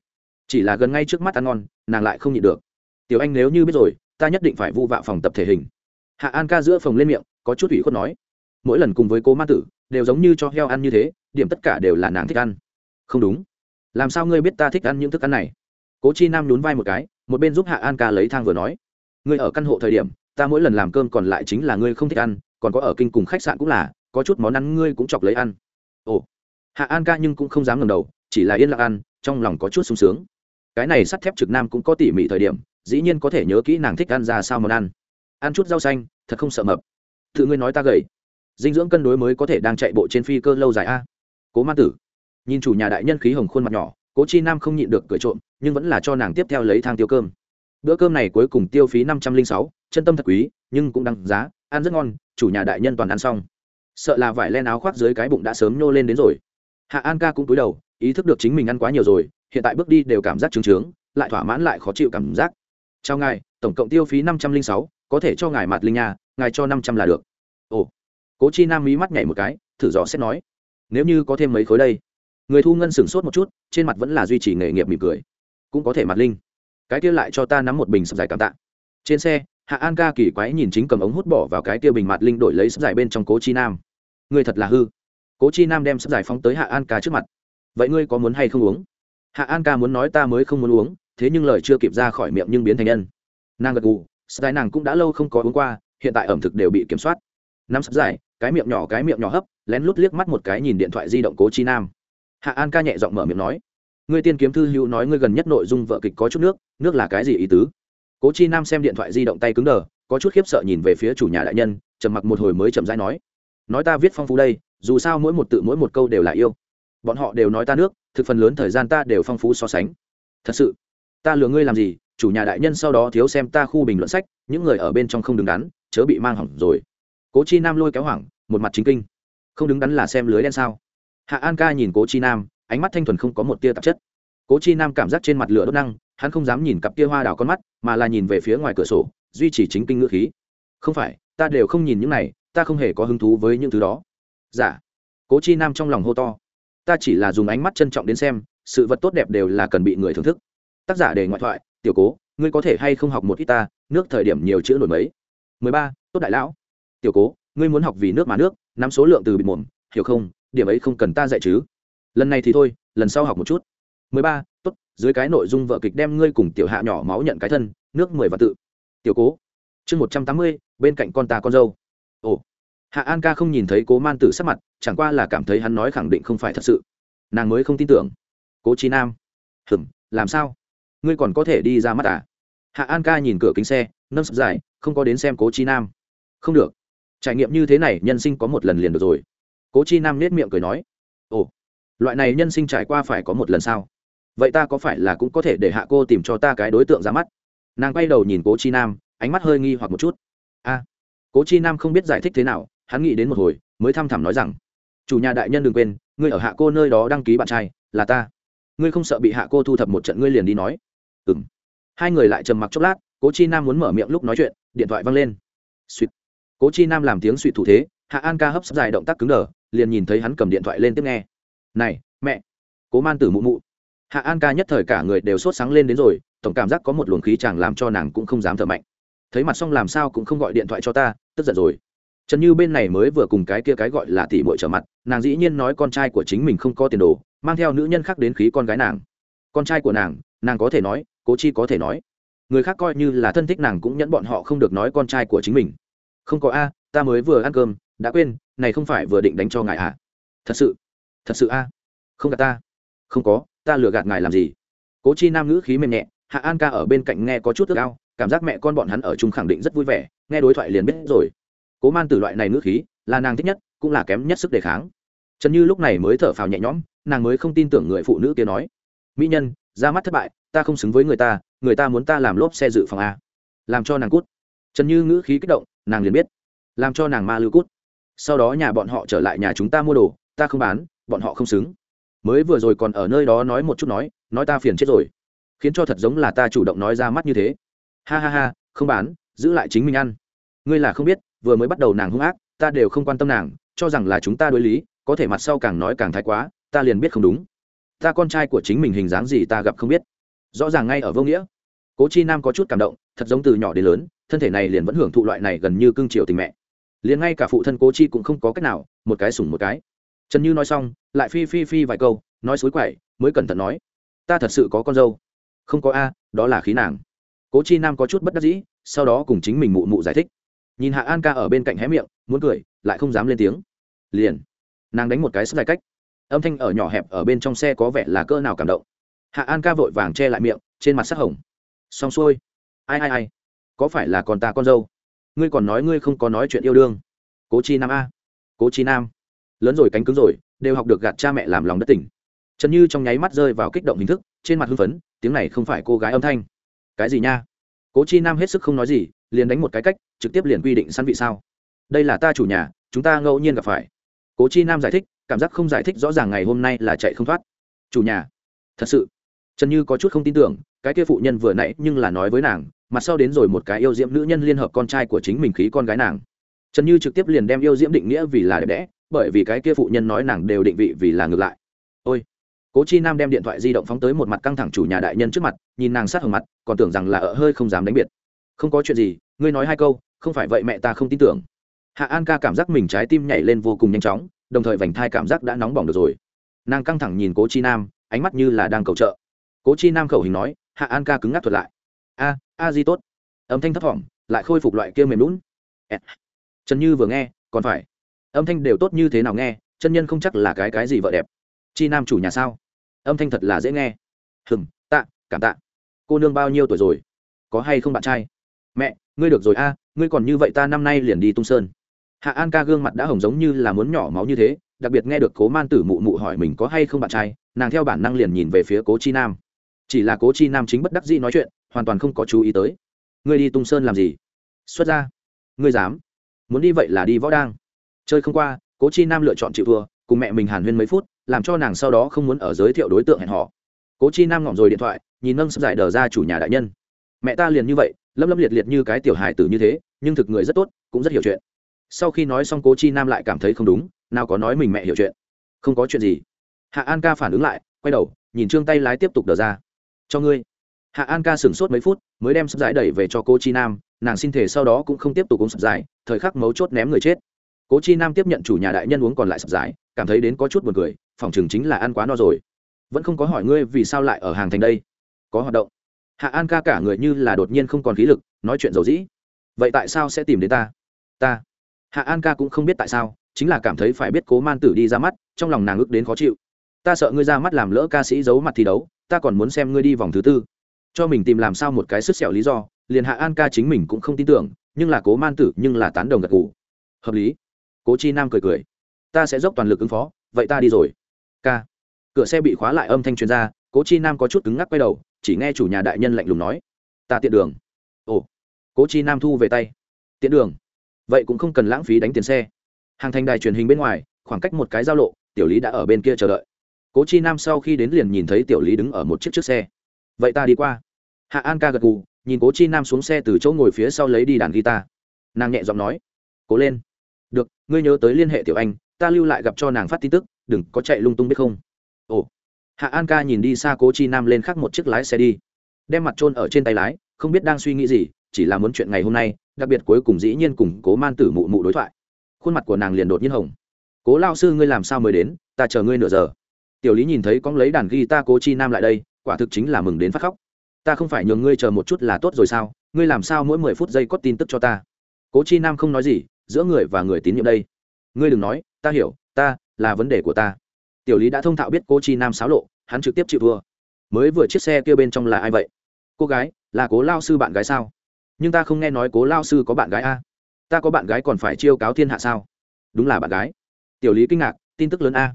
chỉ là gần ngay trước mắt ăn ngon, nàng lại không nhịn được. Tiểu anh nếu như biết rồi, ta nhất định phải vu vạ phòng tập thể hình. Hạ an ca giữa phòng lên miệng, có chút ủy khuất nói. Mỗi lần cùng với cố ma tử, đều giống như cho heo ăn như thế, điểm tất cả đều là nàng thích ăn. Không đúng. Làm sao ngươi biết ta thích ăn những thức ăn này? Cố chi nam nhún vai một cái, một bên giúp hạ an ca lấy thang vừa nói. Ngươi ở căn hộ thời điểm, ta mỗi lần làm cơm còn lại chính là ngươi không thích ăn, còn có ở kinh cùng khách sạn cũng là, có chút món ăn ngươi cũng chọc lấy ăn. Ồ. Hạ an ca nhưng cũng không dám ngầm đầu, chỉ là yên lặng ăn, trong lòng có chút sung sướng cái này sắt thép trực nam cũng có tỉ mỉ thời điểm, dĩ nhiên có thể nhớ kỹ nàng thích ăn ra sao món ăn. Ăn chút rau xanh, thật không sợ mập. Tự ngươi nói ta gầy. Dinh dưỡng cân đối mới có thể đang chạy bộ trên phi cơ lâu dài a. Cố ma tử. Nhìn chủ nhà đại nhân khí hồng khuôn mặt nhỏ, cố chi nam không nhịn được cười trộm, nhưng vẫn là cho nàng tiếp theo lấy thang tiêu cơm. Bữa cơm này cuối cùng tiêu phí năm trăm linh sáu, chân tâm thật quý, nhưng cũng đăng giá, ăn rất ngon, chủ nhà đại nhân toàn ăn xong. Sợ là vải len áo khoác dưới cái bụng đã sớm nhô lên đến rồi. Hạ an ca cũng cúi đầu, ý thức được chính mình ăn quá nhiều rồi hiện tại bước đi đều cảm giác trướng trướng, lại thỏa mãn lại khó chịu cảm giác. Chào ngài, tổng cộng tiêu phí năm trăm linh sáu, có thể cho ngài mặt linh nhà ngài cho năm trăm là được. Ồ, cố chi nam mí mắt nhảy một cái, thử dò xét nói, nếu như có thêm mấy khối đây. Người thu ngân sửng sốt một chút, trên mặt vẫn là duy trì nghề nghiệp mỉm cười. Cũng có thể mặt linh. Cái kia lại cho ta nắm một bình sập dài cảm tạ. Trên xe, hạ an ca kỳ quái nhìn chính cầm ống hút bỏ vào cái kia bình mặt linh đổi lấy sập giải bên trong cố chi nam. Người thật là hư. Cố chi nam đem sập giải phóng tới hạ an ca trước mặt. Vậy ngươi có muốn hay không uống? Hạ an ca muốn nói ta mới không muốn uống, thế nhưng lời chưa kịp ra khỏi miệng nhưng biến thành nhân. Nàng gật gù, sài nàng cũng đã lâu không có uống qua, hiện tại ẩm thực đều bị kiểm soát. Năm sắp dài, cái miệng nhỏ cái miệng nhỏ hấp, lén lút liếc mắt một cái nhìn điện thoại di động cố chi nam. Hạ an ca nhẹ giọng mở miệng nói, ngươi tiên kiếm thư hữu nói ngươi gần nhất nội dung vợ kịch có chút nước nước là cái gì ý tứ? Cố chi nam xem điện thoại di động tay cứng đờ, có chút khiếp sợ nhìn về phía chủ nhà đại nhân, trầm mặc một hồi mới chậm rãi nói nói ta viết phong phú đây, dù sao mỗi một tự mỗi một câu đều là yêu. Bọn họ đều nói ta nước thực phần lớn thời gian ta đều phong phú so sánh. Thật sự, ta lừa ngươi làm gì? Chủ nhà đại nhân sau đó thiếu xem ta khu bình luận sách, những người ở bên trong không đứng đắn, chớ bị mang hỏng rồi. Cố chi nam lôi kéo hoảng, một mặt chính kinh. Không đứng đắn là xem lưới đen sao? Hạ an ca nhìn cố chi nam, ánh mắt thanh thuần không có một tia tạp chất. Cố chi nam cảm giác trên mặt lửa đốt năng, hắn không dám nhìn cặp tia hoa đào con mắt, mà là nhìn về phía ngoài cửa sổ, duy trì chính kinh ngữ khí. Không phải, ta đều không nhìn những này, ta không hề có hứng thú với những thứ đó. Dạ. Cố chi nam trong lòng hô to ta chỉ là dùng ánh mắt trân trọng đến xem, sự vật tốt đẹp đều là cần bị người thưởng thức. Tác giả đề ngoại thoại, tiểu cố, ngươi có thể hay không học một ít ta, nước thời điểm nhiều chữ nổi mấy? Mười ba, tốt đại lão. Tiểu cố, ngươi muốn học vì nước mà nước, nắm số lượng từ bị mồm, hiểu không? Điểm ấy không cần ta dạy chứ. Lần này thì thôi, lần sau học một chút. Mười ba, tốt, dưới cái nội dung vợ kịch đem ngươi cùng tiểu hạ nhỏ máu nhận cái thân, nước mười và tự. Tiểu cố. Chương một trăm tám mươi, bên cạnh con ta con dâu. Ồ. Hạ an ca không nhìn thấy cố man tử sắc mặt chẳng qua là cảm thấy hắn nói khẳng định không phải thật sự. Nàng mới không tin tưởng. Cố trí nam. Hừm làm sao? Ngươi còn có thể đi ra mắt à? Hạ an ca nhìn cửa kính xe, nâng sập dài, không có đến xem cố trí nam. Không được. Trải nghiệm như thế này, nhân sinh có một lần liền được rồi. Cố chi nam nết miệng cười nói. Ồ, loại này nhân sinh trải qua phải có một lần sao? Vậy ta có phải là cũng có thể để hạ cô tìm cho ta cái đối tượng ra mắt? Nàng quay đầu nhìn cố chi nam, ánh mắt hơi nghi hoặc một chút. A, cố chi nam không biết giải thích thế nào, hắn nghĩ đến một hồi, mới thăm thẳm nói rằng chủ nhà đại nhân đừng quên, ngươi ở hạ cô nơi đó đăng ký bạn trai, là ta. Ngươi không sợ bị hạ cô thu thập một trận ngươi liền đi nói. Ừ m hai người lại trầm mặc chốc lát, cố chi nam muốn mở miệng lúc nói chuyện, điện thoại văng lên. Suýt cố chi nam làm tiếng suy thủ thế, hạ an ca hấp sắp dài động tác cứng đờ, liền nhìn thấy hắn cầm điện thoại lên tiếp nghe. Này, mẹ. Cố man tử mụ mụ. Hạ an ca nhất thời cả người đều sốt sáng lên đến rồi, tổng cảm giác có một luồng khí chàng làm cho nàng cũng không dám thở mạnh. Thấy mặt xong làm sao cũng không gọi điện thoại cho ta, tức giận rồi trần như bên này mới vừa cùng cái kia cái gọi là tỷ muội trở mặt, nàng dĩ nhiên nói con trai của chính mình không có tiền đồ, mang theo nữ nhân khác đến khí con gái nàng. Con trai của nàng nàng có thể nói, cố chi có thể nói. Người khác coi như là thân thích nàng cũng nhẫn bọn họ không được nói con trai của chính mình. Không có a, ta mới vừa ăn cơm, đã quên, này không phải vừa định đánh cho ngài à? Thật sự thật sự a? Không gạt ta. Không có, ta lừa gạt ngài làm gì? Cố chi nam ngữ khí mềm nhẹ, hạ an ca ở bên cạnh nghe có chút ước ao, cảm giác mẹ con bọn hắn ở chung khẳng định rất vui vẻ, nghe đối thoại liền biết rồi cố man tử loại này ngữ khí, là nàng thích nhất, cũng là kém nhất sức đề kháng. Trần như lúc này mới thở phào nhẹ nhõm, nàng mới không tin tưởng người phụ nữ kia nói, mỹ nhân, ra mắt thất bại, ta không xứng với người ta người ta muốn ta làm lốp xe dự phòng a. Làm cho nàng cút. Trần như ngữ khí kích động, nàng liền biết, làm cho nàng ma lưu cút. Sau đó nhà bọn họ trở lại nhà chúng ta mua đồ, ta không bán, bọn họ không xứng. Mới vừa rồi còn ở nơi đó nói một chút nói nói ta phiền chết rồi. Khiến cho thật giống là ta chủ động nói ra mắt như thế. Ha ha ha, không bán, giữ lại chính mình ăn. Ngươi là không biết vừa mới bắt đầu nàng hung ác, ta đều không quan tâm nàng, cho rằng là chúng ta đối lý, có thể mặt sau càng nói càng thái quá, ta liền biết không đúng. Ta con trai của chính mình hình dáng gì ta gặp không biết. Rõ ràng ngay ở vô nghĩa. Cố chi nam có chút cảm động, thật giống từ nhỏ đến lớn, thân thể này liền vẫn hưởng thụ loại này gần như cưng chiều tình mẹ. Liền ngay cả phụ thân cố chi cũng không có cách nào, một cái sủng một cái. Trần như nói xong, lại phi phi phi vài câu, nói xối quậy, mới cẩn thận nói, ta thật sự có con dâu. Không có a, đó là khí nàng. Cố chi nam có chút bất đắc dĩ, sau đó cùng chính mình mụ mụ giải thích nhìn hạ an ca ở bên cạnh hé miệng, muốn cười, lại không dám lên tiếng. Liền, nàng đánh một cái sức dài cách. Âm thanh ở nhỏ hẹp ở bên trong xe có vẻ là cỡ nào cảm động. Hạ an ca vội vàng che lại miệng, trên mặt sắc hồng. Xong xuôi. Ai ai ai? Có phải là còn ta con dâu? Ngươi còn nói ngươi không có nói chuyện yêu đương. Cố chi nam a. Cố chi nam. Lớn rồi cánh cứng rồi, đều học được gạt cha mẹ làm lòng đất tỉnh. Trần như trong nháy mắt rơi vào kích động hình thức, trên mặt hưng phấn, tiếng này không phải cô gái âm thanh. Cái gì nha? Cố chi nam hết sức không nói gì, liền đánh một cái cách trực tiếp liền quy định sẵn vị sao? Đây là ta chủ nhà, chúng ta ngẫu nhiên gặp phải. Cố chi nam giải thích, cảm giác không giải thích rõ ràng ngày hôm nay là chạy không thoát. Chủ nhà. Thật sự. Trần như có chút không tin tưởng, cái kia phụ nhân vừa nãy nhưng là nói với nàng mặt sau đến rồi một cái yêu diễm nữ nhân liên hợp con trai của chính mình khí con gái nàng. Trần như trực tiếp liền đem yêu diễm định nghĩa vì là đẹp đẽ, bởi vì cái kia phụ nhân nói nàng đều định vị vì là ngược lại. Ôi. Cố chi nam đem điện thoại di động phóng tới một mặt căng thẳng chủ nhà đại nhân trước mặt, nhìn nàng sát hở mặt, còn tưởng rằng là ở hơi không dám đánh biệt. Không có chuyện gì ngươi nói hai câu, không phải vậy mẹ ta không tin tưởng. Hạ an ca cảm giác mình trái tim nhảy lên vô cùng nhanh chóng, đồng thời vành thai cảm giác đã nóng bỏng được rồi. Nàng căng thẳng nhìn cố chi nam, ánh mắt như là đang cầu trợ. Cố chi nam khẩu hình nói, hạ an ca cứng ngắc thuật lại. A a di tốt. Âm thanh thấp thỏm, lại khôi phục loại kia mềm lún trần như vừa nghe, còn phải. Âm thanh đều tốt như thế nào nghe, chân nhân không chắc là cái cái gì vợ đẹp. Chi nam chủ nhà sao? Âm thanh thật là dễ nghe. Hừng tạ, cảm tạ. Cô nương bao nhiêu tuổi rồi? Có hay không bạn trai? Mẹ, ngươi được rồi a, ngươi còn như vậy ta năm nay liền đi tung sơn. Hạ an ca gương mặt đã hồng giống như là muốn nhỏ máu như thế, đặc biệt nghe được cố man tử mụ mụ hỏi mình có hay không bạn trai, nàng theo bản năng liền nhìn về phía cố chi nam. Chỉ là cố chi nam chính bất đắc dĩ nói chuyện, hoàn toàn không có chú ý tới. Ngươi đi tung sơn làm gì? Xuất ra. Ngươi dám. Muốn đi vậy là đi võ đang. Chơi không qua, cố chi nam lựa chọn chịu thua, cùng mẹ mình hàn huyên mấy phút, làm cho nàng sau đó không muốn ở giới thiệu đối tượng hẹn họ cố chi nam ngỏm rồi điện thoại, nhìn nâng sắp giải đờ ra chủ nhà đại nhân. Mẹ ta liền như vậy lâm lâm liệt liệt như cái tiểu hài tử như thế, nhưng thực người rất tốt, cũng rất hiểu chuyện. Sau khi nói xong, cố chi nam lại cảm thấy không đúng, nào có nói mình mẹ hiểu chuyện. Không có chuyện gì. Hạ an ca phản ứng lại, quay đầu, nhìn trương tay lái tiếp tục đờ ra. Cho ngươi. Hạ an ca sửng sốt mấy phút, mới đem sắp giải đẩy về cho cô chi nam, nàng xin thể sau đó cũng không tiếp tục uống sập giải, thời khắc mấu chốt ném người chết. Cố chi nam tiếp nhận chủ nhà đại nhân uống còn lại sập giải, cảm thấy đến có chút buồn cười, phòng chừng chính là ăn quá no rồi. Vẫn không có hỏi ngươi vì sao lại ở hàng thành đây. Có hoạt động hạ an ca cả người như là đột nhiên không còn khí lực, nói chuyện dầu dĩ. Vậy tại sao sẽ tìm đến ta? Ta. Hạ an ca cũng không biết tại sao, chính là cảm thấy phải biết cố man tử đi ra mắt, trong lòng nàng ước đến khó chịu. Ta sợ ngươi ra mắt làm lỡ ca sĩ giấu mặt thi đấu, ta còn muốn xem ngươi đi vòng thứ tư. Cho mình tìm làm sao một cái sức xẻo lý do, liền hạ an ca chính mình cũng không tin tưởng, nhưng là cố man tử nhưng là tán đồng gật g ủ hợp lý. Cố chi nam cười cười. Ta sẽ dốc toàn lực ứng phó, vậy ta đi rồi. Ca. Cửa xe bị khóa lại âm thanh chuyên gia cố chi nam có chút cứng ngắc quay đầu chỉ nghe chủ nhà đại nhân lạnh lùng nói, ta tiện đường. Ồ. Cố chi nam thu về tay, tiện đường? Vậy cũng không cần lãng phí đánh tiền xe. Hàng thành đài truyền hình bên ngoài, khoảng cách một cái giao lộ, tiểu lý đã ở bên kia chờ đợi. Cố chi nam sau khi đến liền nhìn thấy tiểu lý đứng ở một chiếc chiếc xe. Vậy ta đi qua. Hạ an ca gật gù, nhìn cố chi nam xuống xe từ chỗ ngồi phía sau lấy đi đàn guitar. Nàng nhẹ giọng nói, cố lên. Được, ngươi nhớ tới liên hệ tiểu anh, ta lưu lại gặp cho nàng phát tin tức, đừng có chạy lung tung biết không. Ồ hạ an ca nhìn đi xa cố chi nam lên khắc một chiếc lái xe đi. Đem mặt trôn ở trên tay lái, không biết đang suy nghĩ gì, chỉ là muốn chuyện ngày hôm nay, đặc biệt cuối cùng dĩ nhiên cùng cố man tử mụ mụ đối thoại. Khuôn mặt của nàng liền đột nhiên hồng. Cố lao sư ngươi làm sao mới đến, ta chờ ngươi nửa giờ. Tiểu lý nhìn thấy con lấy đàn ghi ta cố chi nam lại đây, quả thực chính là mừng đến phát khóc. Ta không phải nhường ngươi chờ một chút là tốt rồi sao, ngươi làm sao mỗi mười phút giây có tin tức cho ta? Cố chi nam không nói gì, giữa người và người tín nhiệm đây. Ngươi đừng nói, ta hiểu, ta là vấn đề của ta tiểu lý đã thông thạo biết cố chi nam xáo lộ, hắn trực tiếp chịu thua. Mới vừa chiếc xe kia bên trong là ai vậy? Cô gái, là cố lao sư bạn gái sao? Nhưng ta không nghe nói cố lao sư có bạn gái a. Ta có bạn gái còn phải chiêu cáo thiên hạ sao? Đúng là bạn gái. Tiểu lý kinh ngạc, tin tức lớn a.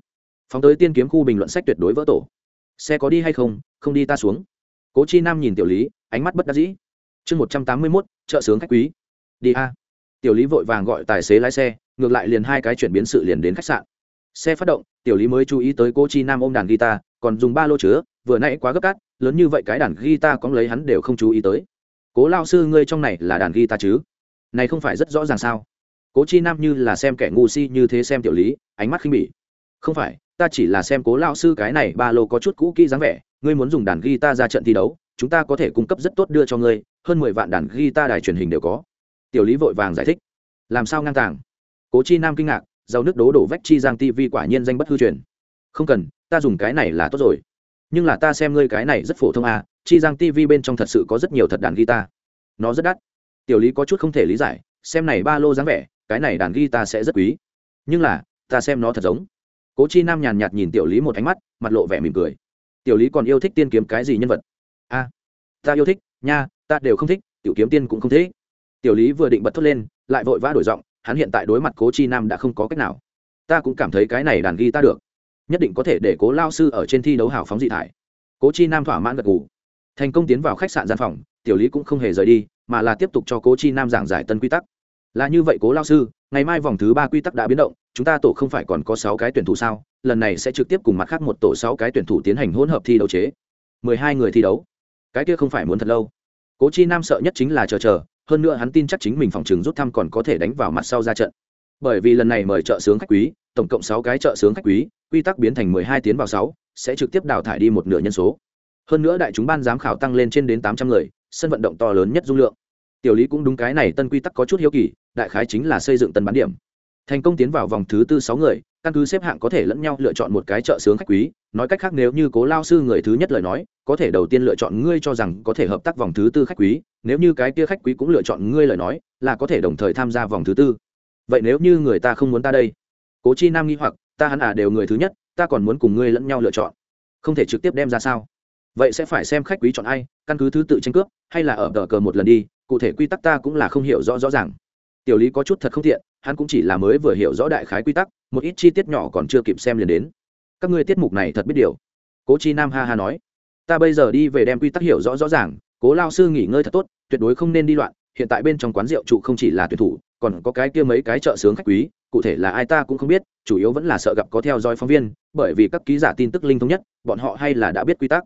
Phóng tới tiên kiếm khu bình luận sách tuyệt đối vỡ tổ. Xe có đi hay không không đi ta xuống. Cố chi nam nhìn tiểu lý, ánh mắt bất đắc dĩ. Chương một trăm tám mươi mốt, chợ sướng khách quý. Đi a. Tiểu lý vội vàng gọi tài xế lái xe, ngược lại liền hai cái chuyển biến sự liền đến khách sạn xe phát động, tiểu lý mới chú ý tới cô chi nam ôm đàn guitar, còn dùng ba lô chứa, vừa nãy quá gấp cát lớn như vậy cái đàn guitar có lấy hắn đều không chú ý tới. Cố lao sư, ngươi trong này là đàn guitar chứ? Này không phải rất rõ ràng sao? Cố chi nam như là xem kẻ ngu si như thế xem tiểu lý, ánh mắt khinh bỉ. Không phải, ta chỉ là xem cố lao sư cái này ba lô có chút cũ kỹ dáng vẻ, ngươi muốn dùng đàn guitar ra trận thi đấu, chúng ta có thể cung cấp rất tốt đưa cho ngươi, hơn mười vạn đàn guitar đài truyền hình đều có. Tiểu lý vội vàng giải thích. Làm sao ngang tàng? Cố chi nam kinh ngạc giàu nước đố đổ vách chi giang tv quả nhiên danh bất hư truyền. Không cần, ta dùng cái này là tốt rồi. Nhưng là ta xem ngươi cái này rất phổ thông à chi giang tv bên trong thật sự có rất nhiều thật đàn guitar. Nó rất đắt. Tiểu lý có chút không thể lý giải, xem này ba lô dáng vẻ, cái này đàn guitar sẽ rất quý. Nhưng là, ta xem nó thật giống. Cố chi nam nhàn nhạt nhìn tiểu lý một ánh mắt, mặt lộ vẻ mỉm cười. Tiểu lý còn yêu thích tiên kiếm cái gì nhân vật? A ta yêu thích, nha, ta đều không thích, tiểu kiếm tiên cũng không thích. Tiểu lý vừa định bật thốt lên, lại vội vã đổi giọng hắn hiện tại đối mặt cố chi nam đã không có cách nào. Ta cũng cảm thấy cái này đàn ghi ta được. Nhất định có thể để cố lao sư ở trên thi đấu hào phóng dị thải. Cố chi nam thỏa mãn gật ngủ thành công tiến vào khách sạn gian phòng, tiểu lý cũng không hề rời đi, mà là tiếp tục cho cố chi nam giảng giải tân quy tắc. Là như vậy cố lao sư, ngày mai vòng thứ ba quy tắc đã biến động, chúng ta tổ không phải còn có sáu cái tuyển thủ sao? Lần này sẽ trực tiếp cùng mặt khác một tổ sáu cái tuyển thủ tiến hành hỗn hợp thi đấu chế. Mười hai người thi đấu. Cái kia không phải muốn thật lâu. Cố chi nam sợ nhất chính là chờ chờ hơn nữa hắn tin chắc chính mình phòng trường rút thăm còn có thể đánh vào mặt sau ra trận. Bởi vì lần này mời trợ sướng khách quý, tổng cộng sáu cái trợ sướng khách quý, quy tắc biến thành mười hai tiến vào sáu, sẽ trực tiếp đào thải đi một nửa nhân số. Hơn nữa đại chúng ban giám khảo tăng lên trên đến tám trăm người, sân vận động to lớn nhất dung lượng. Tiểu lý cũng đúng cái này tân quy tắc có chút hiếu kỳ, đại khái chính là xây dựng tân bán điểm. Thành công tiến vào vòng thứ tư sáu người, căn cứ xếp hạng có thể lẫn nhau lựa chọn một cái trợ sướng khách quý nói cách khác nếu như cố lao sư người thứ nhất lời nói, có thể đầu tiên lựa chọn ngươi cho rằng có thể hợp tác vòng thứ tư khách quý, nếu như cái kia khách quý cũng lựa chọn ngươi lời nói, là có thể đồng thời tham gia vòng thứ tư. Vậy nếu như người ta không muốn ta đây? Cố chi nam nghi hoặc, ta hắn à đều người thứ nhất, ta còn muốn cùng ngươi lẫn nhau lựa chọn. Không thể trực tiếp đem ra sao? Vậy sẽ phải xem khách quý chọn ai, căn cứ thứ tự tranh cướp, hay là ở tờ cờ một lần đi, cụ thể quy tắc ta cũng là không hiểu rõ rõ ràng. Tiểu lý có chút thật không thiện hắn cũng chỉ là mới vừa hiểu rõ đại khái quy tắc, một ít chi tiết nhỏ còn chưa kịp xem liền đến các ngươi tiết mục này thật biết điều. Cố chi nam ha ha nói. Ta bây giờ đi về đem quy tắc hiểu rõ rõ ràng, cố lao sư nghỉ ngơi thật tốt, tuyệt đối không nên đi loạn, hiện tại bên trong quán rượu trụ không chỉ là tuyển thủ, còn có cái kia mấy cái chợ sướng khách quý, cụ thể là ai ta cũng không biết, chủ yếu vẫn là sợ gặp có theo dõi phóng viên, bởi vì các ký giả tin tức linh thống nhất, bọn họ hay là đã biết quy tắc.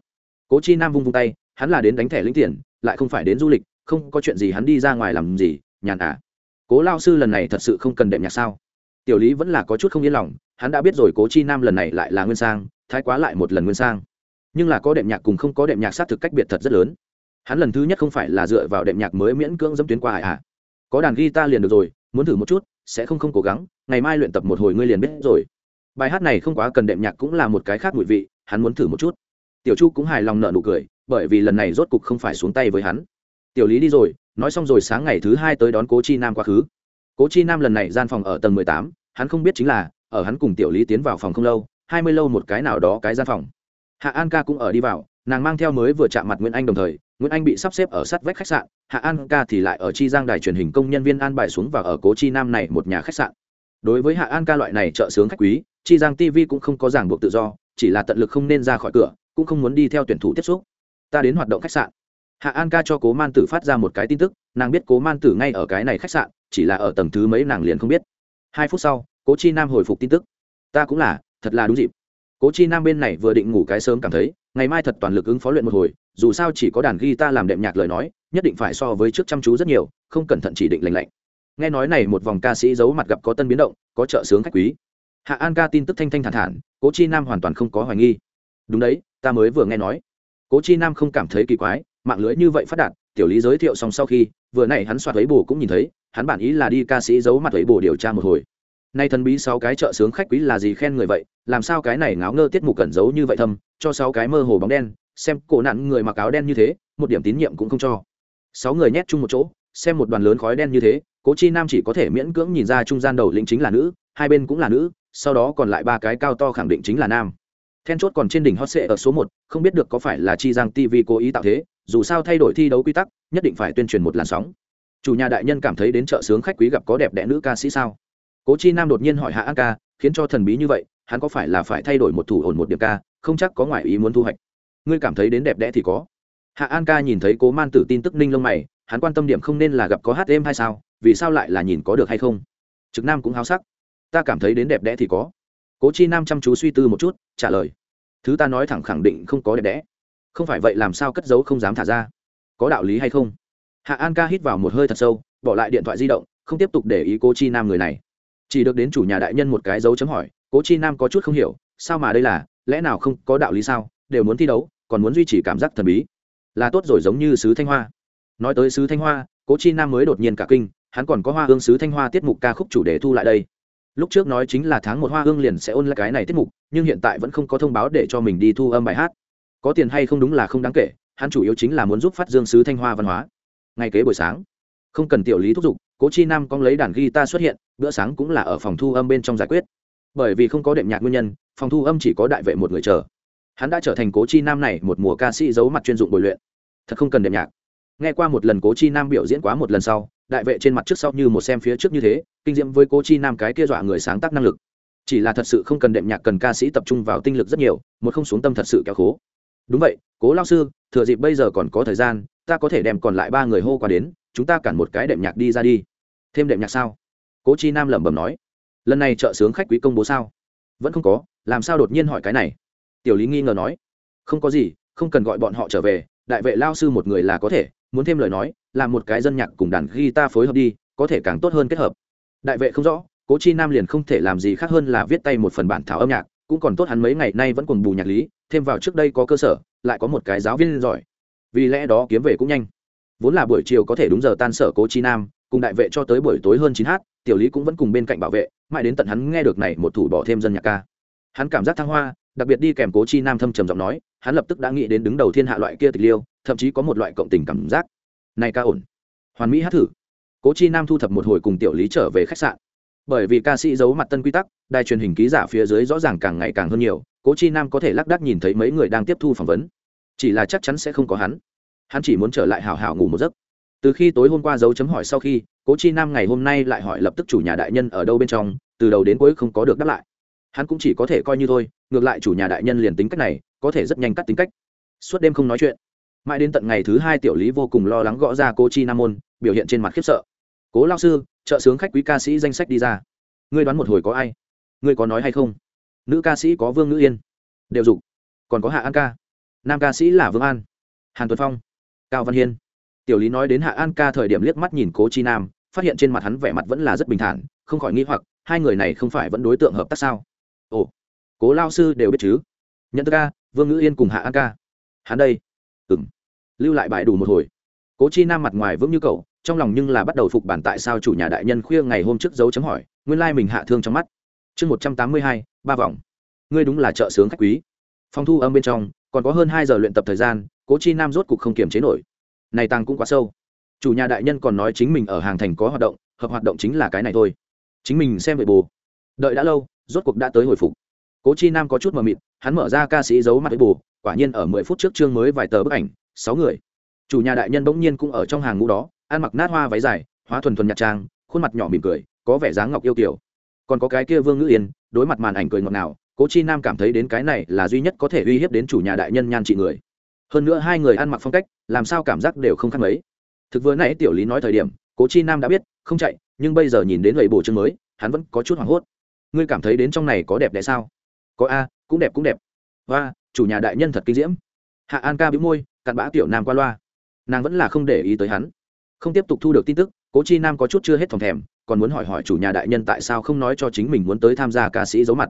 Cố chi nam vung vung tay, hắn là đến đánh thẻ lĩnh tiền, lại không phải đến du lịch, không có chuyện gì hắn đi ra ngoài làm gì, nhàn à. Cố lao sư lần này thật sự không cần đệm nhạc sao? Tiểu lý vẫn là có chút không yên lòng hắn đã biết rồi cố chi nam lần này lại là nguyên sang, thái quá lại một lần nguyên sang. Nhưng là có đệm nhạc cùng không có đệm nhạc sát thực cách biệt thật rất lớn. Hắn lần thứ nhất không phải là dựa vào đệm nhạc mới miễn cưỡng dẫm tuyến qua hải hạ có đàn guitar liền được rồi, muốn thử một chút, sẽ không không cố gắng, ngày mai luyện tập một hồi ngươi liền biết rồi. Bài hát này không quá cần đệm nhạc cũng là một cái khác mùi vị, hắn muốn thử một chút. Tiểu chu cũng hài lòng nợ nụ cười, bởi vì lần này rốt cục không phải xuống tay với hắn. Tiểu lý đi rồi, nói xong rồi sáng ngày thứ hai tới đón cố chi nam quá khứ. Cố chi nam lần này gian phòng ở tầng mười tám, hắn không biết chính là ở hắn cùng tiểu lý tiến vào phòng không lâu, hai mươi lâu một cái nào đó cái gian phòng. Hạ an ca cũng ở đi vào, nàng mang theo mới vừa chạm mặt nguyễn anh đồng thời, nguyễn anh bị sắp xếp ở sát vách khách sạn, hạ an ca thì lại ở chi giang đài truyền hình công nhân viên an bài xuống và ở cố chi nam này một nhà khách sạn. Đối với hạ an ca loại này trợ sướng khách quý, chi giang tv cũng không có ràng buộc tự do, chỉ là tận lực không nên ra khỏi cửa, cũng không muốn đi theo tuyển thủ tiếp xúc. Ta đến hoạt động khách sạn. Hạ an ca cho cố man tử phát ra một cái tin tức, nàng biết cố man tử ngay ở cái này khách sạn, chỉ là ở tầng thứ mấy nàng liền không biết. Hai phút sau cố chi nam hồi phục tin tức. Ta cũng là, thật là đúng dịp. Cố chi nam bên này vừa định ngủ cái sớm cảm thấy, ngày mai thật toàn lực ứng phó luyện một hồi, dù sao chỉ có đàn guitar làm đệm nhạc lời nói, nhất định phải so với trước chăm chú rất nhiều, không cẩn thận chỉ định lành lạnh. Nghe nói này một vòng ca sĩ giấu mặt gặp có tân biến động, có trợ sướng khách quý. Hạ an ca tin tức thanh thanh thản thản, cố chi nam hoàn toàn không có hoài nghi. Đúng đấy, ta mới vừa nghe nói. Cố chi nam không cảm thấy kỳ quái, mạng lưới như vậy phát đạt, tiểu lý giới thiệu xong sau khi, vừa nãy hắn soạt lấy bồ cũng nhìn thấy, hắn bản ý là đi ca sĩ giấu mặt lấy bồ điều tra một hồi nay thần bí sáu cái trợ sướng khách quý là gì khen người vậy? Làm sao cái này ngáo ngơ tiết mục cẩn giấu như vậy thâm, cho sáu cái mơ hồ bóng đen, xem cổ nạn người mặc áo đen như thế, một điểm tín nhiệm cũng không cho. Sáu người nhét chung một chỗ, xem một đoàn lớn khói đen như thế, cố chi nam chỉ có thể miễn cưỡng nhìn ra trung gian đầu lĩnh chính là nữ, hai bên cũng là nữ, sau đó còn lại ba cái cao to khẳng định chính là nam. Then chốt còn trên đỉnh hot sệ ở số một, không biết được có phải là chi giang tv cố ý tạo thế, dù sao thay đổi thi đấu quy tắc, nhất định phải tuyên truyền một làn sóng. Chủ nhà đại nhân cảm thấy đến chợ sướng khách quý gặp có đẹp đẽ nữ ca sĩ sao? Cố chi nam đột nhiên hỏi hạ an ca, khiến cho thần bí như vậy, hắn có phải là phải thay đổi một thủ ổn một điểm ca, không chắc có ngoại ý muốn thu hoạch. Ngươi cảm thấy đến đẹp đẽ thì có. Hạ an ca nhìn thấy cố man tử tin tức ninh lông mày, hắn quan tâm điểm không nên là gặp có hát êm hay sao, vì sao lại là nhìn có được hay không? Trực nam cũng háo sắc. Ta cảm thấy đến đẹp đẽ thì có. Cố chi nam chăm chú suy tư một chút, trả lời. Thứ ta nói thẳng khẳng định không có đẹp đẽ. Không phải vậy làm sao cất giấu không dám thả ra. Có đạo lý hay không? Hạ an ca hít vào một hơi thật sâu, bỏ lại điện thoại di động, không tiếp tục để ý cố chi nam người này chỉ được đến chủ nhà đại nhân một cái dấu chấm hỏi, cố chi nam có chút không hiểu, sao mà đây là, lẽ nào không có đạo lý sao? Đều muốn thi đấu, còn muốn duy trì cảm giác thần bí. Là tốt rồi giống như sứ thanh hoa. Nói tới sứ thanh hoa, cố chi nam mới đột nhiên cả kinh, hắn còn có hoa hương sứ thanh hoa tiết mục ca khúc chủ đề thu lại đây. Lúc trước nói chính là tháng một hoa hương liền sẽ ôn lại cái này tiết mục, nhưng hiện tại vẫn không có thông báo để cho mình đi thu âm bài hát. Có tiền hay không đúng là không đáng kể, hắn chủ yếu chính là muốn giúp phát dương sứ thanh hoa văn hóa. Ngay kế buổi sáng, không cần tiểu lý thúc giục cố chi nam cong lấy đàn guitar xuất hiện, bữa sáng cũng là ở phòng thu âm bên trong giải quyết. Bởi vì không có đệm nhạc nguyên nhân, phòng thu âm chỉ có đại vệ một người chờ. Hắn đã trở thành cố chi nam này một mùa ca sĩ giấu mặt chuyên dụng bồi luyện. Thật không cần đệm nhạc. Nghe qua một lần cố chi nam biểu diễn quá một lần sau, đại vệ trên mặt trước sau như một xem phía trước như thế, kinh diễm với cố chi nam cái kia dọa người sáng tác năng lực. Chỉ là thật sự không cần đệm nhạc cần ca sĩ tập trung vào tinh lực rất nhiều, một không xuống tâm thật sự kéo khố. Đúng vậy, cố lao sư, thừa dịp bây giờ còn có thời gian, ta có thể đem còn lại ba người hô qua đến, chúng ta cản một cái đệm nhạc đi ra đi thêm đệm nhạc sao? Cố chi nam lẩm bẩm nói. Lần này trợ sướng khách quý công bố sao? Vẫn không có, làm sao đột nhiên hỏi cái này? Tiểu lý nghi ngờ nói. Không có gì, không cần gọi bọn họ trở về, đại vệ lao sư một người là có thể, muốn thêm lời nói, làm một cái dân nhạc cùng đàn guitar phối hợp đi, có thể càng tốt hơn kết hợp. Đại vệ không rõ, cố chi nam liền không thể làm gì khác hơn là viết tay một phần bản thảo âm nhạc, cũng còn tốt hắn mấy ngày nay vẫn còn bù nhạc lý, thêm vào trước đây có cơ sở, lại có một cái giáo viên giỏi. Vì lẽ đó kiếm về cũng nhanh. Vốn là buổi chiều có thể đúng giờ tan sở cố chi nam cùng đại vệ cho tới buổi tối hơn chín h tiểu lý cũng vẫn cùng bên cạnh bảo vệ, mãi đến tận hắn nghe được này một thủ bỏ thêm dân nhạc ca. Hắn cảm giác thăng hoa, đặc biệt đi kèm cố chi nam thâm trầm giọng nói, hắn lập tức đã nghĩ đến đứng đầu thiên hạ loại kia tịch liêu, thậm chí có một loại cộng tình cảm giác. Này ca ổn. Hoàn mỹ hát thử. Cố chi nam thu thập một hồi cùng tiểu lý trở về khách sạn. Bởi vì ca sĩ giấu mặt tân quy tắc, đài truyền hình ký giả phía dưới rõ ràng càng ngày càng hơn nhiều, cố chi nam có thể lác đác nhìn thấy mấy người đang tiếp thu phỏng vấn. Chỉ là chắc chắn sẽ không có hắn. Hắn chỉ muốn trở lại hào hào ngủ một giấc từ khi tối hôm qua dấu chấm hỏi sau khi, cố chi nam ngày hôm nay lại hỏi lập tức chủ nhà đại nhân ở đâu bên trong, từ đầu đến cuối không có được đáp lại. Hắn cũng chỉ có thể coi như thôi, ngược lại chủ nhà đại nhân liền tính cách này, có thể rất nhanh cắt tính cách. Suốt đêm không nói chuyện. Mãi đến tận ngày thứ hai tiểu lý vô cùng lo lắng gõ ra cô chi nam môn, biểu hiện trên mặt khiếp sợ. Cố lao sư trợ sướng khách quý ca sĩ danh sách đi ra. Ngươi đoán một hồi có ai? Ngươi có nói hay không? Nữ ca sĩ có vương ngữ yên. Đều dục. Còn có hạ an ca. Nam ca sĩ là vương an. Hàn tuấn phong. Cao văn hiên tiểu lý nói đến hạ an ca thời điểm liếc mắt nhìn cố chi nam, phát hiện trên mặt hắn vẻ mặt vẫn là rất bình thản, không khỏi nghi hoặc, hai người này không phải vẫn đối tượng hợp tác sao? Ồ, cố lao sư đều biết chứ? Nhận thức ca, vương ngữ yên cùng hạ an ca. Hắn đây. Ừng lưu lại bài đủ một hồi. Cố chi nam mặt ngoài vững như cậu, trong lòng nhưng là bắt đầu phục bản tại sao chủ nhà đại nhân khuya ngày hôm trước dấu chấm hỏi, nguyên lai mình hạ thương trong mắt. Chương một trăm tám mươi hai, ba vòng. Ngươi đúng là trợ sướng khách quý. Phòng thu âm bên trong, còn có hơn hai giờ luyện tập thời gian, cố chi nam rốt cục không kiềm chế nổi này tàng cũng quá sâu. Chủ nhà đại nhân còn nói chính mình ở hàng thành có hoạt động, hợp hoạt động chính là cái này thôi. Chính mình xem về bù. Đợi đã lâu, rốt cuộc đã tới hồi phục. Cố chi nam có chút mờ mịt, hắn mở ra ca sĩ giấu mặt với bù, quả nhiên ở mười phút trước chương mới vài tờ bức ảnh, sáu người. Chủ nhà đại nhân bỗng nhiên cũng ở trong hàng ngũ đó, ăn mặc nát hoa váy dài, hóa thuần thuần nhạc trang, khuôn mặt nhỏ mỉm cười, có vẻ dáng ngọc yêu kiểu còn có cái kia vương ngữ yên, đối mặt màn ảnh cười ngọt ngào, cố chi nam cảm thấy đến cái này là duy nhất có thể uy hiếp đến chủ nhà đại nhân nhan trị người hơn nữa hai người ăn mặc phong cách, làm sao cảm giác đều không khác mấy. Thực vừa nãy tiểu lý nói thời điểm, cố chi nam đã biết, không chạy, nhưng bây giờ nhìn đến lầy bổ chương mới, hắn vẫn có chút hoảng hốt. Ngươi cảm thấy đến trong này có đẹp đẽ sao? Có a, cũng đẹp cũng đẹp. Và chủ nhà đại nhân thật kinh diễm. Hạ an ca bĩu môi, cặn bã tiểu nam qua loa. Nàng vẫn là không để ý tới hắn. Không tiếp tục thu được tin tức, cố chi nam có chút chưa hết phòng thèm, còn muốn hỏi hỏi chủ nhà đại nhân tại sao không nói cho chính mình muốn tới tham gia ca sĩ giấu mặt.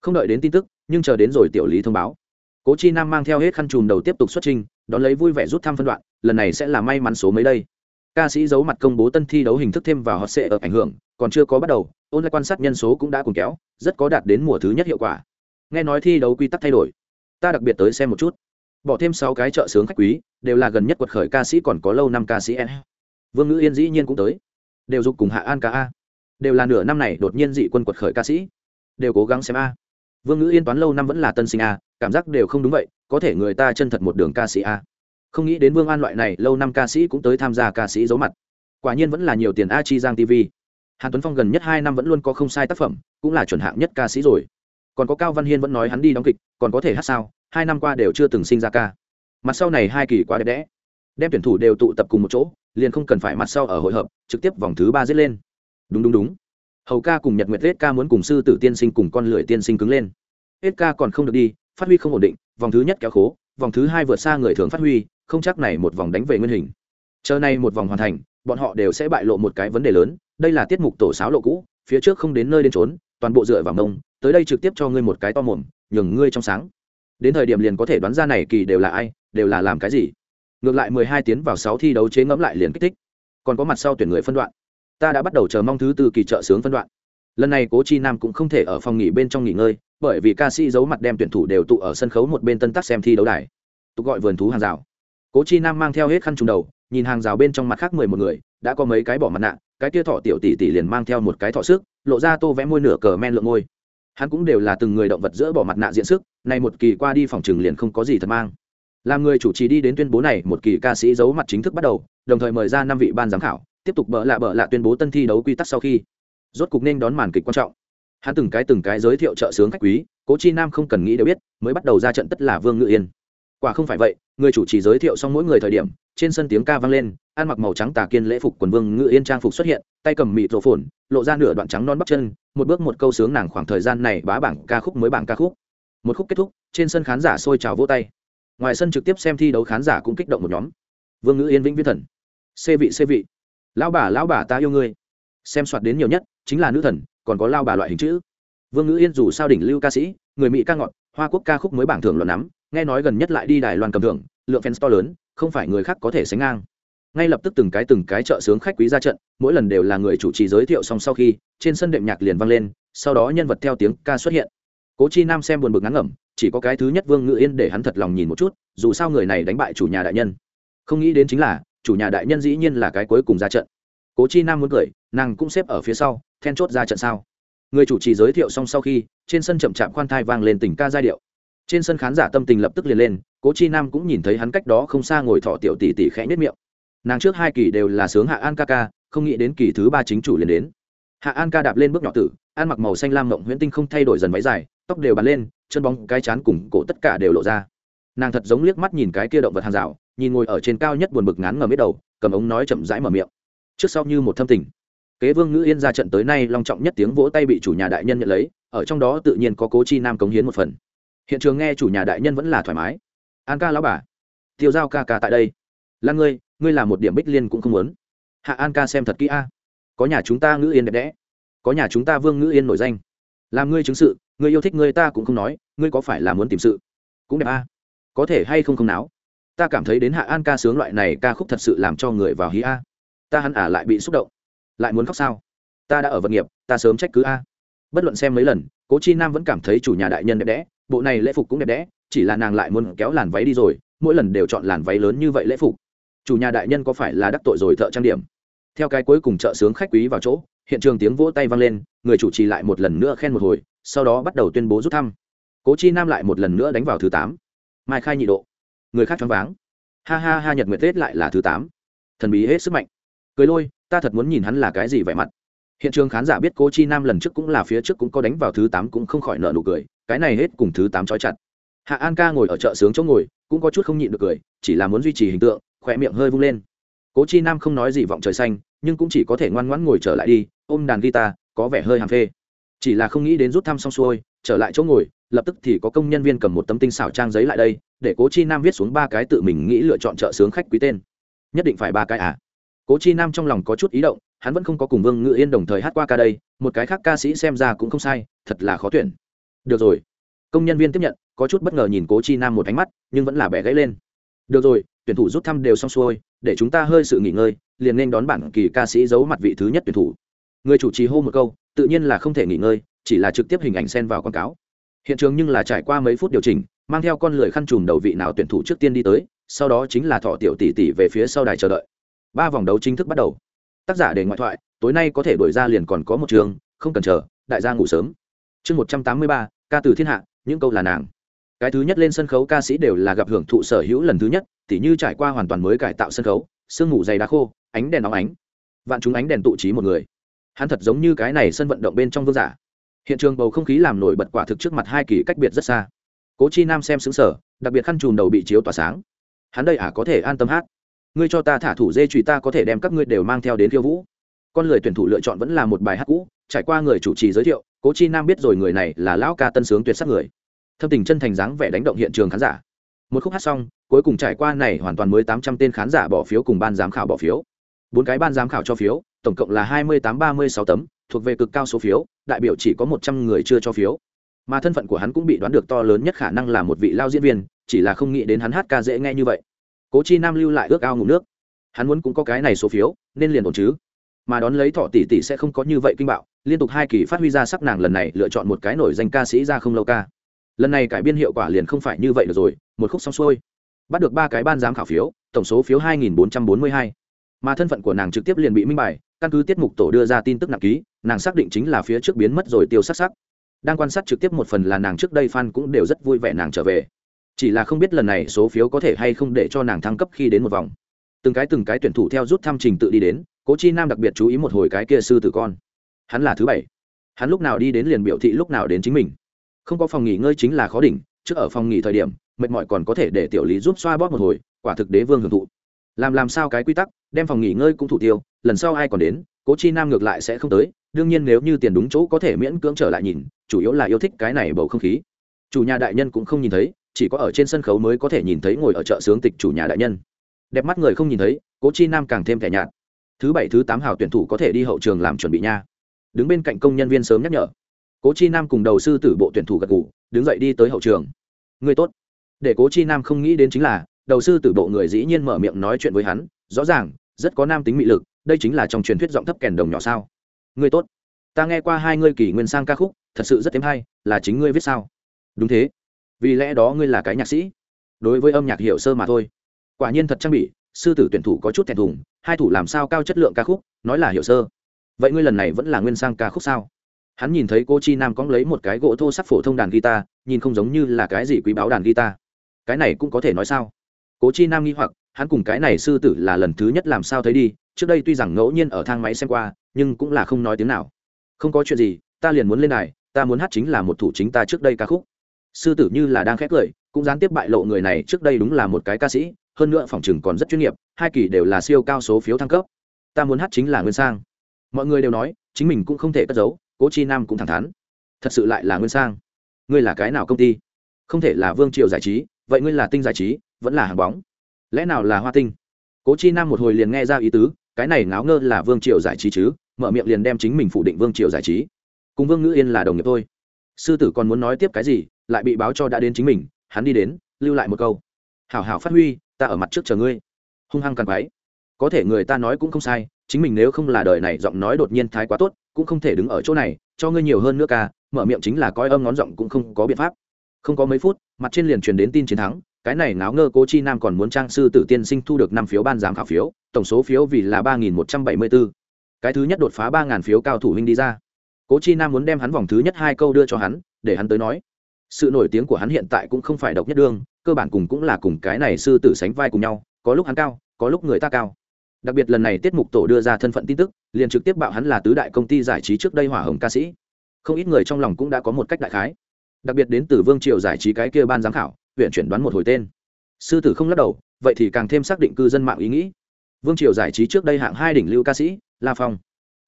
Không đợi đến tin tức, nhưng chờ đến rồi tiểu lý thông báo cố chi nam mang theo hết khăn chùm đầu tiếp tục xuất trình, đón lấy vui vẻ rút thăm phân đoạn, lần này sẽ là may mắn số mấy đây. Ca sĩ giấu mặt công bố tân thi đấu hình thức thêm vào họ sẽ ở ảnh hưởng, còn chưa có bắt đầu, ôn lại quan sát nhân số cũng đã cùng kéo, rất có đạt đến mùa thứ nhất hiệu quả. Nghe nói thi đấu quy tắc thay đổi. Ta đặc biệt tới xem một chút. Bỏ thêm sáu cái trợ sướng khách quý, đều là gần nhất quật khởi ca sĩ còn có lâu năm ca sĩ n. Vương ngữ yên dĩ nhiên cũng tới. Đều dục cùng hạ an ca a. Đều là nửa năm này đột nhiên dị quân quật khởi ca sĩ. Đều cố gắng xem a. Vương ngữ yên toán lâu năm vẫn là tân sinh a cảm giác đều không đúng vậy, có thể người ta chân thật một đường ca sĩ a. Không nghĩ đến vương an loại này, lâu năm ca sĩ cũng tới tham gia ca sĩ giấu mặt. Quả nhiên vẫn là nhiều tiền a chi giang tv hàn tuấn phong gần nhất hai năm vẫn luôn có không sai tác phẩm, cũng là chuẩn hạng nhất ca sĩ rồi. Còn có cao văn hiên vẫn nói hắn đi đóng kịch, còn có thể hát sao, hai năm qua đều chưa từng sinh ra ca. Mặt sau này hai kỳ quá đẹp đẽ. Đem tuyển thủ đều tụ tập cùng một chỗ, liền không cần phải mặt sau ở hội hợp, trực tiếp vòng thứ ba dết lên. Đúng đúng đúng. Hầu ca cùng nhật nguyệt hết ca muốn cùng sư tử tiên sinh cùng con lưỡi tiên sinh cứng lên. Hết ca còn không được đi phát huy không ổn định, vòng thứ nhất kéo khố, vòng thứ hai vượt xa người thường phát huy, không chắc này một vòng đánh về nguyên hình. Chờ này một vòng hoàn thành, bọn họ đều sẽ bại lộ một cái vấn đề lớn, đây là tiết mục tổ sáo lộ cũ, phía trước không đến nơi đến trốn, toàn bộ dựa vào mông, tới đây trực tiếp cho ngươi một cái to mồm, nhường ngươi trong sáng. Đến thời điểm liền có thể đoán ra này kỳ đều là ai, đều là làm cái gì. Ngược lại mười hai tiến vào sáu thi đấu chế ngẫm lại liền kích thích. Còn có mặt sau tuyển người phân đoạn. Ta đã bắt đầu chờ mong thứ từ kỳ trợ sướng phân đoạn lần này cố chi nam cũng không thể ở phòng nghỉ bên trong nghỉ ngơi, bởi vì ca sĩ giấu mặt đem tuyển thủ đều tụ ở sân khấu một bên tân tắc xem thi đấu đài. Tục gọi vườn thú hàng rào. Cố chi nam mang theo hết khăn trùng đầu, nhìn hàng rào bên trong mặt khác mười một người, đã có mấy cái bỏ mặt nạ, cái kia thọ tiểu tỷ tỷ liền mang theo một cái thọ sức lộ ra tô vẽ môi nửa cờ men lượng môi. Hắn cũng đều là từng người động vật giữa bỏ mặt nạ diện sức, này một kỳ qua đi phòng trường liền không có gì thật mang. Làm người chủ trì đi đến tuyên bố này, một kỳ ca sĩ giấu mặt chính thức bắt đầu, đồng thời mời ra năm vị ban giám khảo, tiếp tục bỡ lạ bỡ lạ tuyên bố tân thi đấu quy tắc sau khi rốt cục nên đón màn kịch quan trọng. Hắn từng cái từng cái giới thiệu trợ sướng khách quý, cố chi nam không cần nghĩ đều biết, mới bắt đầu ra trận tất là vương ngự yên. Quả không phải vậy, người chủ trì giới thiệu xong mỗi người thời điểm, trên sân tiếng ca vang lên, ăn mặc màu trắng tà kiên lễ phục quần vương ngự yên trang phục xuất hiện, tay cầm mịt rổ phồn, lộ ra nửa đoạn trắng non bắp chân, một bước một câu sướng nàng khoảng thời gian này bá bảng ca khúc mới bảng ca khúc. Một khúc kết thúc, trên sân khán giả sôi trào vỗ tay. Ngoài sân trực tiếp xem thi đấu khán giả cũng kích động một nhóm. Vương ngự yên vĩnh viễn thần. Xê vị xê vị. Lão bà lão bà ta yêu ngươi. Xem soạt đến nhiều nhất chính là nữ thần, còn có lao bà loại hình chữ. Vương ngữ yên dù sao đỉnh lưu ca sĩ, người mỹ ca ngọn hoa quốc ca khúc mới bảng thưởng luận nắm, nghe nói gần nhất lại đi đài loan cầm thưởng, lượng fans to lớn, không phải người khác có thể sánh ngang. Ngay lập tức từng cái từng cái trợ sướng khách quý ra trận, mỗi lần đều là người chủ trì giới thiệu xong sau khi, trên sân đệm nhạc liền vang lên, sau đó nhân vật theo tiếng ca xuất hiện. Cố chi nam xem buồn bực ngắn ngẩm, chỉ có cái thứ nhất vương ngự yên để hắn thật lòng nhìn một chút, dù sao người này đánh bại chủ nhà đại nhân. Không nghĩ đến chính là, chủ nhà đại nhân dĩ nhiên là cái cuối cùng ra trận. Cố chi nam muốn cười, nàng cũng xếp ở phía sau then chốt ra trận sao. Người chủ trì giới thiệu xong sau khi, trên sân chậm chạp khoan thai vang lên tình ca giai điệu. Trên sân khán giả tâm tình lập tức liền lên, cố chi nam cũng nhìn thấy hắn cách đó không xa ngồi thọ tiểu tỷ tỷ khẽ nhất miệng. Nàng trước hai kỳ đều là sướng hạ an ca ca, không nghĩ đến kỳ thứ ba chính chủ liền đến. Hạ an ca đạp lên bước nhỏ tử, ăn mặc màu xanh lam mộng huyễn tinh không thay đổi dần váy dài, tóc đều bắn lên, chân bóng, cái chán cùng cổ tất cả đều lộ ra. Nàng thật giống liếc mắt nhìn cái kia động vật hàng rào, nhìn ngồi ở trên cao nhất buồn bực ngán ngầm biết đầu, cầm ống nói chậm rãi mở miệng. Trước sau như một thâm tình kế vương ngữ yên ra trận tới nay long trọng nhất tiếng vỗ tay bị chủ nhà đại nhân nhận lấy, ở trong đó tự nhiên có cố chi nam cống hiến một phần. Hiện trường nghe chủ nhà đại nhân vẫn là thoải mái. An ca lão bà, tiêu giao ca ca tại đây. Lan ngươi ngươi là một điểm bích liên cũng không muốn. Hạ an ca xem thật kỹ a. Có nhà chúng ta ngữ yên đẹp đẽ. Có nhà chúng ta vương ngữ yên nổi danh. Làm ngươi chứng sự, ngươi yêu thích ngươi ta cũng không nói, ngươi có phải là muốn tìm sự? Cũng đẹp a. Có thể hay không không náo? Ta cảm thấy đến hạ an ca sướng loại này ca khúc thật sự làm cho người vào hí a. Ta hắn ả lại bị xúc động lại muốn khóc sao? Ta đã ở vật nghiệp, ta sớm trách cứ a. Bất luận xem mấy lần, cố chi nam vẫn cảm thấy chủ nhà đại nhân đẹp đẽ, bộ này lễ phục cũng đẹp đẽ, chỉ là nàng lại muốn kéo làn váy đi rồi, mỗi lần đều chọn làn váy lớn như vậy lễ phục. Chủ nhà đại nhân có phải là đắc tội rồi thợ trang điểm? Theo cái cuối cùng trợ sướng khách quý vào chỗ, hiện trường tiếng vỗ tay vang lên, người chủ trì lại một lần nữa khen một hồi, sau đó bắt đầu tuyên bố rút thăm. Cố chi nam lại một lần nữa đánh vào thứ tám. Mai khai nhị độ. Người khác choáng váng. Ha ha ha, nhật nguyệt tết lại là thứ tám. Thần bí hết sức mạnh. Cười lôi ta thật muốn nhìn hắn là cái gì vẻ mặt. Hiện trường khán giả biết cố chi nam lần trước cũng là phía trước cũng có đánh vào thứ tám cũng không khỏi nợ nụ cười, cái này hết cùng thứ tám trói chặt. Hạ an ca ngồi ở chợ sướng chỗ ngồi, cũng có chút không nhịn được cười, chỉ là muốn duy trì hình tượng khỏe miệng hơi vung lên. Cố chi nam không nói gì vọng trời xanh, nhưng cũng chỉ có thể ngoan ngoãn ngồi trở lại đi, ôm đàn guitar, có vẻ hơi hàm phê. Chỉ là không nghĩ đến rút thăm xong xuôi, trở lại chỗ ngồi, lập tức thì có công nhân viên cầm một tấm tinh xảo trang giấy lại đây, để cố chi nam viết xuống ba cái tự mình nghĩ lựa chọn chợ sướng khách quý tên. Nhất định phải ba cái à? Cố chi nam trong lòng có chút ý động, hắn vẫn không có cùng vương ngự yên đồng thời hát qua ca đây, một cái khác ca sĩ xem ra cũng không sai, thật là khó tuyển. Được rồi. Công nhân viên tiếp nhận, có chút bất ngờ nhìn cố chi nam một ánh mắt, nhưng vẫn là bẻ gãy lên. Được rồi, tuyển thủ rút thăm đều xong xuôi, để chúng ta hơi sự nghỉ ngơi, liền nên đón bản kỳ ca sĩ giấu mặt vị thứ nhất tuyển thủ. Người chủ trì hô một câu, tự nhiên là không thể nghỉ ngơi, chỉ là trực tiếp hình ảnh xen vào quảng cáo. Hiện trường nhưng là trải qua mấy phút điều chỉnh, mang theo con lười khăn trùm đầu vị nào tuyển thủ trước tiên đi tới, sau đó chính là thọ tiểu tỷ tỷ về phía sau đài chờ đợi ba vòng đấu chính thức bắt đầu. Tác giả để ngoại thoại, tối nay có thể đổi ra liền còn có một trường, không cần chờ, đại gia ngủ sớm. Chương một trăm tám mươi ba, ca từ thiên hạ, những câu là nàng. Cái thứ nhất lên sân khấu ca sĩ đều là gặp hưởng thụ sở hữu lần thứ nhất, tỉ như trải qua hoàn toàn mới cải tạo sân khấu, sương mù dày đá khô, ánh đèn óng ánh. Vạn chúng ánh đèn tụ trí một người. Hắn thật giống như cái này sân vận động bên trong vương giả. Hiện trường bầu không khí làm nổi bật quả thực trước mặt hai kỳ cách biệt rất xa. Cố chi nam xem xứng sở đặc biệt khăn chùm đầu bị chiếu tỏa sáng. Hắn đây à có thể an tâm hát ngươi cho ta thả thủ dê trùy ta có thể đem các ngươi đều mang theo đến khiêu vũ. Con người tuyển thủ lựa chọn vẫn là một bài hát cũ, trải qua người chủ trì giới thiệu, cố chi nam biết rồi người này là lão ca tân sướng tuyệt sắc người. Thâm tình chân thành dáng vẻ đánh động hiện trường khán giả. Một khúc hát xong, cuối cùng trải qua này hoàn toàn mới tám trăm tên khán giả bỏ phiếu cùng ban giám khảo bỏ phiếu. Bốn cái ban giám khảo cho phiếu, tổng cộng là hai mươi tám ba mươi sáu tấm, thuộc về cực cao số phiếu, đại biểu chỉ có một trăm người chưa cho phiếu. Mà thân phận của hắn cũng bị đoán được to lớn nhất khả năng là một vị lao diễn viên, chỉ là không nghĩ đến hắn hát ca dễ nghe như vậy cố chi nam lưu lại ước ao ngủ nước. Hắn muốn cũng có cái này số phiếu, nên liền ổn chứ. Mà đón lấy thọ tỷ tỷ sẽ không có như vậy kinh bạo, liên tục hai kỳ phát huy ra sắc nàng lần này lựa chọn một cái nổi danh ca sĩ ra không lâu ca. Lần này cải biên hiệu quả liền không phải như vậy được rồi, một khúc xong xuôi. Bắt được ba cái ban giám khảo phiếu, tổng số phiếu hai nghìn bốn trăm bốn mươi hai. Mà thân phận của nàng trực tiếp liền bị minh bài, căn cứ tiết mục tổ đưa ra tin tức nặng ký, nàng xác định chính là phía trước biến mất rồi tiêu sắc sắc. Đang quan sát trực tiếp một phần là nàng trước đây fan cũng đều rất vui vẻ nàng trở về chỉ là không biết lần này số phiếu có thể hay không để cho nàng thăng cấp khi đến một vòng. Từng cái từng cái tuyển thủ theo rút thăm trình tự đi đến, cố chi nam đặc biệt chú ý một hồi cái kia sư tử con. Hắn là thứ bảy. Hắn lúc nào đi đến liền biểu thị lúc nào đến chính mình. Không có phòng nghỉ ngơi chính là khó đỉnh, trước ở phòng nghỉ thời điểm, mệt mỏi còn có thể để tiểu lý giúp xoa bóp một hồi, quả thực đế vương hưởng thụ. Làm làm sao cái quy tắc, đem phòng nghỉ ngơi cũng thủ tiêu, lần sau ai còn đến, cố chi nam ngược lại sẽ không tới, đương nhiên nếu như tiền đúng chỗ có thể miễn cưỡng trở lại nhìn, chủ yếu là yêu thích cái này bầu không khí. Chủ nhà đại nhân cũng không nhìn thấy chỉ có ở trên sân khấu mới có thể nhìn thấy ngồi ở chợ sướng tịch chủ nhà đại nhân. Đẹp mắt người không nhìn thấy, cố chi nam càng thêm thẻ nhạt. Thứ bảy, thứ tám hào tuyển thủ có thể đi hậu trường làm chuẩn bị nha. Đứng bên cạnh công nhân viên sớm nhắc nhở. Cố chi nam cùng đầu sư tử bộ tuyển thủ gật ngủ đứng dậy đi tới hậu trường. Người tốt. Để cố chi nam không nghĩ đến chính là, đầu sư tử bộ người dĩ nhiên mở miệng nói chuyện với hắn, rõ ràng, rất có nam tính mị lực, đây chính là trong truyền thuyết giọng thấp kèn đồng nhỏ sao. Người tốt. Ta nghe qua hai ngươi kỷ nguyên sang ca khúc, thật sự rất thêm hay, là chính ngươi viết sao? Đúng thế vì lẽ đó ngươi là cái nhạc sĩ. Đối với âm nhạc hiểu sơ mà thôi. Quả nhiên thật trang bị sư tử tuyển thủ có chút thẹn thùng, hai thủ làm sao cao chất lượng ca khúc, nói là hiểu sơ. Vậy ngươi lần này vẫn là nguyên sang ca khúc sao? Hắn nhìn thấy cô chi nam cóng lấy một cái gỗ thô sắc phổ thông đàn guitar, nhìn không giống như là cái gì quý báo đàn guitar. Cái này cũng có thể nói sao? Cố chi nam nghi hoặc, hắn cùng cái này sư tử là lần thứ nhất làm sao thấy đi, trước đây tuy rằng ngẫu nhiên ở thang máy xem qua, nhưng cũng là không nói tiếng nào. Không có chuyện gì, ta liền muốn lên này ta muốn hát chính là một thủ chính ta trước đây ca khúc sư tử như là đang khét cười, cũng gián tiếp bại lộ người này trước đây đúng là một cái ca sĩ, hơn nữa phòng chừng còn rất chuyên nghiệp, hai kỳ đều là siêu cao số phiếu thăng cấp. Ta muốn hát chính là nguyên sang. Mọi người đều nói, chính mình cũng không thể cất giấu, cố chi nam cũng thẳng thắn. Thật sự lại là nguyên sang. Ngươi là cái nào công ty? Không thể là vương triều giải trí, vậy ngươi là tinh giải trí, vẫn là hàng bóng. Lẽ nào là hoa tinh? Cố chi nam một hồi liền nghe ra ý tứ, cái này ngáo ngơ là vương triều giải trí chứ, mở miệng liền đem chính mình phủ định vương triều giải trí. Cùng vương ngữ yên là đồng nghiệp thôi. Sư tử còn muốn nói tiếp cái gì lại bị báo cho đã đến chính mình, hắn đi đến, lưu lại một câu. Hảo hảo phát huy, ta ở mặt trước chờ ngươi. Hung hăng càng quái có thể người ta nói cũng không sai, chính mình nếu không là đời này giọng nói đột nhiên thái quá tốt, cũng không thể đứng ở chỗ này, cho ngươi nhiều hơn nữa ca, mở miệng chính là coi âm ngón giọng cũng không có biện pháp. Không có mấy phút, mặt trên liền truyền đến tin chiến thắng, cái này náo ngơ cố chi nam còn muốn trang sư tử tiên sinh thu được năm phiếu ban giám khảo phiếu, tổng số phiếu vì là ba nghìn một trăm bảy mươi bốn cái thứ nhất đột phá ba ngàn phiếu cao thủ huynh đi ra. Cố chi nam muốn đem hắn vòng thứ nhất hai câu đưa cho hắn, để hắn tới nói sự nổi tiếng của hắn hiện tại cũng không phải độc nhất đương, cơ bản cùng cũng là cùng cái này sư tử sánh vai cùng nhau, có lúc hắn cao, có lúc người ta cao. Đặc biệt lần này tiết mục tổ đưa ra thân phận tin tức, liền trực tiếp bạo hắn là tứ đại công ty giải trí trước đây hỏa hồng ca sĩ. Không ít người trong lòng cũng đã có một cách đại khái. Đặc biệt đến từ vương triều giải trí cái kia ban giám khảo, huyện chuyển đoán một hồi tên. Sư tử không lắc đầu, vậy thì càng thêm xác định cư dân mạng ý nghĩ. Vương triều giải trí trước đây hạng hai đỉnh lưu ca sĩ, la phong.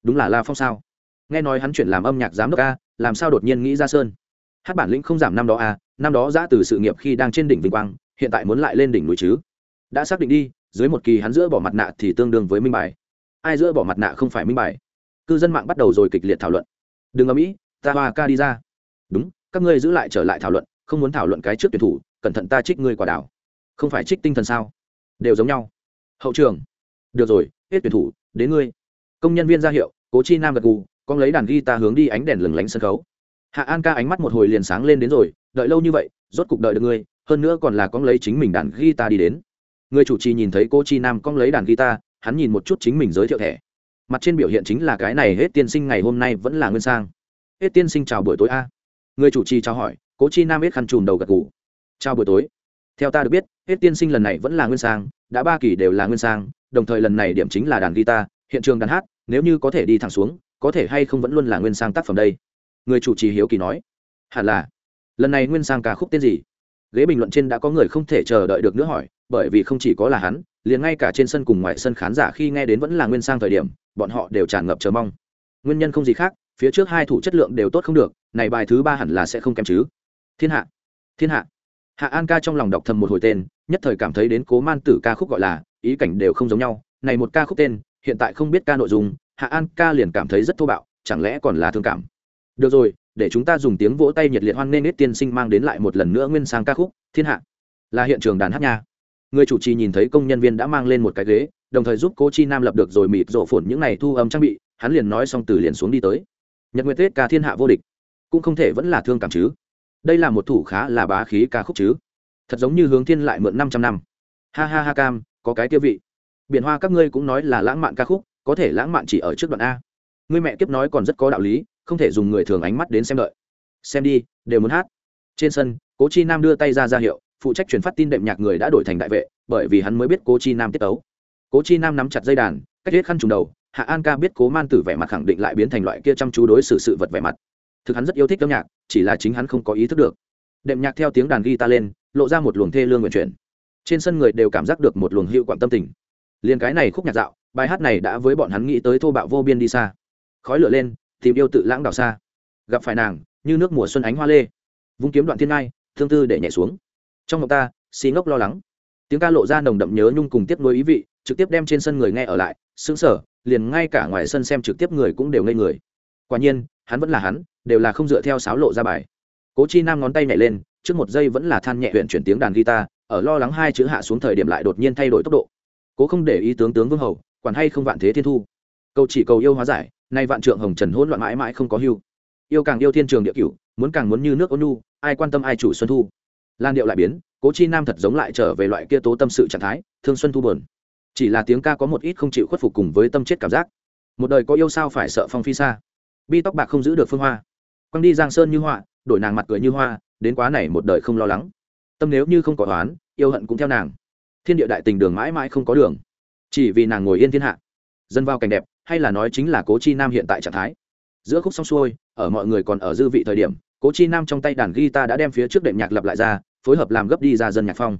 Đúng là la phong sao? Nghe nói hắn chuyển làm âm nhạc giám đốc a, làm sao đột nhiên nghĩ ra sơn? Hát bản lĩnh không giảm năm đó à, năm đó giã từ sự nghiệp khi đang trên đỉnh vinh quang hiện tại muốn lại lên đỉnh núi chứ. Đã xác định đi dưới một kỳ hắn giữa bỏ mặt nạ thì tương đương với minh bài. Ai giữa bỏ mặt nạ không phải minh bài? Cư dân mạng bắt đầu rồi kịch liệt thảo luận. Đừng ở mỹ ta hoa ca đi ra. Đúng các ngươi giữ lại trở lại thảo luận không muốn thảo luận cái trước tuyển thủ cẩn thận ta trích ngươi quả đảo. Không phải trích tinh thần sao? Đều giống nhau. Hậu trường. Được rồi hết tuyển thủ đến ngươi. Công nhân viên ra hiệu cố chi nam gật gù con lấy đàn ghi ta hướng đi ánh đèn lừng lánh sân khấu hạ an ca ánh mắt một hồi liền sáng lên đến rồi, đợi lâu như vậy, rốt cục đợi được ngươi, hơn nữa còn là con lấy chính mình đàn guitar đi đến. Người chủ trì nhìn thấy cô chi nam con lấy đàn guitar, hắn nhìn một chút chính mình giới thiệu thẻ. Mặt trên biểu hiện chính là cái này hết tiên sinh ngày hôm nay vẫn là nguyên sang. Hết tiên sinh chào buổi tối a. Người chủ trì chào hỏi cố chi nam hết khăn chùm đầu gật ngủ chào buổi tối. Theo ta được biết, hết tiên sinh lần này vẫn là nguyên sang, đã ba kỳ đều là nguyên sang, đồng thời lần này điểm chính là đàn guitar, hiện trường đàn hát, nếu như có thể đi thẳng xuống, có thể hay không vẫn luôn là nguyên sang tác phẩm đây người chủ trì hiếu kỳ nói, hẳn là. Lần này nguyên sang ca khúc tên gì? Ghế bình luận trên đã có người không thể chờ đợi được nữa hỏi, bởi vì không chỉ có là hắn, liền ngay cả trên sân cùng ngoài sân khán giả khi nghe đến vẫn là nguyên sang thời điểm, bọn họ đều tràn ngập chờ mong. Nguyên nhân không gì khác, phía trước hai thủ chất lượng đều tốt không được, này bài thứ ba hẳn là sẽ không kém chứ. Thiên hạ thiên hạ. Hạ an ca trong lòng đọc thầm một hồi tên, nhất thời cảm thấy đến cố man tử ca khúc gọi là, ý cảnh đều không giống nhau. Này một ca khúc tên, hiện tại không biết ca nội dung, hạ an ca liền cảm thấy rất thô bạo, chẳng lẽ còn là thương cảm? Được rồi, để chúng ta dùng tiếng vỗ tay nhiệt liệt hoan nghênh nết tiên sinh mang đến lại một lần nữa nguyên sang ca khúc, thiên hạ. Là hiện trường đàn hát nha. Người chủ trì nhìn thấy công nhân viên đã mang lên một cái ghế, đồng thời giúp cô chi nam lập được rồi mịt rổ phồn những này thu âm trang bị, hắn liền nói xong từ liền xuống đi tới. Nhật nguyệt tết ca thiên hạ vô địch. Cũng không thể vẫn là thương cảm chứ. Đây là một thủ khá là bá khí ca khúc chứ. Thật giống như hướng thiên lại mượn năm trăm năm. Ha ha ha cam, có cái tiêu vị. Biển hoa các ngươi cũng nói là lãng mạn ca khúc, có thể lãng mạn chỉ ở trước đoạn a. Ngươi mẹ kiếp nói còn rất có đạo lý không thể dùng người thường ánh mắt đến xem đợi. Xem đi, đều muốn hát. Trên sân, cố chi nam đưa tay ra ra hiệu, phụ trách truyền phát tin đệm nhạc người đã đổi thành đại vệ, bởi vì hắn mới biết cố chi nam tiết tấu. Cố chi nam nắm chặt dây đàn, cách hết khăn trùng đầu, hạ an ca biết cố man tử vẻ mặt khẳng định lại biến thành loại kia chăm chú đối xử sự vật vẻ mặt. Thực hắn rất yêu thích âm nhạc, chỉ là chính hắn không có ý thức được. Đệm nhạc theo tiếng đàn guitar lên, lộ ra một luồng thê lương nguyện chuyển. Trên sân người đều cảm giác được một luồng hiệu quặng tâm tình. Liền cái này khúc nhạc dạo, bài hát này đã với bọn hắn nghĩ tới thô bạo vô biên đi xa. Khói lửa lên tìm yêu tự lãng đào xa. Gặp phải nàng, như nước mùa xuân ánh hoa lê. Vung kiếm đoạn thiên ngai, thương tư để nhảy xuống. Trong ngọc ta, xì ngốc lo lắng. Tiếng ca lộ ra nồng đậm nhớ nhung cùng tiếp nối ý vị, trực tiếp đem trên sân người nghe ở lại xứng sở liền ngay cả ngoài sân xem trực tiếp người cũng đều ngây người. Quả nhiên, hắn vẫn là hắn, đều là không dựa theo sáo lộ ra bài. Cố chi nam ngón tay nhảy lên, trước một giây vẫn là than nhẹ huyện chuyển tiếng đàn guitar, ở lo lắng hai chữ hạ xuống thời điểm lại đột nhiên thay đổi tốc độ. Cố không để ý tướng tướng vương hầu, quản hay không vạn thế thiên thu. Câu chỉ cầu yêu hóa giải nay vạn trượng hồng trần hỗn loạn mãi mãi không có hưu. Yêu càng yêu thiên trường địa cửu, muốn càng muốn như nước ôn nu ai quan tâm ai chủ xuân thu? Lan điệu lại biến, cố chi nam thật giống lại trở về loại kia tố tâm sự trạng thái, thương xuân thu buồn. Chỉ là tiếng ca có một ít không chịu khuất phục cùng với tâm chết cảm giác. Một đời có yêu sao phải sợ phong phi xa? Bi tóc bạc không giữ được phương hoa. Quăng đi giang sơn như họa, đổi nàng mặt cười như hoa, đến quá này một đời không lo lắng. Tâm nếu như không có toán yêu hận cũng theo nàng. Thiên địa đại tình đường mãi mãi không có đường. Chỉ vì nàng ngồi yên thiên hạ dân vào cảnh đẹp, hay là nói chính là cố chi nam hiện tại trạng thái? Giữa khúc xong xuôi, ở mọi người còn ở dư vị thời điểm, cố chi nam trong tay đàn guitar đã đem phía trước đệm nhạc lập lại ra, phối hợp làm gấp đi ra dân nhạc phong.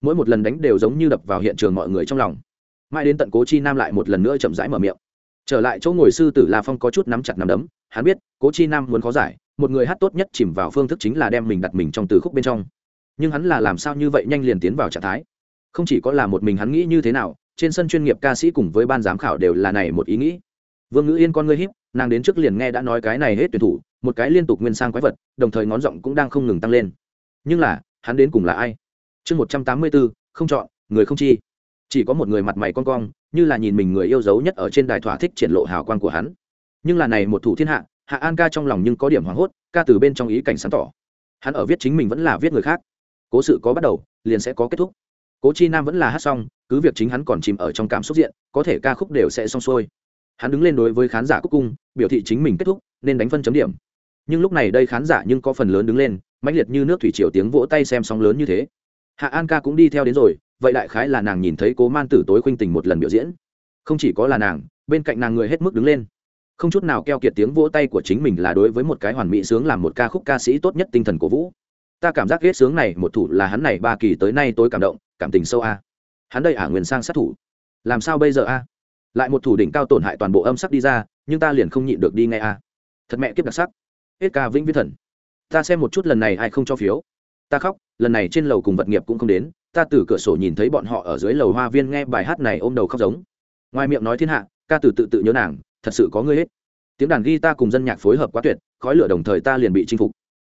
Mỗi một lần đánh đều giống như đập vào hiện trường mọi người trong lòng. Mãi đến tận cố chi nam lại một lần nữa chậm rãi mở miệng. Trở lại chỗ ngồi sư tử la phong có chút nắm chặt nắm đấm, hắn biết, cố chi nam muốn khó giải, một người hát tốt nhất chìm vào phương thức chính là đem mình đặt mình trong từ khúc bên trong. Nhưng hắn là làm sao như vậy nhanh liền tiến vào trạng thái? Không chỉ có là một mình hắn nghĩ như thế nào trên sân chuyên nghiệp ca sĩ cùng với ban giám khảo đều là này một ý nghĩ. Vương ngữ yên con ngươi hiếp nàng đến trước liền nghe đã nói cái này hết tuyển thủ, một cái liên tục nguyên sang quái vật, đồng thời ngón giọng cũng đang không ngừng tăng lên. Nhưng là, hắn đến cùng là ai? Chương một trăm tám mươi bốn không chọn, người không chi. Chỉ có một người mặt mày con cong, như là nhìn mình người yêu dấu nhất ở trên đài thỏa thích triển lộ hào quang của hắn. Nhưng là này một thủ thiên hạ hạ an ca trong lòng nhưng có điểm hoảng hốt, ca từ bên trong ý cảnh sáng tỏ. Hắn ở viết chính mình vẫn là viết người khác. Cố sự có bắt đầu, liền sẽ có kết thúc cố chi nam vẫn là hát xong, cứ việc chính hắn còn chìm ở trong cảm xúc diện, có thể ca khúc đều sẽ xong xuôi. Hắn đứng lên đối với khán giả cúc cung, biểu thị chính mình kết thúc, nên đánh phân chấm điểm. Nhưng lúc này đây khán giả nhưng có phần lớn đứng lên, mãnh liệt như nước thủy triều tiếng vỗ tay xem sóng lớn như thế. Hạ an ca cũng đi theo đến rồi, vậy đại khái là nàng nhìn thấy cố man tử tối khuynh tình một lần biểu diễn. Không chỉ có là nàng, bên cạnh nàng người hết mức đứng lên. Không chút nào keo kiệt tiếng vỗ tay của chính mình là đối với một cái hoàn mỹ sướng làm một ca khúc ca sĩ tốt nhất tinh thần cổ vũ. Ta cảm giác ghét sướng này, một thủ là hắn này ba kỳ tới nay tối cảm động cảm tình sâu a. Hắn đây ả à nguyên sang sát thủ. Làm sao bây giờ a? Lại một thủ đỉnh cao tổn hại toàn bộ âm sắc đi ra, nhưng ta liền không nhịn được đi ngay a. Thật mẹ kiếp đặc sắc. Hết ca vĩnh viễn thần. Ta xem một chút lần này ai không cho phiếu. Ta khóc, lần này trên lầu cùng vật nghiệp cũng không đến, ta từ cửa sổ nhìn thấy bọn họ ở dưới lầu hoa viên nghe bài hát này ôm đầu khóc giống. Ngoài miệng nói thiên hạ, ca từ tự tự nhớ nàng, thật sự có ngươi hết. Tiếng đàn ghi ta cùng dân nhạc phối hợp quá tuyệt, khói lửa đồng thời ta liền bị chinh phục.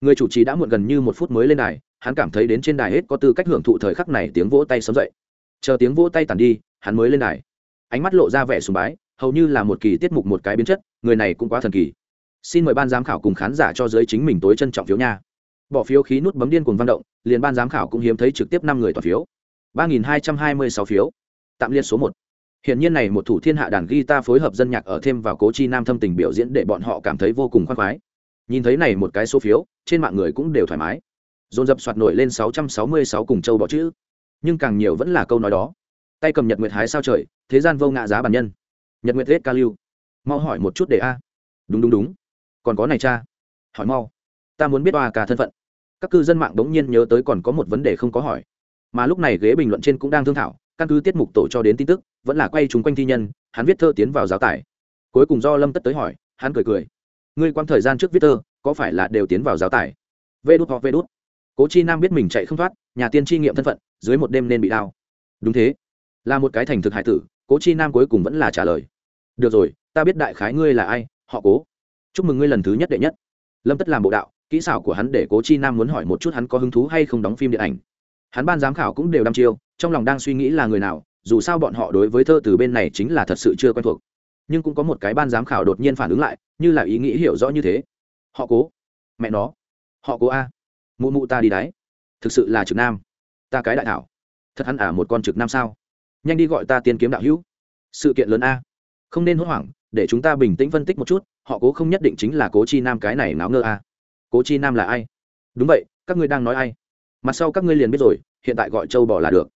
Người chủ trì đã muộn gần như một phút mới lên đài hắn cảm thấy đến trên đài hết có tư cách hưởng thụ thời khắc này tiếng vỗ tay sớm dậy. Chờ tiếng vỗ tay tàn đi, hắn mới lên đài. Ánh mắt lộ ra vẻ sùng bái, hầu như là một kỳ tiết mục một cái biến chất, người này cũng quá thần kỳ. Xin mời ban giám khảo cùng khán giả cho giới chính mình tối trân trọng phiếu nha. Bỏ phiếu khí nút bấm điên cuồng văn động, liền ban giám khảo cũng hiếm thấy trực tiếp năm người toàn phiếu. ba nghìn hai trăm hai mươi sáu phiếu. Tạm liên số một. Hiện nhiên này một thủ thiên hạ đàn guitar phối hợp dân nhạc ở thêm vào cố chi nam thâm tình biểu diễn để bọn họ cảm thấy vô cùng khoan khoái. Nhìn thấy này một cái số phiếu, trên mạng người cũng đều thoải mái dồn dập soạt nổi lên sáu trăm sáu mươi sáu cùng châu bỏ chữ. Nhưng càng nhiều vẫn là câu nói đó. Tay cầm nhật nguyệt hái sao trời, thế gian vô ngã giá bản nhân. Nhật nguyệt hết ca lưu. Mau hỏi một chút để a. Đúng đúng đúng. Còn có này cha. Hỏi mau. Ta muốn biết oa cả thân phận. Các cư dân mạng đống nhiên nhớ tới còn có một vấn đề không có hỏi. Mà lúc này ghế bình luận trên cũng đang thương thảo, căn cứ tiết mục tổ cho đến tin tức, vẫn là quay chúng quanh thi nhân, hắn viết thơ tiến vào giáo tải. Cuối cùng do lâm tất tới hỏi, hắn cười cười. Ngươi quan thời gian trước viết thơ, có phải là đều tiến vào giáo tải? Vê đút hoặc vê đút cố chi nam biết mình chạy không thoát, nhà tiên tri nghiệm thân phận, dưới một đêm nên bị đau. Đúng thế. Là một cái thành thực hải tử, cố chi nam cuối cùng vẫn là trả lời. Được rồi, ta biết đại khái ngươi là ai, họ cố. Chúc mừng ngươi lần thứ nhất đệ nhất. Lâm tất làm bộ đạo, kỹ xảo của hắn để cố chi nam muốn hỏi một chút hắn có hứng thú hay không đóng phim điện ảnh. Hắn ban giám khảo cũng đều đăm chiêu, trong lòng đang suy nghĩ là người nào, dù sao bọn họ đối với thơ từ bên này chính là thật sự chưa quen thuộc. Nhưng cũng có một cái ban giám khảo đột nhiên phản ứng lại, như là ý nghĩ hiểu rõ như thế. Họ cố. Mẹ nó. Họ cố a mụ mụ ta đi đáy thực sự là trực nam. Ta cái đại thảo. Thật hắn à một con trực nam sao? Nhanh đi gọi ta tiên kiếm đạo hữu. Sự kiện lớn a. Không nên hốt hoảng, để chúng ta bình tĩnh phân tích một chút, họ cố không nhất định chính là cố chi nam cái này náo ngơ a. Cố chi nam là ai? Đúng vậy, các ngươi đang nói ai? Mặt sau các ngươi liền biết rồi, hiện tại gọi châu bò là được.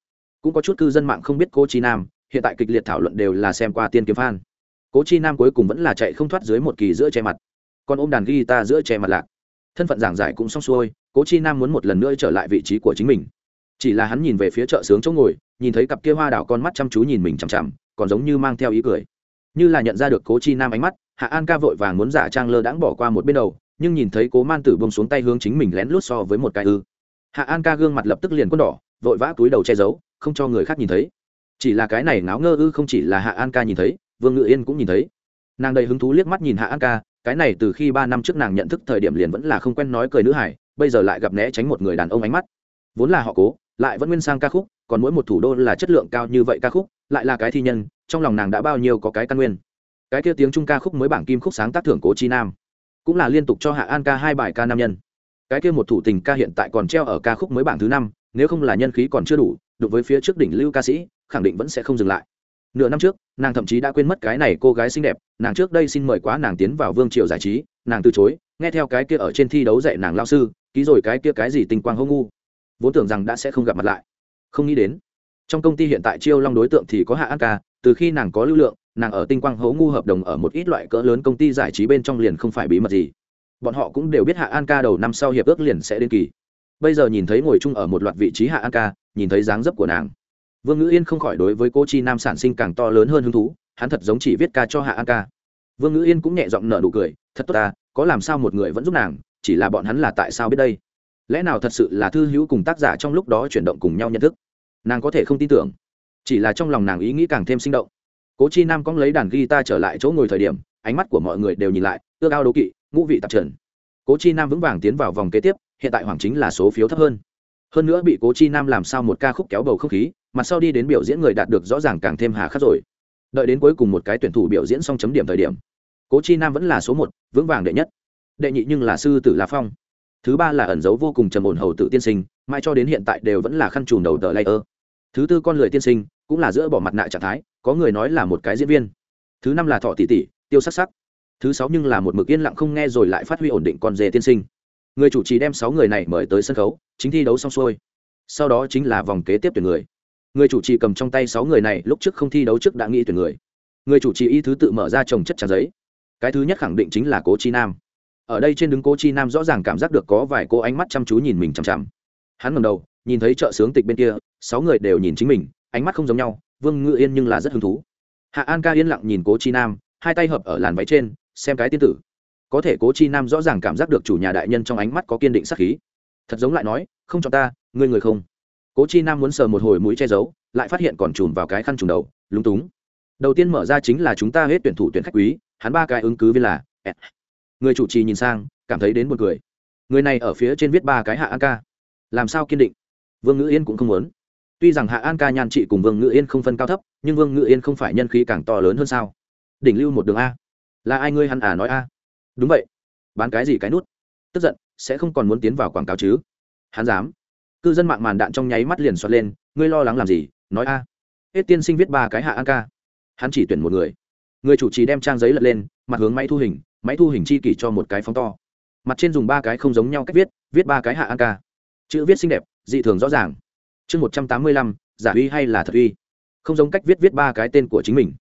Cũng có chút cư dân mạng không biết cố chi nam, hiện tại kịch liệt thảo luận đều là xem qua tiên kiếm phan cố chi nam cuối cùng vẫn là chạy không thoát dưới một kỳ giữa che mặt. Còn ôm đàn guitar giữa che mặt lạc. Thân phận giảng giải cũng xong xuôi cố chi nam muốn một lần nữa trở lại vị trí của chính mình. Chỉ là hắn nhìn về phía chợ sướng chỗ ngồi, nhìn thấy cặp kia hoa đảo con mắt chăm chú nhìn mình chằm chằm, còn giống như mang theo ý cười. Như là nhận ra được cố chi nam ánh mắt, hạ an ca vội vàng muốn giả trang lơ đãng bỏ qua một bên đầu, nhưng nhìn thấy cố man tử bông xuống tay hướng chính mình lén lút so với một cái ư. Hạ an ca gương mặt lập tức liền quân đỏ, vội vã túi đầu che giấu, không cho người khác nhìn thấy. Chỉ là cái này náo ngơ ư không chỉ là hạ an ca nhìn thấy, vương ngự yên cũng nhìn thấy. Nàng đầy hứng thú liếc mắt nhìn hạ an ca, cái này từ khi ba năm trước nàng nhận thức thời điểm liền vẫn là không quen nói cười nữ hải bây giờ lại gặp né tránh một người đàn ông ánh mắt. Vốn là họ cố, lại vẫn nguyên sang ca khúc, còn mỗi một thủ đô là chất lượng cao như vậy ca khúc, lại là cái thi nhân, trong lòng nàng đã bao nhiêu có cái căn nguyên. Cái kia tiếng trung ca khúc mới bảng kim khúc sáng tác thưởng cố chi nam, cũng là liên tục cho hạ an ca hai bài ca nam nhân. Cái kia một thủ tình ca hiện tại còn treo ở ca khúc mới bảng thứ năm, nếu không là nhân khí còn chưa đủ, đụng với phía trước đỉnh lưu ca sĩ, khẳng định vẫn sẽ không dừng lại. Nửa năm trước, nàng thậm chí đã quên mất cái này cô gái xinh đẹp, nàng trước đây xin mời quá nàng tiến vào vương triều giải trí, nàng từ chối nghe theo cái kia ở trên thi đấu dạy nàng lao sư, ký rồi cái kia cái gì tình quang hô ngu, vốn tưởng rằng đã sẽ không gặp mặt lại. Không nghĩ đến, trong công ty hiện tại chiêu long đối tượng thì có hạ an ca, từ khi nàng có lưu lượng, nàng ở tinh quang hố ngu hợp đồng ở một ít loại cỡ lớn công ty giải trí bên trong liền không phải bí mật gì. Bọn họ cũng đều biết hạ an ca đầu năm sau hiệp ước liền sẽ đến kỳ. Bây giờ nhìn thấy ngồi chung ở một loạt vị trí hạ an ca, nhìn thấy dáng dấp của nàng. Vương ngữ yên không khỏi đối với cô chi nam sản sinh càng to lớn hơn hứng thú, hắn thật giống chỉ viết ca cho hạ an ca. Vương ngữ yên cũng nhẹ giọng nở nụ cười, thật tốt ta có làm sao một người vẫn giúp nàng, chỉ là bọn hắn là tại sao biết đây? Lẽ nào thật sự là thư hữu cùng tác giả trong lúc đó chuyển động cùng nhau nhận thức? Nàng có thể không tin tưởng. Chỉ là trong lòng nàng ý nghĩ càng thêm sinh động. Cố chi nam cong lấy đàn guitar trở lại chỗ ngồi thời điểm, ánh mắt của mọi người đều nhìn lại, ước ao đố kỵ, ngũ vị tạp trần. Cố chi nam vững vàng tiến vào vòng kế tiếp, hiện tại hoàng chính là số phiếu thấp hơn. Hơn nữa bị cố chi nam làm sao một ca khúc kéo bầu không khí mặt sau đi đến biểu diễn người đạt được rõ ràng càng thêm hà khắc rồi. Đợi đến cuối cùng một cái tuyển thủ biểu diễn xong chấm điểm thời điểm cố chi nam vẫn là số một, vững vàng đệ nhất. Đệ nhị nhưng là sư tử la phong. Thứ ba là ẩn dấu vô cùng trầm ổn hầu tự tiên sinh mai cho đến hiện tại đều vẫn là khăn trùn đầu tờ layer. Thứ tư con lười tiên sinh, cũng là giữa bỏ mặt nạ trạng thái, có người nói là một cái diễn viên. Thứ năm là thọ tỷ tỷ, tiêu sắc sắc. Thứ sáu nhưng là một mực yên lặng không nghe rồi lại phát huy ổn định con dê tiên sinh. Người chủ trì đem sáu người này mời tới sân khấu, chính thi đấu xong xuôi. Sau đó chính là vòng kế tiếp tuyển người. Người chủ trì cầm trong tay sáu người này, lúc trước không thi đấu trước đã nghĩ tuyển người. Người chủ trì y thứ tự mở ra trồng chất trà giấy cái thứ nhất khẳng định chính là cố chi nam. Ở đây trên đứng cố chi nam rõ ràng cảm giác được có vài cô ánh mắt chăm chú nhìn mình chằm chằm. Hắn ngầm đầu, nhìn thấy chợ sướng tịch bên kia, sáu người đều nhìn chính mình, ánh mắt không giống nhau, vương ngự yên nhưng là rất hứng thú. Hạ an ca yên lặng nhìn cố chi nam, hai tay hợp ở làn váy trên, xem cái tiên tử. Có thể cố chi nam rõ ràng cảm giác được chủ nhà đại nhân trong ánh mắt có kiên định sắc khí. Thật giống lại nói, không cho ta, ngươi người không. Cố chi nam muốn sờ một hồi mũi che giấu, lại phát hiện còn chùm vào cái khăn trùng đầu, lúng túng. Đầu tiên mở ra chính là chúng ta hết tuyển thủ tuyển khách quý hắn ba cái ứng cứ viên là người chủ trì nhìn sang, cảm thấy đến một người người này ở phía trên viết ba cái hạ an ca. Làm sao kiên định? Vương ngữ yên cũng không muốn. Tuy rằng hạ an ca nhan trị cùng vương ngữ yên không phân cao thấp, nhưng vương ngữ yên không phải nhân khí càng to lớn hơn sao? Đỉnh lưu một đường a. Là ai ngươi hắn à nói a? Đúng vậy. Bán cái gì cái nút? Tức giận, sẽ không còn muốn tiến vào quảng cáo chứ? Hắn dám. Cư dân mạng màn đạn trong nháy mắt liền xoát lên, ngươi lo lắng làm gì? Nói a. Hết tiên sinh viết ba cái hạ an ca. Hắn chỉ tuyển một người người chủ trì đem trang giấy lật lên, mặt hướng máy thu hình, máy thu hình chi kỷ cho một cái phóng to. Mặt trên dùng ba cái không giống nhau cách viết viết ba cái hạ an ca. Chữ viết xinh đẹp, dị thường rõ ràng. Chương một trăm tám mươi lăm, giả uy hay là thật uy? Không giống cách viết viết ba cái tên của chính mình.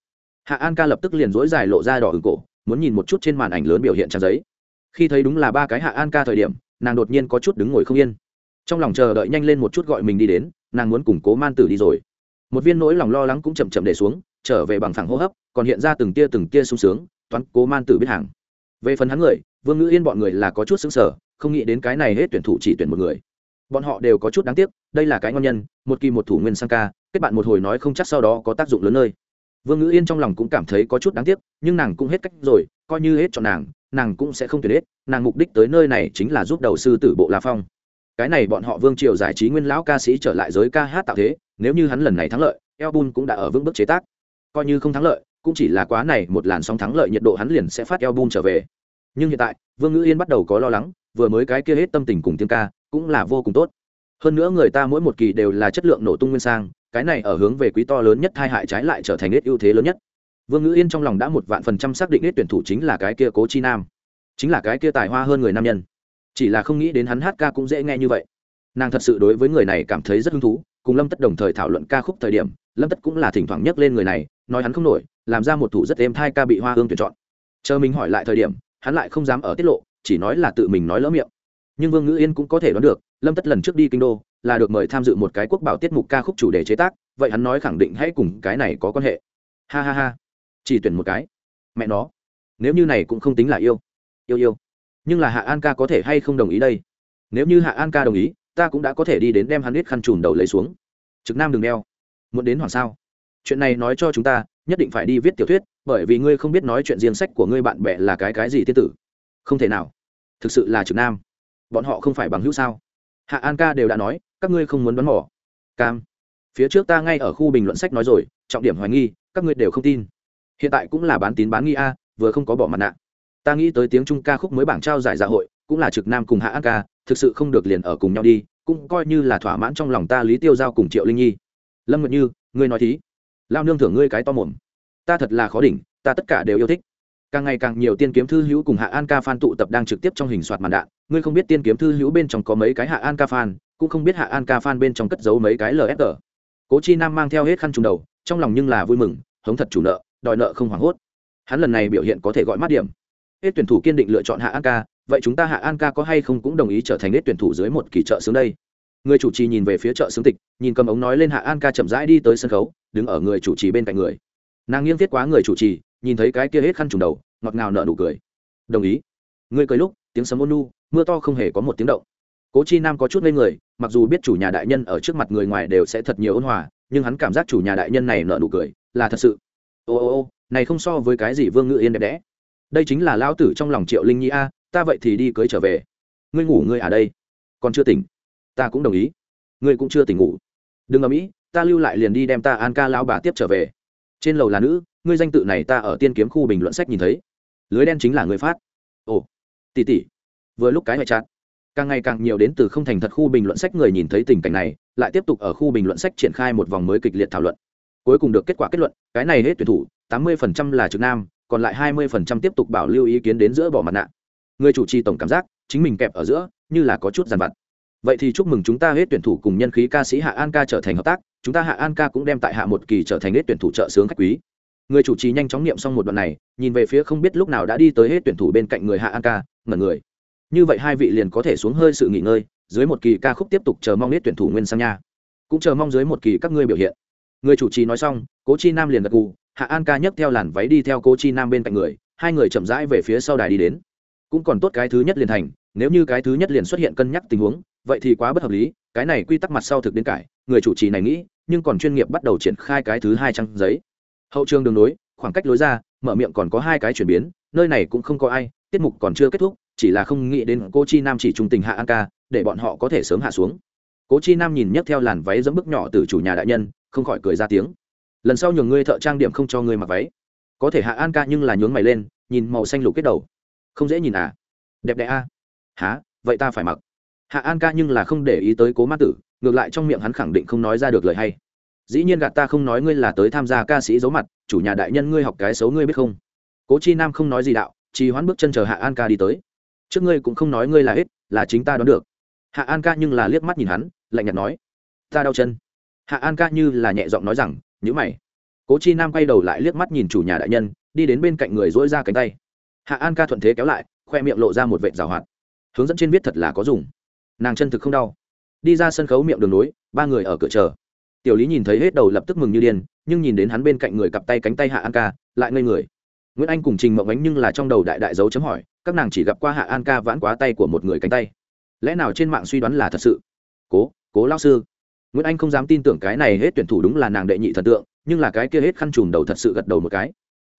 Hạ an ca lập tức liền dối dài lộ ra đỏ ửng cổ, muốn nhìn một chút trên màn ảnh lớn biểu hiện trang giấy. Khi thấy đúng là ba cái hạ an ca thời điểm, nàng đột nhiên có chút đứng ngồi không yên. Trong lòng chờ đợi nhanh lên một chút gọi mình đi đến, nàng muốn củng cố man tử đi rồi. Một viên nỗi lòng lo lắng cũng chậm chậm để xuống trở về bằng phẳng hô hấp, còn hiện ra từng tia từng tia sung sướng, toán cố man tử biết hàng. Về phần hắn người, vương ngữ yên bọn người là có chút xứng sở không nghĩ đến cái này hết tuyển thủ chỉ tuyển một người. Bọn họ đều có chút đáng tiếc, đây là cái ngon nhân, một kỳ một thủ nguyên sang ca, kết bạn một hồi nói không chắc sau đó có tác dụng lớn nơi. Vương ngữ yên trong lòng cũng cảm thấy có chút đáng tiếc, nhưng nàng cũng hết cách rồi, coi như hết cho nàng nàng cũng sẽ không tuyệt hết, nàng mục đích tới nơi này chính là giúp đầu sư tử bộ la phong. Cái này bọn họ vương triều giải trí nguyên lão ca sĩ trở lại giới ca hát tạo thế, nếu như hắn lần này thắng lợi album cũng đã ở vững bước chế tác coi như không thắng lợi, cũng chỉ là quá này một làn sóng thắng lợi nhiệt độ hắn liền sẽ phát eo bun trở về. Nhưng hiện tại, vương ngữ yên bắt đầu có lo lắng, vừa mới cái kia hết tâm tình cùng tiếng ca, cũng là vô cùng tốt. Hơn nữa người ta mỗi một kỳ đều là chất lượng nổ tung nguyên sang, cái này ở hướng về quý to lớn nhất hai hại trái lại trở thành ít ưu thế lớn nhất. Vương ngữ yên trong lòng đã một vạn phần trăm xác định ít tuyển thủ chính là cái kia cố chi nam, chính là cái kia tài hoa hơn người nam nhân. Chỉ là không nghĩ đến hắn hát ca cũng dễ nghe như vậy. Nàng thật sự đối với người này cảm thấy rất hứng thú, cùng lâm tất đồng thời thảo luận ca khúc thời điểm, lâm tất cũng là thỉnh thoảng nhắc lên người này nói hắn không nổi, làm ra một thủ rất êm thai ca bị hoa hương tuyển chọn. Chờ mình hỏi lại thời điểm, hắn lại không dám ở tiết lộ, chỉ nói là tự mình nói lỡ miệng. Nhưng vương ngữ yên cũng có thể đoán được, lâm tất lần trước đi kinh đô, là được mời tham dự một cái quốc bảo tiết mục ca khúc chủ đề chế tác, vậy hắn nói khẳng định hãy cùng cái này có quan hệ. Ha ha ha. Chỉ tuyển một cái. Mẹ nó. Nếu như này cũng không tính là yêu. Yêu yêu. Nhưng là hạ an ca có thể hay không đồng ý đây? Nếu như hạ an ca đồng ý, ta cũng đã có thể đi đến đem hắn biết khăn trùm đầu lấy xuống. Trực nam đừng đeo. Muốn đến hoàng sao? Chuyện này nói cho chúng ta, nhất định phải đi viết tiểu thuyết, bởi vì ngươi không biết nói chuyện riêng sách của ngươi bạn bè là cái cái gì tiên tử. Không thể nào. Thực sự là trực nam. Bọn họ không phải bằng hữu sao? Hạ an ca đều đã nói, các ngươi không muốn đoán mỏ cam. Phía trước ta ngay ở khu bình luận sách nói rồi, trọng điểm hoài nghi, các ngươi đều không tin. Hiện tại cũng là bán tín bán nghi a, vừa không có bỏ mặt nạ. Ta nghĩ tới tiếng trung ca khúc mới bảng trao giải dạ hội, cũng là trực nam cùng hạ an ca, thực sự không được liền ở cùng nhau đi, cũng coi như là thỏa mãn trong lòng ta lý tiêu giao cùng triệu linh nhi. Lâm nguyệt như, ngươi nói thí lao nương thưởng ngươi cái to mồm. Ta thật là khó đỉnh, ta tất cả đều yêu thích. Càng ngày càng nhiều tiên kiếm thư hữu cùng hạ an ca phan tụ tập đang trực tiếp trong hình soạt màn đạn. Ngươi không biết tiên kiếm thư hữu bên trong có mấy cái hạ an ca phan, cũng không biết hạ an ca phan bên trong cất giấu mấy cái lfg cố chi nam mang theo hết khăn trùng đầu, trong lòng nhưng là vui mừng, hống thật chủ nợ, đòi nợ không hoảng hốt. Hắn lần này biểu hiện có thể gọi mát điểm. Hết tuyển thủ kiên định lựa chọn hạ an ca, vậy chúng ta hạ an ca có hay không cũng đồng ý trở thành hết tuyển thủ dưới một kỳ trợ sướng đây? Người chủ trì nhìn về phía chợ sướng tịch, nhìn cầm ống nói lên hạ an ca chậm rãi đi tới sân khấu đứng ở người chủ trì bên cạnh người. Nàng nghiêng viết quá người chủ trì, nhìn thấy cái kia hết khăn trùng đầu, ngọt ngào nở nụ cười. Đồng ý. Người cười lúc, tiếng sấm ôn nu mưa to không hề có một tiếng động. Cố chi nam có chút ngây người, mặc dù biết chủ nhà đại nhân ở trước mặt người ngoài đều sẽ thật nhiều ôn hòa, nhưng hắn cảm giác chủ nhà đại nhân này nở nụ cười, là thật sự. Ô ô ô, này không so với cái gì vương ngự yên đẹp đẽ. Đây chính là lao tử trong lòng triệu linh nhi a, ta vậy thì đi cưới trở về. Ngươi ngủ ngươi ở đây. Còn chưa tỉnh. Ta cũng đồng ý. Ngươi cũng chưa tỉnh ngủ. Đừng ở mỹ ta lưu lại liền đi đem ta an ca lão bà tiếp trở về. Trên lầu là nữ, ngươi danh tự này ta ở tiên kiếm khu bình luận sách nhìn thấy. Lưới đen chính là người phát. Ồ tỉ tỉ vừa lúc cái ngoại chặt càng ngày càng nhiều đến từ không thành thật khu bình luận sách người nhìn thấy tình cảnh này, lại tiếp tục ở khu bình luận sách triển khai một vòng mới kịch liệt thảo luận. Cuối cùng được kết quả kết luận, cái này hết tuyển thủ, tám mươi là trực nam, còn lại hai mươi tiếp tục bảo lưu ý kiến đến giữa bỏ mặt nạ. Người chủ trì tổng cảm giác, chính mình kẹp ở giữa, như là có chút giàn vặt. Vậy thì chúc mừng chúng ta hết tuyển thủ cùng nhân khí ca sĩ hạ an ca trở thành hợp tác chúng ta hạ an ca cũng đem tại hạ một kỳ trở thành hết tuyển thủ trợ sướng khách quý. Người chủ trì nhanh chóng niệm xong một đoạn này, nhìn về phía không biết lúc nào đã đi tới hết tuyển thủ bên cạnh người hạ an ca, ngẩn người. Như vậy hai vị liền có thể xuống hơi sự nghỉ ngơi, dưới một kỳ ca khúc tiếp tục chờ mong hết tuyển thủ nguyên sang nha. Cũng chờ mong dưới một kỳ các ngươi biểu hiện. Người chủ trì nói xong, cố chi nam liền gật gù, hạ an ca nhấc theo làn váy đi theo cố chi nam bên cạnh người, hai người chậm rãi về phía sau đài đi đến. Cũng còn tốt cái thứ nhất liền thành, nếu như cái thứ nhất liền xuất hiện cân nhắc tình huống, vậy thì quá bất hợp lý, cái này quy tắc mặt sau thực đến cải, người chủ trì này nghĩ nhưng còn chuyên nghiệp bắt đầu triển khai cái thứ hai trang giấy. Hậu trường đường nối, khoảng cách lối ra, mở miệng còn có hai cái chuyển biến, nơi này cũng không có ai, tiết mục còn chưa kết thúc, chỉ là không nghĩ đến cô chi nam chỉ trung tình hạ an ca để bọn họ có thể sớm hạ xuống. Cố chi nam nhìn nhấc theo làn váy dẫm bước nhỏ từ chủ nhà đại nhân, không khỏi cười ra tiếng. Lần sau nhường ngươi thợ trang điểm không cho ngươi mặc váy. Có thể hạ an ca nhưng là nhướng mày lên, nhìn màu xanh lục kết đầu. Không dễ nhìn à? Đẹp đẽ a à? há vậy ta phải mặc. Hạ an ca nhưng là không để ý tới cố ma tử ngược lại trong miệng hắn khẳng định không nói ra được lời hay. Dĩ nhiên gạt ta không nói ngươi là tới tham gia ca sĩ giấu mặt, chủ nhà đại nhân ngươi học cái xấu ngươi biết không? Cố chi nam không nói gì đạo chỉ hoán bước chân chờ hạ an ca đi tới. Trước ngươi cũng không nói ngươi là hết là chính ta đoán được. Hạ an ca nhưng là liếc mắt nhìn hắn, lạnh nhạt nói, ta đau chân. Hạ an ca như là nhẹ giọng nói rằng nhữ mày. Cố chi nam quay đầu lại liếc mắt nhìn chủ nhà đại nhân, đi đến bên cạnh người dỗi ra cánh tay. Hạ an ca thuận thế kéo lại, khoe miệng lộ ra một vệt rào hoạt. Hướng dẫn trên viết thật là có dùng. Nàng chân thực không đau đi ra sân khấu miệng đường núi ba người ở cửa chờ. Tiểu lý nhìn thấy hết đầu lập tức mừng như điên, nhưng nhìn đến hắn bên cạnh người cặp tay cánh tay hạ an ca, lại ngây người. Nguyễn anh cùng trình mộng ánh nhưng là trong đầu đại đại dấu chấm hỏi, các nàng chỉ gặp qua hạ an ca vãn quá tay của một người cánh tay. Lẽ nào trên mạng suy đoán là thật sự? Cố cố lao sư. Nguyễn anh không dám tin tưởng cái này hết tuyển thủ đúng là nàng đệ nhị thần tượng, nhưng là cái kia hết khăn trùm đầu thật sự gật đầu một cái.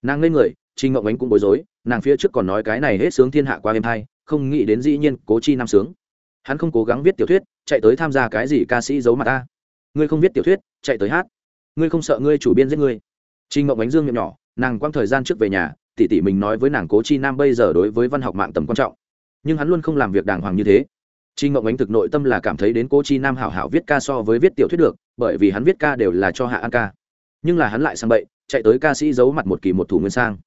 Nàng ngây người, trình mộng ánh cũng bối rối, nàng phía trước còn nói cái này hết sướng thiên hạ qua em hai, không nghĩ đến dĩ nhiên cố chi nam sướng hắn không cố gắng viết tiểu thuyết chạy tới tham gia cái gì ca sĩ giấu mặt ta ngươi không viết tiểu thuyết chạy tới hát ngươi không sợ ngươi chủ biên giết ngươi Trinh mộng ánh dương miệng nhỏ nàng quang thời gian trước về nhà tỷ tỷ mình nói với nàng cố chi nam bây giờ đối với văn học mạng tầm quan trọng nhưng hắn luôn không làm việc đàng hoàng như thế trinh mộng Ánh thực nội tâm là cảm thấy đến Cố Chi Nam hảo hảo viết ca so với viết tiểu thuyết được, bởi vì hắn viết ca đều là cho Hạ An ca. Nhưng là hắn lại sang bậy, chạy tới ca sĩ giấu mặt một kỳ một thủ nguyên sang.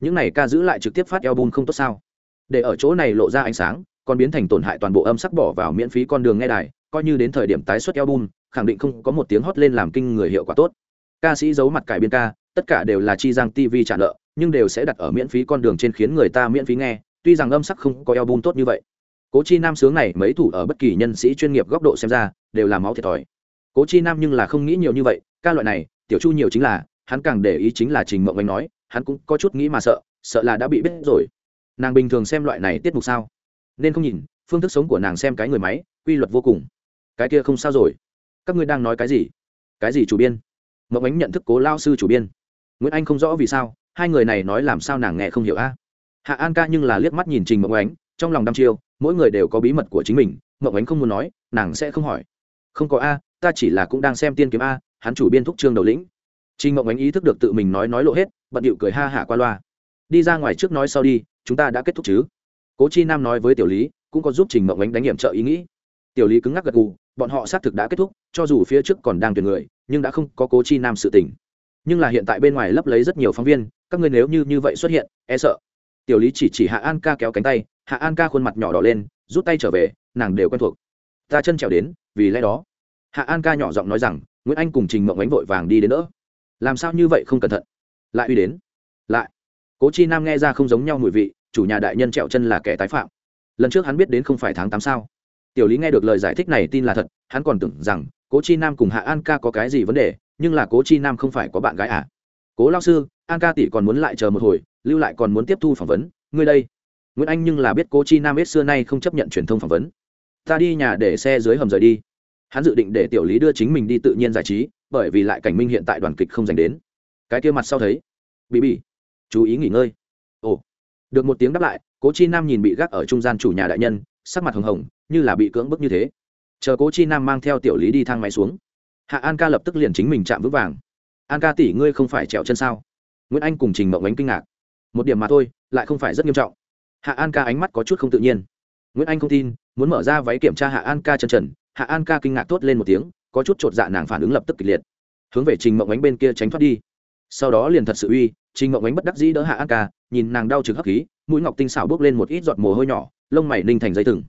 Những này ca giữ lại trực tiếp phát album không tốt sao? Để ở chỗ này lộ ra ánh sáng, còn biến thành tổn hại toàn bộ âm sắc bỏ vào miễn phí con đường nghe đài, coi như đến thời điểm tái xuất album, khẳng định không có một tiếng hót lên làm kinh người hiệu quả tốt. Ca sĩ giấu mặt cải biên ca, tất cả đều là chi giang TV trả nợ, nhưng đều sẽ đặt ở miễn phí con đường trên khiến người ta miễn phí nghe, tuy rằng âm sắc không có album tốt như vậy. Cố chi nam sướng này mấy thủ ở bất kỳ nhân sĩ chuyên nghiệp góc độ xem ra đều là máu thiệt thòi. Cố chi nam nhưng là không nghĩ nhiều như vậy ca loại này tiểu chu nhiều chính là hắn càng để ý chính là trình mộng anh nói hắn cũng có chút nghĩ mà sợ sợ là đã bị biết rồi. Nàng bình thường xem loại này tiết mục sao? Nên không nhìn, phương thức sống của nàng xem cái người máy, quy luật vô cùng. Cái kia không sao rồi. Các ngươi đang nói cái gì? Cái gì chủ biên? Mộng ánh nhận thức cố lao sư chủ biên. Nguyễn anh không rõ vì sao, hai người này nói làm sao nàng nghe không hiểu a? Hạ an ca nhưng là liếc mắt nhìn trình mộng ánh, trong lòng đăm chiêu, mỗi người đều có bí mật của chính mình, mộng ánh không muốn nói, nàng sẽ không hỏi. Không có a, ta chỉ là cũng đang xem tiên kiếm a, hắn chủ biên thúc trương đầu lĩnh. Trình mộng ánh ý thức được tự mình nói nói lộ hết, bận điệu cười ha hạ qua loa. Đi ra ngoài trước nói sau đi, chúng ta đã kết thúc chứ? Cố chi nam nói với tiểu lý, cũng có giúp trình mộng ánh đánh nghiệm trợ ý nghĩ. Tiểu lý cứng ngắc gật gù, bọn họ xác thực đã kết thúc, cho dù phía trước còn đang tuyển người, nhưng đã không có cố chi nam sự tỉnh nhưng là hiện tại bên ngoài lấp lấy rất nhiều phóng viên, các ngươi nếu như như vậy xuất hiện e sợ. Tiểu lý chỉ chỉ hạ an ca kéo cánh tay, hạ an ca khuôn mặt nhỏ đỏ lên, rút tay trở về, nàng đều quen thuộc. Ta chân trèo đến, vì lẽ đó. Hạ an ca nhỏ giọng nói rằng, nguyễn anh cùng trình mộng ánh vội vàng đi đến nữa làm sao như vậy không cẩn thận? Lại uy đến. Lại. Cố chi nam nghe ra không giống nhau mùi vị chủ nhà đại nhân trẹo chân là kẻ tái phạm. Lần trước hắn biết đến không phải tháng tám sao. Tiểu lý nghe được lời giải thích này tin là thật, hắn còn tưởng rằng cố chi nam cùng hạ an ca có cái gì vấn đề, nhưng là cố chi nam không phải có bạn gái à? Cố lao sư, an ca tỷ còn muốn lại chờ một hồi, lưu lại còn muốn tiếp thu phỏng vấn, ngươi đây. Nguyễn anh nhưng là biết cố chi nam ít xưa nay không chấp nhận truyền thông phỏng vấn. Ta đi nhà để xe dưới hầm rời đi. Hắn dự định để tiểu lý đưa chính mình đi tự nhiên giải trí, bởi vì lại cảnh minh hiện tại đoàn kịch không dành đến. Cái kia mặt sau thấy. Bị bị chú ý nghỉ ngơi. Ồ được một tiếng đáp lại, cố chi nam nhìn bị gác ở trung gian chủ nhà đại nhân, sắc mặt hồng hồng, như là bị cưỡng bức như thế. Chờ cố chi nam mang theo tiểu lý đi thang máy xuống. Hạ an ca lập tức liền chính mình chạm vững vàng. An ca tỷ, ngươi không phải trèo chân sao? Nguyễn anh cùng trình mộng ánh kinh ngạc. Một điểm mà thôi, lại không phải rất nghiêm trọng. Hạ an ca ánh mắt có chút không tự nhiên. Nguyễn anh không tin, muốn mở ra váy kiểm tra hạ an ca chân trần, hạ an ca kinh ngạc tốt lên một tiếng, có chút chột dạ nàng phản ứng lập tức kịch liệt. Hướng về trình mộng ánh bên kia tránh thoát đi. Sau đó liền thật sự uy, trình mộng ánh bất đắc dĩ đỡ hạ an ca nhìn nàng đau trực hấp khí, mũi ngọc tinh xảo bước lên một ít giọt mồ hôi nhỏ, lông mày ninh thành dây thừng.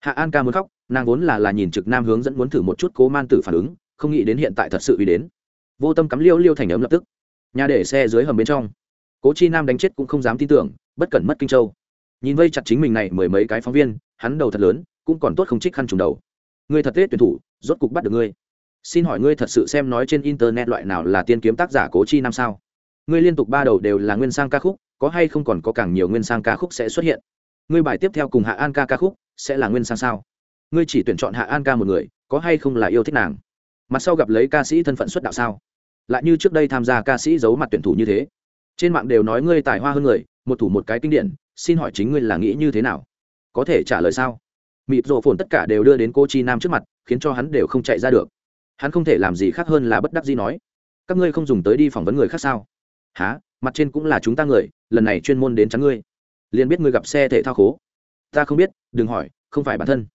Hạ an ca muốn khóc, nàng vốn là là nhìn trực nam hướng dẫn muốn thử một chút cố man tử phản ứng, không nghĩ đến hiện tại thật sự uy đến. Vô tâm cắm liêu liêu thành ấm lập tức. Nhà để xe dưới hầm bên trong. Cố chi nam đánh chết cũng không dám tin tưởng, bất cẩn mất kinh châu. Nhìn vây chặt chính mình này mười mấy cái phóng viên, hắn đầu thật lớn, cũng còn tốt không trích khăn trùng đầu. Người thật tết tuyển thủ, rốt cục bắt được ngươi. Xin hỏi ngươi thật sự xem nói trên internet loại nào là tiên kiếm tác giả cố chi nam sao? Ngươi liên tục ba đầu đều là nguyên sang ca khúc có hay không còn có càng nhiều nguyên sang ca khúc sẽ xuất hiện? Ngươi bài tiếp theo cùng hạ an ca ca khúc sẽ là nguyên sang sao? Ngươi chỉ tuyển chọn hạ an ca một người, có hay không là yêu thích nàng? Mặt sau gặp lấy ca sĩ thân phận xuất đạo sao? Lại như trước đây tham gia ca sĩ giấu mặt tuyển thủ như thế. Trên mạng đều nói ngươi tài hoa hơn người, một thủ một cái kinh điển, xin hỏi chính ngươi là nghĩ như thế nào? Có thể trả lời sao? Mịp rộ phồn tất cả đều đưa đến cô chi nam trước mặt, khiến cho hắn đều không chạy ra được. Hắn không thể làm gì khác hơn là bất đắc gì nói, các ngươi không dùng tới đi phỏng vấn người khác sao? Há mặt trên cũng là chúng ta người lần này chuyên môn đến chắn ngươi. Liền biết ngươi gặp xe thể thao khố. Ta không biết, đừng hỏi, không phải bản thân.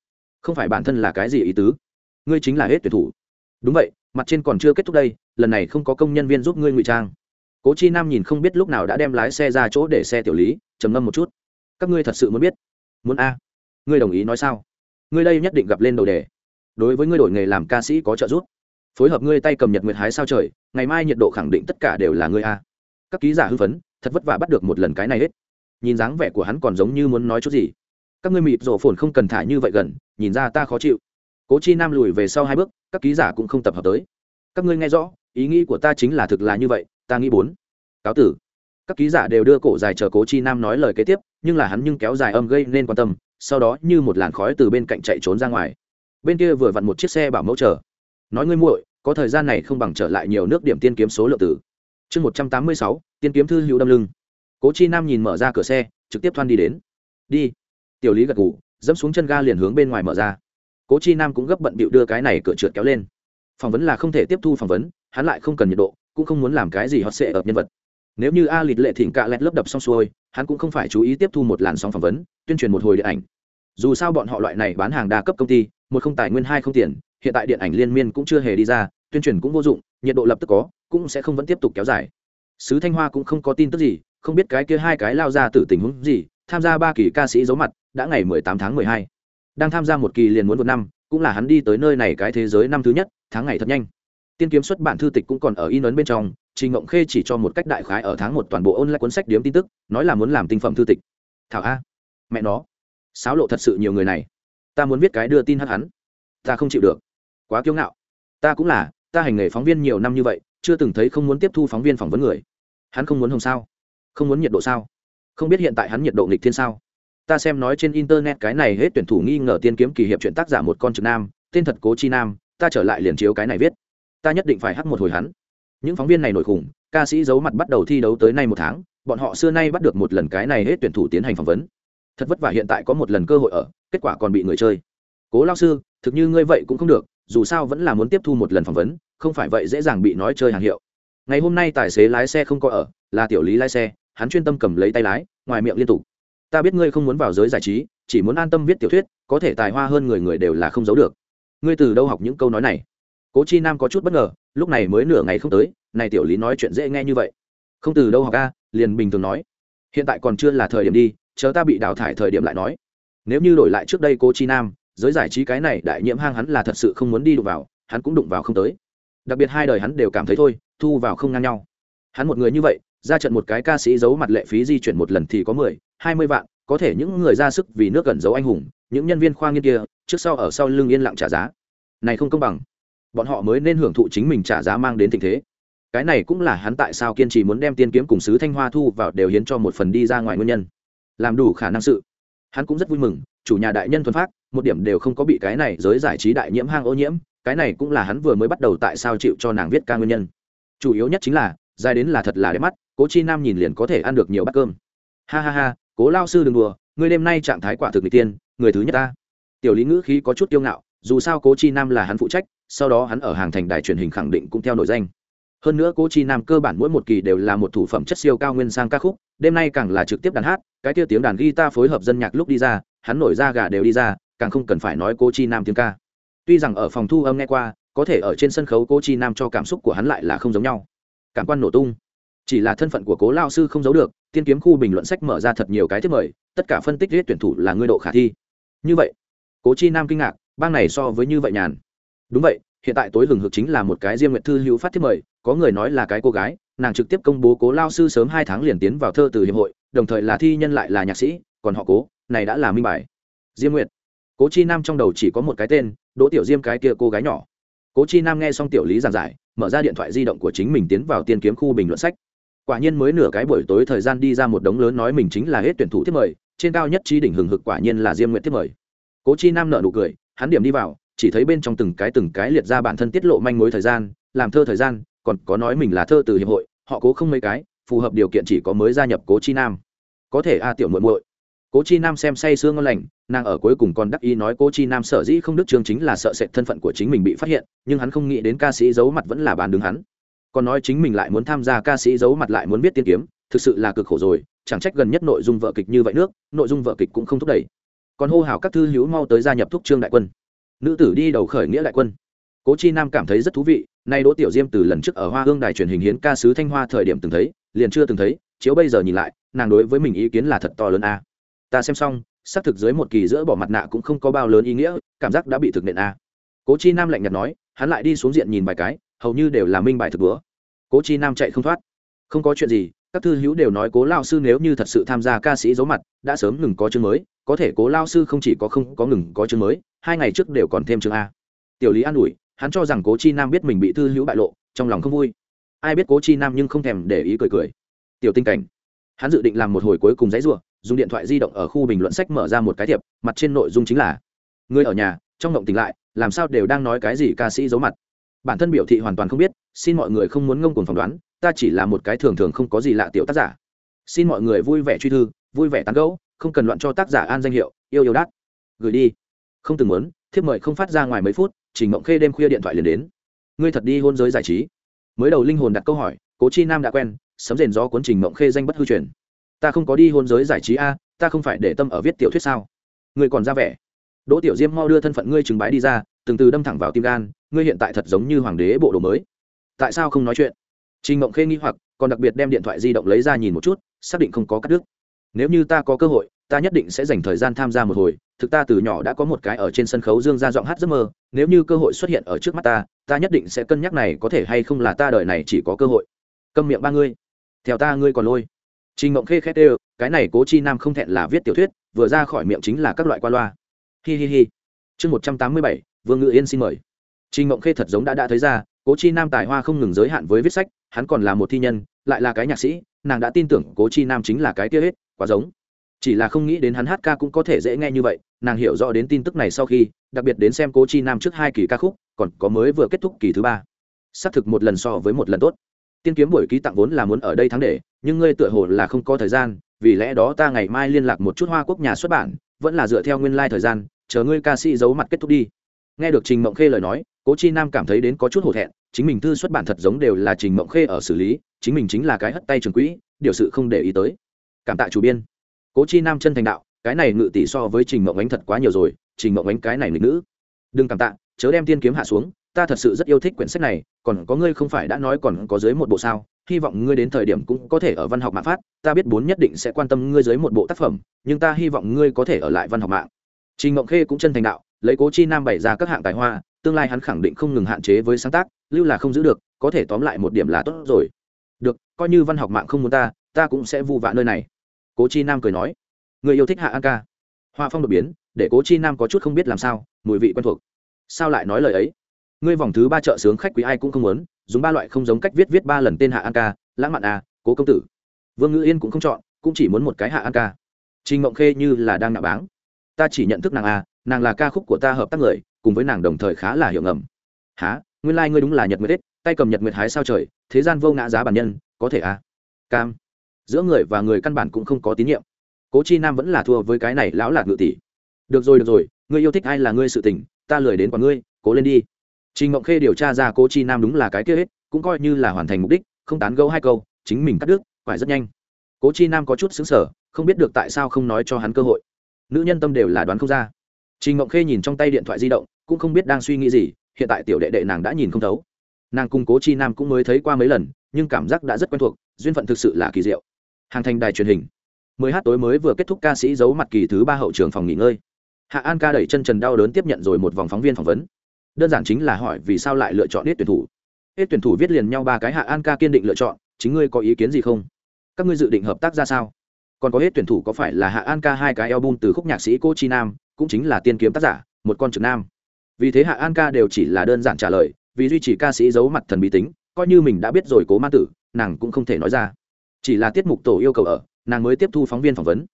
Không phải bản thân là cái gì ý tứ? Ngươi chính là hết tuyển thủ. Đúng vậy, mặt trên còn chưa kết thúc đây, lần này không có công nhân viên giúp ngươi ngụy trang. Cố chi nam nhìn không biết lúc nào đã đem lái xe ra chỗ để xe tiểu lý, trầm ngâm một chút. Các ngươi thật sự muốn biết? Muốn a? Ngươi đồng ý nói sao? Ngươi đây nhất định gặp lên đầu đề. Đối với ngươi đổi nghề làm ca sĩ có trợ giúp. Phối hợp ngươi tay cầm nhật nguyệt hái sao trời, ngày mai nhiệt độ khẳng định tất cả đều là ngươi a các ký giả hư phấn, thật vất vả bắt được một lần cái này hết. Nhìn dáng vẻ của hắn còn giống như muốn nói chút gì. Các ngươi mịt rổ phồn không cần thả như vậy gần, nhìn ra ta khó chịu. Cố chi nam lùi về sau hai bước, các ký giả cũng không tập hợp tới. Các ngươi nghe rõ, ý nghĩ của ta chính là thực là như vậy, ta nghĩ bốn. Cáo tử. Các ký giả đều đưa cổ dài chờ cố chi nam nói lời kế tiếp, nhưng là hắn nhưng kéo dài âm gây nên quan tâm, sau đó như một làn khói từ bên cạnh chạy trốn ra ngoài. Bên kia vừa vặn một chiếc xe bảo mẫu chờ. Nói ngươi muội, có thời gian này không bằng trở lại nhiều nước điểm tiên kiếm số lượng tử chương một trăm tám mươi sáu, tiên kiếm thư hữu đâm lưng. Cố chi nam nhìn mở ra cửa xe, trực tiếp thoan đi đến. Đi. Tiểu lý gật ngủ dẫm xuống chân ga liền hướng bên ngoài mở ra. Cố chi nam cũng gấp bận bịu đưa cái này cửa trượt kéo lên. Phỏng vấn là không thể tiếp thu phỏng vấn, hắn lại không cần nhiệt độ, cũng không muốn làm cái gì hot sệ ập nhân vật. Nếu như a lịt lệ thịnh cạ lẹt lấp đập xong xuôi, hắn cũng không phải chú ý tiếp thu một làn sóng phỏng vấn, tuyên truyền một hồi điện ảnh. Dù sao bọn họ loại này bán hàng đa cấp công ty, một không tài nguyên hai không tiền, hiện tại điện ảnh liên miên cũng chưa hề đi ra tuyên truyền cũng vô dụng, nhiệt độ lập tức có, cũng sẽ không vẫn tiếp tục kéo dài. Sứ thanh hoa cũng không có tin tức gì, không biết cái kia hai cái lao ra từ tình huống gì, tham gia ba kỳ ca sĩ giấu mặt, đã ngày mười tám tháng mười hai. Đang tham gia một kỳ liền muốn một năm, cũng là hắn đi tới nơi này cái thế giới năm thứ nhất, tháng ngày thật nhanh. Tiên kiếm xuất bản thư tịch cũng còn ở in ấn bên trong, trình ngộng khê chỉ cho một cách đại khái ở tháng một toàn bộ ôn lại cuốn sách điếm tin tức, nói là muốn làm tinh phẩm thư tịch. Thảo a, mẹ nó, sáo lộ thật sự nhiều người này. Ta muốn viết cái đưa tin hắc hắn. Ta không chịu được. Quá kiêu ngạo. Ta cũng là ta hành nghề phóng viên nhiều năm như vậy, chưa từng thấy không muốn tiếp thu phóng viên phỏng vấn người. Hắn không muốn hồng sao? Không muốn nhiệt độ sao? Không biết hiện tại hắn nhiệt độ nghịch thiên sao? Ta xem nói trên internet cái này hết tuyển thủ nghi ngờ tiên kiếm kỳ hiệp chuyện tác giả một con trực nam, tên thật cố chi nam, ta trở lại liền chiếu cái này viết. Ta nhất định phải hắc một hồi hắn. Những phóng viên này nổi khủng, ca sĩ giấu mặt bắt đầu thi đấu tới nay một tháng, bọn họ xưa nay bắt được một lần cái này hết tuyển thủ tiến hành phỏng vấn. Thật vất vả hiện tại có một lần cơ hội ở, kết quả còn bị người chơi. Cố lao sư, thực như ngươi vậy cũng không được dù sao vẫn là muốn tiếp thu một lần phỏng vấn, không phải vậy dễ dàng bị nói chơi hàng hiệu. Ngày hôm nay tài xế lái xe không có ở, là tiểu lý lái xe, hắn chuyên tâm cầm lấy tay lái, ngoài miệng liên tục. Ta biết ngươi không muốn vào giới giải trí, chỉ muốn an tâm viết tiểu thuyết, có thể tài hoa hơn người người đều là không giấu được. Ngươi từ đâu học những câu nói này? Cố chi nam có chút bất ngờ, lúc này mới nửa ngày không tới, này tiểu lý nói chuyện dễ nghe như vậy. Không từ đâu học ca liền bình thường nói. Hiện tại còn chưa là thời điểm đi, chờ ta bị đào thải thời điểm lại nói. Nếu như đổi lại trước đây cố chi nam giới giải trí cái này đại nhiễm hang hắn là thật sự không muốn đi đụng vào, hắn cũng đụng vào không tới. Đặc biệt hai đời hắn đều cảm thấy thôi, thu vào không ngang nhau. Hắn một người như vậy, ra trận một cái ca sĩ giấu mặt lệ phí di chuyển một lần thì có mười, hai mươi vạn, có thể những người ra sức vì nước gần giấu anh hùng, những nhân viên khoa nghiên kia, trước sau ở sau lưng yên lặng trả giá. Này không công bằng. Bọn họ mới nên hưởng thụ chính mình trả giá mang đến tình thế. Cái này cũng là hắn tại sao kiên trì muốn đem tiên kiếm cùng sứ thanh hoa thu vào đều hiến cho một phần đi ra ngoài nguyên nhân. Làm đủ khả năng sự. Hắn cũng rất vui mừng, chủ nhà đại nhân thuần phát một điểm đều không có bị cái này giới giải trí đại nhiễm hang ô nhiễm, cái này cũng là hắn vừa mới bắt đầu tại sao chịu cho nàng viết ca nguyên nhân. Chủ yếu nhất chính là, dài đến là thật là đẹp mắt, cố chi nam nhìn liền có thể ăn được nhiều bát cơm. Ha ha ha, cố lao sư đừng đùa, ngươi đêm nay trạng thái quả thực người tiên, người thứ nhất ta. Tiểu lý ngữ khí có chút kiêu ngạo, dù sao cố chi nam là hắn phụ trách, sau đó hắn ở hàng thành đài truyền hình khẳng định cũng theo nổi danh. Hơn nữa cố chi nam cơ bản mỗi một kỳ đều là một thủ phẩm chất siêu cao nguyên sang ca khúc, đêm nay càng là trực tiếp đàn hát, cái kia tiếng đàn guitar phối hợp dân nhạc lúc đi ra, hắn nổi ra gà đều đi ra càng không cần phải nói cố chi nam tiếng ca. Tuy rằng ở phòng thu âm nghe qua, có thể ở trên sân khấu cố chi nam cho cảm xúc của hắn lại là không giống nhau. Cảm quan nổ tung. Chỉ là thân phận của cố lao sư không giấu được, tiên kiếm khu bình luận sách mở ra thật nhiều cái thiết mời, tất cả phân tích viết tuyển thủ là ngươi độ khả thi. Như vậy, cố chi nam kinh ngạc, bang này so với như vậy nhàn. Đúng vậy, hiện tại tối hừng hực chính là một cái diêm nguyện thư hữu phát thiết mời, có người nói là cái cô gái, nàng trực tiếp công bố cố lao sư sớm hai tháng liền tiến vào thơ từ hiệp hội, đồng thời là thi nhân lại là nhạc sĩ, còn họ cố, này đã là minh bài. Diêm nguyệt cố chi nam trong đầu chỉ có một cái tên, đỗ tiểu diêm cái kia cô gái nhỏ. Cố chi nam nghe xong tiểu lý giảng giải, mở ra điện thoại di động của chính mình tiến vào tiên kiếm khu bình luận sách. Quả nhiên mới nửa cái buổi tối thời gian đi ra một đống lớn nói mình chính là hết tuyển thủ thiết mời, trên cao nhất trí đỉnh hừng hực quả nhiên là diêm nguyện thiết mời. Cố chi nam nợ nụ cười, hắn điểm đi vào, chỉ thấy bên trong từng cái từng cái liệt ra bản thân tiết lộ manh mối thời gian, làm thơ thời gian, còn có nói mình là thơ từ hiệp hội, họ cố không mấy cái, phù hợp điều kiện chỉ có mới gia nhập cố chi nam. Có thể, a, tiểu muội muội cố chi nam xem say sương ngon lành, nàng ở cuối cùng còn đắc ý nói cố chi nam sở dĩ không đức chương chính là sợ sệt thân phận của chính mình bị phát hiện, nhưng hắn không nghĩ đến ca sĩ giấu mặt vẫn là bán đứng hắn. Còn nói chính mình lại muốn tham gia ca sĩ giấu mặt lại muốn biết tiên kiếm, thực sự là cực khổ rồi, chẳng trách gần nhất nội dung vợ kịch như vậy nước, nội dung vợ kịch cũng không thúc đẩy. Còn hô hào các thư hữu mau tới gia nhập thúc trương đại quân. Nữ tử đi đầu khởi nghĩa đại quân. Cố chi nam cảm thấy rất thú vị, nay đỗ tiểu diêm từ lần trước ở hoa hương đài truyền hình hiến ca sứ thanh hoa thời điểm từng thấy, liền chưa từng thấy, chiếu bây giờ nhìn lại, nàng đối với mình ý kiến là thật to lớn a ta xem xong, xác thực dưới một kỳ giữa bỏ mặt nạ cũng không có bao lớn ý nghĩa, cảm giác đã bị thực nện a cố chi nam lạnh nhạt nói, hắn lại đi xuống diện nhìn bài cái, hầu như đều là minh bài thực bữa. Cố chi nam chạy không thoát. Không có chuyện gì, các thư hữu đều nói cố lao sư nếu như thật sự tham gia ca sĩ giấu mặt, đã sớm ngừng có chương mới, có thể cố lao sư không chỉ có không có ngừng có chương mới, hai ngày trước đều còn thêm chương a. Tiểu lý an ủi, hắn cho rằng cố chi nam biết mình bị thư hữu bại lộ, trong lòng không vui. Ai biết cố chi nam nhưng không thèm để ý cười cười. Tiểu tinh cảnh, hắn dự định làm một hồi cuối cùng giấy r dùng điện thoại di động ở khu bình luận sách mở ra một cái thiệp, mặt trên nội dung chính là, người ở nhà, trong động tỉnh lại, làm sao đều đang nói cái gì ca sĩ giấu mặt? Bản thân biểu thị hoàn toàn không biết, xin mọi người không muốn ngông cuồng phỏng đoán, ta chỉ là một cái thường thường không có gì lạ tiểu tác giả. Xin mọi người vui vẻ truy thư, vui vẻ tán gẫu, không cần loạn cho tác giả an danh hiệu, yêu yêu đắt gửi đi. Không từng muốn, thiếp mời không phát ra ngoài mấy phút trình mộng khê đêm khuya điện thoại liền đến. Ngươi thật đi hôn giới giải trí. Mới đầu linh hồn đặt câu hỏi, cố chi nam đã quen, sấm rền do cuốn trình mộng khê danh bất hư truyền ta không có đi hôn giới giải trí a, ta không phải để tâm ở viết tiểu thuyết sao? Ngươi còn ra vẻ. Đỗ tiểu diêm mau đưa thân phận ngươi trừng bái đi ra, từng từ đâm thẳng vào tim gan, ngươi hiện tại thật giống như hoàng đế bộ đồ mới. Tại sao không nói chuyện? Trình mộng khê nghi hoặc, còn đặc biệt đem điện thoại di động lấy ra nhìn một chút, xác định không có cắt đứt. Nếu như ta có cơ hội, ta nhất định sẽ dành thời gian tham gia một hồi, thực ta từ nhỏ đã có một cái ở trên sân khấu dương ra giọng hát giấc mơ, nếu như cơ hội xuất hiện ở trước mắt ta ta nhất định sẽ cân nhắc này có thể hay không là ta đời này chỉ có cơ hội. Câm miệng ba ngươi. Theo ta ngươi còn lôi trình mộng khê khét ê cái này cố chi nam không thẹn là viết tiểu thuyết, vừa ra khỏi miệng chính là các loại qua loa. Hi hi hi. Chương một trăm tám mươi bảy, vương ngự yên xin mời. Trình mộng khê thật giống đã đã thấy ra, cố chi nam tài hoa không ngừng giới hạn với viết sách, hắn còn là một thi nhân, lại là cái nhạc sĩ, nàng đã tin tưởng cố chi nam chính là cái kia hết, quá giống. Chỉ là không nghĩ đến hắn hát ca cũng có thể dễ nghe như vậy, nàng hiểu rõ đến tin tức này sau khi, đặc biệt đến xem cố chi nam trước hai kỳ ca khúc, còn có mới vừa kết thúc kỳ thứ ba. Xác thực một lần so với một lần tốt. Tiên kiếm buổi ký tặng vốn là muốn ở đây thắng để nhưng ngươi tựa hồ là không có thời gian, vì lẽ đó ta ngày mai liên lạc một chút hoa quốc nhà xuất bản, vẫn là dựa theo nguyên lai thời gian, chờ ngươi ca sĩ giấu mặt kết thúc đi. Nghe được trình mộng khê lời nói, cố chi nam cảm thấy đến có chút hổ thẹn, chính mình thư xuất bản thật giống đều là trình mộng khê ở xử lý, chính mình chính là cái hất tay trường quỹ, điều sự không để ý tới. Cảm tạ chủ biên. Cố chi nam chân thành đạo, cái này ngự tỷ so với trình mộng ánh thật quá nhiều rồi, trình mộng ánh cái này nghịch nữ. Đừng cảm tạ, chớ đem tiên kiếm hạ xuống ta thật sự rất yêu thích quyển sách này, còn có ngươi không phải đã nói còn có dưới một bộ sao? Hy vọng ngươi đến thời điểm cũng có thể ở văn học mạng phát, ta biết bốn nhất định sẽ quan tâm ngươi dưới một bộ tác phẩm, nhưng ta hy vọng ngươi có thể ở lại văn học mạng. Trình mộng khê cũng chân thành đạo, lấy cố chi nam bày ra các hạng tài hoa, tương lai hắn khẳng định không ngừng hạn chế với sáng tác, lưu là không giữ được, có thể tóm lại một điểm là tốt rồi. Được, coi như văn học mạng không muốn ta ta cũng sẽ vụ vạ nơi này. Cố chi nam cười nói người yêu thích hạ an ca. Hoa phong đột biến, để cố chi nam có chút không biết làm sao, mùi vị quen thuộc. Sao lại nói lời ấy? Ngươi vòng thứ ba chợ sướng khách quý ai cũng không muốn, dùng ba loại không giống cách viết viết ba lần tên hạ an ca, lãng mạn a, cố công tử. Vương ngữ yên cũng không chọn, cũng chỉ muốn một cái hạ an ca. Trình mộng khê như là đang nạ báng. Ta chỉ nhận thức nàng a, nàng là ca khúc của ta hợp tác người, cùng với nàng đồng thời khá là hiệu ngầm. Há nguyên lai、like、ngươi đúng là nhật nguyệt tết tay cầm nhật nguyệt hái sao trời, thế gian vô ngã giá bản nhân, có thể a. Cam. Giữa người và người căn bản cũng không có tín nhiệm. Cố chi nam vẫn là thua với cái này lão lạc ngự tỷ. Được rồi được rồi, ngươi yêu thích ai là ngươi sự tình, ta lười đến quả ngươi, cố lên đi trình ngộng khê điều tra ra cố chi nam đúng là cái kia hết, cũng coi như là hoàn thành mục đích, không tán gẫu hai câu, chính mình cắt đứt, phải rất nhanh. Cố chi nam có chút xứng sở không biết được tại sao không nói cho hắn cơ hội. Nữ nhân tâm đều là đoán không ra. Trình ngộng khê nhìn trong tay điện thoại di động, cũng không biết đang suy nghĩ gì, hiện tại tiểu đệ đệ nàng đã nhìn không thấu. Nàng cùng cố chi nam cũng mới thấy qua mấy lần, nhưng cảm giác đã rất quen thuộc, duyên phận thực sự là kỳ diệu. Hàng thành đài truyền hình. Mười h tối mới vừa kết thúc ca sĩ giấu mặt kỳ thứ ba hậu trường phòng nghỉ ngơi. Hạ an ca đẩy chân trần đau đớn tiếp nhận rồi một vòng phóng viên phỏng vấn đơn giản chính là hỏi vì sao lại lựa chọn hết tuyển thủ. Hết tuyển thủ viết liền nhau ba cái hạ an ca kiên định lựa chọn, chính ngươi có ý kiến gì không? Các ngươi dự định hợp tác ra sao? Còn có hết tuyển thủ có phải là hạ an ca hai cái album từ khúc nhạc sĩ cô chi nam, cũng chính là tiên kiếm tác giả, một con trực nam? Vì thế hạ an ca đều chỉ là đơn giản trả lời, vì duy trì ca sĩ giấu mặt thần bí tính, coi như mình đã biết rồi cố ma tử, nàng cũng không thể nói ra. Chỉ là tiết mục tổ yêu cầu ở, nàng mới tiếp thu phóng viên phỏng vấn.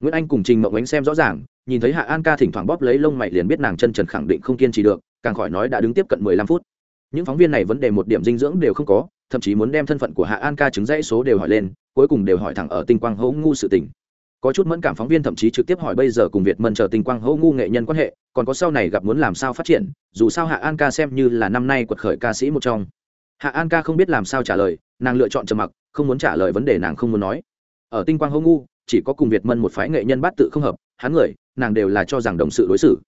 Nguyễn anh cùng trình mộng ánh xem rõ ràng, nhìn thấy hạ an ca thỉnh thoảng bóp lấy lông mày liền biết nàng chân trần khẳng định không kiên trì được càng khỏi nói đã đứng tiếp cận mười lăm phút. Những phóng viên này vấn đề một điểm dinh dưỡng đều không có, thậm chí muốn đem thân phận của hạ an ca chứng dãy số đều hỏi lên, cuối cùng đều hỏi thẳng ở tinh quang hữu ngu sự tình. Có chút mẫn cảm phóng viên thậm chí trực tiếp hỏi bây giờ cùng việt mân chờ tinh quang hữu ngu nghệ nhân quan hệ, còn có sau này gặp muốn làm sao phát triển, dù sao hạ an ca xem như là năm nay quật khởi ca sĩ một trong. Hạ an ca không biết làm sao trả lời, nàng lựa chọn trầm mặc, không muốn trả lời vấn đề nàng không muốn nói. Ở tinh quang hữu ngu, chỉ có cùng việt mân một phái nghệ nhân bát tự không hợp, hắn người, nàng đều là cho rằng đồng sự đối xử.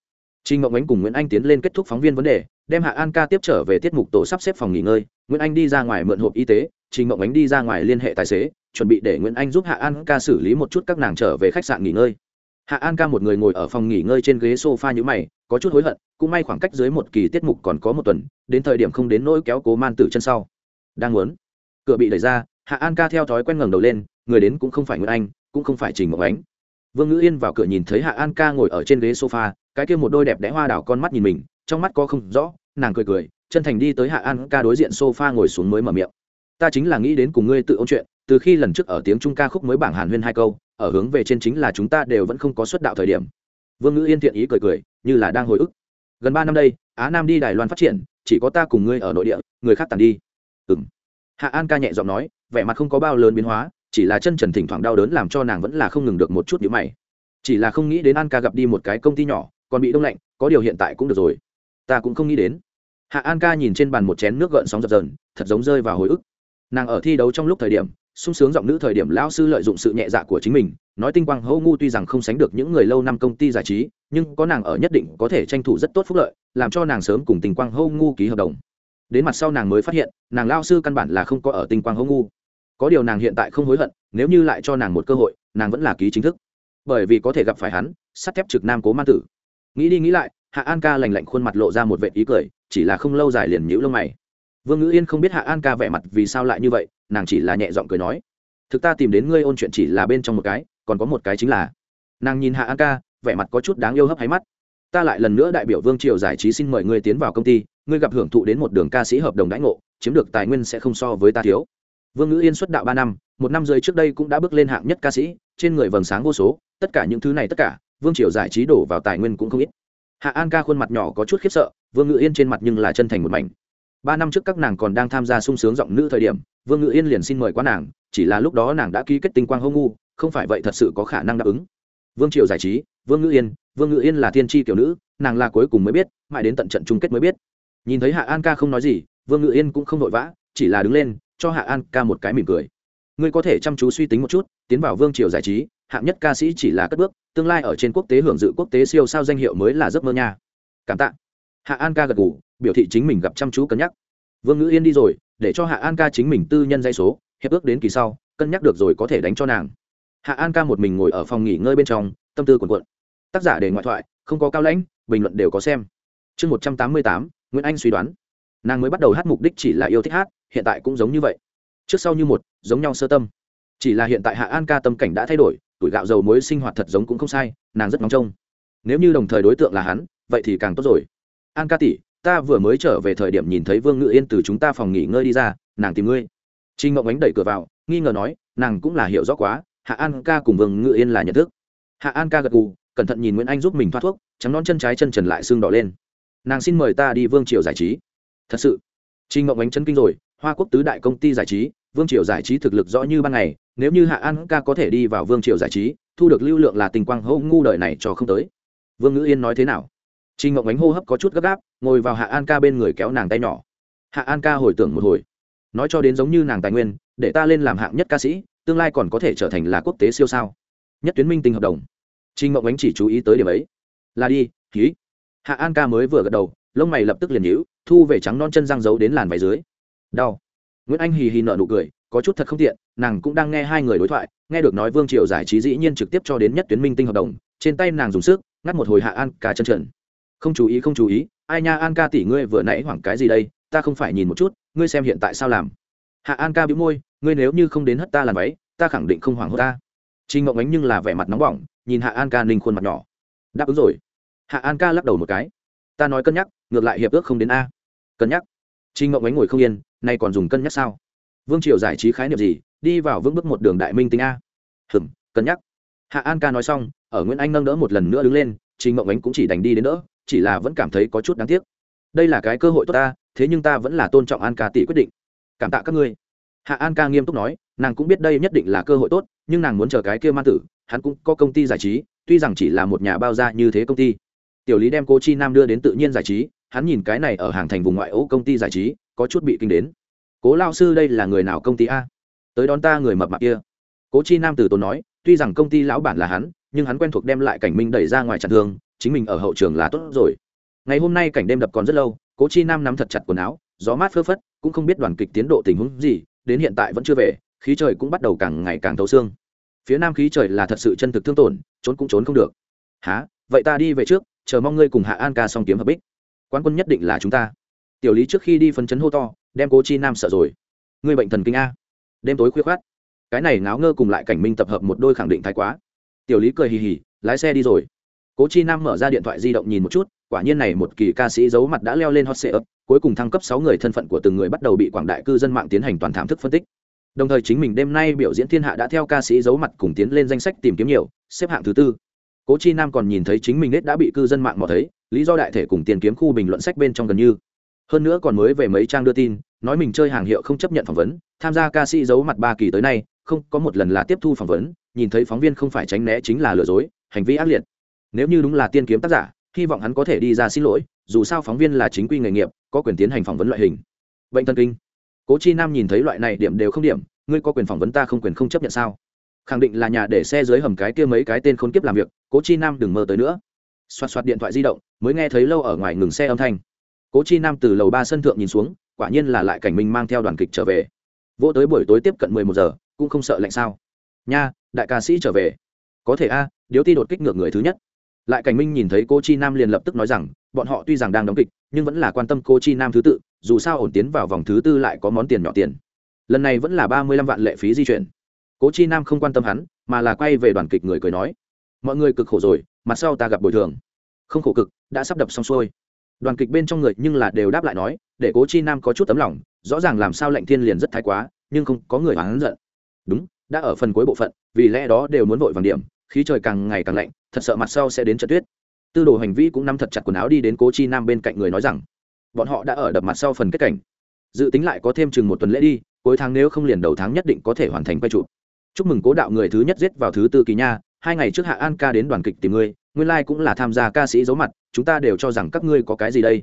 Trình Ngộng Ánh cùng Nguyễn Anh tiến lên kết thúc phóng viên vấn đề, đem Hạ An ca tiếp trở về tiết mục tổ sắp xếp phòng nghỉ ngơi, Nguyễn Anh đi ra ngoài mượn hộp y tế, Trình Ngộng Ánh đi ra ngoài liên hệ tài xế, chuẩn bị để Nguyễn Anh giúp Hạ An ca xử lý một chút các nàng trở về khách sạn nghỉ ngơi. Hạ An ca một người ngồi ở phòng nghỉ ngơi trên ghế sofa như mày, có chút hối hận, cũng may khoảng cách dưới một kỳ tiết mục còn có một tuần, đến thời điểm không đến nỗi kéo Cố Man Tử chân sau. Đang muốn, cửa bị đẩy ra, Hạ An ca theo thói quen ngẩng đầu lên, người đến cũng không phải Nguyễn Anh, cũng không phải Trình Mộng Ánh. Vương Ngữ Yên vào cửa nhìn thấy Hạ An ca ngồi ở trên ghế sofa, cái kia một đôi đẹp đẽ hoa đảo con mắt nhìn mình trong mắt có không rõ nàng cười cười chân thành đi tới hạ an ca đối diện sofa ngồi xuống mới mở miệng. Ta chính là nghĩ đến cùng ngươi tự ôn chuyện từ khi lần trước ở tiếng trung ca khúc mới bảng hàn huyên hai câu ở hướng về trên chính là chúng ta đều vẫn không có xuất đạo thời điểm. Vương ngữ yên thiện ý cười cười như là đang hồi ức. Gần ba năm đây á nam đi đài loan phát triển chỉ có ta cùng ngươi ở nội địa người khác tàn đi. Ừ m hạ an ca nhẹ giọng nói vẻ mặt không có bao lớn biến hóa chỉ là chân trần thỉnh thoảng đau đớn làm cho nàng vẫn là không ngừng được một chút nhữ mày. Chỉ là không nghĩ đến an ca gặp đi một cái công ty nhỏ, còn bị đông lạnh, có điều hiện tại cũng được rồi. Ta cũng không nghĩ đến. Hạ an ca nhìn trên bàn một chén nước gợn sóng dập dờn, thật giống rơi vào hồi ức. Nàng ở thi đấu trong lúc thời điểm, sung sướng giọng nữ thời điểm lão sư lợi dụng sự nhẹ dạ của chính mình, nói tinh quang hô ngu tuy rằng không sánh được những người lâu năm công ty giải trí, nhưng có nàng ở nhất định có thể tranh thủ rất tốt phúc lợi, làm cho nàng sớm cùng tinh quang hô ngu ký hợp đồng. Đến mặt sau nàng mới phát hiện, nàng lao sư căn bản là không có ở tinh quang hô ngu có điều nàng hiện tại không hối hận, nếu như lại cho nàng một cơ hội, nàng vẫn là ký chính thức. Bởi vì có thể gặp phải hắn, sắt thép trực nam cố man tử. Nghĩ đi nghĩ lại, hạ an ca lành lạnh khuôn mặt lộ ra một vệ ý cười, chỉ là không lâu dài liền nhũ lông mày. Vương ngữ yên không biết hạ an ca vẻ mặt vì sao lại như vậy, nàng chỉ là nhẹ giọng cười nói, thực ta tìm đến ngươi ôn chuyện chỉ là bên trong một cái, còn có một cái chính là. Nàng nhìn hạ an ca, vẻ mặt có chút đáng yêu hấp hay mắt. Ta lại lần nữa đại biểu vương triều giải trí xin mời ngươi tiến vào công ty, ngươi gặp hưởng thụ đến một đường ca sĩ hợp đồng đãi ngộ, chiếm được tài nguyên sẽ không so với ta thiếu vương ngữ yên xuất đạo ba năm, một năm rưỡi trước đây cũng đã bước lên hạng nhất ca sĩ, trên người vầng sáng vô số, tất cả những thứ này tất cả, vương triều giải trí đổ vào tài nguyên cũng không ít. Hạ an ca khuôn mặt nhỏ có chút khiếp sợ, vương Ngữ yên trên mặt nhưng là chân thành một mảnh. Ba năm trước các nàng còn đang tham gia sung sướng giọng nữ thời điểm, vương Ngữ yên liền xin mời qua nàng, chỉ là lúc đó nàng đã ký kết tinh quang hô ngu, không phải vậy thật sự có khả năng đáp ứng. Vương triều giải trí, vương Ngữ yên, vương Ngữ yên là thiên tri tiểu nữ, nàng là cuối cùng mới biết, mãi đến tận trận chung kết mới biết. Nhìn thấy hạ an ca không nói gì, vương Ngữ yên cũng không vội vã, chỉ là đứng lên cho hạ an ca một cái mỉm cười. Ngươi có thể chăm chú suy tính một chút, tiến vào vương triều giải trí, hạng nhất ca sĩ chỉ là cất bước, tương lai ở trên quốc tế hưởng dự quốc tế siêu sao danh hiệu mới là giấc mơ nha. Cảm tạ. Hạ an ca gật g ủ biểu thị chính mình gặp chăm chú cân nhắc. Vương ngữ yên đi rồi, để cho hạ an ca chính mình tư nhân dây số, hiệp ước đến kỳ sau, cân nhắc được rồi có thể đánh cho nàng. Hạ an ca một mình ngồi ở phòng nghỉ ngơi bên trong, tâm tư quần quận tác giả để ngoại thoại, không có cao lãnh, bình luận đều có xem. Chương một trăm tám mươi tám, nguyễn anh suy đoán. Nàng mới bắt đầu hát mục đích chỉ là yêu thích hát hiện tại cũng giống như vậy. Trước sau như một, giống nhau sơ tâm. Chỉ là hiện tại hạ an ca tâm cảnh đã thay đổi, tuổi gạo dầu muối sinh hoạt thật giống cũng không sai, nàng rất nóng trông. Nếu như đồng thời đối tượng là hắn, vậy thì càng tốt rồi. An ca tỷ, ta vừa mới trở về thời điểm nhìn thấy vương ngự yên từ chúng ta phòng nghỉ ngơi đi ra, nàng tìm ngươi. Trinh ngọc ánh đẩy cửa vào, nghi ngờ nói, nàng cũng là hiểu rõ quá, hạ an ca cùng vương ngự yên là nhận thức. Hạ an ca gật gù, cẩn thận nhìn nguyễn anh giúp mình thoát thuốc, trắng non chân trái chân trần lại xương đỏ lên. Nàng xin mời ta đi vương triều giải trí. Thật sự trinh ngọc ánh chân kinh rồi hoa quốc tứ đại công ty giải trí vương triều giải trí thực lực rõ như ban ngày nếu như hạ an ca có thể đi vào vương triều giải trí thu được lưu lượng là tình quang hô ngu đời này cho không tới vương ngữ yên nói thế nào Trình ngộng Ánh hô hấp có chút gấp gáp, ngồi vào Hạ An Ca bên người kéo nàng tay nhỏ. Hạ An Ca hồi tưởng một hồi, nói cho đến giống như nàng tài nguyên, để ta lên làm hạng nhất ca sĩ, tương lai còn có thể trở thành là quốc tế siêu sao. Nhất tuyến minh tinh hợp đồng. Trình ngộng Ánh chỉ chú ý tới điểm ấy. Là đi, ký. Hạ An Ca mới vừa gật đầu, lông mày lập tức liền hữu thu về trắng non chân răng giấu đến làn váy dưới. Đau. Nguyễn Anh hì hì nở nụ cười, có chút thật không tiện, nàng cũng đang nghe hai người đối thoại, nghe được nói Vương Triều giải trí dĩ nhiên trực tiếp cho đến nhất tuyến minh tinh hợp đồng, trên tay nàng dùng sức, ngắt một hồi Hạ An Ca chân trần. Không chú ý không chú ý ai nha an ca tỷ ngươi vừa nãy hoảng cái gì đây ta không phải nhìn một chút ngươi xem hiện tại sao làm. Hạ an ca bĩu môi ngươi nếu như không đến hất ta làm váy ta khẳng định không hoảng hốt ta. Trinh ngộng ánh nhưng là vẻ mặt nóng bỏng nhìn hạ an ca ninh khuôn mặt nhỏ. Đáp ứng rồi. Hạ an ca lắc đầu một cái. Ta nói cân nhắc ngược lại hiệp ước không đến a. Cân nhắc trinh ngộng ánh ngồi không yên, nay còn dùng cân nhắc sao? Vương triều giải trí khái niệm gì? Đi vào vững bước một đường đại minh tính a. Hừm, cân nhắc. Hạ an ca nói xong, ở nguyễn anh nâng đỡ một lần nữa đứng lên trinh ngộng ánh cũng chỉ đành đi đến đỡ, chỉ là vẫn cảm thấy có chút đáng tiếc. Đây là cái cơ hội tốt ta, thế nhưng ta vẫn là tôn trọng an ca tỷ quyết định. Cảm tạ các ngươi. Hạ an ca nghiêm túc nói, nàng cũng biết đây nhất định là cơ hội tốt, nhưng nàng muốn chờ cái kia man tử, hắn cũng có công ty giải trí, tuy rằng chỉ là một nhà bao gia như thế công ty. Tiểu lý đem cô chi nam đưa đến tự nhiên giải trí hắn nhìn cái này ở hàng thành vùng ngoại ô công ty giải trí, có chút bị kinh đến. Cố lao sư đây là người nào công ty a? Tới đón ta người mập mạp kia. Cố chi nam từ tốn nói, tuy rằng công ty lão bản là hắn, nhưng hắn quen thuộc đem lại cảnh minh đẩy ra ngoài chặn thương chính mình ở hậu trường là tốt rồi. Ngày hôm nay cảnh đêm đập còn rất lâu, cố chi nam nắm thật chặt quần áo, gió mát phơ phất, cũng không biết đoàn kịch tiến độ tình huống gì, đến hiện tại vẫn chưa về, khí trời cũng bắt đầu càng ngày càng thấu xương. Phía nam khí trời là thật sự chân thực thương tổn, trốn cũng trốn không được. Há vậy ta đi về trước, chờ mong ngươi cùng hạ an ca xong kiếm hợp bích quan quân nhất định là chúng ta. Tiểu lý trước khi đi phân chấn hô to, đem cố chi nam sợ rồi. Ngươi bệnh thần kinh a. Đêm tối khuya khoát cái này ngáo ngơ cùng lại cảnh minh tập hợp một đôi khẳng định thái quá. Tiểu lý cười hì hì, lái xe đi rồi. Cố chi nam mở ra điện thoại di động nhìn một chút, quả nhiên này một kỳ ca sĩ giấu mặt đã leo lên hot sệ ấp cuối cùng thăng cấp sáu người thân phận của từng người bắt đầu bị quảng đại cư dân mạng tiến hành toàn thảm thức phân tích. Đồng thời chính mình đêm nay biểu diễn thiên hạ đã theo ca sĩ giấu mặt cùng tiến lên danh sách tìm kiếm nhiều, xếp hạng thứ tư. Cố chi nam còn nhìn thấy chính mình nết đã bị cư dân mạng mò thấy lý do đại thể cùng tiền kiếm khu bình luận sách bên trong gần như. Hơn nữa còn mới về mấy trang đưa tin, nói mình chơi hàng hiệu không chấp nhận phỏng vấn, tham gia ca sĩ giấu mặt ba kỳ tới nay, không, có một lần là tiếp thu phỏng vấn, nhìn thấy phóng viên không phải tránh né chính là lừa dối, hành vi ác liệt. Nếu như đúng là tiên kiếm tác giả, hy vọng hắn có thể đi ra xin lỗi, dù sao phóng viên là chính quy nghề nghiệp, có quyền tiến hành phỏng vấn loại hình. Bệnh thần kinh. Cố chi nam nhìn thấy loại này điểm đều không điểm, ngươi có quyền phỏng vấn ta không quyền không chấp nhận sao? Khẳng định là nhà để xe dưới hầm cái kia mấy cái tên khốn kiếp làm việc, cố chi nam đừng mơ tới nữa xoạt xoạt điện thoại di động, mới nghe thấy lâu ở ngoài ngừng xe âm thanh. Cố chi nam từ lầu ba sân thượng nhìn xuống, quả nhiên là lại cảnh minh mang theo đoàn kịch trở về. Vô tới buổi tối tiếp cận mười một giờ, cũng không sợ lạnh sao. Nha, đại ca sĩ trở về. Có thể a, điếu ti đột kích ngược người thứ nhất. Lại cảnh minh nhìn thấy cô chi nam liền lập tức nói rằng, bọn họ tuy rằng đang đóng kịch, nhưng vẫn là quan tâm cô chi nam thứ tự, dù sao ổn tiến vào vòng thứ tư lại có món tiền nhỏ tiền. Lần này vẫn là ba mươi lăm vạn lệ phí di chuyển. Cố chi nam không quan tâm hắn, mà là quay về đoàn kịch người cười nói. Mọi người cực khổ rồi mặt sau ta gặp bồi thường. Không khổ cực, đã sắp đập xong xuôi. Đoàn kịch bên trong người nhưng là đều đáp lại nói, để cố chi nam có chút tấm lòng, rõ ràng làm sao lệnh thiên liền rất thái quá, nhưng không có người hắn giận. Đúng, đã ở phần cuối bộ phận, vì lẽ đó đều muốn vội vàng điểm, khí trời càng ngày càng lạnh, thật sợ mặt sau sẽ đến trận tuyết. Tư đồ hành vi cũng nắm thật chặt quần áo đi đến cố chi nam bên cạnh người nói rằng, bọn họ đã ở đập mặt sau phần kết cảnh. Dự tính lại có thêm chừng một tuần lễ đi, cuối tháng nếu không liền đầu tháng nhất định có thể hoàn thành quay trụ chúc mừng cố đạo người thứ nhất giết vào thứ tư kỳ nha hai ngày trước hạ an ca đến đoàn kịch tìm ngươi, nguyên lai、like、cũng là tham gia ca sĩ giấu mặt, chúng ta đều cho rằng các ngươi có cái gì đây?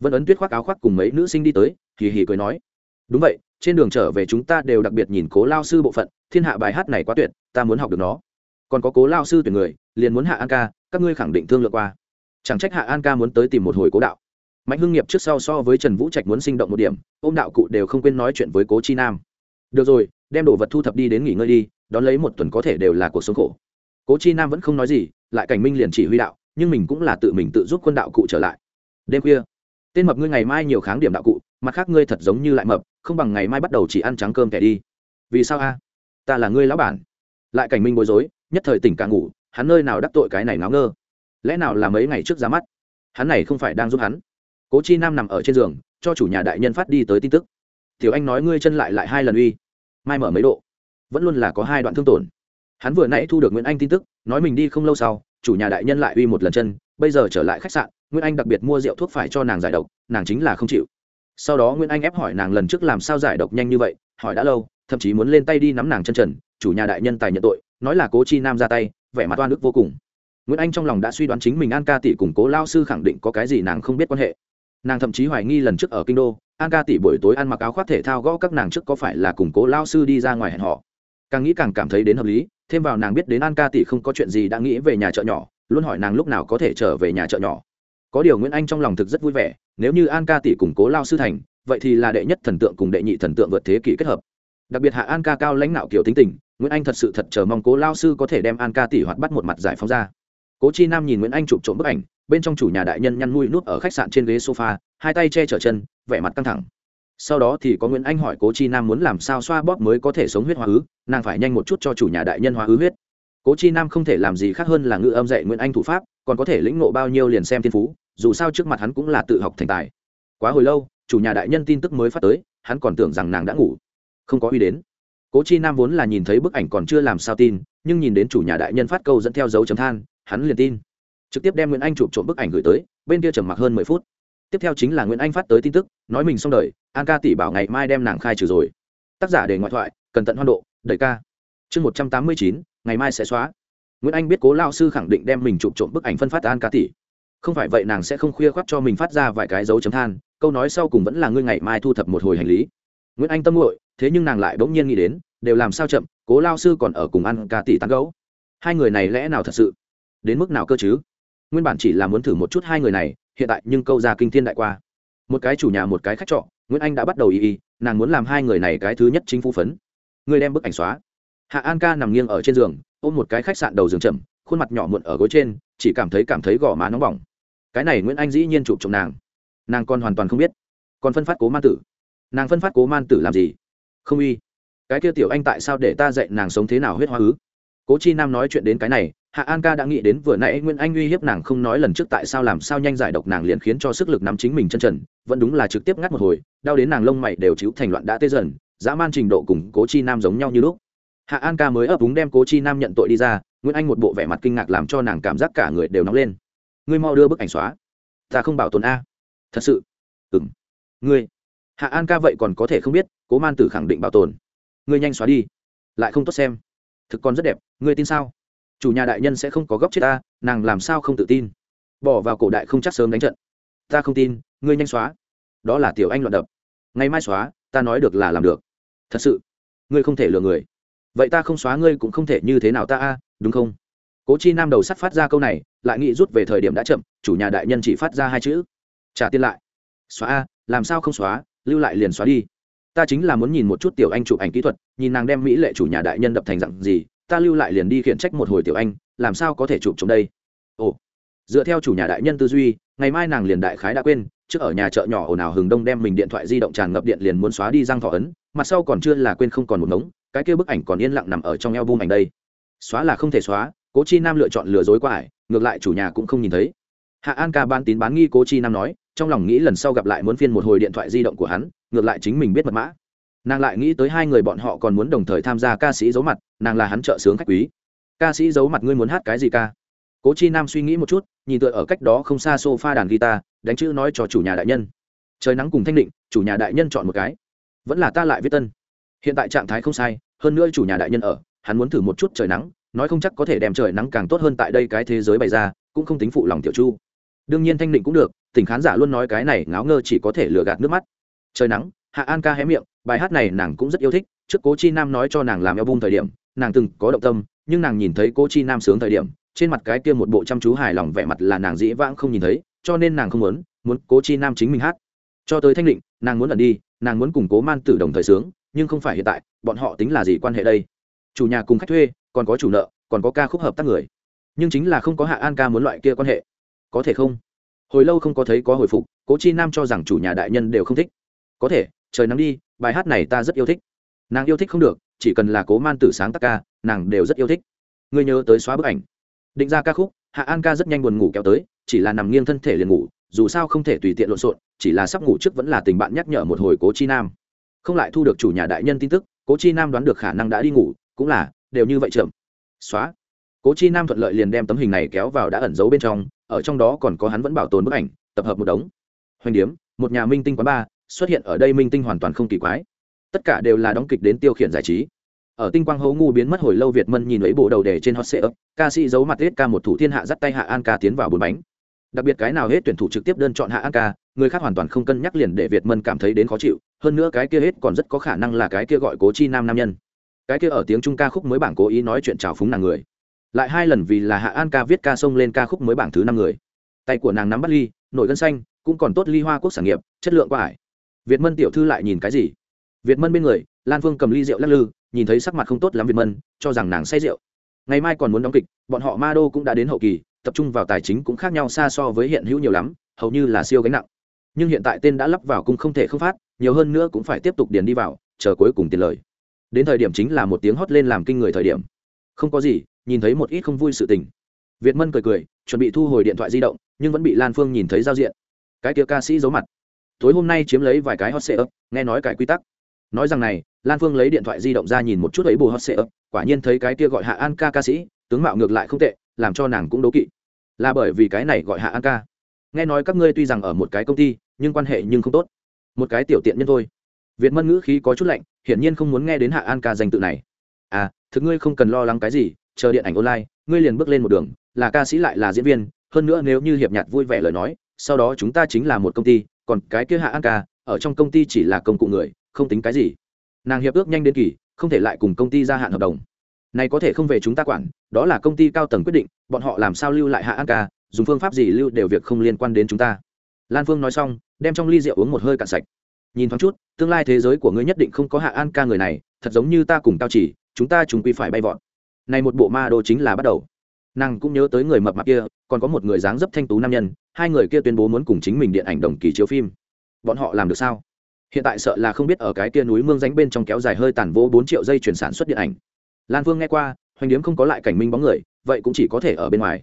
Vân ấn tuyết khoác áo khoác cùng mấy nữ sinh đi tới, hì hì cười nói. Đúng vậy, trên đường trở về chúng ta đều đặc biệt nhìn cố lao sư bộ phận, thiên hạ bài hát này quá tuyệt, ta muốn học được nó. Còn có cố lao sư tuyển người, liền muốn hạ an ca, các ngươi khẳng định thương lượng qua. Chẳng trách hạ an ca muốn tới tìm một hồi cố đạo. Mạnh hưng nghiệp trước sau so với trần vũ trạch muốn sinh động một điểm, ôm đạo cụ đều không quên nói chuyện với cố chi nam. Được rồi, đem đồ vật thu thập đi đến nghỉ ngơi đi, đón lấy một tuần có thể đều là cuộc sống khổ cố chi nam vẫn không nói gì, lại cảnh minh liền chỉ huy đạo, nhưng mình cũng là tự mình tự giúp quân đạo cụ trở lại. Đêm khuya, tên mập ngươi ngày mai nhiều kháng điểm đạo cụ, mặt khác ngươi thật giống như lại mập, không bằng ngày mai bắt đầu chỉ ăn trắng cơm kẻ đi. Vì sao a? Ta là ngươi lão bản. Lại cảnh minh bối rối, nhất thời tỉnh càng ngủ, hắn nơi nào đắc tội cái này náo ngơ? Lẽ nào là mấy ngày trước ra mắt? Hắn này không phải đang giúp hắn. Cố chi nam nằm ở trên giường, cho chủ nhà đại nhân phát đi tới tin tức. Tiểu anh nói ngươi chân lại lại hai lần uy. Mai mở mấy độ. Vẫn luôn là có hai đoạn thương tổn hắn vừa nãy thu được nguyễn anh tin tức, nói mình đi không lâu sau, chủ nhà đại nhân lại uy một lần chân, bây giờ trở lại khách sạn, nguyễn anh đặc biệt mua rượu thuốc phải cho nàng giải độc, nàng chính là không chịu. Sau đó nguyễn anh ép hỏi nàng lần trước làm sao giải độc nhanh như vậy, hỏi đã lâu, thậm chí muốn lên tay đi nắm nàng chân trần, chủ nhà đại nhân tài nhận tội, nói là cố chi nam ra tay, vẻ mặt oan ức vô cùng. Nguyễn anh trong lòng đã suy đoán chính mình an ca tỷ cùng cố lao sư khẳng định có cái gì nàng không biết quan hệ. Nàng thậm chí hoài nghi lần trước ở kinh đô, an ca tỷ buổi tối ăn mặc áo khoác thể thao gõ các nàng trước có phải là cùng cố lao sư đi ra ngoài hẹn họ càng nghĩ càng cảm thấy đến hợp lý thêm vào nàng biết đến an ca tỷ không có chuyện gì đã nghĩ về nhà chợ nhỏ, luôn hỏi nàng lúc nào có thể trở về nhà chợ nhỏ. Có điều nguyễn anh trong lòng thực rất vui vẻ, nếu như an ca tỷ củng cố lao sư thành, vậy thì là đệ nhất thần tượng cùng đệ nhị thần tượng vượt thế kỷ kết hợp. Đặc biệt hạ an ca cao lãnh đạo kiểu tính tình, nguyễn anh thật sự thật chờ mong cố lao sư có thể đem an ca tỷ hoạt bắt một mặt giải phóng ra. Cố chi nam nhìn nguyễn anh chụp trộm bức ảnh, bên trong chủ nhà đại nhân nhăn nuôi nút ở khách sạn trên ghế sofa, hai tay che chở chân, vẻ mặt căng thẳng sau đó thì có nguyễn anh hỏi cố chi nam muốn làm sao xoa bóp mới có thể sống huyết hóa ứ, nàng phải nhanh một chút cho chủ nhà đại nhân hóa ứ huyết. Cố chi nam không thể làm gì khác hơn là ngự âm dạy nguyễn anh thủ pháp, còn có thể lĩnh nộ bao nhiêu liền xem thiên phú, dù sao trước mặt hắn cũng là tự học thành tài. Quá hồi lâu, chủ nhà đại nhân tin tức mới phát tới, hắn còn tưởng rằng nàng đã ngủ. Không có uy đến. Cố chi nam vốn là nhìn thấy bức ảnh còn chưa làm sao tin, nhưng nhìn đến chủ nhà đại nhân phát câu dẫn theo dấu chấm than, hắn liền tin. Trực tiếp đem nguyễn anh chụp trộm bức ảnh gửi tới, bên kia trầm mặc hơn mười phút tiếp theo chính là nguyễn anh phát tới tin tức, nói mình xong đời, an ca tỷ bảo ngày mai đem nàng khai trừ rồi. Tác giả để ngoại thoại cần tận hoan độ, đẩy ca. Chương một trăm tám mươi chín, ngày mai sẽ xóa. Nguyễn anh biết cố lao sư khẳng định đem mình chụp trộm bức ảnh phân phát an ca tỷ. Không phải vậy nàng sẽ không khuya khoác cho mình phát ra vài cái dấu chấm than, câu nói sau cùng vẫn là ngươi ngày mai thu thập một hồi hành lý. Nguyễn anh tâm nguội, thế nhưng nàng lại bỗng nhiên nghĩ đến, đều làm sao chậm, cố lao sư còn ở cùng ăn ca tỷ tán gấu hai người này lẽ nào thật sự? Đến mức nào cơ chứ? Nguyên bản chỉ là muốn thử một chút hai người này hiện tại nhưng câu ra kinh thiên đại qua. Một cái chủ nhà, một cái khách trọ, nguyễn anh đã bắt đầu y y, nàng muốn làm hai người này cái thứ nhất chính phủ phấn. Người đem bức ảnh xóa. Hạ an ca nằm nghiêng ở trên giường, ôm một cái khách sạn đầu giường chậm, khuôn mặt nhỏ muộn ở gối trên, chỉ cảm thấy cảm thấy gò má nóng bỏng. Cái này nguyễn anh dĩ nhiên chụp chồng nàng. Nàng còn hoàn toàn không biết. Còn phân phát cố man tử. Nàng phân phát cố man tử làm gì? Không y. Cái kia tiểu anh tại sao để ta dạy nàng sống thế nào huyết hoa ứ? Cố chi nam nói chuyện đến cái này hạ an ca đã nghĩ đến vừa nãy nguyễn anh uy hiếp nàng không nói lần trước tại sao làm sao nhanh giải độc nàng liền khiến cho sức lực nắm chính mình chân trần, vẫn đúng là trực tiếp ngắt một hồi, đau đến nàng lông mày đều chiếu thành loạn đã tê dần, dã man trình độ cùng cố chi nam giống nhau như lúc. Hạ an ca mới ấp úng đem cố chi nam nhận tội đi ra nguyễn anh một bộ vẻ mặt kinh ngạc làm cho nàng cảm giác cả người đều nóng lên. Ngươi mau đưa bức ảnh xóa. Ta không bảo tồn a. Thật sự? Ừng ngươi? Hạ an ca vậy còn có thể không biết, cố man tử khẳng định bảo tồn. Ngươi nhanh xóa đi. Lại không tốt xem. Thực còn rất đẹp. Ngươi tin sao? Chủ nhà đại nhân sẽ không có góc chết ta, nàng làm sao không tự tin? Bỏ vào cổ đại không chắc sớm đánh trận. Ta không tin, ngươi nhanh xóa. Đó là tiểu anh loạn đập. Ngày mai xóa, ta nói được là làm được. Thật sự, ngươi không thể lừa người. Vậy ta không xóa ngươi cũng không thể như thế nào ta a, đúng không? Cố chi nam đầu sắt phát ra câu này, lại nghĩ rút về thời điểm đã chậm, chủ nhà đại nhân chỉ phát ra hai chữ. Trả tiền lại. Xóa a, làm sao không xóa, lưu lại liền xóa đi. Ta chính là muốn nhìn một chút tiểu anh chụp ảnh kỹ thuật, nhìn nàng đem mỹ lệ chủ nhà đại nhân đập thành dặn gì ta lưu lại liền đi khiển trách một hồi tiểu anh, làm sao có thể chụp chống đây? Ồ, dựa theo chủ nhà đại nhân tư duy, ngày mai nàng liền đại khái đã quên, trước ở nhà chợ nhỏ ồn ào hừng đông đem mình điện thoại di động tràn ngập điện liền muốn xóa đi răng thọ ấn, mặt sau còn chưa là quên không còn một ngống, cái kia bức ảnh còn yên lặng nằm ở trong eo bung ảnh đây. Xóa là không thể xóa, cố chi nam lựa chọn lừa dối qua ải, ngược lại chủ nhà cũng không nhìn thấy. Hạ an ca ban tín bán nghi cố chi nam nói, trong lòng nghĩ lần sau gặp lại muốn phiên một hồi điện thoại di động của hắn, ngược lại chính mình biết mật mã nàng lại nghĩ tới hai người bọn họ còn muốn đồng thời tham gia ca sĩ giấu mặt, nàng là hắn trợ sướng khách quý. Ca sĩ giấu mặt ngươi muốn hát cái gì ca? Cố chi nam suy nghĩ một chút, nhìn tựa ở cách đó không xa s o f a đàn guitar, đánh chữ nói cho chủ nhà đại nhân. Trời nắng cùng thanh định, chủ nhà đại nhân chọn một cái. Vẫn là ta lại viết tân. Hiện tại trạng thái không sai, hơn nữa chủ nhà đại nhân ở, hắn muốn thử một chút trời nắng, nói không chắc có thể đem trời nắng càng tốt hơn tại đây cái thế giới bày ra, cũng không tính phụ lòng tiểu chu. Đương nhiên thanh định cũng được tỉnh khán giả luôn nói cái này ngáo ngơ chỉ có thể lừa gạt nước mắt. Trời nắng hạ an ca hé miệng, bài hát này nàng cũng rất yêu thích, trước cố chi nam nói cho nàng làm eo bung thời điểm, nàng từng có động tâm, nhưng nàng nhìn thấy cố chi nam sướng thời điểm, trên mặt cái kia một bộ chăm chú hài lòng vẻ mặt là nàng dĩ vãng không nhìn thấy, cho nên nàng không muốn muốn cố chi nam chính mình hát. Cho tới thanh định, nàng muốn ẩn đi, nàng muốn củng cố man tử đồng thời sướng, nhưng không phải hiện tại, bọn họ tính là gì quan hệ đây? Chủ nhà cùng khách thuê, còn có chủ nợ, còn có ca khúc hợp tác người. Nhưng chính là không có hạ an ca muốn loại kia quan hệ. Có thể không? Hồi lâu không có thấy có hồi phục, cố chi nam cho rằng chủ nhà đại nhân đều không thích. Có thể trời nắng đi, bài hát này ta rất yêu thích. Nàng yêu thích không được, chỉ cần là cố man tử sáng tác ca, nàng đều rất yêu thích. Ngươi nhớ tới xóa bức ảnh. Định ra ca khúc, hạ an ca rất nhanh buồn ngủ kéo tới, chỉ là nằm nghiêng thân thể liền ngủ, dù sao không thể tùy tiện lộn xộn, chỉ là sắp ngủ trước vẫn là tình bạn nhắc nhở một hồi cố chi nam. Không lại thu được chủ nhà đại nhân tin tức, cố chi nam đoán được khả năng đã đi ngủ, cũng là, đều như vậy chậm. Xóa. Cố chi nam thuận lợi liền đem tấm hình này kéo vào đã ẩn giấu bên trong, ở trong đó còn có hắn vẫn bảo tồn bức ảnh, tập hợp một đống. Hoành điếm, một nhà minh tinh quán ba xuất hiện ở đây minh tinh hoàn toàn không kỳ quái. Tất cả đều là đóng kịch đến tiêu khiển giải trí. Ở tinh quang hấu ngu biến mất hồi lâu việt mân nhìn lấy bộ đầu đề trên hot sệ ấp ca sĩ giấu mặt hết ca một thủ thiên hạ dắt tay hạ an ca tiến vào bốn bánh. Đặc biệt cái nào hết tuyển thủ trực tiếp đơn chọn hạ an ca, người khác hoàn toàn không cân nhắc liền để việt mân cảm thấy đến khó chịu, hơn nữa cái kia hết còn rất có khả năng là cái kia gọi cố chi nam nam nhân. Cái kia ở tiếng trung ca khúc mới bảng cố ý nói chuyện trào phúng nàng người. Lại hai lần vì là hạ an ca viết ca sông lên ca khúc mới bảng thứ năm người. Tay của nàng nắm bắt ly, nổi gân xanh, cũng còn tốt ly hoa quốc sản nghiệp, chất lượng quá ải việt mân tiểu thư lại nhìn cái gì? Việt mân bên người, lan phương cầm ly rượu lắc lư, nhìn thấy sắc mặt không tốt lắm việt mân, cho rằng nàng say rượu. Ngày mai còn muốn đóng kịch, bọn họ ma đô cũng đã đến hậu kỳ, tập trung vào tài chính cũng khác nhau xa so với hiện hữu nhiều lắm, hầu như là siêu gánh nặng. Nhưng hiện tại tên đã lắp vào cũng không thể không phát, nhiều hơn nữa cũng phải tiếp tục điền đi vào, chờ cuối cùng tiền lời. Đến thời điểm chính là một tiếng hót lên làm kinh người thời điểm. Không có gì, nhìn thấy một ít không vui sự tình. Việt mân cười cười, chuẩn bị thu hồi điện thoại di động, nhưng vẫn bị lan phương nhìn thấy giao diện. Cái kia ca sĩ giấu mặt tối hôm nay chiếm lấy vài cái hot sệ nghe nói cải quy tắc. Nói rằng này, lan phương lấy điện thoại di động ra nhìn một chút ấy bù hot sệ quả nhiên thấy cái kia gọi hạ an ca ca sĩ, tướng mạo ngược lại không tệ, làm cho nàng cũng đố kỵ. Là bởi vì cái này gọi hạ an ca. Nghe nói các ngươi tuy rằng ở một cái công ty, nhưng quan hệ nhưng không tốt. Một cái tiểu tiện nhân thôi. Việt mân ngữ khí có chút lạnh, hiển nhiên không muốn nghe đến hạ an ca danh tự này. À thực ngươi không cần lo lắng cái gì, chờ điện ảnh online, ngươi liền bước lên một đường, là ca sĩ lại là diễn viên, hơn nữa nếu như hiệp nhạc vui vẻ lời nói, sau đó chúng ta chính là một công ty còn cái kia hạ an ca, ở trong công ty chỉ là công cụ người, không tính cái gì. Nàng hiệp ước nhanh đến kỳ, không thể lại cùng công ty gia hạn hợp đồng. Này có thể không về chúng ta quản, đó là công ty cao tầng quyết định, bọn họ làm sao lưu lại hạ an ca, dùng phương pháp gì lưu đều việc không liên quan đến chúng ta. Lan phương nói xong, đem trong ly rượu uống một hơi cạn sạch. Nhìn thoáng chút, tương lai thế giới của ngươi nhất định không có hạ an ca người này, thật giống như ta cùng cao chỉ, chúng ta chúng quy phải bay vọt. Này một bộ ma đô chính là bắt đầu nàng cũng nhớ tới người mập mạp kia, còn có một người dáng dấp thanh tú nam nhân, hai người kia tuyên bố muốn cùng chính mình điện ảnh đồng kỳ chiếu phim. Bọn họ làm được sao? Hiện tại sợ là không biết ở cái kia núi mương ránh bên trong kéo dài hơi tàn vô bốn triệu dây chuyển sản xuất điện ảnh. Lan phương nghe qua, hoành điếm không có lại cảnh minh bóng người, vậy cũng chỉ có thể ở bên ngoài.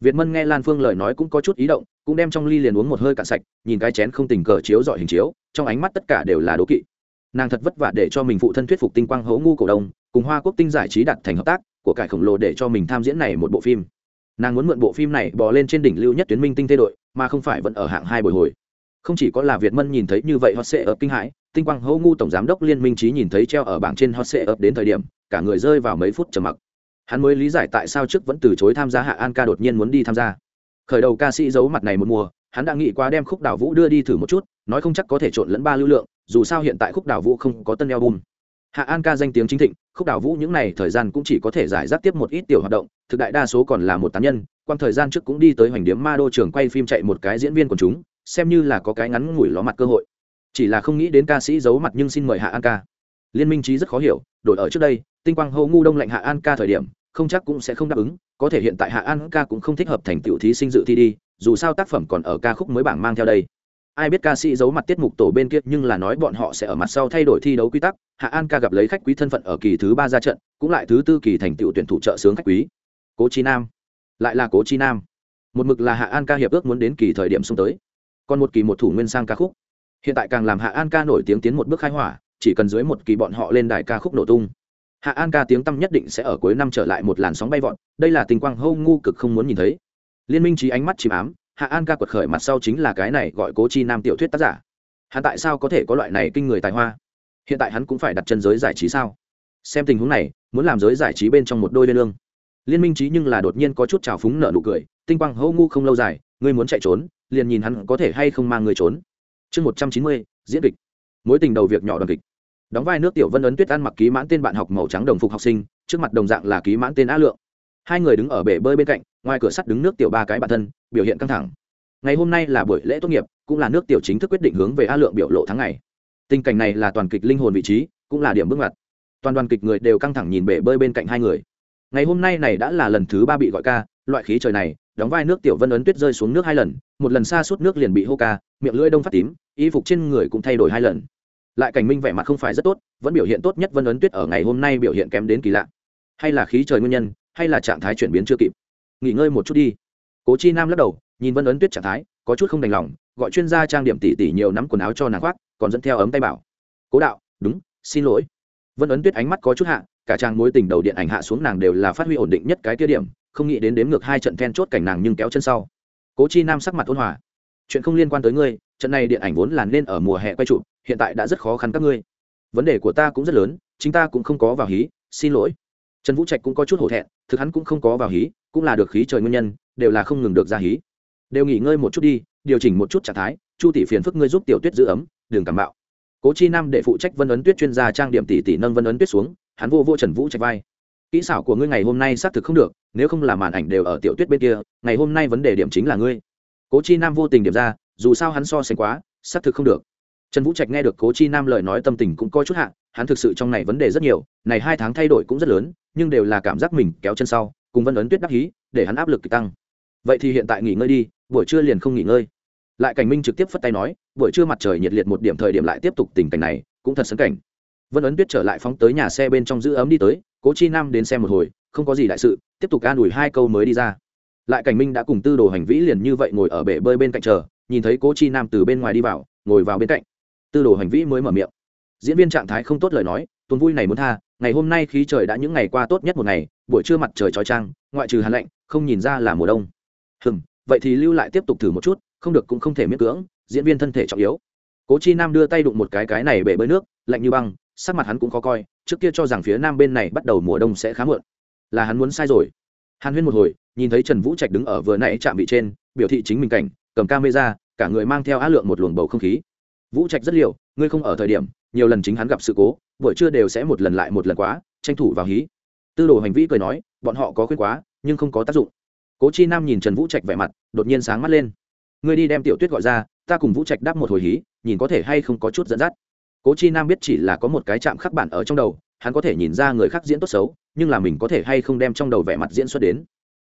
Việt mân nghe lan phương lời nói cũng có chút ý động, cũng đem trong ly liền uống một hơi cạn sạch, nhìn cái chén không tình cờ chiếu dọi hình chiếu, trong ánh mắt tất cả đều là đố kỵ. Nàng thật vất vả để cho mình phụ thân thuyết phục tinh quang hấu ngu cổ đông, cùng hoa quốc tinh giải trí đặt thành hợp tác của cải khổng lồ để cho mình tham diễn này một bộ phim. Nàng muốn mượn bộ phim này bò lên trên đỉnh lưu nhất tuyến minh tinh thay đội, mà không phải vẫn ở hạng hai bồi hồi. Không chỉ có là việt mân nhìn thấy như vậy hot sệ ập kinh hãi, tinh quang hô ngu tổng giám đốc liên minh trí nhìn thấy treo ở bảng trên hot sệ ập đến thời điểm, cả người rơi vào mấy phút trầm mặc. Hắn mới lý giải tại sao trước vẫn từ chối tham gia hạ an ca đột nhiên muốn đi tham gia. Khởi đầu ca sĩ giấu mặt này một mùa, hắn đã nghĩ qua đem khúc đào vũ đưa đi thử một chút, nói không chắc có thể trộn lẫn ba lưu lượng, dù sao hiện tại khúc đào vũ không có tân album hạ an ca danh tiếng chính thịnh, khúc đào vũ những n à y thời gian cũng chỉ có thể giải rác tiếp một ít tiểu hoạt động, thực đại đa số còn là một tán nhân, quang thời gian trước cũng đi tới hoành điếm ma đô trường quay phim chạy một cái diễn viên của chúng, xem như là có cái ngắn ngủi ló mặt cơ hội. Chỉ là không nghĩ đến ca sĩ giấu mặt nhưng xin mời hạ an ca. Liên minh trí rất khó hiểu, đổi ở trước đây, tinh quang hô ngu đông lạnh hạ an ca thời điểm, không chắc cũng sẽ không đáp ứng, có thể hiện tại hạ an ca cũng không thích hợp thành tiểu thí sinh dự thi đi, dù sao tác phẩm còn ở ca khúc mới bảng mang theo đây ai biết ca sĩ giấu mặt tiết mục tổ bên kia nhưng là nói bọn họ sẽ ở mặt sau thay đổi thi đấu quy tắc. Hạ an ca gặp lấy khách quý thân phận ở kỳ thứ ba ra trận, cũng lại thứ tư kỳ thành tựu tuyển thủ trợ sướng khách quý. Cố chi nam. Lại là cố chi nam. Một mực là hạ an ca hiệp ước muốn đến kỳ thời điểm xung tới. Còn một kỳ một thủ nguyên sang ca khúc. Hiện tại càng làm hạ an ca nổi tiếng tiến một bước khai hỏa, chỉ cần dưới một kỳ bọn họ lên đài ca khúc nổ tung. Hạ an ca tiếng tăm nhất định sẽ ở cuối năm trở lại một làn sóng bay vọt, đây là tình quang hâu ngu cực không muốn nhìn thấy. Liên minh trí ánh mắt chìm ám hạ an ca quật khởi mặt sau chính là cái này gọi cố chi nam tiểu thuyết tác giả. Hắn tại sao có thể có loại này kinh người tài hoa? Hiện tại hắn cũng phải đặt chân giới giải trí sao? Xem tình huống này, muốn làm giới giải trí bên trong một đôi liên lương. Liên minh trí nhưng là đột nhiên có chút trào phúng nợ nụ cười, tinh quang hô ngu không lâu dài, ngươi muốn chạy trốn, liền nhìn hắn có thể hay không mang người trốn. Chương một trăm chín mươi, diễn kịch. Mối tình đầu việc nhỏ đoàn kịch. Đóng vai nước tiểu vân ấn tuyết ăn mặc ký mãn tên bạn học màu trắng đồng phục học sinh, trước mặt đồng dạng là ký mãn tên á lượng. Hai người đứng ở bể bơi bên cạnh ngoài cửa sắt đứng nước tiểu ba cái bản thân, biểu hiện căng thẳng. Ngày hôm nay là buổi lễ tốt nghiệp, cũng là nước tiểu chính thức quyết định hướng về a lượng biểu lộ tháng ngày. Tình cảnh này là toàn kịch linh hồn vị trí, cũng là điểm bước ngoặt. Toàn đoàn kịch người đều căng thẳng nhìn bể bơi bên cạnh hai người. Ngày hôm nay này đã là lần thứ ba bị gọi ca, loại khí trời này, đóng vai nước tiểu vân ấn tuyết rơi xuống nước hai lần, một lần xa suốt nước liền bị hô ca, miệng lưỡi đông phát tím, y phục trên người cũng thay đổi hai lần. Lại cảnh minh vẻ mặt không phải rất tốt, vẫn biểu hiện tốt nhất vân ấn tuyết ở ngày hôm nay biểu hiện kém đến kỳ lạ. Hay là khí trời nguyên nhân, hay là trạng thái chuyển biến chưa kịp nghỉ ngơi một chút đi. Cố chi nam lắc đầu, nhìn vân ấn tuyết trạng thái, có chút không đành lòng, gọi chuyên gia trang điểm tỉ tỉ nhiều nắm quần áo cho nàng khoác, còn dẫn theo ấm tay bảo. Cố đạo, đúng, xin lỗi. Vân ấn tuyết ánh mắt có chút hạ, cả trang mối tình đầu điện ảnh hạ xuống nàng đều là phát huy ổn định nhất cái tiêu điểm, không nghĩ đến đếm ngược hai trận then chốt cảnh nàng nhưng kéo chân sau. Cố chi nam sắc mặt ôn hòa. Chuyện không liên quan tới ngươi, trận này điện ảnh vốn là nên ở mùa hè quay trụ, hiện tại đã rất khó khăn các ngươi. Vấn đề của ta cũng rất lớn, chính ta cũng không có vào hí, xin lỗi. Trần vũ trạch cũng có chút hổ thẹn, thực hắn cũng không có vào hí cũng là được khí trời nguyên nhân, đều là không ngừng được ra hí. Đều nghỉ ngơi một chút đi, điều chỉnh một chút trạng thái, chu tỷ phiền phức ngươi giúp tiểu tuyết giữ ấm đường cảm bạo cố chi nam để phụ trách vân ấn tuyết chuyên gia trang điểm tỷ tỷ nâng vân ấn tuyết xuống, hắn vô vô trần vũ trạch vai. Kỹ xảo của ngươi ngày hôm nay xác thực không được, nếu không là màn ảnh đều ở tiểu tuyết bên kia, ngày hôm nay vấn đề điểm chính là ngươi. Cố chi nam vô tình điểm ra, dù sao hắn so sánh quá, xác thực không được. Trần vũ trạch nghe được cố chi nam lời nói tâm tình cũng có chút hạ, hắn thực sự trong này vấn đề rất nhiều, này hai tháng thay đổi cũng rất lớn, nhưng đều là cảm giác mình kéo chân sau cùng vân ấn tuyết đắc hí, để hắn áp lực tăng. Vậy thì hiện tại nghỉ ngơi đi, buổi trưa liền không nghỉ ngơi. Lại cảnh minh trực tiếp phất tay nói, buổi trưa mặt trời nhiệt liệt một điểm thời điểm lại tiếp tục tình cảnh này, cũng thật sấn cảnh. Vân ấn tuyết trở lại phóng tới nhà xe bên trong giữ ấm đi tới, cố chi nam đến xem một hồi, không có gì đại sự, tiếp tục an ủi hai câu mới đi ra. Lại cảnh minh đã cùng tư đồ hành vĩ liền như vậy ngồi ở bể bơi bên cạnh chờ, nhìn thấy cố chi nam từ bên ngoài đi vào, ngồi vào bên cạnh. Tư đồ hành vĩ mới mở miệng. Diễn viên trạng thái không tốt lời nói, tuần vui này muốn tha, ngày hôm nay khí trời đã những ngày qua tốt nhất một ngày buổi trưa mặt trời trói trang, ngoại trừ hàn lạnh, không nhìn ra là mùa đông. Hừm, vậy thì lưu lại tiếp tục thử một chút, không được cũng không thể miễn cưỡng, diễn viên thân thể trọng yếu. Cố chi nam đưa tay đụng một cái cái này bể bơi nước, lạnh như băng, sắc mặt hắn cũng khó coi, trước kia cho rằng phía nam bên này bắt đầu mùa đông sẽ khá muộn. Là hắn muốn sai rồi. Hàn huyên một hồi, nhìn thấy trần vũ trạch đứng ở vừa nãy chạm vị trên, biểu thị chính mình cảnh, cầm camera, cả người mang theo á lượng một luồng bầu không khí. Vũ trạch rất liều, ngươi không ở thời điểm, nhiều lần chính hắn gặp sự cố, buổi trưa đều sẽ một lần lại một lần quá, tranh thủ vào hí tư đồ hành vi cười nói, bọn họ có khuyên quá, nhưng không có tác dụng. Cố chi nam nhìn trần vũ trạch vẻ mặt, đột nhiên sáng mắt lên. Ngươi đi đem tiểu tuyết gọi ra, ta cùng vũ trạch đáp một hồi hí, nhìn có thể hay không có chút dẫn dắt. Cố chi nam biết chỉ là có một cái chạm khắc bản ở trong đầu, hắn có thể nhìn ra người khác diễn tốt xấu, nhưng là mình có thể hay không đem trong đầu vẻ mặt diễn xuất đến.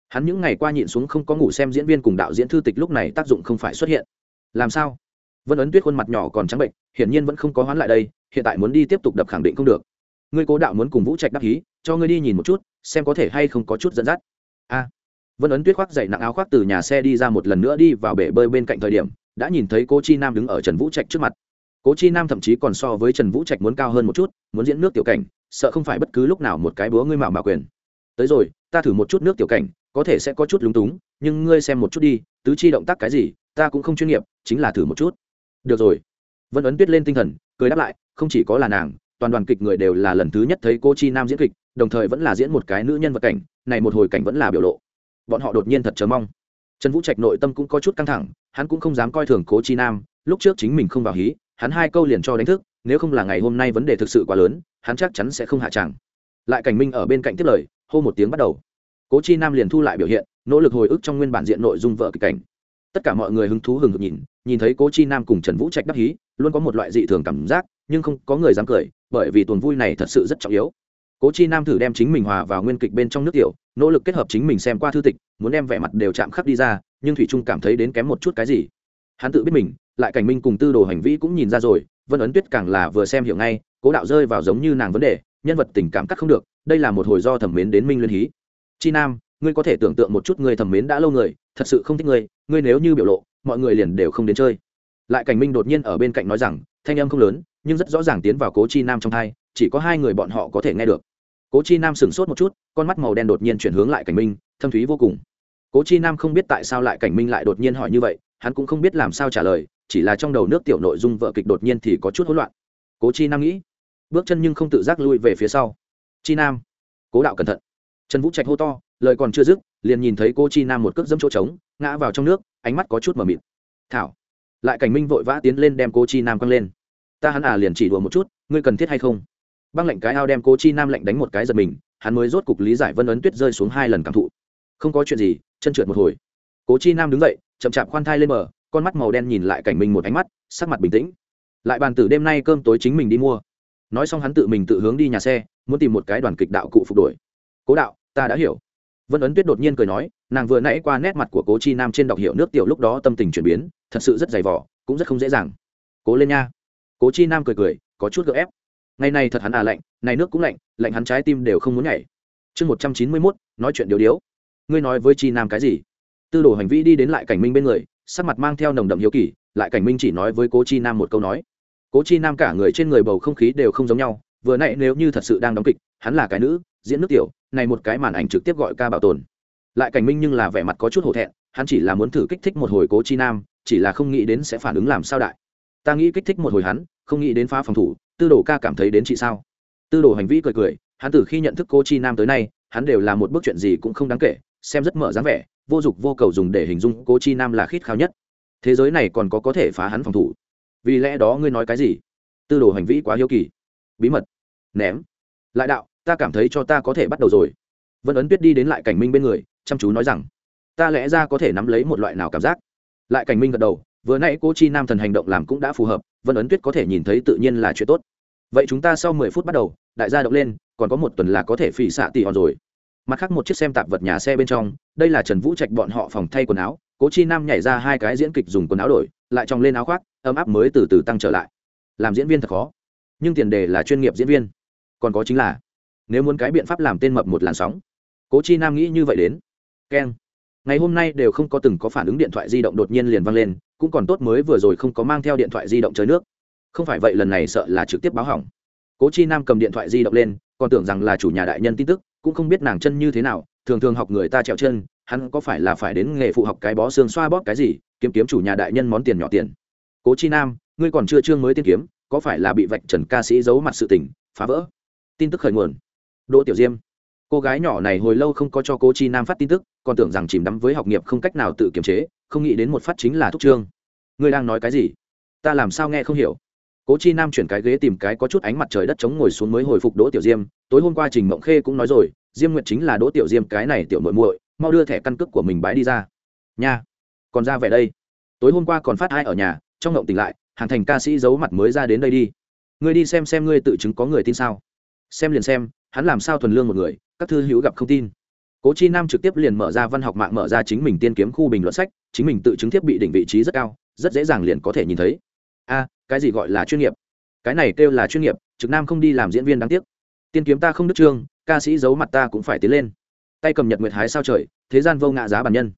Hắn những ngày qua nhịn xuống không có ngủ xem diễn viên cùng đạo diễn thư tịch lúc này tác dụng không phải xuất hiện. Làm sao? Vân ấn tuyết khuôn mặt nhỏ còn trắng bệnh, hiển nhiên vẫn không có hoán lại đây, hiện tại muốn đi tiếp tục đập khẳng định không được ngươi cố đạo muốn cùng vũ trạch đắc ý, cho ngươi đi nhìn một chút, xem có thể hay không có chút dẫn dắt. A. Vân ấn tuyết khoác dậy nặng áo khoác từ nhà xe đi ra một lần nữa đi vào bể bơi bên cạnh thời điểm, đã nhìn thấy cô chi nam đứng ở trần vũ trạch trước mặt. Cố chi nam thậm chí còn so với trần vũ trạch muốn cao hơn một chút, muốn diễn nước tiểu cảnh, sợ không phải bất cứ lúc nào một cái búa ngươi mạo mà quyền. Tới rồi, ta thử một chút nước tiểu cảnh, có thể sẽ có chút lúng túng, nhưng ngươi xem một chút đi, tứ chi động tác cái gì, ta cũng không chuyên nghiệp, chính là thử một chút. Được rồi. Vân ấn tuyết lên tinh thần, cười đáp lại, không chỉ có là nàng toàn đoàn kịch người đều là lần thứ nhất thấy cô chi nam diễn kịch, đồng thời vẫn là diễn một cái nữ nhân vật cảnh, này một hồi cảnh vẫn là biểu lộ. Bọn họ đột nhiên thật chờ mong. Trần vũ trạch nội tâm cũng có chút căng thẳng, hắn cũng không dám coi thường cố chi nam, lúc trước chính mình không vào hí, hắn hai câu liền cho đánh thức, nếu không là ngày hôm nay vấn đề thực sự quá lớn, hắn chắc chắn sẽ không hạ tràng. Lại cảnh minh ở bên cạnh tiếp lời, hô một tiếng bắt đầu. Cố chi nam liền thu lại biểu hiện, nỗ lực hồi ức trong nguyên bản diện nội dung vợ kịch cảnh. Tất cả mọi người hứng thú hừng hực nhìn nhìn thấy cố chi nam cùng trần vũ trạch đắc hí, luôn có một loại dị thường cảm giác, nhưng không có người dám cười bởi vì tuần vui này thật sự rất trọng yếu. Cố chi nam thử đem chính mình hòa vào nguyên kịch bên trong nước tiểu, nỗ lực kết hợp chính mình xem qua thư tịch, muốn đem vẻ mặt đều chạm khắc đi ra, nhưng thủy trung cảm thấy đến kém một chút cái gì. Hắn tự biết mình, lại cảnh minh cùng tư đồ hành vi cũng nhìn ra rồi, vân ấn tuyết càng là vừa xem hiểu ngay, cố đạo rơi vào giống như nàng vấn đề, nhân vật tình cảm cắt không được, đây là một hồi do thẩm mến đến minh luyện hí. Chi nam, ngươi có thể tưởng tượng một chút người thẩm mến đã lâu người, thật sự không thích ngươi ngươi nếu như biểu lộ, mọi người liền đều không đến chơi. Lại cảnh minh đột nhiên ở bên cạnh nói rằng, thanh âm không lớn nhưng rất rõ ràng tiến vào cố chi nam trong thai, chỉ có hai người bọn họ có thể nghe được. Cố chi nam sửng sốt một chút, con mắt màu đen đột nhiên chuyển hướng lại cảnh minh, thâm thúy vô cùng. Cố chi nam không biết tại sao lại cảnh minh lại đột nhiên hỏi như vậy, hắn cũng không biết làm sao trả lời, chỉ là trong đầu nước tiểu nội dung vợ kịch đột nhiên thì có chút hỗn loạn. Cố chi nam nghĩ, bước chân nhưng không tự giác lui về phía sau. Chi nam, cố đạo cẩn thận. Trần vũ trạch hô to, lời còn chưa dứt, liền nhìn thấy cô chi nam một cước dẫm chỗ trống, ngã vào trong nước, ánh mắt có chút mờ mịt. Thảo, lại cảnh minh vội vã tiến lên đem cô chi nam quăng lên ta hắn à liền chỉ đùa một chút ngươi cần thiết hay không? Băng lệnh cái ao đem cô chi nam lệnh đánh một cái giật mình hắn mới rốt cục lý giải vân ấn tuyết rơi xuống hai lần cảm thụ. Không có chuyện gì chân trượt một hồi. Cố chi nam đứng dậy chậm chạp khoan thai lên mở, con mắt màu đen nhìn lại cảnh mình một ánh mắt sắc mặt bình tĩnh. Lại bàn tử đêm nay cơm tối chính mình đi mua. Nói xong hắn tự mình tự hướng đi nhà xe muốn tìm một cái đoàn kịch đạo cụ phục đổi. Cố đạo ta đã hiểu. Vân ấn tuyết đột nhiên cười nói nàng vừa nãy qua nét mặt của cố chi nam trên đọc hiệu nước tiểu lúc đó tâm tình chuyển biến thật sự rất dày vỏ cũng rất không dễ dàng. Cố lên nha cố chi nam cười cười, có chút gợ ép. Ngày này thật hắn à lạnh, này nước cũng lạnh lạnh hắn trái tim đều không muốn nhảy. Chương một trăm chín mươi mốt, nói chuyện điều điếu. Ngươi nói với chi nam cái gì? Tư đồ hành vi đi đến lại cảnh minh bên người, sắc mặt mang theo nồng đậm hiếu kỳ, lại cảnh minh chỉ nói với cố chi nam một câu nói. Cố chi nam cả người trên người bầu không khí đều không giống nhau, vừa nãy nếu như thật sự đang đóng kịch, hắn là cái nữ, diễn nước tiểu, này một cái màn ảnh trực tiếp gọi ca bảo tồn. Lại cảnh minh nhưng là vẻ mặt có chút hổ thẹn, hắn chỉ là muốn thử kích thích một hồi cố chi nam, chỉ là không nghĩ đến sẽ phản ứng làm sao đại ta nghĩ kích thích một hồi hắn, không nghĩ đến phá phòng thủ, tư đồ ca cảm thấy đến chị sao? Tư đồ hành vi cười cười, hắn từ khi nhận thức cô chi nam tới nay, hắn đều là một bước chuyện gì cũng không đáng kể, xem rất mở dáng vẻ, vô dụng vô cầu dùng để hình dung cô chi nam là khít khao nhất. Thế giới này còn có có thể phá hắn phòng thủ? Vì lẽ đó ngươi nói cái gì? Tư đồ hành vi quá hiếu kỳ. Bí mật. Ném. Lại đạo, ta cảm thấy cho ta có thể bắt đầu rồi. Vân ấn tuyết đi đến lại cảnh minh bên người, chăm chú nói rằng, ta lẽ ra có thể nắm lấy một loại nào cảm giác? Lại cảnh minh gật đầu vừa nãy cô chi nam thần hành động làm cũng đã phù hợp, vân ấn tuyết có thể nhìn thấy tự nhiên là chuyện tốt. Vậy chúng ta sau mười phút bắt đầu, đại gia động lên, còn có một tuần là có thể phỉ xạ tỉ hòn rồi. Mặt khác một chiếc xem tạp vật nhà xe bên trong, đây là trần vũ trạch bọn họ phòng thay quần áo cố chi nam nhảy ra hai cái diễn kịch dùng quần áo đổi, lại trong lên áo khoác, ấm áp mới từ từ tăng trở lại. Làm diễn viên thật khó, nhưng tiền đề là chuyên nghiệp diễn viên. Còn có chính là, nếu muốn cái biện pháp làm tên mập một làn sóng cố chi nam nghĩ như vậy đến. Keng, ngày hôm nay đều không có từng có phản ứng điện thoại di động đột nhiên liền văng lên cũng còn tốt mới vừa rồi không có mang theo điện thoại di động chơi nước. Không phải vậy lần này sợ là trực tiếp báo hỏng. Cố chi nam cầm điện thoại di động lên, còn tưởng rằng là chủ nhà đại nhân tin tức, cũng không biết nàng chân như thế nào, thường thường học người ta trèo chân, hắn có phải là phải đến nghề phụ học cái bó xương xoa bóp cái gì, kiếm kiếm chủ nhà đại nhân món tiền nhỏ tiền. Cố chi nam, ngươi còn chưa chương mới tiên kiếm, có phải là bị vạch trần ca sĩ giấu mặt sự tình, phá vỡ? Tin tức khởi nguồn. Đỗ tiểu diêm. Cô gái nhỏ này hồi lâu không có cho cô chi nam phát tin tức, còn tưởng rằng chìm đắm với học nghiệp không cách nào tự kiềm chế không nghĩ đến một phát chính là thúc trương. Ngươi đang nói cái gì? Ta làm sao nghe không hiểu? Cố chi nam chuyển cái ghế tìm cái có chút ánh mặt trời đất chống ngồi xuống mới hồi phục đỗ tiểu diêm. Tối hôm qua trình mộng khê cũng nói rồi, diêm nguyệt chính là đỗ tiểu diêm, cái này tiểu muội muội, mau đưa thẻ căn cước của mình bái đi ra. Nha, còn ra vẻ đây. Tối hôm qua còn phát ai ở nhà, trong ngộng tỉnh lại hàng thành ca sĩ giấu mặt mới ra đến đây đi. Ngươi đi xem xem ngươi tự chứng có người tin sao. Xem liền xem, hắn làm sao thuần lương một người, các thư hữu gặp không tin cố chi nam trực tiếp liền mở ra văn học mạng mở ra chính mình tiên kiếm khu bình luận sách, chính mình tự chứng thiết bị đỉnh vị trí rất cao, rất dễ dàng liền có thể nhìn thấy. A, cái gì gọi là chuyên nghiệp? Cái này kêu là chuyên nghiệp, trực nam không đi làm diễn viên đáng tiếc. Tiên kiếm ta không đức trương, ca sĩ giấu mặt ta cũng phải tiến lên. Tay cầm nhật nguyệt hái sao trời, thế gian vô ngạ giá bản nhân.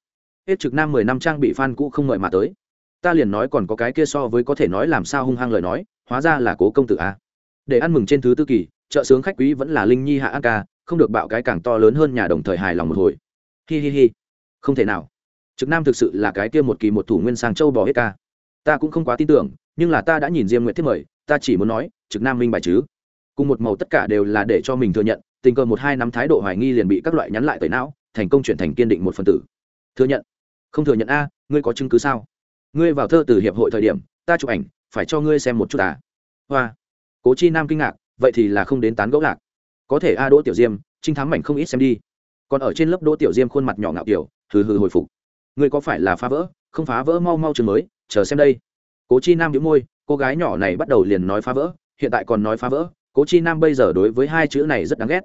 Hết trực nam mười năm trang bị fan cũ không ngợi mà tới. Ta liền nói còn có cái kia so với có thể nói làm sao hung hăng lời nói, hóa ra là cố công tử a. Để ăn mừng trên thứ tư kỳ, trợ sướng khách quý vẫn là linh nhi hạ an ca không được bạo cái càng to lớn hơn nhà đồng thời hài lòng một hồi. Hi hi hi. Không thể nào. Trực nam thực sự là cái kia một kỳ một thủ nguyên sang châu bò hết ca. Ta cũng không quá tin tưởng, nhưng là ta đã nhìn diêm nguyện thiết mời, ta chỉ muốn nói, trực nam minh bài chứ. Cùng một màu tất cả đều là để cho mình thừa nhận, tình cờ một hai năm thái độ hoài nghi liền bị các loại nhắn lại tới não, thành công chuyển thành kiên định một phần tử. Thừa nhận. Không thừa nhận a, ngươi có chứng cứ sao? Ngươi vào thơ từ hiệp hội thời điểm, ta chụp ảnh, phải cho ngươi xem một chút à. Hoa. Cố chi nam kinh ngạc, vậy thì là không đến tán gẫu lạc có thể a đỗ tiểu diêm, trinh thám mảnh không ít xem đi. Còn ở trên lớp đỗ tiểu diêm khuôn mặt nhỏ ngạo kiểu, hừ hừ hồi phục. Ngươi có phải là phá vỡ, không phá vỡ mau mau trường mới, chờ xem đây. Cố chi nam đĩu môi, cô gái nhỏ này bắt đầu liền nói phá vỡ, hiện tại còn nói phá vỡ, cố chi nam bây giờ đối với hai chữ này rất đáng ghét.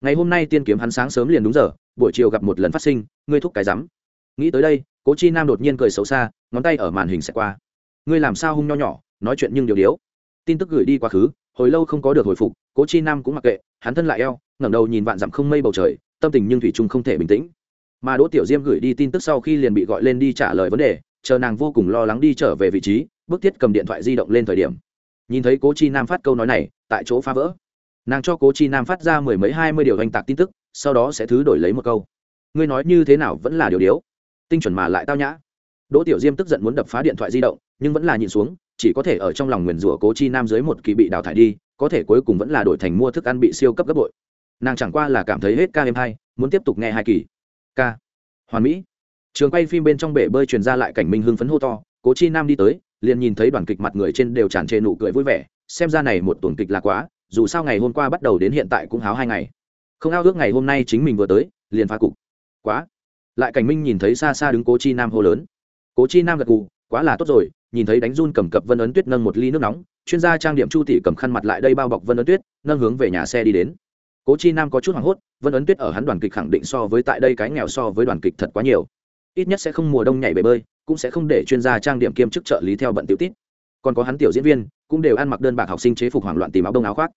Ngày hôm nay tiên kiếm hắn sáng sớm liền đúng giờ, buổi chiều gặp một lần phát sinh, ngươi thúc cái rắm. Nghĩ tới đây, cố chi nam đột nhiên cười xấu xa, ngón tay ở màn hình sẽ qua. Ngươi làm sao hung nho nhỏ, nói chuyện nhưng điều điếu. Tin tức gửi đi quá khứ, hồi lâu không có được hồi phục, cố chi nam cũng mặc kệ hắn thân lại eo, ngẩng đầu nhìn vạn dặm không mây bầu trời, tâm tình nhưng thủy trung không thể bình tĩnh. Mà đỗ tiểu diêm gửi đi tin tức sau khi liền bị gọi lên đi trả lời vấn đề, chờ nàng vô cùng lo lắng đi trở về vị trí bước thiết cầm điện thoại di động lên thời điểm. Nhìn thấy cố chi nam phát câu nói này, tại chỗ phá vỡ. Nàng cho cố chi nam phát ra mười mấy hai mươi điều oanh tạc tin tức, sau đó sẽ thứ đổi lấy một câu. Ngươi nói như thế nào vẫn là điều điếu. Tinh chuẩn mà lại tao nhã. Đỗ tiểu diêm tức giận muốn đập phá điện thoại di động, nhưng vẫn là nhìn xuống, chỉ có thể ở trong lòng nguyền rủa cố chi nam dưới một kỳ bị đào thải đi có thể cuối cùng vẫn là đổi thành mua thức ăn bị siêu cấp gấp bội. Nàng chẳng qua là cảm thấy hết ca em hai, muốn tiếp tục nghe hai kỳ. Ca. Hoàn mỹ. Trường quay phim bên trong bể bơi truyền ra lại cảnh minh hưng phấn hô to, cố chi nam đi tới, liền nhìn thấy đoàn kịch mặt người trên đều tràn trề nụ cười vui vẻ, xem ra này một tuần kịch là quá, dù sao ngày hôm qua bắt đầu đến hiện tại cũng háo hai ngày. Không ao ước ngày hôm nay chính mình vừa tới, liền phá cục. Quá. Lại cảnh minh nhìn thấy xa xa đứng cố chi nam hô lớn. Cố chi nam gật gù, quá là tốt rồi, nhìn thấy đánh run cầm cập vân ấn tuyết nâng một ly nước nóng chuyên gia trang điểm chu tỷ cầm khăn mặt lại đây bao bọc vân ấn tuyết, nâng hướng về nhà xe đi đến. Cố chi nam có chút hoảng hốt, vân ấn tuyết ở hắn đoàn kịch khẳng định so với tại đây cái nghèo so với đoàn kịch thật quá nhiều. Ít nhất sẽ không mùa đông nhảy bể bơi, cũng sẽ không để chuyên gia trang điểm kiêm chức trợ lý theo bận tiểu tít còn có hắn tiểu diễn viên, cũng đều ăn mặc đơn bạc học sinh chế phục hoảng loạn tìm áo đông áo khoác.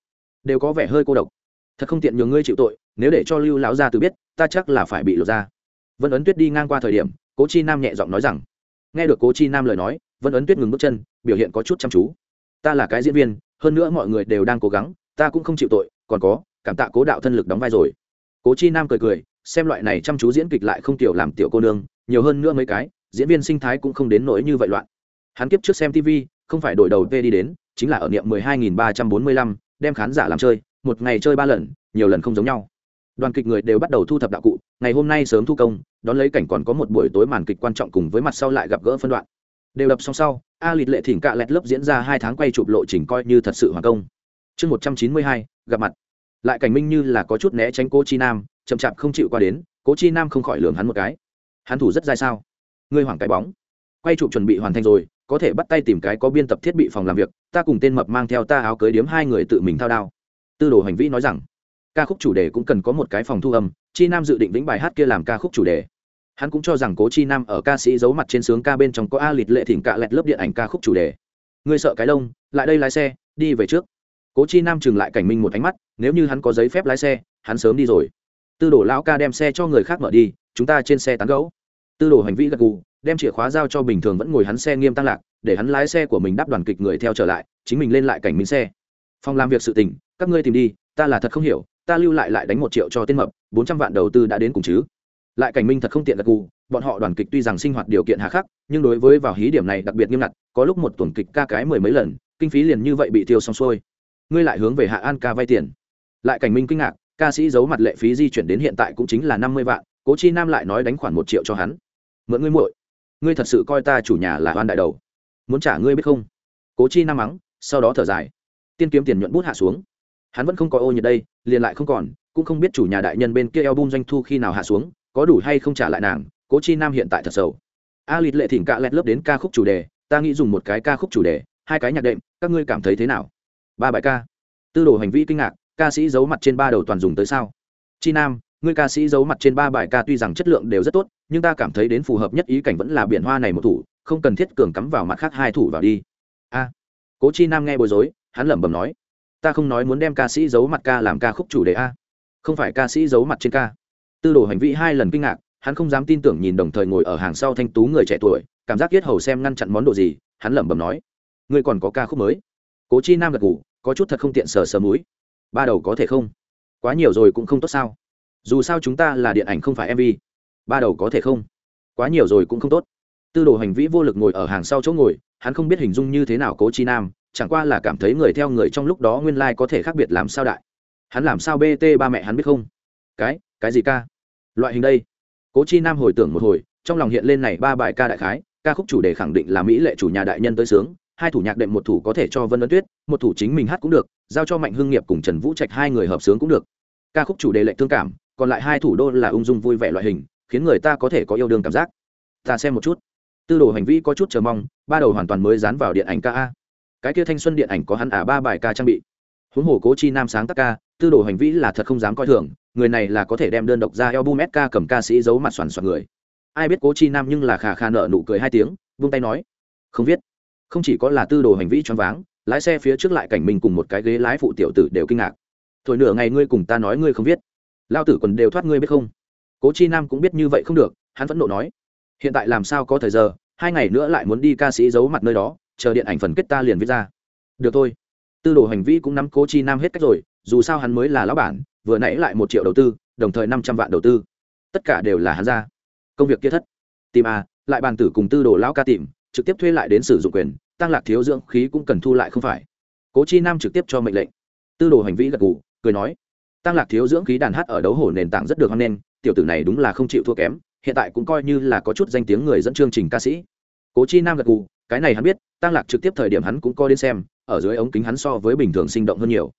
Đều có vẻ hơi cô độc. Thật không tiện nhường ngươi chịu tội, nếu để cho lưu lão gia từ biết, ta chắc là phải bị lột ra. Vân ấn tuyết đi ngang qua thời điểm, cố chi nam nhẹ giọng nói rằng. Nghe được cố chi nam lời nói, vân ấn tuyết ngừng bước chân, biểu hiện có chút chăm chú ta là cái diễn viên, hơn nữa mọi người đều đang cố gắng, ta cũng không chịu tội, còn có, cảm tạ cố đạo thân lực đóng vai rồi. Cố chi nam cười cười, xem loại này chăm chú diễn kịch lại không tiểu làm tiểu cô nương, nhiều hơn nữa mấy cái, diễn viên sinh thái cũng không đến nỗi như vậy loạn. Hắn kiếp trước xem tv không phải đổi đầu v đi đến, chính là ở niệm mười hai nghìn ba trăm bốn mươi lăm, đem khán giả làm chơi, một ngày chơi ba lần, nhiều lần không giống nhau. Đoàn kịch người đều bắt đầu thu thập đạo cụ, ngày hôm nay sớm thu công, đón lấy cảnh còn có một buổi tối màn kịch quan trọng cùng với mặt sau lại gặp gỡ phân đoạn đều đập xong sau, a lịt lệ thỉnh cạ lẹt lớp diễn ra hai tháng quay chụp lộ trình coi như thật sự hoàn công. Chương một trăm chín mươi hai, gặp mặt. Lại cảnh minh như là có chút né tránh cô chi nam, chậm chạp không chịu qua đến, cố chi nam không khỏi lường hắn một cái. Hắn thủ rất dai sao? Ngươi hoảng cái bóng. Quay chụp chuẩn bị hoàn thành rồi, có thể bắt tay tìm cái có biên tập thiết bị phòng làm việc, ta cùng tên mập mang theo ta áo cưới điếm hai người tự mình thao đao. Tư đồ hành vi nói rằng, ca khúc chủ đề cũng cần có một cái phòng thu âm, chi nam dự định vĩnh bài hát kia làm ca khúc chủ đề hắn cũng cho rằng cố chi nam ở ca sĩ giấu mặt trên sướng ca bên trong có a lịt lệ thỉnh cạ lẹt lớp điện ảnh ca khúc chủ đề. Ngươi sợ cái lông, lại đây lái xe, đi về trước. Cố chi nam chừng lại cảnh minh một ánh mắt, nếu như hắn có giấy phép lái xe, hắn sớm đi rồi. Tư đồ lão ca đem xe cho người khác mở đi, chúng ta trên xe tán gẫu. Tư đồ hành vi gật gù, đem chìa khóa giao cho bình thường vẫn ngồi hắn xe nghiêm tăng lạc, để hắn lái xe của mình đáp đoàn kịch người theo trở lại, chính mình lên lại cảnh minh xe. Phòng làm việc sự tình, các ngươi tìm đi, ta là thật không hiểu, ta lưu lại lại đánh một triệu cho tên mập, bốn trăm vạn đầu tư đã đến cùng chứ lại cảnh minh thật không tiện gật gù, bọn họ đoàn kịch tuy rằng sinh hoạt điều kiện hà khắc, nhưng đối với vào hí điểm này đặc biệt nghiêm ngặt, có lúc một tuần kịch ca cái mười mấy lần, kinh phí liền như vậy bị tiêu xong xuôi. Ngươi lại hướng về hạ an ca vay tiền. Lại cảnh minh kinh ngạc, ca sĩ giấu mặt lệ phí di chuyển đến hiện tại cũng chính là năm mươi vạn, cố chi nam lại nói đánh khoản một triệu cho hắn. Mượn ngươi muội. Ngươi thật sự coi ta chủ nhà là oan đại đầu. Muốn trả ngươi biết không? Cố chi nam mắng, sau đó thở dài. Tiên kiếm tiền nhuận bút hạ xuống. Hắn vẫn không có ô nhiệt đây, liền lại không còn, cũng không biết chủ nhà đại nhân bên kia eo bung doanh thu khi nào hạ xuống có đủ hay không trả lại nàng, cố chi nam hiện tại thật sầu. A lịt lệ thỉnh cạ lẹt lớp đến ca khúc chủ đề, ta nghĩ dùng một cái ca khúc chủ đề, hai cái nhạc đệm, các ngươi cảm thấy thế nào? Ba bài ca. Tư đồ hành vi kinh ngạc, ca sĩ giấu mặt trên ba đầu toàn dùng tới sao? Chi nam, ngươi ca sĩ giấu mặt trên ba bài ca tuy rằng chất lượng đều rất tốt, nhưng ta cảm thấy đến phù hợp nhất ý cảnh vẫn là biển hoa này một thủ, không cần thiết cường cắm vào mặt khác hai thủ vào đi. A. Cố chi nam nghe bối rối, hắn lẩm bẩm nói, ta không nói muốn đem ca sĩ giấu mặt ca làm ca khúc chủ đề a. Không phải ca sĩ giấu mặt trên ca tư đồ hành vi hai lần kinh ngạc, hắn không dám tin tưởng nhìn đồng thời ngồi ở hàng sau thanh tú người trẻ tuổi, cảm giác yết hầu xem ngăn chặn món đồ gì, hắn lẩm bẩm nói, ngươi còn có ca khúc mới. Cố chi nam gật ngủ có chút thật không tiện sờ sờ múi ba đầu có thể không? Quá nhiều rồi cũng không tốt sao? Dù sao chúng ta là điện ảnh không phải mv ba đầu có thể không? Quá nhiều rồi cũng không tốt. Tư đồ hành vĩ vô lực ngồi ở hàng sau chỗ ngồi, hắn không biết hình dung như thế nào cố chi nam, chẳng qua là cảm thấy người theo người trong lúc đó nguyên lai có thể khác biệt làm sao đại. Hắn làm sao bt ba mẹ hắn biết không? Cái cái gì ca? Loại hình đây. Cố chi nam hồi tưởng một hồi, trong lòng hiện lên này ba bài ca đại khái, ca khúc chủ đề khẳng định là mỹ lệ chủ nhà đại nhân tới sướng, hai thủ nhạc đệm một thủ có thể cho vân ấn tuyết, một thủ chính mình hát cũng được, giao cho mạnh hưng nghiệp cùng trần vũ trạch hai người hợp sướng cũng được. Ca khúc chủ đề lệnh thương cảm, còn lại hai thủ đô là ung dung vui vẻ loại hình, khiến người ta có thể có yêu đương cảm giác. Ta xem một chút. Tư đồ hành vi có chút chờ mong, ba đầu hoàn toàn mới dán vào điện ảnh ca a. Cái kia thanh xuân điện ảnh có hắn ả ba bài ca trang bị. Huống hồ cố chi nam sáng tác ca, tư đồ hành vi là thật không dám coi thường người này là có thể đem đơn độc ra album sk cầm ca sĩ giấu mặt soàn soàn người. Ai biết cố chi nam nhưng là khà khà nợ nụ cười hai tiếng, vung tay nói, không viết. Không chỉ có là tư đồ hành vi choáng váng, lái xe phía trước lại cảnh mình cùng một cái ghế lái phụ tiểu tử đều kinh ngạc. Thôi nửa ngày ngươi cùng ta nói ngươi không viết. Lao tử còn đều thoát ngươi biết không? Cố chi nam cũng biết như vậy không được, hắn vẫn nộ nói, hiện tại làm sao có thời giờ, hai ngày nữa lại muốn đi ca sĩ giấu mặt nơi đó, chờ điện ảnh phần kết ta liền viết ra. Được thôi. Tư đồ hành vi cũng nắm cố chi nam hết cách rồi, dù sao hắn mới là lão bản vừa nãy lại một triệu đầu tư, đồng thời năm trăm vạn đầu tư. Tất cả đều là hắn ra. Công việc kia thất. Tìm a lại bàn tử cùng tư đồ lão ca tìm, trực tiếp thuê lại đến sử dụng quyền, tăng lạc thiếu dưỡng khí cũng cần thu lại không phải. Cố chi nam trực tiếp cho mệnh lệnh. Tư đồ hành vi gật gù, cười nói, tăng lạc thiếu dưỡng khí đàn hát ở đấu hổ nền tảng rất được hoan nghênh, tiểu tử này đúng là không chịu thua kém, hiện tại cũng coi như là có chút danh tiếng người dẫn chương trình ca sĩ. Cố chi nam gật gù, cái này hắn biết, tăng lạc trực tiếp thời điểm hắn cũng coi đến xem, ở dưới ống kính hắn so với bình thường sinh động hơn nhiều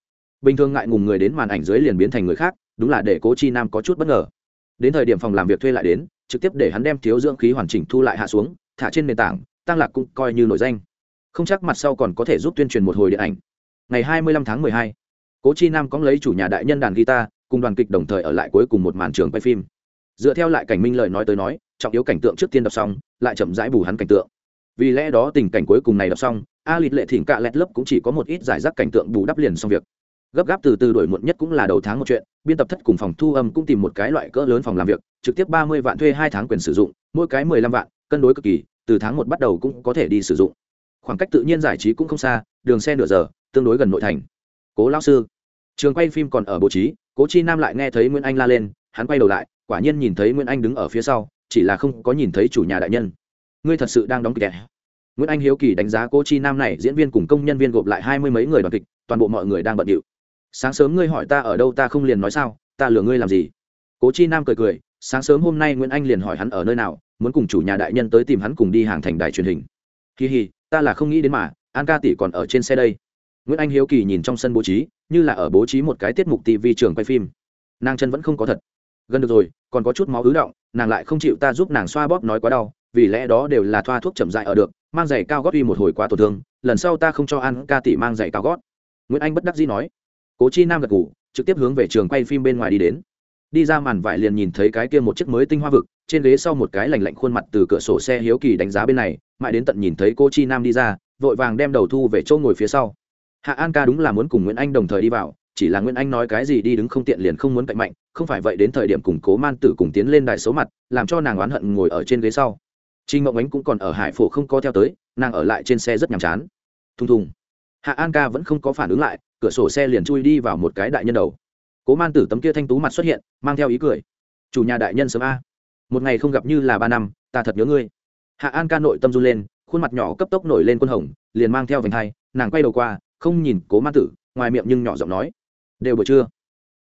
bình thường ngại ngùng người đến màn ảnh dưới liền biến thành người khác đúng là để cố chi nam có chút bất ngờ. Đến thời điểm phòng làm việc thuê lại đến trực tiếp để hắn đem thiếu dưỡng khí hoàn chỉnh thu lại hạ xuống thả trên nền tảng tăng lạc cũng coi như nổi danh. Không chắc mặt sau còn có thể giúp tuyên truyền một hồi điện ảnh. Ngày 25 tháng 12, cố chi nam có lấy chủ nhà đại nhân đàn guitar cùng đoàn kịch đồng thời ở lại cuối cùng một màn trường quay phim. Dựa theo lại cảnh minh lời nói tới nói trọng yếu cảnh tượng trước tiên đọc xong lại chậm rãi bù hắn cảnh tượng. Vì lẽ đó tình cảnh cuối cùng này đọc xong a lịt lệ thỉnh cạ lẹt lớp cũng chỉ có một ít giải rác cảnh tượng bù đắp liền xong việc gấp gáp từ từ đổi muộn nhất cũng là đầu tháng một chuyện, biên tập thất cùng phòng thu âm cũng tìm một cái loại cỡ lớn phòng làm việc, trực tiếp ba mươi vạn thuê hai tháng quyền sử dụng, mỗi cái mười lăm vạn, cân đối cực kỳ, từ tháng một bắt đầu cũng có thể đi sử dụng. Khoảng cách tự nhiên giải trí cũng không xa, đường xe nửa giờ, tương đối gần nội thành. Cố lao sư. Trường quay phim còn ở bố trí, cố chi nam lại nghe thấy nguyễn anh la lên, hắn quay đầu lại, quả nhiên nhìn thấy nguyễn anh đứng ở phía sau, chỉ là không có nhìn thấy chủ nhà đại nhân. Ngươi thật sự đang đóng kịch à? nguyễn anh hiếu kỳ đánh giá cô chi nam này, diễn viên cùng công nhân viên gộp lại hai mươi mấy người đoàn kịch, toàn bộ mọi người đang bận điệu sáng sớm ngươi hỏi ta ở đâu ta không liền nói sao, ta lừa ngươi làm gì? Cố chi nam cười cười, sáng sớm hôm nay nguyễn anh liền hỏi hắn ở nơi nào, muốn cùng chủ nhà đại nhân tới tìm hắn cùng đi hàng thành đài truyền hình. Kỳ hì, ta là không nghĩ đến mà, an ca tỷ còn ở trên xe đây. Nguyễn anh hiếu kỳ nhìn trong sân bố trí, như là ở bố trí một cái tiết mục tv trường quay phim. Nàng chân vẫn không có thật. Gần được rồi, còn có chút máu ứ động, nàng lại không chịu ta giúp nàng xoa bóp nói quá đau, vì lẽ đó đều là thoa thuốc chậm dại ở được, mang giày cao gót uy một hồi quá tổn thương, lần sau ta không cho an ca tỷ mang giày cao gót. Nguyễn anh bất đắc dĩ nói cố chi nam gật ngủ trực tiếp hướng về trường quay phim bên ngoài đi đến. Đi ra màn vải liền nhìn thấy cái kia một chiếc mới tinh hoa vực, trên ghế sau một cái lành lạnh khuôn mặt từ cửa sổ xe hiếu kỳ đánh giá bên này, mãi đến tận nhìn thấy cô chi nam đi ra, vội vàng đem đầu thu về chỗ ngồi phía sau. Hạ an ca đúng là muốn cùng nguyễn anh đồng thời đi vào, chỉ là nguyễn anh nói cái gì đi đứng không tiện liền không muốn cạnh mạnh, không phải vậy đến thời điểm củng cố man tử cùng tiến lên đài số mặt, làm cho nàng oán hận ngồi ở trên ghế sau. Trinh mộng ánh cũng còn ở hải phổ không có theo tới, nàng ở lại trên xe rất nhàm chán. Thùng thùng. Hạ an ca vẫn không có phản ứng lại cửa sổ xe liền chui đi vào một cái đại nhân đầu. Cố man tử tấm kia thanh tú mặt xuất hiện, mang theo ý cười. Chủ nhà đại nhân sớm a. Một ngày không gặp như là ba năm, ta thật nhớ ngươi. Hạ an ca nội tâm run lên, khuôn mặt nhỏ cấp tốc nổi lên quân hồng, liền mang theo vành hai, nàng quay đầu qua, không nhìn cố man tử, ngoài miệng nhưng nhỏ giọng nói. Đều buổi trưa.